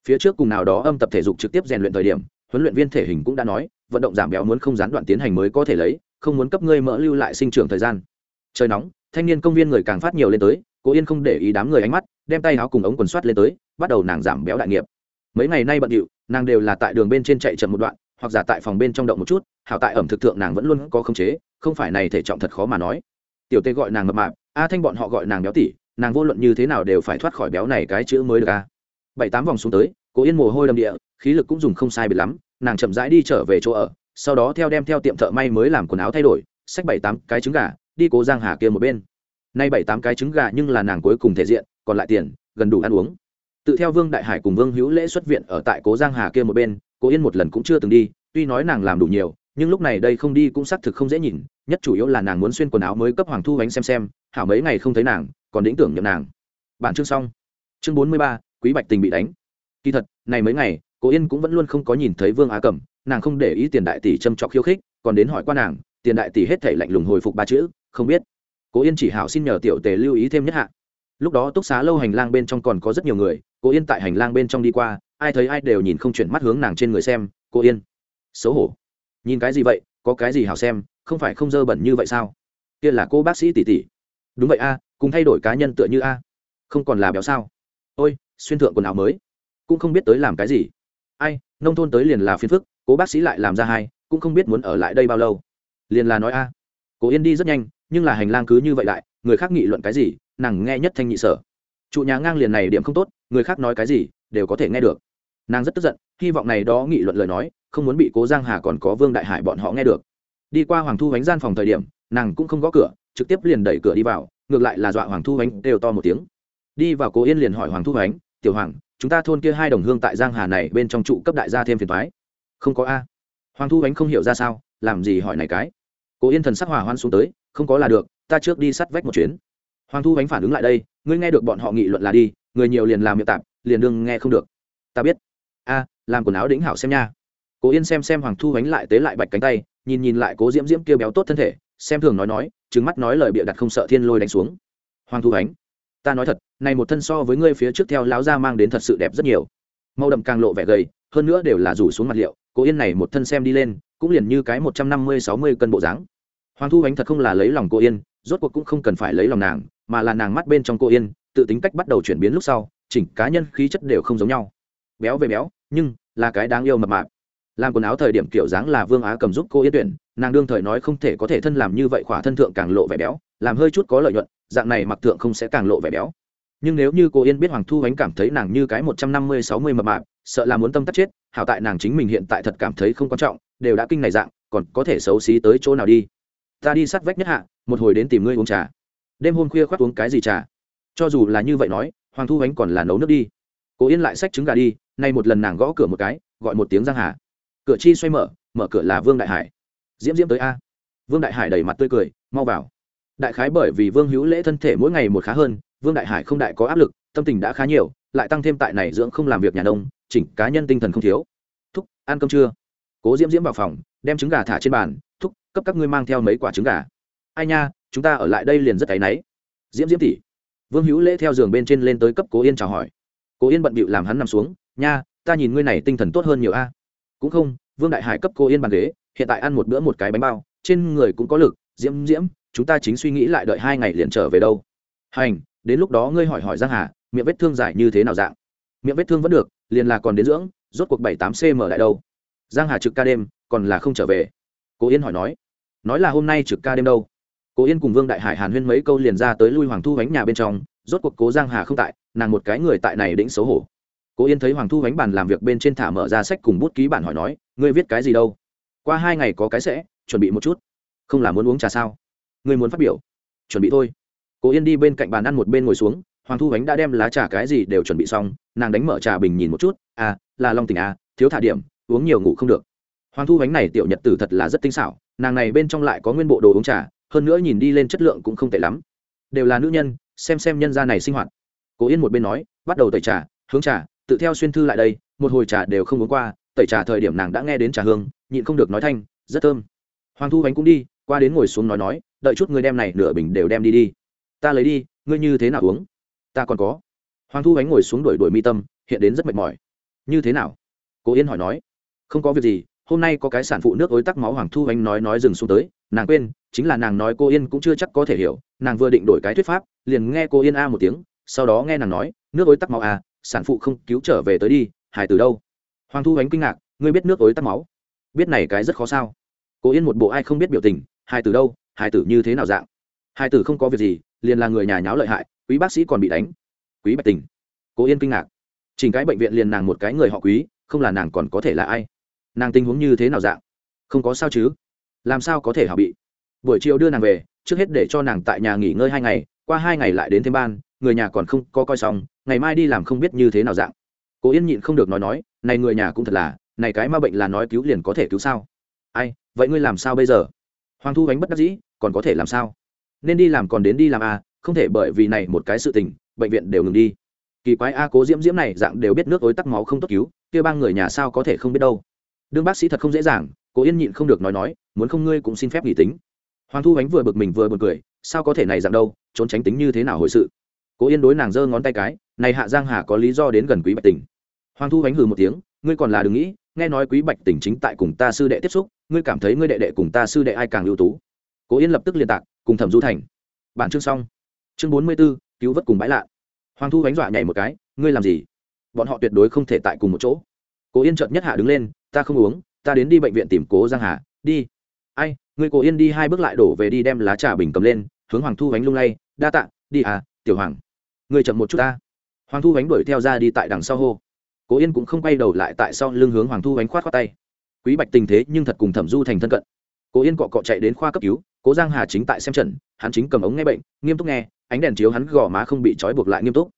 Phía trước cùng nào đó âm tập thể dục trực tiếp rèn luyện thời điểm, huấn luyện viên thể hình cũng đã nói, vận động giảm béo muốn không gián đoạn tiến hành mới có thể lấy, không muốn cấp ngươi mỡ lưu lại sinh trưởng thời gian. Trời nóng, thanh niên công viên người càng phát nhiều lên tới, cô yên không để ý đám người ánh mắt đem tay áo cùng ống quần soát lên tới, bắt đầu nàng giảm béo đại nghiệp. Mấy ngày nay bận điệu, nàng đều là tại đường bên trên chạy chậm một đoạn, hoặc giả tại phòng bên trong động một chút, hảo tại ẩm thực thượng nàng vẫn luôn có khống chế, không phải này thể trọng thật khó mà nói. Tiểu tê gọi nàng mập mạp, a thanh bọn họ gọi nàng béo tỉ, nàng vô luận như thế nào đều phải thoát khỏi béo này cái chữ mới được a. Bảy tám vòng xuống tới, cố yên mồ hôi đầm địa, khí lực cũng dùng không sai biệt lắm, nàng chậm rãi đi trở về chỗ ở, sau đó theo đem theo tiệm thợ may mới làm quần áo thay đổi sách bảy tám cái trứng gà, đi cố giang hà kia một bên. Nay bảy tám cái trứng gà nhưng là nàng cuối cùng thể diện còn lại tiền, gần đủ ăn uống. Tự theo vương đại hải cùng vương hữu lễ xuất viện ở tại cố giang hà kia một bên, cố yên một lần cũng chưa từng đi, tuy nói nàng làm đủ nhiều, nhưng lúc này đây không đi cũng xác thực không dễ nhìn, nhất chủ yếu là nàng muốn xuyên quần áo mới cấp hoàng thu bánh xem xem, hảo mấy ngày không thấy nàng, còn đĩnh tưởng nhậm nàng. Bản chương xong. Chương bốn mươi ba, quý bạch tình bị đánh. Kỳ thật, này mấy ngày, cố yên cũng vẫn luôn không có nhìn thấy vương á cẩm, nàng không để ý tiền đại tỷ châm trọc khiêu khích, còn đến hỏi qua nàng, tiền đại tỷ hết thể lạnh lùng hồi phục ba chữ, không biết. Cố yên chỉ hảo xin nhờ tiểu tề lưu ý thêm nhất hạ lúc đó túc xá lâu hành lang bên trong còn có rất nhiều người cô yên tại hành lang bên trong đi qua, ai thấy ai đều nhìn không chuyển mắt hướng nàng trên người xem cô yên, xấu hổ. Nhìn cái gì vậy, có cái gì hảo xem, không phải không dơ bẩn như vậy sao? Kia là cô bác sĩ tỷ tỷ. Đúng vậy a, cùng thay đổi cá nhân tựa như a. Không còn là béo sao? Ôi, xuyên thượng quần áo mới, cũng không biết tới làm cái gì. Ai, nông thôn tới liền là phiền phức, cố bác sĩ lại làm ra hai, cũng không biết muốn ở lại đây bao lâu. Liền là nói a. À. cố yên đi rất nhanh, nhưng là hành lang cứ như vậy lại, người khác nghị luận cái gì nàng nghe nhất thanh nhị sở. Trụ nhà ngang liền này điểm không tốt, người khác nói cái gì, đều có thể nghe được. Nàng rất tức giận, hy vọng này đó nghị luận lời nói, không muốn bị cố giang hà còn có vương đại hải bọn họ nghe được. Đi qua hoàng thu ánh gian phòng thời điểm, nàng cũng không gõ cửa, trực tiếp liền đẩy cửa đi vào, ngược lại là dọa hoàng thu ánh đều to một tiếng. Đi vào cố yên liền hỏi hoàng thu ánh tiểu hoàng, chúng ta thôn kia hai đồng hương tại giang hà này bên trong trụ cấp đại gia thêm phiền thoái không có a. Hoàng thu ánh không hiểu ra sao, làm gì hỏi này cái? Cố yên thần sắc hòa hoan xuống tới, không có là được, ta trước đi sắt vách một chuyến hoàng thu bánh phản ứng lại đây, ngươi nghe được bọn họ nghị luận là đi, người nhiều liền làm miệng tạp, liền đương nghe không được. Ta biết. A, làm quần áo đĩnh hảo xem nha. Cố yên xem xem hoàng thu bánh lại tế lại bạch cánh tay, nhìn nhìn lại cố diễm diễm kêu béo tốt thân thể, xem thường nói nói trứng mắt nói lời bịa đặt không sợ thiên lôi đánh xuống. Hoàng thu bánh ta nói thật, này một thân so với ngươi phía trước theo láo ra mang đến thật sự đẹp rất nhiều. Màu đậm càng lộ vẻ gầy, hơn nữa đều là rủ xuống mặt liệu, cố yên này một thân xem đi lên, cũng liền như cái một trăm năm mươi, sáu mươi cân bộ dáng. Hoàng thu ánh thật không là lấy lòng cô yên rốt cuộc cũng không cần phải lấy lòng nàng, mà là nàng mắt bên trong cô yên, tự tính cách bắt đầu chuyển biến lúc sau, chỉnh cá nhân khí chất đều không giống nhau. Béo về béo, nhưng là cái đáng yêu mập mạp. Làm quần áo thời điểm kiểu dáng là vương á cầm giúp cô yên tuyển, nàng đương thời nói không thể có thể thân làm như vậy, khỏa thân thượng càng lộ vẻ béo, làm hơi chút có lợi nhuận, dạng này mặc thượng không sẽ càng lộ vẻ béo. Nhưng nếu như cô yên biết hoàng thu ánh cảm thấy nàng như cái một trăm năm mươi, sáu mươi mập mạp, sợ là muốn tâm tắt chết, hảo tại nàng chính mình hiện tại thật cảm thấy không quan trọng, đều đã kinh này dạng, còn có thể xấu xí tới chỗ nào đi? Ta đi sát vách nhất hạ một hồi đến tìm ngươi uống trà. Đêm hôm khuya khoác uống cái gì trà? Cho dù là như vậy nói, hoàng thu ánh còn là nấu nước đi. Cố yên lại xách trứng gà đi, nay một lần nàng gõ cửa một cái, gọi một tiếng giang hà. Cửa chi xoay mở mở cửa là vương đại hải. Diễm diễm tới a. Vương đại hải đầy mặt tươi cười, mau vào. Đại khái bởi vì vương hữu lễ thân thể mỗi ngày một khá hơn, vương đại hải không đại có áp lực, tâm tình đã khá nhiều, lại tăng thêm tại này dưỡng không làm việc nhà nông, chỉnh cá nhân tinh thần không thiếu. Thúc, ăn cơm trưa cố diễm diễm vào phòng, đem trứng gà thả trên bàn, thúc, cấp các ngươi mang theo mấy quả trứng gà ai nha, chúng ta ở lại đây liền rất áy náy. Diễm diễm tỉ vương hữu lễ theo giường bên trên lên tới cấp cố yên chào hỏi. Cố yên bận bịu làm hắn nằm xuống, nha, ta nhìn ngươi này tinh thần tốt hơn nhiều a. Cũng không, vương đại hải cấp cô yên bàn ghế, hiện tại ăn một bữa một cái bánh bao, trên người cũng có lực. Diễm diễm, chúng ta chính suy nghĩ lại đợi hai ngày liền trở về đâu. Hành, đến lúc đó ngươi hỏi hỏi giang hà, miệng vết thương dài như thế nào dạng? Miệng vết thương vẫn được, liền là còn đến dưỡng, rốt cuộc bảy tám cm lại đâu. Giang hà trực ca đêm, còn là không trở về. Cố yên hỏi nói. Nói là hôm nay trực ca đêm đâu? Cố yên cùng vương đại hải hàn huyên mấy câu liền ra tới lui hoàng thu bánh nhà bên trong, rốt cuộc cố giang hà không tại, nàng một cái người tại này đĩnh xấu hổ. Cố yên thấy hoàng thu bánh bàn làm việc bên trên thả mở ra sách cùng bút ký bản hỏi nói, ngươi viết cái gì đâu? Qua hai ngày có cái sẽ, chuẩn bị một chút. Không là muốn uống trà sao? Ngươi muốn phát biểu. Chuẩn bị thôi. Cố yên đi bên cạnh bàn ăn một bên ngồi xuống, hoàng thu bánh đã đem lá trà cái gì đều chuẩn bị xong, nàng đánh mở trà bình nhìn một chút à là long tình à thiếu thả điểm, uống nhiều ngủ không được. Hoàng thu bánh này tiểu nhật tử thật là rất tinh xảo, nàng này bên trong lại có nguyên bộ đồ uống trà hơn nữa nhìn đi lên chất lượng cũng không tệ lắm. Đều là nữ nhân, xem xem nhân gia này sinh hoạt. Cố yên một bên nói, bắt đầu tẩy trà, hướng trà, tự theo xuyên thư lại đây, một hồi trà đều không uống qua, tẩy trà thời điểm nàng đã nghe đến trà hương, nhịn không được nói thanh, rất thơm. Hoàng thu bánh cũng đi, qua đến ngồi xuống nói nói, đợi chút ngươi đem này nửa bình đều đem đi đi. Ta lấy đi, ngươi như thế nào uống? Ta còn có. Hoàng thu bánh ngồi xuống đuổi đuổi mi tâm, hiện đến rất mệt mỏi. Như thế nào? Cố yên hỏi nói. Không có việc gì hôm nay có cái sản phụ nước ối tắc máu hoàng thu Anh nói nói dừng xuống tới, nàng quên, chính là nàng nói cô yên cũng chưa chắc có thể hiểu, nàng vừa định đổi cái thuyết pháp, liền nghe cô yên a một tiếng, sau đó nghe nàng nói, nước ối tắc máu a sản phụ không cứu trở về tới đi, hải từ đâu? Hoàng thu ánh kinh ngạc, ngươi biết nước ối tắc máu? Biết này cái rất khó sao? Cô yên một bộ ai không biết biểu tình, hải từ đâu, hải tử như thế nào dạng? Hải tử không có việc gì, liền là người nhà nháo lợi hại, quý bác sĩ còn bị đánh. Quý bạch tình. Cô yên kinh ngạc. Chỉnh cái bệnh viện liền nàng một cái người họ quý, không là nàng còn có thể là ai? Nàng tình huống như thế nào dạng? Không có sao chứ? Làm sao có thể hảo bị? Buổi chiều đưa nàng về, trước hết để cho nàng tại nhà nghỉ ngơi hai ngày, qua hai ngày lại đến thêm ban, người nhà còn không có coi xong, ngày mai đi làm không biết như thế nào dạng. Cố yên nhịn không được nói nói, này người nhà cũng thật là, này cái ma bệnh là nói cứu liền có thể cứu sao? Ai, vậy ngươi làm sao bây giờ? Hoàng thu bánh bất đắc dĩ, còn có thể làm sao? Nên đi làm còn đến đi làm à không thể bởi vì này một cái sự tình, bệnh viện đều ngừng đi. Kỳ quái a cố diễm diễm này dạng đều biết nước ối tắc máu không tốt cứu, kia ba người nhà sao có thể không biết đâu? Đương bác sĩ thật không dễ dàng cố yên nhịn không được nói nói, muốn không ngươi cũng xin phép nghỉ tính. Hoàng thu ánh vừa bực mình vừa b u ồ n cười, sao có thể này dạng đâu, trốn tránh tính như thế nào hồi sự. Cố yên đối nàng giơ ngón tay cái, này hạ giang hà có lý do đến gần quý bạch tỉnh. Hoàng thu ánh hừ một tiếng, ngươi còn là đừng nghĩ, nghe nói quý bạch tỉnh chính tại cùng ta sư đệ tiếp xúc, ngươi cảm thấy ngươi đệ đệ cùng ta sư đệ ai càng ưu tú? Cố yên lập tức liên tạc, cùng thẩm du thành. Bản chương xong. Chương bốn mươi b ố cứu vớt cùng bãi lạ. Hoàng thu ánh dọa nhảy một cái, ngươi làm gì? Bọn họ tuyệt đối không thể tại cùng một chỗ. Cố yên trợt nhất hạ đứng lên ta không uống, ta đến đi bệnh viện tìm cố giang hà, đi. Ai người cổ yên đi hai bước lại đổ về đi đem lá trà bình cầm lên, hướng hoàng thu ánh lung lay, đa tạ, đi à tiểu hoàng người chậm một chút ta. Hoàng thu ánh đuổi theo ra đi tại đằng sau hô. Cố yên cũng không quay đầu lại tại sau lưng hướng hoàng thu ánh khoát khoát tay. Quý bạch tình thế nhưng thật cùng thẩm du thành thân cận. Cố yên cọ cọ chạy đến khoa cấp cứu, cố giang hà chính tại xem trần hắn chính cầm ống nghe bệnh, nghiêm túc nghe, ánh đèn chiếu hắn gò má không bị trói buộc lại nghiêm túc.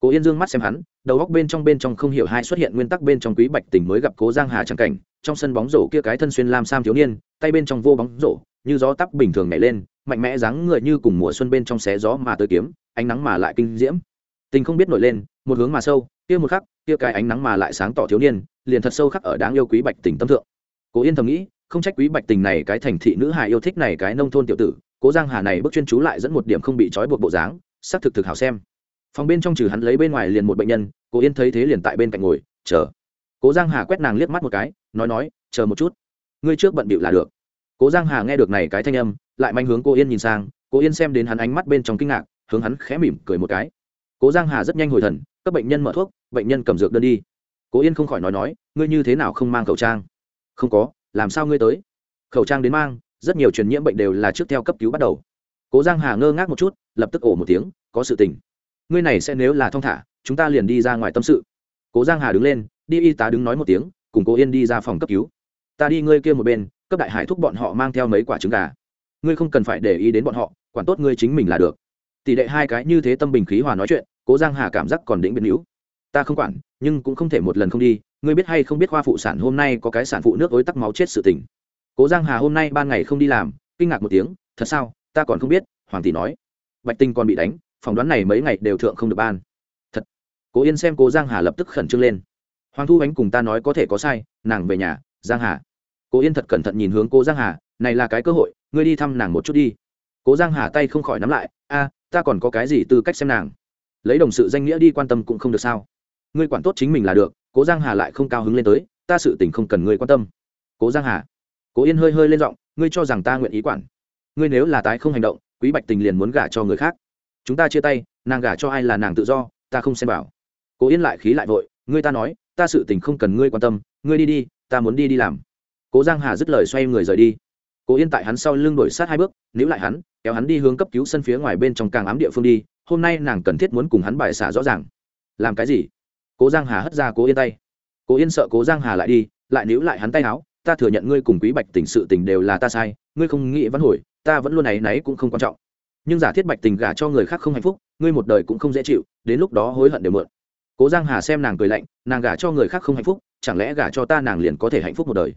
Cố yên dương mắt xem hắn đầu góc bên trong bên trong không hiểu hai xuất hiện nguyên tắc bên trong quý bạch tình mới gặp cố giang hà trắng cảnh, trong sân bóng rổ kia cái thân xuyên lam sam thiếu niên, tay bên trong vô bóng rổ, như gió tắp bình thường nhảy lên, mạnh mẽ dáng người như cùng mùa xuân bên trong xé gió mà tới kiếm, ánh nắng mà lại kinh diễm. Tình không biết nổi lên, một hướng mà sâu, kia một khắc, kia cái ánh nắng mà lại sáng tỏ thiếu niên, liền thật sâu khắc ở đáng yêu quý bạch tình tâm thượng. Cố yên thầm nghĩ, không trách quý bạch tình này cái thành thị nữ hài yêu thích này cái nông thôn tiểu tử, cố giang hà này bước chuyên chú lại dẫn một điểm không bị trói buộc bộ dáng sắc thực thực hảo xem phòng bên trong trừ hắn lấy bên ngoài liền một bệnh nhân, cố yên thấy thế liền tại bên cạnh ngồi, chờ. Cố giang hà quét nàng liếc mắt một cái, nói nói, chờ một chút, ngươi trước bận bịu là được. Cố giang hà nghe được này cái thanh âm, lại manh hướng cô yên nhìn sang cô yên xem đến hắn ánh mắt bên trong kinh ngạc, hướng hắn khẽ mỉm cười một cái. Cố giang hà rất nhanh hồi thần các bệnh nhân mở thuốc, bệnh nhân cầm dược đơn đi. Cố yên không khỏi nói nói, ngươi như thế nào không mang khẩu trang? Không có, làm sao ngươi tới? Khẩu trang đến mang, rất nhiều truyền nhiễm bệnh đều là trước theo cấp cứu bắt đầu. Cố giang hà ngơ ngác một chút, lập tức ổ một tiếng, có sự tình ngươi này sẽ nếu là thong thả, chúng ta liền đi ra ngoài tâm sự. Cố giang hà đứng lên, đi y tá đứng nói một tiếng, cùng cố yên đi ra phòng cấp cứu. Ta đi ngươi kia một bên, cấp đại hải thúc bọn họ mang theo mấy quả trứng gà. Ngươi không cần phải để ý đến bọn họ, quản tốt ngươi chính mình là được. Tỷ đệ hai cái như thế tâm bình khí hòa nói chuyện, cố giang hà cảm giác còn đĩnh biến hữu ta không quản, nhưng cũng không thể một lần không đi, ngươi biết hay không biết khoa phụ sản hôm nay có cái sản phụ nước ối tắc máu chết sự tình. Cố giang hà hôm nay ban ngày không đi làm, kinh ngạc một tiếng, thật sao, ta còn không biết, hoàng tỷ nói. Bạch tinh còn bị đánh phỏng đoán này mấy ngày đều thượng không được ban. Thật. Cố yên xem cố giang hà lập tức khẩn trương lên. Hoàng thu ánh cùng ta nói có thể có sai, nàng về nhà, giang hà. Cố yên thật cẩn thận nhìn hướng cố giang hà, này là cái cơ hội, ngươi đi thăm nàng một chút đi. Cố giang hà tay không khỏi nắm lại, a, ta còn có cái gì tư cách xem nàng? Lấy đồng sự danh nghĩa đi quan tâm cũng không được sao? Ngươi quản tốt chính mình là được, cố giang hà lại không cao hứng lên tới, ta sự tình không cần ngươi quan tâm. Cố giang hà. Cố yên hơi hơi lên giọng, ngươi cho rằng ta nguyện ý quản. Ngươi nếu là tái không hành động, quý bạch tình liền muốn gả cho người khác chúng ta chia tay, nàng gả cho ai là nàng tự do, ta không xem bảo cố yên lại khí lại vội, ngươi ta nói, ta sự tình không cần ngươi quan tâm, ngươi đi đi, ta muốn đi đi làm. Cố giang hà dứt lời xoay người rời đi. Cố yên tại hắn sau lưng đổi sát hai bước, níu lại hắn, kéo hắn đi hướng cấp cứu sân phía ngoài bên trong càng ám địa phương đi, hôm nay nàng cần thiết muốn cùng hắn bài xả rõ ràng. Làm cái gì? Cố giang hà hất ra cố yên tay. Cố yên sợ cố giang hà lại đi, lại níu lại hắn tay áo, ta thừa nhận ngươi cùng quý bạch tình sự tình đều là ta sai, ngươi không nghĩ vẫn hồi, ta vẫn luôn này náy cũng không quan trọng nhưng giả thiết bạch tình gả cho người khác không hạnh phúc, ngươi một đời cũng không dễ chịu, đến lúc đó hối hận đều mượn. Cố giang hà xem nàng cười lạnh, nàng gả cho người khác không hạnh phúc, chẳng lẽ gả cho ta nàng liền có thể hạnh phúc một đời?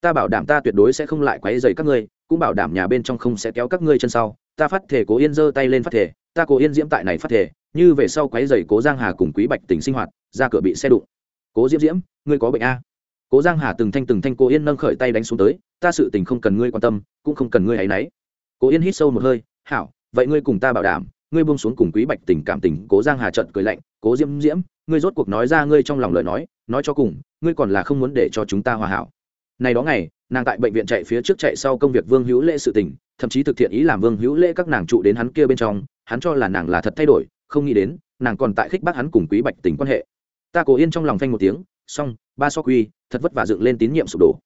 Ta bảo đảm ta tuyệt đối sẽ không lại quấy dày các ngươi, cũng bảo đảm nhà bên trong không sẽ kéo các ngươi chân sau. Ta phát thể cố yên giơ tay lên phát thể ta cố yên diễm tại này phát thể như về sau quấy dày cố giang hà cùng quý bạch tình sinh hoạt, ra cửa bị xe đụng. Cố diễm diễm, ngươi có bệnh a? Cố giang hà từng thanh từng thanh cố yên nâng khởi tay đánh xuống tới, ta sự tình không cần ngươi quan tâm, cũng không cần ngươi hãy nấy. Cố yên hít sâu một hơi, hảo vậy ngươi cùng ta bảo đảm ngươi buông xuống cùng quý bạch tình cảm tình cố giang hà trận cười lạnh cố diễm diễm ngươi rốt cuộc nói ra ngươi trong lòng lời nói nói cho cùng ngươi còn là không muốn để cho chúng ta hòa hảo. Này đó ngày nàng tại bệnh viện chạy phía trước chạy sau công việc vương hữu lễ sự tình thậm chí thực thiện ý làm vương hữu lễ các nàng trụ đến hắn kia bên trong hắn cho là nàng là thật thay đổi không nghĩ đến nàng còn tại khích bác hắn cùng quý bạch tình quan hệ. Ta cố yên trong lòng phanh một tiếng xong ba so quy thật vất vả dựng lên tín nhiệm sụp đổ.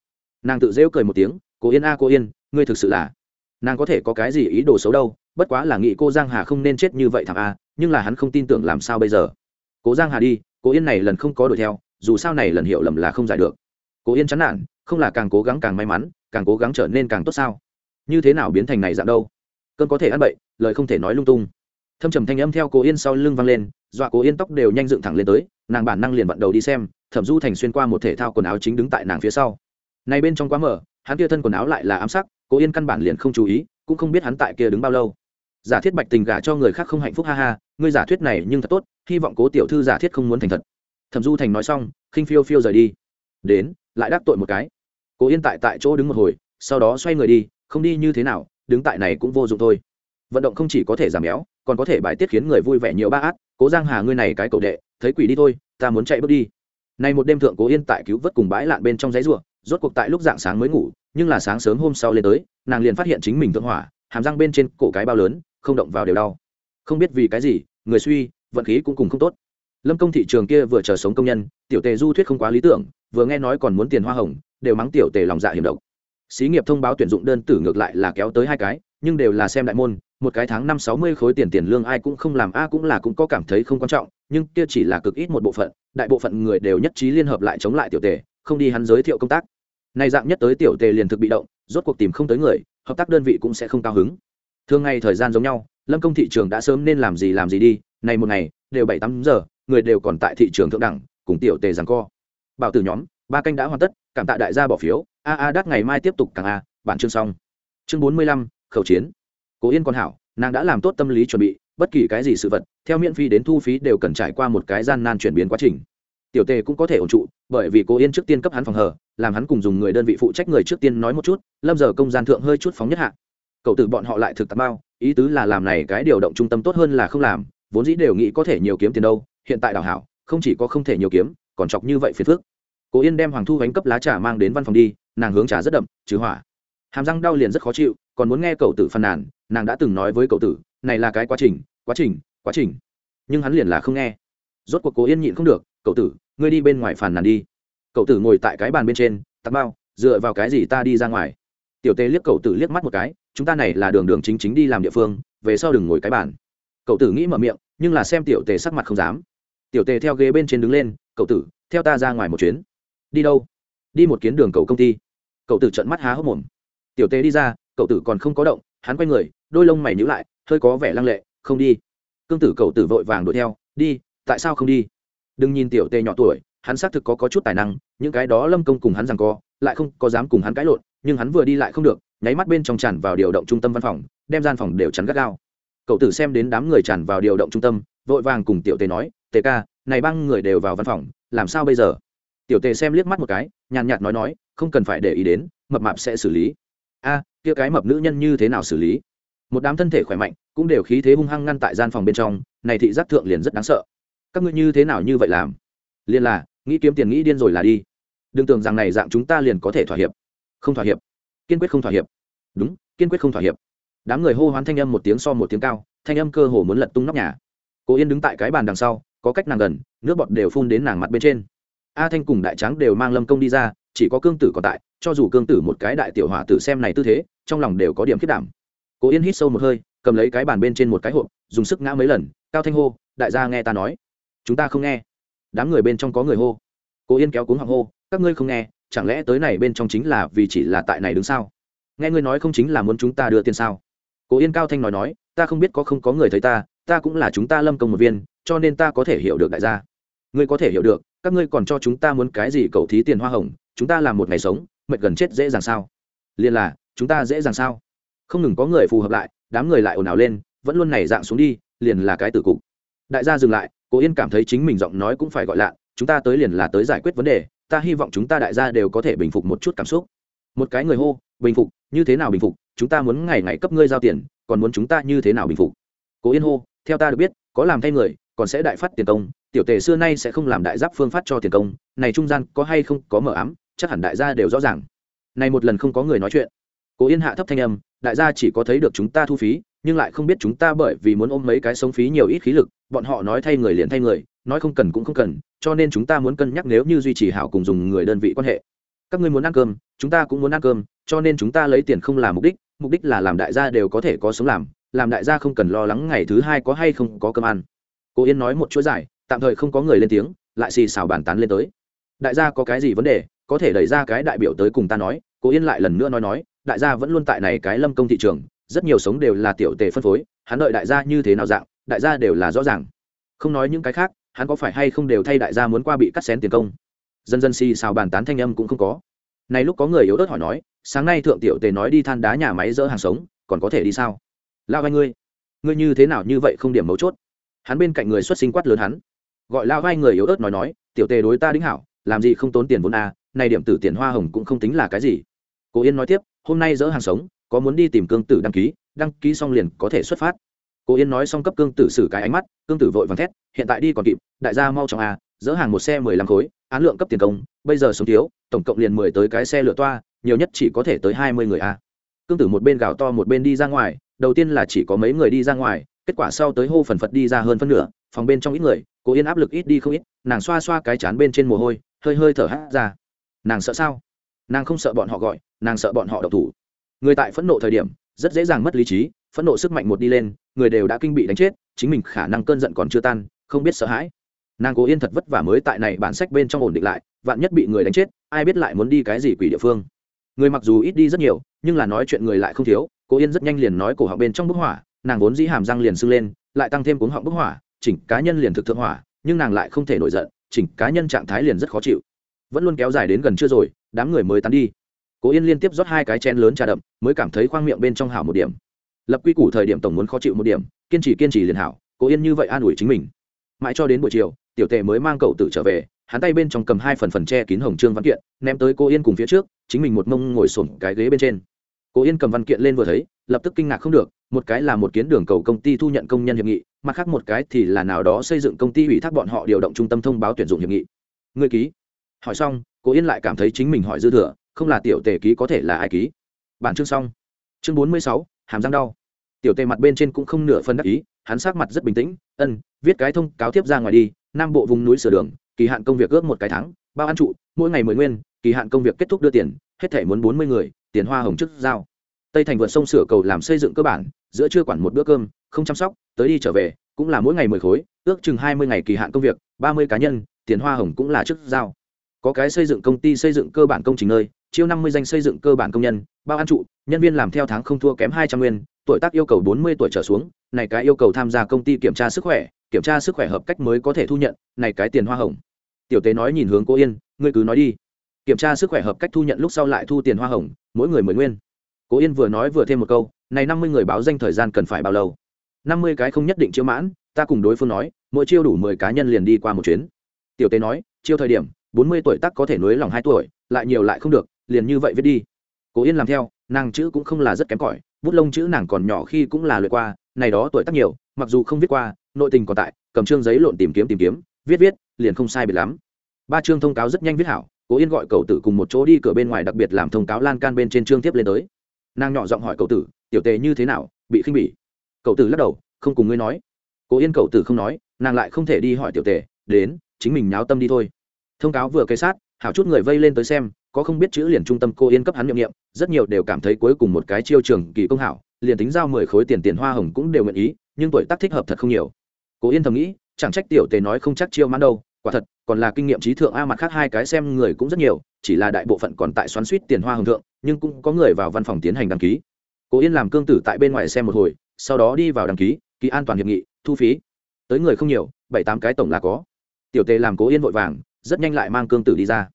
Nàng tự rêu cười một tiếng cố yên a à, yên ngươi thực sự là nàng có thể có cái gì ý đồ xấu đâu bất quá là nghĩ cô giang hà không nên chết như vậy thằng a, nhưng là hắn không tin tưởng làm sao bây giờ. Cố giang hà đi, cố yên này lần không có đuổi theo, dù sao này lần hiểu lầm là không giải được. Cố yên chán nản, không là càng cố gắng càng may mắn, càng cố gắng trở nên càng tốt sao? Như thế nào biến thành này dạng đâu? Cơn có thể ăn bậy, lời không thể nói lung tung. Thâm trầm thanh âm theo cố yên sau lưng vang lên, dọa cố yên tóc đều nhanh dựng thẳng lên tới, nàng bản năng liền vặn đầu đi xem, thẩm du thành xuyên qua một thể thao quần áo chính đứng tại nàng phía sau. Này bên trong quá mở hắn kia thân quần áo lại là ám sắc, cố yên căn bản liền không chú ý, cũng không biết hắn tại kia đứng bao lâu giả thiết bạch tình gả cho người khác không hạnh phúc, ha ha, ngươi giả thuyết này nhưng thật tốt, hy vọng cố tiểu thư giả thiết không muốn thành thật. Thẩm du thành nói xong, khinh phiêu phiêu rời đi. Đến, lại đắc tội một cái. Cố yên tại tại chỗ đứng một hồi, sau đó xoay người đi, không đi như thế nào, đứng tại này cũng vô dụng thôi. Vận động không chỉ có thể giảm béo, còn có thể bài tiết khiến người vui vẻ nhiều ba át. Cố giang hà ngươi này cái cầu đệ, thấy quỷ đi thôi, ta muốn chạy bước đi. Nay một đêm thượng cố yên tại cứu vớt cùng bãi lạn bên trong giấy rùa, rốt cuộc tại lúc dạng sáng mới ngủ, nhưng là sáng sớm hôm sau lên tới, nàng liền phát hiện chính mình thượng hỏa, hàm răng bên trên cổ cái bao lớn không động vào đều đau. Không biết vì cái gì, người suy, vận khí cũng cùng không tốt. Lâm công thị trường kia vừa chờ sống công nhân, tiểu tề du thuyết không quá lý tưởng, vừa nghe nói còn muốn tiền hoa hồng, đều mắng tiểu tề lòng dạ hiểm độc. Xí nghiệp thông báo tuyển dụng đơn tử ngược lại là kéo tới hai cái, nhưng đều là xem đại môn, một cái tháng năm sáu mươi khối tiền tiền lương ai cũng không làm a cũng là cũng có cảm thấy không quan trọng, nhưng kia chỉ là cực ít một bộ phận, đại bộ phận người đều nhất trí liên hợp lại chống lại tiểu tề, không đi hắn giới thiệu công tác. Này dạng nhất tới tiểu tề liền thực bị động, rốt cuộc tìm không tới người, hợp tác đơn vị cũng sẽ không cao hứng thường ngày thời gian giống nhau, lâm công thị trường đã sớm nên làm gì làm gì đi này một ngày, đều bảy tám giờ, người đều còn tại thị trường thượng đẳng, cùng tiểu tề rằng co. Bảo tử nhóm, ba canh đã hoàn tất, cảm tạ đại gia bỏ phiếu. A a đắt ngày mai tiếp tục càng a, bản chương xong. Chương bốn mươi lăm, khẩu chiến. Cố yên còn hảo, nàng đã làm tốt tâm lý chuẩn bị, bất kỳ cái gì sự vật, theo miễn phí đến thu phí đều cần trải qua một cái gian nan chuyển biến quá trình. Tiểu tề cũng có thể ổn trụ, bởi vì cố yên trước tiên cấp hắn phòng hờ, làm hắn cùng dùng người đơn vị phụ trách người trước tiên nói một chút, lâm giờ công gian thượng hơi chút phóng nhất hạ cậu tử bọn họ lại thực tập bao, ý tứ là làm này cái điều động trung tâm tốt hơn là không làm, vốn dĩ đều nghĩ có thể nhiều kiếm tiền đâu, hiện tại đào hảo, không chỉ có không thể nhiều kiếm, còn chọc như vậy phiền phức. Cố yên đem hoàng thu bánh cấp lá trà mang đến văn phòng đi, nàng hướng trà rất đậm, trừ hỏa. Hàm răng đau liền rất khó chịu, còn muốn nghe cậu tử phàn nàn, nàng đã từng nói với cậu tử, này là cái quá trình quá trình quá trình. Nhưng hắn liền là không nghe. Rốt cuộc cố yên nhịn không được, cậu tử, ngươi đi bên ngoài phàn nàn đi. Cậu tử ngồi tại cái bàn bên trên tắc bao dựa vào cái gì ta đi ra ngoài? Tiểu tê liếc cậu tử liếc mắt một cái chúng ta này là đường đường chính chính đi làm địa phương về sau đừng ngồi cái bàn. Cậu tử nghĩ mở miệng nhưng là xem tiểu tề sắc mặt không dám. Tiểu tề theo ghế bên trên đứng lên cậu tử theo ta ra ngoài một chuyến. Đi đâu? Đi một kiến đường cầu công ty. Cậu tử trận mắt há hốc mồm. Tiểu tề đi ra cậu tử còn không có động hắn quay người đôi lông mày nhíu lại hơi có vẻ lăng lệ không đi. Cương tử cậu tử vội vàng đuổi theo đi tại sao không đi? Đừng nhìn tiểu tề nhỏ tuổi hắn xác thực có, có chút tài năng những cái đó lâm công cùng hắn rằng co lại không có dám cùng hắn cãi lộn nhưng hắn vừa đi lại không được, nháy mắt bên trong tràn vào điều động trung tâm văn phòng, đem gian phòng đều chắn gắt gao. Cậu tử xem đến đám người tràn vào điều động trung tâm, vội vàng cùng tiểu tề nói, tề ca, này băng người đều vào văn phòng, làm sao bây giờ? Tiểu tề xem liếc mắt một cái, nhàn nhạt nói nói, không cần phải để ý đến, mập mạp sẽ xử lý. A, kia cái mập nữ nhân như thế nào xử lý? Một đám thân thể khỏe mạnh, cũng đều khí thế hung hăng ngăn tại gian phòng bên trong, này thị giác thượng liền rất đáng sợ. Các ngươi như thế nào như vậy làm? Liền là, nghĩ kiếm tiền nghĩ điên rồi là đi. Đừng tưởng rằng này dạng chúng ta liền có thể thỏa hiệp không thỏa hiệp. Kiên quyết không thỏa hiệp. Đúng, kiên quyết không thỏa hiệp. Đám người hô hoán thanh âm một tiếng so một tiếng cao, thanh âm cơ hồ muốn lật tung nóc nhà. Cô yên đứng tại cái bàn đằng sau, có cách nàng gần, nước bọt đều phun đến nàng mặt bên trên. A thanh cùng đại tráng đều mang lâm công đi ra, chỉ có cương tử còn tại, cho dù cương tử một cái đại tiểu hỏa tử xem này tư thế, trong lòng đều có điểm khiết đảm. Cô yên hít sâu một hơi, cầm lấy cái bàn bên trên một cái hộp, dùng sức ngã mấy lần, cao thanh hô, đại gia nghe ta nói. Chúng ta không nghe. Đám người bên trong có người hô. Cô yên kéo cuống hoàng hô, các ngươi không nghe chẳng lẽ tới này bên trong chính là vì chỉ là tại này đứng sao? Nghe ngươi nói không chính là muốn chúng ta đưa tiền sao? Cố yên cao thanh nói nói, ta không biết có không có người thấy ta ta cũng là chúng ta lâm công một viên, cho nên ta có thể hiểu được đại gia. Ngươi có thể hiểu được, các ngươi còn cho chúng ta muốn cái gì cầu thí tiền hoa hồng, chúng ta làm một ngày sống, mệt gần chết dễ dàng sao? Liền là, chúng ta dễ dàng sao? Không ngừng có người phù hợp lại, đám người lại ồn ào lên, vẫn luôn này dạng xuống đi, liền là cái tử cục. Đại gia dừng lại, cố yên cảm thấy chính mình giọng nói cũng phải gọi lạ, chúng ta tới liền là tới giải quyết vấn đề ta hy vọng chúng ta đại gia đều có thể bình phục một chút cảm xúc. Một cái người hô, bình phục, như thế nào bình phục? Chúng ta muốn ngày ngày cấp ngươi giao tiền, còn muốn chúng ta như thế nào bình phục? Cố yên hô, theo ta được biết, có làm thay người, còn sẽ đại phát tiền công, tiểu tề xưa nay sẽ không làm đại giáp phương phát cho tiền công, này trung gian có hay không có mở ám, chắc hẳn đại gia đều rõ ràng. Này một lần không có người nói chuyện. Cố yên hạ thấp thanh âm, đại gia chỉ có thấy được chúng ta thu phí, nhưng lại không biết chúng ta bởi vì muốn ôm mấy cái sống phí nhiều ít khí lực, bọn họ nói thay người liền thay người nói không cần cũng không cần cho nên chúng ta muốn cân nhắc nếu như duy trì hảo cùng dùng người đơn vị quan hệ. Các ngươi muốn ăn cơm chúng ta cũng muốn ăn cơm cho nên chúng ta lấy tiền không là mục đích mục đích là làm đại gia đều có thể có sống làm làm đại gia không cần lo lắng ngày thứ hai có hay không có cơm ăn. Cô yên nói một chuỗi dài, tạm thời không có người lên tiếng lại xì xào bàn tán lên tới. Đại gia có cái gì vấn đề có thể đẩy ra cái đại biểu tới cùng ta nói cô yên lại lần nữa nói nói đại gia vẫn luôn tại này cái lâm công thị trường rất nhiều sống đều là tiểu tề phân phối hắn đợi đại gia như thế nào dạng đại gia đều là rõ ràng. Không nói những cái khác hắn có phải hay không đều thay đại gia muốn qua bị cắt xén tiền công? Dần dần xì xào bàn tán thanh âm cũng không có. Nay lúc có người yếu ớt hỏi nói sáng nay thượng tiểu tề nói đi than đá nhà máy dỡ hàng sống còn có thể đi sao? Lao vai ngươi ngươi như thế nào như vậy không điểm mấu chốt? Hắn bên cạnh người xuất sinh quát lớn hắn. Gọi lao vai người yếu ớt nói nói tiểu tề đối ta đính hảo làm gì không tốn tiền vốn à, này điểm tử tiền hoa hồng cũng không tính là cái gì. Cố yên nói tiếp hôm nay dỡ hàng sống có muốn đi tìm cương tử đăng ký đăng ký xong liền có thể xuất phát cố yên nói xong cấp cương tử xử cái ánh mắt, cương tử vội vàng thét, hiện tại đi còn kịp, đại gia mau chóng à dỡ hàng một xe mười lăm khối, án lượng cấp tiền công, bây giờ sống thiếu, tổng cộng liền mười tới cái xe lửa toa, nhiều nhất chỉ có thể tới hai mươi người a cương tử một bên gào to một bên đi ra ngoài, đầu tiên là chỉ có mấy người đi ra ngoài, kết quả sau tới hô phần phật đi ra hơn phân nửa, phòng bên trong ít người, cố yên áp lực ít đi không ít, nàng xoa xoa cái chán bên trên mồ hôi, hơi hơi thở hát ra. Nàng sợ sao? Nàng không sợ bọn họ gọi, nàng sợ bọn họ độc thủ. Người tại phẫn nộ thời điểm, rất dễ dàng mất lý trí, phẫn nộ sức mạnh một đi lên người đều đã kinh bị đánh chết, chính mình khả năng cơn giận còn chưa tan, không biết sợ hãi. Nàng cố yên thật vất vả mới tại này bản sách bên trong ổn định lại, vạn nhất bị người đánh chết, ai biết lại muốn đi cái gì quỷ địa phương. Người mặc dù ít đi rất nhiều, nhưng là nói chuyện người lại không thiếu, cố yên rất nhanh liền nói cổ họng bên trong bức hỏa nàng vốn dĩ hàm răng liền sưng lên, lại tăng thêm cuống họng bức hỏa chỉnh cá nhân liền thực thượng hỏa nhưng nàng lại không thể nổi giận, chỉnh cá nhân trạng thái liền rất khó chịu. Vẫn luôn kéo dài đến gần chưa rồi, đám người mới tán đi. Cố yên liên tiếp rót hai cái chén lớn trà đậm, mới cảm thấy khoang miệng bên trong hảo một điểm lập quy củ thời điểm tổng muốn khó chịu một điểm, kiên trì kiên trì liền hảo, cố yên như vậy an ủi chính mình. Mãi cho đến buổi chiều, tiểu tề mới mang cậu tự trở về, hắn tay bên trong cầm hai phần phần che kín hồng trương văn kiện, ném tới cô yên cùng phía trước, chính mình một mông ngồi sổm cái ghế bên trên. Cô yên cầm văn kiện lên vừa thấy, lập tức kinh ngạc không được, một cái là một kiến đường cầu công ty thu nhận công nhân hiệp nghị, mặt khác một cái thì là nào đó xây dựng công ty ủy thác bọn họ điều động trung tâm thông báo tuyển dụng hiệp nghị. Người ký? Hỏi xong, cô yên lại cảm thấy chính mình hỏi dư thừa, không là tiểu tề ký có thể là ai ký? Bản chương xong. Chương bốn mươi sáu hàm răng đau. Tiểu tề mặt bên trên cũng không nửa phân đắc ý, hắn sát mặt rất bình tĩnh, ân, viết cái thông cáo tiếp ra ngoài đi, nam bộ vùng núi sửa đường, kỳ hạn công việc ước một cái tháng, bao ăn trụ, mỗi ngày mười nguyên, kỳ hạn công việc kết thúc đưa tiền, hết thể muốn bốn mươi người, tiền hoa hồng chức giao. Tây thành vượt sông sửa cầu làm xây dựng cơ bản, giữa chưa quản một bữa cơm, không chăm sóc, tới đi trở về, cũng là mỗi ngày mười khối, ước chừng hai mươi ngày kỳ hạn công việc, ba mươi cá nhân, tiền hoa hồng cũng là chức giao. Có cái xây dựng công ty xây dựng cơ bản công trình nơi chiêu năm mươi danh xây dựng cơ bản công nhân, bao ăn trụ, nhân viên làm theo tháng không thua kém hai trăm nguyên, tuổi tác yêu cầu bốn mươi tuổi trở xuống, này cái yêu cầu tham gia công ty kiểm tra sức khỏe, kiểm tra sức khỏe hợp cách mới có thể thu nhận, này cái tiền hoa hồng. Tiểu tế nói nhìn hướng cô yên, ngươi cứ nói đi. Kiểm tra sức khỏe hợp cách thu nhận lúc sau lại thu tiền hoa hồng, mỗi người mười nguyên. Cố yên vừa nói vừa thêm một câu, này năm mươi người báo danh thời gian cần phải bao lâu? Năm mươi cái không nhất định chiêu mãn, ta cùng đối phương nói, mỗi chiêu đủ mười cá nhân liền đi qua một chuyến. Tiểu tế nói, chiêu thời điểm, bốn mươi tuổi tắc có thể nối lòng hai tuổi, lại nhiều lại không được liền như vậy viết đi. Cố yên làm theo, nàng chữ cũng không là rất kém cỏi, bút lông chữ nàng còn nhỏ khi cũng là luyện qua, này đó tuổi tác nhiều, mặc dù không viết qua, nội tình còn tại, cầm trương giấy lộn tìm kiếm tìm kiếm, viết viết, liền không sai biệt lắm. Ba chương thông cáo rất nhanh viết hảo, cố yên gọi cậu tử cùng một chỗ đi cửa bên ngoài đặc biệt làm thông cáo lan can bên trên chương tiếp lên tới. Nàng nhỏ giọng hỏi cậu tử, tiểu tề như thế nào? Bị khinh bỉ? Cậu tử lắc đầu, không cùng ngươi nói. Cố yên cậu tử không nói, nàng lại không thể đi hỏi tiểu tề, đến, chính mình nháo tâm đi thôi. Thông cáo vừa cây sát, hảo chút người vây lên tới xem có không biết chữ liền trung tâm cô yên cấp hắn nhiệm nghiệm, rất nhiều đều cảm thấy cuối cùng một cái chiêu trường kỳ công hảo, liền tính giao mười khối tiền tiền hoa hồng cũng đều nguyện ý, nhưng tuổi tác thích hợp thật không nhiều. Cô yên thầm nghĩ, chẳng trách tiểu tề nói không chắc chiêu mãn đâu, quả thật, còn là kinh nghiệm trí thượng a mặt khác hai cái xem người cũng rất nhiều, chỉ là đại bộ phận còn tại xoắn suýt tiền hoa hồng thượng, nhưng cũng có người vào văn phòng tiến hành đăng ký. Cô yên làm cương tử tại bên ngoài xem một hồi, sau đó đi vào đăng ký ký an toàn hiệp nghị, thu phí. Tới người không nhiều, bảy tám cái tổng là có. Tiểu tề làm cố yên vội vàng, rất nhanh lại mang cương tử đi ra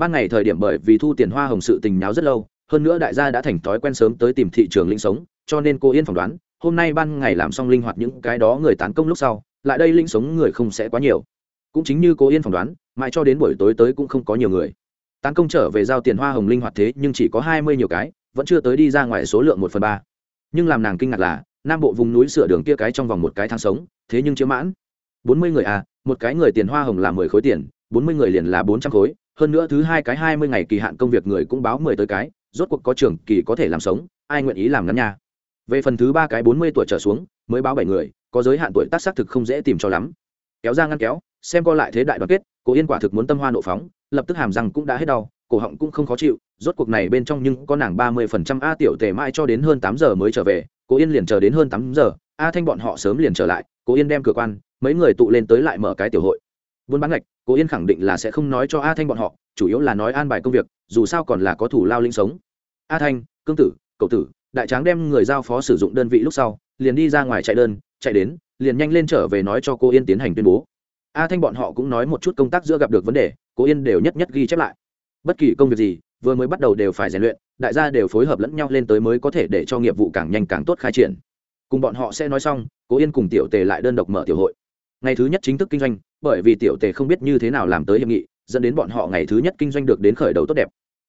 ban ngày thời điểm bởi vì thu tiền hoa hồng sự tình nháo rất lâu, hơn nữa đại gia đã thành thói quen sớm tới tìm thị trường linh sống, cho nên cô yên phỏng đoán, hôm nay ban ngày làm xong linh hoạt những cái đó người tán công lúc sau, lại đây linh sống người không sẽ quá nhiều. Cũng chính như cô yên phỏng đoán, mãi cho đến buổi tối tới cũng không có nhiều người. Tán công trở về giao tiền hoa hồng linh hoạt thế nhưng chỉ có hai mươi nhiều cái, vẫn chưa tới đi ra ngoài số lượng một phần ba. Nhưng làm nàng kinh ngạc là, nam bộ vùng núi sửa đường kia cái trong vòng một cái tháng sống, thế nhưng chiếm mãn. Bốn mươi người à một cái người tiền hoa hồng là mười khối tiền, bốn mươi người liền là bốn trăm khối hơn nữa thứ hai cái hai mươi ngày kỳ hạn công việc người cũng báo mười tới cái, rốt cuộc có trường kỳ có thể làm sống, ai nguyện ý làm ngắn nha? Về phần thứ ba cái bốn mươi tuổi trở xuống, mới báo bảy người, có giới hạn tuổi tác xác thực không dễ tìm cho lắm. Kéo ra ngăn kéo, xem co lại thế đại đoàn kết cổ yên quả thực muốn tâm hoa nộ phóng, lập tức hàm răng cũng đã hết đau, cổ họng cũng không khó chịu, rốt cuộc này bên trong nhưng có nàng ba mươi phần trăm a tiểu tề mãi cho đến hơn tám giờ mới trở về cổ yên liền chờ đến hơn tám giờ, a thanh bọn họ sớm liền trở lại cổ yên đem cửa quan, mấy người tụ lên tới lại mở cái tiểu hội. Buôn bán ngạch Cố yên khẳng định là sẽ không nói cho a thanh bọn họ, chủ yếu là nói an bài công việc, dù sao còn là có thủ lao linh sống. A thanh, cương tử, cậu tử, đại tráng đem người giao phó sử dụng đơn vị lúc sau, liền đi ra ngoài chạy đơn, chạy đến, liền nhanh lên trở về nói cho cô yên tiến hành tuyên bố. A thanh bọn họ cũng nói một chút công tác giữa gặp được vấn đề cô yên đều nhất nhất ghi chép lại. Bất kỳ công việc gì, vừa mới bắt đầu đều phải rèn luyện, đại gia đều phối hợp lẫn nhau lên tới mới có thể để cho nghiệp vụ càng nhanh càng tốt khai triển. Cùng bọn họ sẽ nói xong, cố yên cùng tiểu tề lại đơn độc mở tiểu hội ngày thứ nhất chính thức kinh doanh, bởi vì tiểu tề không biết như thế nào làm tới hiệp nghị, dẫn đến bọn họ ngày thứ nhất kinh doanh được đến khởi đầu tốt đẹp.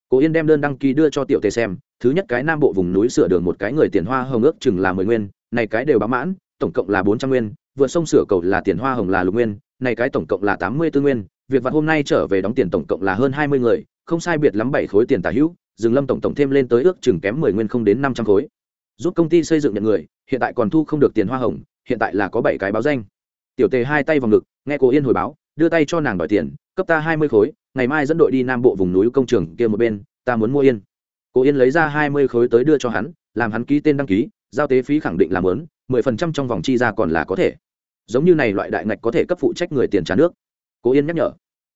Cố yên đem đơn đăng ký đưa cho tiểu tề xem, thứ nhất cái nam bộ vùng núi sửa đường một cái người tiền hoa hồng ước chừng là mười nguyên, này cái đều bám mãn, tổng cộng là bốn trăm nguyên vượt sông sửa cầu là tiền hoa hồng là lục nguyên, này cái tổng cộng là tám mươi tư nguyên, việc vặt hôm nay trở về đóng tiền tổng cộng là hơn hai mươi người, không sai biệt lắm bảy khối tiền tả hữu, rừng lâm tổng tổng thêm lên tới ước chừng kém mười nguyên không đến năm trăm khối. Giúp công ty xây dựng nhận người, hiện tại còn thu không được tiền hoa hồng, hiện tại là có bảy cái báo danh tiểu tề hai tay vào ngực, nghe cô yên hồi báo, đưa tay cho nàng đòi tiền, cấp ta hai mươi khối, ngày mai dẫn đội đi nam bộ vùng núi công trường kia một bên, ta muốn mua yên. Cô yên lấy ra hai mươi khối tới đưa cho hắn, làm hắn ký tên đăng ký, giao tế phí khẳng định làm lớn mười phần trăm trong vòng chi ra còn là có thể. Giống như này loại đại ngạch có thể cấp phụ trách người tiền trả nước. Cô yên nhắc nhở.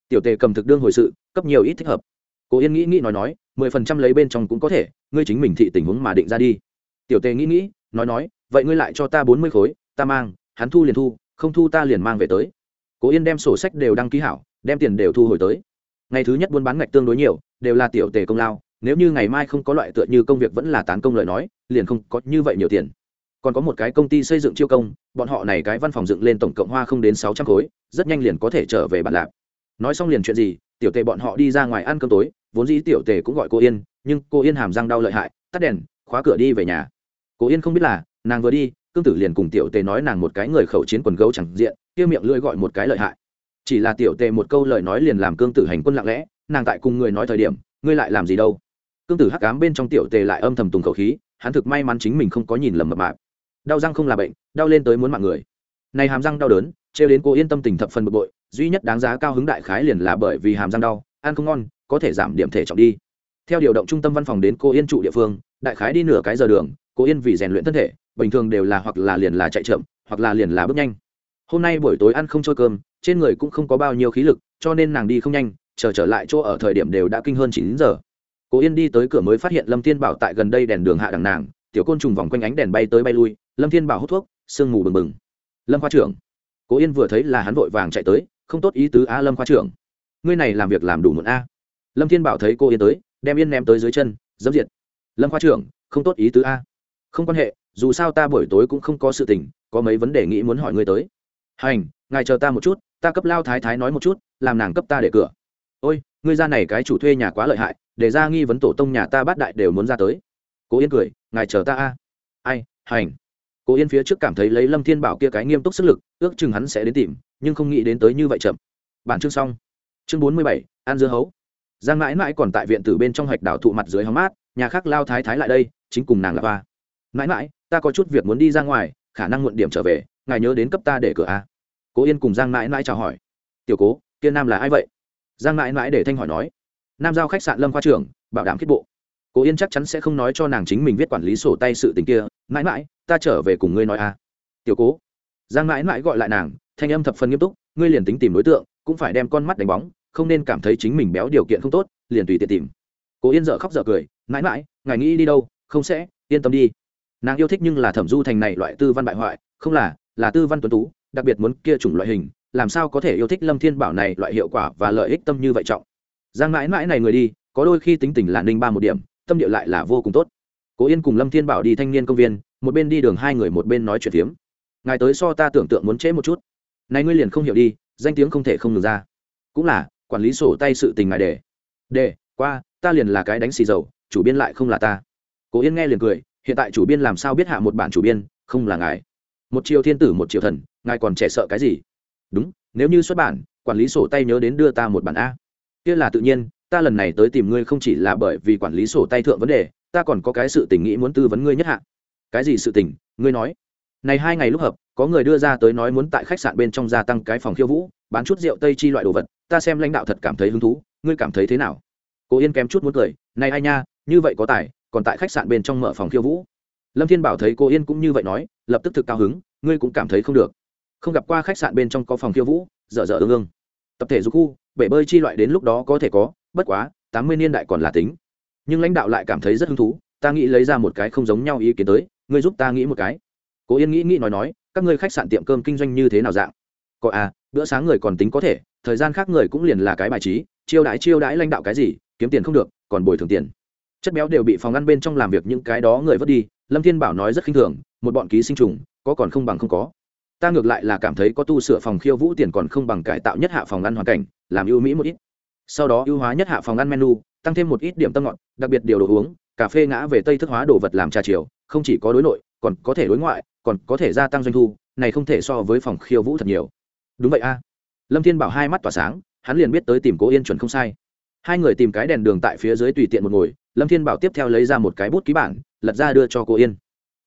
Tiểu tề cầm thực đương hồi sự, cấp nhiều ít thích hợp. Cô yên nghĩ nghĩ nói nói, mười phần trăm lấy bên trong cũng có thể, ngươi chính mình thị tình huống mà định ra đi. Tiểu tề nghĩ nghĩ, nói nói, vậy ngươi lại cho ta bốn mươi khối, ta mang, hắn thu liền thu không thu ta liền mang về tới. Cố yên đem sổ sách đều đăng ký hảo, đem tiền đều thu hồi tới. Ngày thứ nhất buôn bán ngạch tương đối nhiều, đều là tiểu tề công lao, nếu như ngày mai không có loại tựa như công việc vẫn là tán công lợi nói, liền không có như vậy nhiều tiền. Còn có một cái công ty xây dựng chiêu công, bọn họ này cái văn phòng dựng lên tổng cộng hoa không đến sáu trăm khối, rất nhanh liền có thể trở về bản lạc. Nói xong liền chuyện gì, tiểu tề bọn họ đi ra ngoài ăn cơm tối, vốn dĩ tiểu tề cũng gọi cô yên, nhưng cô yên hàm răng đau lợi hại, tắt đèn, khóa cửa đi về nhà. Cô yên không biết là, nàng vừa đi cương tử liền cùng tiểu tề nói nàng một cái người khẩu chiến quần gấu chẳng diện, kia miệng lưỡi gọi một cái lợi hại. Chỉ là tiểu tề một câu lời nói liền làm cương tử hành quân lặng lẽ, nàng tại cùng người nói thời điểm, ngươi lại làm gì đâu? Cương tử hắc cám bên trong tiểu tề lại âm thầm tùng khẩu khí, hắn thực may mắn chính mình không có nhìn lầm mập mạp. Đau răng không là bệnh, đau lên tới muốn mạng người. Này hàm răng đau đớn, trêu đến cô yên tâm tình thập phần bực bội, duy nhất đáng giá cao hứng đại khái liền là bởi vì hàm răng đau, ăn không ngon, có thể giảm điểm thể trọng đi. Theo điều động trung tâm văn phòng đến cô yên trụ địa phương, đại khái đi nửa cái giờ đường, cô yên vì rèn luyện thân thể bình thường đều là hoặc là liền là chạy chậm hoặc là liền là bước nhanh. Hôm nay buổi tối ăn không trôi cơm trên người cũng không có bao nhiêu khí lực cho nên nàng đi không nhanh chờ trở, trở lại chỗ ở thời điểm đều đã kinh hơn chín giờ. Cố yên đi tới cửa mới phát hiện lâm thiên bảo tại gần đây đèn đường hạ đằng nàng tiểu côn trùng vòng quanh ánh đèn bay tới bay lui lâm thiên bảo hút thuốc sương mù bừng bừng. Lâm khoa trưởng. Cố yên vừa thấy là hắn vội vàng chạy tới không tốt ý tứ a lâm khoa trưởng. Ngươi này làm việc làm đủ muộn a. Lâm thiên bảo thấy cô yên tới đem yên ném tới dưới chân dẫm diệt. Lâm khoa trưởng không tốt ý tứ a. Không quan hệ dù sao ta buổi tối cũng không có sự tình, có mấy vấn đề nghĩ muốn hỏi ngươi tới. Hành, ngài chờ ta một chút, ta cấp lao thái thái nói một chút, làm nàng cấp ta để cửa. Ôi, ngươi ra này cái chủ thuê nhà quá lợi hại, để ra nghi vấn tổ tông nhà ta bát đại đều muốn ra tới. Cố yên cười, ngài chờ ta a. Ai, hành. Cố yên phía trước cảm thấy lấy lâm thiên bảo kia cái nghiêm túc sức lực, ước chừng hắn sẽ đến tìm, nhưng không nghĩ đến tới như vậy chậm. Bản chương xong. Chương bốn mươi bảy ăn dưa hấu. Giang mãi mãi còn tại viện tử bên trong hạch đảo thụ mặt dưới hóng mát, nhà khác lao thái thái lại đây, chính cùng nàng là ba. Mãi mãi ta có chút việc muốn đi ra ngoài, khả năng muộn điểm trở về, ngài nhớ đến cấp ta để cửa a. Cố yên cùng giang mãi mãi chào hỏi. Tiểu cố, kia nam là ai vậy? Giang mãi mãi để thanh hỏi nói. Nam giao khách sạn lâm khoa trưởng, bảo đảm kết bộ. Cố yên chắc chắn sẽ không nói cho nàng chính mình viết quản lý sổ tay sự tình kia. Mãi mãi, ta trở về cùng ngươi nói a. Tiểu cố. Giang mãi mãi gọi lại nàng, thanh âm thập phần nghiêm túc, ngươi liền tính tìm đối tượng, cũng phải đem con mắt đánh bóng, không nên cảm thấy chính mình béo điều kiện không tốt, liền tùy tiện tìm. Cố yên dợ khóc dợ cười, mãi mãi, ngài nghĩ đi đâu? Không sẽ, yên tâm đi nàng yêu thích nhưng là thẩm du thành này loại tư văn bại hoại, không là là tư văn tuấn tú, đặc biệt muốn kia chủng loại hình, làm sao có thể yêu thích lâm thiên bảo này loại hiệu quả và lợi ích tâm như vậy trọng. Giang mãi mãi này người đi, có đôi khi tính tình là ninh ba một điểm, tâm địa lại là vô cùng tốt. Cố yên cùng lâm thiên bảo đi thanh niên công viên, một bên đi đường hai người một bên nói chuyện phiếm. Ngài tới so ta tưởng tượng muốn trễ một chút. Này ngươi liền không hiểu đi, danh tiếng không thể không ngừng ra. Cũng là, quản lý sổ tay sự tình ngài để. Để, qua, ta liền là cái đánh xì dầu, chủ biên lại không là ta. Cố yên nghe liền cười hiện tại chủ biên làm sao biết hạ một bản chủ biên, không là ngài. Một triều thiên tử, một triều thần, ngài còn trẻ sợ cái gì? Đúng, nếu như xuất bản, quản lý sổ tay nhớ đến đưa ta một bản a. Kia là tự nhiên, ta lần này tới tìm ngươi không chỉ là bởi vì quản lý sổ tay thượng vấn đề, ta còn có cái sự tình nghĩ muốn tư vấn ngươi nhất hạ. Cái gì sự tình? Ngươi nói. Này hai ngày lúc hợp, có người đưa ra tới nói muốn tại khách sạn bên trong gia tăng cái phòng khiêu vũ, bán chút rượu tây chi loại đồ vật, ta xem lãnh đạo thật cảm thấy hứng thú, ngươi cảm thấy thế nào? Cô yên kém chút muốn cười, này ai nha, như vậy có tài còn tại khách sạn bên trong mở phòng khiêu vũ. Lâm thiên bảo thấy cô yên cũng như vậy nói, lập tức thực cao hứng, ngươi cũng cảm thấy không được. Không gặp qua khách sạn bên trong có phòng khiêu vũ, dở dở ương ương. Tập thể dục khu, bể bơi chi loại đến lúc đó có thể có, bất quá, tám mươi niên đại còn là tính. Nhưng lãnh đạo lại cảm thấy rất hứng thú, ta nghĩ lấy ra một cái không giống nhau ý kiến tới, ngươi giúp ta nghĩ một cái. Cố yên nghĩ nghĩ nói nói, các ngươi khách sạn tiệm cơm kinh doanh như thế nào dạng? Có à bữa sáng người còn tính có thể, thời gian khác người cũng liền là cái bài trí, chiêu đãi chiêu đãi lãnh đạo cái gì, kiếm tiền không được, còn bồi thường tiền chất béo đều bị phòng ăn bên trong làm việc những cái đó người vứt đi, lâm thiên bảo nói rất khinh thường, một bọn ký sinh trùng, có còn không bằng không có. Ta ngược lại là cảm thấy có tu sửa phòng khiêu vũ tiền còn không bằng cải tạo nhất hạ phòng ăn hoàn cảnh, làm ưu mỹ một ít. Sau đó ưu hóa nhất hạ phòng ăn menu, tăng thêm một ít điểm tâm ngọt, đặc biệt điều đồ uống, cà phê ngã về tây thức hóa đồ vật làm trà chiều, không chỉ có đối nội, còn có thể đối ngoại, còn có thể gia tăng doanh thu, này không thể so với phòng khiêu vũ thật nhiều. Đúng vậy a. Lâm thiên bảo hai mắt tỏa sáng, hắn liền biết tới tìm cố yên chuẩn không sai hai người tìm cái đèn đường tại phía dưới tùy tiện một ngồi, lâm thiên bảo tiếp theo lấy ra một cái bút ký bản lật ra đưa cho cô yên.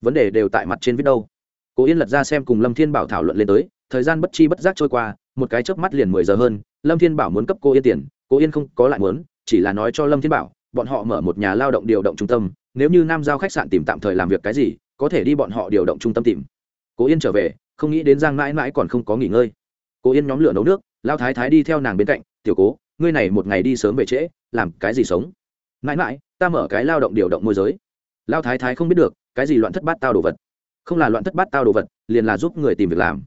Vấn đề đều tại mặt trên viết đâu. Cô yên lật ra xem cùng lâm thiên bảo thảo luận lên tới, thời gian bất chi bất giác trôi qua, một cái chớp mắt liền mười giờ hơn, lâm thiên bảo muốn cấp cô yên tiền cô yên không có lại muốn, chỉ là nói cho lâm thiên bảo, bọn họ mở một nhà lao động điều động trung tâm, nếu như nam giao khách sạn tìm tạm thời làm việc cái gì, có thể đi bọn họ điều động trung tâm tìm. Cố yên trở về, không nghĩ đến giang mãi mãi còn không có nghỉ ngơi. Cố yên nhóm lửa nấu nước, lao thái thái đi theo nàng bên cạnh, tiểu cố ngươi này một ngày đi sớm về trễ, làm cái gì sống? Mãi mãi, ta mở cái lao động điều động môi giới. Lao thái thái không biết được, cái gì loạn thất bát tao đồ vật. Không là loạn thất bát tao đồ vật, liền là giúp người tìm việc làm.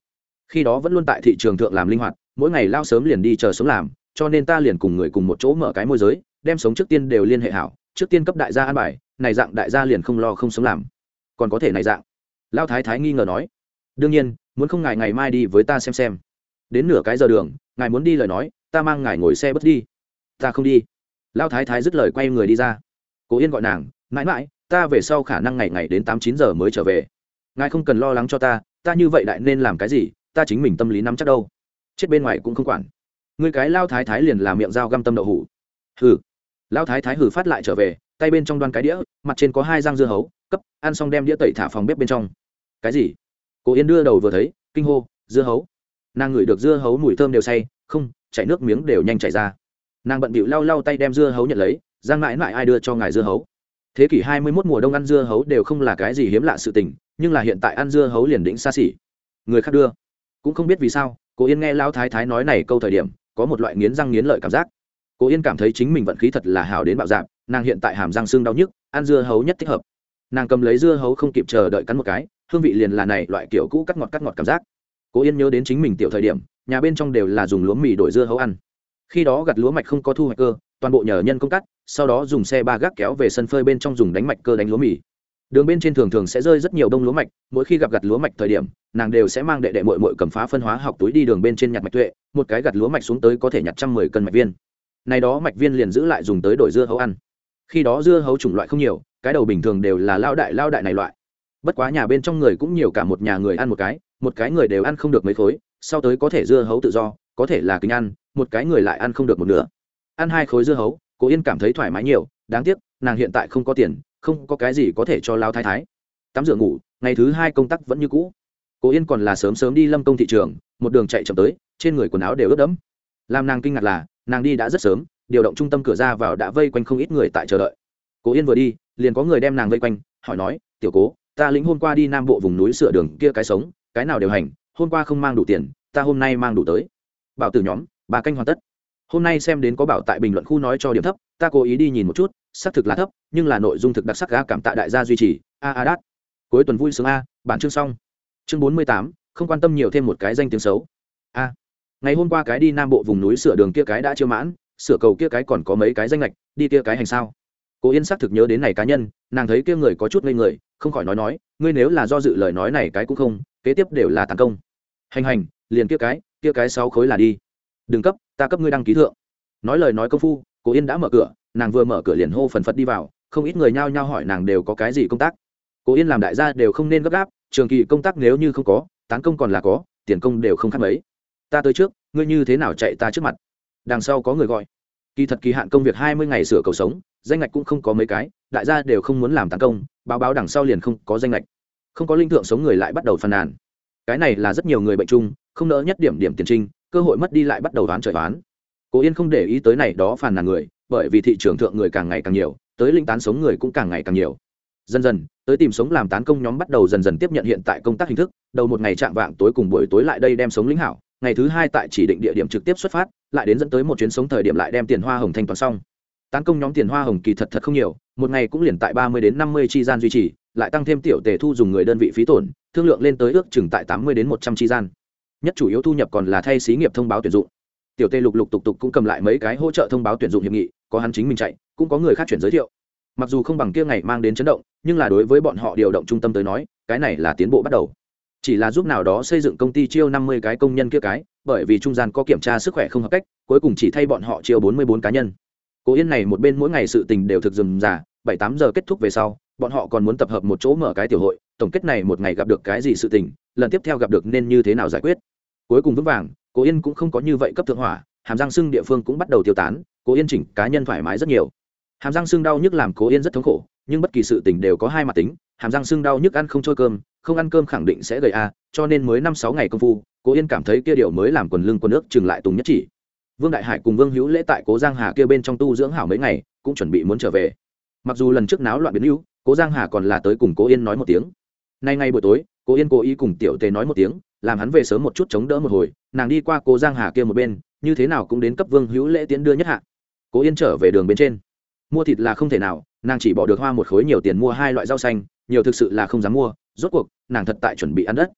Khi đó vẫn luôn tại thị trường thượng làm linh hoạt, mỗi ngày lao sớm liền đi chờ sống làm, cho nên ta liền cùng người cùng một chỗ mở cái môi giới, đem sống trước tiên đều liên hệ hảo, trước tiên cấp đại gia an bài, này dạng đại gia liền không lo không sống làm. Còn có thể này dạng. Lao thái thái nghi ngờ nói. Đương nhiên, muốn không ngài ngày mai đi với ta xem xem. Đến nửa cái giờ đường, ngài muốn đi lời nói ta mang ngài ngồi xe bất đi. Ta không đi. Lao thái thái dứt lời quay người đi ra. Cố yên gọi nàng, mãi mãi, ta về sau khả năng ngày ngày đến tám chín giờ mới trở về. Ngài không cần lo lắng cho ta ta như vậy đại nên làm cái gì, ta chính mình tâm lý nắm chắc đâu. Chết bên ngoài cũng không quản. Người cái lao thái thái liền làm miệng dao găm tâm đậu hủ. Hừ. Lao thái thái hử phát lại trở về, tay bên trong đoan cái đĩa, mặt trên có hai răng dưa hấu, cấp, ăn xong đem đĩa tẩy thả phòng bếp bên trong. Cái gì? Cô yên đưa đầu vừa thấy, kinh hô, dưa hấu. Nàng ngửi được dưa hấu mùi thơm đều say, không chảy nước miếng đều nhanh chảy ra. Nàng bận bịu lau lau tay đem dưa hấu nhận lấy, giang mãi mãi ai đưa cho ngài dưa hấu? Thế kỷ hai mươi 21 mùa đông ăn dưa hấu đều không là cái gì hiếm lạ sự tình, nhưng là hiện tại ăn dưa hấu liền đỉnh xa xỉ. Người khác đưa. Cũng không biết vì sao cô yên nghe lão thái thái nói này câu thời điểm, có một loại nghiến răng nghiến lợi cảm giác. Cô yên cảm thấy chính mình vận khí thật là hảo đến bạo dạp nàng hiện tại hàm răng xương đau nhức, ăn dưa hấu nhất thích hợp. Nàng cầm lấy dưa hấu không kịp chờ đợi cắn một cái, hương vị liền là này loại kiểu cũ cắt ngọt cắt ngọt cảm giác. Cô yên nhớ đến chính mình tiểu thời điểm nhà bên trong đều là dùng lúa mì đổi dưa hấu ăn. Khi đó gặt lúa mạch không có thu hoạch cơ, toàn bộ nhờ nhân công cắt, sau đó dùng xe ba gác kéo về sân phơi bên trong dùng đánh mạch cơ đánh lúa mì. Đường bên trên thường thường sẽ rơi rất nhiều đông lúa mạch, mỗi khi gặp gặt lúa mạch thời điểm, nàng đều sẽ mang đệ đệ mội mội cầm phá phân hóa học túi đi đường bên trên nhặt mạch tuệ, một cái gặt lúa mạch xuống tới có thể nhặt trăm mười cân mạch viên. Này đó mạch viên liền giữ lại dùng tới đổi dưa hấu ăn. Khi đó dưa hấu chủng loại không nhiều, cái đầu bình thường đều là lao đại lao đại này loại. Bất quá nhà bên trong người cũng nhiều cả một nhà người ăn một cái một cái người đều ăn không được mấy khối sau tới có thể dưa hấu tự do, có thể là kính ăn, một cái người lại ăn không được một nửa. Ăn hai khối dưa hấu, cô yên cảm thấy thoải mái nhiều, đáng tiếc, nàng hiện tại không có tiền, không có cái gì có thể cho lao thái thái. Tắm rửa ngủ, ngày thứ hai công tác vẫn như cũ. Cô yên còn là sớm sớm đi lâm công thị trường, một đường chạy chậm tới, trên người quần áo đều ướt đẫm. Làm nàng kinh ngạc là, nàng đi đã rất sớm, điều động trung tâm cửa ra vào đã vây quanh không ít người tại chờ đợi. Cố yên vừa đi, liền có người đem nàng vây quanh, hỏi nói, tiểu cố, ta lĩnh hôm qua đi nam bộ vùng núi sửa đường kia cái sống, cái nào đều hành hôm qua không mang đủ tiền, ta hôm nay mang đủ tới. Bảo tử nhóm, bà canh hoàn tất. Hôm nay xem đến có bảo tại bình luận khu nói cho điểm thấp, ta cố ý đi nhìn một chút, xác thực là thấp, nhưng là nội dung thực đặc sắc ga cảm tạ đại gia duy trì. A a, đát. Cuối tuần vui sướng a, bản chương xong. Chương bốn mươi tám, không quan tâm nhiều thêm một cái danh tiếng xấu. A. Ngày hôm qua cái đi nam bộ vùng núi sửa đường kia cái đã chưa mãn, sửa cầu kia cái còn có mấy cái danh lệch, đi kia cái hành sao? Cố yên xác thực nhớ đến này cá nhân, nàng thấy kia người có chút ngây người, không khỏi nói nói, ngươi nếu là do dự lời nói này cái cũng không, kế tiếp đều là tấn công hành hành, liền kia cái kia cái sáu khối là đi. Đừng cấp, ta cấp ngươi đăng ký thượng. Nói lời nói công phu, cố yên đã mở cửa, nàng vừa mở cửa liền hô phần phật đi vào, không ít người nhao nhao hỏi nàng đều có cái gì công tác. Cố yên làm đại gia đều không nên gấp gáp, trường kỳ công tác nếu như không có, tán công còn là có, tiền công đều không khác mấy. Ta tới trước, ngươi như thế nào chạy ta trước mặt? Đằng sau có người gọi. Kỳ thật kỳ hạn công việc hai mươi ngày sửa cầu sống, danh ngạch cũng không có mấy cái, đại gia đều không muốn làm tán công, báo báo đằng sau liền không có danh ngạch. Không có linh thượng sống người lại bắt đầu phàn nàn cái này là rất nhiều người bệnh chung, không nỡ nhất điểm điểm tiền trinh, cơ hội mất đi lại bắt đầu đoán trời đoán. Cố yên không để ý tới này đó phàn nàn người, bởi vì thị trường thượng người càng ngày càng nhiều, tới linh tán sống người cũng càng ngày càng nhiều. Dần dần, tới tìm sống làm tán công nhóm bắt đầu dần dần tiếp nhận hiện tại công tác hình thức, đầu một ngày chạm vạng tối cùng buổi tối lại đây đem sống lính hảo, ngày thứ hai tại chỉ định địa điểm trực tiếp xuất phát, lại đến dẫn tới một chuyến sống thời điểm lại đem tiền hoa hồng thanh toán xong. Tán công nhóm tiền hoa hồng kỳ thật thật không nhiều, một ngày cũng liền tại ba mươi đến năm mươi chi gian duy trì lại tăng thêm tiểu tề thu dùng người đơn vị phí tổn, thương lượng lên tới ước chừng tại tám mươi đến một trăm tri gian. Nhất chủ yếu thu nhập còn là thay xí nghiệp thông báo tuyển dụng. Tiểu tề lục lục tục tục cũng cầm lại mấy cái hỗ trợ thông báo tuyển dụng hiệp nghị, có hắn chính mình chạy, cũng có người khác chuyển giới thiệu. Mặc dù không bằng kia ngày mang đến chấn động, nhưng là đối với bọn họ điều động trung tâm tới nói, cái này là tiến bộ bắt đầu. Chỉ là giúp nào đó xây dựng công ty chiêu năm mươi cái công nhân kia cái, bởi vì trung gian có kiểm tra sức khỏe không hợp cách, cuối cùng chỉ thay bọn họ chiêu bốn mươi bốn cá nhân. Cố yên này một bên mỗi ngày sự tình đều thực dừng giả bảy tám giờ kết thúc về sau, bọn họ còn muốn tập hợp một chỗ mở cái tiểu hội, tổng kết này một ngày gặp được cái gì sự tình, lần tiếp theo gặp được nên như thế nào giải quyết. Cuối cùng vững vàng, cố yên cũng không có như vậy cấp thượng hỏa, hàm răng sưng địa phương cũng bắt đầu tiêu tán, cố yên chỉnh cá nhân thoải mái rất nhiều. Hàm răng sưng đau nhức làm cố yên rất thống khổ, nhưng bất kỳ sự tình đều có hai mặt tính, hàm răng sưng đau nhức ăn không trôi cơm, không ăn cơm khẳng định sẽ gầy a, cho nên mới năm sáu ngày công phu, cố yên cảm thấy kia điều mới làm quần lưng quần nước chừng lại tùng nhất chỉ. Vương đại hải cùng vương hữu lễ tại cố giang hà kia bên trong tu dưỡng hảo mấy ngày, cũng chuẩn bị muốn trở về mặc dù lần trước náo loạn biến hữu, cố giang hà còn là tới cùng cố yên nói một tiếng. Nay ngay buổi tối, cố yên cố ý cùng tiểu tề nói một tiếng, làm hắn về sớm một chút chống đỡ một hồi, nàng đi qua cố giang hà kia một bên, như thế nào cũng đến cấp vương hữu lễ tiến đưa nhất hạ. Cố yên trở về đường bên trên. Mua thịt là không thể nào, nàng chỉ bỏ được hoa một khối nhiều tiền mua hai loại rau xanh, nhiều thực sự là không dám mua, rốt cuộc, nàng thật tại chuẩn bị ăn đất.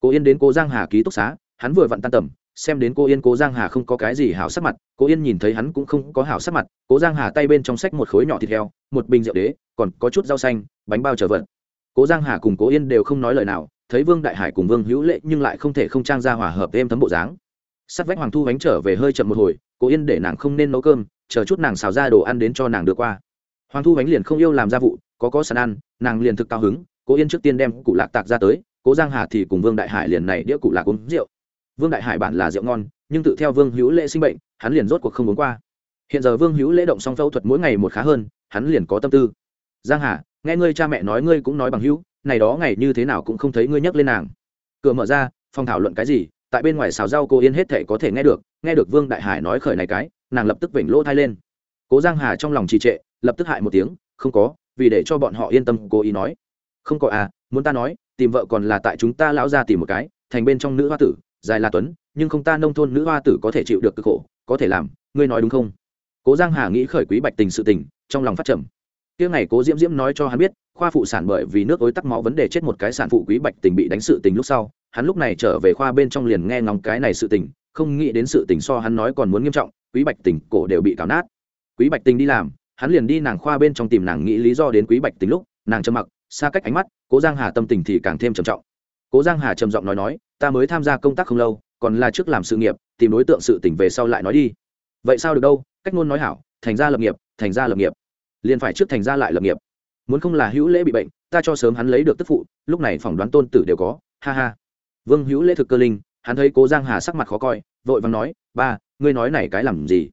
Cố yên đến cố giang hà ký túc xá, hắn vừa vặn tan tầm xem đến cô yên, cố giang hà không có cái gì hảo sắc mặt cố yên nhìn thấy hắn cũng không có hảo sắc mặt, cố giang hà tay bên trong sách một khối nhỏ thịt heo, một bình rượu đế, còn có chút rau xanh, bánh bao trở vật. cố giang hà cùng cố yên đều không nói lời nào, thấy vương đại hải cùng vương hữu lệ nhưng lại không thể không trang ra hòa hợp êm thấm bộ dáng. Sắt vách hoàng thu bánh trở về hơi chậm một hồi, cố yên để nàng không nên nấu cơm, chờ chút nàng xào ra đồ ăn đến cho nàng đưa qua. Hoàng thu bánh liền không yêu làm gia vụ, có có sẵn ăn, nàng liền thực cao hứng, cố yên trước tiên đem cụ lạc tạc ra tới, cố giang hà thì cùng vương đại hải liền này đĩa cụ lạc uống rượu vương đại hải bản là rượu ngon, nhưng tự theo vương hữu lễ sinh bệnh, hắn liền rốt cuộc không uống qua. Hiện giờ vương hữu lễ động song phẫu thuật mỗi ngày một khá hơn, hắn liền có tâm tư. Giang hà, nghe ngươi cha mẹ nói ngươi cũng nói bằng hữu, này đó ngày như thế nào cũng không thấy ngươi nhắc lên nàng. Cửa mở ra, phòng thảo luận cái gì, tại bên ngoài xào rau cô yên hết thể có thể nghe được nghe được vương đại hải nói khởi này cái, nàng lập tức vểnh lỗ thai lên. Cố giang hà trong lòng trì trệ, lập tức hại một tiếng, không có, vì để cho bọn họ yên tâm, cố ý nói. Không có à muốn ta nói, tìm vợ còn là tại chúng ta lão ra tìm một cái, thành bên trong nữ hoa tử dài là tuấn, nhưng không ta nông thôn nữ hoa tử có thể chịu được cực khổ, có thể làm, ngươi nói đúng không? Cố giang hà nghĩ khởi quý bạch tình sự tình, trong lòng phát trầm. Kia ngày cố diễm diễm nói cho hắn biết, khoa phụ sản bởi vì nước ối tắc máu vấn đề chết một cái sản phụ quý bạch tình bị đánh sự tình lúc sau, hắn lúc này trở về khoa bên trong liền nghe ngóng cái này sự tình, không nghĩ đến sự tình so hắn nói còn muốn nghiêm trọng, quý bạch tình cổ đều bị cào nát. Quý bạch tình đi làm, hắn liền đi nàng khoa bên trong tìm nàng nghĩ lý do đến quý bạch tình lúc, nàng trầm mặc, xa cách ánh mắt, cố giang hà tâm tình thì càng thêm trầm trọng. Cố giang hà trầm giọng nói nói ta mới tham gia công tác không lâu, còn là trước làm sự nghiệp, tìm đối tượng sự tỉnh về sau lại nói đi. Vậy sao được đâu? Cách ngôn nói hảo, thành ra lập nghiệp, thành ra lập nghiệp. Liền phải trước thành ra lại lập nghiệp. Muốn không là hữu lễ bị bệnh, ta cho sớm hắn lấy được tức phụ, lúc này phỏng đoán tôn tử đều có. Ha ha. Vương hữu lễ thực cơ linh, hắn thấy cố giang hà sắc mặt khó coi, vội vàng nói, ba, ngươi nói này cái làm gì?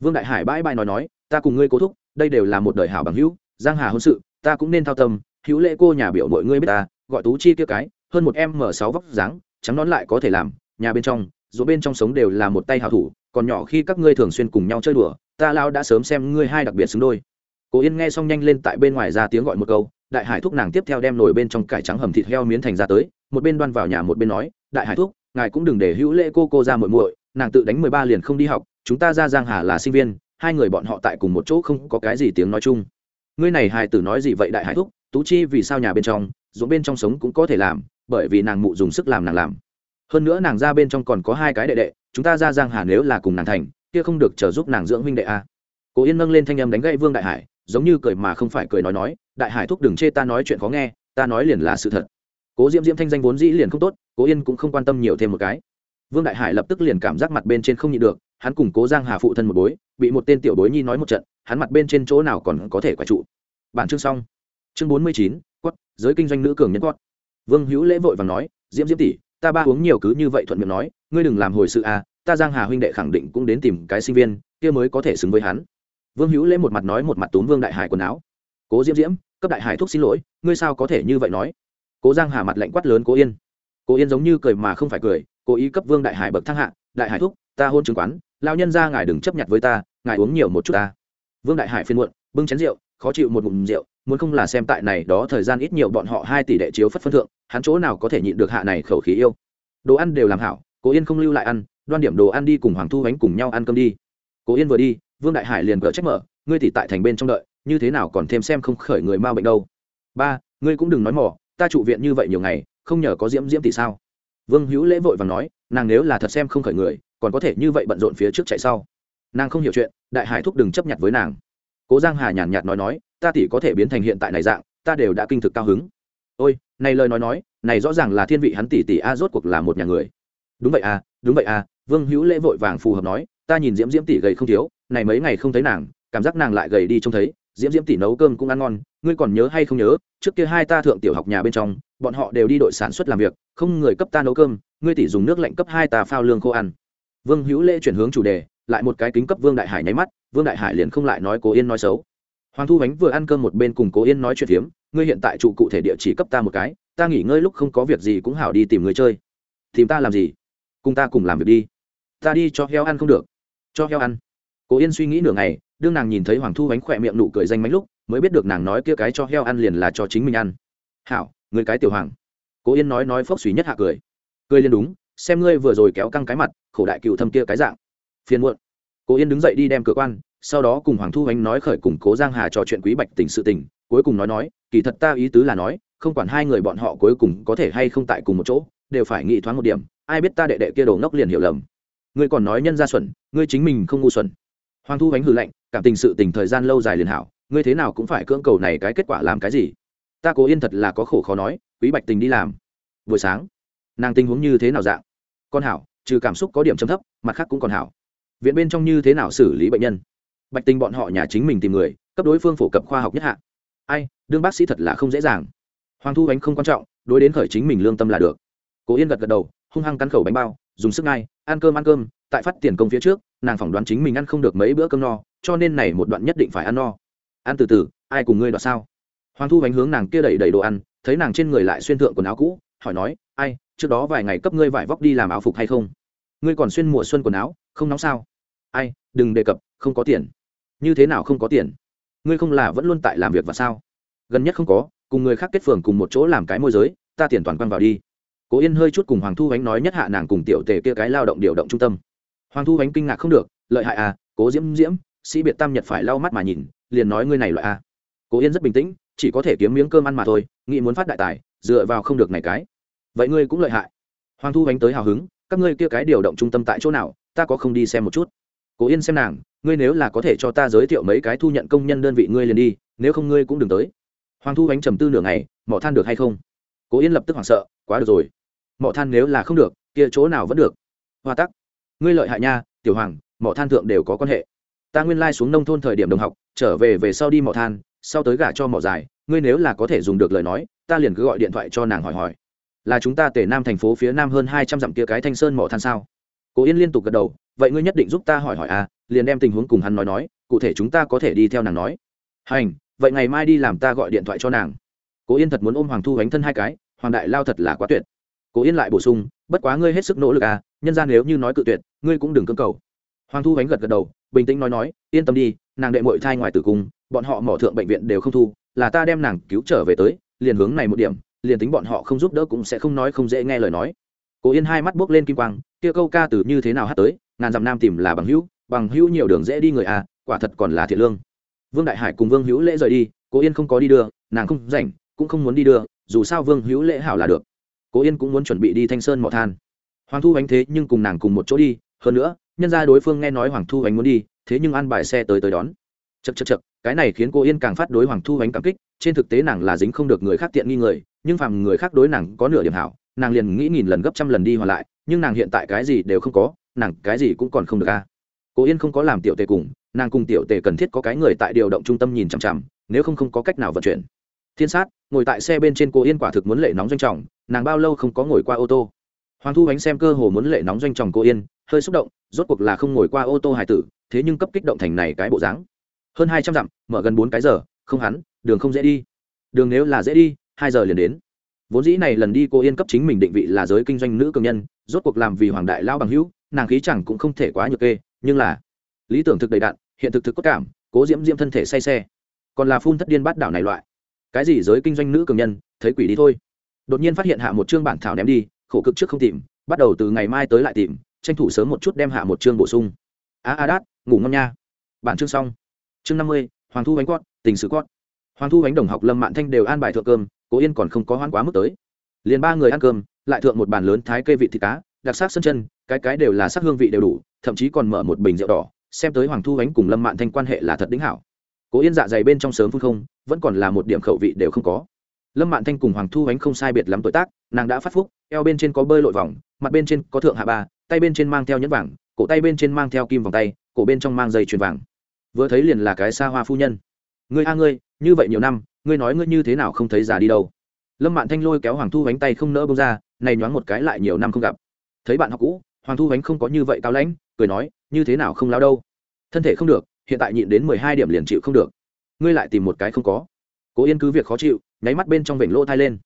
Vương đại hải bãi bãi nói nói, ta cùng ngươi cố thúc, đây đều là một đời hảo bằng hữu, giang hà hôn sự, ta cũng nên thao tâm, hữu lễ cô nhà biểu mọi ngươi biết ta, gọi tú chi kia cái, hơn một em m sáu vóc dáng trắng nón lại có thể làm, nhà bên trong dù bên trong sống đều là một tay hảo thủ, còn nhỏ khi các ngươi thường xuyên cùng nhau chơi đùa, ta lao đã sớm xem ngươi hai đặc biệt xứng đôi. Cố yên nghe xong nhanh lên tại bên ngoài ra tiếng gọi một câu, đại hải thúc nàng tiếp theo đem nồi bên trong cải trắng hầm thịt heo miến thành ra tới, một bên đoan vào nhà một bên nói, đại hải thúc, ngài cũng đừng để hữu lễ cô cô ra muội muội, nàng tự đánh mười ba liền không đi học, chúng ta ra giang hà là sinh viên, hai người bọn họ tại cùng một chỗ không có cái gì tiếng nói chung. Ngươi này hài tử nói gì vậy đại hải thúc? Tú chi vì sao nhà bên trong, ruộng bên trong sống cũng có thể làm bởi vì nàng mụ dùng sức làm nàng làm. Hơn nữa nàng ra bên trong còn có hai cái đệ đệ, chúng ta ra giang hà nếu là cùng nàng thành, kia không được chờ giúp nàng dưỡng huynh đệ a cố yên nâng lên thanh âm đánh gậy vương đại hải, giống như cười mà không phải cười nói nói, đại hải thúc đừng chê ta nói chuyện khó nghe, ta nói liền là sự thật. Cố diễm diễm thanh danh vốn dĩ liền không tốt, cố yên cũng không quan tâm nhiều thêm một cái. Vương đại hải lập tức liền cảm giác mặt bên trên không nhịn được, hắn cùng cố giang hà phụ thân một bối, bị một tên tiểu bối nhi nói một trận, hắn mặt bên trên chỗ nào còn có thể quả trụ. Bản chương xong. Chương bốn mươi chín, quất, giới kinh doanh nữ cường nhân quất vương hữu lễ vội và nói, diễm diễm tỷ, ta ba uống nhiều cứ như vậy thuận miệng nói, ngươi đừng làm hồi sự à ta giang hà huynh đệ khẳng định cũng đến tìm cái sinh viên, kia mới có thể xứng với hắn. Vương hữu lễ một mặt nói một mặt túm vương đại hải quần áo. Cố diễm diễm, cấp đại hải thuốc xin lỗi, ngươi sao có thể như vậy nói? Cố giang hà mặt lạnh quát lớn cố yên. Cố yên giống như cười mà không phải cười, cố ý cấp vương đại hải bậc thang hạ, đại hải thuốc, ta hôn chứng quán lao nhân ra ngài đừng chấp nhận với ta, ngài uống nhiều một chút ta. Vương đại hải phiên muộn, bưng chén rượu khó chịu một ngụm rượu, muốn không là xem tại này đó thời gian ít nhiều bọn họ hai tỷ đệ chiếu phất phân thượng, hắn chỗ nào có thể nhịn được hạ này khẩu khí yêu. Đồ ăn đều làm hảo, cố yên không lưu lại ăn, đoan điểm đồ ăn đi cùng hoàng thu bánh cùng nhau ăn cơm đi. Cố yên vừa đi, vương đại hải liền cỡ trách mở, ngươi tỷ tại thành bên trong đợi, như thế nào còn thêm xem không khởi người ma bệnh đâu. Ba, ngươi cũng đừng nói mỏ ta trụ viện như vậy nhiều ngày, không nhờ có diễm diễm tỷ sao? Vương hữu lễ vội và nói, nàng nếu là thật xem không khởi người, còn có thể như vậy bận rộn phía trước chạy sau. Nàng không hiểu chuyện, đại hải thúc đừng chấp nhận với nàng cố giang hà nhàn nhạt nói nói, ta tỷ có thể biến thành hiện tại này dạng, ta đều đã kinh thực cao hứng. Ôi, này lời nói nói, này rõ ràng là thiên vị hắn tỷ tỷ a, rốt cuộc là một nhà người. Đúng vậy à đúng vậy à vương hữu lễ vội vàng phù hợp nói, ta nhìn diễm diễm tỷ gầy không thiếu, này mấy ngày không thấy nàng, cảm giác nàng lại gầy đi trông thấy, diễm diễm tỷ nấu cơm cũng ăn ngon, ngươi còn nhớ hay không nhớ, trước kia hai ta thượng tiểu học nhà bên trong, bọn họ đều đi đội sản xuất làm việc, không người cấp ta nấu cơm, ngươi tỷ dùng nước lạnh cấp hai ta phao lương khô ăn. Vương hữu lễ chuyển hướng chủ đề, lại một cái kính cấp vương đại hải nháy mắt vương đại hải liền không lại nói cố yên nói xấu. Hoàng thu bánh vừa ăn cơm một bên cùng cố yên nói chuyện phiếm, ngươi hiện tại trụ cụ thể địa chỉ cấp ta một cái, ta nghỉ ngơi lúc không có việc gì cũng hảo đi tìm người chơi. Tìm ta làm gì? Cùng ta cùng làm việc đi. Ta đi cho heo ăn không được. Cho heo ăn. Cố yên suy nghĩ nửa ngày, đương nàng nhìn thấy hoàng thu bánh khỏe miệng nụ cười danh mánh lúc, mới biết được nàng nói kia cái cho heo ăn liền là cho chính mình ăn. Hảo người cái tiểu hoàng. Cố yên nói nói phốc suy nhất hạ cười. Cười liền đúng, xem ngươi vừa rồi kéo căng cái mặt, khổ đại cựu thâm kia cái dạng. Phiền muộn cố yên đứng dậy đi đem cửa quan, sau đó cùng hoàng thu ánh nói khởi cùng cố giang hà trò chuyện quý bạch tình sự tình, cuối cùng nói nói, kỳ thật ta ý tứ là nói, không quản hai người bọn họ cuối cùng có thể hay không tại cùng một chỗ, đều phải nghĩ thoáng một điểm, ai biết ta đệ đệ kia đồ ngốc liền hiểu lầm. Ngươi còn nói nhân ra xuẩn, ngươi chính mình không ngu xuẩn. Hoàng thu ánh hừ lạnh, cảm tình sự tình thời gian lâu dài liền hảo, ngươi thế nào cũng phải cưỡng cầu này cái kết quả làm cái gì. Ta cố yên thật là có khổ khó nói, quý bạch tình đi làm. Buổi sáng, nàng tình huống như thế nào dạng? Con hảo, trừ cảm xúc có điểm chấm thấp, mặt khác cũng còn hảo viện bên trong như thế nào xử lý bệnh nhân? Bạch tình bọn họ nhà chính mình tìm người, cấp đối phương phổ cập khoa học nhất hạ. Ai, đương bác sĩ thật là không dễ dàng. Hoàng thu bánh không quan trọng, đối đến khởi chính mình lương tâm là được. Cố yên gật gật đầu, hung hăng cắn khẩu bánh bao, dùng sức ngay, ăn cơm ăn cơm, tại phát tiền công phía trước, nàng phỏng đoán chính mình ăn không được mấy bữa cơm no, cho nên này một đoạn nhất định phải ăn no. Ăn từ từ, ai cùng ngươi đoạt sao? Hoàng thu bánh hướng nàng kia đẩy đầy đồ ăn, thấy nàng trên người lại xuyên thượng quần áo cũ, hỏi nói, ai, trước đó vài ngày cấp ngươi vải vóc đi làm áo phục hay không? Ngươi còn xuyên mùa xuân quần áo, không nóng sao? Ai, đừng đề cập, không có tiền. Như thế nào không có tiền? Ngươi không là vẫn luôn tại làm việc và sao? Gần nhất không có, cùng người khác kết phường cùng một chỗ làm cái môi giới, ta tiền toàn quăng vào đi. Cố yên hơi chút cùng hoàng thu ánh nói nhất hạ nàng cùng tiểu tề kia cái lao động điều động trung tâm. Hoàng thu ánh kinh ngạc không được, lợi hại à cố diễm diễm, sĩ biệt tam nhật phải lau mắt mà nhìn, liền nói ngươi này loại à? cố yên rất bình tĩnh, chỉ có thể kiếm miếng cơm ăn mà thôi, nghĩ muốn phát đại tài, dựa vào không được này cái. Vậy ngươi cũng lợi hại. Hoàng thu ánh tới hào hứng, các ngươi kia cái điều động trung tâm tại chỗ nào, ta có không đi xem một chút cố yên xem nàng, ngươi nếu là có thể cho ta giới thiệu mấy cái thu nhận công nhân đơn vị ngươi liền đi, nếu không ngươi cũng đừng tới. Hoàng thu ánh trầm tư nửa ngày, mỏ than được hay không? Cố yên lập tức hoảng sợ, quá được rồi. Mỏ than nếu là không được, kia chỗ nào vẫn được? Hoa tắc. Ngươi lợi hại nha, tiểu hoàng, mỏ than thượng đều có quan hệ. Ta nguyên lai xuống nông thôn thời điểm đồng học, trở về về sau đi mỏ than, sau tới gả cho mỏ dài, ngươi nếu là có thể dùng được lời nói, ta liền cứ gọi điện thoại cho nàng hỏi hỏi. Là chúng ta tể nam thành phố phía nam hơn hai trăm dặm kia cái thanh sơn mỏ than sao? Cố yên liên tục gật đầu vậy ngươi nhất định giúp ta hỏi hỏi à liền đem tình huống cùng hắn nói nói, cụ thể chúng ta có thể đi theo nàng nói. Hành, vậy ngày mai đi làm ta gọi điện thoại cho nàng. Cố yên thật muốn ôm hoàng thu gánh thân hai cái, hoàng đại lao thật là quá tuyệt. Cố yên lại bổ sung, bất quá ngươi hết sức nỗ lực à nhân ra nếu như nói cự tuyệt, ngươi cũng đừng cưỡng cầu. Hoàng thu gánh gật gật đầu, bình tĩnh nói nói, yên tâm đi, nàng đệ mội thai ngoài tử cung, bọn họ mỏ thượng bệnh viện đều không thu, là ta đem nàng cứu trở về tới, liền hướng này một điểm, liền tính bọn họ không giúp đỡ cũng sẽ không nói không dễ nghe lời nói. Cố yên hai mắt buốc lên kim quang, kia câu ca từ như thế nào hát tới ngàn dặm nam tìm là bằng hữu bằng hữu nhiều đường dễ đi người à quả thật còn là thiện lương. Vương đại hải cùng vương hữu lễ rời đi, cố yên không có đi đưa, nàng không rảnh, cũng không muốn đi đưa, dù sao vương hữu lễ hảo là được. Cố yên cũng muốn chuẩn bị đi thanh sơn mỏ than. Hoàng thu ánh thế nhưng cùng nàng cùng một chỗ đi, hơn nữa, nhân ra đối phương nghe nói hoàng thu ánh muốn đi, thế nhưng ăn bài xe tới tới đón. Chật chật chật cái này khiến cô yên càng phát đối hoàng thu ánh cảm kích, trên thực tế nàng là dính không được người khác tiện nghi người, nhưng phàm người khác đối nàng có nửa điểm hảo, nàng liền nghĩ nghìn lần gấp trăm lần đi hoàn lại, nhưng nàng hiện tại cái gì đều không có nàng cái gì cũng còn không được a cô yên không có làm tiểu tề cùng, nàng cùng tiểu tề cần thiết có cái người tại điều động trung tâm nhìn chằm chằm, nếu không không có cách nào vận chuyển. Thiên sát, ngồi tại xe bên trên cô yên quả thực muốn lệ nóng doanh trọng, nàng bao lâu không có ngồi qua ô tô. Hoàng thu ánh xem cơ hồ muốn lệ nóng doanh trọng cô yên, hơi xúc động, rốt cuộc là không ngồi qua ô tô hải tử, thế nhưng cấp kích động thành này cái bộ dáng. Hơn hai trăm dặm, mở gần bốn cái giờ, không hắn, đường không dễ đi. Đường nếu là dễ đi, hai giờ liền đến. Vốn dĩ này lần đi cô yên cấp chính mình định vị là giới kinh doanh nữ cường nhân, rốt cuộc làm vì hoàng đại lao bằng hữu nàng khí chẳng cũng không thể quá nhược kê, nhưng là, lý tưởng thực đầy đạn hiện thực thực cốt cảm, cố diễm diễm thân thể say xe. Còn là phun thất điên bát đảo này loại. Cái gì giới kinh doanh nữ cường nhân, thấy quỷ đi thôi. Đột nhiên phát hiện hạ một chương bản thảo ném đi, khổ cực trước không tìm, bắt đầu từ ngày mai tới lại tìm, tranh thủ sớm một chút đem hạ một chương bổ sung. A a, đát, ngủ ngon nha. Bản chương xong. Chương năm mươi, hoàng thu bánh quát, tình sử quát. Hoàng thu bánh đồng học lâm mạn thanh đều an bài thượng cơm, cố yên còn không có hoan quá mức tới. Liền ba người ăn cơm, lại thượng một bàn lớn thái cây vị thịt cá đặc sắc sân chân, cái cái đều là sắc hương vị đều đủ, thậm chí còn mở một bình rượu đỏ, xem tới hoàng thu ánh cùng lâm mạn thanh quan hệ là thật đính hảo. Cố yên dạ dày bên trong sớm phun không, vẫn còn là một điểm khẩu vị đều không có. Lâm mạn thanh cùng hoàng thu ánh không sai biệt lắm tuổi tác, nàng đã phát phúc, eo bên trên có bơi lội vòng, mặt bên trên có thượng hạ ba, tay bên trên mang theo nhẫn vàng, cổ tay bên trên mang theo kim vòng tay, cổ bên trong mang dây chuyền vàng. Vừa thấy liền là cái xa hoa phu nhân. Ngươi a ngươi, như vậy nhiều năm, ngươi nói ngươi như thế nào không thấy già đi đâu? Lâm mạn thanh lôi kéo hoàng thu ánh tay không nỡ bông ra, này nhoáng một cái lại nhiều năm không gặp thấy bạn học cũ, hoàng thu ánh không có như vậy cao lãnh, cười nói, như thế nào không lao đâu? Thân thể không được, hiện tại nhịn đến mười hai điểm liền chịu không được. Ngươi lại tìm một cái không có. Cố yên cứ việc khó chịu, nháy mắt bên trong vểnh lỗ thai lên.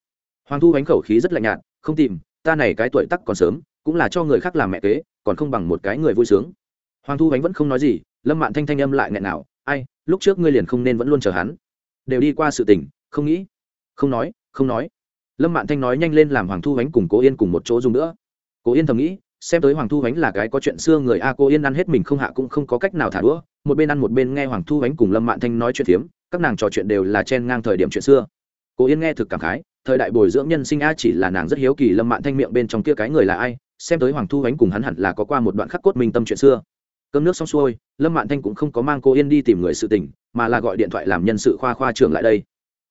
Hoàng thu ánh khẩu khí rất lạnh nhạt, không tìm, ta này cái tuổi tắc còn sớm, cũng là cho người khác làm mẹ kế, còn không bằng một cái người vui sướng. Hoàng thu ánh vẫn không nói gì, lâm mạn thanh thanh âm lại nghẹn nào, ai, lúc trước ngươi liền không nên vẫn luôn chờ hắn. Đều đi qua sự tình, không nghĩ. Không nói không nói. Lâm mạn thanh nói nhanh lên làm hoàng thu ánh cùng cố yên cùng một chỗ dùng nữa cố yên thầm nghĩ, xem tới hoàng thu ánh là cái có chuyện xưa người a cô yên ăn hết mình không hạ cũng không có cách nào thả đũa, một bên ăn một bên nghe hoàng thu ánh cùng lâm mạn thanh nói chuyện phiếm các nàng trò chuyện đều là chen ngang thời điểm chuyện xưa. Cô yên nghe thực cảm khái, thời đại bồi dưỡng nhân sinh a chỉ là nàng rất hiếu kỳ lâm mạn thanh miệng bên trong kia cái người là ai, xem tới hoàng thu ánh cùng hắn hẳn là có qua một đoạn khắc cốt minh tâm chuyện xưa. Cơm nước xong xuôi, lâm mạn thanh cũng không có mang cô yên đi tìm người sự tình, mà là gọi điện thoại làm nhân sự khoa khoa trưởng lại đây.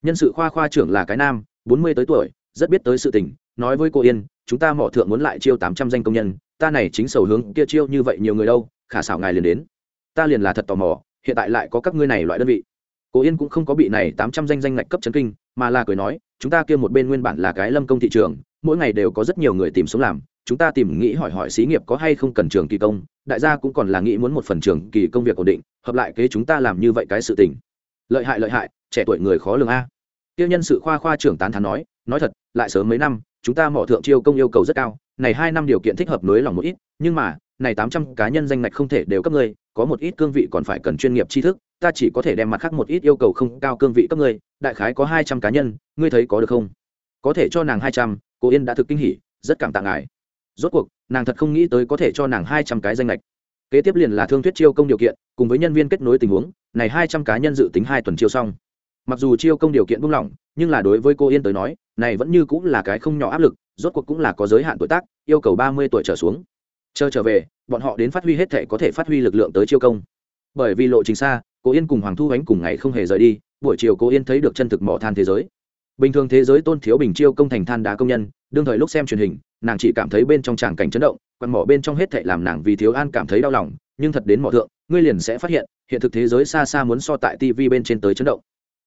Nhân sự khoa khoa trưởng là cái nam, bốn mươi tới tuổi, rất biết tới sự tình nói với cô yên, chúng ta mỏ thượng muốn lại chiêu tám trăm danh công nhân, ta này chính sầu hướng kia chiêu như vậy nhiều người đâu, khả xảo ngài liền đến. Ta liền là thật tò mò, hiện tại lại có các ngươi này loại đơn vị. Cô yên cũng không có bị này tám trăm danh danh ngạch cấp chấn kinh, mà là cười nói, chúng ta kia một bên nguyên bản là cái lâm công thị trường, mỗi ngày đều có rất nhiều người tìm sống làm, chúng ta tìm nghĩ hỏi hỏi xí nghiệp có hay không cần trường kỳ công, đại gia cũng còn là nghĩ muốn một phần trường kỳ công việc ổn định, hợp lại kế chúng ta làm như vậy cái sự tình. Lợi hại lợi hại, trẻ tuổi người khó lường a tiêu nhân sự khoa khoa trưởng tán thán nói nói thật, lại sớm mấy năm, chúng ta mỏ thượng chiêu công yêu cầu rất cao, này hai năm điều kiện thích hợp nới lòng một ít, nhưng mà, này tám trăm cá nhân danh ngạch không thể đều cấp ngươi, có một ít cương vị còn phải cần chuyên nghiệp tri thức, ta chỉ có thể đem mặt khác một ít yêu cầu không cao cương vị cấp ngươi, đại khái có hai trăm cá nhân, ngươi thấy có được không? Có thể cho nàng hai trăm, cô yên đã thực kinh hỉ, rất cảm tạ ngài. Rốt cuộc, nàng thật không nghĩ tới có thể cho nàng hai trăm cái danh lệch kế tiếp liền là thương thuyết chiêu công điều kiện, cùng với nhân viên kết nối tình huống, này hai trăm cá nhân dự tính hai tuần chiêu xong mặc dù chiêu công điều kiện buông lỏng, nhưng là đối với cô yên tới nói, này vẫn như cũng là cái không nhỏ áp lực, rốt cuộc cũng là có giới hạn tuổi tác, yêu cầu ba mươi tuổi trở xuống. Chờ trở về, bọn họ đến phát huy hết thể có thể phát huy lực lượng tới chiêu công. Bởi vì lộ trình xa, cô yên cùng hoàng thu ánh cùng ngày không hề rời đi, buổi chiều cô yên thấy được chân thực mỏ than thế giới. Bình thường thế giới tôn thiếu bình chiêu công thành than đá công nhân, đương thời lúc xem truyền hình, nàng chỉ cảm thấy bên trong tràng cảnh chấn động còn mỏ bên trong hết thệ làm nàng vì thiếu an cảm thấy đau lòng, nhưng thật đến mỏ thượng, ngươi liền sẽ phát hiện hiện thực thế giới xa xa muốn so tại tv bên trên tới chấn động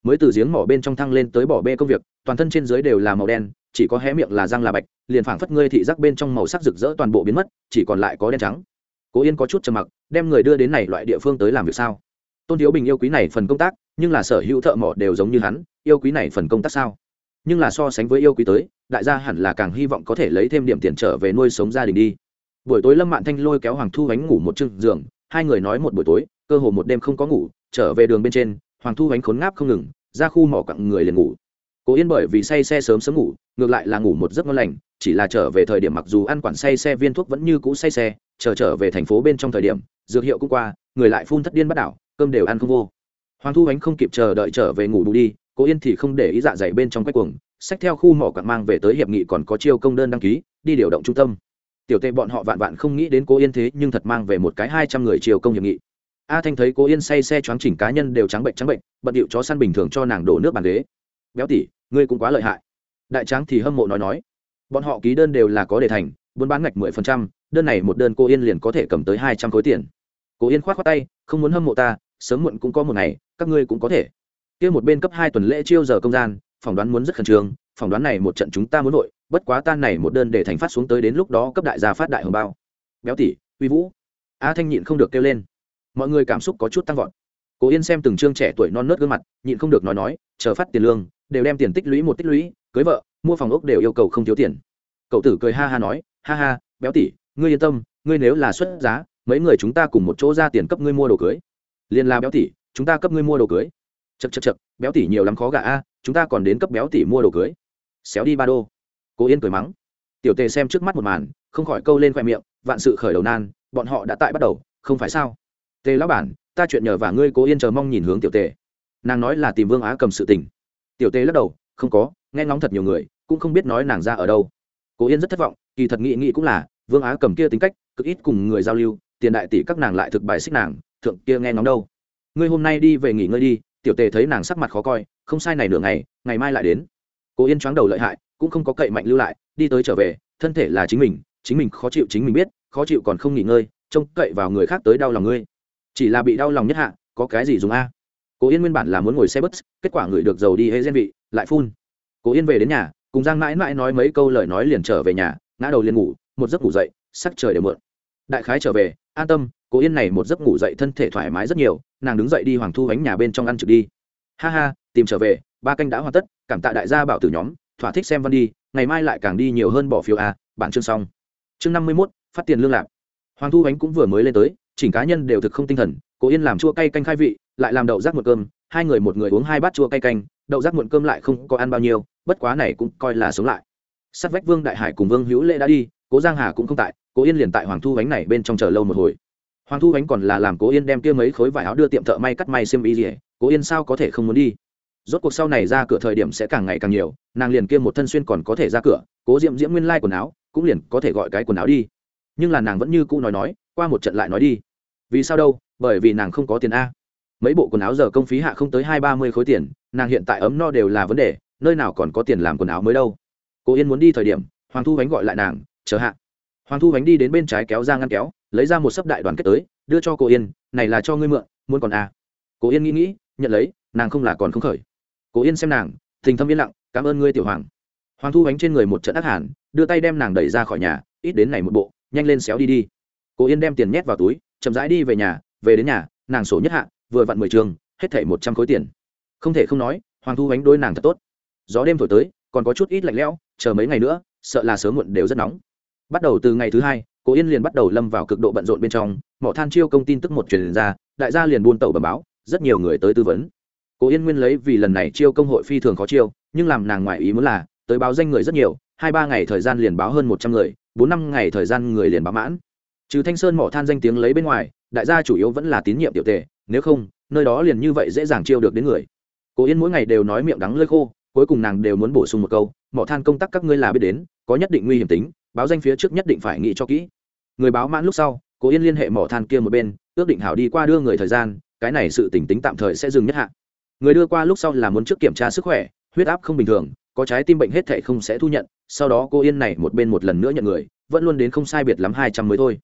mới từ giếng mỏ bên trong thăng lên tới bỏ bê công việc, toàn thân trên dưới đều là màu đen, chỉ có hé miệng là răng là bạch, liền phảng phất ngươi thị giác bên trong màu sắc rực rỡ toàn bộ biến mất, chỉ còn lại có đen trắng. Cố yên có chút trầm mặc, đem người đưa đến này loại địa phương tới làm việc sao? Tôn thiếu bình yêu quý này phần công tác, nhưng là sở hữu thợ mỏ đều giống như hắn, yêu quý này phần công tác sao? Nhưng là so sánh với yêu quý tới, đại gia hẳn là càng hy vọng có thể lấy thêm điểm tiền trở về nuôi sống gia đình đi. Buổi tối lâm mạn thanh lôi kéo hoàng thu Ánh ngủ một chừng giường, hai người nói một buổi tối, cơ hồ một đêm không có ngủ, trở về đường bên trên, hoàng thu Ánh khốn ngáp không ngừng ra khu mỏ cặn người liền ngủ. Cố yên bởi vì say xe sớm sớm ngủ, ngược lại là ngủ một giấc ngon lành, chỉ là trở về thời điểm mặc dù ăn quản say xe viên thuốc vẫn như cũ say xe, chờ trở về thành phố bên trong thời điểm, dược hiệu cũng qua, người lại phun thất điên bắt đảo, cơm đều ăn không vô. Hoàng thu ánh không kịp chờ đợi trở về ngủ bù đi, cố yên thì không để ý dạ dày bên trong quách cuồng sách theo khu mỏ cặn mang về tới hiệp nghị còn có chiêu công đơn đăng ký, đi điều động trung tâm. Tiểu tệ bọn họ vạn vạn không nghĩ đến cố yên thế nhưng thật mang về một cái hai trăm người chiều công hiệp nghị a thanh thấy cố yên say xe choáng chỉnh cá nhân đều trắng bệnh trắng bệnh, bận điệu chó săn bình thường cho nàng đổ nước bàn ghế. Béo tỉ, ngươi cũng quá lợi hại. Đại tráng thì hâm mộ nói nói. Bọn họ ký đơn đều là có đề thành, buôn bán ngạch mười phần trăm, đơn này một đơn cô yên liền có thể cầm tới hai trăm khối tiền. Cô yên k h o á t khoác tay, không muốn hâm mộ ta, sớm muộn cũng có một ngày, các ngươi cũng có thể. Kia một bên cấp hai tuần lễ chiêu giờ công gian, phỏng đoán muốn rất khẩn trương, phỏng đoán này một trận chúng ta muốn nội bất quá tan này một đơn để thành phát xuống tới đến lúc đó cấp đại gia phát đại hồng bao. Béo tỷ uy vũ. A thanh nhịn không được kêu lên mọi người cảm xúc có chút tăng vọt. Cố yên xem từng chương trẻ tuổi non nớt gương mặt, nhịn không được nói nói, chờ phát tiền lương, đều đem tiền tích lũy một tích lũy, cưới vợ, mua phòng ốc đều yêu cầu không thiếu tiền. Cậu tử cười ha ha nói, ha ha, béo tỉ ngươi yên tâm, ngươi nếu là xuất giá, mấy người chúng ta cùng một chỗ ra tiền cấp ngươi mua đồ cưới. Liền là béo tỉ chúng ta cấp ngươi mua đồ cưới. Chật chật chật béo tỉ nhiều lắm khó gà a, chúng ta còn đến cấp béo tỉ mua đồ cưới. Xéo đi ba đô. Cố yên cười mắng. Tiểu tề xem trước mắt một màn, không khỏi câu lên khoe miệng, vạn sự khởi đầu nan, bọn họ đã tại bắt đầu, không phải sao? Tề lão bản, ta chuyện nhờ và ngươi cố yên chờ mong nhìn hướng tiểu tề. Nàng nói là tìm vương á cầm sự tình. Tiểu tề lắc đầu, không có, nghe ngóng thật nhiều người, cũng không biết nói nàng ra ở đâu. Cố yên rất thất vọng, kỳ thật nghĩ nghĩ cũng là, vương á cầm kia tính cách, cực ít cùng người giao lưu, tiền đại tỷ các nàng lại thực bài xích nàng, thượng kia nghe ngóng đâu. Ngươi hôm nay đi về nghỉ ngơi đi, tiểu tề thấy nàng sắc mặt khó coi, không sai này nửa ngày ngày mai lại đến. Cố yên choáng đầu lợi hại, cũng không có cậy mạnh lưu lại, đi tới trở về, thân thể là chính mình chính mình khó chịu chính mình biết, khó chịu còn không nghỉ ngơi, trông cậy vào người khác tới đau lòng ngươi chỉ là bị đau lòng nhất hạ, có cái gì dùng a? Cố yên nguyên bản là muốn ngồi xe bus, kết quả người được dầu đi hay gen vị, lại phun. Cố yên về đến nhà, cùng giang mãi mãi nói mấy câu lời nói liền trở về nhà, ngã đầu liền ngủ, một giấc ngủ dậy, sắc trời đều mượn. Đại khái trở về, an tâm, cố yên này một giấc ngủ dậy thân thể thoải mái rất nhiều, nàng đứng dậy đi hoàng thu bánh nhà bên trong ăn trực đi. Ha ha, tìm trở về, ba canh đã hoàn tất, cảm tạ đại gia bảo tử nhóm, thỏa thích xem văn đi, ngày mai lại càng đi nhiều hơn bỏ phiếu a, bản chương xong. Chương năm mươi mốt, phát tiền lương lạc. Hoàng thu bánh cũng vừa mới lên tới chỉnh cá nhân đều thực không tinh thần, cố yên làm chua cay canh khai vị, lại làm đậu rác muộn cơm, hai người một người uống hai bát chua cay canh, đậu rác muộn cơm lại không có ăn bao nhiêu, bất quá này cũng coi là sống lại. Sát vách vương đại hải cùng vương hữu lễ đã đi, cố giang hà cũng không tại, cố yên liền tại hoàng thu bánh này bên trong chờ lâu một hồi. Hoàng thu bánh còn là làm cố yên đem kia mấy khối vải áo đưa tiệm thợ may cắt may xiêm y dỉa cố yên sao có thể không muốn đi? Rốt cuộc sau này ra cửa thời điểm sẽ càng ngày càng nhiều, nàng liền kia một thân xuyên còn có thể ra cửa, cố diệm diễm nguyên lai quần áo, cũng liền có thể gọi cái quần áo đi. Nhưng là nàng vẫn như cũ nói nói qua một trận lại nói đi. Vì sao đâu? Bởi vì nàng không có tiền a. Mấy bộ quần áo giờ công phí hạ không tới hai ba mươi khối tiền, nàng hiện tại ấm no đều là vấn đề, nơi nào còn có tiền làm quần áo mới đâu. Cô yên muốn đi thời điểm, hoàng thu bánh gọi lại nàng, chờ hạ. Hoàng thu bánh đi đến bên trái kéo ra ngăn kéo, lấy ra một sấp đại đoàn kết tới, đưa cho cô yên, này là cho ngươi mượn, muốn còn à. cô yên nghĩ nghĩ, nhận lấy, nàng không là còn không khởi. Cô yên xem nàng thình thâm yên lặng, cảm ơn ngươi, tiểu hoàng. Hoàng thu bánh trên người một trận ác hẳn đưa tay đem nàng đẩy ra khỏi nhà, ít đến này một bộ, nhanh lên xéo đi đi cô yên đem tiền nhét vào túi, chậm rãi đi về nhà, về đến nhà, nàng sổ nhất hạ, vừa vặn mười trường, hết thảy một trăm khối tiền. Không thể không nói, hoàng thu bánh đôi nàng thật tốt. Gió đêm thổi tới, còn có chút ít lạnh lẽo, chờ mấy ngày nữa, sợ là sớm muộn đều rất nóng. Bắt đầu từ ngày thứ hai Cô yên liền bắt đầu lâm vào cực độ bận rộn bên trong, mỏ than chiêu công tin tức một truyền ra, đại gia liền buôn tàu bờ báo, rất nhiều người tới tư vấn. Cô yên nguyên lấy vì lần này chiêu công hội phi thường khó chiêu, nhưng làm nàng ngoại ý muốn là, tới báo danh người rất nhiều, hai ba ngày thời gian liền báo hơn một trăm người, bốn năm ngày thời gian người liền báo mãn trừ thanh sơn mỏ than danh tiếng lấy bên ngoài, đại gia chủ yếu vẫn là tín nhiệm tiểu tề, nếu không, nơi đó liền như vậy dễ dàng chiêu được đến người. Cố yên mỗi ngày đều nói miệng đắng lơi khô, cuối cùng nàng đều muốn bổ sung một câu, mỏ than công tác các ngươi là biết đến, có nhất định nguy hiểm tính, báo danh phía trước nhất định phải nghĩ cho kỹ. Người báo mãn lúc sau, cố yên liên hệ mỏ than kia một bên, ước định hảo đi qua đưa người thời gian, cái này sự tỉnh tính tạm thời sẽ dừng nhất hạn người đưa qua lúc sau là muốn trước kiểm tra sức khỏe, huyết áp không bình thường, có trái tim bệnh hết thể không sẽ thu nhận, sau đó cô yên này một bên một lần nữa nhận người, vẫn luôn đến không sai biệt lắm hai trăm mới thôi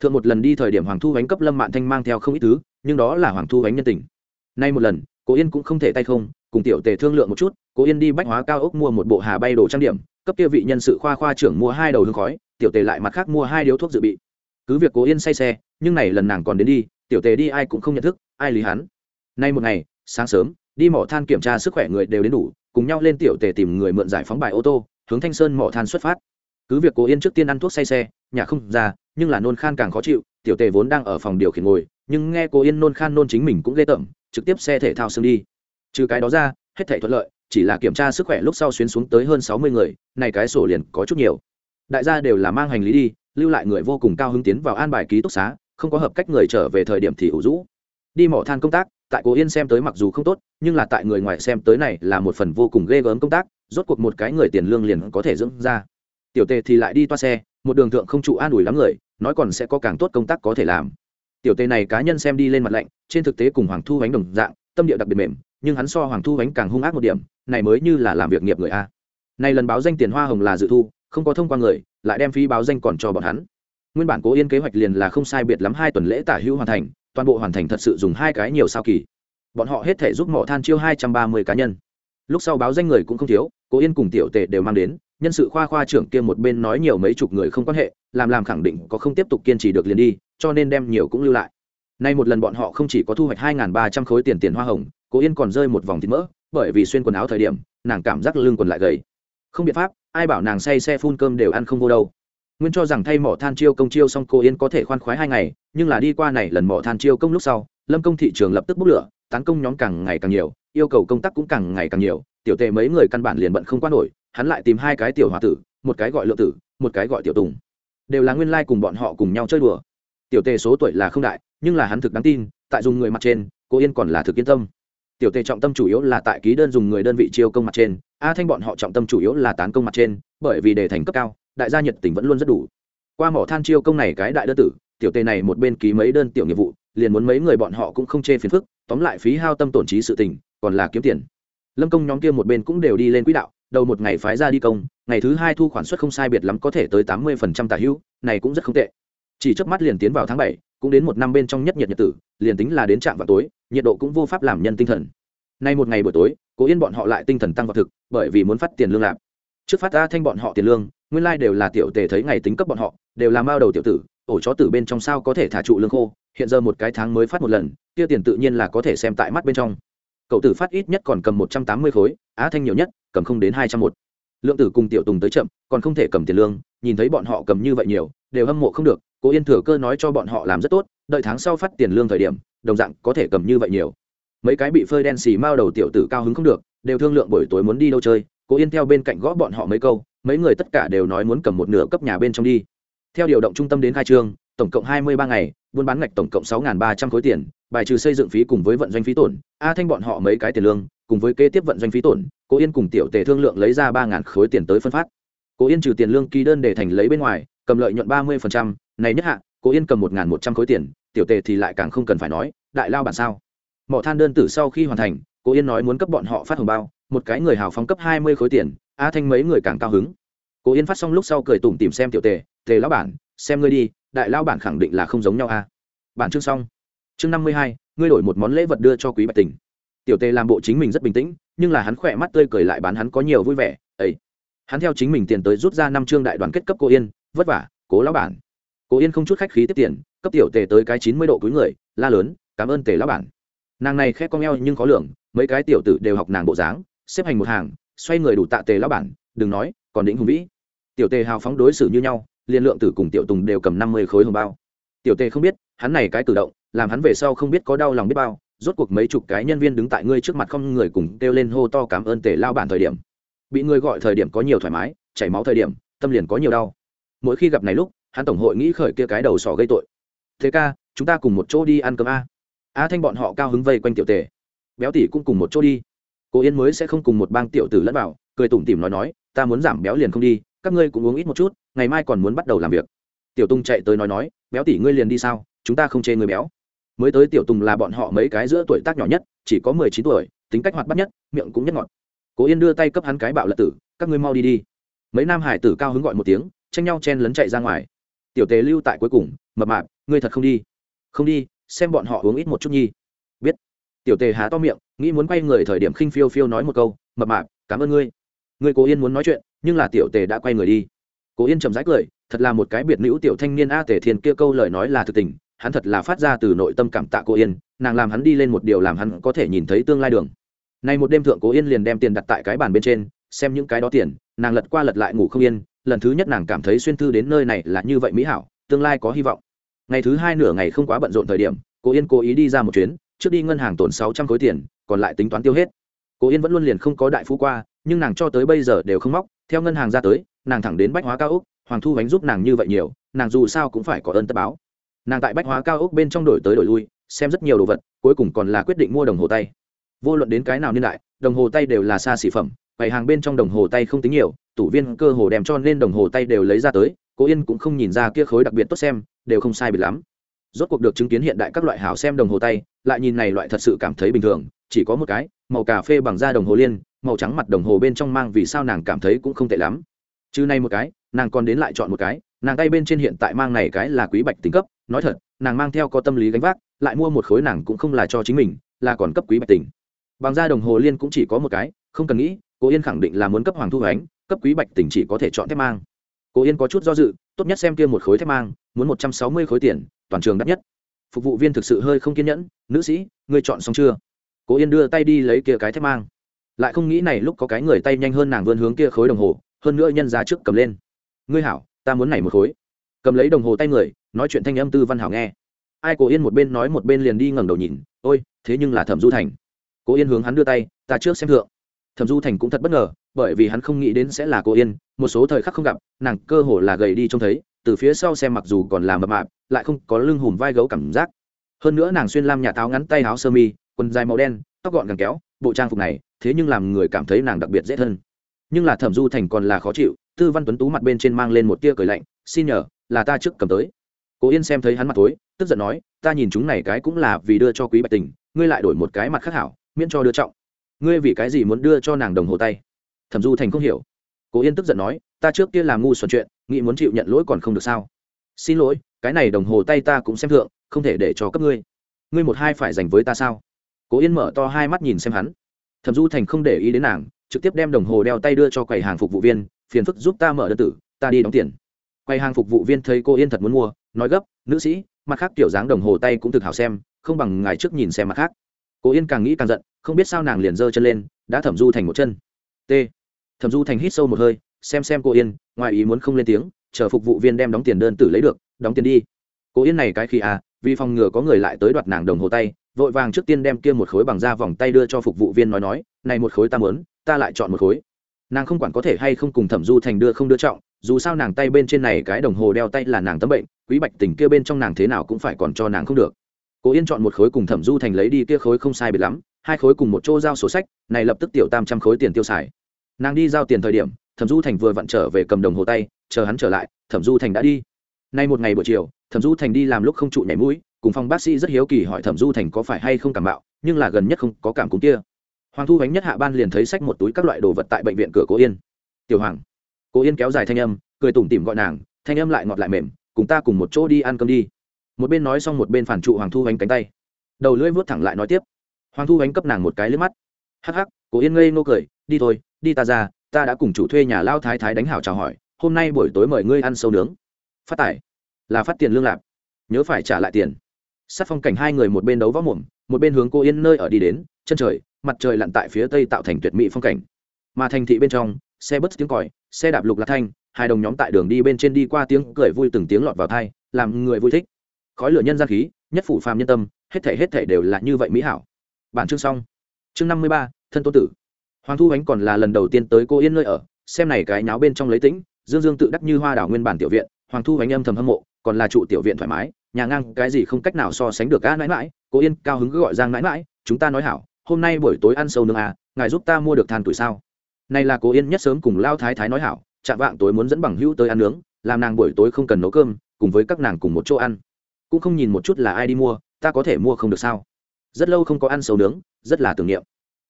thượng một lần đi thời điểm hoàng thu gánh cấp lâm mạn thanh mang theo không ít thứ, nhưng đó là hoàng thu gánh nhân tình. Nay một lần cô yên cũng không thể tay không, cùng tiểu tề thương lượng một chút cô yên đi bách hóa cao ốc mua một bộ hà bay đồ trang điểm, cấp kia vị nhân sự khoa khoa trưởng mua hai đầu hương khói, tiểu tề lại mặt khác mua hai điếu thuốc dự bị. Cứ việc cố yên say xe, nhưng này lần nàng còn đến đi, tiểu tề đi ai cũng không nhận thức, ai lý hắn. Nay một ngày, sáng sớm, đi mỏ than kiểm tra sức khỏe người đều đến đủ, cùng nhau lên tiểu tề tìm người mượn giải phóng bài ô tô, hướng thanh sơn mỏ than xuất phát. Cứ việc cố yên trước tiên ăn thuốc say xe nhà không ra, nhưng là nôn khan càng khó chịu, tiểu tề vốn đang ở phòng điều khiển ngồi, nhưng nghe cô yên nôn khan nôn chính mình cũng ghê tởm, trực tiếp xe thể thao xương đi. Trừ cái đó ra, hết thể thuận lợi, chỉ là kiểm tra sức khỏe lúc sau xuyến xuống tới hơn sáu mươi người, này cái sổ liền có chút nhiều. Đại gia đều là mang hành lý đi, lưu lại người vô cùng cao hứng tiến vào an bài ký túc xá, không có hợp cách người trở về thời điểm thì ủ rũ. Đi mỏ than công tác, tại cố yên xem tới mặc dù không tốt, nhưng là tại người ngoài xem tới này là một phần vô cùng ghê gớm công tác, rốt cuộc một cái người tiền lương liền có thể dưỡng ra. Tiểu tề thì lại đi toa xe một đường thượng không trụ an ủi lắm người, nói còn sẽ có càng tốt công tác có thể làm. Tiểu tề này cá nhân xem đi lên mặt lạnh, trên thực tế cùng hoàng thu bánh đồng dạng, tâm địa đặc biệt mềm, nhưng hắn so hoàng thu bánh càng hung ác một điểm, này mới như là làm việc nghiệp người a. Này lần báo danh tiền hoa hồng là dự thu, không có thông qua người, lại đem phí báo danh còn cho bọn hắn. Nguyên bản cố yên kế hoạch liền là không sai biệt lắm hai tuần lễ tả hữu hoàn thành, toàn bộ hoàn thành thật sự dùng hai cái nhiều sao kỳ. Bọn họ hết thể giúp mỏ than chiêu hai trăm ba mươi cá nhân. Lúc sau báo danh người cũng không thiếu, cố yên cùng tiểu tề đều mang đến nhân sự khoa khoa trưởng kia một bên nói nhiều mấy chục người không quan hệ, làm làm khẳng định có không tiếp tục kiên trì được liền đi, cho nên đem nhiều cũng lưu lại. Nay một lần bọn họ không chỉ có thu hoạch hai ba trăm khối tiền tiền hoa hồng, cố yên còn rơi một vòng thịt mỡ, bởi vì xuyên quần áo thời điểm, nàng cảm giác lưng quần lại gầy. Không biện pháp, ai bảo nàng say xe phun cơm đều ăn không vô đâu. Nguyên cho rằng thay mỏ than chiêu công chiêu xong cô yên có thể khoan khoái hai ngày, nhưng là đi qua này lần mỏ than chiêu công lúc sau, lâm công thị trường lập tức bốc lửa, tán công nhóm càng ngày càng nhiều, yêu cầu công tác cũng càng ngày càng nhiều, tiểu tề mấy người căn bản liền bận không qua nổi hắn lại tìm hai cái tiểu h tử, một cái gọi lượng tử, một cái gọi tiểu tùng. Đều là nguyên lai、like、cùng bọn họ cùng nhau chơi đùa. Tiểu tề số tuổi là không đại, nhưng là hắn thực đáng tin, tại dùng người mặt trên, cô yên còn là thực yên tâm. Tiểu tề trọng tâm chủ yếu là tại ký đơn dùng người đơn vị chiêu công mặt trên, a thanh bọn họ trọng tâm chủ yếu là tán công mặt trên, bởi vì đề thành cấp cao, đại gia nhiệt tình vẫn luôn rất đủ. Qua mỏ than chiêu công này cái đại đơn tử, tiểu tề này một bên ký mấy đơn tiểu nghiệp vụ, liền muốn mấy người bọn họ cũng không chê phiền phức, tóm lại phí hao tâm tổn trí sự tình, còn là kiếm tiền. Lâm công nhóm kia một bên cũng đều đi lên quỹ đạo đầu một ngày phái ra đi công, ngày thứ hai thu khoản suất không sai biệt lắm có thể tới tám mươi phần trăm tả hữu, này cũng rất không tệ. Chỉ trước mắt liền tiến vào tháng bảy, cũng đến một năm bên trong nhất nhiệt nhật tử, liền tính là đến trạm vào tối, nhiệt độ cũng vô pháp làm nhân tinh thần. Nay một ngày buổi tối, cố yên bọn họ lại tinh thần tăng vào thực, bởi vì muốn phát tiền lương lạp. Trước phát ra thanh bọn họ tiền lương, nguyên lai、like、đều là tiểu tề thấy ngày tính cấp bọn họ, đều là mao đầu tiểu tử, ổ chó tử bên trong sao có thể thả trụ lương khô, hiện giờ một cái tháng mới phát một lần, kia tiền tự nhiên là có thể xem tại mắt bên trong cậu tử phát ít nhất còn cầm một trăm tám mươi khối, á thanh nhiều nhất, cầm không đến hai trăm một. Lượng tử cùng tiểu tùng tới chậm, còn không thể cầm tiền lương, nhìn thấy bọn họ cầm như vậy nhiều, đều hâm mộ không được cố yên thừa cơ nói cho bọn họ làm rất tốt, đợi tháng sau phát tiền lương thời điểm, đồng dạng có thể cầm như vậy nhiều. Mấy cái bị phơi đen xì mao đầu tiểu tử cao hứng không được, đều thương lượng buổi tối muốn đi đâu chơi cố yên theo bên cạnh gõ bọn họ mấy câu, mấy người tất cả đều nói muốn cầm một nửa cấp nhà bên trong đi theo điều động trung tâm đến khai trương, tổng cộng hai mươi ba ngày, buôn bán ngạch tổng cộng sáu ba trăm khối tiền, bài trừ xây dựng phí cùng với vận doanh phí tổn, a thanh bọn họ mấy cái tiền lương, cùng với kế tiếp vận doanh phí tổn cô yên cùng tiểu tề thương lượng lấy ra ba khối tiền tới phân phát. Cô yên trừ tiền lương ký đơn để thành lấy bên ngoài, cầm lợi nhuận ba mươi này nhất hạ cô yên cầm một một trăm khối tiền, tiểu tề thì lại càng không cần phải nói, đại lao bản sao? Mỏ than đơn tử sau khi hoàn thành cô yên nói muốn cấp bọn họ phát hồng bao, một cái người hào phóng cấp hai mươi khối tiền, a thanh mấy người càng cao hứng. Cô yên phát xong lúc sau cười tủm tìm xem tiểu tề tề lão bản xem ngươi đi đại lão bản khẳng định là không giống nhau a. À? Bản chương xong. Chương năm mươi hai ngươi đổi một món lễ vật đưa cho quý bạch tình. Tiểu tề làm bộ chính mình rất bình tĩnh nhưng là hắn khỏe mắt tươi cười lại bán hắn có nhiều vui vẻ ấy hắn theo chính mình tiền tới rút ra năm chương đại đoàn kết cấp cô yên vất vả cố lão bản. Cố yên không chút khách khí tiếp tiền cấp tiểu tề tới cái chín mươi độ cuối người la lớn cảm ơn tề lão bản. Nàng này khét con eo nhưng khó lường, mấy cái tiểu tử đều học nàng bộ dáng xếp hành một hàng xoay người đủ tạ tề lão bản đừng nói còn đỉnh hùng vĩ. Tiểu tề hào phóng đối xử như nhau liên lượng tử cùng tiểu tùng đều cầm năm mươi khối hồng bao. Tiểu tề không biết, hắn này cái cử động, làm hắn về sau không biết có đau lòng biết bao, rốt cuộc mấy chục cái nhân viên đứng tại ngươi trước mặt không người cùng kêu lên hô to cảm ơn tề lao bản thời điểm. Bị người gọi thời điểm có nhiều thoải mái, chảy máu thời điểm, tâm liền có nhiều đau. Mỗi khi gặp này lúc, hắn tổng hội nghĩ khởi kia cái đầu sỏ gây tội. Thế ca, chúng ta cùng một chỗ đi ăn cơm a. A thanh bọn họ cao hứng vây quanh tiểu tề. Béo tỷ cũng cùng một chỗ đi. Cô yên mới sẽ không cùng một bang tiểu tử lẫn vào, cười tủm tỉm nói nói, ta muốn giảm béo liền không đi các ngươi cũng uống ít một chút, ngày mai còn muốn bắt đầu làm việc. Tiểu tung chạy tới nói nói, béo tỷ ngươi liền đi sao? Chúng ta không chê người béo. Mới tới tiểu tùng là bọn họ mấy cái giữa tuổi tác nhỏ nhất, chỉ có mười chín tuổi, tính cách hoạt bắt nhất, miệng cũng nhất ngọt. Cố yên đưa tay cấp hắn cái bạo lật tử, các ngươi mau đi đi. Mấy nam hải tử cao hứng gọi một tiếng, tranh nhau chen lấn chạy ra ngoài. Tiểu tề lưu tại cuối cùng, mập mạp, ngươi thật không đi. Không đi, xem bọn họ uống ít một chút nhi. Biết. Tiểu tề há to miệng, nghĩ muốn quay người thời điểm khinh phiêu phiêu nói một câu, mập mạp, cảm ơn ngươi. Ngươi cố yên muốn nói chuyện nhưng là tiểu tề đã quay người đi. Cố yên chậm rãi cười, thật là một cái biệt nữ tiểu thanh niên a tề thiên kia câu lời nói là thực tình, hắn thật là phát ra từ nội tâm cảm tạ cô yên, nàng làm hắn đi lên một điều làm hắn có thể nhìn thấy tương lai đường. Nay một đêm thượng cố yên liền đem tiền đặt tại cái bàn bên trên, xem những cái đó tiền, nàng lật qua lật lại ngủ không yên, lần thứ nhất nàng cảm thấy xuyên thư đến nơi này là như vậy mỹ hảo, tương lai có hy vọng. Ngày thứ hai nửa ngày không quá bận rộn thời điểm cô yên cố ý đi ra một chuyến, trước đi ngân hàng tồn sáu trăm khối tiền, còn lại tính toán tiêu hết. Cô yên vẫn luôn liền không có đại phú qua, nhưng nàng cho tới bây giờ đều không móc theo ngân hàng ra tới, nàng thẳng đến bách hóa cao úc, hoàng thu bánh giúp nàng như vậy nhiều, nàng dù sao cũng phải có ơn tất báo. Nàng tại bách hóa cao úc bên trong đổi tới đổi lui, xem rất nhiều đồ vật, cuối cùng còn là quyết định mua đồng hồ tay. Vô luận đến cái nào niên đại, đồng hồ tay đều là xa xỉ phẩm bày hàng bên trong đồng hồ tay không tính nhiều, tủ viên cơ hồ đem cho nên đồng hồ tay đều lấy ra tới, cố yên cũng không nhìn ra kia khối đặc biệt tốt xem, đều không sai biệt lắm. Rốt cuộc được chứng kiến hiện đại các loại hảo xem đồng hồ tay, lại nhìn này loại thật sự cảm thấy bình thường, chỉ có một cái, màu cà phê bằng da đồng hồ liên màu trắng mặt đồng hồ bên trong mang vì sao nàng cảm thấy cũng không tệ lắm. Chứ nay một cái, nàng còn đến lại chọn một cái, nàng tay bên trên hiện tại mang này cái là quý bạch tính cấp, nói thật, nàng mang theo có tâm lý gánh vác, lại mua một khối nàng cũng không là cho chính mình, là còn cấp quý bạch tình bằng da đồng hồ liên cũng chỉ có một cái, không cần nghĩ cô yên khẳng định là muốn cấp hoàng thu ánh cấp quý bạch tình chỉ có thể chọn thép mang. Cô yên có chút do dự, tốt nhất xem kia một khối thép mang, muốn một trăm sáu mươi khối tiền, toàn trường đắt nhất. Phục vụ viên thực sự hơi không kiên nhẫn, nữ sĩ, ngươi chọn xong chưa? Cô yên đưa tay đi lấy kia cái thép mang lại không nghĩ này lúc có cái người tay nhanh hơn nàng vươn hướng kia khối đồng hồ, hơn nữa nhân ra trước cầm lên. Ngươi hảo, ta muốn này một khối. Cầm lấy đồng hồ tay người, nói chuyện thanh âm tư văn hảo nghe. Ai, cố yên một bên nói một bên liền đi ngẩng đầu nhìn, ôi, thế nhưng là thẩm du thành. Cố yên hướng hắn đưa tay, ta trước xem thượng. Thẩm du thành cũng thật bất ngờ, bởi vì hắn không nghĩ đến sẽ là cô yên, một số thời khắc không gặp, nàng cơ hồ là gầy đi trông thấy, từ phía sau xem mặc dù còn là mập mạp, lại không có lưng hùm vai gấu cảm giác. Hơn nữa nàng xuyên lam nhà táo ngắn tay áo sơ mi, quần dài màu đen, tóc gọn gàng kéo bộ trang phục này, thế nhưng làm người cảm thấy nàng đặc biệt dễ thân. Nhưng là thẩm du thành còn là khó chịu, tư văn tuấn tú mặt bên trên mang lên một tia cười lạnh, xin nhờ, là ta trước cầm tới. Cố yên xem thấy hắn mặt tối, tức giận nói, ta nhìn chúng này cái cũng là vì đưa cho quý bạch tình, ngươi lại đổi một cái mặt khác hảo, miễn cho đưa trọng. Ngươi vì cái gì muốn đưa cho nàng đồng hồ tay? Thẩm du thành không hiểu. Cố yên tức giận nói, ta trước kia làm ngu xuẩn chuyện, nghĩ muốn chịu nhận lỗi còn không được sao? Xin lỗi, cái này đồng hồ tay ta cũng xem thượng, không thể để cho cấp ngươi. Ngươi một hai phải dành với ta sao? Cố yên mở to hai mắt nhìn xem hắn. Thẩm du thành không để ý đến nàng, trực tiếp đem đồng hồ đeo tay đưa cho quầy hàng phục vụ viên, phiền phức giúp ta mở đơn tử, ta đi đóng tiền. Quầy hàng phục vụ viên thấy cô yên thật muốn mua, nói gấp, nữ sĩ, mặt khác tiểu dáng đồng hồ tay cũng thực hảo xem, không bằng ngày trước nhìn xem mặt khác. Cô yên càng nghĩ càng giận, không biết sao nàng liền giơ chân lên, đã thẩm du thành một chân. T. Thẩm du thành hít sâu một hơi, xem xem cô yên, ngoài ý muốn không lên tiếng, chờ phục vụ viên đem đóng tiền đơn tử lấy được, đóng tiền đi. Cô yên này cái khi à vì phòng ngừa có người lại tới đoạt nàng đồng hồ tay vội vàng trước tiên đem kia một khối bằng da vòng tay đưa cho phục vụ viên nói nói, này một khối ta mớn ta lại chọn một khối. Nàng không quản có thể hay không cùng thẩm du thành đưa không đưa trọng, dù sao nàng tay bên trên này cái đồng hồ đeo tay là nàng tấm bệnh, quý bạch tình kia bên trong nàng thế nào cũng phải còn cho nàng không được. Cố yên chọn một khối cùng thẩm du thành lấy đi kia khối không sai biệt lắm, hai khối cùng một chỗ giao sổ sách, này lập tức tiểu tam trăm khối tiền tiêu xài. Nàng đi giao tiền thời điểm, thẩm du thành vừa vặn trở về cầm đồng hồ tay, chờ hắn trở lại, thẩm du thành đã đi. Nay một ngày buổi chiều, thẩm du thành đi làm lúc không trụ nhảy mũi cùng phòng bác sĩ rất hiếu kỳ hỏi thẩm du thành có phải hay không cảm bạo nhưng là gần nhất không có cảm cúm kia. Hoàng thu bánh nhất hạ ban liền thấy sách một túi các loại đồ vật tại bệnh viện cửa cố yên. Tiểu hoàng. Cố yên kéo dài thanh âm, cười tủm tỉm gọi nàng, thanh âm lại ngọt lại mềm, cùng ta cùng một chỗ đi ăn cơm đi. Một bên nói xong một bên phản trụ hoàng thu bánh cánh tay. Đầu lưỡi vuốt thẳng lại nói tiếp. Hoàng thu bánh cấp nàng một cái lướt mắt. Hắc hắc. Cố yên ngây nô cười, đi thôi, đi ta ra, ta đã cùng chủ thuê nhà lao thái thái đánh hảo chào hỏi, hôm nay buổi tối mời ngươi ăn sâu nướng. Phát tải là phát tiền lương lạc nhớ phải trả lại tiền sát phong cảnh hai người một bên đấu võ mồm, một bên hướng cô yên nơi ở đi đến, chân trời, mặt trời lặn tại phía tây tạo thành tuyệt mỹ phong cảnh. Mà thành thị bên trong, xe bus tiếng còi, xe đạp lục lạc thanh, hai đồng nhóm tại đường đi bên trên đi qua tiếng cười vui từng tiếng lọt vào thai làm người vui thích. Khói lửa nhân gian khí, nhất phủ phàm nhân tâm, hết thể hết thể đều là như vậy mỹ hảo. Bản chương xong. Chương năm mươi ba, thân tô tử. Hoàng thu ánh còn là lần đầu tiên tới cô yên nơi ở, xem này cái nháo bên trong lấy tĩnh, dương dương tự đắc như hoa đảo nguyên bản tiểu viện, hoàng thu ánh âm thầm hâm mộ còn là trụ tiểu viện thoải mái, nhà ngang cái gì không cách nào so sánh được a mãi mãi, cô yên cao hứng cứ gọi giang mãi mãi, chúng ta nói hảo, hôm nay buổi tối ăn sâu nương à ngài giúp ta mua được than tuổi sao? Này là cô yên nhất sớm cùng lao thái thái nói hảo, chạm vạng tối muốn dẫn bằng hữu tới ăn nướng, làm nàng buổi tối không cần nấu cơm, cùng với các nàng cùng một chỗ ăn. Cũng không nhìn một chút là ai đi mua, ta có thể mua không được sao? Rất lâu không có ăn sầu nướng, rất là tưởng niệm.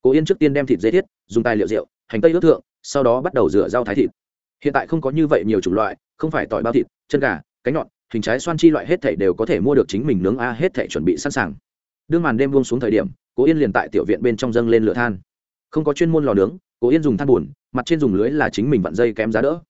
Cô yên trước tiên đem thịt dây thiết, dùng tài liệu rượu, hành tây ướt thượng, sau đó bắt đầu rửa rau thái thịt. Hiện tại không có như vậy nhiều chủng loại, không phải tỏi bao thịt, chân gà, cánh nhọn hình trái xoan chi loại hết thảy đều có thể mua được chính mình nướng a, hết thảy chuẩn bị sẵn sàng. Đương màn đêm buông xuống thời điểm, cố yên liền tại tiểu viện bên trong dâng lên lửa than. Không có chuyên môn lò nướng, cố yên dùng than buồn mặt trên dùng lưới là chính mình vặn dây kém giá đỡ.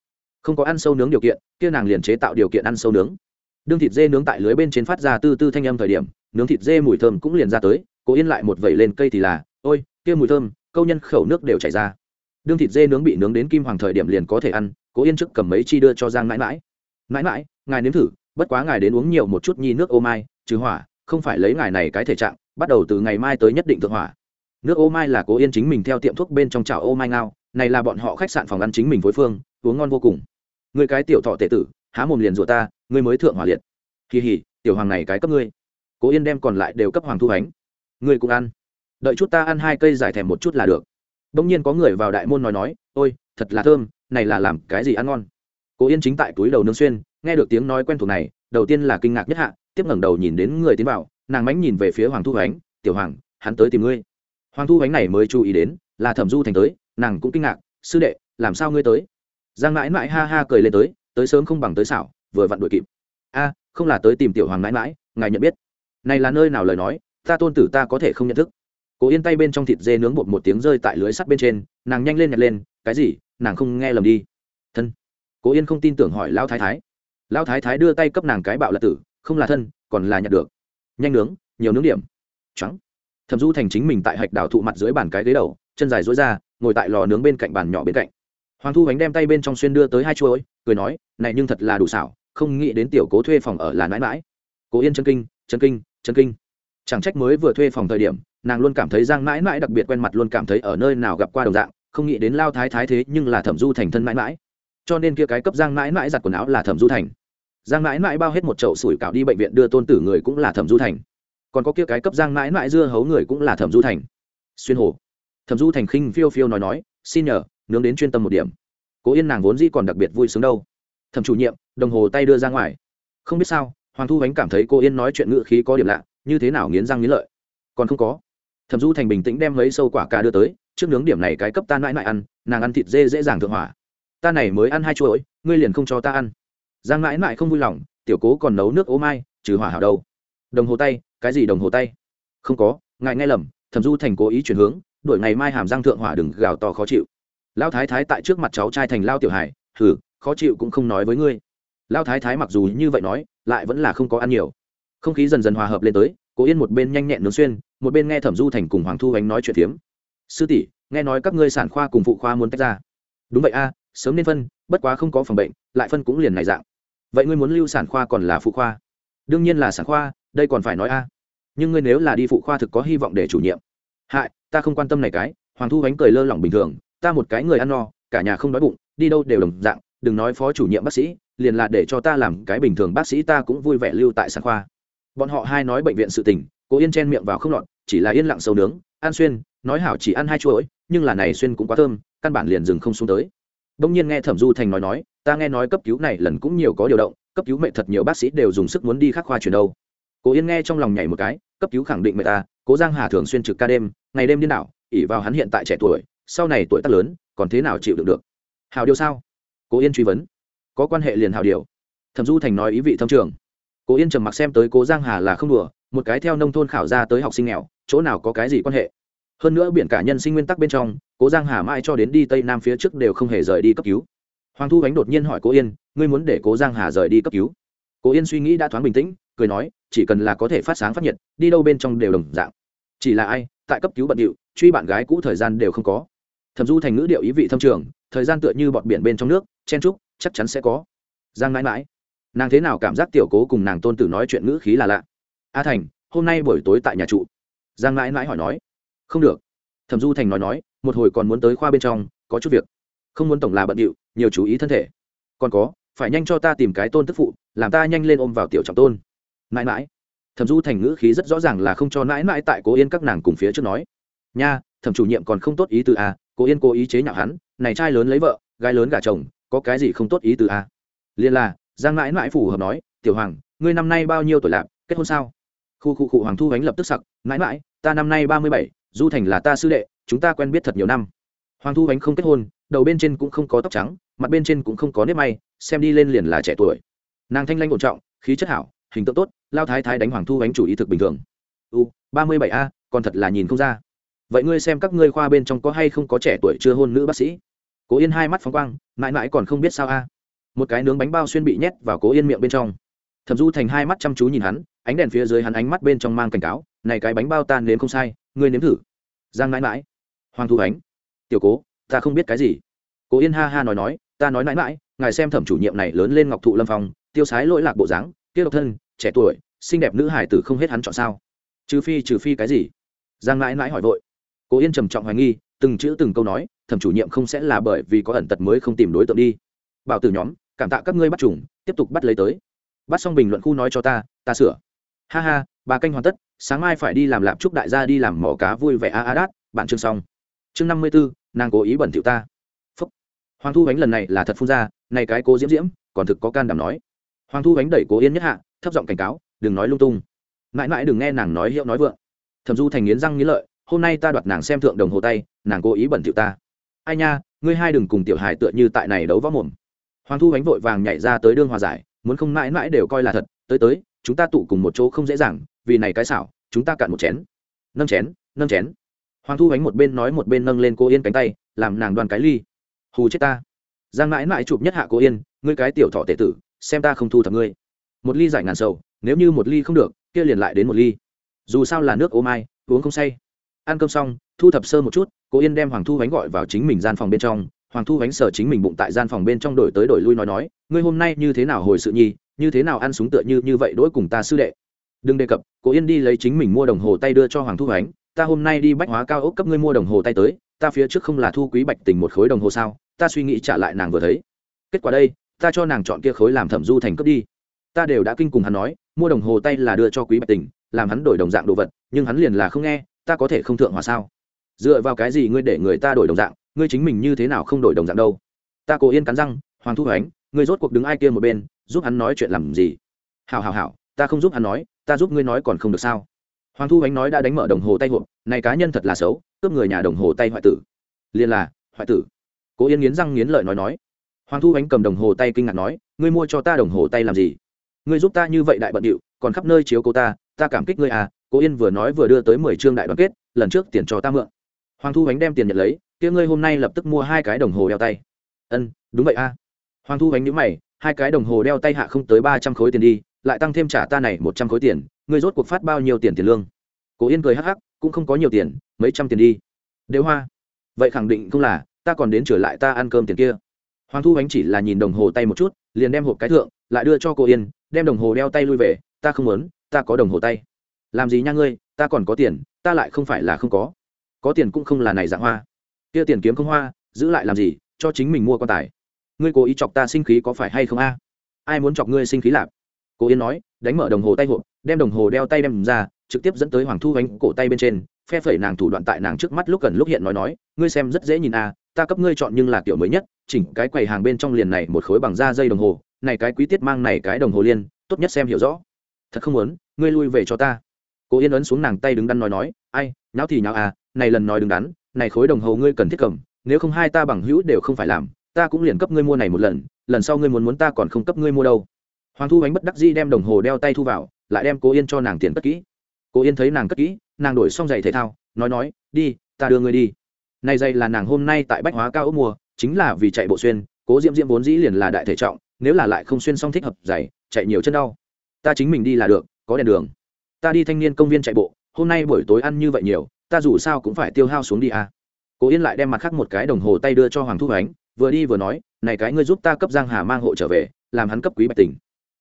Không có ăn sâu nướng điều kiện, kia nàng liền chế tạo điều kiện ăn sâu nướng. Đương thịt dê nướng tại lưới bên trên phát ra tư tư thanh âm thời điểm, nướng thịt dê mùi thơm cũng liền ra tới, cố yên lại một vẩy lên cây thì là, ôi, kia mùi thơm, câu nhân khẩu nước đều chảy ra. Đương thịt dê nướng bị nướng đến kim hoàng thời điểm liền có thể ăn, cố yên trước cầm mấy chi đưa cho giang mãi mãi mãi mãi ngài nếm thử bất quá ngài đến uống nhiều một chút nhi nước ô mai, trừ hỏa, không phải lấy ngài này cái thể trạng, bắt đầu từ ngày mai tới nhất định thượng hỏa. Nước ô mai là cố yên chính mình theo tiệm thuốc bên trong chảo ô mai ngao, này là bọn họ khách sạn phòng ăn chính mình phối phương, uống ngon vô cùng. Người cái tiểu thọ tệ tử, há mồm liền rủa ta ngươi mới thượng hỏa liệt. Kỳ hỉ tiểu hoàng này cái cấp ngươi. Cố yên đem còn lại đều cấp hoàng thu ánh. Ngươi cũng ăn. Đợi chút ta ăn hai cây giải thèm một chút là được. Đông nhiên có người vào đại môn nói nói, ôi, thật là thơm, này là làm cái gì ăn ngon? Cố yên chính tại túi đầu nương xuyên nghe được tiếng nói quen thuộc này, đầu tiên là kinh ngạc nhất hạ, tiếp ngẩng đầu nhìn đến người tiến vào, nàng mánh nhìn về phía hoàng thu ánh, tiểu hoàng, hắn tới tìm ngươi. Hoàng thu ánh này mới chú ý đến, là thẩm du thành tới, nàng cũng kinh ngạc, sư đệ, làm sao ngươi tới? Giang mãi mãi ha ha cười lên tới tới sớm không bằng tới xảo, vừa vặn đuổi kịp. A, không là tới tìm tiểu hoàng mãi mãi, ngài nhận biết. Này là nơi nào lời nói, ta tôn tử ta có thể không nhận thức. Cố yên tay bên trong thịt dê nướng bột một tiếng rơi tại lưới sắt bên trên, nàng nhanh lên nhặt lên, cái gì, nàng không nghe lầm đi. Thân. Cố yên không tin tưởng hỏi lão thái thái lão thái thái đưa tay cấp nàng cái bạo là tử, không là thân, còn là nhặt được. Nhanh nướng, nhiều nướng điểm. Trắng thẩm du thành chính mình tại hạch đảo thụ mặt dưới bàn cái ghế đầu, chân dài dối ra, ngồi tại lò nướng bên cạnh bàn nhỏ bên cạnh. Hoàng thu bánh đem tay bên trong xuyên đưa tới hai chuỗi cười nói, này nhưng thật là đủ xảo, không nghĩ đến tiểu cố thuê phòng ở là mãi mãi cố yên chân kinh chân kinh chân kinh. Chẳng trách mới vừa thuê phòng thời điểm, nàng luôn cảm thấy giang mãi mãi đặc biệt quen mặt luôn cảm thấy ở nơi nào gặp qua đồng dạng, không nghĩ đến lao thái thái thế nhưng là thẩm du thành thân mãi mãi cho nên kia cái cấp giang mãi mãi giặt quần áo là thẩm du thành giang mãi mãi bao hết một chậu sủi cảo đi bệnh viện đưa tôn tử người cũng là thẩm du thành. Còn có kia cái cấp giang mãi mãi dưa hấu người cũng là thẩm du thành. Xuyên hồ. Thẩm du thành khinh phiêu phiêu nói nói, xin nhờ, nướng đến chuyên tâm một điểm. Cố yên nàng vốn dĩ còn đặc biệt vui sướng đâu. Thẩm chủ nhiệm, đồng hồ tay đưa ra ngoài. Không biết sao, hoàng thu ánh cảm thấy cô yên nói chuyện ngự khí có điểm lạ, như thế nào nghiến răng nghiến lợi. Còn không có. Thẩm du thành bình tĩnh đem mấy sâu quả cà đưa tới, trước nướng điểm này cái cấp ta mãi mãi ăn, nàng ăn thịt dê dễ dàng thượng hỏa. Ta này mới ăn hai chuỗi, ngươi liền không cho ta ăn giang mãi mãi không vui lòng, tiểu cố còn nấu nước ô mai, trừ hỏa hảo đâu. Đồng hồ tay, cái gì đồng hồ tay? Không có, ngài nghe lầm, thẩm du thành cố ý chuyển hướng đổi ngày mai hàm giang thượng hỏa đừng gào to khó chịu. Lao thái thái tại trước mặt cháu trai thành lao tiểu hải thử khó chịu cũng không nói với ngươi. Lao thái thái mặc dù như vậy nói, lại vẫn là không có ăn nhiều. Không khí dần dần hòa hợp lên tới, cố yên một bên nhanh nhẹn nướng xuyên, một bên nghe thẩm du thành cùng hoàng thu ánh nói chuyện phiếm. Sư tỷ, nghe nói các ngươi sản khoa cùng phụ khoa muốn tách ra. Đúng vậy a, sớm nên phân, bất quá không có phòng bệnh, lại phân cũng liền này dạng vậy ngươi muốn lưu sản khoa còn là phụ khoa? Đương nhiên là sản khoa, đây còn phải nói a. Nhưng ngươi nếu là đi phụ khoa thực có hy vọng để chủ nhiệm. Hại, ta không quan tâm này cái, hoàng thu ánh cười lơ lỏng bình thường, ta một cái người ăn no, cả nhà không đói bụng, đi đâu đều đồng dạng, đừng nói phó chủ nhiệm bác sĩ, liền là để cho ta làm cái bình thường bác sĩ ta cũng vui vẻ lưu tại sản khoa. Bọn họ hai nói bệnh viện sự tình, cố yên chen miệng vào không lọt, chỉ là yên lặng sâu nướng, ăn xuyên, nói hảo chỉ ăn hai chuỗi, nhưng là này xuyên cũng quá thơm, căn bản liền dừng không xuống tới. Đông nhiên nghe thẩm du thành nói nói ta nghe nói cấp cứu này lần cũng nhiều có điều động, cấp cứu mẹ thật nhiều bác sĩ đều dùng sức muốn đi khắc khoa chuyển đâu. Cố yên nghe trong lòng nhảy một cái, cấp cứu khẳng định mẹ ta, cố giang hà thường xuyên trực ca đêm, ngày đêm điên đảo ỉ vào hắn hiện tại trẻ tuổi, sau này tuổi tác lớn, còn thế nào chịu được được? Hào điều sao? Cố yên truy vấn. Có quan hệ liền hào điều. Thẩm du thành nói ý vị thâm trường. Cố yên trầm mặc xem tới cố giang hà là không đùa, một cái theo nông thôn khảo ra tới học sinh nghèo, chỗ nào có cái gì quan hệ? Hơn nữa biển cả nhân sinh nguyên tắc bên trong, cố giang hà mãi cho đến đi tây nam phía trước đều không hề rời đi cấp cứu hoàng thu ánh đột nhiên hỏi cố yên, ngươi muốn để cố giang hà rời đi cấp cứu? Cố yên suy nghĩ đã thoáng bình tĩnh, cười nói, chỉ cần là có thể phát sáng phát nhiệt, đi đâu bên trong đều đồng dạng. Chỉ là ai, tại cấp cứu bận điệu, truy bạn gái cũ thời gian đều không có. Thẩm du thành ngữ điệu ý vị thâm trường, thời gian tựa như bọt biển bên trong nước, chen trúc chắc chắn sẽ có. Giang mãi mãi. Nàng thế nào cảm giác tiểu cố cùng nàng tôn tử nói chuyện ngữ khí là lạ. A thành, hôm nay buổi tối tại nhà trụ. Giang mãi mãi hỏi nói. Không được. Thẩm du thành nói nói, một hồi còn muốn tới khoa bên trong, có chút việc. Không muốn tổng là bận điệu nhiều chú ý thân thể. Còn có, phải nhanh cho ta tìm cái tôn tức phụ, làm ta nhanh lên ôm vào tiểu trọng tôn. Mãi mãi. Thẩm du thành ngữ khí rất rõ ràng là không cho mãi mãi tại cố yên các nàng cùng phía trước nói. Nha, thẩm chủ nhiệm còn không tốt ý từ a à, cố yên cố ý chế nhạo hắn, này trai lớn lấy vợ, gái lớn gả chồng, có cái gì không tốt ý từ a à? liên là, giang mãi mãi phù hợp nói, tiểu hoàng, ngươi năm nay bao nhiêu tuổi lạc, kết hôn sao? Khu khu khu hoàng thu ánh lập tức sặc, mãi mãi, ta năm nay ba mươi bảy, du thành là ta sư đệ, chúng ta quen biết thật nhiều năm. Hoàng thu ánh không kết hôn đầu bên trên cũng không có tóc trắng, mặt bên trên cũng không có nếp may, xem đi lên liền là trẻ tuổi. Nàng thanh lanh ổn trọng, khí chất hảo, hình tượng tốt, lao thái thái đánh hoàng thu ánh chủ ý thực bình thường. U, ba mươi bảy a, còn thật là nhìn không ra. Vậy ngươi xem các ngươi khoa bên trong có hay không có trẻ tuổi chưa hôn nữ bác sĩ? Cố yên hai mắt phóng quang, mãi mãi còn không biết sao a. Một cái nướng bánh bao xuyên bị nhét vào cố yên miệng bên trong. Thẩm du thành hai mắt chăm chú nhìn hắn, ánh đèn phía dưới hắn ánh mắt bên trong mang cảnh cáo, này cái bánh bao tan nếm không sai, ngươi nếm thử. Giang mãi mãi. Hoàng thu ánh. Tiểu cố ta không biết cái gì. Cố yên ha ha nói nói, ta nói mãi mãi, ngài xem thẩm chủ nhiệm này lớn lên ngọc thụ lâm phong, tiêu sái lỗi lạc bộ dáng tiêu độc thân, trẻ tuổi, xinh đẹp nữ hải tử không hết hắn chọn sao? Trừ phi trừ phi cái gì? Giang mãi mãi hỏi vội. Cố yên trầm trọng hoài nghi, từng chữ từng câu nói, thẩm chủ nhiệm không sẽ là bởi vì có ẩn tật mới không tìm đối tượng đi. Bảo tử nhóm, cảm tạ các ngươi bắt chủng tiếp tục bắt lấy tới. Bắt xong bình luận khu nói cho ta ta sửa. Ha ha, bà canh hoàn tất, sáng mai phải đi làm lạp chúc đại gia đi làm mỏ cá vui vẻ a a đát, bạn chương xong chương năm mươi bốn nàng cố ý bẩn thiệu ta. Phúc. Hoàng thu bánh lần này là thật phun ra, này cái cố diễm diễm, còn thực có can đảm nói. Hoàng thu bánh đẩy cố yên nhất hạ, thấp giọng cảnh cáo, đừng nói lung tung. Mãi mãi đừng nghe nàng nói hiệu nói vượng. Thẩm du thành nghiến răng nghiến lợi, hôm nay ta đoạt nàng xem thượng đồng hồ tay, nàng cố ý bẩn thiệu ta. Ai nha, ngươi hai đừng cùng tiểu hài tựa như tại này đấu võ mồm. Hoàng thu bánh vội vàng nhảy ra tới đương hòa giải, muốn không mãi mãi đều coi là thật, tới tới, chúng ta tụ cùng một chỗ không dễ dàng, vì này cái xảo, chúng ta cạn một chén. Nâng chén nâng chén hoàng thu ánh một bên nói một bên nâng lên cô yên cánh tay, làm nàng đoàn cái ly. Hù chết ta. Giang mãi mãi chụp nhất hạ cô yên, ngươi cái tiểu thọ tệ tử, xem ta không thu thập ngươi. Một ly giải ngàn sầu, nếu như một ly không được, kia liền lại đến một ly. Dù sao là nước ô mai, uống không say. Ăn cơm xong, thu thập sơ một chút, cô yên đem hoàng thu ánh gọi vào chính mình gian phòng bên trong. Hoàng thu ánh sở chính mình bụng tại gian phòng bên trong đổi tới đổi lui nói nói, ngươi hôm nay như thế nào hồi sự nhi như thế nào ăn súng tựa như như vậy đỗi cùng ta sư đệ? Đừng đề cập, cô yên đi lấy chính mình mua đồng hồ tay đưa cho hoàng thu ánh ta hôm nay đi bách hóa cao ốc cấp ngươi mua đồng hồ tay tới, ta phía trước không là thu quý bạch tình một khối đồng hồ sao, ta suy nghĩ trả lại nàng vừa thấy. Kết quả đây, ta cho nàng chọn kia khối làm thẩm du thành cấp đi. Ta đều đã kinh cùng hắn nói, mua đồng hồ tay là đưa cho quý bạch tình, làm hắn đổi đồng dạng đồ vật, nhưng hắn liền là không nghe, ta có thể không thượng hòa sao? Dựa vào cái gì ngươi để người ta đổi đồng dạng, ngươi chính mình như thế nào không đổi đồng dạng đâu? Ta cố yên cắn răng, hoàng thu ánh ngươi rốt cuộc đứng ai kia một bên, giúp hắn nói chuyện làm gì? Hào hào hào ta không giúp hắn nói, ta giúp ngươi nói còn không được sao? Hoàng thu ánh nói đã đánh mở đồng hồ tay hộp, này cá nhân thật là xấu, cướp người nhà đồng hồ tay hoại tử. Liền là, hoại tử. Cố yên nghiến răng nghiến lợi nói nói. Hoàng thu ánh cầm đồng hồ tay kinh ngạc nói, ngươi mua cho ta đồng hồ tay làm gì? Ngươi giúp ta như vậy đại bận điệu, còn khắp nơi chiếu cô ta ta cảm kích ngươi à. Cố yên vừa nói vừa đưa tới mười chương đại đoàn kết, lần trước tiền cho ta mượn. Hoàng thu ánh đem tiền nhận lấy, kia ngươi hôm nay lập tức mua hai cái đồng hồ đeo tay. Ân, đúng vậy a. Hoàng thu ánh nhữ mày, hai cái đồng hồ đeo tay hạ không tới ba trăm khối tiền đi, lại tăng thêm trả ta này một trăm khối tiền ngươi rốt cuộc phát bao nhiêu tiền tiền lương? Cố yên cười hắc hắc, cũng không có nhiều tiền, mấy trăm tiền đi. Đều hoa. Vậy khẳng định không là, ta còn đến trở lại ta ăn cơm tiền kia. Hoàng thu ánh chỉ là nhìn đồng hồ tay một chút, liền đem hộp cái thượng, lại đưa cho cô yên, đem đồng hồ đeo tay lui về, ta không muốn, ta có đồng hồ tay. Làm gì nha ngươi, ta còn có tiền, ta lại không phải là không có. Có tiền cũng không là này dạng hoa. Kia tiền kiếm không hoa, giữ lại làm gì, cho chính mình mua quan tài. Ngươi cố ý chọc ta sinh khí có phải hay không a? Ai muốn chọc ngươi sinh khí lạp? Cố yên nói đánh mở đồng hồ tay hộp đem đồng hồ đeo tay đem ra trực tiếp dẫn tới hoàng thu gánh cổ tay bên trên phe phẩy nàng thủ đoạn tại nàng trước mắt lúc gần lúc hiện nói nói ngươi xem rất dễ nhìn à, ta cấp ngươi chọn nhưng là kiểu mới nhất chỉnh cái quầy hàng bên trong liền này một khối bằng da dây đồng hồ này cái quý tiết mang này cái đồng hồ liên tốt nhất xem hiểu rõ. Thật không muốn ngươi lui về cho ta. Cố yên ấn xuống nàng tay đứng đắn nói nói ai nháo thì nháo à này lần nói đứng đắn này khối đồng hồ ngươi cần thiết cầm nếu không hai ta bằng hữu đều không phải làm ta cũng liền cấp ngươi mua này một lần lần sau ngươi muốn muốn ta còn không cấp ngươi mua đâu hoàng thu ánh bất đắc dĩ đem đồng hồ đeo tay thu vào, lại đem cố yên cho nàng tiền cất kỹ. Cố yên thấy nàng cất kỹ, nàng đổi xong giày thể thao, nói nói, đi, ta đưa người đi. Này giày là nàng hôm nay tại bách hóa cao ốc mua, chính là vì chạy bộ xuyên, cố diễm diễm vốn dĩ liền là đại thể trọng, nếu là lại không xuyên xong thích hợp giày, chạy nhiều chân đau. Ta chính mình đi là được, có đèn đường. Ta đi thanh niên công viên chạy bộ, hôm nay buổi tối ăn như vậy nhiều, ta dù sao cũng phải tiêu hao xuống đi à. cố yên lại đem mặt khác một cái đồng hồ tay đưa cho hoàng thu ánh, vừa đi vừa nói, này cái ngươi giúp ta cấp giang hà mang hộ trở về, làm hắn cấp quý bạch tình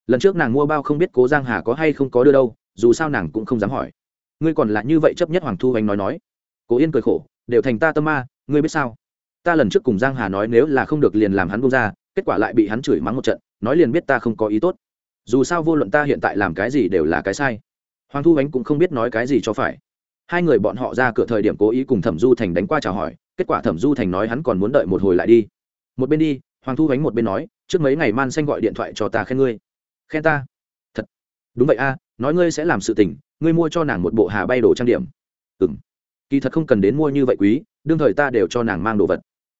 lần trước nàng mua bao không biết cố giang hà có hay không có đưa đâu, dù sao nàng cũng không dám hỏi. Ngươi còn là như vậy chấp nhất hoàng thu hoánh nói nói. Cố yên cười khổ, đều thành ta tâm ma, ngươi biết sao? Ta lần trước cùng giang hà nói nếu là không được liền làm hắn bông ra, kết quả lại bị hắn chửi mắng một trận, nói liền biết ta không có ý tốt. Dù sao vô luận ta hiện tại làm cái gì đều là cái sai. Hoàng thu ánh cũng không biết nói cái gì cho phải. Hai người bọn họ ra cửa thời điểm cố ý cùng thẩm du thành đánh qua chào hỏi, kết quả thẩm du thành nói hắn còn muốn đợi một hồi lại đi. Một bên đi, hoàng thu ánh một bên nói, trước mấy ngày man xanh gọi điện thoại cho ta khen ngươi khen ta. Thật. Đúng vậy a, nói ngươi sẽ làm sự tình, ngươi mua cho nàng một bộ hà bay đồ trang điểm. Ừ m kỳ thật không cần đến mua như vậy quý, đương thời ta đều cho nàng mang đồ vật.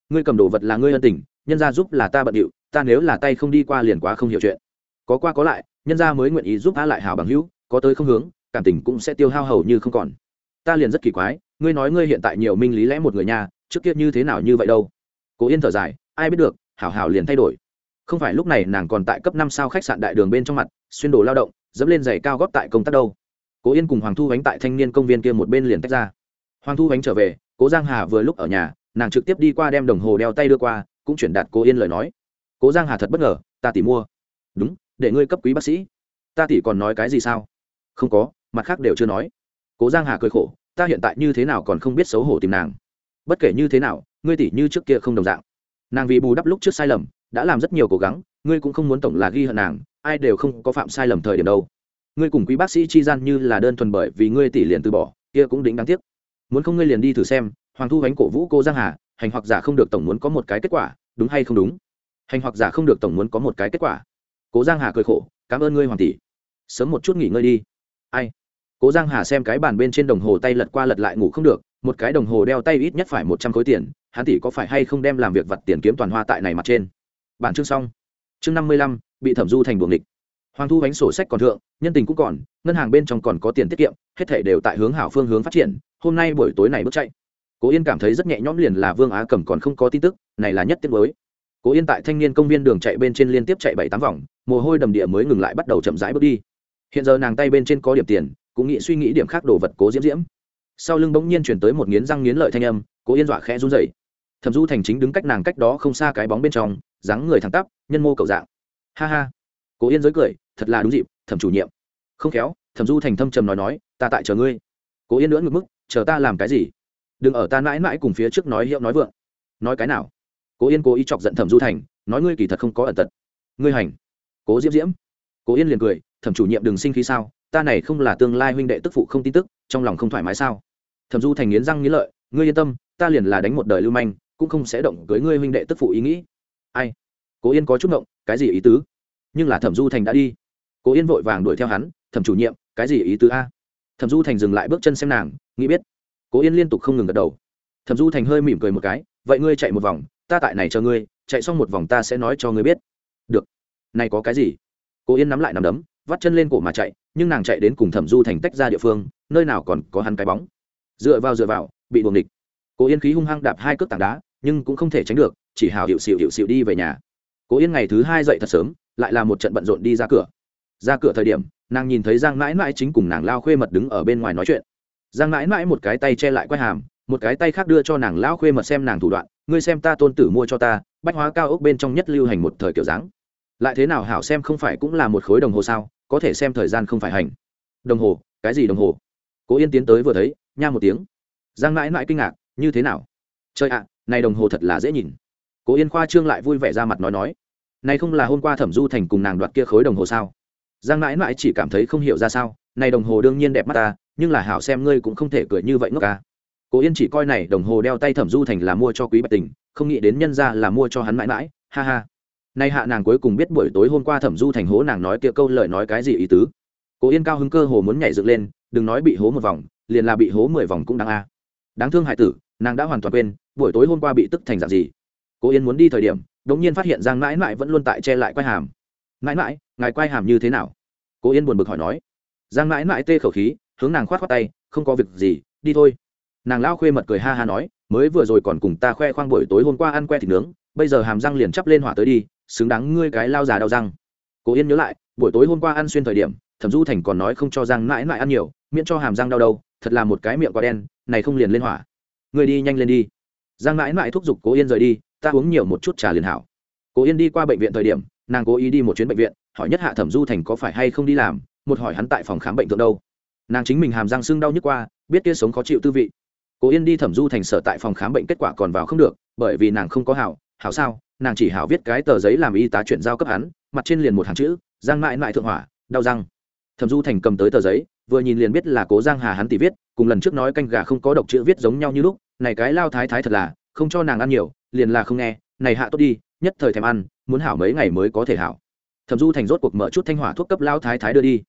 Ngươi cầm đồ vật là ngươi ân tình, nhân ra giúp là ta bận điệu, ta nếu là tay không đi qua liền quá không hiểu chuyện. Có qua có lại, nhân ra mới nguyện ý giúp ta lại hào bằng hữu, có tới không hướng, cảm tình cũng sẽ tiêu hao hầu như không còn. Ta liền rất kỳ quái, ngươi nói ngươi hiện tại nhiều minh lý lẽ một người nhà trước kia như thế nào như vậy đâu? Cố yên thở dài, ai biết được, hảo hảo liền thay đổi không phải lúc này nàng còn tại cấp năm sao khách sạn đại đường bên trong mặt, xuyên đồ lao động, dẫm lên giày cao góp tại công tác đâu. Cố yên cùng hoàng thu ánh tại thanh niên công viên kia một bên liền tách ra. Hoàng thu ánh trở về, cố giang hà vừa lúc ở nhà, nàng trực tiếp đi qua đem đồng hồ đeo tay đưa qua, cũng chuyển đạt cố yên lời nói. Cố giang hà thật bất ngờ, ta tỉ mua. Đúng, để ngươi cấp quý bác sĩ. Ta tỉ còn nói cái gì sao? Không có, mặt khác đều chưa nói. Cố giang hà cười khổ, ta hiện tại như thế nào còn không biết xấu hổ tìm nàng. Bất kể như thế nào, ngươi tỉ như trước kia không đồng dạng. Nàng vì bù đắp lúc trước sai lầm đã làm rất nhiều cố gắng, ngươi cũng không muốn tổng là ghi hận nàng, ai đều không có phạm sai lầm thời điểm đâu. Ngươi cùng quý bác sĩ chi gian như là đơn thuần bởi vì ngươi tỷ liền từ bỏ, kia cũng đính đáng tiếc. Muốn không ngươi liền đi thử xem, hoàng thu gánh cổ vũ cô giang hà, hành hoặc giả không được tổng muốn có một cái kết quả, đúng hay không đúng? Hành hoặc giả không được tổng muốn có một cái kết quả. Cố giang hà cười khổ, cảm ơn ngươi, hoàng tỷ. Sớm một chút nghỉ ngơi đi. Ai? Cố giang hà xem cái bàn bên trên đồng hồ tay lật qua lật lại ngủ không được, một cái đồng hồ đeo tay ít nhất phải một trăm khối tiền, hắn tỷ có phải hay không đem làm việc vặt tiền kiếm toàn hoa tại này mặt trên? Bản chương xong. Chương năm mươi lăm, bị thẩm du thành buồng địch hoàng thu bánh sổ sách còn thượng, nhân tình cũng còn, ngân hàng bên trong còn có tiền tiết kiệm, hết thể đều tại hướng hảo phương hướng phát triển, hôm nay buổi tối này bước chạy. Cố yên cảm thấy rất nhẹ nhõm liền là vương á cẩm còn không có tin tức, này là nhất tiết mới. Cố yên tại thanh niên công viên đường chạy bên trên liên tiếp chạy bảy tám vòng, mồ hôi đầm địa mới ngừng lại bắt đầu chậm rãi bước đi. Hiện giờ nàng tay bên trên có điểm tiền, cũng nghĩ suy nghĩ điểm khác đồ vật cố diễm diễm. Sau lưng bỗng nhiên chuyển tới một nghiến răng nghiến lợi thanh âm, cố yên dọa khẽ run rẩy thẩm du thành chính đứng cách nàng cách đó không xa cái bóng bên trong, dáng người thẳng tắp, nhân mô cầu dạng. Ha ha. Cố yên giới cười, thật là đúng dịp, thẩm chủ nhiệm. Không khéo, thẩm du thành thâm trầm nói nói, ta tại chờ ngươi. Cố yên nữa ngược mức, chờ ta làm cái gì? Đừng ở ta mãi mãi cùng phía trước nói hiệu nói vượng. Nói cái nào? Cố yên cố ý chọc giận thẩm du thành, nói ngươi kỳ thật không có ẩn tật. Ngươi hành. Cố diễm diễm. Cố yên liền cười, thẩm chủ nhiệm đừng sinh khí sao? Ta này không là tương lai huynh đệ tức phụ không tin tức, trong lòng không thoải mái sao? Thẩm du thành nghiến răng nghiến lợi, ngươi yên tâm, ta liền là đánh một đời lưu manh cũng không sẽ động cưới ngươi huynh đệ tức phụ ý nghĩ. Ai? Cố yên có chút động cái gì ý tứ? Nhưng là thẩm du thành đã đi. Cố yên vội vàng đuổi theo hắn, thẩm chủ nhiệm, cái gì ý tứ a? Thẩm du thành dừng lại bước chân xem nàng, nghĩ biết. Cố yên liên tục không ngừng gật đầu. Thẩm du thành hơi mỉm cười một cái, vậy ngươi chạy một vòng, ta tại này chờ ngươi, chạy xong một vòng ta sẽ nói cho ngươi biết. Được. Này có cái gì? Cố yên nắm lại nằm đấm, vắt chân lên cổ mà chạy, nhưng nàng chạy đến cùng thẩm du thành tách ra địa phương, nơi nào còn có hắn cái bóng. Dựa vào dựa vào, bị buồng địch cố yên khí hung hăng đạp hai cước tảng đá nhưng cũng không thể tránh được, chỉ hào hiệu xịu hiệu xịu đi về nhà. Cố yên ngày thứ hai dậy thật sớm, lại là một trận bận rộn đi ra cửa. Ra cửa thời điểm, nàng nhìn thấy giang mãi mãi chính cùng nàng lao khuê mật đứng ở bên ngoài nói chuyện. Giang mãi mãi một cái tay che lại quai hàm, một cái tay khác đưa cho nàng lao khuê mật xem nàng thủ đoạn, ngươi xem ta tôn tử mua cho ta, bách hóa cao ốc bên trong nhất lưu hành một thời kiểu dáng. Lại thế nào hảo xem không phải cũng là một khối đồng hồ sao, có thể xem thời gian không phải hành. Đồng hồ? Cái gì đồng hồ? Cố yên tiến tới vừa thấy, nha một tiếng. Giang mãi mãi kinh ngạc, như thế nào? Trời ạ này đồng hồ thật là dễ nhìn. Cố yên khoa trương lại vui vẻ ra mặt nói nói, này không là hôm qua thẩm du thành cùng nàng đoạt kia khối đồng hồ sao? Giang mãi mãi chỉ cảm thấy không hiểu ra sao, này đồng hồ đương nhiên đẹp mắt ta, nhưng là hảo xem ngươi cũng không thể cười như vậy ngốc ca. Cố yên chỉ coi này đồng hồ đeo tay thẩm du thành là mua cho quý bạch tình, không nghĩ đến nhân ra là mua cho hắn mãi mãi, ha ha. Nay hạ nàng cuối cùng biết buổi tối hôm qua thẩm du thành hố nàng nói kia câu lời nói cái gì ý tứ. Cố yên cao hứng cơ hồ muốn nhảy dựng lên, đừng nói bị hố một vòng, liền là bị hố mười vòng cũng đáng a. Đáng thương hại tử nàng đã hoàn toàn quên, buổi tối hôm qua bị tức thành dạng gì. Cố yên muốn đi thời điểm đ ỗ n g nhiên phát hiện giang mãi mãi vẫn luôn tại che lại quai hàm. Mãi mãi ngài quai hàm như thế nào? Cố yên buồn bực hỏi nói. Giang mãi mãi tê khẩu khí, hướng nàng khoát khoát tay, không có việc gì, đi thôi. Nàng lao khuê mật cười ha ha nói, mới vừa rồi còn cùng ta khoe khoang buổi tối hôm qua ăn que thịt nướng, bây giờ hàm răng liền chắp lên hỏa tới đi, xứng đáng ngươi cái lao già đau răng. Cố yên nhớ lại, buổi tối hôm qua ăn xuyên thời điểm, thẩm du thành còn nói không cho giang mãi mãi ăn nhiều, miễn cho hàm răng đau đâu, thật là một cái miệng quá đen, này không liền lên hỏa người đi nhanh lên đi. Giang mãi mãi thúc giục cố yên rời đi, ta uống nhiều một chút trà liền hảo. Cố yên đi qua bệnh viện thời điểm, nàng cố ý đi một chuyến bệnh viện, hỏi nhất hạ thẩm du thành có phải hay không đi làm, một hỏi hắn tại phòng khám bệnh thượng đâu. Nàng chính mình hàm răng sưng đau nhức qua, biết kia sống khó chịu tư vị. Cố yên đi thẩm du thành sở tại phòng khám bệnh kết quả còn vào không được, bởi vì nàng không có hảo hảo sao, nàng chỉ hảo viết cái tờ giấy làm y tá chuyển giao cấp hắn, mặt trên liền một hàng chữ, giang mãi mãi thượng hỏa, đau răng. Thẩm du thành cầm tới tờ giấy, vừa nhìn liền biết là cố giang hà hắn tỷ viết, cùng lần trước nói canh gà không có độc chữ viết giống nhau như lúc này cái lao thái thái thật là, không cho nàng ăn nhiều, liền là không nghe, này hạ tốt đi, nhất thời thèm ăn, muốn hảo mấy ngày mới có thể hảo. Thẩm du thành rốt cuộc mở chút thanh hỏa thuốc cấp lao thái thái đưa đi.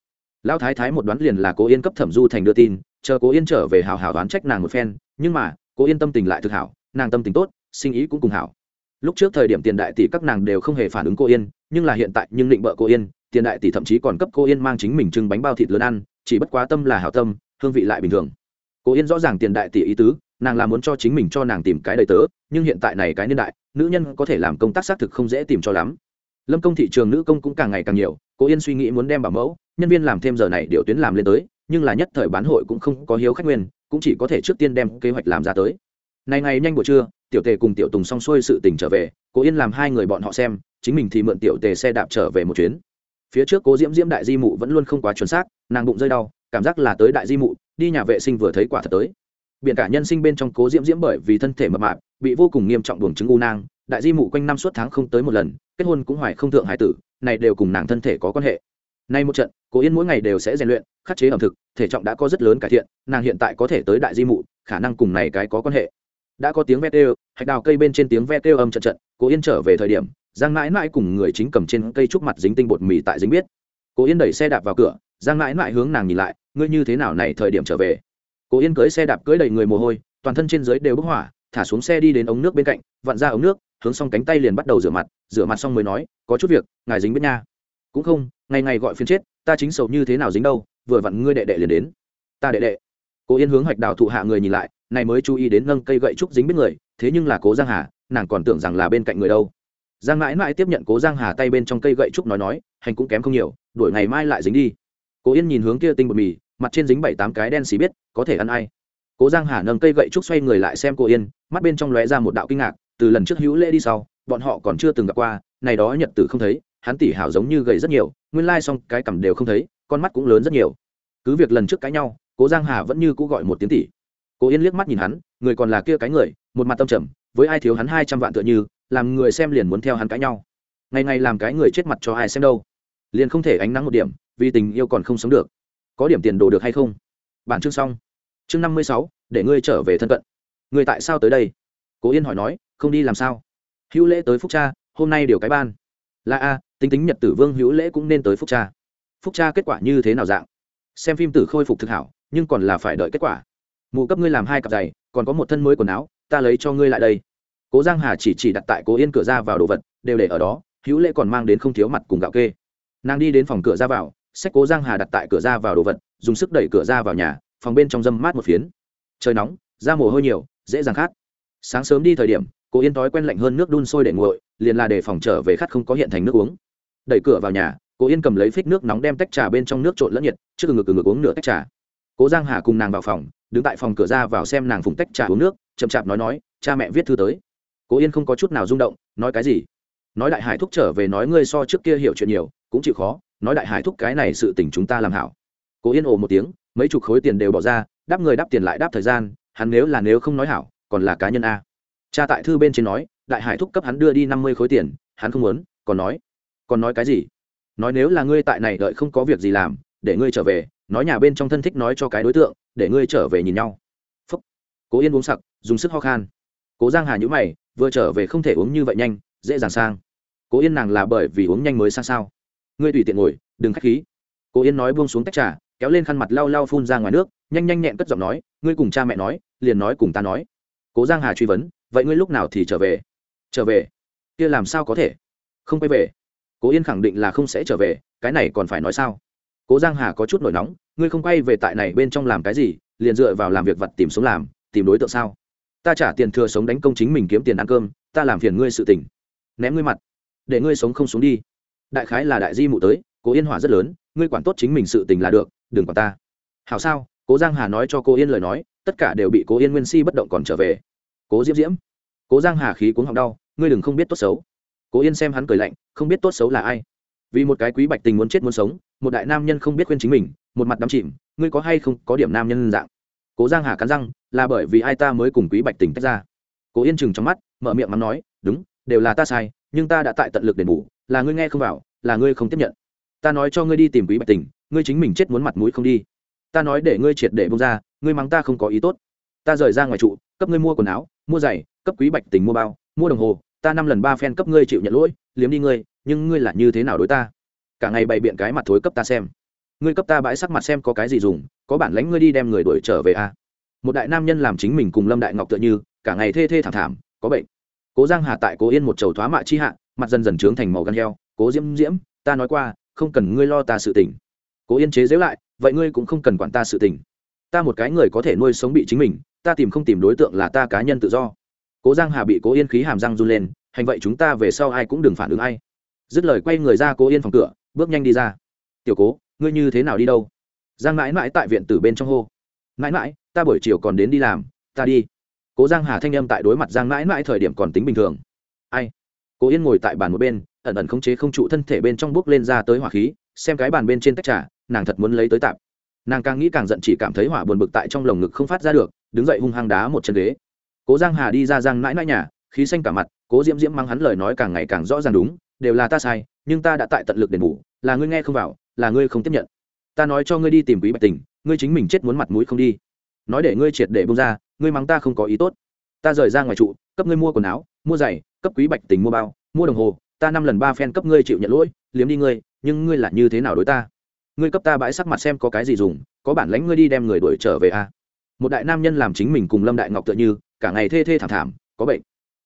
Lao thái thái một đoán liền là cố yên cấp thẩm du thành đưa tin, chờ cố yên trở về hảo hảo đoán trách nàng một phen, nhưng mà, cố yên tâm tình lại thực hảo, nàng tâm tình tốt, sinh ý cũng cùng hảo. Lúc trước thời điểm tiền đại tỷ các nàng đều không hề phản ứng cô yên, nhưng là hiện tại nhưng định bợ cô yên, tiền đại tỷ thậm chí còn cấp cô yên mang chính mình trưng bánh bao thịt lớn ăn, chỉ bất quá tâm là hảo tâm, hương vị lại bình thường. Cô yên rõ ràng tiền đại tỷ ý tứ nàng là muốn cho chính mình cho nàng tìm cái đời tớ, nhưng hiện tại này cái niên đại, nữ nhân có thể làm công tác xác thực không dễ tìm cho lắm. Lâm công thị trường nữ công cũng càng ngày càng nhiều cô yên suy nghĩ muốn đem bảo mẫu, nhân viên làm thêm giờ này điều tuyến làm lên tới, nhưng là nhất thời bán hội cũng không có hiếu khách nguyên, cũng chỉ có thể trước tiên đem kế hoạch làm ra tới. Này ngày nhanh buổi trưa, tiểu tề cùng tiểu tùng xong xuôi sự tình trở về, cố yên làm hai người bọn họ xem, chính mình thì mượn tiểu tề xe đạp trở về một chuyến. Phía trước cố diễm diễm đại di mụ vẫn luôn không quá chuẩn xác, nàng bụng rơi đau, cảm giác là tới đại di mụ, đi nhà vệ sinh vừa thấy quả thật tới biện cả nhân sinh bên trong cố diễm diễm bởi vì thân thể mập mạp, bị vô cùng nghiêm trọng buồng chứng u nang, đại di mụ quanh năm suốt tháng không tới một lần, kết hôn cũng hoài không thượng hải tử, này đều cùng nàng thân thể có quan hệ. Nay một trận, cố yên mỗi ngày đều sẽ rèn luyện, khắc chế ẩm thực, thể trọng đã có rất lớn cải thiện, nàng hiện tại có thể tới đại di mụ, khả năng cùng này cái có quan hệ. Đã có tiếng ve kêu, hạch đào cây bên trên tiếng ve kêu âm trận trận, cố yên trở về thời điểm, giang mãi mãi cùng người chính cầm trên cây trúc mặt dính tinh bột mì tại dính biết. Cố yên đẩy xe đạp vào cửa, giang mãi mãi hướng nàng nhìn lại, ngươi như thế nào này thời điểm trở về? Cố yên cưới xe đạp cưới đầy người mồ hôi, toàn thân trên dưới đều bức hỏa, thả xuống xe đi đến ống nước bên cạnh, vặn ra ống nước, hướng xong cánh tay liền bắt đầu rửa mặt rửa mặt xong mới nói, có chút việc, ngài dính biết nha. Cũng không, ngày ngày gọi phiên chết, ta chính sầu như thế nào dính đâu, vừa vặn ngươi đệ đệ liền đến. Ta đệ đệ. Cố yên hướng hoạch đào thụ hạ người nhìn lại, này mới chú ý đến nâng cây gậy trúc dính biết người, thế nhưng là cố giang hà, nàng còn tưởng rằng là bên cạnh người đâu. Giang mãi mãi tiếp nhận cố giang hà tay bên trong cây gậy trúc nói nói, hành cũng kém không nhiều, đuổi ngày mai lại dính đi. Cố yên nhìn hướng kia tinh bột mì mặt trên dính bảy tám cái đen xì biết, có thể ăn ai. Cố giang hà nâng cây gậy trúc xoay người lại xem cô yên, mắt bên trong lóe ra một đạo kinh ngạc, từ lần trước hữu lễ đi sau, bọn họ còn chưa từng gặp qua, này đó nhật tử không thấy, hắn tỉ hảo giống như gầy rất nhiều, nguyên lai xong cái cằm đều không thấy, con mắt cũng lớn rất nhiều. Cứ việc lần trước cãi nhau, cố giang hà vẫn như cũ gọi một tiếng tỷ cố yên liếc mắt nhìn hắn, người còn là kia cái người, một mặt tâm trầm, với ai thiếu hắn hai trăm vạn tựa như, làm người xem liền muốn theo hắn cãi nhau. Ngày ngày làm cái người chết mặt cho ai xem đâu. Liền không thể ánh nắng một điểm, vì tình yêu còn không sống được có điểm tiền đồ được hay không? Bản chương xong. Chương năm mươi sáu, để ngươi trở về thân cận. Người tại sao tới đây? Cố yên hỏi nói, không đi làm sao? Hữu lễ tới phúc cha, hôm nay điều cái ban. Là a, tính tính nhật tử vương hữu lễ cũng nên tới phúc cha. Phúc cha kết quả như thế nào dạng? Xem phim tử khôi phục thực hảo, nhưng còn là phải đợi kết quả. Mụ cấp ngươi làm hai cặp giày, còn có một thân mới quần áo, ta lấy cho ngươi lại đây. Cố giang hà chỉ chỉ đặt tại cố yên cửa ra vào đồ vật, đều để ở đó, hữu lễ còn mang đến không thiếu mặt cùng gạo kê. Nàng đi đến phòng cửa ra vào sách cố giang hà đặt tại cửa ra vào đồ vật, dùng sức đẩy cửa ra vào nhà, phòng bên trong dâm mát một phiến. Trời nóng, da mồ hôi nhiều, dễ dàng khát. Sáng sớm đi thời điểm cố yên thói quen lạnh hơn nước đun sôi để nguội, liền là để phòng trở về khát không có hiện thành nước uống. Đẩy cửa vào nhà cố yên cầm lấy phích nước nóng đem tách trà bên trong nước trộn lẫn nhiệt, trước ngực ngực uống nửa tách trà. Cố giang hà cùng nàng vào phòng, đứng tại phòng cửa ra vào xem nàng phùng tách trà uống nước, chậm chạp nói nói, cha mẹ viết thư tới. Cố yên không có chút nào rung động, nói cái gì? Nói đại hải thúc trở về nói ngươi so trước kia hiểu chuyện nhiều, cũng chịu khó nói đại hải thúc cái này sự tình chúng ta làm hảo. Cố yên ồ một tiếng, mấy chục khối tiền đều bỏ ra, đáp người đáp tiền lại đáp thời gian, hắn nếu là nếu không nói hảo, còn là cá nhân a. Cha tại thư bên trên nói, đại hải thúc cấp hắn đưa đi năm mươi khối tiền, hắn không muốn, còn nói. Còn nói cái gì? Nói nếu là ngươi tại này đợi không có việc gì làm, để ngươi trở về, nói nhà bên trong thân thích nói cho cái đối tượng, để ngươi trở về nhìn nhau. Phúc. Cố yên uống sặc, dùng sức ho khan. Cố giang hà nhữ mày, vừa trở về không thể uống như vậy nhanh, dễ dàng sang. Cố yên nàng là bởi vì uống nhanh mới sang sao? Ngươi tùy tiện ngồi đừng k h á c h khí. Cố yên nói buông xuống tách trà kéo lên khăn mặt lau lau phun ra ngoài nước nhanh nhanh nhẹn cất giọng nói ngươi cùng cha mẹ nói liền nói cùng ta nói. Cố giang hà truy vấn vậy ngươi lúc nào thì trở về? Trở về? Kia làm sao có thể? Không quay về. Cố yên khẳng định là không sẽ trở về cái này còn phải nói sao? Cố giang hà có chút nổi nóng ngươi không quay về tại này bên trong làm cái gì liền dựa vào làm việc vật tìm sống làm tìm đối tượng sao? Ta trả tiền thừa sống đánh công chính mình kiếm tiền ăn cơm ta làm phiền ngươi sự tỉnh, ném ngươi mặt để ngươi sống không xuống đi đại khái là đại di mụ tới, cố yên hỏa rất lớn, ngươi quản tốt chính mình sự tình là được, đừng quản ta. Hảo sao, cố giang hà nói cho cô yên lời nói, tất cả đều bị cố yên nguyên si bất động còn trở về. Cố diễm diễm, cố giang hà khí cuống họng đau, ngươi đừng không biết tốt xấu. Cố yên xem hắn cười lạnh, không biết tốt xấu là ai. Vì một cái quý bạch tình muốn chết muốn sống, một đại nam nhân không biết khuyên chính mình, một mặt đắm chìm, ngươi có hay không có điểm nam nhân dạng? Cố giang hà cắn răng, là bởi vì ai ta mới cùng quý bạch tình tách ra. Cố yên chừng trong mắt, mở miệng mắng nói, đúng, đều là ta sai, nhưng ta đã tại tận lực đền bù là ngươi nghe không vào, là ngươi không tiếp nhận. Ta nói cho ngươi đi tìm quý bạch tình, ngươi chính mình chết muốn mặt mũi không đi. Ta nói để ngươi triệt để bông ra, ngươi mắng ta không có ý tốt. Ta rời ra ngoài trụ, cấp ngươi mua quần áo, mua giày, cấp quý bạch tình mua bao, mua đồng hồ, ta năm lần ba phen cấp ngươi chịu nhận lỗi, liếm đi ngươi, nhưng ngươi là như thế nào đối ta? Cả ngày bày biện cái mặt thối cấp ta xem. Ngươi cấp ta bãi sắc mặt xem có cái gì dùng, có bản lãnh ngươi đi đem người đuổi trở về a à? một đại nam nhân làm chính mình cùng lâm đại ngọc tựa như, cả ngày thê thê thảm thảm, có bệnh. Cố giang hà tại cố yên một chầu thoá mạ chi hạ mặt dần dần trướng thành màu gan heo, cố diễm diễm, ta nói qua, không cần ngươi lo ta sự tình. Cố yên chế giễu lại, vậy ngươi cũng không cần quản ta sự tình. Ta một cái người có thể nuôi sống bị chính mình, ta tìm không tìm đối tượng là ta cá nhân tự do. Cố giang hà bị cố yên khí hàm răng run lên, hành vậy chúng ta về sau ai cũng đừng phản ứng ai. Dứt lời quay người ra cố yên phòng cửa, bước nhanh đi ra. Tiểu cố, ngươi như thế nào đi đâu? Giang mãi mãi tại viện tử bên trong hô. Mãi mãi, ta buổi chiều còn đến đi làm, ta đi. Cố giang hà thanh âm tại đối mặt giang mãi mãi thời điểm còn tính bình thường. Ai? Cố yên ngồi tại bàn một bên, ẩn ẩn khống chế không trụ thân thể bên trong bước lên ra tới hỏa khí, xem cái bàn bên trên tách trà, nàng thật muốn lấy tới tạp. Nàng càng nghĩ càng giận chỉ cảm thấy hỏa buồn bực tại trong lồng ngực không phát ra được, đứng dậy hung hăng đá một chân ghế. Cố giang hà đi ra giang mãi mãi nhà, khí xanh cả mặt, cố diễm diễm mang hắn lời nói càng ngày càng rõ ràng đúng, đều là ta sai, nhưng ta đã tại tận lực đền bù, là ngươi nghe không vào, là ngươi không tiếp nhận. Ta nói cho ngươi đi tìm quý bạch tình, ngươi chính mình chết muốn mặt mũi không đi. Nói để ngươi triệt để bông ra, ngươi mắng ta không có ý tốt. Ta rời ra ngoài trụ, cấp ngươi mua quần áo, mua giày cấp quý bạch tình mua bao, mua đồng hồ, ta năm lần ba phen cấp ngươi chịu nhận lỗi, liếm đi ngươi, nhưng ngươi là như thế nào đối ta? Ngươi cấp ta bãi sắc mặt xem có cái gì dùng, có bản lãnh ngươi đi đem người đuổi trở về a à? một đại nam nhân làm chính mình cùng lâm đại ngọc tựa như, cả ngày thê thê thảm thảm, có bệnh.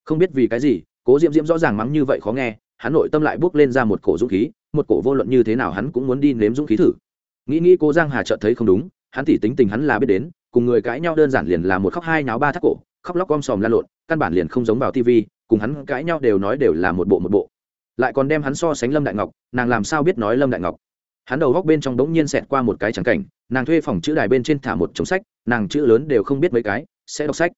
Không biết vì cái gì, cố diễm diễm rõ ràng mắng như vậy khó nghe, hắn nội tâm lại bước lên ra một cổ dũng khí, một cổ vô luận như thế nào hắn cũng muốn đi nếm dũng khí thử. Nghĩ nghĩ cố giang hà chợt thấy không đúng, hắn tỉ tính tình hắn là biết đến, cùng người cãi nhau đơn giản liền là một khóc hai náo ba thắt cổ, khóc lóc om sòm la lộn, căn bản liền không giống vào tivi cùng hắn cãi nhau đều nói đều là một bộ một bộ. Lại còn đem hắn so sánh lâm đại ngọc, nàng làm sao biết nói lâm đại ngọc? Hắn đầu góc bên trong đống nhiên xẹt qua một cái trắng cảnh, nàng thuê phòng chữ đài bên trên thả một chồng sách, nàng chữ lớn đều không biết mấy cái, sẽ đọc sách.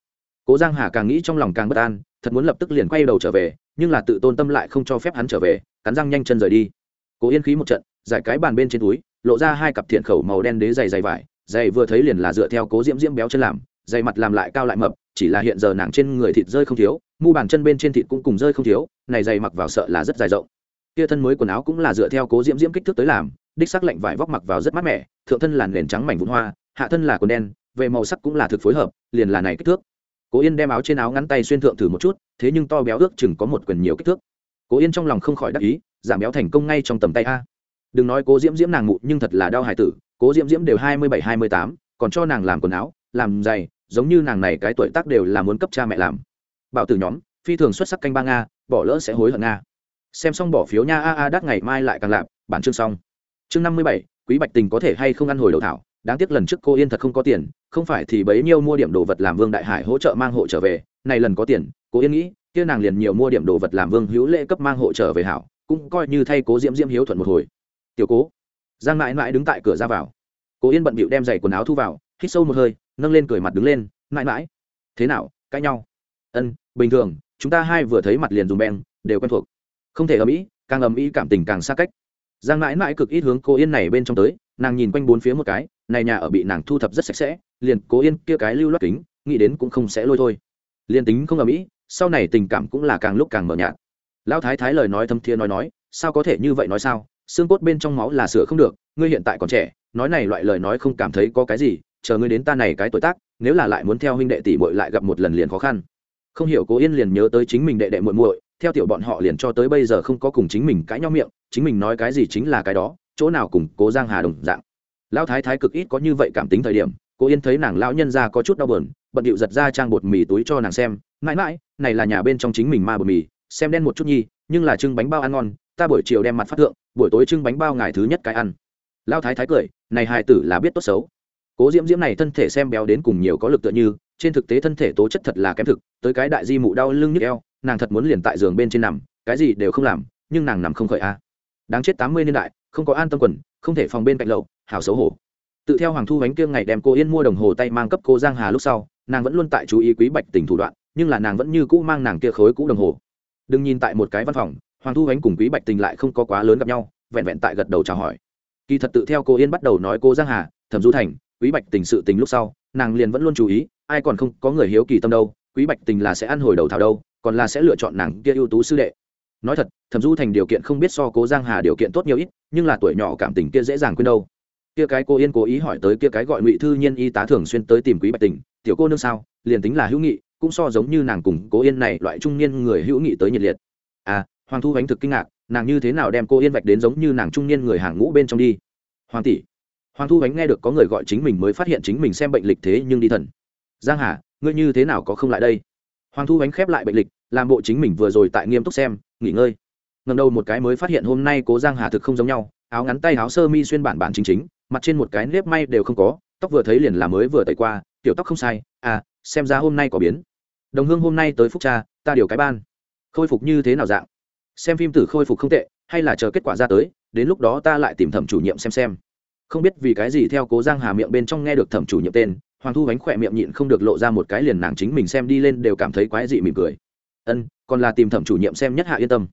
Cố giang hà càng nghĩ trong lòng càng bất an, thật muốn lập tức liền quay đầu trở về, nhưng là tự tôn tâm lại không cho phép hắn trở về, cắn răng nhanh chân rời đi. Cố yên khí một trận, giải cái bàn bên trên túi, lộ ra hai cặp thiện khẩu màu đen đế dày dày vải dày vừa thấy liền là dựa theo cố diễm diễm béo chân làm dày mặt làm lại cao lại mập chỉ là hiện giờ nàng trên người thịt rơi không thiếu, mu bàn chân bên trên thịt cũng cùng rơi không thiếu, này dày mặc vào sợ là rất dài rộng. Kia thân mới quần áo cũng là dựa theo cố diễm diễm kích thước tới làm, đích sắc lạnh vải vóc mặc vào rất mát mẻ, thượng thân là nền trắng mảnh vụn hoa, hạ thân là quần đen, về màu sắc cũng là thực phối hợp, liền là này kích thước. Cố yên đem áo trên áo ngắn tay xuyên thượng thử một chút, thế nhưng to béo ước chừng có một quyền nhiều kích thước. Cố yên trong lòng không khỏi đắc ý, giảm béo thành công ngay trong tầm tay a. Đừng nói cố diễm diễm nàng mụ nhưng thật là đau hải tử, cố diễm diễm đều hai mươi bảy, hai mươi tám, còn cho nàng làm quần áo, làm giày giống như nàng này cái tuổi tác đều là muốn cấp cha mẹ làm. Bảo tử nhóm, phi thường xuất sắc canh ba nga, bỏ lỡ sẽ hối hận nga. Xem xong bỏ phiếu nha, a a, đắt ngày mai lại càng lạp, bản chương xong. Chương năm mươi bảy, quý bạch tình có thể hay không ăn hồi đầu thảo? Đáng tiếc lần trước cô yên thật không có tiền, không phải thì bấy nhiêu mua điểm đồ vật làm vương đại hải hỗ trợ mang hộ trở về, này lần có tiền, cô yên nghĩ, kia nàng liền nhiều mua điểm đồ vật làm vương hữu lễ cấp mang hộ trở về hảo, cũng coi như thay cố diễm diễm hiếu thuận một hồi. Tiểu cố, giang mãi mãi đứng tại cửa ra vào. Cố yên bận bịu đem giày quần áo thu vào hít sâu một hơi, nâng lên cười mặt đứng lên, mãi mãi. Thế nào? Cãi nhau? Ân, bình thường, chúng ta hai vừa thấy mặt liền dùng beng, đều quen thuộc. Không thể ầm ĩ, càng ầm ĩ cảm tình càng xa cách. Giang mãi mãi cực ít hướng cô yên này bên trong tới, nàng nhìn quanh bốn phía một cái, này nhà ở bị nàng thu thập rất sạch sẽ, liền cố yên kia cái lưu loát kính, nghĩ đến cũng không sẽ lôi thôi. Liền tính không ầm ĩ, sau này tình cảm cũng là càng lúc càng mờ nhạt. Lão thái thái lời nói thâm thiên nói nói, sao có thể như vậy nói sao? Xương cốt bên trong máu là sửa không được, ngươi hiện tại còn trẻ, nói này loại lời nói không cảm thấy có cái gì chờ ngươi đến ta này cái tuổi tác, nếu là lại muốn theo huynh đệ tỷ muội lại gặp một lần liền khó khăn. Không hiểu cố yên liền nhớ tới chính mình đệ đệ muội muội, theo tiểu bọn họ liền cho tới bây giờ không có cùng chính mình cãi nhau miệng, chính mình nói cái gì chính là cái đó, chỗ nào cùng cố giang hà đồng dạng. Lão thái thái cực ít có như vậy cảm tính thời điểm, cố yên thấy nàng lão nhân ra có chút đau buồn, bận điệu giật ra trang bột mì túi cho nàng xem, mãi mãi, này là nhà bên trong chính mình ma bột mì, xem đen một chút nhi, nhưng là trưng bánh bao ăn ngon, ta buổi chiều đem mặt phát thượng, buổi tối trưng bánh bao ngày thứ nhất cái ăn. Lão thái thái cười, này hài tử là biết tốt xấu cố diễm diễm này thân thể xem béo đến cùng nhiều có lực tựa như, trên thực tế thân thể tố chất thật là kém thực, tới cái đại di mụ đau lưng nhức eo, nàng thật muốn liền tại giường bên trên nằm, cái gì đều không làm, nhưng nàng nằm không khởi a. Đáng chết tám mươi niên đại, không có an tâm quần, không thể phòng bên cạnh lậu, hảo xấu hổ. Tự theo hoàng thu bánh kiêng ngày đem cô yên mua đồng hồ tay mang cấp cô giang hà lúc sau, nàng vẫn luôn tại chú ý quý bạch tình thủ đoạn, nhưng là nàng vẫn như cũ mang nàng kia khối cũ đồng hồ. Đừng nhìn tại một cái văn phòng, hoàng thu ánh cùng quý bạch tình lại không có quá lớn gặp nhau, vẹn vẹn tại gật đầu chào hỏi. Kỳ thật tự theo cô yên bắt đầu nói cô giang hà, thẩm du thành quý bạch tình sự tình lúc sau, nàng liền vẫn luôn chú ý, ai còn không có người hiếu kỳ tâm đâu, quý bạch tình là sẽ ăn hồi đầu thảo đâu, còn là sẽ lựa chọn nàng kia ưu tú sư đệ. Nói thật, thẩm du thành điều kiện không biết so cố giang hà điều kiện tốt nhiều ít, nhưng là tuổi nhỏ cảm tình kia dễ dàng quên đâu. Kia cái cô yên cố ý hỏi tới kia cái gọi ngụy thư nhiên y tá thường xuyên tới tìm quý bạch tình, tiểu cô nương sao? Liền tính là hữu nghị, cũng so giống như nàng cùng cố yên này loại trung niên người hữu nghị tới nhiệt liệt. À hoàng thu ánh thực kinh ngạc, nàng như thế nào đem cô yên vạch đến giống như nàng trung niên người hàng ngũ bên trong đi? Hoàng tỷ hoàng thu ánh nghe được có người gọi chính mình mới phát hiện chính mình xem bệnh lịch thế nhưng đi thần. Giang hà, ngươi như thế nào có không lại đây? Hoàng thu ánh khép lại bệnh lịch, làm bộ chính mình vừa rồi tại nghiêm túc xem, nghỉ ngơi. Ngầm đầu một cái mới phát hiện hôm nay cố giang hà thực không giống nhau, áo ngắn tay áo sơ mi xuyên bản bản chính chính, mặt trên một cái nếp may đều không có, tóc vừa thấy liền là mới vừa tẩy qua, tiểu tóc không sai à xem ra hôm nay có biến. Đồng hương hôm nay tới phúc cha, ta điều cái ban. Khôi phục như thế nào dạng? Xem phim tử khôi phục không tệ, hay là chờ kết quả ra tới, đến lúc đó ta lại tìm thẩm chủ nhiệm xem xem không biết vì cái gì theo cố giang hà miệng bên trong nghe được thẩm chủ nhiệm tên, hoàng thu bánh khỏe miệng nhịn không được lộ ra một cái liền nàng chính mình xem đi lên đều cảm thấy quái dị mỉm cười. Ân, còn là tìm thẩm chủ nhiệm xem nhất hạ yên tâm.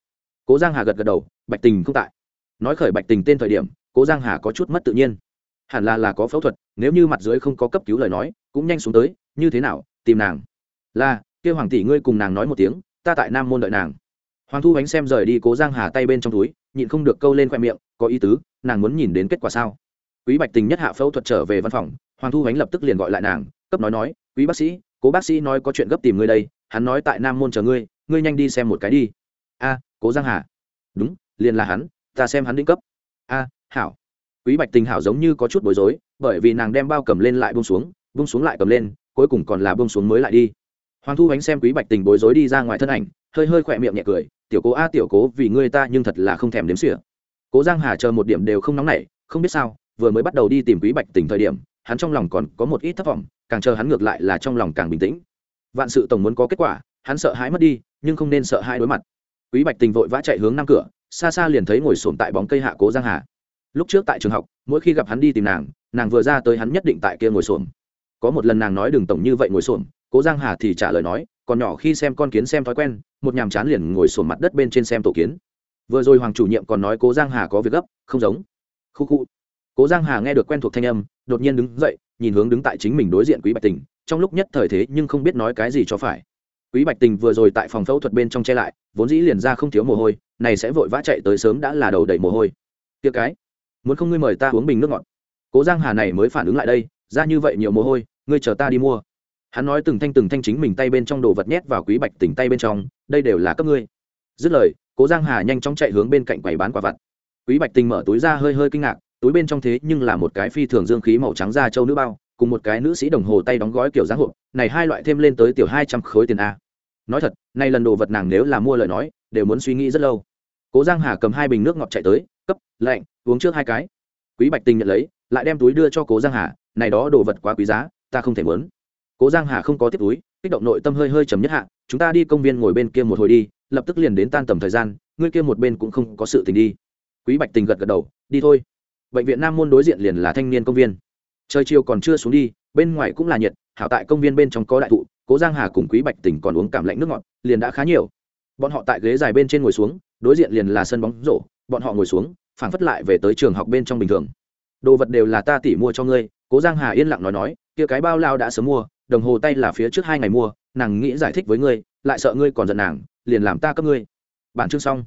Cố giang hà gật gật đầu, bạch tình không tại. Nói khởi bạch tình tên thời điểm, cố giang hà có chút mất tự nhiên. Hẳn là là có phẫu thuật, nếu như mặt dưới không có cấp cứu lời nói, cũng nhanh xuống tới, như thế nào, tìm nàng? Là, kêu hoàng tỷ ngươi cùng nàng nói một tiếng, ta tại nam môn đợi nàng. Hoàng thu bánh xem rời đi cố giang hà tay bên trong túi, nhịn không được câu lên khoe miệng, có ý tứ, nàng muốn nhìn đến kết quả sao? Quý bạch tình nhất hạ phẫu thuật trở về văn phòng, hoàng thu ánh lập tức liền gọi lại nàng, cấp nói nói, quý bác sĩ, cố bác sĩ nói có chuyện gấp tìm ngươi đây, hắn nói tại nam môn chờ ngươi ngươi nhanh đi xem một cái đi. A, cố giang hà. Đúng, liền là hắn, ta xem hắn đỉnh cấp. A, hảo. Quý bạch tình hảo giống như có chút bối rối, bởi vì nàng đem bao cầm lên lại bông xuống bông xuống lại cầm lên, cuối cùng còn là bông xuống mới lại đi. Hoàng thu ánh xem quý bạch tình bối rối đi ra ngoài thân ảnh, hơi hơi khỏe miệng nhẹ cười, tiểu cố a, tiểu cố, vì ngươi ta nhưng thật là không thèm đếm xỉa. Cố giang hà chờ một điểm đều không nóng nảy, không biết sao vừa mới bắt đầu đi tìm quý bạch tình thời điểm, hắn trong lòng còn có một ít thất vọng, càng chờ hắn ngược lại là trong lòng càng bình tĩnh. Vạn sự tổng muốn có kết quả, hắn sợ hãi mất đi, nhưng không nên sợ hãi đối mặt. Quý bạch tình vội vã chạy hướng năm cửa, xa xa liền thấy ngồi sồn tại bóng cây hạ cố giang hà. Lúc trước tại trường học, mỗi khi gặp hắn đi tìm nàng nàng vừa ra tới hắn nhất định tại kia ngồi sồn có một lần nàng nói đừng tổng như vậy ngồi sồn cố giang hà thì trả lời nói, còn nhỏ khi xem con kiến xem thói quen, một nhàm chán liền ngồi sồn mặt đất bên trên xem tổ kiến. Vừa rồi hoàng chủ nhiệm còn nói cố giang hà có việc gấp, không giống. Khu khu cố giang hà nghe được quen thuộc thanh âm, đột nhiên đứng dậy, nhìn hướng đứng tại chính mình đối diện quý bạch tình, trong lúc nhất thời thế nhưng không biết nói cái gì cho phải. Quý bạch tình vừa rồi tại phòng phẫu thuật bên trong che lại, vốn dĩ liền ra không thiếu mồ hôi, này sẽ vội vã chạy tới sớm đã là đầu đầy mồ hôi. Tiệc cái, muốn không ngươi mời ta uống bình nước ngọt. Cố giang hà này mới phản ứng lại đây, ra như vậy nhiều mồ hôi, ngươi chờ ta đi mua. Hắn nói từng thanh từng thanh chính mình tay bên trong đồ vật nhét vào quý bạch tỉnh tay bên trong, đây đều là cấp ngươi. Dứt lời, cố giang hà nhanh chóng chạy hướng bên cạnh quầy bán quả vặt. Quý bạch tình mở túi ra hơi hơi kinh ngạc túi bên trong thế nhưng là một cái phi thường dương khí màu trắng da châu nữ bao, cùng một cái nữ sĩ đồng hồ tay đóng gói kiểu dáng hộp, này hai loại thêm lên tới tiểu hai trăm khối tiền a. Nói thật nay lần đồ vật nàng nếu là mua lời nói, đều muốn suy nghĩ rất lâu. Cố giang hà cầm hai bình nước ngọt chạy tới, cấp, lạnh, uống trước hai cái. Quý bạch tình nhận lấy, lại đem túi đưa cho cố giang hà, này đó đồ vật quá quý giá, ta không thể muốn. Cố giang hà không có tiếp túi, kích động nội tâm hơi hơi chấm nhất hạ, chúng ta đi công viên ngồi bên kia một hồi đi, lập tức liền đến tan tầm thời gian, ngươi kia một bên cũng không có sự tình đi. Quý bạch tình gật gật đầu, đi thôi bệnh viện nam môn đối diện liền là thanh niên công viên. Trời chiều còn chưa xuống đi, bên ngoài cũng là nhiệt, hảo tại công viên bên trong có đại thụ, cố giang hà cùng quý bạch tỉnh còn uống cảm lạnh nước ngọt, liền đã khá nhiều. Bọn họ tại ghế dài bên trên ngồi xuống, đối diện liền là sân bóng rổ, bọn họ ngồi xuống, phảng phất lại về tới trường học bên trong bình thường. Đồ vật đều là ta tỉ mua cho ngươi, cố giang hà yên lặng nói nói, kia cái bao lao đã sớm mua, đồng hồ tay là phía trước hai ngày mua, nàng nghĩ giải thích với ngươi, lại sợ ngươi còn giận nàng, liền làm ta cấp ngươi. Bản chương xong.